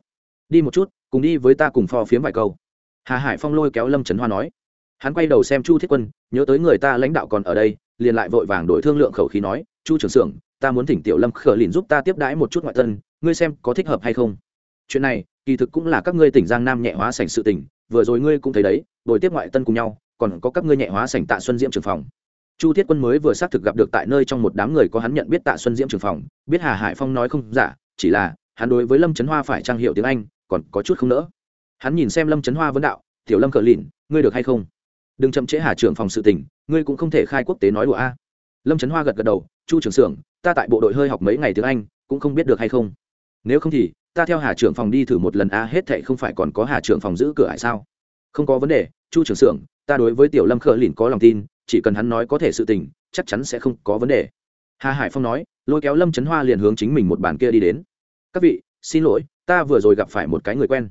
Đi một chút, cùng đi với ta cùng phò phiếm vài câu. Hà hải phong lôi kéo lâm trấn hoa nói. Hắn quay đầu xem chu thiết quân, nhớ tới người ta lãnh đạo còn ở đây, liền lại vội vàng đổi thương lượng khẩu khí nói, chu trưởng xưởng, ta muốn thỉnh tiểu lâm khở lìn giúp ta tiếp đãi một chút ngoại tân, ngươi xem có thích hợp hay không? Chuyện này, kỳ thực cũng là các ngươi tỉnh giang nam nhẹ hóa sảnh sự tỉnh vừa rồi ngươi cũng thấy đấy, đổi tiếp ngoại tân cùng nhau, còn có các ngươi nhẹ hóa sảnh tạ xuân diễm trường phòng chu thiết quân mới vừa xác thực gặp được tại nơi trong một đám người có hắn nhận biết tạ xuân diễm trường phòng, biết hà hải phong nói không giả, chỉ là, hắn đối với lâm trấn hoa phải trang hiệu tiếng anh, còn có chút không nỡ. Hắn nhìn xem lâm trấn hoa vấn đạo, tiểu lâm cờ lìn, ngươi được hay không? Đừng chậm trễ hà trưởng phòng sự tình, ngươi cũng không thể khai quốc tế nói đùa a. Lâm trấn hoa gật gật đầu, chu trưởng xưởng, ta tại bộ đội hơi học mấy ngày tiếng anh, cũng không biết được hay không. Nếu không thì, ta theo hà trưởng phòng đi thử một lần a, hết thệ không phải còn có hà trưởng phòng giữ cửa hải sao? Không có vấn đề, chu trưởng xưởng, ta đối với tiểu lâm khờ lìn có lòng tin chỉ cần hắn nói có thể sự tình, chắc chắn sẽ không có vấn đề. Hà hải phong nói, lôi kéo lâm trấn hoa liền hướng chính mình một bàn kia đi đến. Các vị, xin lỗi, ta vừa rồi gặp phải một cái người quen.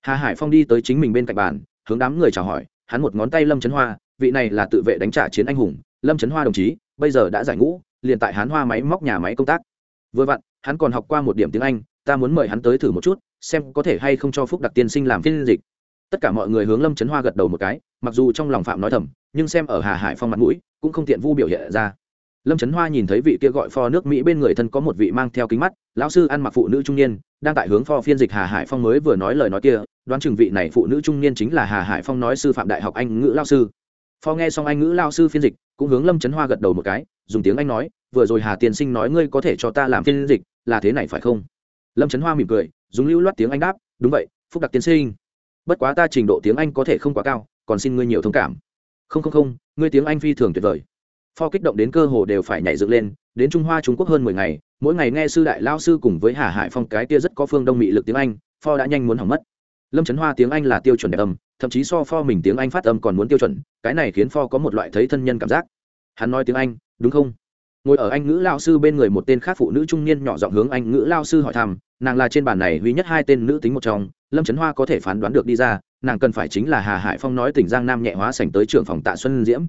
Hà hải phong đi tới chính mình bên cạnh bàn, hướng đám người chào hỏi, hắn một ngón tay lâm trấn hoa, vị này là tự vệ đánh trả chiến anh hùng, lâm trấn hoa đồng chí, bây giờ đã giải ngũ, liền tại hắn hoa máy móc nhà máy công tác. Vừa vặn, hắn còn học qua một điểm tiếng anh, ta muốn mời hắn tới thử một chút, xem có thể hay không cho phúc đặc tiên sinh làm phiên dịch tất cả mọi người hướng lâm trấn hoa gật đầu một cái, mặc dù trong lòng phạm nói thầm, nhưng xem ở hà hải phong mặt mũi, cũng không tiện vu biểu hiện ra. Lâm trấn hoa nhìn thấy vị kia gọi pho nước mỹ bên người thân có một vị mang theo kính mắt, lão sư ăn mặc phụ nữ trung niên, đang tại hướng pho phiên dịch hà hải phong mới vừa nói lời nói kia, đoán chừng vị này phụ nữ trung niên chính là hà hải phong nói sư phạm đại học anh ngữ lao sư. Pho nghe xong anh ngữ lao sư phiên dịch, cũng hướng lâm trấn hoa gật đầu một cái, dùng tiếng anh nói, vừa rồi hà tiên sinh nói ngươi có thể cho ta làm phiên dịch, là thế này phải không? Lâm trấn hoa mỉm cười, dùng lưu loát tiếng anh đáp, đúng vậy, phúc đặc tiên sinh bất quá ta trình độ tiếng anh có thể không quá cao, còn xin ngươi nhiều thông cảm. Không không không, ngươi tiếng anh phi thường tuyệt vời. Pho kích động đến cơ hồ đều phải nhảy dựng lên, đến trung hoa, trung quốc hơn mười ngày, mỗi ngày nghe sư đại lao sư cùng với hà hải phong cái kia rất có phương đông mị lực tiếng anh, pho đã nhanh muốn hỏng mất. Lâm trấn hoa tiếng anh là tiêu chuẩn đẹp âm, thậm chí so pho mình tiếng anh phát âm còn muốn tiêu chuẩn, cái này khiến pho có một loại thấy thân nhân cảm giác. Hắn nói tiếng anh, đúng không? Ngồi ở anh ngữ lao sư bên người một tên khác phụ nữ trung niên nhỏ giọng hướng anh ngữ lao sư hỏi thăm, nàng là trên bản này duy nhất hai tên nữ tính một trong, lâm trấn hoa có thể phán đoán được đi ra, nàng cần phải chính là hà hải phong nói tỉnh giang nam nhẹ hóa sành tới trưởng phòng tạ xuân diễm.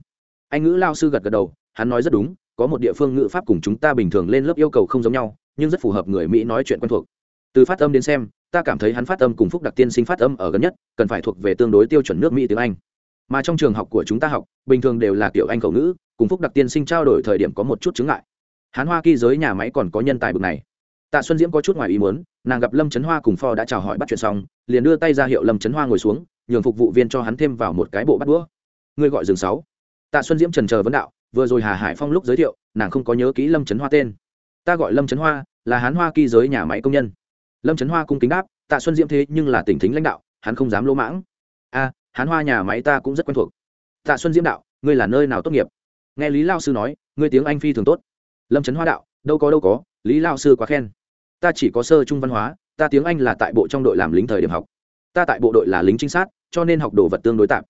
Anh ngữ lao sư gật gật đầu, hắn nói rất đúng, có một địa phương ngữ pháp cùng chúng ta bình thường lên lớp yêu cầu không giống nhau, nhưng rất phù hợp người mỹ nói chuyện quen thuộc. Từ phát âm đến xem, ta cảm thấy hắn phát âm cùng phúc đặc tiên sinh phát âm ở gần nhất, cần phải thuộc về tương đối tiêu chuẩn nước mỹ tiếng anh mà trong trường học của chúng ta học, bình thường đều là kiểu anh khẩu ngữ, cùng phúc đặc tiên sinh trao đổi thời điểm có một chút chứng ngại. Hán hoa kỳ giới nhà máy còn có nhân tài bực này. Tạ xuân diễm có chút ngoài ý muốn, nàng gặp lâm trấn hoa cùng pho đã chào hỏi bắt chuyện xong, liền đưa tay ra hiệu lâm trấn hoa ngồi xuống, nhường phục vụ viên cho hắn thêm vào một cái bộ bắt đũa. Ngươi gọi rừng sáu. Tạ xuân diễm trần chờ vấn đạo, vừa rồi hà hải phong lúc giới thiệu, nàng không có nhớ kỹ lâm trấn hoa tên. Ta gọi lâm trấn hoa, là hán hoa kỳ giới nhà máy công nhân. Lâm trấn hoa cung kính đáp, tạ xuân diễm thế nhưng là tỉnh thính lãnh đạo, hắn không dám lỗ mãng hán hoa nhà máy ta cũng rất quen thuộc. Tạ xuân diễm đạo, ngươi là nơi nào tốt nghiệp? Nghe lý lao sư nói, ngươi tiếng anh phi thường tốt. Lâm trấn hoa đạo, đâu có đâu có, lý lao sư quá khen. Ta chỉ có sơ trung văn hóa, ta tiếng anh là tại bộ trong đội làm lính thời điểm học. Ta tại bộ đội là lính trinh sát, cho nên học đồ vật tương đối tạp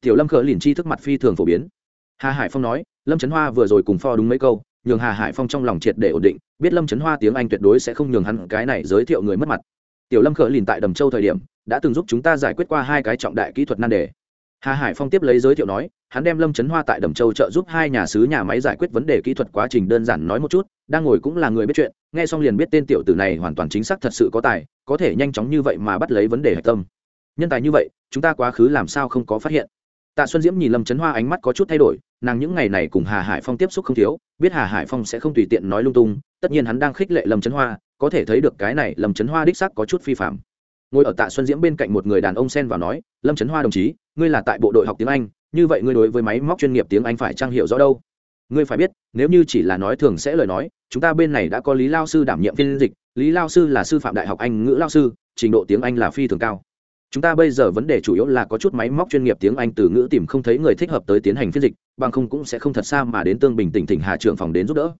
tiểu lâm khở liền chi thức mặt phi thường phổ biến. Hà hải phong nói, lâm trấn hoa vừa rồi cùng pho đúng mấy câu, nhường hà hải phong trong lòng triệt để ổn định, biết lâm trấn hoa tiếng anh tuyệt đối sẽ không nhường hắn cái này giới thiệu người mất mặt. Tiểu lâm khở liền tại đầm châu thời điểm đã từng giúp chúng ta giải quyết qua hai cái trọng đại kỹ thuật nan đề. Hà hải phong tiếp lấy giới thiệu nói, hắn đem lâm trấn hoa tại đầm châu trợ giúp hai nhà sứ nhà máy giải quyết vấn đề kỹ thuật quá trình đơn giản nói một chút, đang ngồi cũng là người biết chuyện, nghe xong liền biết tên tiểu tử này hoàn toàn chính xác thật sự có tài, có thể nhanh chóng như vậy mà bắt lấy vấn đề hạch tâm. Nhân tài như vậy, chúng ta quá khứ làm sao không có phát hiện? Tạ xuân diễm nhìn lâm trấn hoa ánh mắt có chút thay đổi, nàng những ngày này cùng hà hải phong tiếp xúc không thiếu, biết hà hải phong sẽ không tùy tiện nói lung tung, tất nhiên hắn đang khích lệ lâm trấn hoa, có thể thấy được cái này lâm trấn hoa đích sắc có chút phi phạm ngồi ở tạ xuân diễm bên cạnh một người đàn ông xen vào nói, lâm trấn hoa đồng chí, ngươi là tại bộ đội học tiếng anh, như vậy ngươi đối với máy móc chuyên nghiệp tiếng anh phải trang hiểu rõ đâu. Ngươi phải biết, nếu như chỉ là nói thường sẽ lời nói, chúng ta bên này đã có lý lao sư đảm nhiệm phiên dịch, lý lao sư là sư phạm đại học anh ngữ lao sư, trình độ tiếng anh là phi thường cao. Chúng ta bây giờ vấn đề chủ yếu là có chút máy móc chuyên nghiệp tiếng anh từ ngữ tìm không thấy người thích hợp tới tiến hành phiên dịch, bằng không cũng sẽ không thật xa mà đến tương bình tỉnh tỉnh hà trưởng phòng đến giúp đỡ.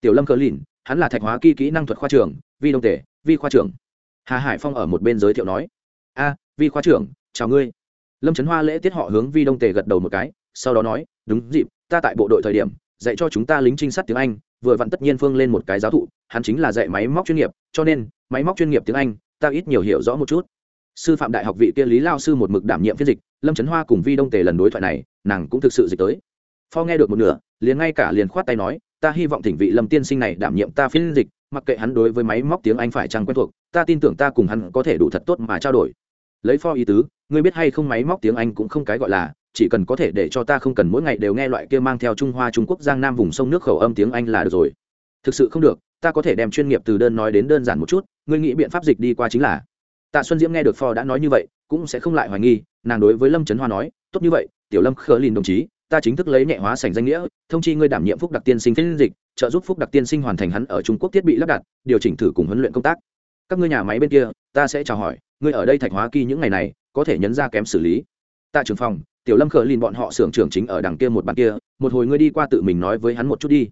Tiểu lâm cờ lìn, hắn là thạch hóa kỹ kỹ năng thuật khoa trưởng, vi đông tể, vi khoa trưởng hà hải phong ở một bên giới thiệu nói, a, vi khoa trưởng, chào ngươi. Lâm trấn hoa lễ tiết họ hướng vi đông tề gật đầu một cái, sau đó nói, đúng dịp, ta tại bộ đội thời điểm, dạy cho chúng ta lính trinh sát tiếng anh, vừa vặn tất nhiên phương lên một cái giáo thụ, hắn chính là dạy máy móc chuyên nghiệp, cho nên, máy móc chuyên nghiệp tiếng anh, ta ít nhiều hiểu rõ một chút. Sư phạm đại học vị kia lý lao sư một mực đảm nhiệm phiên dịch, lâm trấn hoa cùng vi đông tề lần đối thoại này, nàng cũng thực sự dịch tới. Pho nghe được một nửa, liền ngay cả liền khoát tay nói, ta hy vọng thỉnh vị lâm tiên sinh này đảm nhiệm ta phiên dịch mặc kệ hắn đối với máy móc tiếng anh phải chăng quen thuộc, ta tin tưởng ta cùng hắn có thể đủ thật tốt mà trao đổi. Lấy pho ý tứ, ngươi biết hay không máy móc tiếng anh cũng không cái gọi là, chỉ cần có thể để cho ta không cần mỗi ngày đều nghe loại kia mang theo trung hoa, trung quốc, giang nam vùng sông nước khẩu âm tiếng anh là được rồi. Thực sự không được, ta có thể đem chuyên nghiệp từ đơn nói đến đơn giản một chút, ngươi nghĩ biện pháp dịch đi qua chính là. Tạ xuân diễm nghe được pho đã nói như vậy, cũng sẽ không lại hoài nghi, nàng đối với lâm trấn hoa nói, tốt như vậy, tiểu lâm khờ lìn đồng chí ta chính thức lấy nhẹ hóa sảnh danh nghĩa, thông chi ngươi đảm nhiệm phúc đặc tiên sinh phiên dịch, trợ giúp phúc đặc tiên sinh hoàn thành hắn ở trung quốc thiết bị lắp đặt, điều chỉnh thử cùng huấn luyện công tác. Các ngươi nhà máy bên kia, ta sẽ chào hỏi, ngươi ở đây thạch hóa kỳ những ngày này, có thể nhấn ra kém xử lý. Tại trường phòng, tiểu lâm khờ lìn bọn họ xưởng trưởng chính ở đằng kia một bàn kia, một hồi ngươi đi qua tự mình nói với hắn một chút đi.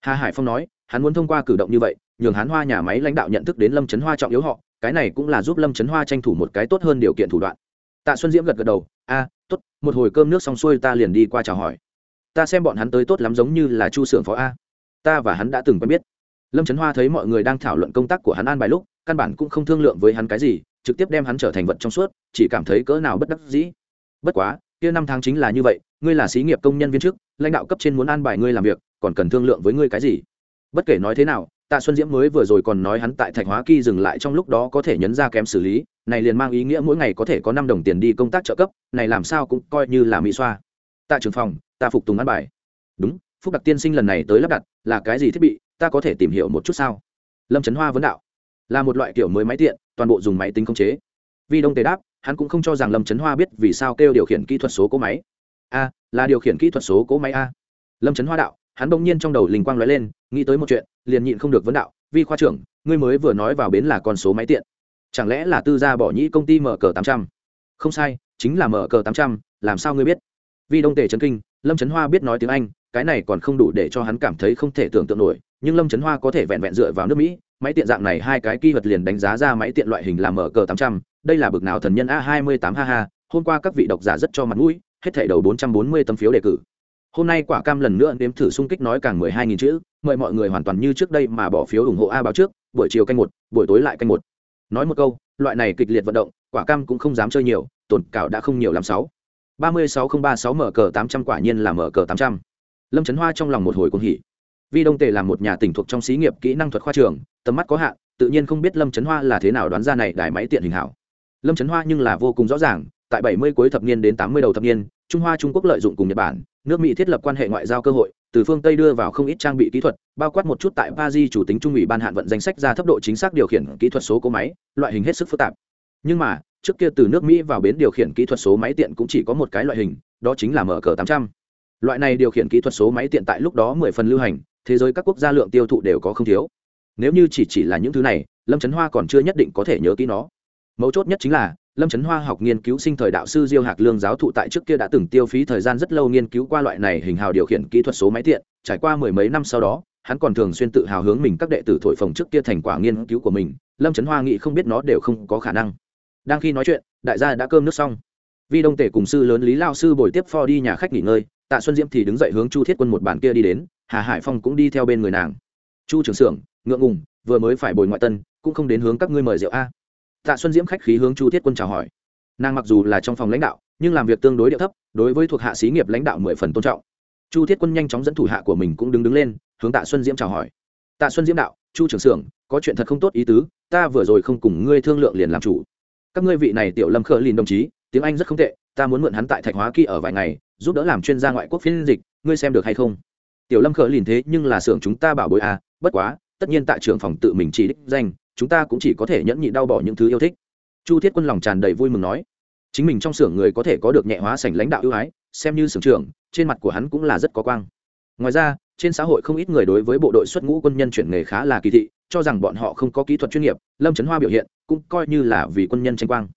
Hà hải phong nói, hắn muốn thông qua cử động như vậy, nhường hắn hoa nhà máy lãnh đạo nhận thức đến lâm trấn hoa trọng yếu họ, cái này cũng là giúp lâm trấn hoa tranh thủ một cái tốt hơn điều kiện thủ đoạn tạ xuân diễm gật gật đầu, a, tốt, một hồi cơm nước xong xuôi ta liền đi qua chào hỏi. Ta xem bọn hắn tới tốt lắm giống như là chu xưởng phó a. Ta và hắn đã từng quen biết. Lâm trấn hoa thấy mọi người đang thảo luận công tác của hắn an bài lúc, căn bản cũng không thương lượng với hắn cái gì, trực tiếp đem hắn trở thành vật trong suốt, chỉ cảm thấy cỡ nào bất đắc dĩ. Bất quá, kia năm tháng chính là như vậy, ngươi là xí nghiệp công nhân viên chức, lãnh đạo cấp trên muốn an bài ngươi làm việc, còn cần thương lượng với ngươi cái gì? Bất kể nói thế nào tạ xuân diễm mới vừa rồi còn nói hắn tại thạch hóa kỳ dừng lại trong lúc đó có thể nhấn ra kém xử lý, này liền mang ý nghĩa mỗi ngày có thể có năm đồng tiền đi công tác trợ cấp, này làm sao cũng coi như là mỹ xoa. Tạ trưởng phòng, ta phục tùng ăn bài. Đúng, phúc đặc tiên sinh lần này tới lắp đặt, là cái gì thiết bị, ta có thể tìm hiểu một chút sao? Lâm trấn hoa vấn đạo. Là một loại kiểu mới máy tiện, toàn bộ dùng máy tính công chế. Vi đông tề đáp, hắn cũng không cho rằng lâm trấn hoa biết vì sao kêu điều khiển kỹ thuật số cỗ máy. A, là điều khiển kỹ thuật số cỗ máy a. Lâm trấn hoa đạo hắn bỗng nhiên trong đầu linh quang lóe lên, nghĩ tới một chuyện, liền nhịn không được vấn đạo, vi khoa trưởng, ngươi mới vừa nói vào bến là con số máy tiện. Chẳng lẽ là tư gia bỏ nhĩ công ty mở cờ tám trăm? Không sai, chính là mở cờ tám trăm, làm sao ngươi biết? Vi đông tề trấn kinh, lâm trấn hoa biết nói tiếng anh, cái này còn không đủ để cho hắn cảm thấy không thể tưởng tượng nổi, nhưng lâm trấn hoa có thể vẹn vẹn dựa vào nước mỹ, máy tiện dạng này hai cái kỹ vật liền đánh giá ra máy tiện loại hình làm mở cờ tám trăm, đây là bực nào thần nhân a hai mươi tám ha ha, hôm qua các vị độc giả rất cho mặt mũi, hết thảy đầu bốn trăm bốn mươi tấm phiếu đề cử hôm nay quả cam lần nữa nếm thử xung kích nói càng mười hai nghìn chữ, mời mọi người hoàn toàn như trước đây mà bỏ phiếu ủng hộ a báo trước, buổi chiều canh một, buổi tối lại canh một. Nói một câu, loại này kịch liệt vận động, quả cam cũng không dám chơi nhiều, tổn cảo đã không nhiều làm sáu. ba mươi sáu không ba sáu mở cờ tám trăm quả nhiên là mở cờ tám trăm. Lâm trấn hoa trong lòng một hồi cuồng hỉ. Vi đông tề là một nhà tỉnh thuộc trong xí nghiệp kỹ năng thuật khoa trường, tầm mắt có hạn, tự nhiên không biết lâm trấn hoa là thế nào đoán ra này đài máy tiện hình hảo. Lâm trấn hoa nhưng là vô cùng rõ ràng, tại bảy mươi cuối thập niên đến tám mươi đầu thập niên, trung hoa trung quốc lợi dụng cùng nhật bản nước mỹ thiết lập quan hệ ngoại giao cơ hội, từ phương tây đưa vào không ít trang bị kỹ thuật, bao quát một chút tại paris chủ tính trung ủy ban hạn vận danh sách ra thấp độ chính xác điều khiển kỹ thuật số cỗ máy, loại hình hết sức phức tạp. Nhưng mà, trước kia từ nước mỹ vào bến điều khiển kỹ thuật số máy tiện cũng chỉ có một cái loại hình, đó chính là mở cờ tám trăm. Loại này điều khiển kỹ thuật số máy tiện tại lúc đó mười phần lưu hành, thế giới các quốc gia lượng tiêu thụ đều có không thiếu. Nếu như chỉ chỉ là những thứ này, lâm trấn hoa còn chưa nhất định có thể nhớ kỹ nó. Mấu chốt nhất chính là lâm trấn hoa học nghiên cứu sinh thời đạo sư diêu hạc lương giáo thụ tại trước kia đã từng tiêu phí thời gian rất lâu nghiên cứu qua loại này hình hào điều khiển kỹ thuật số máy tiện, trải qua mười mấy năm sau đó, hắn còn thường xuyên tự hào hướng mình các đệ tử thổi phồng trước kia thành quả nghiên cứu của mình, lâm trấn hoa nghĩ không biết nó đều không có khả năng. Đang khi nói chuyện, đại gia đã cơm nước xong. Vi đông tể cùng sư lớn lý lao sư bồi tiếp pho đi nhà khách nghỉ ngơi, tạ xuân diễm thì đứng dậy hướng chu thiết quân một bàn kia đi đến, hà hải phong cũng đi theo bên người nàng. Chu trưởng xưởng, ngượng ngùng, vừa mới phải bồi ngoại tân, cũng không đến hướng các ngươi mời rượu a tạ xuân diễm khách khí hướng chu thiết quân chào hỏi. Nàng mặc dù là trong phòng lãnh đạo, nhưng làm việc tương đối địa thấp, đối với thuộc hạ xí nghiệp lãnh đạo mười phần tôn trọng. Chu thiết quân nhanh chóng dẫn thủ hạ của mình cũng đứng đứng lên, hướng tạ xuân diễm chào hỏi. Tạ xuân diễm đạo, chu trưởng xưởng, có chuyện thật không tốt ý tứ, ta vừa rồi không cùng ngươi thương lượng liền làm chủ. Các ngươi vị này tiểu lâm khờ lìn đồng chí, tiếng anh rất không tệ, ta muốn mượn hắn tại thạch hóa kỳ ở vài ngày, giúp đỡ làm chuyên gia ngoại quốc phiên dịch, ngươi xem được hay không? Tiểu lâm khờ lìn thế nhưng là xưởng chúng ta bảo bối à bất quá, tất nhiên tại trưởng phòng tự mình chỉ đích danh chúng ta cũng chỉ có thể nhẫn nhị đau bỏ những thứ yêu thích. Chu thiết quân lòng tràn đầy vui mừng nói, chính mình trong xưởng người có thể có được nhẹ hóa sảnh lãnh đạo ưu ái, xem như xưởng trưởng, trên mặt của hắn cũng là rất có quang. Ngoài ra, trên xã hội không ít người đối với bộ đội xuất ngũ quân nhân chuyển nghề khá là kỳ thị, cho rằng bọn họ không có kỹ thuật chuyên nghiệp, lâm trấn hoa biểu hiện cũng coi như là vì quân nhân tranh quang.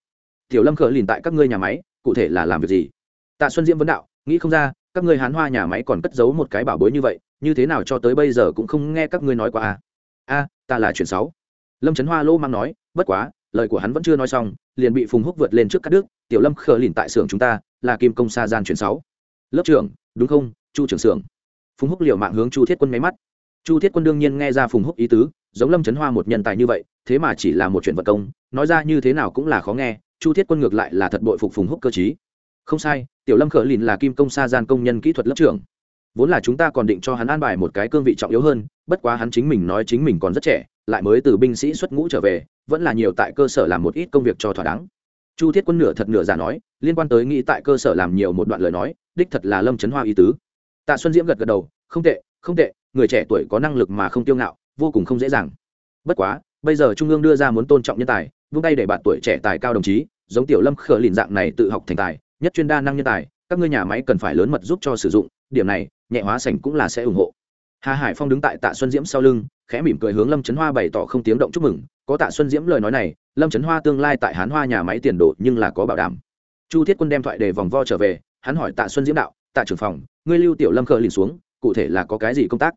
Tiểu lâm khờ lìn tại các ngươi nhà máy, cụ thể là làm việc gì? Tạ xuân diễm vấn đạo, nghĩ không ra, các ngươi hán hoa nhà máy còn cất giấu một cái bảo bối như vậy, như thế nào cho tới bây giờ cũng không nghe các ngươi nói qua a a, ta là chuyển sáu lâm trấn hoa lô mang nói, bất quá, lời của hắn vẫn chưa nói xong, liền bị phùng húc vượt lên trước các đức tiểu lâm khờ lìn tại xưởng chúng ta, là kim công sa gian chuyển sáu. Lớp trưởng, đúng không? Chu trưởng xưởng. Phùng húc liều mạng hướng chu thiết quân máy mắt. Chu thiết quân đương nhiên nghe ra phùng húc ý tứ, giống lâm trấn hoa một nhân tài như vậy, thế mà chỉ là một chuyện vật công, nói ra như thế nào cũng là khó nghe, chu thiết quân ngược lại là thật bội phục phùng húc cơ chí không sai, tiểu lâm khở lìn là kim công sa gian công nhân kỹ thuật lớp trưởng. Vốn là chúng ta còn định cho hắn an bài một cái cương vị trọng yếu hơn, bất quá hắn chính mình nói chính mình còn rất trẻ lại mới từ binh sĩ xuất ngũ trở về, vẫn là nhiều tại cơ sở làm một ít công việc cho thỏa đáng. Chu thiết quân nửa thật nửa giả nói, liên quan tới nghĩ tại cơ sở làm nhiều một đoạn lời nói, đích thật là lâm trấn hoa ý tứ. Tạ xuân diễm gật gật đầu, không tệ không tệ, người trẻ tuổi có năng lực mà không tiêu ngạo, vô cùng không dễ dàng. Bất quá, bây giờ trung ương đưa ra muốn tôn trọng nhân tài, vung tay để bạn tuổi trẻ tài cao đồng chí, giống tiểu lâm khở lìn dạng này tự học thành tài, nhất chuyên đa năng nhân tài, các ngươi nhà máy cần phải lớn mật giúp cho sử dụng, điểm này, nhẹ hóa sảnh cũng là sẽ ủng hộ. Hà hải phong đứng tại tạ xuân diễm sau lưng khẽ mỉm cười hướng lâm trấn hoa bày tỏ không tiếng động chúc mừng. Có tạ xuân diễm lời nói này, lâm trấn hoa tương lai tại hán hoa nhà máy tiền đồ nhưng là có bảo đảm. Chu thiết quân đem thoại đề vòng vo trở về, hắn hỏi tạ xuân diễm đạo, tạ trưởng phòng, ngươi lưu tiểu lâm khờ lìn xuống, cụ thể là có cái gì công tác?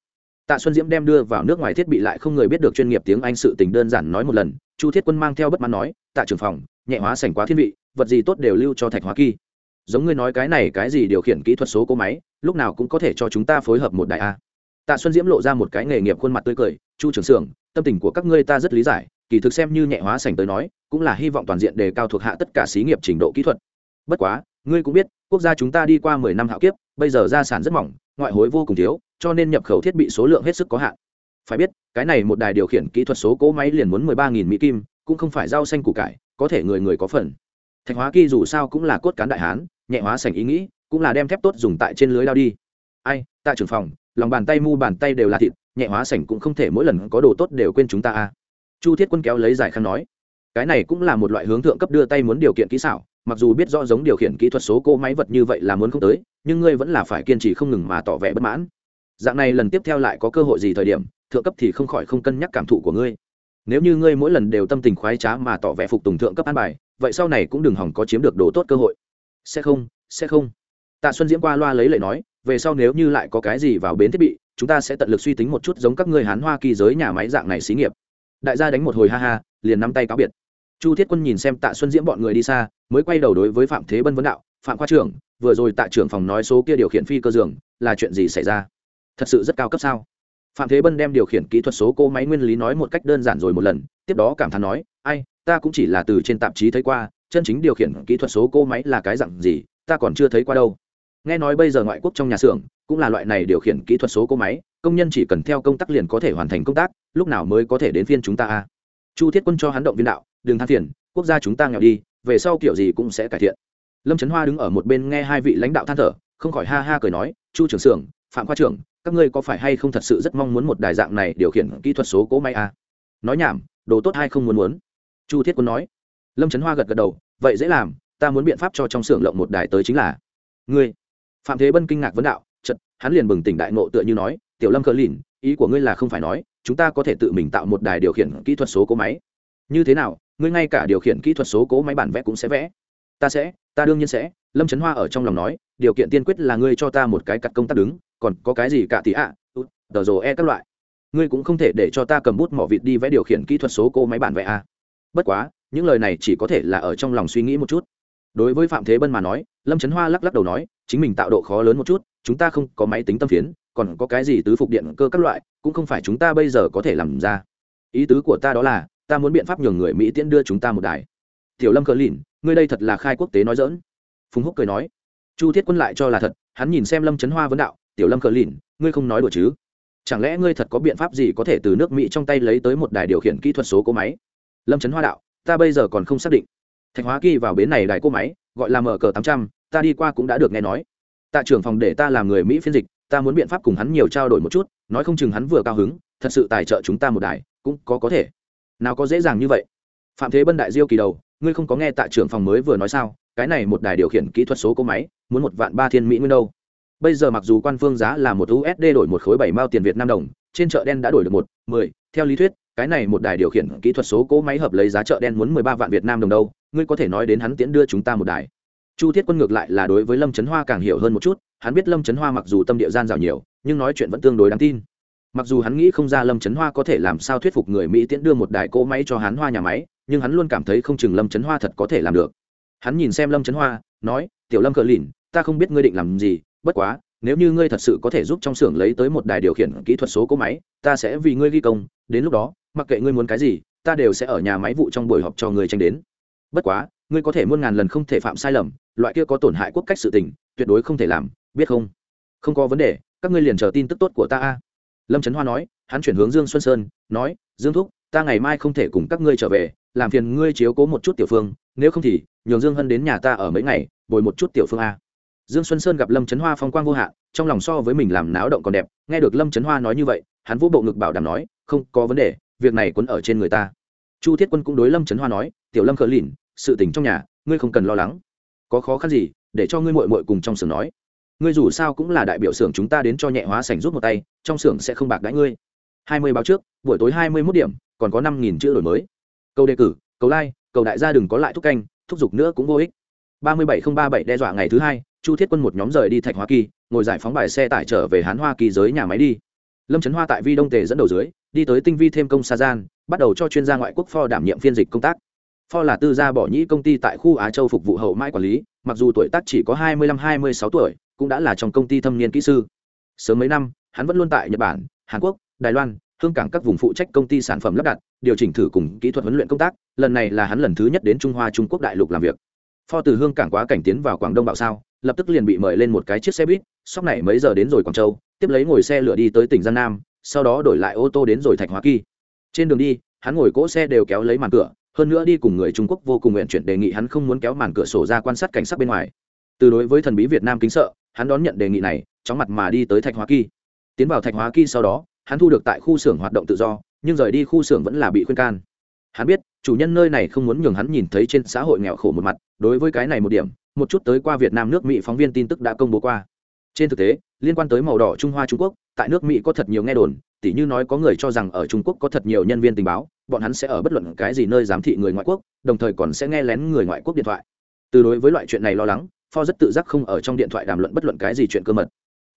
Tạ xuân diễm đem đưa vào nước ngoài thiết bị lại không người biết được chuyên nghiệp tiếng anh sự tình đơn giản nói một lần. Chu thiết quân mang theo bất mãn nói, tạ trưởng phòng, nhẹ hóa sành quá thiên vị, vật gì tốt đều lưu cho thạch hóa kỳ. Giống ngươi nói cái này cái gì điều khiển kỹ thuật số cỗ máy, lúc nào cũng có thể cho chúng ta phối hợp một đại a tạ xuân diễm lộ ra một cái nghề nghiệp khuôn mặt tươi cười, chu trưởng xưởng, tâm tình của các ngươi ta rất lý giải, kỳ thực xem như nhẹ hóa sành tới nói, cũng là hy vọng toàn diện đề cao thuộc hạ tất cả xí nghiệp trình độ kỹ thuật. Bất quá, ngươi cũng biết, quốc gia chúng ta đi qua mười năm hạo kiếp, bây giờ gia sản rất mỏng, ngoại hối vô cùng thiếu, cho nên nhập khẩu thiết bị số lượng hết sức có hạn. Phải biết, cái này một đài điều khiển kỹ thuật số cỗ máy liền muốn mười ba nghìn mỹ kim, cũng không phải rau xanh củ cải, có thể người người có phần. Thạch hóa kỳ dù sao cũng là cốt cán đại hán, nhẹ hóa sành ý nghĩ, cũng là đem thép tốt dùng tại trên lưới lao đi. Ai tại trưởng phòng lòng bàn tay mu bàn tay đều là thịt, nhẹ hóa sảnh cũng không thể mỗi lần có đồ tốt đều quên chúng ta a. Chu thiết quân kéo lấy giải khăn nói, cái này cũng là một loại hướng thượng cấp đưa tay muốn điều kiện kỹ xảo, mặc dù biết rõ giống điều khiển kỹ thuật số cô máy vật như vậy là muốn không tới, nhưng ngươi vẫn là phải kiên trì không ngừng mà tỏ vẻ bất mãn. Dạng này lần tiếp theo lại có cơ hội gì thời điểm, thượng cấp thì không khỏi không cân nhắc cảm thụ của ngươi. Nếu như ngươi mỗi lần đều tâm tình khoái trá mà tỏ vẻ phục tùng thượng cấp an bài, vậy sau này cũng đừng hỏng có chiếm được đồ tốt cơ hội. Sẽ không sẽ không. Tạ xuân diễm qua loa lấy lời nói về sau nếu như lại có cái gì vào bến thiết bị, chúng ta sẽ tận lực suy tính một chút giống các ngươi hán hoa kỳ giới nhà máy dạng này xí nghiệp. Đại gia đánh một hồi ha ha, liền nắm tay cáo biệt. Chu thiết quân nhìn xem tạ xuân diễm bọn người đi xa, mới quay đầu đối với phạm thế bân vấn đạo, phạm khoa trưởng, vừa rồi tạ trưởng phòng nói số kia điều khiển phi cơ giường là chuyện gì xảy ra? Thật sự rất cao cấp sao? Phạm thế bân đem điều khiển kỹ thuật số cô máy nguyên lý nói một cách đơn giản rồi một lần, tiếp đó cảm thán nói, ai, ta cũng chỉ là từ trên tạp chí thấy qua, chân chính điều khiển kỹ thuật số cô máy là cái dặn gì, ta còn chưa thấy qua đâu nghe nói bây giờ ngoại quốc trong nhà xưởng cũng là loại này điều khiển kỹ thuật số cỗ máy, công nhân chỉ cần theo công tác liền có thể hoàn thành công tác, lúc nào mới có thể đến phiên chúng ta a? Chu thiết quân cho hắn động viên đạo, đừng than phiền, quốc gia chúng ta nghèo đi, về sau kiểu gì cũng sẽ cải thiện. Lâm trấn hoa đứng ở một bên nghe hai vị lãnh đạo than thở, không khỏi ha ha cười nói, chu trưởng xưởng, phạm khoa trưởng, các ngươi có phải hay không thật sự rất mong muốn một đài dạng này điều khiển kỹ thuật số cỗ máy a? Nói nhảm, đồ tốt hay không muốn muốn? Chu thiết quân nói. Lâm trấn hoa gật gật đầu, vậy dễ làm, ta muốn biện pháp cho trong xưởng lộng một đài tới chính là. Ngươi phạm thế bân kinh ngạc vấn đạo chật hắn liền bừng tỉnh đại nộ tựa như nói tiểu lâm cờ lìn ý của ngươi là không phải nói chúng ta có thể tự mình tạo một đài điều khiển kỹ thuật số cố máy. Như thế nào ngươi ngay cả điều khiển kỹ thuật số cố máy bản vẽ cũng sẽ vẽ. Ta sẽ ta đương nhiên sẽ. Lâm trấn hoa ở trong lòng nói điều kiện tiên quyết là ngươi cho ta một cái cặt công tác đứng còn có cái gì cả thì ạ à, tờ rồ e các loại. Ngươi cũng không thể để cho ta cầm bút mỏ vịt đi vẽ điều khiển kỹ thuật số cô máy bản vẽ a à. bất quá những lời này chỉ có thể là ở trong lòng suy nghĩ một chút. Đối với phạm thế bân mà nói lâm trấn hoa lắc lắc đầu nói, chính mình tạo độ khó lớn một chút, chúng ta không có máy tính tâm phiến, còn có cái gì tứ phục điện cơ các loại, cũng không phải chúng ta bây giờ có thể làm ra. Ý tứ của ta đó là, ta muốn biện pháp nhường người mỹ tiễn đưa chúng ta một đài. Tiểu lâm cờ lìn, ngươi đây thật là khai quốc tế nói dỡn phùng húc cười nói, chu thiết quân lại cho là thật, hắn nhìn xem lâm trấn hoa vấn đạo, tiểu lâm cờ lìn, ngươi không nói đùa chứ? Chẳng lẽ ngươi thật có biện pháp gì có thể từ nước mỹ trong tay lấy tới một đài điều khiển kỹ thuật số cỗ máy? Lâm trấn hoa đạo, ta bây giờ còn không xác định. Thạch hóa kỳ vào bến này đài cỗ máy gọi là mở cờ tám trăm, ta đi qua cũng đã được nghe nói. Tạ trưởng phòng để ta làm người mỹ phiên dịch, ta muốn biện pháp cùng hắn nhiều trao đổi một chút, nói không chừng hắn vừa cao hứng, thật sự tài trợ chúng ta một đài, cũng có có thể. Nào có dễ dàng như vậy. Phạm thế bân đại diêu kỳ đầu, ngươi không có nghe tạ trưởng phòng mới vừa nói sao, cái này một đài điều khiển kỹ thuật số cỗ máy, muốn một vạn ba thiên mỹ nguyên đâu. Bây giờ mặc dù quan phương giá là một usd đổi một khối bảy mao tiền việt nam đồng, trên chợ đen đã đổi được một, mười, theo lý thuyết cái này một đài điều khiển kỹ thuật số cỗ máy hợp lấy giá chợ đen muốn mười ba vạn việt nam đồng đâu, ngươi có thể nói đến hắn tiễn đưa chúng ta một đài. Chu thiết quân ngược lại là đối với lâm trấn hoa càng hiểu hơn một chút, hắn biết lâm trấn hoa mặc dù tâm địa gian dào nhiều, nhưng nói chuyện vẫn tương đối đáng tin. Mặc dù hắn nghĩ không ra lâm trấn hoa có thể làm sao thuyết phục người mỹ tiễn đưa một đài cỗ máy cho hắn hoa nhà máy, nhưng hắn luôn cảm thấy không chừng lâm trấn hoa thật có thể làm được. Hắn nhìn xem lâm chấn hoa, nói, tiểu lâm cờ lỉnh ta không biết ngươi định làm gì, bất quá nếu như ngươi thật sự có thể giúp trong xưởng lấy tới một đài điều khiển kỹ thuật số cỗ máy, ta sẽ vì ngươi ghi công, đến lúc đó, mặc kệ ngươi muốn cái gì, ta đều sẽ ở nhà máy vụ trong buổi họp cho ngươi tranh đến. Bất quá, ngươi có thể muôn ngàn lần không thể phạm sai lầm, loại kia có tổn hại quốc cách sự tình, tuyệt đối không thể làm, biết không? Không có vấn đề, các ngươi liền chờ tin tức tốt của ta a. Lâm trấn hoa nói, hắn chuyển hướng dương xuân sơn, nói, dương thúc, ta ngày mai không thể cùng các ngươi trở về, làm phiền ngươi chiếu cố một chút tiểu phương, nếu không thì nhường dương hân đến nhà ta ở mấy ngày, bồi một chút tiểu phương a dương xuân sơn gặp lâm trấn hoa phong quang vô hạn, trong lòng so với mình làm náo động còn đẹp, nghe được lâm trấn hoa nói như vậy, hắn vũ bộ ngực bảo đảm nói, không có vấn đề, việc này quấn ở trên người ta. Chu thiết quân cũng đối lâm trấn hoa nói, tiểu lâm khờ lìn, sự tình trong nhà, ngươi không cần lo lắng. Có khó khăn gì, để cho ngươi mội mội cùng trong xưởng nói. Ngươi dù sao cũng là đại biểu xưởng chúng ta đến cho nhẹ hóa sảnh rút một tay, trong xưởng sẽ không bạc đãi ngươi. Hai mươi báo trước, buổi tối hai mươi mốt điểm, còn có năm nghìn chữ đổi mới. Câu đề cử, câu like cầu đại gia đừng có lại thúc canh, thúc giục nữa cũng vô ích. ba mươi bảy không ba bảy đe dọa ngày thứ hai chu thiết quân một nhóm rời đi thạch hoa kỳ, ngồi giải phóng bài xe tải trở về hán hoa kỳ giới nhà máy đi. Lâm trấn hoa tại vi đông tề dẫn đầu dưới, đi tới tinh vi thêm công sa gian, bắt đầu cho chuyên gia ngoại quốc pho đảm nhiệm phiên dịch công tác. Pho là tư gia bỏ nhĩ công ty tại khu á châu phục vụ hậu mãi quản lý, mặc dù tuổi tác chỉ có hai mươi lăm, hai mươi sáu tuổi, cũng đã là trong công ty thâm niên kỹ sư. Sớm mấy năm, hắn vẫn luôn tại nhật bản, hàn quốc, đài loan, hương cảng các vùng phụ trách công ty sản phẩm lắp đặt, điều chỉnh thử cùng kỹ thuật huấn luyện công tác, lần này là hắn lần thứ nhất đến trung hoa trung quốc đại lục làm việc. Pho từ hương cảng quá cảnh tiến vào quảng đông bảo sao lập tức liền bị mời lên một cái chiếc xe buýt, sóc này mấy giờ đến rồi quảng châu, tiếp lấy ngồi xe lửa đi tới tỉnh giang nam, sau đó đổi lại ô tô đến rồi thạch hóa kỳ. Trên đường đi, hắn ngồi cỗ xe đều kéo lấy màn cửa, hơn nữa đi cùng người trung quốc vô cùng nguyện chuyển đề nghị hắn không muốn kéo màn cửa sổ ra quan sát cảnh sát bên ngoài. Từ đối với thần bí việt nam kính sợ, hắn đón nhận đề nghị này, chóng mặt mà đi tới thạch hóa kỳ. Tiến vào thạch hóa kỳ sau đó, hắn thu được tại khu xưởng hoạt động tự do, nhưng rời đi khu xưởng vẫn là bị khuyên can. Hắn biết, chủ nhân nơi này không muốn nhường hắn nhìn thấy trên xã hội nghèo khổ một mặt, đối với cái này một điểm một chút tới qua việt nam nước mỹ phóng viên tin tức đã công bố qua. Trên thực tế, liên quan tới màu đỏ trung hoa trung quốc, tại nước mỹ có thật nhiều nghe đồn, tỉ như nói có người cho rằng ở trung quốc có thật nhiều nhân viên tình báo, bọn hắn sẽ ở bất luận cái gì nơi giám thị người ngoại quốc, đồng thời còn sẽ nghe lén người ngoại quốc điện thoại. Từ đối với loại chuyện này lo lắng, Pho rất tự giác không ở trong điện thoại đàm luận bất luận cái gì chuyện cơ mật.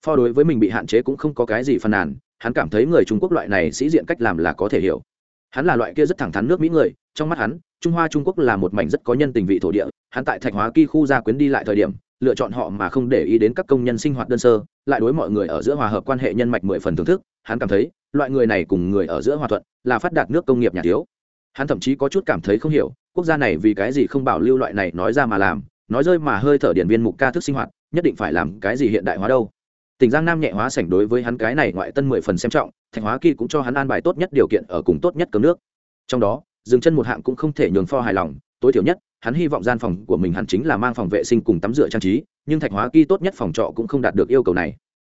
Pho đối với mình bị hạn chế cũng không có cái gì phàn nàn, hắn cảm thấy người trung quốc loại này sĩ diện cách làm là có thể hiểu. Hắn là loại kia rất thẳng thắn nước mỹ người trong mắt hắn, trung hoa trung quốc là một mảnh rất có nhân tình vị thổ địa, hắn tại thạch hóa kỳ khu gia quyến đi lại thời điểm, lựa chọn họ mà không để ý đến các công nhân sinh hoạt đơn sơ, lại đối mọi người ở giữa hòa hợp quan hệ nhân mạch mười phần thưởng thức, hắn cảm thấy, loại người này cùng người ở giữa hòa thuận là phát đạt nước công nghiệp nhà thiếu. Hắn thậm chí có chút cảm thấy không hiểu, quốc gia này vì cái gì không bảo lưu loại này nói ra mà làm, nói rơi mà hơi thở điện viên mục ca thức sinh hoạt, nhất định phải làm cái gì hiện đại hóa đâu. Tỉnh giang nam nhẹ hóa sảnh đối với hắn cái này ngoại tân mười phần xem trọng, Thạch hóa kỳ cũng cho hắn an bài tốt nhất điều kiện ở cùng tốt nhất cấm nước. Trong đó dừng chân một hạng cũng không thể nhường pho hài lòng tối thiểu nhất hắn hy vọng gian phòng của mình hẳn chính là mang phòng vệ sinh cùng tắm rửa trang trí nhưng thạch hóa kỳ tốt nhất phòng trọ cũng không đạt được yêu cầu này.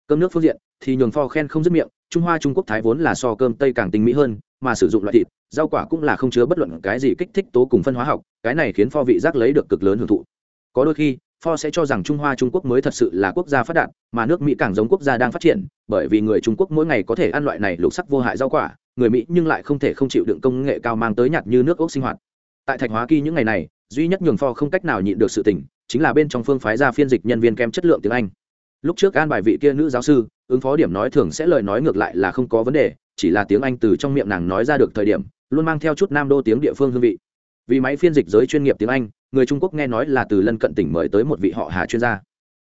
Cơm nước phương diện thì nhường pho khen không dứt miệng trung hoa trung quốc thái vốn là so cơm tây càng tinh mỹ hơn mà sử dụng loại thịt rau quả cũng là không chứa bất luận cái gì kích thích tố cùng phân hóa học cái này khiến pho vị giác lấy được cực lớn hưởng thụ. Có đôi khi pho sẽ cho rằng Trung Hoa Trung Quốc mới thật sự là quốc gia phát đạt, mà nước Mỹ càng giống quốc gia đang phát triển, bởi vì người Trung Quốc mỗi ngày có thể ăn loại này lục sắc vô hại rau quả, người Mỹ nhưng lại không thể không chịu đựng công nghệ cao mang tới nhạt như nước ốc sinh hoạt. Tại Thạch Hóa Kỳ những ngày này, duy nhất nhường pho không cách nào nhịn được sự tỉnh chính là bên trong phương phái ra phiên dịch nhân viên kem chất lượng tiếng Anh. Lúc trước an bài vị kia nữ giáo sư, ứng phó điểm nói thường sẽ lời nói ngược lại là không có vấn đề, chỉ là tiếng Anh từ trong miệng nàng nói ra được thời điểm, luôn mang theo chút nam đô tiếng địa phương hương vị. Vì máy phiên dịch giới chuyên nghiệp tiếng Anh, người trung quốc nghe nói là từ lân cận tỉnh mời tới một vị họ hà chuyên gia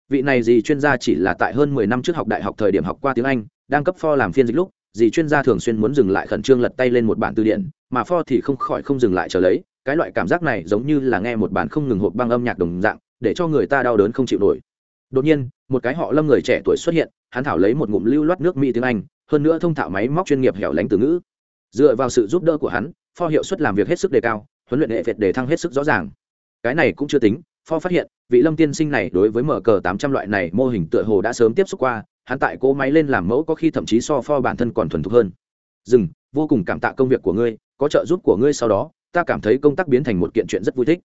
vị này gì chuyên gia chỉ là tại hơn mười năm trước học đại học thời điểm học qua tiếng anh đang cấp pho làm phiên dịch lúc gì chuyên gia thường xuyên muốn dừng lại khẩn trương lật tay lên một bản từ điển, mà pho thì không khỏi không dừng lại chờ lấy, cái loại cảm giác này giống như là nghe một bản không ngừng hộp băng âm nhạc đồng dạng, để cho người ta đau đớn không chịu nổi. Đột nhiên, một cái họ lâm người trẻ tuổi xuất hiện, hắn thảo lấy một ngụm lưu loát nước mỹ tiếng anh, hơn nữa thông thạo máy móc chuyên nghiệp hẻo lánh từ ngữ. Dựa vào sự giúp đỡ của hắn, pho hiệu suất làm việc hết sức đề cao, huấn luyện hệ việt đề thăng hết sức rõ ràng. Cái này cũng chưa tính, pho phát hiện, vị lâm tiên sinh này đối với mở cờ tám trăm loại này mô hình tựa hồ đã sớm tiếp xúc qua hắn tại cỗ máy lên làm mẫu có khi thậm chí so pho bản thân còn thuần thục hơn. Dừng, vô cùng cảm tạ công việc của ngươi, có trợ giúp của ngươi sau đó, ta cảm thấy công tác biến thành một kiện chuyện rất vui thích.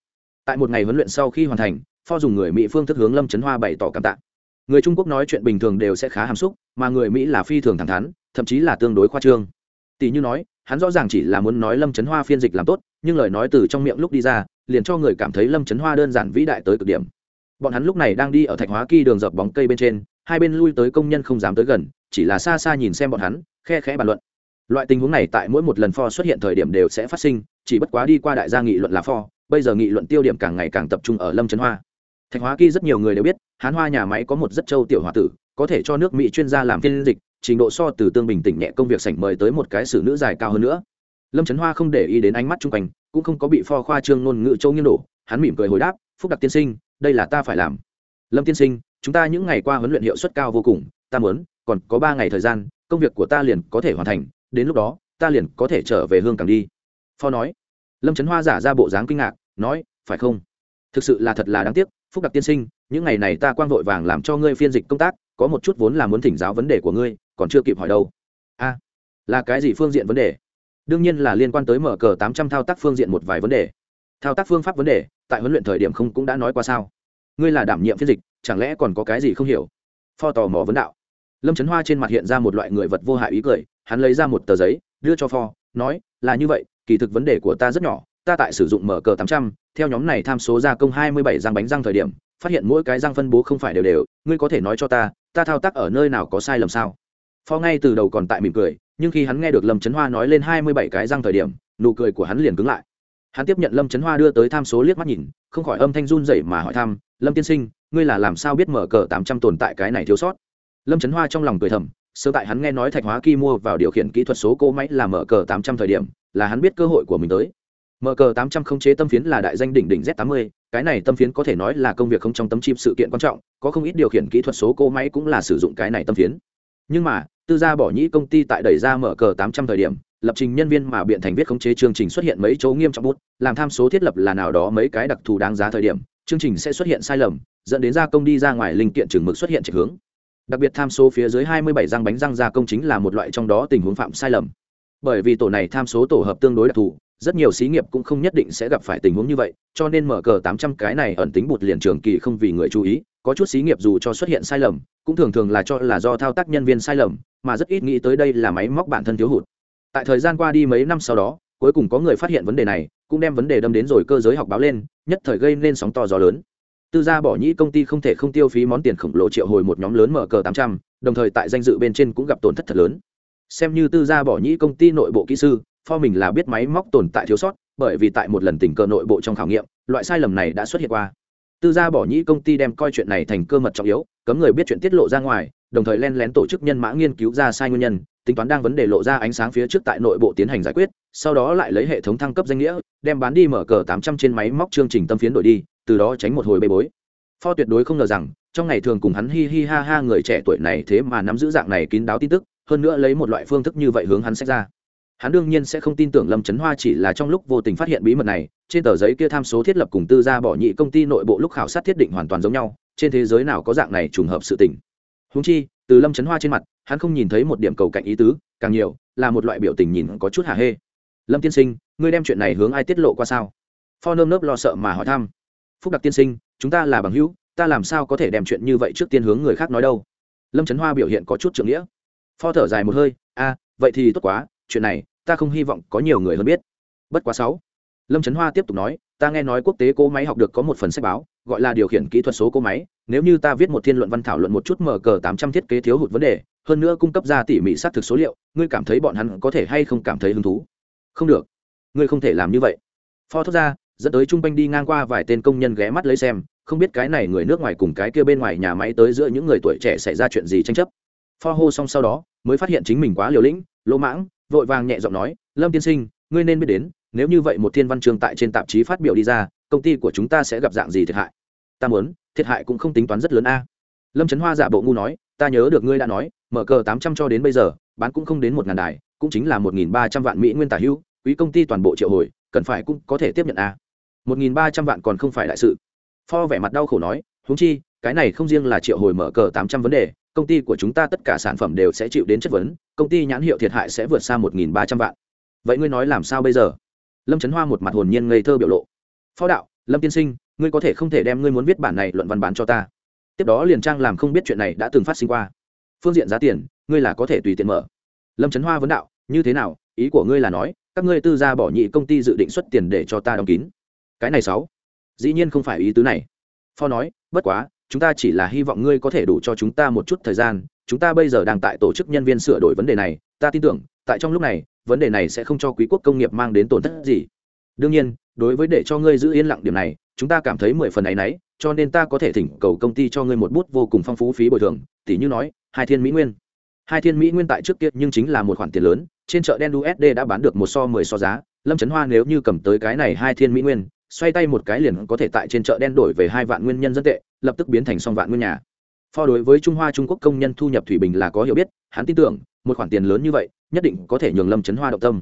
Tại một ngày huấn luyện sau khi hoàn thành, pho dùng người mỹ phương thức hướng lâm trấn hoa bày tỏ cảm tạ. Người trung quốc nói chuyện bình thường đều sẽ khá hàm xúc, mà người mỹ là phi thường thẳng thắn, thậm chí là tương đối khoa trương. Tỷ như nói, hắn rõ ràng chỉ là muốn nói lâm trấn hoa phiên dịch làm tốt, nhưng lời nói từ trong miệng lúc đi ra, liền cho người cảm thấy lâm trấn hoa đơn giản vĩ đại tới cực điểm. Bọn hắn lúc này đang đi ở thạch hóa kỳ đường dập bóng cây bên trên hai bên lui tới công nhân không dám tới gần, chỉ là xa xa nhìn xem bọn hắn, khe khẽ bàn luận. Loại tình huống này tại mỗi một lần pho xuất hiện thời điểm đều sẽ phát sinh, chỉ bất quá đi qua đại gia nghị luận là pho, bây giờ nghị luận tiêu điểm càng ngày càng tập trung ở lâm trấn hoa. Thạch hóa kỳ rất nhiều người đều biết, hán hoa nhà máy có một rất châu tiểu h tử, có thể cho nước mỹ chuyên gia làm phiên dịch, trình độ so từ tương bình tỉnh nhẹ công việc sảnh mời tới một cái xử nữ dài cao hơn nữa. Lâm trấn hoa không để ý đến ánh mắt chung quanh, cũng không có bị pho khoa trương ngôn ngữ châu nghiêng đổ, hắn mỉm cười hồi đáp, phúc đặc tiên sinh, đây là ta phải làm. Lâm tiên sinh chúng ta những ngày qua huấn luyện hiệu suất cao vô cùng, ta muốn, còn có ba ngày thời gian, công việc của ta liền có thể hoàn thành, đến lúc đó, ta liền có thể trở về hương cảng đi. Pho nói. Lâm trấn hoa giả ra bộ dáng kinh ngạc, nói, phải không? Thực sự là thật là đáng tiếc, phúc đặc tiên sinh, những ngày này ta quang vội vàng làm cho ngươi phiên dịch công tác, có một chút vốn là muốn thỉnh giáo vấn đề của ngươi, còn chưa kịp hỏi đâu. A, là cái gì phương diện vấn đề? Đương nhiên là liên quan tới mở cờ tám trăm thao tác phương diện một vài vấn đề. Thao tác phương pháp vấn đề, tại huấn luyện thời điểm không cũng đã nói qua sao? Ngươi là đảm nhiệm phiên dịch, chẳng lẽ còn có cái gì không hiểu? Pho tò mò vấn đạo. Lâm trấn hoa trên mặt hiện ra một loại người vật vô hại ý cười, hắn lấy ra một tờ giấy, đưa cho pho, nói, là như vậy, kỳ thực vấn đề của ta rất nhỏ, ta tại sử dụng mở cờ tám trăm, theo nhóm này tham số gia công hai mươi bảy răng bánh răng thời điểm, phát hiện mỗi cái răng phân bố không phải đều đều, ngươi có thể nói cho ta ta thao tác ở nơi nào có sai lầm sao? Pho ngay từ đầu còn tại mỉm cười, nhưng khi hắn nghe được lâm trấn hoa nói lên hai mươi bảy cái răng thời điểm, nụ cười của hắn liền cứng lại. Hắn tiếp nhận lâm trấn hoa đưa tới tham số liếc mắt nhìn, không khỏi âm thanh run rẩy mà hỏi thăm lâm tiên sinh, ngươi là làm sao biết mở cờ tám trăm tồn tại cái này thiếu sót? Lâm trấn hoa trong lòng cười thầm sơ tại hắn nghe nói thạch hóa kỳ mua vào điều khiển kỹ thuật số cỗ máy là mở cờ tám trăm thời điểm, là hắn biết cơ hội của mình tới. Mở cờ tám trăm không chế tâm phiến là đại danh đỉnh đỉnh z tám mươi, cái này tâm phiến có thể nói là công việc không trong tấm chip sự kiện quan trọng, có không ít điều khiển kỹ thuật số cỗ máy cũng là sử dụng cái này tâm phiến. Nhưng mà, tư gia bỏ nhĩ công ty tại đẩy ra mở cờ tám trăm thời điểm lập trình nhân viên mà biện thành viết khống chế chương trình xuất hiện mấy chỗ nghiêm trọng bút, làm tham số thiết lập là nào đó mấy cái đặc thù đáng giá thời điểm, chương trình sẽ xuất hiện sai lầm, dẫn đến gia công đi ra ngoài linh kiện chừng mực xuất hiện trạch hướng. Đặc biệt tham số phía dưới 27 răng bánh răng gia công chính là một loại trong đó tình huống phạm sai lầm. Bởi vì tổ này tham số tổ hợp tương đối đặc thù, rất nhiều xí nghiệp cũng không nhất định sẽ gặp phải tình huống như vậy, cho nên mở cờ 800 cái này ẩn tính bụt liền trường kỳ không vì người chú ý, có chút xí nghiệp dù cho xuất hiện sai lầm, cũng thường thường là cho là do thao tác nhân viên sai lầm, mà rất ít nghĩ tới đây là máy móc bản thân thiếu hụt tại thời gian qua đi mấy năm sau đó, cuối cùng có người phát hiện vấn đề này, cũng đem vấn đề đâm đến rồi cơ giới học báo lên, nhất thời gây nên sóng to gió lớn. Tư gia bỏ nhĩ công ty không thể không tiêu phí món tiền khổng lồ triệu hồi một nhóm lớn mở cờ tám trăm, đồng thời tại danh dự bên trên cũng gặp tổn thất thật lớn. Xem như tư gia bỏ nhĩ công ty nội bộ kỹ sư, pho mình là biết máy móc tồn tại thiếu sót, bởi vì tại một lần tình cờ nội bộ trong khảo nghiệm, loại sai lầm này đã xuất hiện qua. Tư gia bỏ nhĩ công ty đem coi chuyện này thành cơ mật trọng yếu, cấm người biết chuyện tiết lộ ra ngoài, đồng thời len lén tổ chức nhân mã nghiên cứu ra sai nguyên nhân tính toán đang vấn đề lộ ra ánh sáng phía trước tại nội bộ tiến hành giải quyết, sau đó lại lấy hệ thống thăng cấp danh nghĩa, đem bán đi mở cờ tám trăm trên máy móc chương trình tâm phiến đổi đi, từ đó tránh một hồi bê bối. Pho tuyệt đối không ngờ rằng, trong ngày thường cùng hắn hi hi ha ha người trẻ tuổi này thế mà nắm giữ dạng này kín đáo tin tức, hơn nữa lấy một loại phương thức như vậy hướng hắn xét ra. Hắn đương nhiên sẽ không tin tưởng lâm trấn hoa chỉ là trong lúc vô tình phát hiện bí mật này, trên tờ giấy kia tham số thiết lập cùng tư gia bỏ nhị công ty nội bộ lúc khảo sát thiết định hoàn toàn giống nhau, trên thế giới nào có dạng này trùng hợp sự tình. Húng chi, từ lâm trấn hoa trên mặt hắn không nhìn thấy một điểm cầu cạnh ý tứ, càng nhiều, là một loại biểu tình nhìn có chút hả hê. Lâm tiên sinh, ngươi đem chuyện này hướng ai tiết lộ qua sao? Pho nơm nớp lo sợ mà hỏi thăm. Phúc đặc tiên sinh, chúng ta là bằng hữu, ta làm sao có thể đem chuyện như vậy trước tiên hướng người khác nói đâu? Lâm trấn hoa biểu hiện có chút trưởng nghĩa. Pho thở dài một hơi, a, vậy thì tốt quá, chuyện này, ta không hy vọng có nhiều người hơn biết. Bất quá sáu. Lâm trấn hoa tiếp tục nói, ta nghe nói quốc tế cỗ máy học được có một phần sách báo, gọi là điều khiển kỹ thuật số cỗ máy, nếu như ta viết một thiên luận văn thảo luận một chút mở cờ tám trăm thiết kế thiếu hụt vấn đề hơn nữa cung cấp ra tỉ mỉ xác thực số liệu, ngươi cảm thấy bọn hắn có thể hay không cảm thấy hứng thú? Không được. Ngươi không thể làm như vậy. Pho thốt ra dẫn tới trung quanh đi ngang qua vài tên công nhân ghé mắt lấy xem, không biết cái này người nước ngoài cùng cái kia bên ngoài nhà máy tới giữa những người tuổi trẻ xảy ra chuyện gì tranh chấp. Pho hô xong sau đó, mới phát hiện chính mình quá liều lĩnh, lỗ mãng, vội vàng nhẹ giọng nói, lâm tiên sinh, ngươi nên biết đến, nếu như vậy một thiên văn chương tại trên tạp chí phát biểu đi ra, công ty của chúng ta sẽ gặp dạng gì thiệt hại? Ta muốn, thiệt hại cũng không tính toán rất lớn a. Lâm trấn hoa giả bộ ngu nói ta nhớ được ngươi đã nói, mở cờ tám trăm cho đến bây giờ, bán cũng không đến một ngàn đài, cũng chính là một nghìn ba trăm vạn mỹ nguyên tả hữu, quý công ty toàn bộ triệu hồi, cần phải cũng có thể tiếp nhận a. Một nghìn ba trăm vạn còn không phải đại sự. Pho vẻ mặt đau khổ nói, huống chi, cái này không riêng là triệu hồi mở cờ tám trăm vấn đề, công ty của chúng ta tất cả sản phẩm đều sẽ chịu đến chất vấn, công ty nhãn hiệu thiệt hại sẽ vượt xa một nghìn ba trăm vạn. Vậy ngươi nói làm sao bây giờ? Lâm trấn hoa một mặt hồn nhiên ngây thơ biểu lộ. Phó đạo, lâm tiên sinh, ngươi có thể không thể đem ngươi muốn viết bản này luận văn bán cho ta tiếp đó liền trang làm không biết chuyện này đã từng phát sinh qua. Phương diện giá tiền, ngươi là có thể tùy tiện mở. Lâm trấn hoa vấn đạo, như thế nào, ý của ngươi là nói, các ngươi tư gia bỏ nhị công ty dự định xuất tiền để cho ta đóng kín. Cái này sáu. Dĩ nhiên không phải ý tứ này. Pho nói, bất quá, chúng ta chỉ là hy vọng ngươi có thể đủ cho chúng ta một chút thời gian, chúng ta bây giờ đang tại tổ chức nhân viên sửa đổi vấn đề này, ta tin tưởng, tại trong lúc này, vấn đề này sẽ không cho quý quốc công nghiệp mang đến tổn thất gì. Đương nhiên, đối với để cho ngươi giữ yên lặng điểm này chúng ta cảm thấy mười phần ấ y n ấ y cho nên ta có thể thỉnh cầu công ty cho ngươi một bút vô cùng phong phú phí bồi thường tỷ như nói, hai thiên mỹ nguyên. Hai thiên mỹ nguyên tại trước kia nhưng chính là một khoản tiền lớn, trên chợ đen usd đã bán được một so mười so giá, lâm trấn hoa nếu như cầm tới cái này hai thiên mỹ nguyên, xoay tay một cái liền có thể tại trên chợ đen đổi về hai vạn nguyên nhân dân tệ, lập tức biến thành song vạn nguyên nhà. Pho đối với trung hoa trung quốc công nhân thu nhập thủy bình là có hiểu biết, hắn tin tưởng, một khoản tiền lớn như vậy, nhất định có thể nhường lâm trấn hoa động tâm.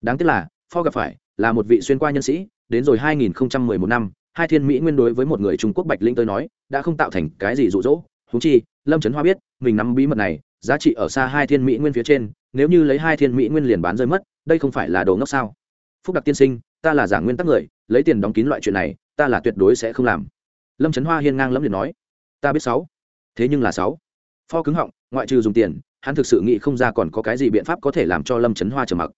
Đáng tiếc là, pho gặp phải là một vị xuyên qua nhân sĩ, đến rồi 2011 năm hai thiên mỹ nguyên đối với một người trung quốc bạch linh tới nói, đã không tạo thành cái gì rụ rỗ húng chi, lâm trấn hoa biết, mình nắm bí mật này, giá trị ở xa hai thiên mỹ nguyên phía trên, nếu như lấy hai thiên mỹ nguyên liền bán rơi mất, đây không phải là đồ ngốc sao? Phúc đặc tiên sinh, ta là giả nguyên tắc người, lấy tiền đóng kín loại chuyện này, ta là tuyệt đối sẽ không làm. Lâm trấn hoa hiên ngang lẫm liền nói, ta biết sáu. Thế nhưng là sáu. Pho cứng họng, ngoại trừ dùng tiền, hắn thực sự nghĩ không ra còn có cái gì biện pháp có thể làm cho lâm trấn hoa trầm mặc.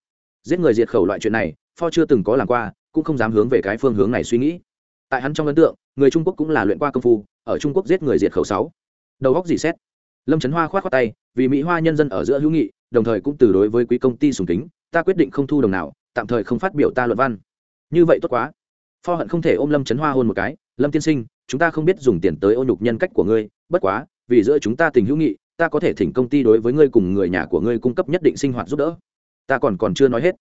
Giết người diệt khẩu loại chuyện này, pho chưa từng có làm qua, cũng không dám hướng về cái phương hướng này suy nghĩ tại hắn trong ấn tượng, người trung quốc cũng là luyện qua công phu, ở trung quốc giết người diệt khẩu sáu. Đầu góc gì xét. Lâm trấn hoa k h o á t khoác tay, vì mỹ hoa nhân dân ở giữa hữu nghị, đồng thời cũng từ đối với quý công ty sùng kính, ta quyết định không thu đồng nào, tạm thời không phát biểu ta luận văn. Như vậy tốt quá. Pho hận không thể ôm lâm trấn hoa hôn một cái, lâm tiên sinh, chúng ta không biết dùng tiền tới ô nhục nhân cách của ngươi, bất quá, vì giữa chúng ta tình hữu nghị, ta có thể thỉnh công ty đối với ngươi cùng người nhà của ngươi cung cấp nhất định sinh hoạt giúp đỡ. Ta còn còn chưa nói hết.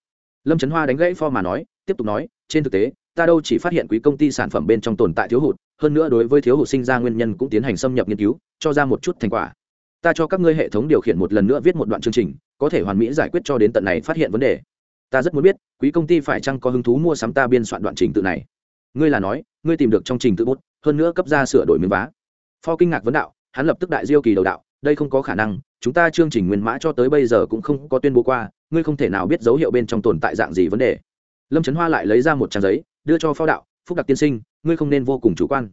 Lâm trấn hoa đánh gãy pho mà nói, tiếp tục nói trên thực tế, ta đâu chỉ phát hiện quý công ty sản phẩm bên trong tồn tại thiếu hụt, hơn nữa đối với thiếu hụt sinh ra nguyên nhân cũng tiến hành xâm nhập nghiên cứu, cho ra một chút thành quả. Ta cho các ngươi hệ thống điều khiển một lần nữa viết một đoạn chương trình, có thể hoàn mỹ giải quyết cho đến tận này phát hiện vấn đề. Ta rất muốn biết, quý công ty phải chăng có hứng thú mua sắm ta biên soạn đoạn trình tự này? Ngươi là nói, ngươi tìm được trong trình tự bút, hơn nữa cấp ra sửa đổi miếng vá. Pho kinh ngạc vấn đạo, hắn lập tức đại diêu kỳ đầu đạo, đây không có khả năng, chúng ta chương trình nguyên mã cho tới bây giờ cũng không có tuyên bố qua, ngươi không thể nào biết dấu hiệu bên trong tồn tại dạng gì vấn đề lâm trấn hoa lại lấy ra một trang giấy, đưa cho phao đạo, phúc đặc tiên sinh, ngươi không nên vô cùng chủ quan.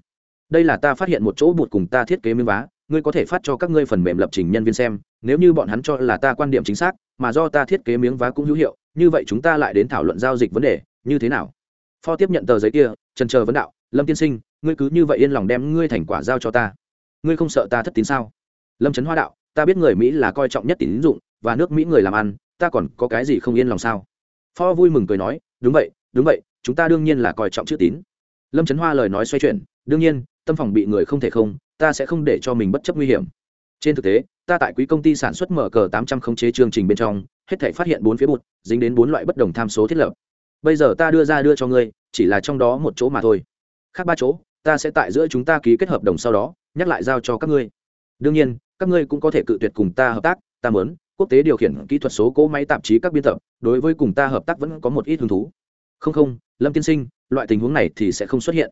Đây là ta phát hiện một chỗ bụt cùng ta thiết kế miếng vá, ngươi có thể phát cho các ngươi phần mềm lập trình nhân viên xem, nếu như bọn hắn cho là ta quan điểm chính xác, mà do ta thiết kế miếng vá cũng hữu hiệu, như vậy chúng ta lại đến thảo luận giao dịch vấn đề, như thế nào? Pho tiếp nhận tờ giấy kia, trần chờ vấn đạo, lâm tiên sinh, ngươi cứ như vậy yên lòng đem ngươi thành quả giao cho ta. Ngươi không sợ ta thất tín sao? Lâm trấn hoa đạo, ta biết người mỹ là coi trọng nhất tín dụng, và nước mỹ người làm ăn, ta còn có cái gì không yên lòng sao? Pho vui mừng cười nói đúng vậy đúng vậy, chúng ta đương nhiên là coi trọng chữ tín. Lâm trấn hoa lời nói xoay chuyển, đương nhiên, tâm phòng bị người không thể không, ta sẽ không để cho mình bất chấp nguy hiểm. Trên thực tế, ta tại quý công ty sản xuất mở cờ tám trăm khống chế chương trình bên trong, hết thể phát hiện bốn phía bụt, dính đến bốn loại bất đồng tham số thiết lập. Bây giờ ta đưa ra đưa cho ngươi, chỉ là trong đó một chỗ mà thôi. Khác ba chỗ, ta sẽ tại giữa chúng ta ký kết hợp đồng sau đó, nhắc lại giao cho các ngươi. Đương nhiên, các ngươi cũng có thể cự tuyệt cùng ta hợp tác, ta mớn quốc tế điều khiển kỹ thuật số cỗ máy tạp chí các biên tập đối với cùng ta hợp tác vẫn có một ít hứng thú. Không không, lâm tiên sinh, loại tình huống này thì sẽ không xuất hiện.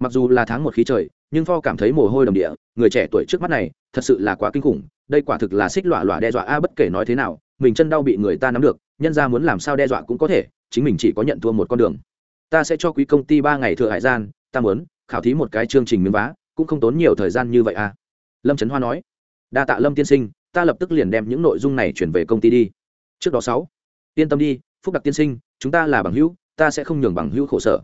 Mặc dù là tháng một khí trời, nhưng pho cảm thấy mồ hôi đầm địa, người trẻ tuổi trước mắt này, thật sự là quá kinh khủng, đây quả thực là xích lọa lọa đe dọa a, bất kể nói thế nào, mình chân đau bị người ta nắm được, nhân ra muốn làm sao đe dọa cũng có thể, chính mình chỉ có nhận thua một con đường. Ta sẽ cho quý công ty ba ngày thừa hải gian, ta muốn khảo thí một cái chương trình miếng vá, cũng không tốn nhiều thời gian như vậy à lâm trấn hoa nói, đa tạ lâm tiên sinh, ta lập tức liền đem những nội dung này chuyển về công ty đi. Trước đó sáu yên tâm đi, phúc đặc tiên sinh, chúng ta là bằng hữu, ta sẽ không nhường bằng hữu khổ sở.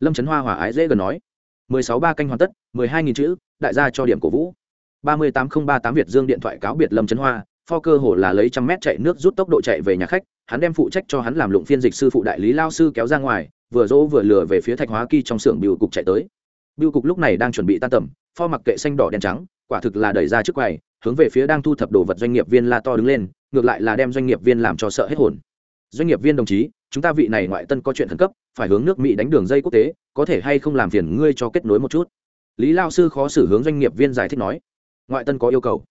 Lâm trấn hoa hòa ái dễ gần nói. Mười sáu ba canh hoàn tất, mười hai nghìn chữ, đại gia cho điểm cổ vũ. ba mươi tám không ba tám việt dương điện thoại cáo biệt lâm trấn hoa, pho cơ hồ là lấy trăm mét chạy nước rút tốc độ chạy về nhà khách, hắn đem phụ trách cho hắn làm lụng phiên dịch sư phụ đại lý lao sư kéo ra ngoài, vừa dỗ vừa lừa về phía thạch hóa kỳ trong xưởng biểu cục chạy tới. Biêu cục lúc này đang chuẩn bị tan tầm, pho mặc kệ xanh đỏ đen trắng, quả thực là đẩy ra trước quầy, hướng về phía đang thu thập đồ vật doanh nghiệp viên la to đứng lên, ngược lại là đem doanh nghiệp viên làm cho sợ hết hồn doanh nghiệp viên đồng chí, chúng ta vị này ngoại tân có chuyện khẩn cấp, phải hướng nước mỹ đánh đường dây quốc tế, có thể hay không làm phiền ngươi cho kết nối một chút? Lý lao sư khó xử hướng doanh nghiệp viên giải thích nói. Ngoại tân có yêu cầu.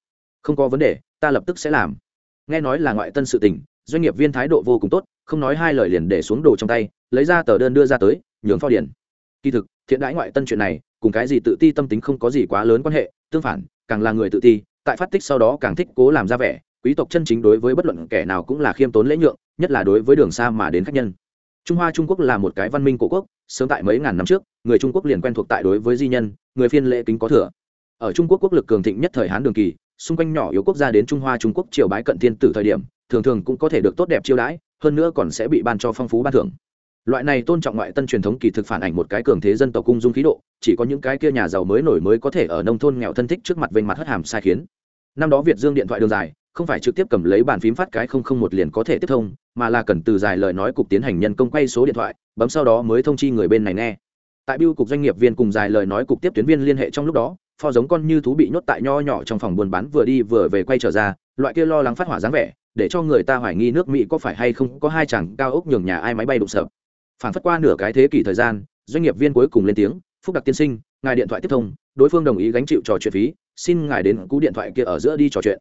Không có vấn đề, ta lập tức sẽ làm. Nghe nói là ngoại tân sự tình, doanh nghiệp viên thái độ vô cùng tốt, không nói hai lời liền để xuống đồ trong tay, lấy ra tờ đơn đưa ra tới, nhường phao điển kỳ thực, thiện đãi ngoại tân chuyện này, cùng cái gì tự ti tâm tính không có gì quá lớn quan hệ, tương phản, càng là người tự ti, tại phát tích sau đó càng thích cố làm ra vẻ quý tộc chân chính đối với bất luận kẻ nào cũng là khiêm tốn lễ nhượng, nhất là đối với đường xa mà đến khách nhân. Trung hoa trung quốc là một cái văn minh cổ quốc, sớm tại mấy ngàn năm trước, người trung quốc liền quen thuộc tại đối với di nhân, người phiên lễ kính có thừa. Ở trung quốc quốc lực cường thịnh nhất thời hán đường kỳ, xung quanh nhỏ yếu quốc gia đến trung hoa trung quốc triều bái cận thiên tử thời điểm, thường thường cũng có thể được tốt đẹp chiêu đãi, hơn nữa còn sẽ bị ban cho phong phú ban thưởng. Loại này tôn trọng ngoại tân truyền thống kỳ thực phản ảnh một cái cường thế dân tộc cung dung khí độ, chỉ có những cái kia nhà giàu mới nổi mới có thể ở nông thôn nghèo thân thích trước mặt vênh mặt hất hàm sai khiến. Năm đó việt dương điện thoại đường dài không phải trực tiếp cầm lấy bàn phím phát cái không không một liền có thể tiếp thông, mà là cần từ dài lời nói cục tiến hành nhân công quay số điện thoại, bấm sau đó mới thông chi người bên này nghe. Tại biêu cục doanh nghiệp viên cùng dài lời nói cục tiếp tuyến viên liên hệ trong lúc đó phò giống con như thú bị nhốt tại nho nhỏ trong phòng buôn bán vừa đi vừa về quay trở ra, loại kia lo lắng phát hỏa dáng vẻ, để cho người ta hoài nghi nước mỹ có phải hay không có hai chẳng cao ốc nhường nhà ai máy bay đụng sập phản phất qua nửa cái thế kỷ thời gian, doanh nghiệp viên cuối cùng lên tiếng, phúc đặc tiên sinh, ngài điện thoại tiếp thông, đối phương đồng ý gánh chịu trò chuyện phí, xin ngài đến cú điện thoại kia ở giữa đi trò chuyện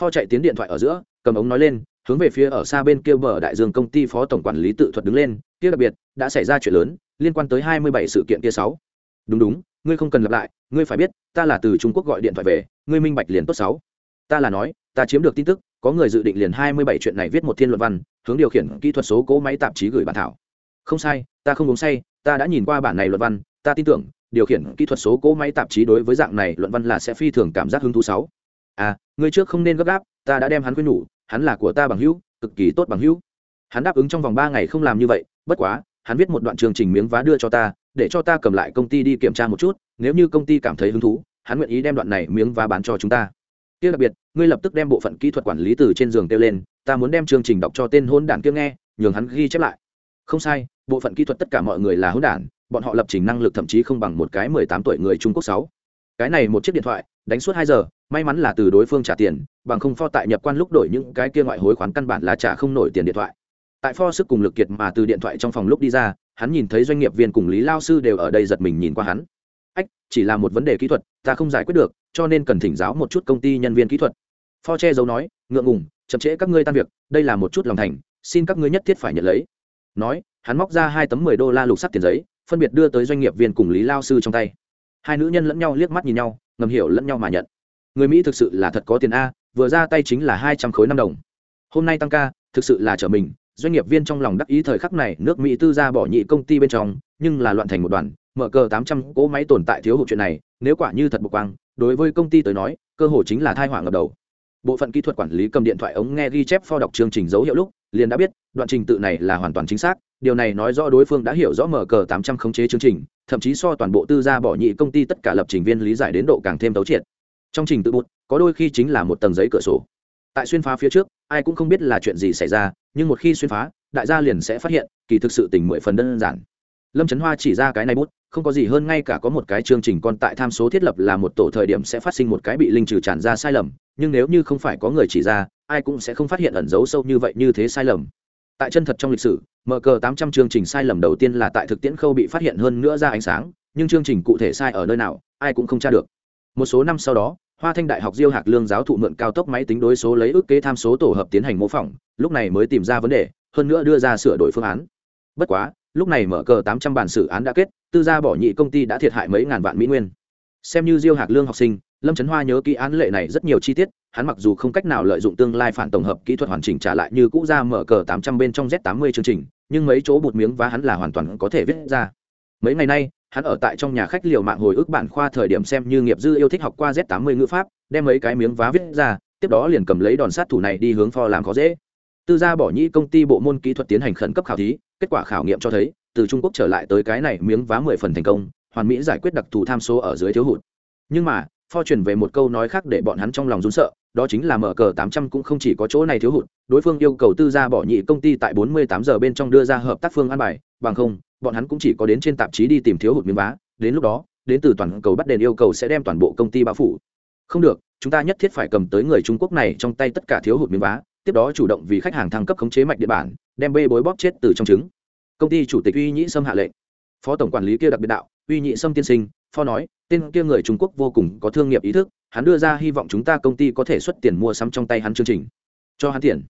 pho chạy tiến điện thoại ở giữa, cầm ống nói lên, hướng về phía ở xa bên kia bờ đại dương công ty phó tổng quản lý tự thuật đứng lên, kia đặc biệt, đã xảy ra chuyện lớn, liên quan tới hai mươi bảy sự kiện kia sáu. Đúng đúng, ngươi không cần lặp lại, ngươi phải biết, ta là từ trung quốc gọi điện thoại về, ngươi minh bạch liền tốt sáu. Ta là nói, ta chiếm được tin tức, có người dự định liền hai mươi bảy chuyện này viết một thiên luận văn, hướng điều khiển kỹ thuật số cố máy tạp chí gửi bản thảo. Không sai, ta không uống say, ta đã nhìn qua bản này luận văn, ta tin tưởng, điều khiển kỹ thuật số cố máy tạp chí đối với dạng này luận văn là sẽ phi thường cảm giác hứng thú sáu à ngươi trước không nên gấp gáp, ta đã đem hắn quên nhủ, hắn là của ta bằng hữu, cực kỳ tốt bằng hữu. Hắn đáp ứng trong vòng ba ngày không làm như vậy, bất quá, hắn viết một đoạn chương trình miếng vá đưa cho ta, để cho ta cầm lại công ty đi kiểm tra một chút, nếu như công ty cảm thấy hứng thú, hắn nguyện ý đem đoạn này miếng vá bán cho chúng ta. Kia đặc biệt, ngươi lập tức đem bộ phận kỹ thuật quản lý từ trên giường kêu lên, ta muốn đem chương trình đọc cho tên hôn đản kia nghe, nhường hắn ghi chép lại. Không sai, bộ phận kỹ thuật tất cả mọi người là hôn đản, bọn họ lập trình năng lực thậm chí không bằng một cái mười tám tuổi người trung quốc sáu. Cái này một chiếc điện thoại, đánh suốt hai giờ may mắn là từ đối phương trả tiền, bằng không pho tại nhập quan lúc đổi những cái kia ngoại hối khoán căn bản là trả không nổi tiền điện thoại. Tại pho sức cùng lực kiệt mà từ điện thoại trong phòng lúc đi ra, hắn nhìn thấy doanh nghiệp viên cùng lý lao sư đều ở đây giật mình nhìn qua hắn. Ách, chỉ là một vấn đề kỹ thuật, ta không giải quyết được, cho nên cần thỉnh giáo một chút công ty nhân viên kỹ thuật. Pho che giấu nói, ngượng ngùng, chậm trễ các ngươi tan việc, đây là một chút lòng thành, xin các ngươi nhất thiết phải nhận lấy. Nói, hắn móc ra hai tấm mười đô la lục sắt tiền giấy, phân biệt đưa tới doanh nghiệp viên cùng lý lao sư trong tay. Hai nữ nhân lẫn nhau liếc mắt nhìn nhau, ngầm hiểu lẫn nhau mà nhận người mỹ thực sự là thật có tiền a, vừa ra tay chính là hai trăm khối năm đồng. Hôm nay tăng ca, thực sự là trở mình. Doanh nghiệp viên trong lòng đắc ý thời khắc này, nước mỹ tư ra bỏ nhị công ty bên trong, nhưng là loạn thành một đoàn, mở cờ tám trăm cỗ máy tồn tại thiếu hụt chuyện này, nếu quả như thật bộc quang, đối với công ty tới nói, cơ hội chính là thai hỏa ngập đầu. Bộ phận kỹ thuật quản lý cầm điện thoại ống nghe ghi chép pho đọc chương trình dấu hiệu lúc, liền đã biết, đoạn trình tự này là hoàn toàn chính xác, điều này nói rõ đối phương đã hiểu rõ mở cờ tám trăm khống chế chương trình, thậm chí so toàn bộ tư gia bỏ nhị công ty tất cả lập trình viên lý giải đến độ càng thêm tấu triệt trong trình tự bút, có đôi khi chính là một tầng giấy cửa sổ. Tại xuyên phá phía trước, ai cũng không biết là chuyện gì xảy ra, nhưng một khi xuyên phá, đại gia liền sẽ phát hiện, kỳ thực sự tình mười phần đơn giản. Lâm trấn hoa chỉ ra cái này bút, không có gì hơn ngay cả có một cái chương trình còn tại tham số thiết lập là một tổ thời điểm sẽ phát sinh một cái bị linh trừ tràn ra sai lầm, nhưng nếu như không phải có người chỉ ra, ai cũng sẽ không phát hiện ẩn dấu sâu như vậy như thế sai lầm. Tại chân thật trong lịch sử, mở cờ tám trăm chương trình sai lầm đầu tiên là tại thực tiễn khâu bị phát hiện hơn nữa ra ánh sáng, nhưng chương trình cụ thể sai ở nơi nào, ai cũng không tra được. Một số năm sau đó hoa thanh đại học diêu hạc lương giáo thụ mượn cao tốc máy tính đối số lấy ước kế tham số tổ hợp tiến hành mô phỏng, lúc này mới tìm ra vấn đề, hơn nữa đưa ra sửa đổi phương án. Bất quá, lúc này mở cờ tám trăm bản xử án đã kết, tư gia bỏ nhị công ty đã thiệt hại mấy ngàn vạn mỹ nguyên. Xem như diêu hạc lương học sinh, lâm trấn hoa nhớ kỹ án lệ này rất nhiều chi tiết, hắn mặc dù không cách nào lợi dụng tương lai phản tổng hợp kỹ thuật hoàn chỉnh trả lại như cũ ra mở cờ tám trăm bên trong z tám mươi chương trình, nhưng mấy chỗ bột miếng và hắn là hoàn toàn có thể viết ra mấy ngày nay, hắn ở tại trong nhà khách liều mạng hồi ức bản khoa thời điểm xem như nghiệp dư yêu thích học qua z tám mươi ngữ pháp, đem mấy cái miếng vá viết ra, tiếp đó liền cầm lấy đòn sát thủ này đi hướng pho làm khó dễ. Tư gia bỏ nhĩ công ty bộ môn kỹ thuật tiến hành khẩn cấp khảo thí, kết quả khảo nghiệm cho thấy, từ trung quốc trở lại tới cái này miếng vá mười phần thành công, hoàn mỹ giải quyết đặc thù tham số ở dưới thiếu hụt. Nhưng mà, pho truyền về một câu nói khác để bọn hắn trong lòng run sợ đó chính là mở cờ tám trăm cũng không chỉ có chỗ này thiếu hụt, đối phương yêu cầu tư gia bỏ nhị công ty tại bốn mươi tám giờ bên trong đưa ra hợp tác phương an bài, bằng không, bọn hắn cũng chỉ có đến trên tạp chí đi tìm thiếu hụt miếng vá, đến lúc đó, đến từ toàn cầu bắt đền yêu cầu sẽ đem toàn bộ công ty bao phủ. Không được, chúng ta nhất thiết phải cầm tới người trung quốc này trong tay tất cả thiếu hụt miếng vá, tiếp đó chủ động vì khách hàng thăng cấp khống chế mạch địa bản đem bê bối bóp chết từ trong trứng. Công ty chủ tịch uy nhĩ sâm hạ lệnh. Phó tổng quản lý kia đặc biệt đạo, uy nhĩ sâm tiên sinh phó nói, tên kia người trung quốc vô cùng có thương nghiệp ý thức hắn đưa ra hy vọng chúng ta công ty có thể xuất tiền mua sắm trong tay hắn chương trình. Cho hắn tiền.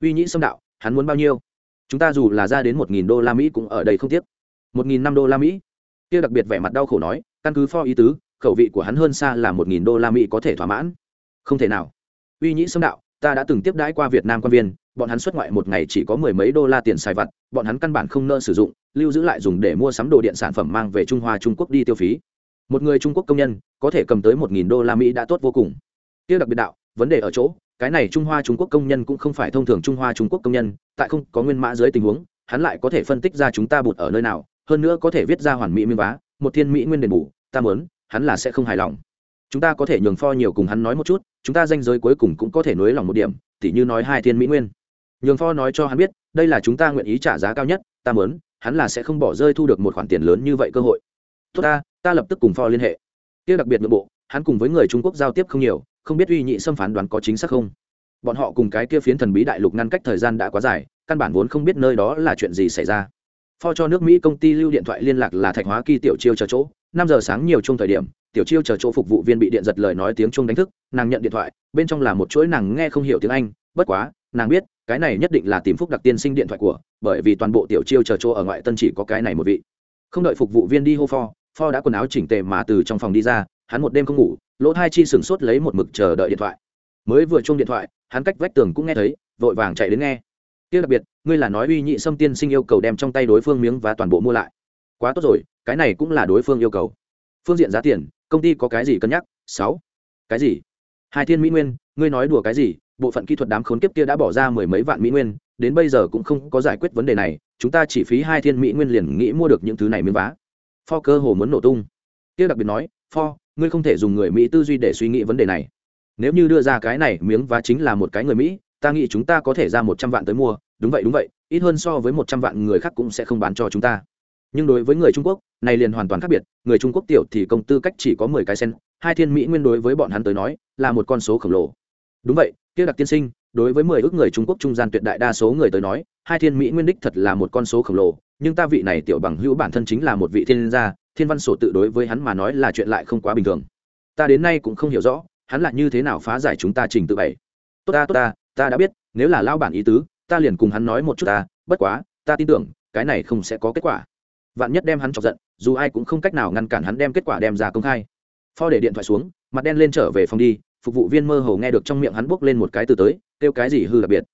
Uy nhĩ xâm đạo, hắn muốn bao nhiêu? Chúng ta dù là ra đến một nghìn đô la mỹ cũng ở đây không tiếc. Một nghìn năm đô la mỹ. Kia đặc biệt vẻ mặt đau khổ nói, căn cứ pho ý tứ, khẩu vị của hắn hơn xa là một nghìn đô la mỹ có thể thỏa mãn. Không thể nào. Uy nhĩ xâm đạo, ta đã từng tiếp đãi qua việt nam quan viên, bọn hắn xuất ngoại một ngày chỉ có mười mấy đô la tiền xài vặt, bọn hắn căn bản không nợ sử dụng, lưu giữ lại dùng để mua sắm đồ điện sản phẩm mang về trung hoa trung quốc đi tiêu phí một người trung quốc công nhân, có thể cầm tới một nghìn đô la mỹ đã tốt vô cùng. Tiêu đặc biệt đạo, vấn đề ở chỗ, cái này trung hoa trung quốc công nhân cũng không phải thông thường trung hoa trung quốc công nhân, tại không có nguyên mã dưới tình huống, hắn lại có thể phân tích ra chúng ta bụt ở nơi nào, hơn nữa có thể viết ra hoàn mỹ miên vá, một thiên mỹ nguyên đền bù, ta muốn, hắn là sẽ không hài lòng. Chúng ta có thể nhường pho nhiều cùng hắn nói một chút, chúng ta danh giới cuối cùng cũng có thể nối lòng một điểm, tỉ như nói hai thiên mỹ nguyên. Nhường pho nói cho hắn biết, đây là chúng ta nguyện ý trả giá cao nhất, ta muốn, hắn là sẽ không bỏ rơi thu được một khoản tiền lớn như vậy cơ hội. Tốt ta ta lập tức cùng pho liên hệ. Kia đặc biệt nội bộ, hắn cùng với người trung quốc giao tiếp không nhiều, không biết uy nhị xâm phán đoán có chính xác không. Bọn họ cùng cái kia phiến thần bí đại lục ngăn cách thời gian đã quá dài, căn bản vốn không biết nơi đó là chuyện gì xảy ra. Pho cho nước mỹ công ty lưu điện thoại liên lạc là thạch hóa kỳ tiểu chiêu chờ chỗ. Năm giờ sáng nhiều chung thời điểm, tiểu chiêu chờ chỗ phục vụ viên bị điện giật lời nói tiếng chung đánh thức, nàng nhận điện thoại, bên trong là một chuỗi nàng nghe không hiểu tiếng anh. Bất quá, nàng biết, cái này nhất định là tìm phúc đặc tiên sinh điện thoại của, bởi vì toàn bộ tiểu chiêu chờ chỗ ở ngoại tân chỉ có cái này một vị. Không đợi phục vụ viên đi hô pho pho đã quần áo chỉnh tề mà từ trong phòng đi ra, hắn một đêm không ngủ, lỗ thai chi sửng sốt lấy một mực chờ đợi điện thoại. Mới vừa chung điện thoại, hắn cách vách tường cũng nghe thấy, vội vàng chạy đến nghe. Tiếc đặc biệt, ngươi là nói uy nhị sâm tiên sinh yêu cầu đem trong tay đối phương miếng và toàn bộ mua lại. Quá tốt rồi, cái này cũng là đối phương yêu cầu. Phương diện giá tiền, công ty có cái gì cân nhắc? Sáu. Cái gì? Hai thiên mỹ nguyên, ngươi nói đùa cái gì? Bộ phận kỹ thuật đám khốn kiếp kia đã bỏ ra mười mấy vạn mỹ nguyên, đến bây giờ cũng không có giải quyết vấn đề này, chúng ta chỉ phí hai thiên mỹ nguyên liền nghĩ mua được những thứ này miếng vá pho cơ hồ muốn nổ tung. Kia đặc biệt nói, pho, ngươi không thể dùng người mỹ tư duy để suy nghĩ vấn đề này. Nếu như đưa ra cái này, miếng vá chính là một cái người mỹ, ta nghĩ chúng ta có thể ra một trăm vạn tới mua. Đúng vậy đúng vậy, ít hơn so với một trăm vạn người khác cũng sẽ không bán cho chúng ta. Nhưng đối với người trung quốc, này liền hoàn toàn khác biệt. Người trung quốc tiểu thì công tư cách chỉ có mười cái sen, hai thiên mỹ nguyên đối với bọn hắn tới nói, là một con số khổng lồ. Đúng vậy, kia đặc tiên sinh, đối với mười ước người trung quốc trung gian tuyệt đại đa số người tới nói, hai thiên mỹ nguyên đích thật là một con số khổng lồ nhưng ta vị này tiểu bằng hữu bản thân chính là một vị thiên gia, thiên văn sổ tự đối với hắn mà nói là chuyện lại không quá bình thường. Ta đến nay cũng không hiểu rõ, hắn là như thế nào phá giải chúng ta trình tự bảy. Tốt ta tốt ta ta đã biết, nếu là lao bản ý tứ, ta liền cùng hắn nói một chút ta, bất quá, ta tin tưởng, cái này không sẽ có kết quả. Vạn nhất đem hắn chọc giận, dù ai cũng không cách nào ngăn cản hắn đem kết quả đem ra công khai. Pho để điện thoại xuống, mặt đen lên trở về phòng đi, phục vụ viên mơ hồ nghe được trong miệng hắn bốc lên một cái từ tới, kêu cái gì hư đặc biệt.